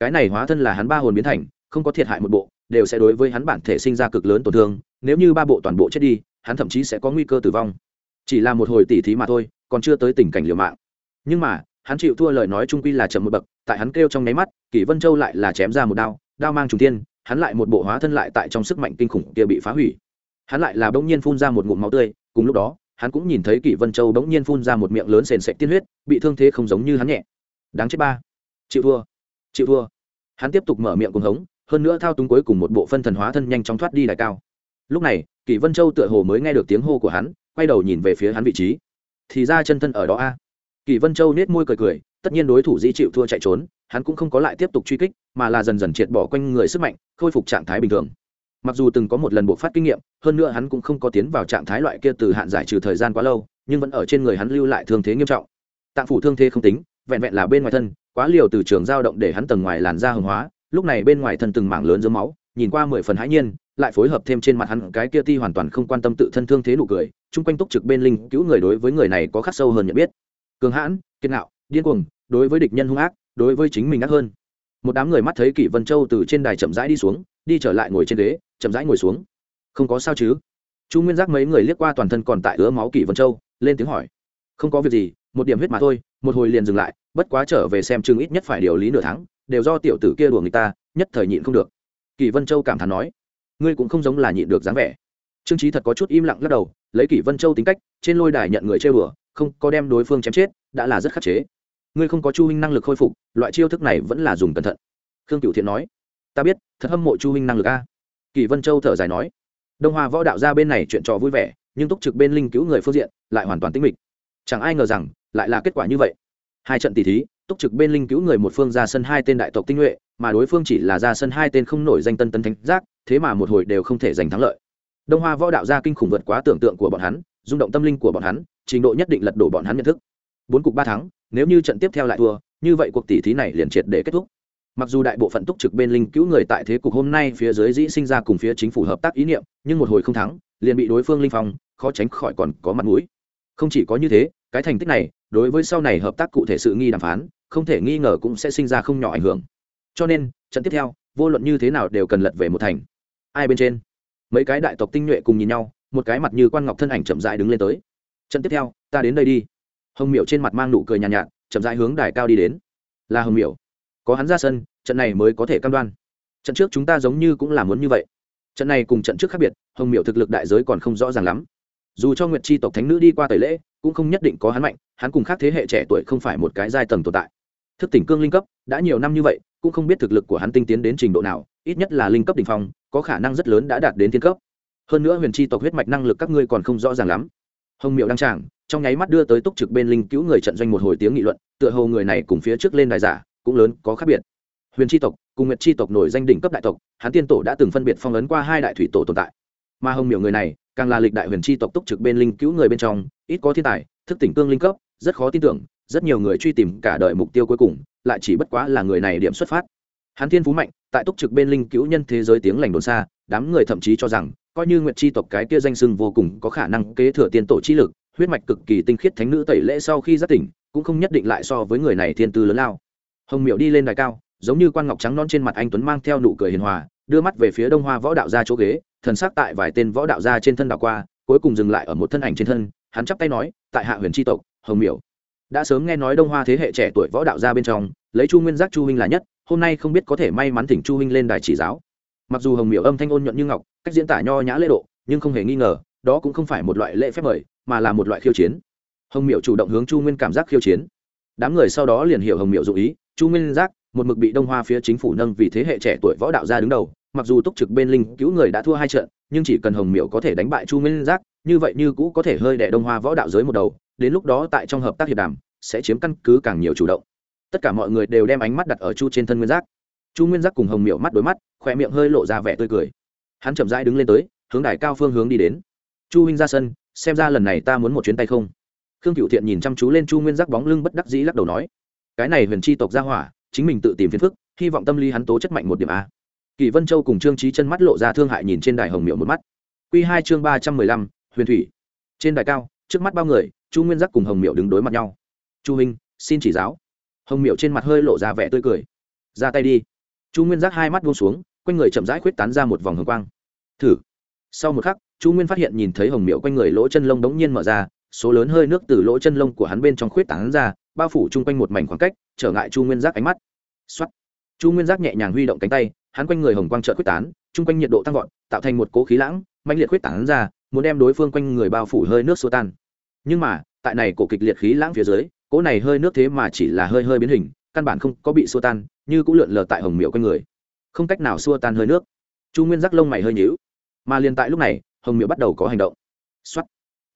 cái này hóa thân là hắn ba hồn biến thành, không có thiệt hại một bộ, đều sẽ đối với hắn bản thể sinh ra cực lớn tổn thương, nếu như ba bộ toàn bộ chết đi, hắn thậm chí sẽ có nguy cơ tử vong. Chỉ là một hồi tỉ thí mà thôi, còn chưa tới tình cảnh liều mạng. Nhưng mà, hắn chịu thua lời nói trung quy là chậm một bậc, tại hắn kêu trong nháy mắt, kỷ vân châu lại là chém ra một đao đao mang trùng tiên hắn lại một bộ hóa thân lại tại trong sức mạnh kinh khủng kia bị phá hủy. Hắn lại là bỗng nhiên phun ra một ngụm máu tươi, cùng lúc đó, hắn cũng nhìn thấy kỷ vân châu bỗng nhiên phun ra một miệng lớn sền sệt tiên huyết, bị thương thế không giống như hắn nhẹ. Đáng chết ba. Chịu thua. Chịu thua hắn tiếp tục mở miệng cùng hống, hơn nữa thao túng cuối cùng một bộ phân thần hóa thân nhanh chóng thoát đi đại cao. Lúc này, kỷ vân châu tựa hồ mới nghe được tiếng hô của hắn, quay đầu nhìn về phía hắn vị trí. Thì ra chân thân ở đó a. Kỷ vân châu nết môi cười cười, tất nhiên đối thủ dĩ chịu thua chạy trốn, hắn cũng không có lại tiếp tục truy kích, mà là dần dần triệt bỏ quanh người sức mạnh, khôi phục trạng thái bình thường. Mặc dù từng có một lần buộc phát kinh nghiệm, hơn nữa hắn cũng không có tiến vào trạng thái loại kia từ hạn giải trừ thời gian quá lâu, nhưng vẫn ở trên người hắn lưu lại thương thế nghiêm trọng. Tạng phủ thương thế không tính, vẹn vẹn là bên ngoài thân quá liều từ trường dao động để hắn tầng ngoài làn da hồng hóa, lúc này bên ngoài thân từng mảng lớn dơ máu, nhìn qua mười phần hãi nhiên, lại phối hợp thêm trên mặt hắn cái kia ti hoàn toàn không quan tâm tự thân thương thế nụ cười, chung quanh túc trực bên linh cứu người đối với người này có khắc sâu hơn nhận biết. Cường hãn, kiên nạo điên cuồng, đối với địch nhân hung ác, đối với chính mình ác hơn. Một đám người mắt thấy kỷ vân châu từ trên đài chậm rãi đi xuống, đi trở lại ngồi trên ghế, chậm rãi ngồi xuống. Không có sao chứ? Chu nguyên giác mấy người liếc qua toàn thân còn tại ứa máu kỷ vân châu, lên tiếng hỏi. Không có việc gì, một điểm huyết mà thôi, một hồi liền dừng lại bất quá trở về xem chừng ít nhất phải điều lý nửa tháng, đều do tiểu tử kia đùa người ta, nhất thời nhịn không được. Kỷ vân châu cảm thán nói, ngươi cũng không giống là nhịn được dáng vẻ. Trương trí thật có chút im lặng lắc đầu, lấy kỷ vân châu tính cách, trên lôi đài nhận người chơi bừa không có đem đối phương chém chết, đã là rất khắc chế. Ngươi không có chu huynh năng lực khôi phục, loại chiêu thức này vẫn là dùng cẩn thận. Khương cựu thiện nói, ta biết, thật hâm mộ chu huynh năng lực a. Kỷ vân châu thở dài nói, đông hoa võ đạo ra bên này chuyện trò vui vẻ, nhưng túc trực bên linh cứu người phương diện, lại hoàn toàn tĩnh mịch. Chẳng ai ngờ rằng, lại là kết quả như vậy hai trận tỷ thí, túc trực bên linh cứu người một phương ra sân hai tên đại tộc tinh nhuệ, mà đối phương chỉ là ra sân hai tên không nổi danh tân tân thánh giác, thế mà một hồi đều không thể giành thắng lợi. Đông hoa võ đạo gia kinh khủng vượt quá tưởng tượng của bọn hắn, rung động tâm linh của bọn hắn, trình độ nhất định lật đổ bọn hắn nhận thức. Bốn cục ba thắng, nếu như trận tiếp theo lại thua, như vậy cuộc tỷ thí này liền triệt để kết thúc. Mặc dù đại bộ phận túc trực bên linh cứu người tại thế cục hôm nay phía dưới dĩ sinh ra cùng phía chính phủ hợp tác ý niệm, nhưng một hồi không thắng, liền bị đối phương linh phong, khó tránh khỏi còn có mặt mũi. Không chỉ có như thế cái thành tích này đối với sau này hợp tác cụ thể sự nghi đàm phán không thể nghi ngờ cũng sẽ sinh ra không nhỏ ảnh hưởng. Cho nên trận tiếp theo vô luận như thế nào đều cần lật về một thành. Ai bên trên? Mấy cái đại tộc tinh nhuệ cùng nhìn nhau một cái mặt như quan ngọc thân ảnh chậm rãi đứng lên tới. Trận tiếp theo ta đến đây đi. Hồng miệu trên mặt mang nụ cười nhàn nhạt, nhạt chậm rãi hướng đài cao đi đến. Là hồng miệu có hắn ra sân trận này mới có thể cam đoan. Trận trước chúng ta giống như cũng là muốn như vậy. Trận này cùng trận trước khác biệt hồng miệu thực lực đại giới còn không rõ ràng lắm. Dù cho nguyệt tri tộc thánh nữ đi qua tẩy lễ cũng không nhất định có hắn mạnh, hắn cùng khác thế hệ trẻ tuổi không phải một cái giai tầng tồn tại. Thức tỉnh cương linh cấp, đã nhiều năm như vậy, cũng không biết thực lực của hắn tinh tiến đến trình độ nào, ít nhất là linh cấp đ ỉ n h phong, có khả năng rất lớn đã đạt đến thiên cấp. Hơn nữa huyền chi tộc huyết mạch năng lực các ngươi còn không rõ ràng lắm. Hồng miệu đăng tràng, trong nháy mắt đưa tới túc trực bên linh cứu người trận doanh một hồi tiếng nghị luận, tựa hồ người này cùng phía trước lên đài giả, cũng lớn, có khác biệt. Huyền tri tộc, cùng nguyệt tri tộc nổi danh đỉnh cấp đại tộc, hắn tiên tổ đã từng phân biệt phong ấn qua hai đại thủy tổ tồn tại mà hồng miểu người này, càng là lịch đại huyền tri tộc túc trực bên linh cứu người bên trong, ít có thiên tài, thức tỉnh cương linh cấp, rất khó tin tưởng, rất nhiều người truy tìm cả đời mục tiêu cuối cùng, lại chỉ bất quá là người này điểm xuất phát. Hán thiên phú mạnh, tại túc trực bên linh cứu nhân thế giới tiếng lành đồn xa, đám người thậm chí cho rằng, coi như nguyệt tri tộc cái kia danh sưng vô cùng có khả năng kế thừa tiên tổ chi lực, huyết mạch cực kỳ tinh khiết thánh nữ tẩy lễ sau khi giác tỉnh, cũng không nhất định lại so với người này thiên tư lớn lao. Hồng Miểu đi lên đài cao, giống như quan ngọc trắng non trên mặt anh tuấn mang theo nụ cười hiền hòa, đưa mắt về phía đông hoa võ đạo gia chỗ ghế thần sắc tại vài tên võ đạo gia trên thân đảo qua, cuối cùng dừng lại ở một thân ảnh trên thân, hắn chắp tay nói, tại hạ huyền chi tộc, hồng miểu. Đã sớm nghe nói đông hoa thế hệ trẻ tuổi võ đạo gia bên trong, lấy chu nguyên giác chu huynh là nhất, hôm nay không biết có thể may mắn thỉnh chu huynh lên đài chỉ giáo. Mặc dù hồng miểu âm thanh ôn nhuận như ngọc, cách diễn tả nho nhã lễ độ, nhưng không hề nghi ngờ, đó cũng không phải một loại lễ phép mời, mà là một loại khiêu chiến. Hồng miểu chủ động hướng chu nguyên cảm giác khiêu chiến. Đám người sau đó liền hiểu hồng miểu dụng ý, chu nguyên giác, một mực bị đông hoa phía chính phủ nâng vì thế hệ trẻ tuổi võ đạo gia đứng đầu mặc dù túc trực bên linh cứu người đã thua hai trận, nhưng chỉ cần hồng miệu có thể đánh bại chu nguyên giác, như vậy như cũ có thể hơi đẻ đông hoa võ đạo giới một đầu, đến lúc đó tại trong hợp tác hiệp đàm, sẽ chiếm căn cứ càng nhiều chủ động. Tất cả mọi người đều đem ánh mắt đặt ở chu trên thân nguyên giác. Chu nguyên giác cùng hồng miệu mắt đối mắt khỏe miệng hơi lộ ra vẻ tươi cười. Hắn chậm rãi đứng lên tới, hướng đài cao phương hướng đi đến. Chu huynh ra sân, xem ra lần này ta muốn một chuyến tay không? Khương cựu thiện nhìn chăm chú lên chu nguyên giác bóng lưng bất đắc dĩ lắc đầu nói. Cái này huyền chi tộc ra hỏa, chính mình tự tìm phiền phức, hy vọng tâm lý hắn tố chất mạnh một điểm a kỳ vân châu cùng trương trí chân mắt lộ ra thương hại nhìn trên đài hồng miệu một mắt. Q hai chương ba trăm mười lăm, huyền thủy. Trên đài cao, trước mắt bao người, chu nguyên giác cùng hồng miệu đứng đối mặt nhau. Chu minh xin chỉ giáo. Hồng miệu trên mặt hơi lộ ra vẻ tươi cười. Ra tay đi. Chu nguyên giác hai mắt buông xuống, quanh người chậm rãi khuyết tán ra một vòng hồng quang. Thử. Sau một khắc, chu nguyên phát hiện nhìn thấy hồng miệu quanh người lỗ chân lông đống nhiên mở ra, số lớn hơi nước từ lỗ chân lông của hắn bên trong khuyết tán ra, bao phủ chung quanh một mảnh khoảng cách, trở ngại chu nguyên giác ánh mắt. Xuất chu nguyên giác nhẹ nhàng huy động cánh tay hắn quanh người hồng quang trợ quyết tán, chung quanh nhiệt độ tăng vọt, tạo thành một cố khí lãng mạnh liệt quyết tán ra, muốn đem đối phương quanh người bao phủ hơi nước xô tan. Nhưng mà, tại này cổ kịch liệt khí lãng phía dưới cỗ này hơi nước thế mà chỉ là hơi hơi biến hình, căn bản không có bị xua tan, như cũng lượn lờ tại hồng miệu quanh người. Không cách nào xua tan hơi nước. Chu nguyên giác lông mày hơi nhíu. Mà liền tại lúc này, hồng miệu bắt đầu có hành động. Xuất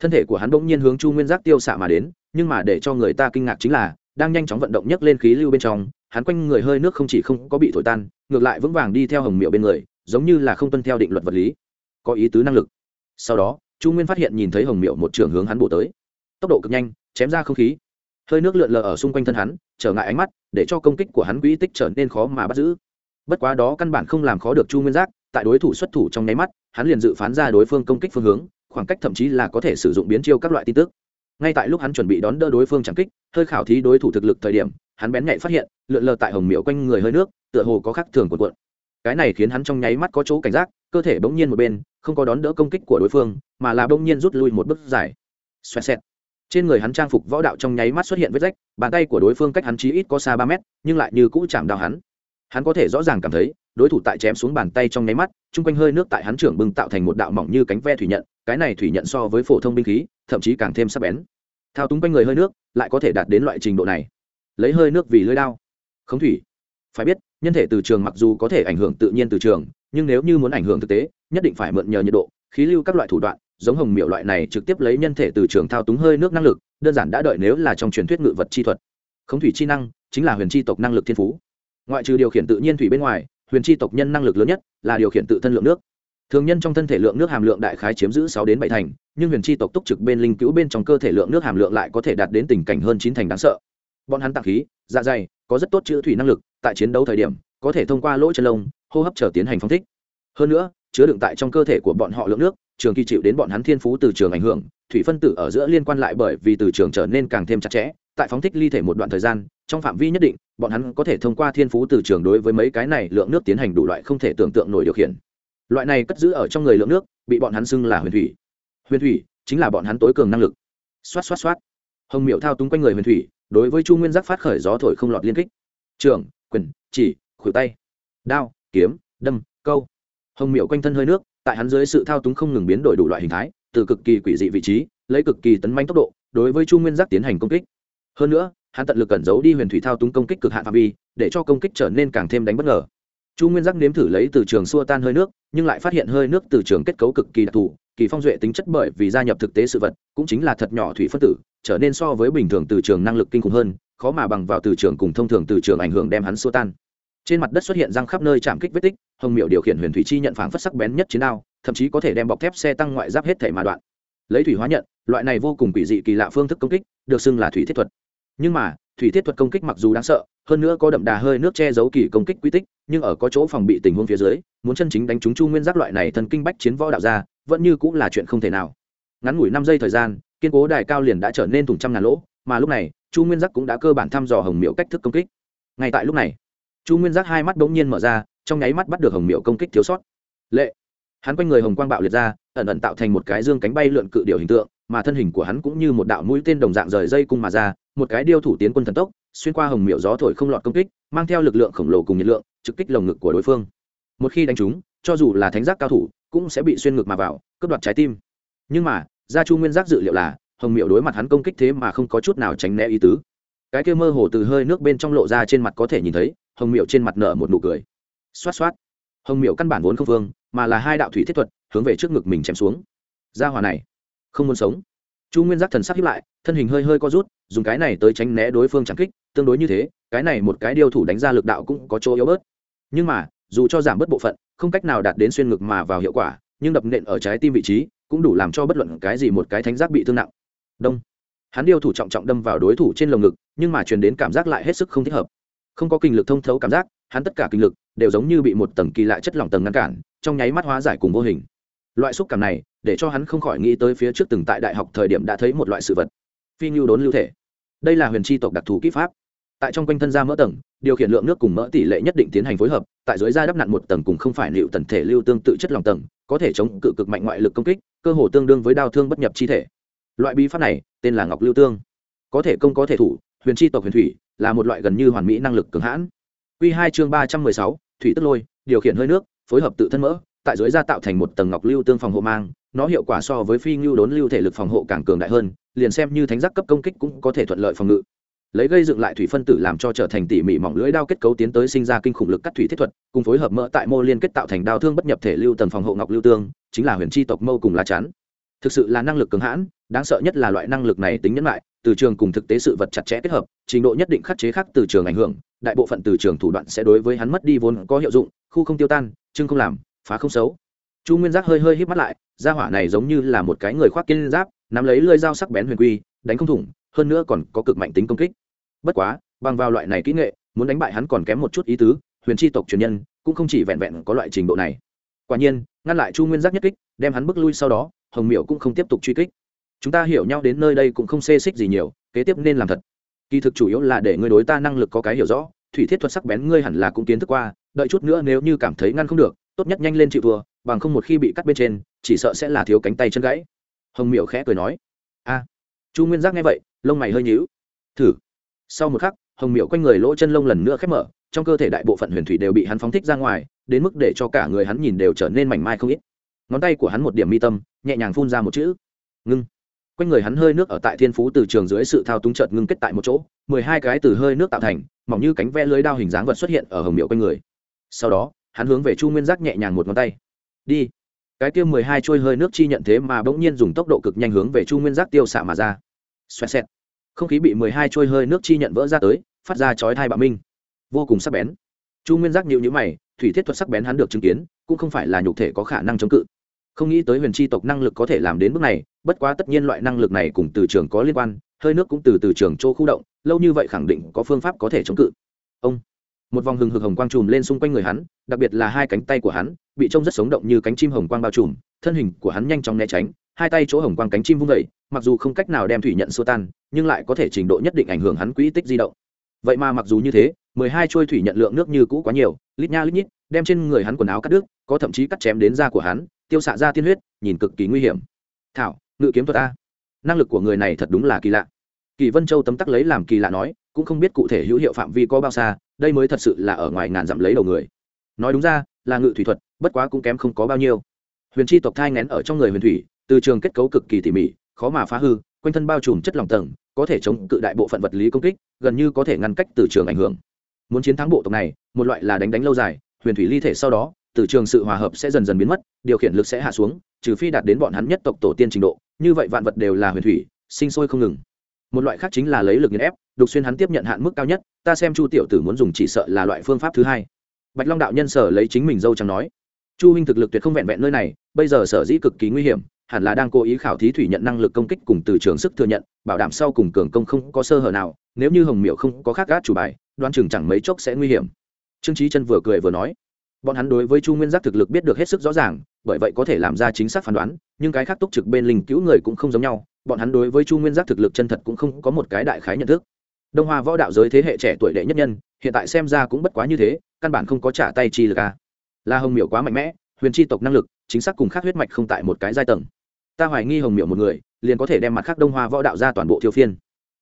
thân thể của hắn bỗng nhiên hướng chu nguyên giác tiêu xạ mà đến, nhưng mà để cho người ta kinh ngạc chính là, đang nhanh chóng vận động nhấc lên khí lưu bên trong, hắn quanh người hơi nước không chỉ không có bị thổi tan ngược lại vững vàng đi theo hồng miệu bên người, giống như là không tuân theo định luật vật lý. Có ý tứ năng lực. Sau đó, chu nguyên phát hiện nhìn thấy hồng miệu một trường hướng hắn bổ tới. Tốc độ cực nhanh, chém ra không khí. Hơi nước lượn lờ ở xung quanh thân hắn, trở ngại ánh mắt, để cho công kích của hắn quỹ tích trở nên khó mà bắt giữ. Bất quá đó căn bản không làm khó được chu nguyên giác, tại đối thủ xuất thủ trong nháy mắt, hắn liền dự phán ra đối phương công kích phương hướng, khoảng cách thậm chí là có thể sử dụng biến chiêu các loại tin tức. Ngay tại lúc hắn chuẩn bị đón đỡ đối phương chẳng kích, hơi khảo thí đối thủ thực lực thời điểm hắn bén nhạy phát hiện, lượn lờ tại hồng miệu quanh người hơi nước, tựa hồ có khắc thường cuộn cuộn. Cái này khiến hắn trong nháy mắt có chỗ cảnh giác, cơ thể bỗng nhiên một bên, không có đón đỡ công kích của đối phương, mà là bỗng nhiên rút lui một bước dài. Xoẹt xẹt. Trên người hắn trang phục võ đạo trong nháy mắt xuất hiện vết rách, bàn tay của đối phương cách hắn chí ít có xa ba mét, nhưng lại như cũ chạm đau hắn. Hắn có thể rõ ràng cảm thấy, đối thủ tại chém xuống bàn tay trong nháy mắt, chung quanh hơi nước tại hắn trưởng bưng tạo thành một đạo mỏng như cánh ve thủy nhận, cái này thủy nhận so với phổ thông binh khí, thậm chí càng thêm sắc bén. Thao túng quanh người hơi nước, lại có thể đạt đến loại trình độ này lấy hơi nước vì lưới đao. Khống thủy. Phải biết, nhân thể từ trường mặc dù có thể ảnh hưởng tự nhiên từ trường, nhưng nếu như muốn ảnh hưởng thực tế, nhất định phải mượn nhờ nhiệt độ, khí lưu các loại thủ đoạn, giống hồng miệu loại này trực tiếp lấy nhân thể từ trường thao túng hơi nước năng lực, đơn giản đã đợi nếu là trong truyền thuyết ngự vật chi thuật. Khống thủy chi năng chính là huyền chi tộc năng lực thiên phú. Ngoại trừ điều khiển tự nhiên thủy bên ngoài, huyền chi tộc nhân năng lực lớn nhất là điều khiển tự thân lượng nước. Thường nhân trong thân thể lượng nước hàm lượng đại khái chiếm giữ sáu đến bảy thành, nhưng huyền chi tộc túc trực bên linh cứu bên trong cơ thể lượng nước hàm lượng lại có thể đạt đến tình cảnh hơn chín thành đáng sợ bọn hắn tạng khí dạ dày, có rất tốt chữ thủy năng lực, tại chiến đấu thời điểm, có thể thông qua lỗ chân lông, hô hấp trở tiến hành phong thích. Hơn nữa, chứa đựng tại trong cơ thể của bọn họ lượng nước, trường kỳ chịu đến bọn hắn thiên phú từ trường ảnh hưởng, thủy phân tử ở giữa liên quan lại bởi vì từ trường trở nên càng thêm chặt chẽ, tại phóng thích ly thể một đoạn thời gian, trong phạm vi nhất định, bọn hắn có thể thông qua thiên phú từ trường đối với mấy cái này lượng nước tiến hành đủ loại không thể tưởng tượng nổi điều khiển. Loại này cất giữ ở trong người lượng nước, bị bọn hắn xưng là huyền thủy. Huyền thủy chính là bọn hắn tối cường năng lực. Xoát xoát xoát. Hồng miệu thao túng quanh người huyền thủy đối với chu nguyên giác phát khởi gió thổi không lọt liên kích. Trường, quyền, chỉ, khuỷu tay. Đao, kiếm, đâm, câu. Hồng miệu quanh thân hơi nước, tại hắn dưới sự thao túng không ngừng biến đổi đủ loại hình thái, từ cực kỳ quỷ dị vị trí, lấy cực kỳ tấn manh tốc độ, đối với chu nguyên giác tiến hành công kích. Hơn nữa, hắn tận lực cẩn giấu đi huyền thủy thao túng công kích cực hạn phạm vi, để cho công kích trở nên càng thêm đánh bất ngờ. Chu nguyên giác nếm thử lấy từ trường xua tan hơi nước, nhưng lại phát hiện hơi nước từ trường kết cấu cực kỳ đặc thù kỳ phong duệ tính chất bởi vì gia nhập thực tế sự vật, cũng chính là thật nhỏ thủy phân tử, trở nên so với bình thường từ trường năng lực kinh khủng hơn, khó mà bằng vào từ trường cùng thông thường từ trường ảnh hưởng đem hắn xua tan. Trên mặt đất xuất hiện răng khắp nơi chạm kích vết tích, hồng miệu điều khiển huyền thủy chi nhận phảng phất sắc bén nhất chiến đao, thậm chí có thể đem bọc thép xe tăng ngoại giáp hết thể mà đoạn. Lấy thủy hóa nhận, loại này vô cùng quỷ dị kỳ lạ phương thức công kích, được xưng là thủy thiết thuật. Nhưng mà thủy thiết thuật công kích mặc dù đáng sợ, hơn nữa có đậm đà hơi nước che giấu kỳ công kích quy tích, nhưng ở có chỗ phòng bị tình huống phía dưới, muốn chân chính đánh trúng chu nguyên giác loại này thần kinh bách chiến võ đạo ra, vẫn như cũng là chuyện không thể nào. Ngắn ngủi năm giây thời gian, kiên cố đài cao liền đã trở nên thùng trăm ngàn lỗ, mà lúc này, chu nguyên giác cũng đã cơ bản thăm dò hồng miệu cách thức công kích. Ngay tại lúc này, chu nguyên giác hai mắt bỗng nhiên mở ra, trong nháy mắt bắt được hồng miệu công kích thiếu sót. Lệ! Hắn quanh người hồng quang bạo liệt ra, ẩn ẩn tạo thành một cái dương cánh bay lượn cự điệu hình tượng, mà thân hình của hắn cũng như một đạo mũi tên đồng dạng rời dây cung mà ra một cái điêu thủ tiến quân thần tốc, xuyên qua hồng miệu gió thổi không lọt công kích, mang theo lực lượng khổng lồ cùng nhiệt lượng, trực kích lồng ngực của đối phương. Một khi đánh trúng, cho dù là thánh giác cao thủ, cũng sẽ bị xuyên ngực mà vào, cướp đoạt trái tim. Nhưng mà, gia chu nguyên giác dự liệu là, hồng miệu đối mặt hắn công kích thế mà không có chút nào tránh né ý tứ. Cái kia mơ hồ từ hơi nước bên trong lộ ra trên mặt có thể nhìn thấy, hồng miệu trên mặt nở một nụ cười. Xoát xoát. Hồng miệu căn bản vốn không vương, mà là hai đạo thủy thiết thuật, hướng về trước ngực mình chém xuống. Ra hòa này, không muốn sống chu nguyên giác thần sắc hiếp lại, thân hình hơi hơi co rút, dùng cái này tới tránh né đối phương chẳng kích, tương đối như thế, cái này một cái điêu thủ đánh ra lực đạo cũng có chỗ yếu bớt. Nhưng mà, dù cho giảm bớt bộ phận, không cách nào đạt đến xuyên ngực mà vào hiệu quả, nhưng đập nện ở trái tim vị trí cũng đủ làm cho bất luận cái gì một cái thánh giác bị thương nặng. Đông. Hắn điêu thủ trọng trọng đâm vào đối thủ trên lồng ngực, nhưng mà truyền đến cảm giác lại hết sức không thích hợp. Không có kinh lực thông thấu cảm giác, hắn tất cả kinh lực đều giống như bị một tầng kỳ lạ chất lỏng tầng ngăn cản, trong nháy mắt hóa giải cùng vô hình. Loại xúc cảm này để cho hắn không khỏi nghĩ tới phía trước từng tại đại học thời điểm đã thấy một loại sự vật. Phi nhu đốn lưu thể. Đây là huyền tri tộc đặc thù kỹ pháp. Tại trong quanh thân da mỡ tầng, điều khiển lượng nước cùng mỡ tỷ lệ nhất định tiến hành phối hợp, tại dưới da đắp nặn một tầng cùng không phải liệu tần thể lưu tương tự chất lòng tầng, có thể chống cự cực mạnh ngoại lực công kích, cơ hồ tương đương với đao thương bất nhập chi thể. Loại bí pháp này, tên là ngọc lưu tương. Có thể công có thể thủ, huyền chi tộc huyền thủy, là một loại gần như hoàn mỹ năng lực cường hãn. Q hai chương ba trăm mười sáu, thủy tức lôi, điều khiển hơi nước, phối hợp tự thân mỡ tại dưới da tạo thành một tầng ngọc lưu tương phòng hộ mang, nó hiệu quả so với phi ngưu đốn lưu thể lực phòng hộ càng cường đại hơn, liền xem như thánh giác cấp công kích cũng có thể thuận lợi phòng ngự. Lấy gây dựng lại thủy phân tử làm cho trở thành tỉ mỉ mỏng lưỡi đao kết cấu tiến tới sinh ra kinh khủng lực cắt thủy thiết thuật, cùng phối hợp mỡ tại mô liên kết tạo thành đao thương bất nhập thể lưu tầng phòng hộ ngọc lưu tương, chính là huyền chi tộc mâu cùng lá chắn. Thực sự là năng lực cường hãn, đáng sợ nhất là loại năng lực này tính nhẫn lại từ trường cùng thực tế sự vật chặt chẽ kết hợp, trình độ nhất định khắc chế khác từ trường ảnh hưởng, đại bộ phận từ trường thủ đoạn sẽ đối với hắn mất đi vốn có hiệu dụng, khu không tiêu tan chưng không làm phá không xấu. Chu nguyên giác hơi hơi hít mắt lại, gia hỏa này giống như là một cái người khoác kiên giáp, nắm lấy lơi dao sắc bén huyền quy, đánh không thủng, hơn nữa còn có cực mạnh tính công kích. Bất quá, bằng vào loại này kỹ nghệ, muốn đánh bại hắn còn kém một chút ý tứ, huyền tri tộc truyền nhân cũng không chỉ vẹn vẹn có loại trình độ này. Quả nhiên, ngăn lại chu nguyên giác nhất kích, đem hắn bước lui sau đó, hồng miệu cũng không tiếp tục truy kích. Chúng ta hiểu nhau đến nơi đây cũng không xê xích gì nhiều, kế tiếp nên làm thật. Kỳ thực chủ yếu là để ngươi đối ta năng lực có cái hiểu rõ, thủy thiết thuật sắc bén ngươi hẳn là cũng kiến thức qua, đợi chút nữa nếu như cảm thấy ngăn không được tốt nhất nhanh lên chịu thua, bằng không một khi bị cắt bên trên, chỉ sợ sẽ là thiếu cánh tay chân gãy. Hồng miệu khẽ cười nói. A. Chu nguyên giác nghe vậy, lông mày hơi nhíu. Thử. Sau một khắc, hồng miệu quanh người lỗ chân lông lần nữa khép mở, trong cơ thể đại bộ phận huyền thủy đều bị hắn phóng thích ra ngoài, đến mức để cho cả người hắn nhìn đều trở nên mảnh mai không ít. Ngón tay của hắn một điểm mi tâm, nhẹ nhàng phun ra một chữ. Ngưng. Quanh người hắn hơi nước ở tại thiên phú từ trường dưới sự thao túng chợt ngưng kết tại một chỗ, mười hai cái từ hơi nước tạo thành, mỏng như cánh ve lưới đao hình dáng vật xuất hiện ở hồng miệu quanh người. Sau đó hắn hướng về chu nguyên giác nhẹ nhàng một ngón tay. Đi. Cái tiêu mười hai trôi hơi nước chi nhận thế mà bỗng nhiên dùng tốc độ cực nhanh hướng về chu nguyên giác tiêu xạ mà ra. Xoẹt xẹt. Không khí bị mười hai trôi hơi nước chi nhận vỡ ra tới, phát ra chói thai bạo minh. Vô cùng sắc bén. Chu nguyên giác nhịu nhữ mày, thủy thiết thuật sắc bén hắn được chứng kiến, cũng không phải là nhục thể có khả năng chống cự. Không nghĩ tới huyền chi tộc năng lực có thể làm đến bước này, bất quá tất nhiên loại năng lực này cùng từ trường có liên quan, hơi nước cũng từ từ trường chỗ khu động, lâu như vậy khẳng định có phương pháp có thể chống cự. Ông một vòng hừng hực hồng quang trùm lên xung quanh người hắn, đặc biệt là hai cánh tay của hắn, bị trông rất sống động như cánh chim hồng quang bao trùm, thân hình của hắn nhanh chóng né tránh, hai tay chỗ hồng quang cánh chim vung vẩy mặc dù không cách nào đem thủy nhận xua tan, nhưng lại có thể trình độ nhất định ảnh hưởng hắn quỹ tích di động. Vậy mà mặc dù như thế, mười hai trôi thủy nhận lượng nước như cũ quá nhiều, lít nha lít nhít, đem trên người hắn quần áo cắt đứt, có thậm chí cắt chém đến da của hắn, tiêu xạ ra tiên huyết, nhìn cực kỳ nguy hiểm. Thảo, ngự kiếm thuật a. Năng lực của người này thật đúng là kỳ lạ. Kỳ vân châu tấm tắc lấy làm kỳ lạ nói, cũng không biết cụ thể hữu hiệu phạm vi có bao xa đây mới thật sự là ở ngoài ngàn dặm lấy đầu người. Nói đúng ra, là ngự thủy thuật, bất quá cũng kém không có bao nhiêu. Huyền chi tộc thai ngén ở trong người huyền thủy, từ trường kết cấu cực kỳ tỉ mỉ, khó mà phá hư, quanh thân bao trùm chất lòng tầng, có thể chống cự đại bộ phận vật lý công kích, gần như có thể ngăn cách từ trường ảnh hưởng. Muốn chiến thắng bộ tộc này, một loại là đánh đánh lâu dài, huyền thủy ly thể sau đó, từ trường sự hòa hợp sẽ dần dần biến mất, điều khiển lực sẽ hạ xuống, trừ phi đạt đến bọn hắn nhất tộc tổ tiên trình độ, như vậy vạn vật đều là huyền thủy, sinh sôi không ngừng một loại khác chính là lấy lực nghiền ép, đục xuyên hắn tiếp nhận hạn mức cao nhất, ta xem chu tiểu tử muốn dùng chỉ sợ là loại phương pháp thứ hai. Bạch long đạo nhân sở lấy chính mình dâu chẳng nói, chu huynh thực lực tuyệt không vẹn vẹn nơi này, bây giờ sở dĩ cực kỳ nguy hiểm, hẳn là đang cố ý khảo thí thủy nhận năng lực công kích cùng từ trường sức thừa nhận, bảo đảm sau cùng cường công không có sơ hở nào, nếu như hồng miệu không có khác gác chủ bài đoan chừng chẳng mấy chốc sẽ nguy hiểm. Trương trí chân vừa cười vừa nói, bọn hắn đối với chu nguyên giác thực lực biết được hết sức rõ ràng, bởi vậy có thể làm ra chính xác phán đoán, nhưng cái khác túc trực bên linh cứu người cũng không giống nhau bọn hắn đối với chu nguyên giác thực lực chân thật cũng không có một cái đại khái nhận thức. Đông hoa võ đạo giới thế hệ trẻ tuổi đệ nhất nhân, hiện tại xem ra cũng bất quá như thế, căn bản không có trả tay chi lực a à. là hồng miểu quá mạnh mẽ, huyền chi tộc năng lực, chính xác cùng khác huyết mạch không tại một cái giai tầng. Ta hoài nghi hồng miểu một người, liền có thể đem mặt khác đông hoa võ đạo ra toàn bộ thiêu phiên.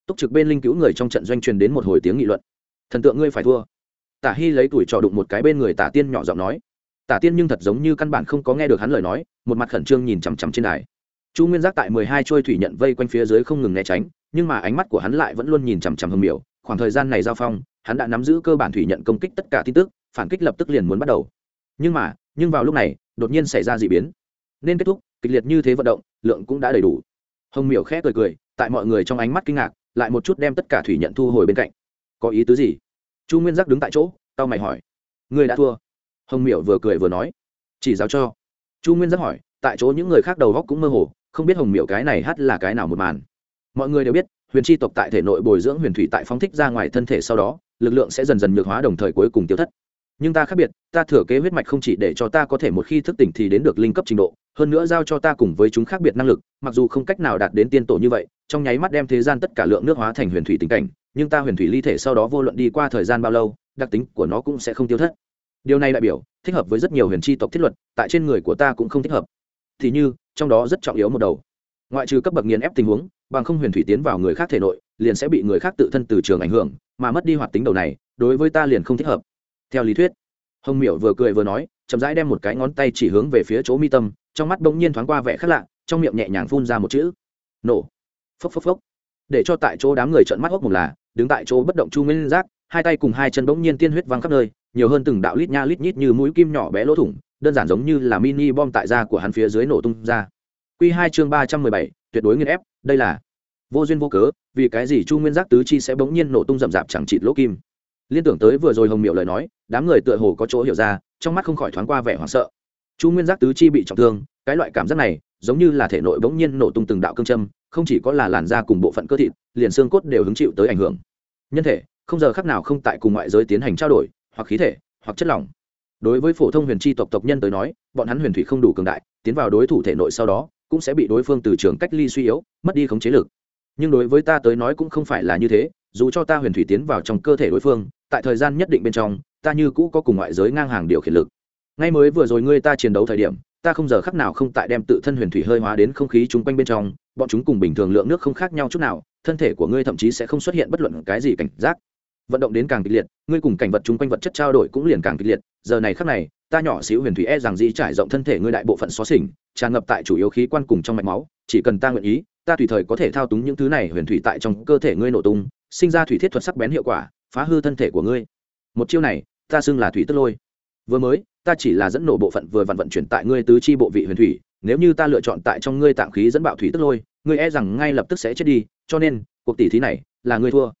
Túc trực bên linh cứu người trong trận doanh truyền đến một hồi tiếng nghị luận. Thần tượng ngươi phải thua. Tả hy lấy tuổi trò đụng một cái bên người tả tiên nhỏ giọng nói. Tả tiên nhưng thật giống như căn bản không có nghe được hắn lời nói, một mặt khẩn trương nhìn chằm chằm trên đài chu nguyên giác tại mười hai trôi thủy nhận vây quanh phía dưới không ngừng né tránh, nhưng mà ánh mắt của hắn lại vẫn luôn nhìn chằm chằm hầm miểu. Khoảng thời gian này giao phong, hắn đã nắm giữ cơ bản thủy nhận công kích tất cả tin tức, phản kích lập tức liền muốn bắt đầu. Nhưng mà, nhưng vào lúc này, đột nhiên xảy ra d ị biến. Nên kết thúc, kịch liệt như thế vận động, lượng cũng đã đầy đủ. Hồng miểu khẽ cười cười, tại mọi người trong ánh mắt kinh ngạc, lại một chút đem tất cả thủy nhận thu hồi bên cạnh. Có ý tứ gì? Chu nguyên giác đứng tại chỗ tao mày hỏi. Người đã thua. Hồng miểu vừa cười vừa nói. Chỉ giáo cho. Chu nguyên giác hỏi, tại chỗ những người khác đầu góc cũng mơ hồ không biết hồng miểu cái này hát là cái nào một màn. Mọi người đều biết, huyền tri tộc tại thể nội bồi dưỡng huyền thủy tại phóng thích ra ngoài thân thể sau đó, lực lượng sẽ dần dần nhược hóa đồng thời cuối cùng tiêu thất. Nhưng ta khác biệt, ta thừa kế huyết mạch không chỉ để cho ta có thể một khi thức tỉnh thì đến được linh cấp trình độ, hơn nữa giao cho ta cùng với chúng khác biệt năng lực, mặc dù không cách nào đạt đến tiên tổ như vậy, trong nháy mắt đem thế gian tất cả lượng nước hóa thành huyền thủy tình cảnh, nhưng ta huyền thủy ly thể sau đó vô luận đi qua thời gian bao lâu, đặc tính của nó cũng sẽ không tiêu thất. Điều này đại biểu, thích hợp với rất nhiều huyền tri tộc thiết luật, tại trên người của ta cũng không thích hợp. Thì như trong đó rất trọng yếu một đầu. Ngoại trừ cấp bậc nghiền ép tình huống, bằng không huyền thủy tiến vào người khác thể nội, liền sẽ bị người khác tự thân từ trường ảnh hưởng, mà mất đi hoạt tính đầu này, đối với ta liền không thích hợp. Theo lý thuyết, hồng miểu vừa cười vừa nói, chậm rãi đem một cái ngón tay chỉ hướng về phía chỗ mi tâm, trong mắt bỗng nhiên thoáng qua vẻ khác lạ, trong miệng nhẹ nhàng phun ra một chữ. Nổ. Phốc phốc phốc. Để cho tại chỗ đám người trợn mắt hốc một là, đứng tại chỗ bất động chu nguyên giác, hai tay cùng hai chân bỗng nhiên tiên huyết văng khắp nơi, nhiều hơn từng đạo lít nha lít nhít như mũi kim nhỏ bé lỗ thủng đơn giản giống như là mini bom tại da của hắn phía dưới nổ tung ra. Q hai chương ba trăm mười bảy, tuyệt đối nghiên ép, đây là vô duyên vô cớ, vì cái gì chu nguyên giác tứ chi sẽ bỗng nhiên nổ tung rậm rạp chẳng chịt lỗ kim? Liên tưởng tới vừa rồi hồng miệu lời nói, đám người tựa hồ có chỗ hiểu ra, trong mắt không khỏi thoáng qua vẻ hoảng sợ. Chu nguyên giác tứ chi bị trọng thương, cái loại cảm giác này, giống như là thể nội bỗng nhiên nổ tung từng đạo cương châm, không chỉ có là làn da cùng bộ phận cơ thịt, liền xương cốt đều hứng chịu tới ảnh hưởng. Nhân thể, không giờ khác nào không tại cùng ngoại giới tiến hành trao đổi, hoặc khí thể, hoặc chất lỏng đối với phổ thông huyền tri tộc tộc nhân tới nói, bọn hắn huyền thủy không đủ cường đại, tiến vào đối thủ thể nội sau đó, cũng sẽ bị đối phương từ trường cách ly suy yếu, mất đi khống chế lực. Nhưng đối với ta tới nói cũng không phải là như thế, dù cho ta huyền thủy tiến vào trong cơ thể đối phương, tại thời gian nhất định bên trong, ta như cũ có cùng ngoại giới ngang hàng điều khiển lực. Ngay mới vừa rồi ngươi ta chiến đấu thời điểm, ta không giờ khắc nào không tại đem tự thân huyền thủy hơi hóa đến không khí chung quanh bên trong, bọn chúng cùng bình thường lượng nước không khác nhau chút nào, thân thể của ngươi thậm chí sẽ không xuất hiện bất luận cái gì cảnh giác vận động đến càng kịch liệt, ngươi cùng cảnh vật chung quanh vật chất trao đổi cũng liền càng kịch liệt. Giờ này khắc này, ta nhỏ xíu huyền thủy e rằng dĩ trải rộng thân thể ngươi đại bộ phận xóa xỉnh tràn ngập tại chủ yếu khí quan cùng trong mạch máu, chỉ cần ta nguyện ý, ta tùy thời có thể thao túng những thứ này huyền thủy tại trong cơ thể ngươi nổ tung, sinh ra thủy thiết thuật sắc bén hiệu quả, phá hư thân thể của ngươi. Một chiêu này, ta xưng là thủy tức lôi. Vừa mới, ta chỉ là dẫn nổ bộ phận vừa vặn vận chuyển tại ngươi tứ chi bộ vị huyền thủy, nếu như ta lựa chọn tại trong ngươi tạng khí dẫn bạo thủy tức lôi, ngươi e rằng ngay lập tức sẽ chết đi, cho nên, cuộc tỷ thí này là ngươi thua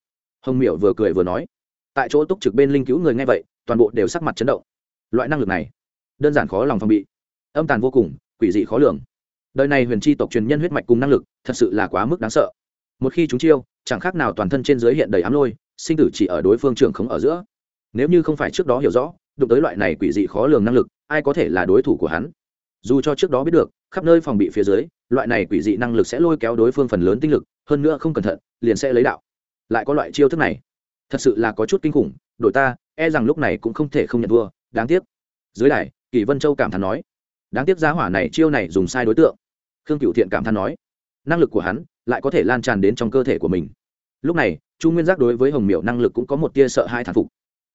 hồng miểu vừa cười vừa nói, tại chỗ túc trực bên linh cứu người nghe vậy, toàn bộ đều sắc mặt chấn động. Loại năng lực này, đơn giản khó lòng phòng bị, âm tàn vô cùng, quỷ dị khó lường. Đời này huyền Tri tộc truyền nhân huyết mạch cùng năng lực, thật sự là quá mức đáng sợ. Một khi chúng chiêu, chẳng khác nào toàn thân trên giới hiện đầy ám lôi, sinh tử chỉ ở đối phương trường không ở giữa. Nếu như không phải trước đó hiểu rõ, đụng tới loại này quỷ dị khó lường năng lực, ai có thể là đối thủ của hắn? Dù cho trước đó biết được, khắp nơi phòng bị phía dưới, loại này quỷ dị năng lực sẽ lôi kéo đối phương phần lớn tinh lực, hơn nữa không cẩn thận, liền sẽ lấy đạo lại có loại chiêu thức này. Thật sự là có chút kinh khủng, đội ta e rằng lúc này cũng không thể không nhận vua đáng tiếc. Dưới đài, kỳ vân châu cảm thán nói, đáng tiếc giá hỏa này chiêu này dùng sai đối tượng. Khương cựu thiện cảm thán nói, năng lực của hắn lại có thể lan tràn đến trong cơ thể của mình. Lúc này, chu nguyên giác đối với hồng miểu năng lực cũng có một tia sợ hai thản phục.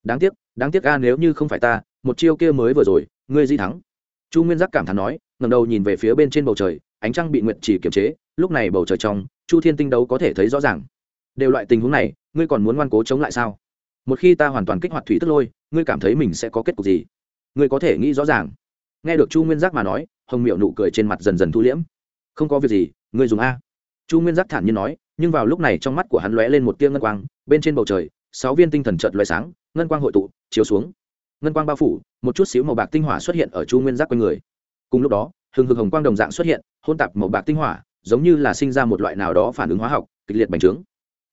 Đáng tiếc đáng tiếc a, nếu như không phải ta, một chiêu kia mới vừa rồi, ngươi di thắng. Chu nguyên giác cảm thán nói ngầm đầu nhìn về phía bên trên bầu trời, ánh trăng bị nguyện chỉ kiềm chế, lúc này bầu trời trong, chu thiên tinh đấu có thể thấy rõ ràng đều loại tình huống này, ngươi còn muốn ngoan cố chống lại sao? Một khi ta hoàn toàn kích hoạt thủy tức lôi, ngươi cảm thấy mình sẽ có kết cục gì? Ngươi có thể nghĩ rõ ràng. Nghe được chu nguyên giác mà nói, hồng miệu nụ cười trên mặt dần dần thu liễm. Không có việc gì, ngươi dùng a. Chu nguyên giác thản nhiên nói, nhưng vào lúc này trong mắt của hắn lóe lên một tia ngân quang, bên trên bầu trời, sáu viên tinh thần trợt lóe sáng, ngân quang hội tụ, chiếu xuống. Ngân quang bao phủ, một chút xíu màu bạc tinh hỏa xuất hiện ở chu nguyên giác quanh người. Cùng lúc đó, hừng hực hồng quang đồng dạng xuất hiện hôn tạp màu bạc tinh hỏa, giống như là sinh ra một loại nào đó phản ứng hóa học, kịch liệt bành trướng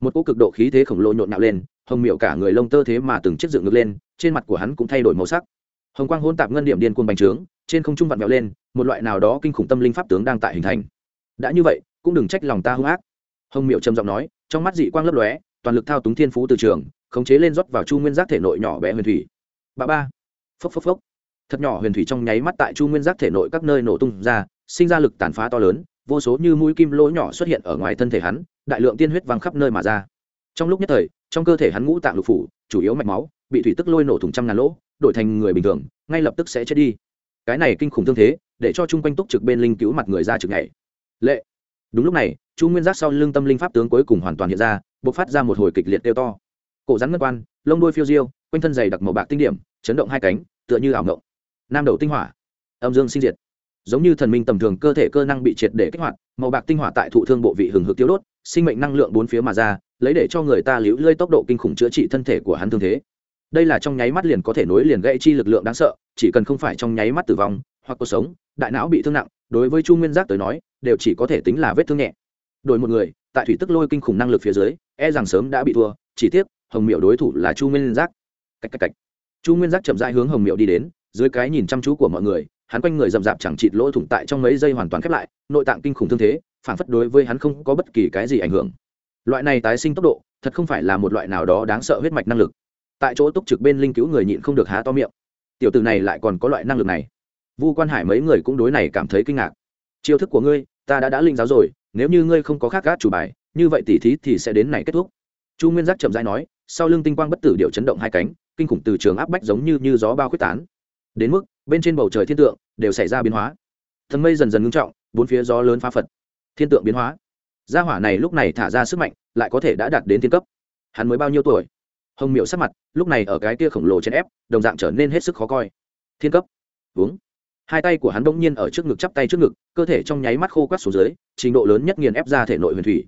một cỗ cực độ khí thế khổng lồ nhộn nhạo lên, hồng miệu cả người lông tơ thế mà từng chiếc dựng ngược lên, trên mặt của hắn cũng thay đổi màu sắc. Hồng quang hôn tạp ngân điểm điên cuồng bành trướng, trên không trung vặn vẹo lên, một loại nào đó kinh khủng tâm linh pháp tướng đang tại hình thành. Đã như vậy, cũng đừng trách lòng ta hung ác. Hồng miệu trầm giọng nói, trong mắt dị quang lấp lóe, toàn lực thao túng thiên phú từ trường, khống chế lên rót vào chu nguyên giác thể nội nhỏ bé huyền thủy. Ba ba. Phốc phốc phốc. Thật nhỏ huyền thủy trong nháy mắt tại chu nguyên giác thể nội các nơi nổ tung ra, sinh ra lực tàn phá to lớn, vô số như mũi kim lỗ nhỏ xuất hiện ở ngoài thân thể hắn đại lượng tiên huyết văng khắp nơi mà ra. Trong lúc nhất thời, trong cơ thể hắn ngũ tạng lục phủ, chủ yếu mạch máu, bị thủy tức lôi nổ thủng trăm ngàn lỗ, đổi thành người bình thường, ngay lập tức sẽ chết đi. Cái này kinh khủng thương thế, để cho chung quanh túc trực bên linh cứu mặt người ra trực ngày lệ. Đúng lúc này, chu nguyên giác sau lưng tâm linh pháp tướng cuối cùng hoàn toàn hiện ra b ộ c phát ra một hồi kịch liệt tiêu to. Cổ rắn ngân quan, lông đuôi phiêu diêu, quanh thân dày đặc màu bạc tinh điểm, chấn động hai cánh, tựa như ảo ngộng. Nam đầu tinh hỏa, âm dương sinh diệt. Giống như thần minh tầm thường cơ thể cơ năng bị triệt để kích hoạt, màu bạc tinh hỏa tại thụ thương bộ vị hừng hực tiêu đốt sinh mệnh năng lượng bốn phía mà ra, lấy để cho người ta liễu lơi tốc độ kinh khủng chữa trị thân thể của hắn thương thế. Đây là trong nháy mắt liền có thể nối liền gãy chi lực lượng đáng sợ, chỉ cần không phải trong nháy mắt tử vong, hoặc cuộc sống, đại não bị thương nặng, đối với chu nguyên giác tới nói, đều chỉ có thể tính là vết thương nhẹ. Đổi một người, tại thủy tức lôi kinh khủng năng lực phía dưới e rằng sớm đã bị thua, chỉ tiếc, hồng miệu đối thủ là chu nguyên giác. Cách cách cách. Chu nguyên giác chậm rãi hướng hồng miệu đi đến, dưới cái nhìn chăm chú của mọi người, hắn quanh người rậm rạp chẳng chịt lỗ thủng tại trong mấy giây hoàn toàn khép lại, nội tạng kinh khủng thương thế phản phất đối với hắn không có bất kỳ cái gì ảnh hưởng. Loại này tái sinh tốc độ thật không phải là một loại nào đó đáng sợ huyết mạch năng lực. Tại chỗ túc trực bên linh cứu người nhịn không được há to miệng. Tiểu tử này lại còn có loại năng lực này. Vu quan hải mấy người cũng đối này cảm thấy kinh ngạc. Chiêu thức của ngươi ta đã đã linh giáo rồi nếu như ngươi không có khác gác chủ bài như vậy tỉ thí thì sẽ đến này kết thúc. Chu nguyên giác chậm dãi nói sau lưng tinh quang bất tử điệu chấn động hai cánh kinh khủng từ trường áp bách giống như, như gió bao quyết tán. Đến mức bên trên bầu trời thiên tượng đều xảy ra biến hóa. Thần mây dần dần ngưng trọng bốn phía gió lớn phá phật thiên tượng biến hóa. Gia hỏa này lúc này thả ra sức mạnh, lại có thể đã đạt đến thiên cấp. Hắn mới bao nhiêu tuổi? Hồng miệu sắc mặt, lúc này ở cái kia khổng lồ trên ép, đồng dạng trở nên hết sức khó coi. Thiên cấp. Uống hai tay của hắn bỗng nhiên ở trước ngực chắp tay trước ngực, cơ thể trong nháy mắt khô quát xuống dưới, trình độ lớn nhất nghiền ép ra thể nội huyền thủy.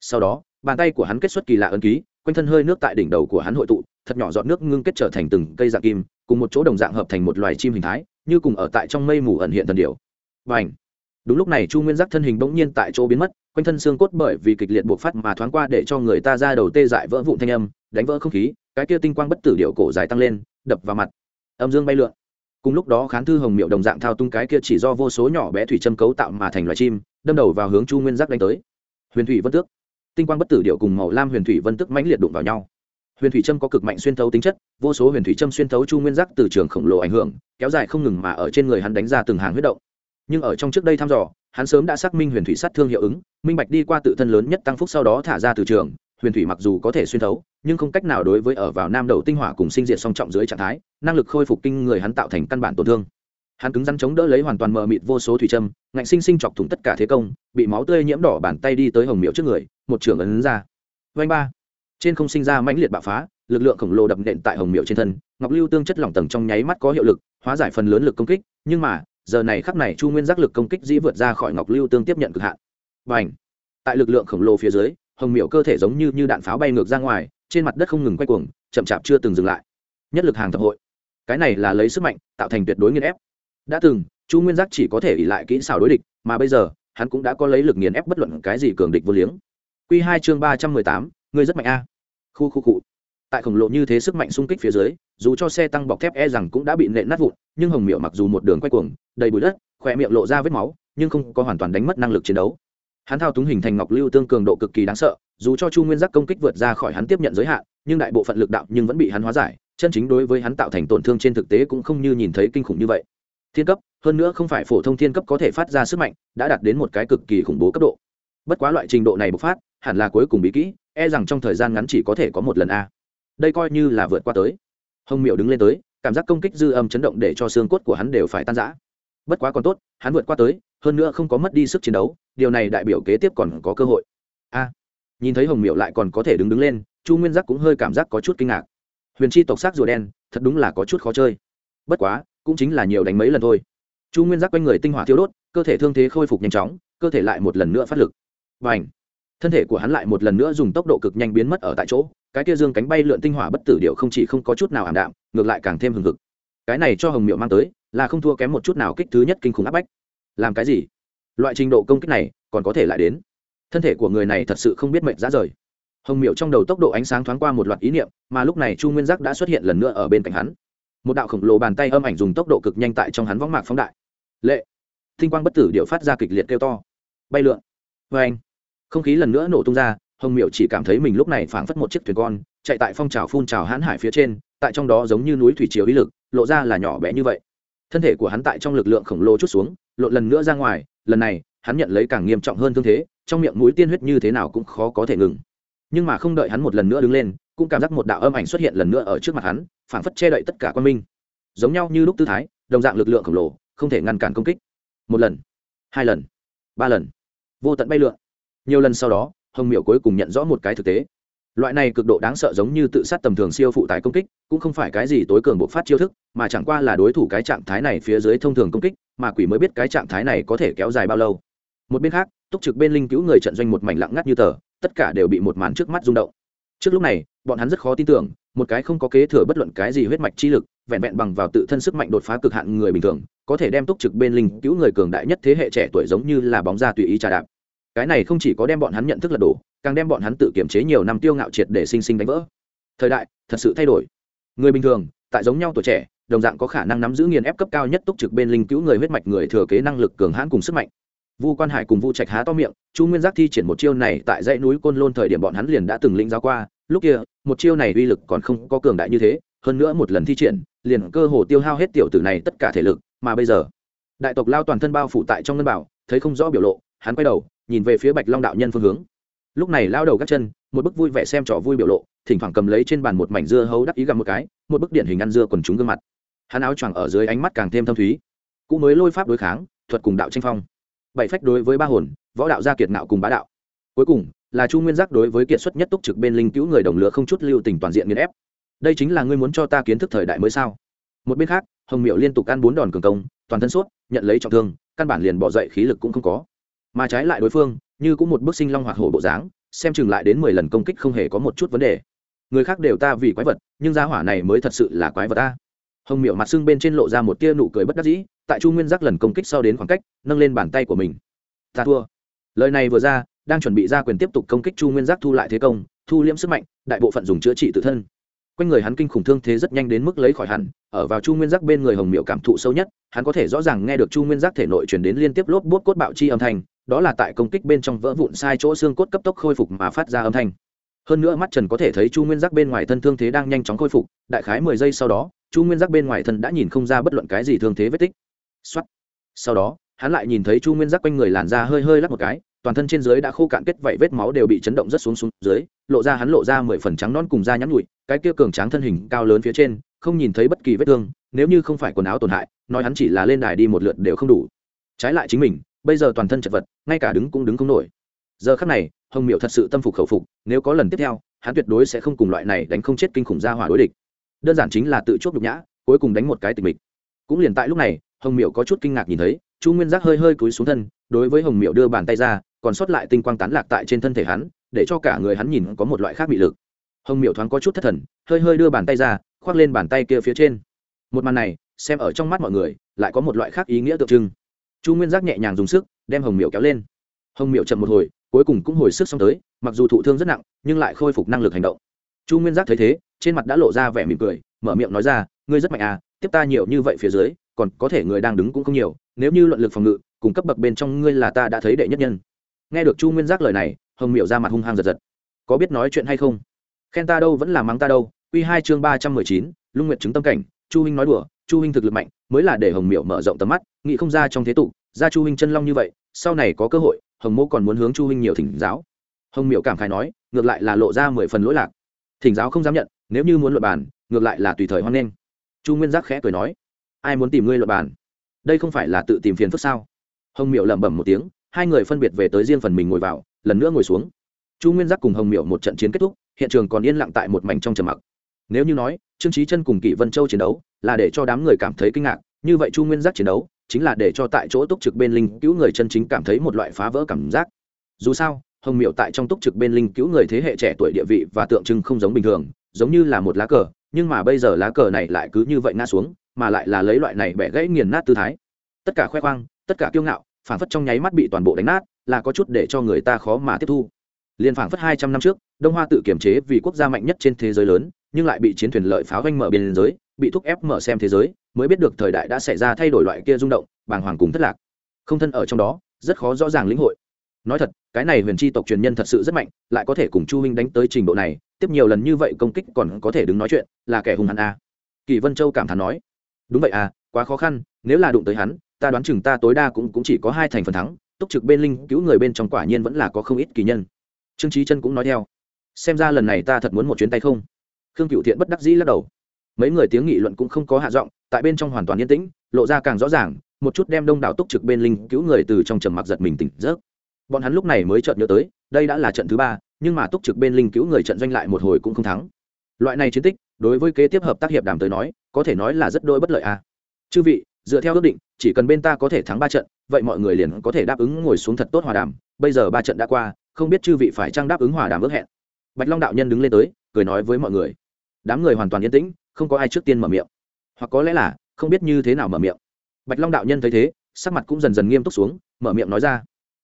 Sau đó, bàn tay của hắn kết xuất kỳ lạ ấn ký, quanh thân hơi nước tại đỉnh đầu của hắn hội tụ, thật nhỏ giọt nước ngưng kết trở thành từng cây dạng kim, cùng một chỗ đồng dạng hợp thành một loài chim hình thái, như cùng ở tại trong mây mù ẩn hiện thần điệu và ảnh đúng lúc này chu nguyên giác thân hình bỗng nhiên tại chỗ biến mất, quanh thân xương cốt bởi vì kịch liệt buộc phát mà thoáng qua để cho người ta ra đầu tê dại vỡ vụn thanh âm, đánh vỡ không khí, cái kia tinh quang bất tử điệu cổ dài tăng lên, đập vào mặt. Âm dương bay lượn. Cùng lúc đó khán thư hồng miệu đồng dạng thao tung cái kia chỉ do vô số nhỏ bé thủy châm cấu tạo mà thành loài chim, đâm đầu vào hướng chu nguyên giác đánh tới. Huyền thủy vân tước. Tinh quang bất tử điệu cùng màu lam huyền thủy vân tức mãnh liệt đụng vào nhau. Huyền thủy trâm có cực mạnh xuyên thấu tính chất, vô số huyền thủy trâm xuyên thấu chu nguyên giác từ trường khổng lồ ảnh hưởng, kéo dài không ngừng mà ở trên người hắn đánh ra từng hàng huyết động nhưng ở trong trước đây thăm dò, hắn sớm đã xác minh huyền thủy sát thương hiệu ứng, minh bạch đi qua tự thân lớn nhất tăng phúc sau đó thả ra từ trường, huyền thủy mặc dù có thể xuyên thấu, nhưng không cách nào đối với ở vào nam đầu tinh hỏa cùng sinh diệt song trọng dưới trạng thái, năng lực khôi phục kinh người hắn tạo thành căn bản tổn thương. Hắn cứng rắn chống đỡ lấy hoàn toàn mờ mịt vô số thủy châm, ngạnh sinh sinh chọc thủng tất cả thế công, bị máu tươi nhiễm đỏ bàn tay đi tới hồng miễu trước người, một trường ấn ra. Vanh ba. Trên không sinh ra mãnh liệt bạo phá, lực lượng khổng lồ đập nện tại hồng miễu trên thân, ngọc lưu tương chất lỏng tầng trong nháy mắt có hiệu lực, hóa giải phần lớn lực công kích, nhưng mà giờ này khắc này chu nguyên giác lực công kích dĩ vượt ra khỏi ngọc lưu tương tiếp nhận cực hạn. Và ảnh tại lực lượng khổng lồ phía dưới hồng miểu cơ thể giống như, như đạn pháo bay ngược ra ngoài trên mặt đất không ngừng quay cuồng chậm chạp chưa từng dừng lại. Nhất lực hàng thập hội. Cái này là lấy sức mạnh tạo thành tuyệt đối nghiên ép. Đã từng chu nguyên giác chỉ có thể ỉ lại kỹ xảo đối địch mà bây giờ hắn cũng đã có lấy lực nghiền ép bất luận cái gì cường địch vô liếng. Q hai chương ba trăm mười tám ngươi rất mạnh a. Khu khu cụ tại khổng lồ như thế sức mạnh xung kích phía dưới, dù cho xe tăng bọc thép e rằng cũng đã bị nện nát vụn, nhưng hồng miệu mặc dù một đường quay cuồng, đầy bụi đất, khỏe miệng lộ ra vết máu, nhưng không có hoàn toàn đánh mất năng lực chiến đấu. Hắn thao túng hình thành ngọc lưu tương cường độ cực kỳ đáng sợ, dù cho chu nguyên giác công kích vượt ra khỏi hắn tiếp nhận giới hạn, nhưng đại bộ phận lực đạo nhưng vẫn bị hắn hóa giải, chân chính đối với hắn tạo thành tổn thương trên thực tế cũng không như nhìn thấy kinh khủng như vậy. Thiên cấp, hơn nữa không phải phổ thông thiên cấp có thể phát ra sức mạnh, đã đạt đến một cái cực kỳ khủng bố cấp độ. Bất quá loại trình độ này bộc phát, hẳn là cuối cùng bí kỹ e rằng trong thời gian ngắn chỉ có thể có một lần a đây coi như là vượt qua tới. Hồng miệu đứng lên tới, cảm giác công kích dư âm chấn động để cho xương cốt của hắn đều phải tan rã. Bất quá còn tốt, hắn vượt qua tới, hơn nữa không có mất đi sức chiến đấu, điều này đại biểu kế tiếp còn có cơ hội. A! Nhìn thấy hồng miệu lại còn có thể đứng đứng lên, chu nguyên giác cũng hơi cảm giác có chút kinh ngạc. Huyền chi tộc xác rùa đen, thật đúng là có chút khó chơi. Bất quá, cũng chính là nhiều đánh mấy lần thôi. Chu nguyên giác quanh người tinh hỏa thiêu đốt, cơ thể thương thế khôi phục nhanh chóng, cơ thể lại một lần nữa phát lực. Và ảnh thân thể của hắn lại một lần nữa dùng tốc độ cực nhanh biến mất ở tại chỗ cái kia dương cánh bay lượn tinh hỏa bất tử điệu không chỉ không có chút nào ảm đạm, ngược lại càng thêm hừng hực. Cái này cho hồng miệu mang tới, là không thua kém một chút nào kích thứ nhất kinh khủng áp bách. Làm cái gì? Loại trình độ công kích này, còn có thể lại đến. Thân thể của người này thật sự không biết mệnh ra rời. Hồng miệu trong đầu tốc độ ánh sáng thoáng qua một loạt ý niệm, mà lúc này chu nguyên giác đã xuất hiện lần nữa ở bên cạnh hắn. Một đạo khổng lồ bàn tay âm ảnh dùng tốc độ cực nhanh tại trong hắn võng mạc phóng đại. Lệ! Thinh quang bất tử điệu phát ra kịch liệt kêu to. Bay lượn! Vê anh không khí lần nữa nổ tung ra hồng miệu chỉ cảm thấy mình lúc này phảng phất một chiếc thuyền con, chạy tại phong trào phun trào hãn hải phía trên, tại trong đó giống như núi thủy triều ý lực, lộ ra là nhỏ bé như vậy. Thân thể của hắn tại trong lực lượng khổng lồ chút xuống, lộn lần nữa ra ngoài, lần này, hắn nhận lấy càng nghiêm trọng hơn thương thế, trong miệng mũi tiên huyết như thế nào cũng khó có thể ngừng. Nhưng mà không đợi hắn một lần nữa đứng lên, cũng cảm giác một đạo âm ảnh xuất hiện lần nữa ở trước mặt hắn, phảng phất che đậy tất cả quan minh. Giống nhau như lúc tư thái, đồng dạng lực lượng khổng lồ, không thể ngăn cản công kích. Một lần, hai lần, ba lần. Vô tận bay lượn. Nhiều lần sau đó hồng miểu cuối cùng nhận rõ một cái thực tế. Loại này cực độ đáng sợ giống như tự sát tầm thường siêu phụ tải công kích, cũng không phải cái gì tối cường bộc phát chiêu thức, mà chẳng qua là đối thủ cái trạng thái này phía dưới thông thường công kích, mà quỷ mới biết cái trạng thái này có thể kéo dài bao lâu. Một bên khác, túc trực bên linh cứu người trận doanh một mảnh lặng ngắt như tờ, tất cả đều bị một màn trước mắt rung động. Trước lúc này, bọn hắn rất khó tin tưởng, một cái không có kế thừa bất luận cái gì huyết mạch chi lực, vẹn vẹn bằng vào tự thân sức mạnh đột phá cực hạn người bình thường, có thể đem túc trực bên linh cứu người cường đại nhất thế hệ trẻ tuổi giống như là bóng ra tùy ý trà đạp cái này không chỉ có đem bọn hắn nhận thức lật đổ, càng đem bọn hắn tự kiểm chế nhiều năm tiêu ngạo triệt để sinh sinh đánh vỡ. Thời đại, thật sự thay đổi. Người bình thường, tại giống nhau tuổi trẻ, đồng dạng có khả năng nắm giữ nghiền ép cấp cao nhất túc trực bên linh cứu người huyết mạch người thừa kế năng lực cường hãn cùng sức mạnh. Vu quan hải cùng vu trạch há to miệng, chu nguyên giác thi triển một chiêu này tại dãy núi côn lôn thời điểm bọn hắn liền đã từng lĩnh giáo qua, lúc kia, một chiêu này uy lực còn không có cường đại như thế, hơn nữa một lần thi triển, liền cơ hồ tiêu hao hết tiểu tử này tất cả thể lực, mà bây giờ, đại tộc lao toàn thân bao phủ tại trong ngân bảo, thấy không rõ biểu lộ hắn quay đầu, nhìn về phía bạch long đạo nhân phương hướng. Lúc này lao đầu các chân, một bức vui vẻ xem trò vui biểu lộ, thỉnh thoảng cầm lấy trên bàn một mảnh dưa hấu đắc ý gặm một cái, một bức điển hình ăn dưa quần chúng gương mặt. Hắn áo choàng ở dưới ánh mắt càng thêm thâm thúy. Cũng mới lôi pháp đối kháng, thuật cùng đạo tranh phong. Bảy phách đối với ba hồn, võ đạo gia kiệt nạo cùng bá đạo. Cuối cùng, là chu nguyên giác đối với kiệt xuất nhất túc trực bên linh cứu người đồng lửa không chút lưu tình toàn diện nghiền ép. Đây chính là ngươi muốn cho ta kiến thức thời đại mới sao? Một bên khác, hồng miệu liên tục ăn bốn đòn cường công, toàn thân suốt nhận lấy trọng thương, căn bản liền bỏ dậy khí lực cũng không có mà trái lại đối phương, như cũng một bức sinh long hoặc hổ bộ dáng, xem chừng lại đến mười lần công kích không hề có một chút vấn đề. Người khác đều ta vì quái vật, nhưng gia hỏa này mới thật sự là quái vật ta. Hồng miệu mặt sưng bên trên lộ ra một tia nụ cười bất đắc dĩ, tại chu nguyên giác lần công kích sau đến khoảng cách, nâng lên bàn tay của mình. Ta thua. Lời này vừa ra, đang chuẩn bị ra quyền tiếp tục công kích chu nguyên giác thu lại thế công, thu liễm sức mạnh, đại bộ phận dùng chữa trị tự thân. Quanh người hắn kinh khủng thương thế rất nhanh đến mức lấy khỏi hẳn, ở vào chu nguyên giác bên người hồng miệu cảm thụ sâu nhất, hắn có thể rõ ràng nghe được chu nguyên giác thể nội chuyển đến liên tiếp lốp bút cốt bạo chi âm thanh đó là tại công kích bên trong vỡ vụn sai chỗ xương cốt cấp tốc khôi phục mà phát ra âm thanh. Hơn nữa mắt trần có thể thấy chu nguyên giác bên ngoài thân thương thế đang nhanh chóng khôi phục, đại khái mười giây sau đó, chu nguyên giác bên ngoài thân đã nhìn không ra bất luận cái gì thương thế vết tích. Xuất sau đó, hắn lại nhìn thấy chu nguyên giác quanh người làn da hơi hơi lắc một cái, toàn thân trên dưới đã khô cạn kết vảy vết máu đều bị chấn động rất xuống xuống dưới, lộ ra hắn lộ ra mười phần trắng non cùng da nhắn nhụi cái kia cường tráng thân hình cao lớn phía trên, không nhìn thấy bất kỳ vết thương, nếu như không phải quần áo tổn hại, nói hắn chỉ là lên đài đi một lượt đều không đủ. Trái lại chính mình bây giờ toàn thân chật vật, ngay cả đứng cũng đứng không nổi. Giờ khắc này, hồng miệu thật sự tâm phục khẩu phục, nếu có lần tiếp theo, hắn tuyệt đối sẽ không cùng loại này đánh không chết kinh khủng ra hỏa đối địch. Đơn giản chính là tự chốt nhục nhã, cuối cùng đánh một cái tình mình cũng liền tại lúc này, hồng miệu có chút kinh ngạc nhìn thấy, chu nguyên giác hơi hơi cúi xuống thân, đối với hồng miệu đưa bàn tay ra, còn sót lại tinh quang tán lạc tại trên thân thể hắn, để cho cả người hắn nhìn có một loại khác bị lực. Hồng miệu thoáng có chút thất thần, hơi hơi đưa bàn tay ra, khoác lên bàn tay kia phía trên. Một màn này, xem ở trong mắt mọi người, lại có một loại khác ý nghĩa tượng trưng chu nguyên giác nhẹ nhàng dùng sức, đem hồng miệu kéo lên. Hồng miệu chậm một hồi, cuối cùng cũng hồi sức xong tới, mặc dù thụ thương rất nặng, nhưng lại khôi phục năng lực hành động. Chu nguyên giác thấy thế, trên mặt đã lộ ra vẻ mỉm cười, mở miệng nói ra, ngươi rất mạnh à tiếp ta nhiều như vậy phía dưới, còn có thể người đang đứng cũng không nhiều, nếu như luận lực phòng ngự, cùng cấp bậc bên trong ngươi là ta đã thấy đệ nhất nhân. Nghe được chu nguyên giác lời này, hồng miệu ra mặt hung hăng giật giật. Có biết nói chuyện hay không? Khen ta đâu vẫn là mắng ta đâu. Q hai chương ba trăm mười chín, lung nguyệt chứng tâm cảnh, chu huynh nói đùa chu huynh thực lực mạnh, mới là để hồng miệu mở rộng tầm mắt, nghĩ không ra trong thế tục, ra chu huynh chân long như vậy, sau này có cơ hội, hồng mô còn muốn hướng chu huynh nhiều thỉnh giáo. Hồng miệu cảm khai nói, ngược lại là lộ ra mười phần lỗi lạc. Thỉnh giáo không dám nhận, nếu như muốn luật bàn, ngược lại là tùy thời hoan nghênh. Chu nguyên giác khẽ cười nói, ai muốn tìm ngươi luật bàn? Đây không phải là tự tìm phiền phức sao? Hồng miệu lẩm bẩm một tiếng, hai người phân biệt về tới riêng phần mình ngồi vào, lần nữa ngồi xuống. Chu nguyên giác cùng hồng miệu một trận chiến kết thúc, hiện trường còn yên lặng tại một mảnh trong trầm mặc nếu như nói, trương trí chân cùng kỷ vân châu chiến đấu là để cho đám người cảm thấy kinh ngạc, như vậy chu nguyên giác chiến đấu chính là để cho tại chỗ túc trực bên linh cứu người chân chính cảm thấy một loại phá vỡ cảm giác. Dù sao, hồng miệu tại trong túc trực bên linh cứu người thế hệ trẻ tuổi địa vị và tượng trưng không giống bình thường, giống như là một lá cờ, nhưng mà bây giờ lá cờ này lại cứ như vậy ngã xuống, mà lại là lấy loại này bẻ gãy nghiền nát tư thái. Tất cả khoe khoang, tất cả kiêu ngạo phản phất trong nháy mắt bị toàn bộ đánh nát, là có chút để cho người ta khó mà tiếp thu. Liên phản phất hai trăm năm trước, đông hoa tự kiểm chế vì quốc gia mạnh nhất trên thế giới lớn nhưng lại bị chiến thuyền lợi pháo vanh mở biên giới bị thúc ép mở xem thế giới mới biết được thời đại đã xảy ra thay đổi loại kia rung động bàng hoàng cùng thất lạc. Không thân ở trong đó rất khó rõ ràng lĩnh hội. Nói thật cái này huyền chi tộc truyền nhân thật sự rất mạnh lại có thể cùng chu huynh đánh tới trình độ này tiếp nhiều lần như vậy công kích còn có thể đứng nói chuyện là kẻ hùng hăng a. À. kỳ vân châu cảm thán nói đúng vậy à quá khó khăn nếu là đụng tới hắn ta đoán chừng ta tối đa cũng, cũng chỉ có hai thành phần thắng túc trực bên linh cứu người bên trong quả nhiên vẫn là có không ít kỳ nhân. Trương trí chân cũng nói theo xem ra lần này ta thật muốn một chuyến tay không? Khương cựu thiện bất đắc dĩ lắc đầu. Mấy người tiếng nghị luận cũng không có hạ giọng, tại bên trong hoàn toàn yên tĩnh, lộ ra càng rõ ràng, một chút đem đông đảo túc trực bên linh cứu người từ trong trầm mặc giật mình tỉnh giấc. Bọn hắn lúc này mới chợt nhớ tới, đây đã là trận thứ ba, nhưng mà túc trực bên linh cứu người trận doanh lại một hồi cũng không thắng. Loại này chiến tích, đối với kế tiếp hợp tác hiệp đàm tới nói, có thể nói là rất đôi bất lợi a. À. chư vị, dựa theo ước định, chỉ cần bên ta có thể thắng ba trận, vậy mọi người liền có thể đáp ứng ngồi xuống thật tốt hòa đàm. Bây giờ ba trận đã qua, không biết chư vị phải trang đáp ứng hòa đàm ước hẹn? Bạch long đạo nhân đứng lên tới, cười nói với mọi người đám người hoàn toàn yên tĩnh, không có ai trước tiên mở miệng. Hoặc có lẽ là, không biết như thế nào mở miệng. Bạch long đạo nhân thấy thế, sắc mặt cũng dần dần nghiêm túc xuống, mở miệng nói ra.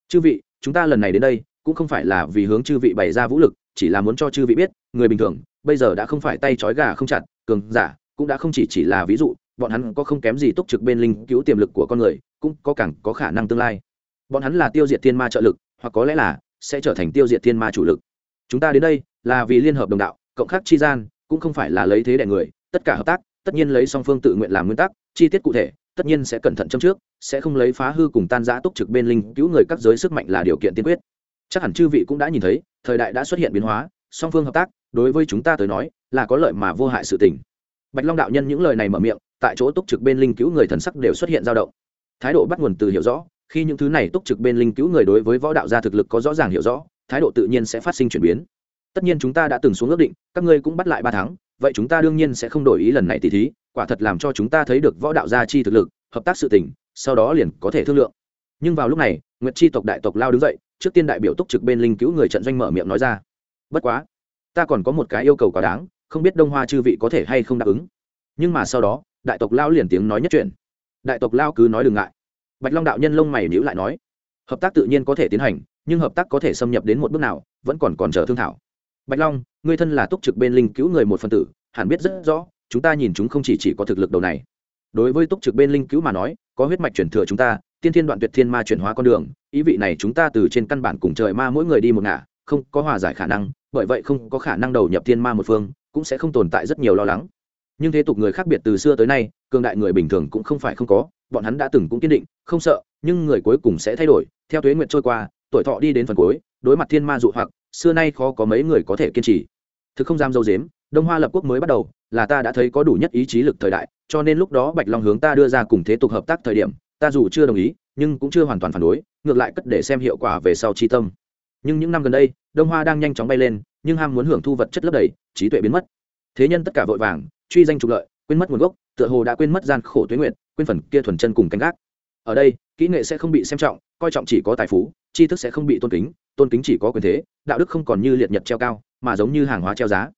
Chư vị, chúng ta lần này đến đây, cũng không phải là vì hướng chư vị bày ra vũ lực, chỉ là muốn cho chư vị biết, người bình thường, bây giờ đã không phải tay trói gà không chặt, cường giả, cũng đã không chỉ chỉ là ví dụ, bọn hắn có không kém gì túc trực bên linh cứu tiềm lực của con người, cũng có càng có khả năng tương lai. Bọn hắn là tiêu diệt thiên ma trợ lực, hoặc có lẽ là sẽ trở thành tiêu diệt thiên ma chủ lực. Chúng ta đến đây là vì liên hợp đồng đạo, cộng khắc chi gian cũng không phải là lấy thế đại người, tất cả hợp tác, tất nhiên lấy song phương tự nguyện làm nguyên tắc, chi tiết cụ thể, tất nhiên sẽ cẩn thận châm trước, sẽ không lấy phá hư cùng tan giã túc trực bên linh cứu người các giới sức mạnh là điều kiện tiên quyết. Chắc hẳn chư vị cũng đã nhìn thấy, thời đại đã xuất hiện biến hóa, song phương hợp tác, đối với chúng ta tới nói, là có lợi mà vô hại sự tình. Bạch long đạo nhân những lời này mở miệng, tại chỗ túc trực bên linh cứu người thần sắc đều xuất hiện dao động. Thái độ bắt nguồn từ hiểu rõ, khi những thứ này túc trực bên linh cứu người đối với võ đạo gia thực lực có rõ ràng hiểu rõ, thái độ tự nhiên sẽ phát sinh chuyển biến tất nhiên chúng ta đã từng xuống ước định, các ngươi cũng bắt lại ba tháng, vậy chúng ta đương nhiên sẽ không đổi ý lần này tỷ thí, quả thật làm cho chúng ta thấy được võ đạo gia chi thực lực, hợp tác sự tình, sau đó liền có thể thương lượng. Nhưng vào lúc này, nguyệt chi tộc đại tộc lao đứng dậy, trước tiên đại biểu túc trực bên linh cứu người trận doanh mở miệng nói ra. Bất quá, ta còn có một cái yêu cầu quá đáng, không biết đông hoa chư vị có thể hay không đáp ứng. Nhưng mà sau đó, đại tộc lao liền tiếng nói nhất chuyện đại tộc lao cứ nói đừng ngại. Bạch long đạo nhân lông mày nhữ lại nói, hợp tác tự nhiên có thể tiến hành, nhưng hợp tác có thể xâm nhập đến một bước nào, vẫn còn còn chờ thương thảo bạch long ngươi thân là túc trực bên linh cứu người một phân tử hẳn biết rất rõ chúng ta nhìn chúng không chỉ, chỉ có thực lực đầu này. Đối với túc trực bên linh cứu mà nói có huyết mạch chuyển thừa chúng ta tiên thiên đoạn tuyệt thiên ma chuyển hóa con đường ý vị này chúng ta từ trên căn bản cùng trời ma mỗi người đi một ngả không có hòa giải khả năng bởi vậy không có khả năng đầu nhập thiên ma một phương cũng sẽ không tồn tại rất nhiều lo lắng. Nhưng thế tục người khác biệt từ xưa tới nay cường đại người bình thường cũng không phải không có bọn hắn đã từng cũng kiên định không sợ nhưng người cuối cùng sẽ thay đổi theo thuế nguyện trôi qua tuổi thọ đi đến phần cuối đối mặt thiên ma dụ hoặc xưa nay khó có mấy người có thể kiên trì. Thực không dám dâu dếm, đông hoa lập quốc mới bắt đầu, là ta đã thấy có đủ nhất ý chí lực thời đại, cho nên lúc đó bạch long hướng ta đưa ra cùng thế tục hợp tác thời điểm, ta dù chưa đồng ý, nhưng cũng chưa hoàn toàn phản đối, ngược lại cất để xem hiệu quả về sau chi tâm. Nhưng những năm gần đây, đông hoa đang nhanh chóng bay lên, nhưng ham muốn hưởng thu vật chất lấp đầy, trí tuệ biến mất. Thế nhân tất cả vội vàng, truy danh trục lợi, quên mất nguồn gốc, tựa hồ đã quên mất gian khổ tuyến nguyện, quên phần kia thuần chân cùng canh gác. Ở đây, kỹ nghệ sẽ không bị xem trọng, coi trọng chỉ có tài phú, tri thức sẽ không bị tôn kính tôn kính chỉ có quyền thế, đạo đức không còn như liệt nhật treo cao, mà giống như hàng hóa treo giá.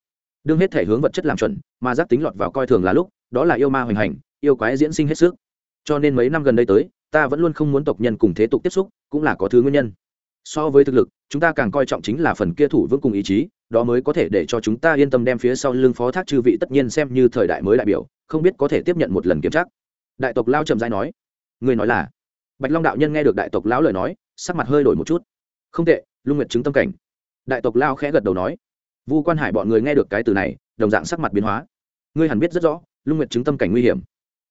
Đương hết thể hướng vật chất làm chuẩn, mà giác tính lọt vào coi thường là lúc, đó là yêu ma hoành hành, yêu quái diễn sinh hết sức. Cho nên mấy năm gần đây tới, ta vẫn luôn không muốn tộc nhân cùng thế tục tiếp xúc, cũng là có thứ nguyên nhân. So với thực lực, chúng ta càng coi trọng chính là phần kia thủ vững cùng ý chí, đó mới có thể để cho chúng ta yên tâm đem phía sau lưng phó thác chư vị tất nhiên xem như thời đại mới đại biểu, không biết có thể tiếp nhận một lần kiểm tra. Đại tộc lao trầm dai nói. Người nói là, bạch long đạo nhân nghe được đại tộc lão lời nói, sắc mặt hơi đổi một chút không tệ, lung nguyệt chứng tâm cảnh. Đại tộc lao khẽ gật đầu nói. Vu quan hải bọn người nghe được cái từ này, đồng dạng sắc mặt biến hóa. Ngươi hẳn biết rất rõ, lung nguyệt chứng tâm cảnh nguy hiểm.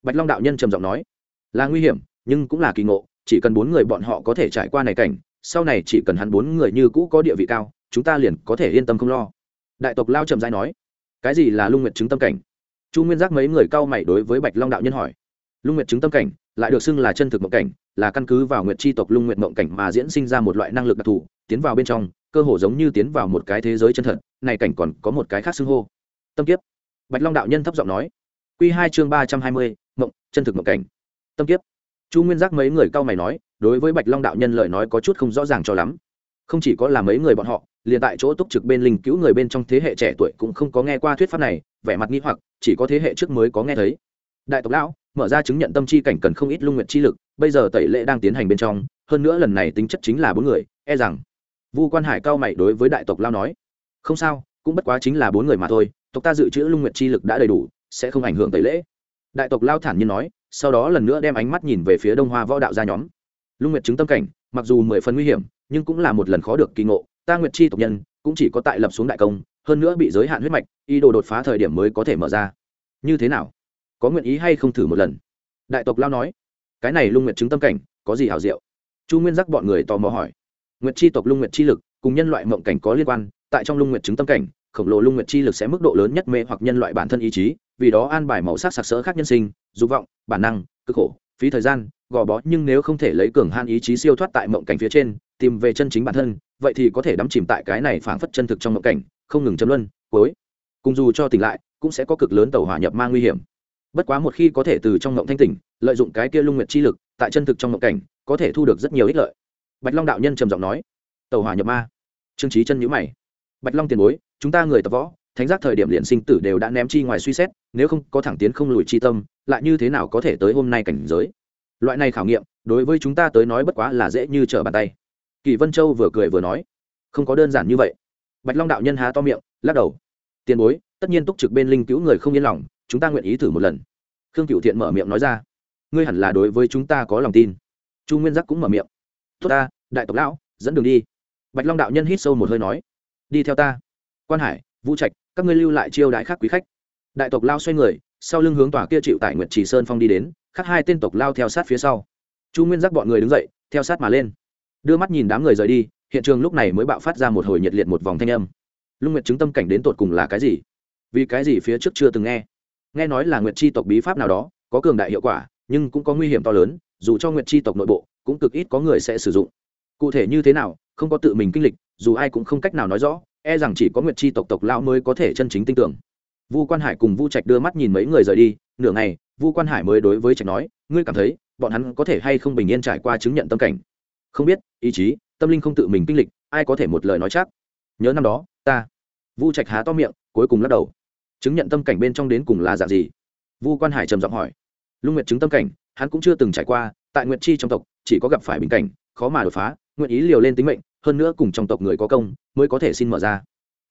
Bạch long đạo nhân trầm giọng nói. Là nguy hiểm, nhưng cũng là kỳ ngộ, chỉ cần bốn người bọn họ có thể trải qua này cảnh, sau này chỉ cần hắn bốn người như cũ có địa vị cao, chúng ta liền có thể yên tâm không lo. Đại tộc lao trầm dai nói. Cái gì là lung nguyệt chứng tâm cảnh? Chu nguyên giác mấy người cao mày đối với bạch long đạo nhân hỏi. Lung nguyệt chứng tâm cảnh lại được xưng là chân thực mộng cảnh, là căn cứ vào nguyệt chi tộc lung nguyệt mộng cảnh mà diễn sinh ra một loại năng lực đặc thù, tiến vào bên trong, cơ hồ giống như tiến vào một cái thế giới chân thật, này cảnh còn có một cái khác xưng hô. Tâm kiếp. Bạch long đạo nhân thấp giọng nói. Q hai chương ba trăm hai mươi, mộng, chân thực mộng cảnh. Tâm kiếp. Chu nguyên giác mấy người cao mày nói, đối với bạch long đạo nhân lời nói có chút không rõ ràng cho lắm. Không chỉ có là mấy người bọn họ, liền tại chỗ túc trực bên linh cứu người bên trong thế hệ trẻ tuổi cũng không có nghe qua thuyết pháp này, vẻ mặt nghi hoặc, chỉ có thế hệ trước mới có nghe thấy. Đại tộc lão mở ra chứng nhận tâm chi cảnh cần không ít lung nguyện chi lực, bây giờ tẩy lệ đang tiến hành bên trong, hơn nữa lần này tính chất chính là bốn người e rằng, vu quan hải cao mày đối với đại tộc lao nói, không sao, cũng bất quá chính là bốn người mà thôi, tộc ta dự trữ lung nguyện chi lực đã đầy đủ, sẽ không ảnh hưởng tẩy lễ đại tộc lao thản nhiên nói, sau đó lần nữa đem ánh mắt nhìn về phía đông hoa võ đạo gia nhóm. Lung nguyệt chứng tâm cảnh, mặc dù mười phần nguy hiểm, nhưng cũng là một lần khó được kỳ ngộ, ta nguyệt chi tộc nhân, cũng chỉ có tại lập xuống đại công, hơn nữa bị giới hạn huyết mạch, ý đồ đột phá thời điểm mới có thể mở ra. Như thế nào? Có nguyện ý hay không thử một lần? Đại tộc lao nói, cái này lung nguyệt chứng tâm cảnh, có gì hảo diệu? Chu nguyên giác bọn người tò mò hỏi. Nguyệt chi tộc lung nguyệt chi lực, cùng nhân loại mộng cảnh có liên quan, tại trong lung nguyệt chứng tâm cảnh, khổng lồ lung nguyệt chi lực sẽ mức độ lớn nhất mê hoặc nhân loại bản thân ý chí, vì đó an bài màu sắc sặc sỡ khác nhân sinh, dục vọng, bản năng, cực khổ, phí thời gian, gò bó, nhưng nếu không thể lấy cường han ý chí siêu thoát tại mộng cảnh phía trên, tìm về chân chính bản thân, vậy thì có thể đắm chìm tại cái này phảng phất chân thực trong mộng cảnh, không ngừng chấm luân, cuối. Cùng dù cho tỉnh lại, cũng sẽ có cực lớn tàu hỏa nhập ma nguy hiểm bất quá một khi có thể từ trong ngộng thanh tỉnh, lợi dụng cái kia lung nguyệt chi lực, tại chân thực trong ngộng cảnh, có thể thu được rất nhiều ích lợi. Bạch long đạo nhân trầm giọng nói. Tàu hỏa nhập ma. Trương trí chân nhữ mày. Bạch long tiền bối, chúng ta người tập võ, thánh giác thời điểm liền sinh tử đều đã ném chi ngoài suy xét, nếu không có thẳng tiến không lùi chi tâm, lại như thế nào có thể tới hôm nay cảnh giới? Loại này khảo nghiệm, đối với chúng ta tới nói bất quá là dễ như trở bàn tay. Kỳ vân châu vừa cười vừa nói. Không có đơn giản như vậy. Bạch long đạo nhân há to miệng, lắc đầu. Tiền bối, tất nhiên túc trực bên linh cứu người không yên lòng chúng ta nguyện ý thử một lần. Khương cựu thiện mở miệng nói ra. Ngươi hẳn là đối với chúng ta có lòng tin. Chu nguyên giác cũng mở miệng. Tốt ta, đại tộc lão, dẫn đường đi. Bạch long đạo nhân hít sâu một hơi nói. Đi theo ta. Quan hải, vũ trạch, các ngươi lưu lại chiêu đại khác quý khách. Đại tộc lao xoay người, sau lưng hướng tòa kia chịu tại nguyệt trì sơn phong đi đến, khác hai tên tộc lao theo sát phía sau. Chu nguyên giác bọn người đứng dậy, theo sát mà lên. Đưa mắt nhìn đám người rời đi, hiện trường lúc này mới bạo phát ra một hồi nhiệt liệt một vòng thanh âm. Lung nguyệt chứng tâm cảnh đến tột cùng là cái gì? Vì cái gì phía trước chưa từng nghe? Nghe nói là nguyệt chi tộc bí pháp nào đó, có cường đại hiệu quả, nhưng cũng có nguy hiểm to lớn, dù cho nguyệt chi tộc nội bộ, cũng cực ít có người sẽ sử dụng. Cụ thể như thế nào, không có tự mình kinh lịch, dù ai cũng không cách nào nói rõ e rằng chỉ có nguyệt chi tộc tộc lão mới có thể chân chính tin tưởng. Vu quan hải cùng vu trạch đưa mắt nhìn mấy người rời đi, nửa ngày, vu quan hải mới đối với trạch nói, ngươi cảm thấy, bọn hắn có thể hay không bình yên trải qua chứng nhận tâm cảnh? Không biết, ý chí, tâm linh không tự mình kinh lịch, ai có thể một lời nói chắc? Nhớ năm đó, ta. Vu trạch há to miệng, cuối cùng lắc đầu chứng nhận tâm cảnh bên trong đến cùng là dạng gì? Vu quan hải trầm giọng hỏi. Lung nguyệt chứng tâm cảnh, hắn cũng chưa từng trải qua, tại nguyệt chi trong tộc, chỉ có gặp phải bình cảnh, khó mà đột phá, nguyện ý liều lên tính mệnh, hơn nữa cùng trong tộc người có công, mới có thể xin mở ra.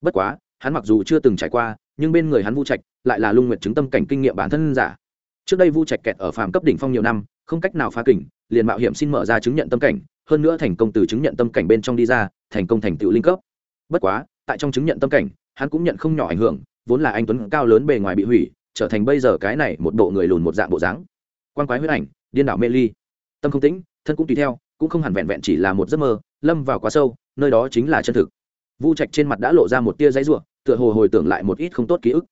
Bất quá, hắn mặc dù chưa từng trải qua, nhưng bên người hắn vu trạch lại là lung nguyệt chứng tâm cảnh kinh nghiệm bản thân giả. Trước đây vu trạch kẹt ở phàm cấp đỉnh phong nhiều năm, không cách nào phá kỉnh liền mạo hiểm xin mở ra chứng nhận tâm cảnh, hơn nữa thành công từ chứng nhận tâm cảnh bên trong đi ra, thành công thành tựu linh cấp. Bất quá, tại trong chứng nhận tâm cảnh, hắn cũng nhận không nhỏ ảnh hưởng vốn là anh tuấn cao lớn bề ngoài bị hủy, trở thành bây giờ cái này một bộ người lùn một dạng bộ dáng. Quan quái huyết ảnh, điên đảo mê ly. Tâm không tĩnh, thân cũng tùy theo, cũng không hẳn vẹn vẹn chỉ là một giấc mơ, lâm vào quá sâu, nơi đó chính là chân thực. Vu trạch trên mặt đã lộ ra một tia giấy ruộng tựa hồ hồi tưởng lại một ít không tốt ký ức.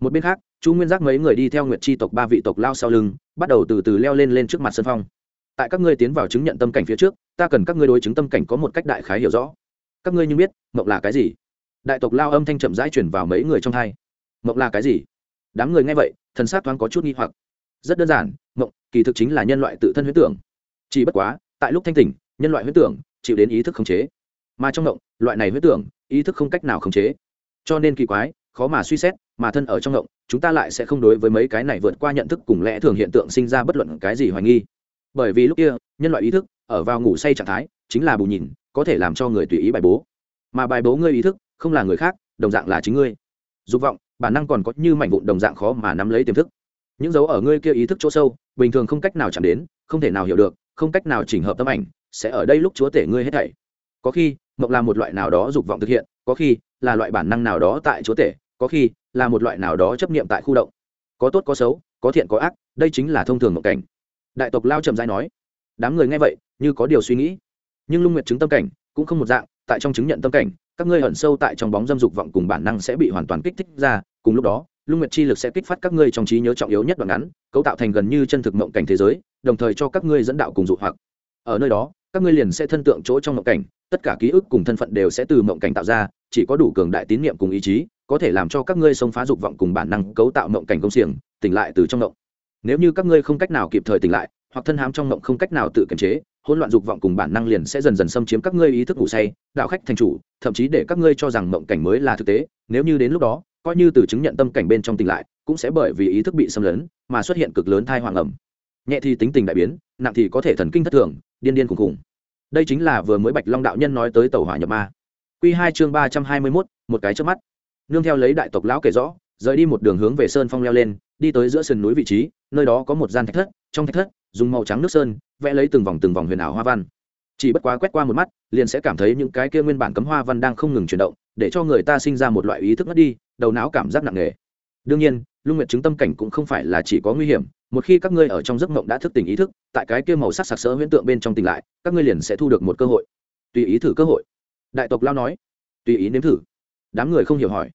Một bên khác, chu nguyên giác mấy người đi theo nguyệt chi tộc ba vị tộc lao sau lưng, bắt đầu từ từ leo lên lên trước mặt sân phong. Tại các ngươi tiến vào chứng nhận tâm cảnh phía trước, ta cần các ngươi đối chứng tâm cảnh có một cách đại khái hiểu rõ. Các ngươi như biết, mộng là cái gì? Đại tộc lao âm thanh chậm rãi chuyển vào mấy người trong hai mộng là cái gì? Đám người nghe vậy, thần sát thoáng có chút nghi hoặc. Rất đơn giản, mộng, kỳ thực chính là nhân loại tự thân huyết tưởng. Chỉ bất quá, tại lúc thanh tỉnh, nhân loại huyết tưởng chịu đến ý thức khống chế. Mà trong mộng, loại này huyết tưởng, ý thức không cách nào khống chế. Cho nên kỳ quái, khó mà suy xét, mà thân ở trong mộng, chúng ta lại sẽ không đối với mấy cái này vượt qua nhận thức cùng lẽ thường hiện tượng sinh ra bất luận cái gì hoài nghi. Bởi vì lúc kia, nhân loại ý thức ở vào ngủ say trạng thái, chính là bù nhìn, có thể làm cho người tùy ý bài bố. Mà bài bố ngươi ý thức không là người khác, đồng dạng là chính ngươi. Dục vọng bản năng còn có như mảnh vụn đồng dạng khó mà nắm lấy tiềm thức. Những dấu ở ngươi kia ý thức chỗ sâu, bình thường không cách nào chạm đến, không thể nào hiểu được, không cách nào chỉnh hợp tâm ảnh, sẽ ở đây lúc chúa tể ngươi hết thảy. Có khi, mộng là một loại nào đó dục vọng thực hiện, có khi, là loại bản năng nào đó tại chúa tể, có khi, là một loại nào đó chấp niệm tại khu động. Có tốt có xấu, có thiện có ác, đây chính là thông thường mộng cảnh. Đại tộc lao trầm dai nói, đám người nghe vậy, như có điều suy nghĩ. Nhưng lung nguyệt chứng tâm cảnh cũng không một dạng, tại trong chứng nhận tâm cảnh các ngươi hận sâu tại trong bóng dâm dục vọng cùng bản năng sẽ bị hoàn toàn kích thích ra, cùng lúc đó, lung nguyệt chi lực sẽ kích phát các ngươi trong trí nhớ trọng yếu nhất đoạn ngắn, cấu tạo thành gần như chân thực mộng cảnh thế giới, đồng thời cho các ngươi dẫn đạo cùng dụ hoặc. Ở nơi đó, các ngươi liền sẽ thân tượng chỗ trong mộng cảnh, tất cả ký ức cùng thân phận đều sẽ từ mộng cảnh tạo ra, chỉ có đủ cường đại tín nhiệm cùng ý chí, có thể làm cho các ngươi xông phá dục vọng cùng bản năng cấu tạo mộng cảnh công xiềng, tỉnh lại từ trong mộng. Nếu như các ngươi không cách nào kịp thời tỉnh lại, hoặc thân hám trong mộng không cách nào tự kiềm chế hỗn loạn dục vọng cùng bản năng liền sẽ dần dần xâm chiếm các ngươi ý thức ngủ say, đạo khách thành chủ, thậm chí để các ngươi cho rằng mộng cảnh mới là thực tế, nếu như đến lúc đó, coi như từ chứng nhận tâm cảnh bên trong tỉnh lại, cũng sẽ bởi vì ý thức bị xâm lấn mà xuất hiện cực lớn thai hoàng ẩm. Nhẹ thì tính tình đại biến, nặng thì có thể thần kinh thất thường, điên điên khùng khùng đây chính là vừa mới bạch long đạo nhân nói tới tàu hỏa nhập ma. Q hai chương ba trăm hai mươi mốt, một cái trước mắt. Nương theo lấy đại tộc lão kể rõ, rời đi một đường hướng về sơn phong leo lên, đi tới giữa sườn núi vị trí, nơi đó có một gian thạch thất, trong thạch thất dùng màu trắng nước sơn, vẽ lấy từng vòng từng vòng huyền ảo hoa văn. Chỉ bất quá quét qua một mắt, liền sẽ cảm thấy những cái kia nguyên bản cấm hoa văn đang không ngừng chuyển động, để cho người ta sinh ra một loại ý thức mất đi, đầu não cảm giác nặng nề. Đương nhiên, lung nguyệt chứng tâm cảnh cũng không phải là chỉ có nguy hiểm, một khi các ngươi ở trong giấc mộng đã thức tỉnh ý thức, tại cái kia màu sắc sặc sỡ huyễn tượng bên trong tỉnh lại, các ngươi liền sẽ thu được một cơ hội. Tùy ý thử cơ hội. Đại tộc lao nói. Tùy ý nếm thử. Đám người không hiểu hỏi.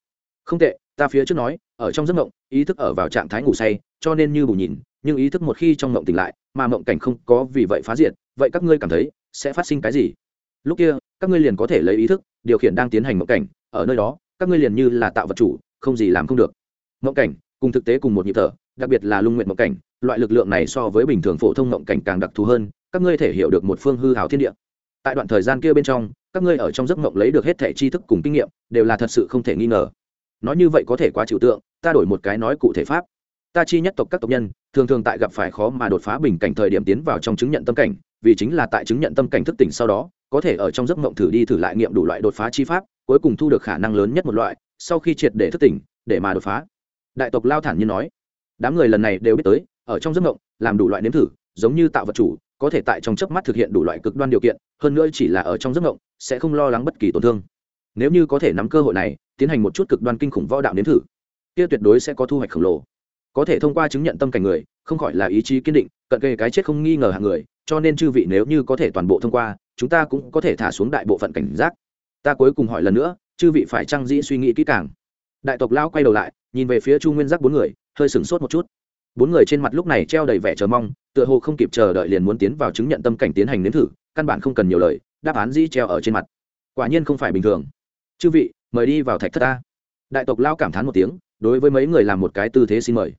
Không tệ, ta phía trước nói ở trong giấc mộng, ý thức ở vào trạng thái ngủ say, cho nên như bù nhìn, nhưng ý thức một khi trong mộng tỉnh lại, mà mộng cảnh không có vì vậy phá diệt, vậy các ngươi cảm thấy sẽ phát sinh cái gì? Lúc kia, các ngươi liền có thể lấy ý thức, điều khiển đang tiến hành mộng cảnh, ở nơi đó, các ngươi liền như là tạo vật chủ, không gì làm không được. Mộng cảnh, cùng thực tế cùng một nhịp thở, đặc biệt là lung nguyện mộng cảnh, loại lực lượng này so với bình thường phổ thông mộng cảnh càng đặc thù hơn, các ngươi thể hiểu được một phương hư hào thiên địa. Tại đoạn thời gian kia bên trong, các ngươi ở trong giấc mộng lấy được hết thẻ tri thức cùng kinh nghiệm, đều là thật sự không thể nghi ngờ. Nói như vậy có thể quá trừu tượng ta đổi một cái nói cụ thể pháp. Ta chi nhất tộc các tộc nhân, thường thường tại gặp phải khó mà đột phá bình cảnh thời điểm tiến vào trong chứng nhận tâm cảnh, vì chính là tại chứng nhận tâm cảnh thức tỉnh sau đó, có thể ở trong giấc mộng thử đi thử lại nghiệm đủ loại đột phá chi pháp, cuối cùng thu được khả năng lớn nhất một loại, sau khi triệt để thức tỉnh, để mà đột phá. Đại tộc lao thản như nói, đám người lần này đều biết tới, ở trong giấc mộng, làm đủ loại nếm thử, giống như tạo vật chủ, có thể tại trong chớp mắt thực hiện đủ loại cực đoan điều kiện, hơn nữa chỉ là ở trong giấc mộng, sẽ không lo lắng bất kỳ tổn thương. Nếu như có thể nắm cơ hội này, tiến hành một chút cực đoan kinh khủng võ đạo nếm thử kia tuyệt đối sẽ có thu hoạch khổng lồ. Có thể thông qua chứng nhận tâm cảnh người, không khỏi là ý chí kiên định, cận kề cái chết không nghi ngờ hạng người, cho nên chư vị nếu như có thể toàn bộ thông qua, chúng ta cũng có thể thả xuống đại bộ phận cảnh giác. Ta cuối cùng hỏi lần nữa, chư vị phải trang dĩ suy nghĩ kỹ càng? Đại tộc lão quay đầu lại, nhìn về phía chu nguyên giác bốn người, hơi sửng sốt một chút. Bốn người trên mặt lúc này treo đầy vẻ chờ mong, tựa hồ không kịp chờ đợi liền muốn tiến vào chứng nhận tâm cảnh tiến hành nếm thử, căn bản không cần nhiều lời, đáp án dĩ treo ở trên mặt. Quả nhiên không phải bình thường. Chư vị, mời đi vào thạch thất ta đại tộc lao cảm thán một tiếng, đối với mấy người làm một cái tư thế xin mời.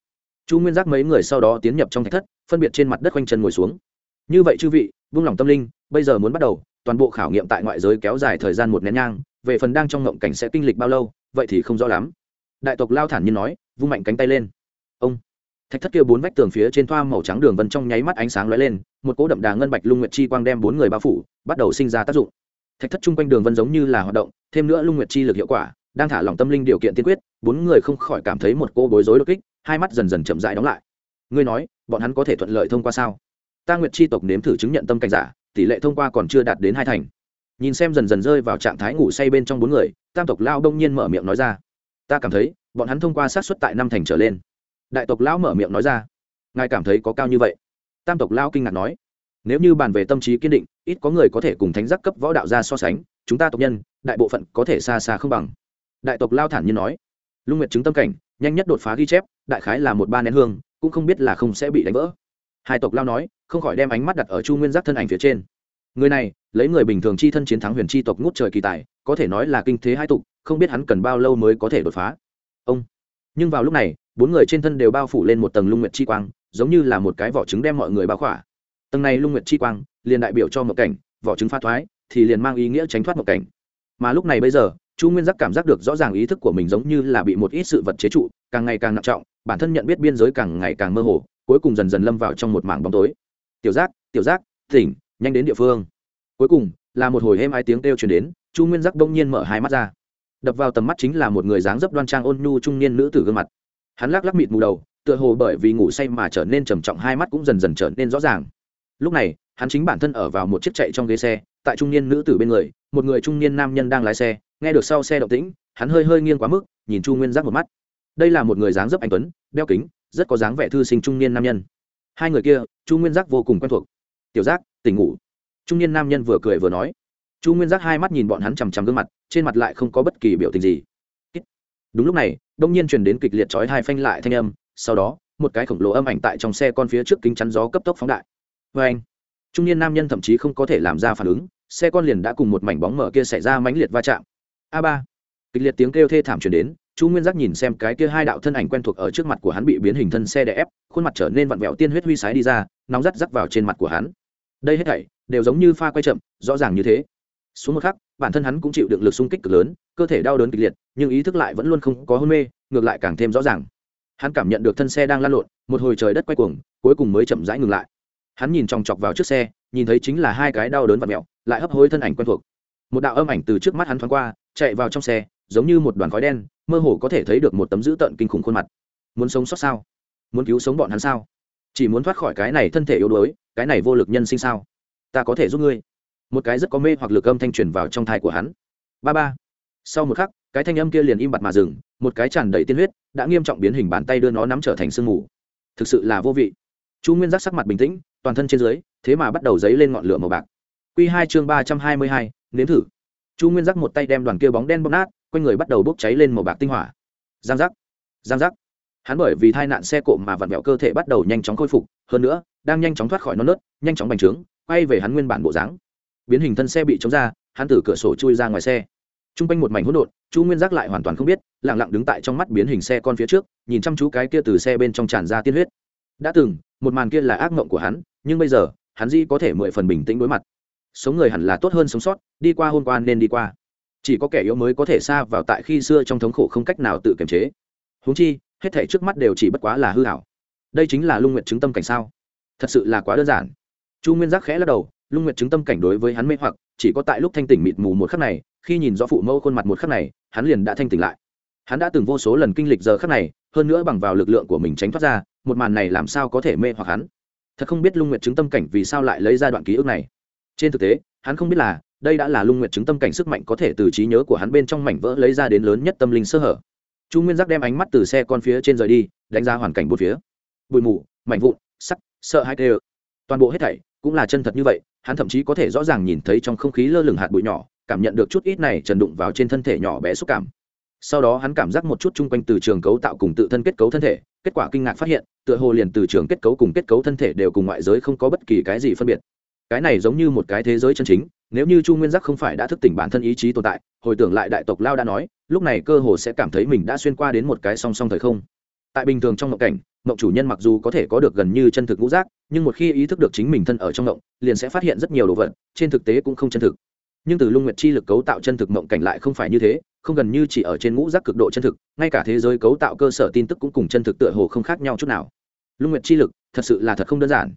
Chu nguyên giác mấy người sau đó tiến nhập trong thạch thất, phân biệt trên mặt đất quanh chân ngồi xuống. Như vậy chư vị, vung lòng tâm linh, bây giờ muốn bắt đầu, toàn bộ khảo nghiệm tại ngoại giới kéo dài thời gian một nén nhang, về phần đang trong ngộng cảnh sẽ kinh lịch bao lâu, vậy thì không rõ lắm. Đại tộc lao thản nhiên nói, vung mạnh cánh tay lên. Ông. Thạch thất kia bốn vách tường phía trên thoa màu trắng đường vân trong nháy mắt ánh sáng lóe lên, một cỗ đậm đà ngân bạch lung nguyệt chi quang đem bốn người bao phủ, bắt đầu sinh ra tác dụng. Thạch thất chung quanh đường vân giống như là hoạt động, thêm nữa lung nguyệt chi lực hiệu quả đang thả lỏng tâm linh điều kiện tiên quyết, bốn người không khỏi cảm thấy một cô bối rối đột kích, hai mắt dần dần chậm rãi đóng lại. Ngươi nói, bọn hắn có thể thuận lợi thông qua sao? Ta nguyệt chi tộc nếm thử chứng nhận tâm cảnh giả, tỷ lệ thông qua còn chưa đạt đến hai thành. Nhìn xem dần dần rơi vào trạng thái ngủ say bên trong bốn người, tam tộc lao đông nhiên mở miệng nói ra. Ta cảm thấy, bọn hắn thông qua sát xuất tại năm thành trở lên. Đại tộc lão mở miệng nói ra. Ngài cảm thấy có cao như vậy? Tam tộc lao kinh ngạc nói. Nếu như bàn về tâm trí kiên định, ít có người có thể cùng thánh giác cấp võ đạo ra so sánh, chúng ta tộc nhân, đại bộ phận có thể xa xa không bằng đại tộc lao thản nhiên nói, lung nguyệt chứng tâm cảnh, nhanh nhất đột phá ghi chép, đại khái là một ba nén hương, cũng không biết là không sẽ bị đánh vỡ. Hai tộc lao nói, không khỏi đem ánh mắt đặt ở chu nguyên giác thân ảnh phía trên. Người này, lấy người bình thường chi thân chiến thắng huyền chi tộc ngút trời kỳ tài, có thể nói là kinh thế hai tục không biết hắn cần bao lâu mới có thể đột phá. Ông. Nhưng vào lúc này, bốn người trên thân đều bao phủ lên một tầng lung nguyệt chi quang, giống như là một cái vỏ trứng đem mọi người bao khỏa. Tầng này lung nguyệt chi quang, liền đại biểu cho một cảnh, vỏ trứng pha thoái, thì liền mang ý nghĩa tránh thoát một cảnh. Mà lúc này bây giờ chu nguyên giác cảm giác được rõ ràng ý thức của mình giống như là bị một ít sự vật chế trụ, càng ngày càng nặng trọng, bản thân nhận biết biên giới càng ngày càng mơ hồ, cuối cùng dần dần lâm vào trong một mảng bóng tối. Tiểu giác tiểu giác, tỉnh, nhanh đến địa phương. Cuối cùng, là một hồi êm ai tiếng kêu chuyển đến, chu nguyên giác đông nhiên mở hai mắt ra. Đập vào tầm mắt chính là một người dáng dấp đoan trang ôn nhu trung niên nữ tử gương mặt. Hắn lắc lắc mịt mù đầu, tựa hồ bởi vì ngủ say mà trở nên trầm trọng, hai mắt cũng dần dần trở nên rõ ràng. Lúc này, hắn chính bản thân ở vào một chiếc chạy trong ghế xe, tại trung niên nữ tử bên người, một người trung niên nam nhân đang lái xe nghe được sau xe động tĩnh, hắn hơi hơi nghiêng quá mức, nhìn chu nguyên giác một mắt. Đây là một người dáng dấp anh tuấn, đeo kính, rất có dáng vẻ thư sinh trung niên nam nhân. Hai người kia, chu nguyên giác vô cùng quen thuộc. Tiểu giác, tỉnh ngủ. Trung niên nam nhân vừa cười vừa nói. Chu nguyên giác hai mắt nhìn bọn hắn chằm chằm gương mặt, trên mặt lại không có bất kỳ biểu tình gì. Đúng lúc này, đông nhiên truyền đến kịch liệt chói hai phanh lại thanh âm, sau đó, một cái khổng lồ âm ảnh tại trong xe con phía trước kính chắn gió cấp tốc phóng đại. Vê anh, trung niên nam nhân thậm chí không có thể làm ra phản ứng, xe con liền đã cùng một mảnh bóng mở kia xảy ra mãnh liệt va chạm a ba. Kịch liệt tiếng kêu thê thảm truyền đến, chu nguyên giác nhìn xem cái kia hai đạo thân ảnh quen thuộc ở trước mặt của hắn bị biến hình thân xe đè ép, khuôn mặt trở nên vặn vẹo tiên huyết huy sái đi ra, nóng rắt rắc vào trên mặt của hắn. Đây hết thảy đều giống như pha quay chậm, rõ ràng như thế. Xuống một khắc, bản thân hắn cũng chịu đựng lực xung kích cực lớn, cơ thể đau đớn kịch liệt, nhưng ý thức lại vẫn luôn không có hôn mê, ngược lại càng thêm rõ ràng. Hắn cảm nhận được thân xe đang lan lộn, một hồi trời đất quay cuồng, cuối cùng mới chậm rãi ngừng lại. Hắn nhìn chòng chọc vào trước xe, nhìn thấy chính là hai cái đau đớn và mẹo lại hấp hối thân ảnh quen thuộc. Một đạo âm ảnh từ trước mắt hắn thoáng qua chạy vào trong xe, giống như một đoàn khói đen, mơ hồ có thể thấy được một tấm dữ tợn kinh khủng khuôn mặt. Muốn sống sót sao? Muốn cứu sống bọn hắn sao? Chỉ muốn thoát khỏi cái này thân thể yếu đuối, cái này vô lực nhân sinh sao? Ta có thể giúp ngươi. Một cái rất có mê hoặc lực âm thanh truyền vào trong thai của hắn. Ba ba. Sau một khắc, cái thanh âm kia liền im bặt mà dừng, một cái tràn đầy tiên huyết, đã nghiêm trọng biến hình bàn tay đưa nó nắm trở thành sương mù. Thực sự là vô vị. Chu nguyên giác sắc mặt bình tĩnh, toàn thân trên dưới, thế mà bắt đầu dấy lên ngọn lửa màu bạc. Q hai chương ba trăm hai mươi hai, nếm thử chu nguyên giác một tay đem đoàn kia bóng đen bóp nát, quanh người bắt đầu bốc cháy lên màu bạc tinh hỏa. Giang giác giang giác. Hắn bởi vì tai nạn xe cộ mà vặn vẹo cơ thể bắt đầu nhanh chóng khôi phục, hơn nữa, đang nhanh chóng thoát khỏi non nớt, nhanh chóng bành trướng, quay về hắn nguyên bản bộ dáng. Biến hình thân xe bị chống ra, hắn từ cửa sổ chui ra ngoài xe. T r u n g quanh một mảnh hỗn độn, chu nguyên giác lại hoàn toàn không biết lẳng lặng đứng tại trong mắt biến hình xe con phía trước, nhìn chăm chú cái kia từ xe bên trong tràn ra tiên huyết. Đã từng, một màn kia là ác mộng của hắn, nhưng bây giờ, hắn di có thể mười phần bình tĩnh đối mặt sống người hẳn là tốt hơn sống sót, đi qua hôm qua nên đi qua. Chỉ có kẻ yếu mới có thể xa vào tại khi xưa trong thống khổ không cách nào tự kiềm chế. Húng chi, hết thể trước mắt đều chỉ bất quá là hư hảo đây chính là lung nguyện chứng tâm cảnh sao? Thật sự là quá đơn giản. Chu nguyên giác khẽ lắc đầu, lung nguyệt chứng tâm cảnh đối với hắn mê hoặc, chỉ có tại lúc thanh tỉnh mịt mù một khắc này, khi nhìn rõ phụ mẫu khuôn mặt một khắc này, hắn liền đã thanh tỉnh lại. Hắn đã từng vô số lần kinh lịch giờ khắc này, hơn nữa bằng vào lực lượng của mình tránh thoát ra, một màn này làm sao có thể mê hoặc hắn? Thật không biết lung nguyệt chứng tâm cảnh vì sao lại lấy ra đoạn ký ức này trên thực tế, hắn không biết là, đây đã là lung nguyệt chứng tâm cảnh sức mạnh có thể từ trí nhớ của hắn bên trong mảnh vỡ lấy ra đến lớn nhất tâm linh sơ hở. Chu nguyên giác đem ánh mắt từ xe con phía trên rời đi, đánh giá hoàn cảnh bốn phía. Bụi mù, mảnh vụn, sắc, sợ hai tê toàn bộ hết thảy cũng là chân thật như vậy, hắn thậm chí có thể rõ ràng nhìn thấy trong không khí lơ lửng hạt bụi nhỏ, cảm nhận được chút ít này trần đụng vào trên thân thể nhỏ bé xúc cảm. Sau đó hắn cảm giác một chút chung quanh từ trường cấu tạo cùng tự thân kết cấu thân thể, kết quả kinh ngạc phát hiện, tựa hồ liền từ trường kết cấu cùng kết cấu thân thể đều cùng ngoại giới không có bất kỳ cái gì phân biệt cái này giống như một cái thế giới chân chính, nếu như chu nguyên giác không phải đã thức tỉnh bản thân ý chí tồn tại, hồi tưởng lại đại tộc lao đã nói, lúc này cơ hồ sẽ cảm thấy mình đã xuyên qua đến một cái song song thời không. Tại bình thường trong ngộng cảnh ngộng chủ nhân mặc dù có thể có được gần như chân thực ngũ giác, nhưng một khi ý thức được chính mình thân ở trong ngộng liền sẽ phát hiện rất nhiều đồ vật, trên thực tế cũng không chân thực. Nhưng từ lung nguyệt chi lực cấu tạo chân thực mộng cảnh lại không phải như thế, không gần như chỉ ở trên ngũ giác cực độ chân thực, ngay cả thế giới cấu tạo cơ sở tin tức cũng cùng chân thực tựa hồ không khác nhau chút nào. Lung nguyệt chi lực, thật sự là thật không đơn giản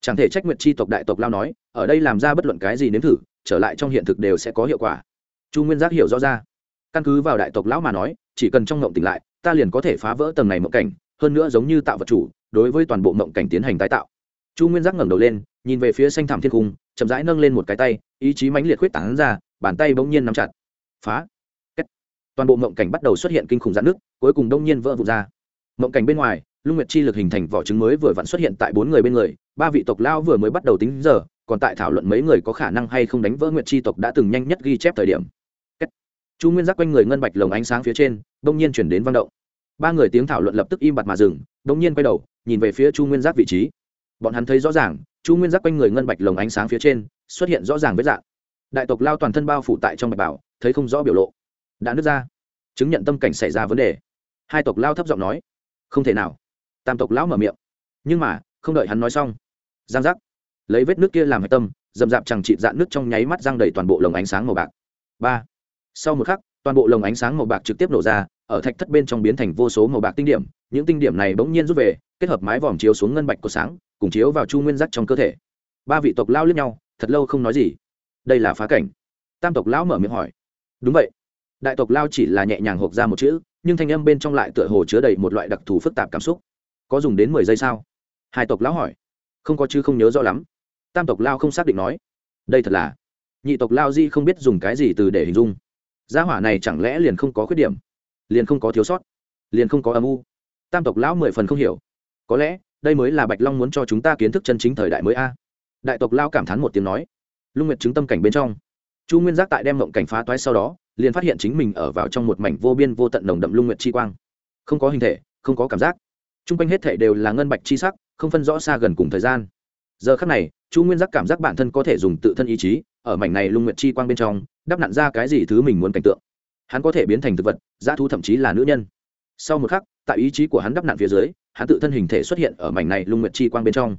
chẳng thể trách nguyệt chi tộc đại tộc lao nói, ở đây làm ra bất luận cái gì nếm thử, trở lại trong hiện thực đều sẽ có hiệu quả. Chu nguyên giác hiểu rõ ra. Căn cứ vào đại tộc lão mà nói, chỉ cần trong ngộng tỉnh lại, ta liền có thể phá vỡ tầng này mộng cảnh, hơn nữa giống như tạo vật chủ, đối với toàn bộ mộng cảnh tiến hành tái tạo. Chu nguyên giác ngẩng đầu lên, nhìn về phía xanh thảm thiên cung chậm rãi nâng lên một cái tay, ý chí mãnh liệt khuyết tảng ra, bàn tay bỗng nhiên nắm chặt. Phá. Kết. toàn bộ mộng cảnh bắt đầu xuất hiện kinh khủng giãn nước cuối cùng đông nhiên vỡ vụt ra. Mộng cảnh bên ngoài, lung nguyệt chi lực hình thành vỏ trứng mới vừa vặn xuất hiện tại bốn người bên người ba vị tộc lao vừa mới bắt đầu tính giờ, còn tại thảo luận mấy người có khả năng hay không đánh vỡ nguyệt tri tộc đã từng nhanh nhất ghi chép thời điểm. Chu nguyên giác quanh người ngân bạch lồng ánh sáng phía trên, đông nhiên chuyển đến văn động. Ba người tiếng thảo luận lập tức im bặt mà dừng, đông nhiên quay đầu, nhìn về phía chu nguyên giác vị trí. Bọn hắn thấy rõ ràng, chu nguyên giác quanh người ngân bạch lồng ánh sáng phía trên, xuất hiện rõ ràng vết dạng. Đại tộc lao toàn thân bao phủ tại trong bạch bảo, thấy không rõ biểu lộ. Đã nứt ra. Chứng nhận tâm cảnh xảy ra vấn đề. Hai tộc lao thấp giọng nói. Không thể nào. Tam tộc lão mở miệng. Nhưng mà, không đợi hắn nói xong giang giác. Lấy vết nước kia làm hạch tâm, dầm dạp chẳng chịt dạn nước trong nháy mắt giang đầy toàn bộ lồng ánh sáng màu bạc. Ba. Sau một khắc, toàn bộ lồng ánh sáng màu bạc trực tiếp nổ ra, ở thạch thất bên trong biến thành vô số màu bạc tinh điểm, những tinh điểm này bỗng nhiên rút về, kết hợp mái vòm chiếu xuống ngân bạch của sáng, cùng chiếu vào chu nguyên giác trong cơ thể. Ba vị tộc lao lướt nhau, thật lâu không nói gì. Đây là phá cảnh. Tam tộc lão mở miệng hỏi. Đúng vậy. Đại tộc lao chỉ là nhẹ nhàng hộp ra một chữ, nhưng thanh âm bên trong lại tựa hồ chứa đầy một loại đặc thù phức tạp cảm xúc. Có dùng đến mười giây sao? Hai tộc lão hỏi không có chứ không nhớ rõ lắm. Tam tộc lao không xác định nói, đây thật là, nhị tộc lao di không biết dùng cái gì từ để hình dung. Gia hỏa này chẳng lẽ liền không có khuyết điểm, liền không có thiếu sót, liền không có âm u. Tam tộc lão mười phần không hiểu. Có lẽ, đây mới là bạch long muốn cho chúng ta kiến thức chân chính thời đại mới a. Đại tộc lao cảm thán một tiếng nói, lung nguyệt chứng tâm cảnh bên trong. Chu nguyên giác tại đem mộng cảnh phá toái sau đó, liền phát hiện chính mình ở vào trong một mảnh vô biên vô tận nồng đậm lung nguyệt chi quang. Không có hình thể, không có cảm giác. T r u n g quanh hết thể đều là ngân bạch chi sắc không phân rõ xa gần cùng thời gian. Giờ khắc này, chu nguyên giác cảm giác bản thân có thể dùng tự thân ý chí, ở mảnh này lung nguyện chi quang bên trong, đắp nặn ra cái gì thứ mình muốn cảnh tượng. Hắn có thể biến thành thực vật g thú thậm chí là nữ nhân. Sau một khắc, tại ý chí của hắn đắp nặn phía dưới, hắn tự thân hình thể xuất hiện ở mảnh này lung nguyện chi quang bên trong.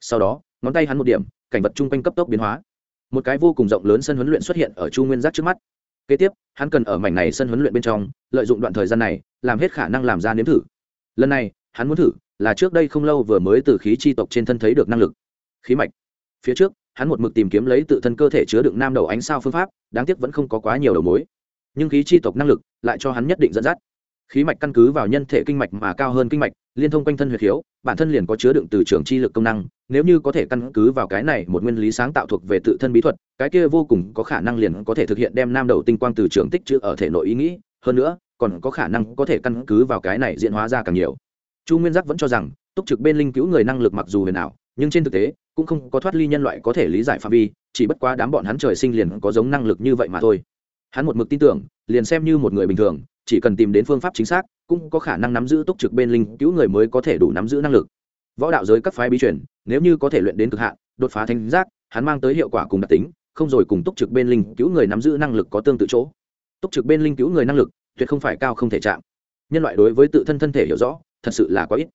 Sau đó, ngón tay hắn một điểm, cảnh vật chung quanh cấp tốc biến hóa. Một cái vô cùng rộng lớn sân huấn luyện xuất hiện ở chu nguyên giác trước mắt. Kế tiếp, hắn cần ở mảnh này sân huấn luyện bên trong, lợi dụng đoạn thời gian này, làm hết khả năng làm ra nếm thử. Lần này, hắn muốn thử là trước đây không lâu vừa mới từ khí chi tộc trên thân thấy được năng lực. Khí mạch. Phía trước, hắn một mực tìm kiếm lấy tự thân cơ thể chứa đựng nam đầu ánh sao phương pháp, đáng tiếc vẫn không có quá nhiều đầu mối. Nhưng khí chi tộc năng lực lại cho hắn nhất định dẫn dắt. Khí mạch căn cứ vào nhân thể kinh mạch mà cao hơn kinh mạch, liên thông quanh thân huyệt khiếu, bản thân liền có chứa đựng từ trường chi lực công năng, nếu như có thể căn cứ vào cái này một nguyên lý sáng tạo thuộc về tự thân bí thuật, cái kia vô cùng có khả năng liền có thể thực hiện đem nam đầu tinh quang từ trường tích chữ ở thể nội ý nghĩ, hơn nữa, còn có khả năng có thể căn cứ vào cái này diễn hóa ra càng nhiều chu nguyên giác vẫn cho rằng, túc trực bên linh cứu người năng lực mặc dù huyền ảo, nhưng trên thực tế, cũng không có thoát ly nhân loại có thể lý giải phạm vi, chỉ bất quá đám bọn hắn trời sinh liền có giống năng lực như vậy mà thôi. Hắn một mực tin tưởng, liền xem như một người bình thường, chỉ cần tìm đến phương pháp chính xác, cũng có khả năng nắm giữ túc trực bên linh cứu người mới có thể đủ nắm giữ năng lực. Võ đạo giới các phái bí truyền, nếu như có thể luyện đến cực hạn, đột phá thanh giác, hắn mang tới hiệu quả cùng đặc tính, không rồi cùng túc trực bên linh cứu người nắm giữ năng lực có tương tự chỗ. Túc trực bên linh cứu người năng lực, tuyệt không phải cao không thể chạm. Nhân loại đối với tự thân thân thể hiểu rõ thật sự là quá ít.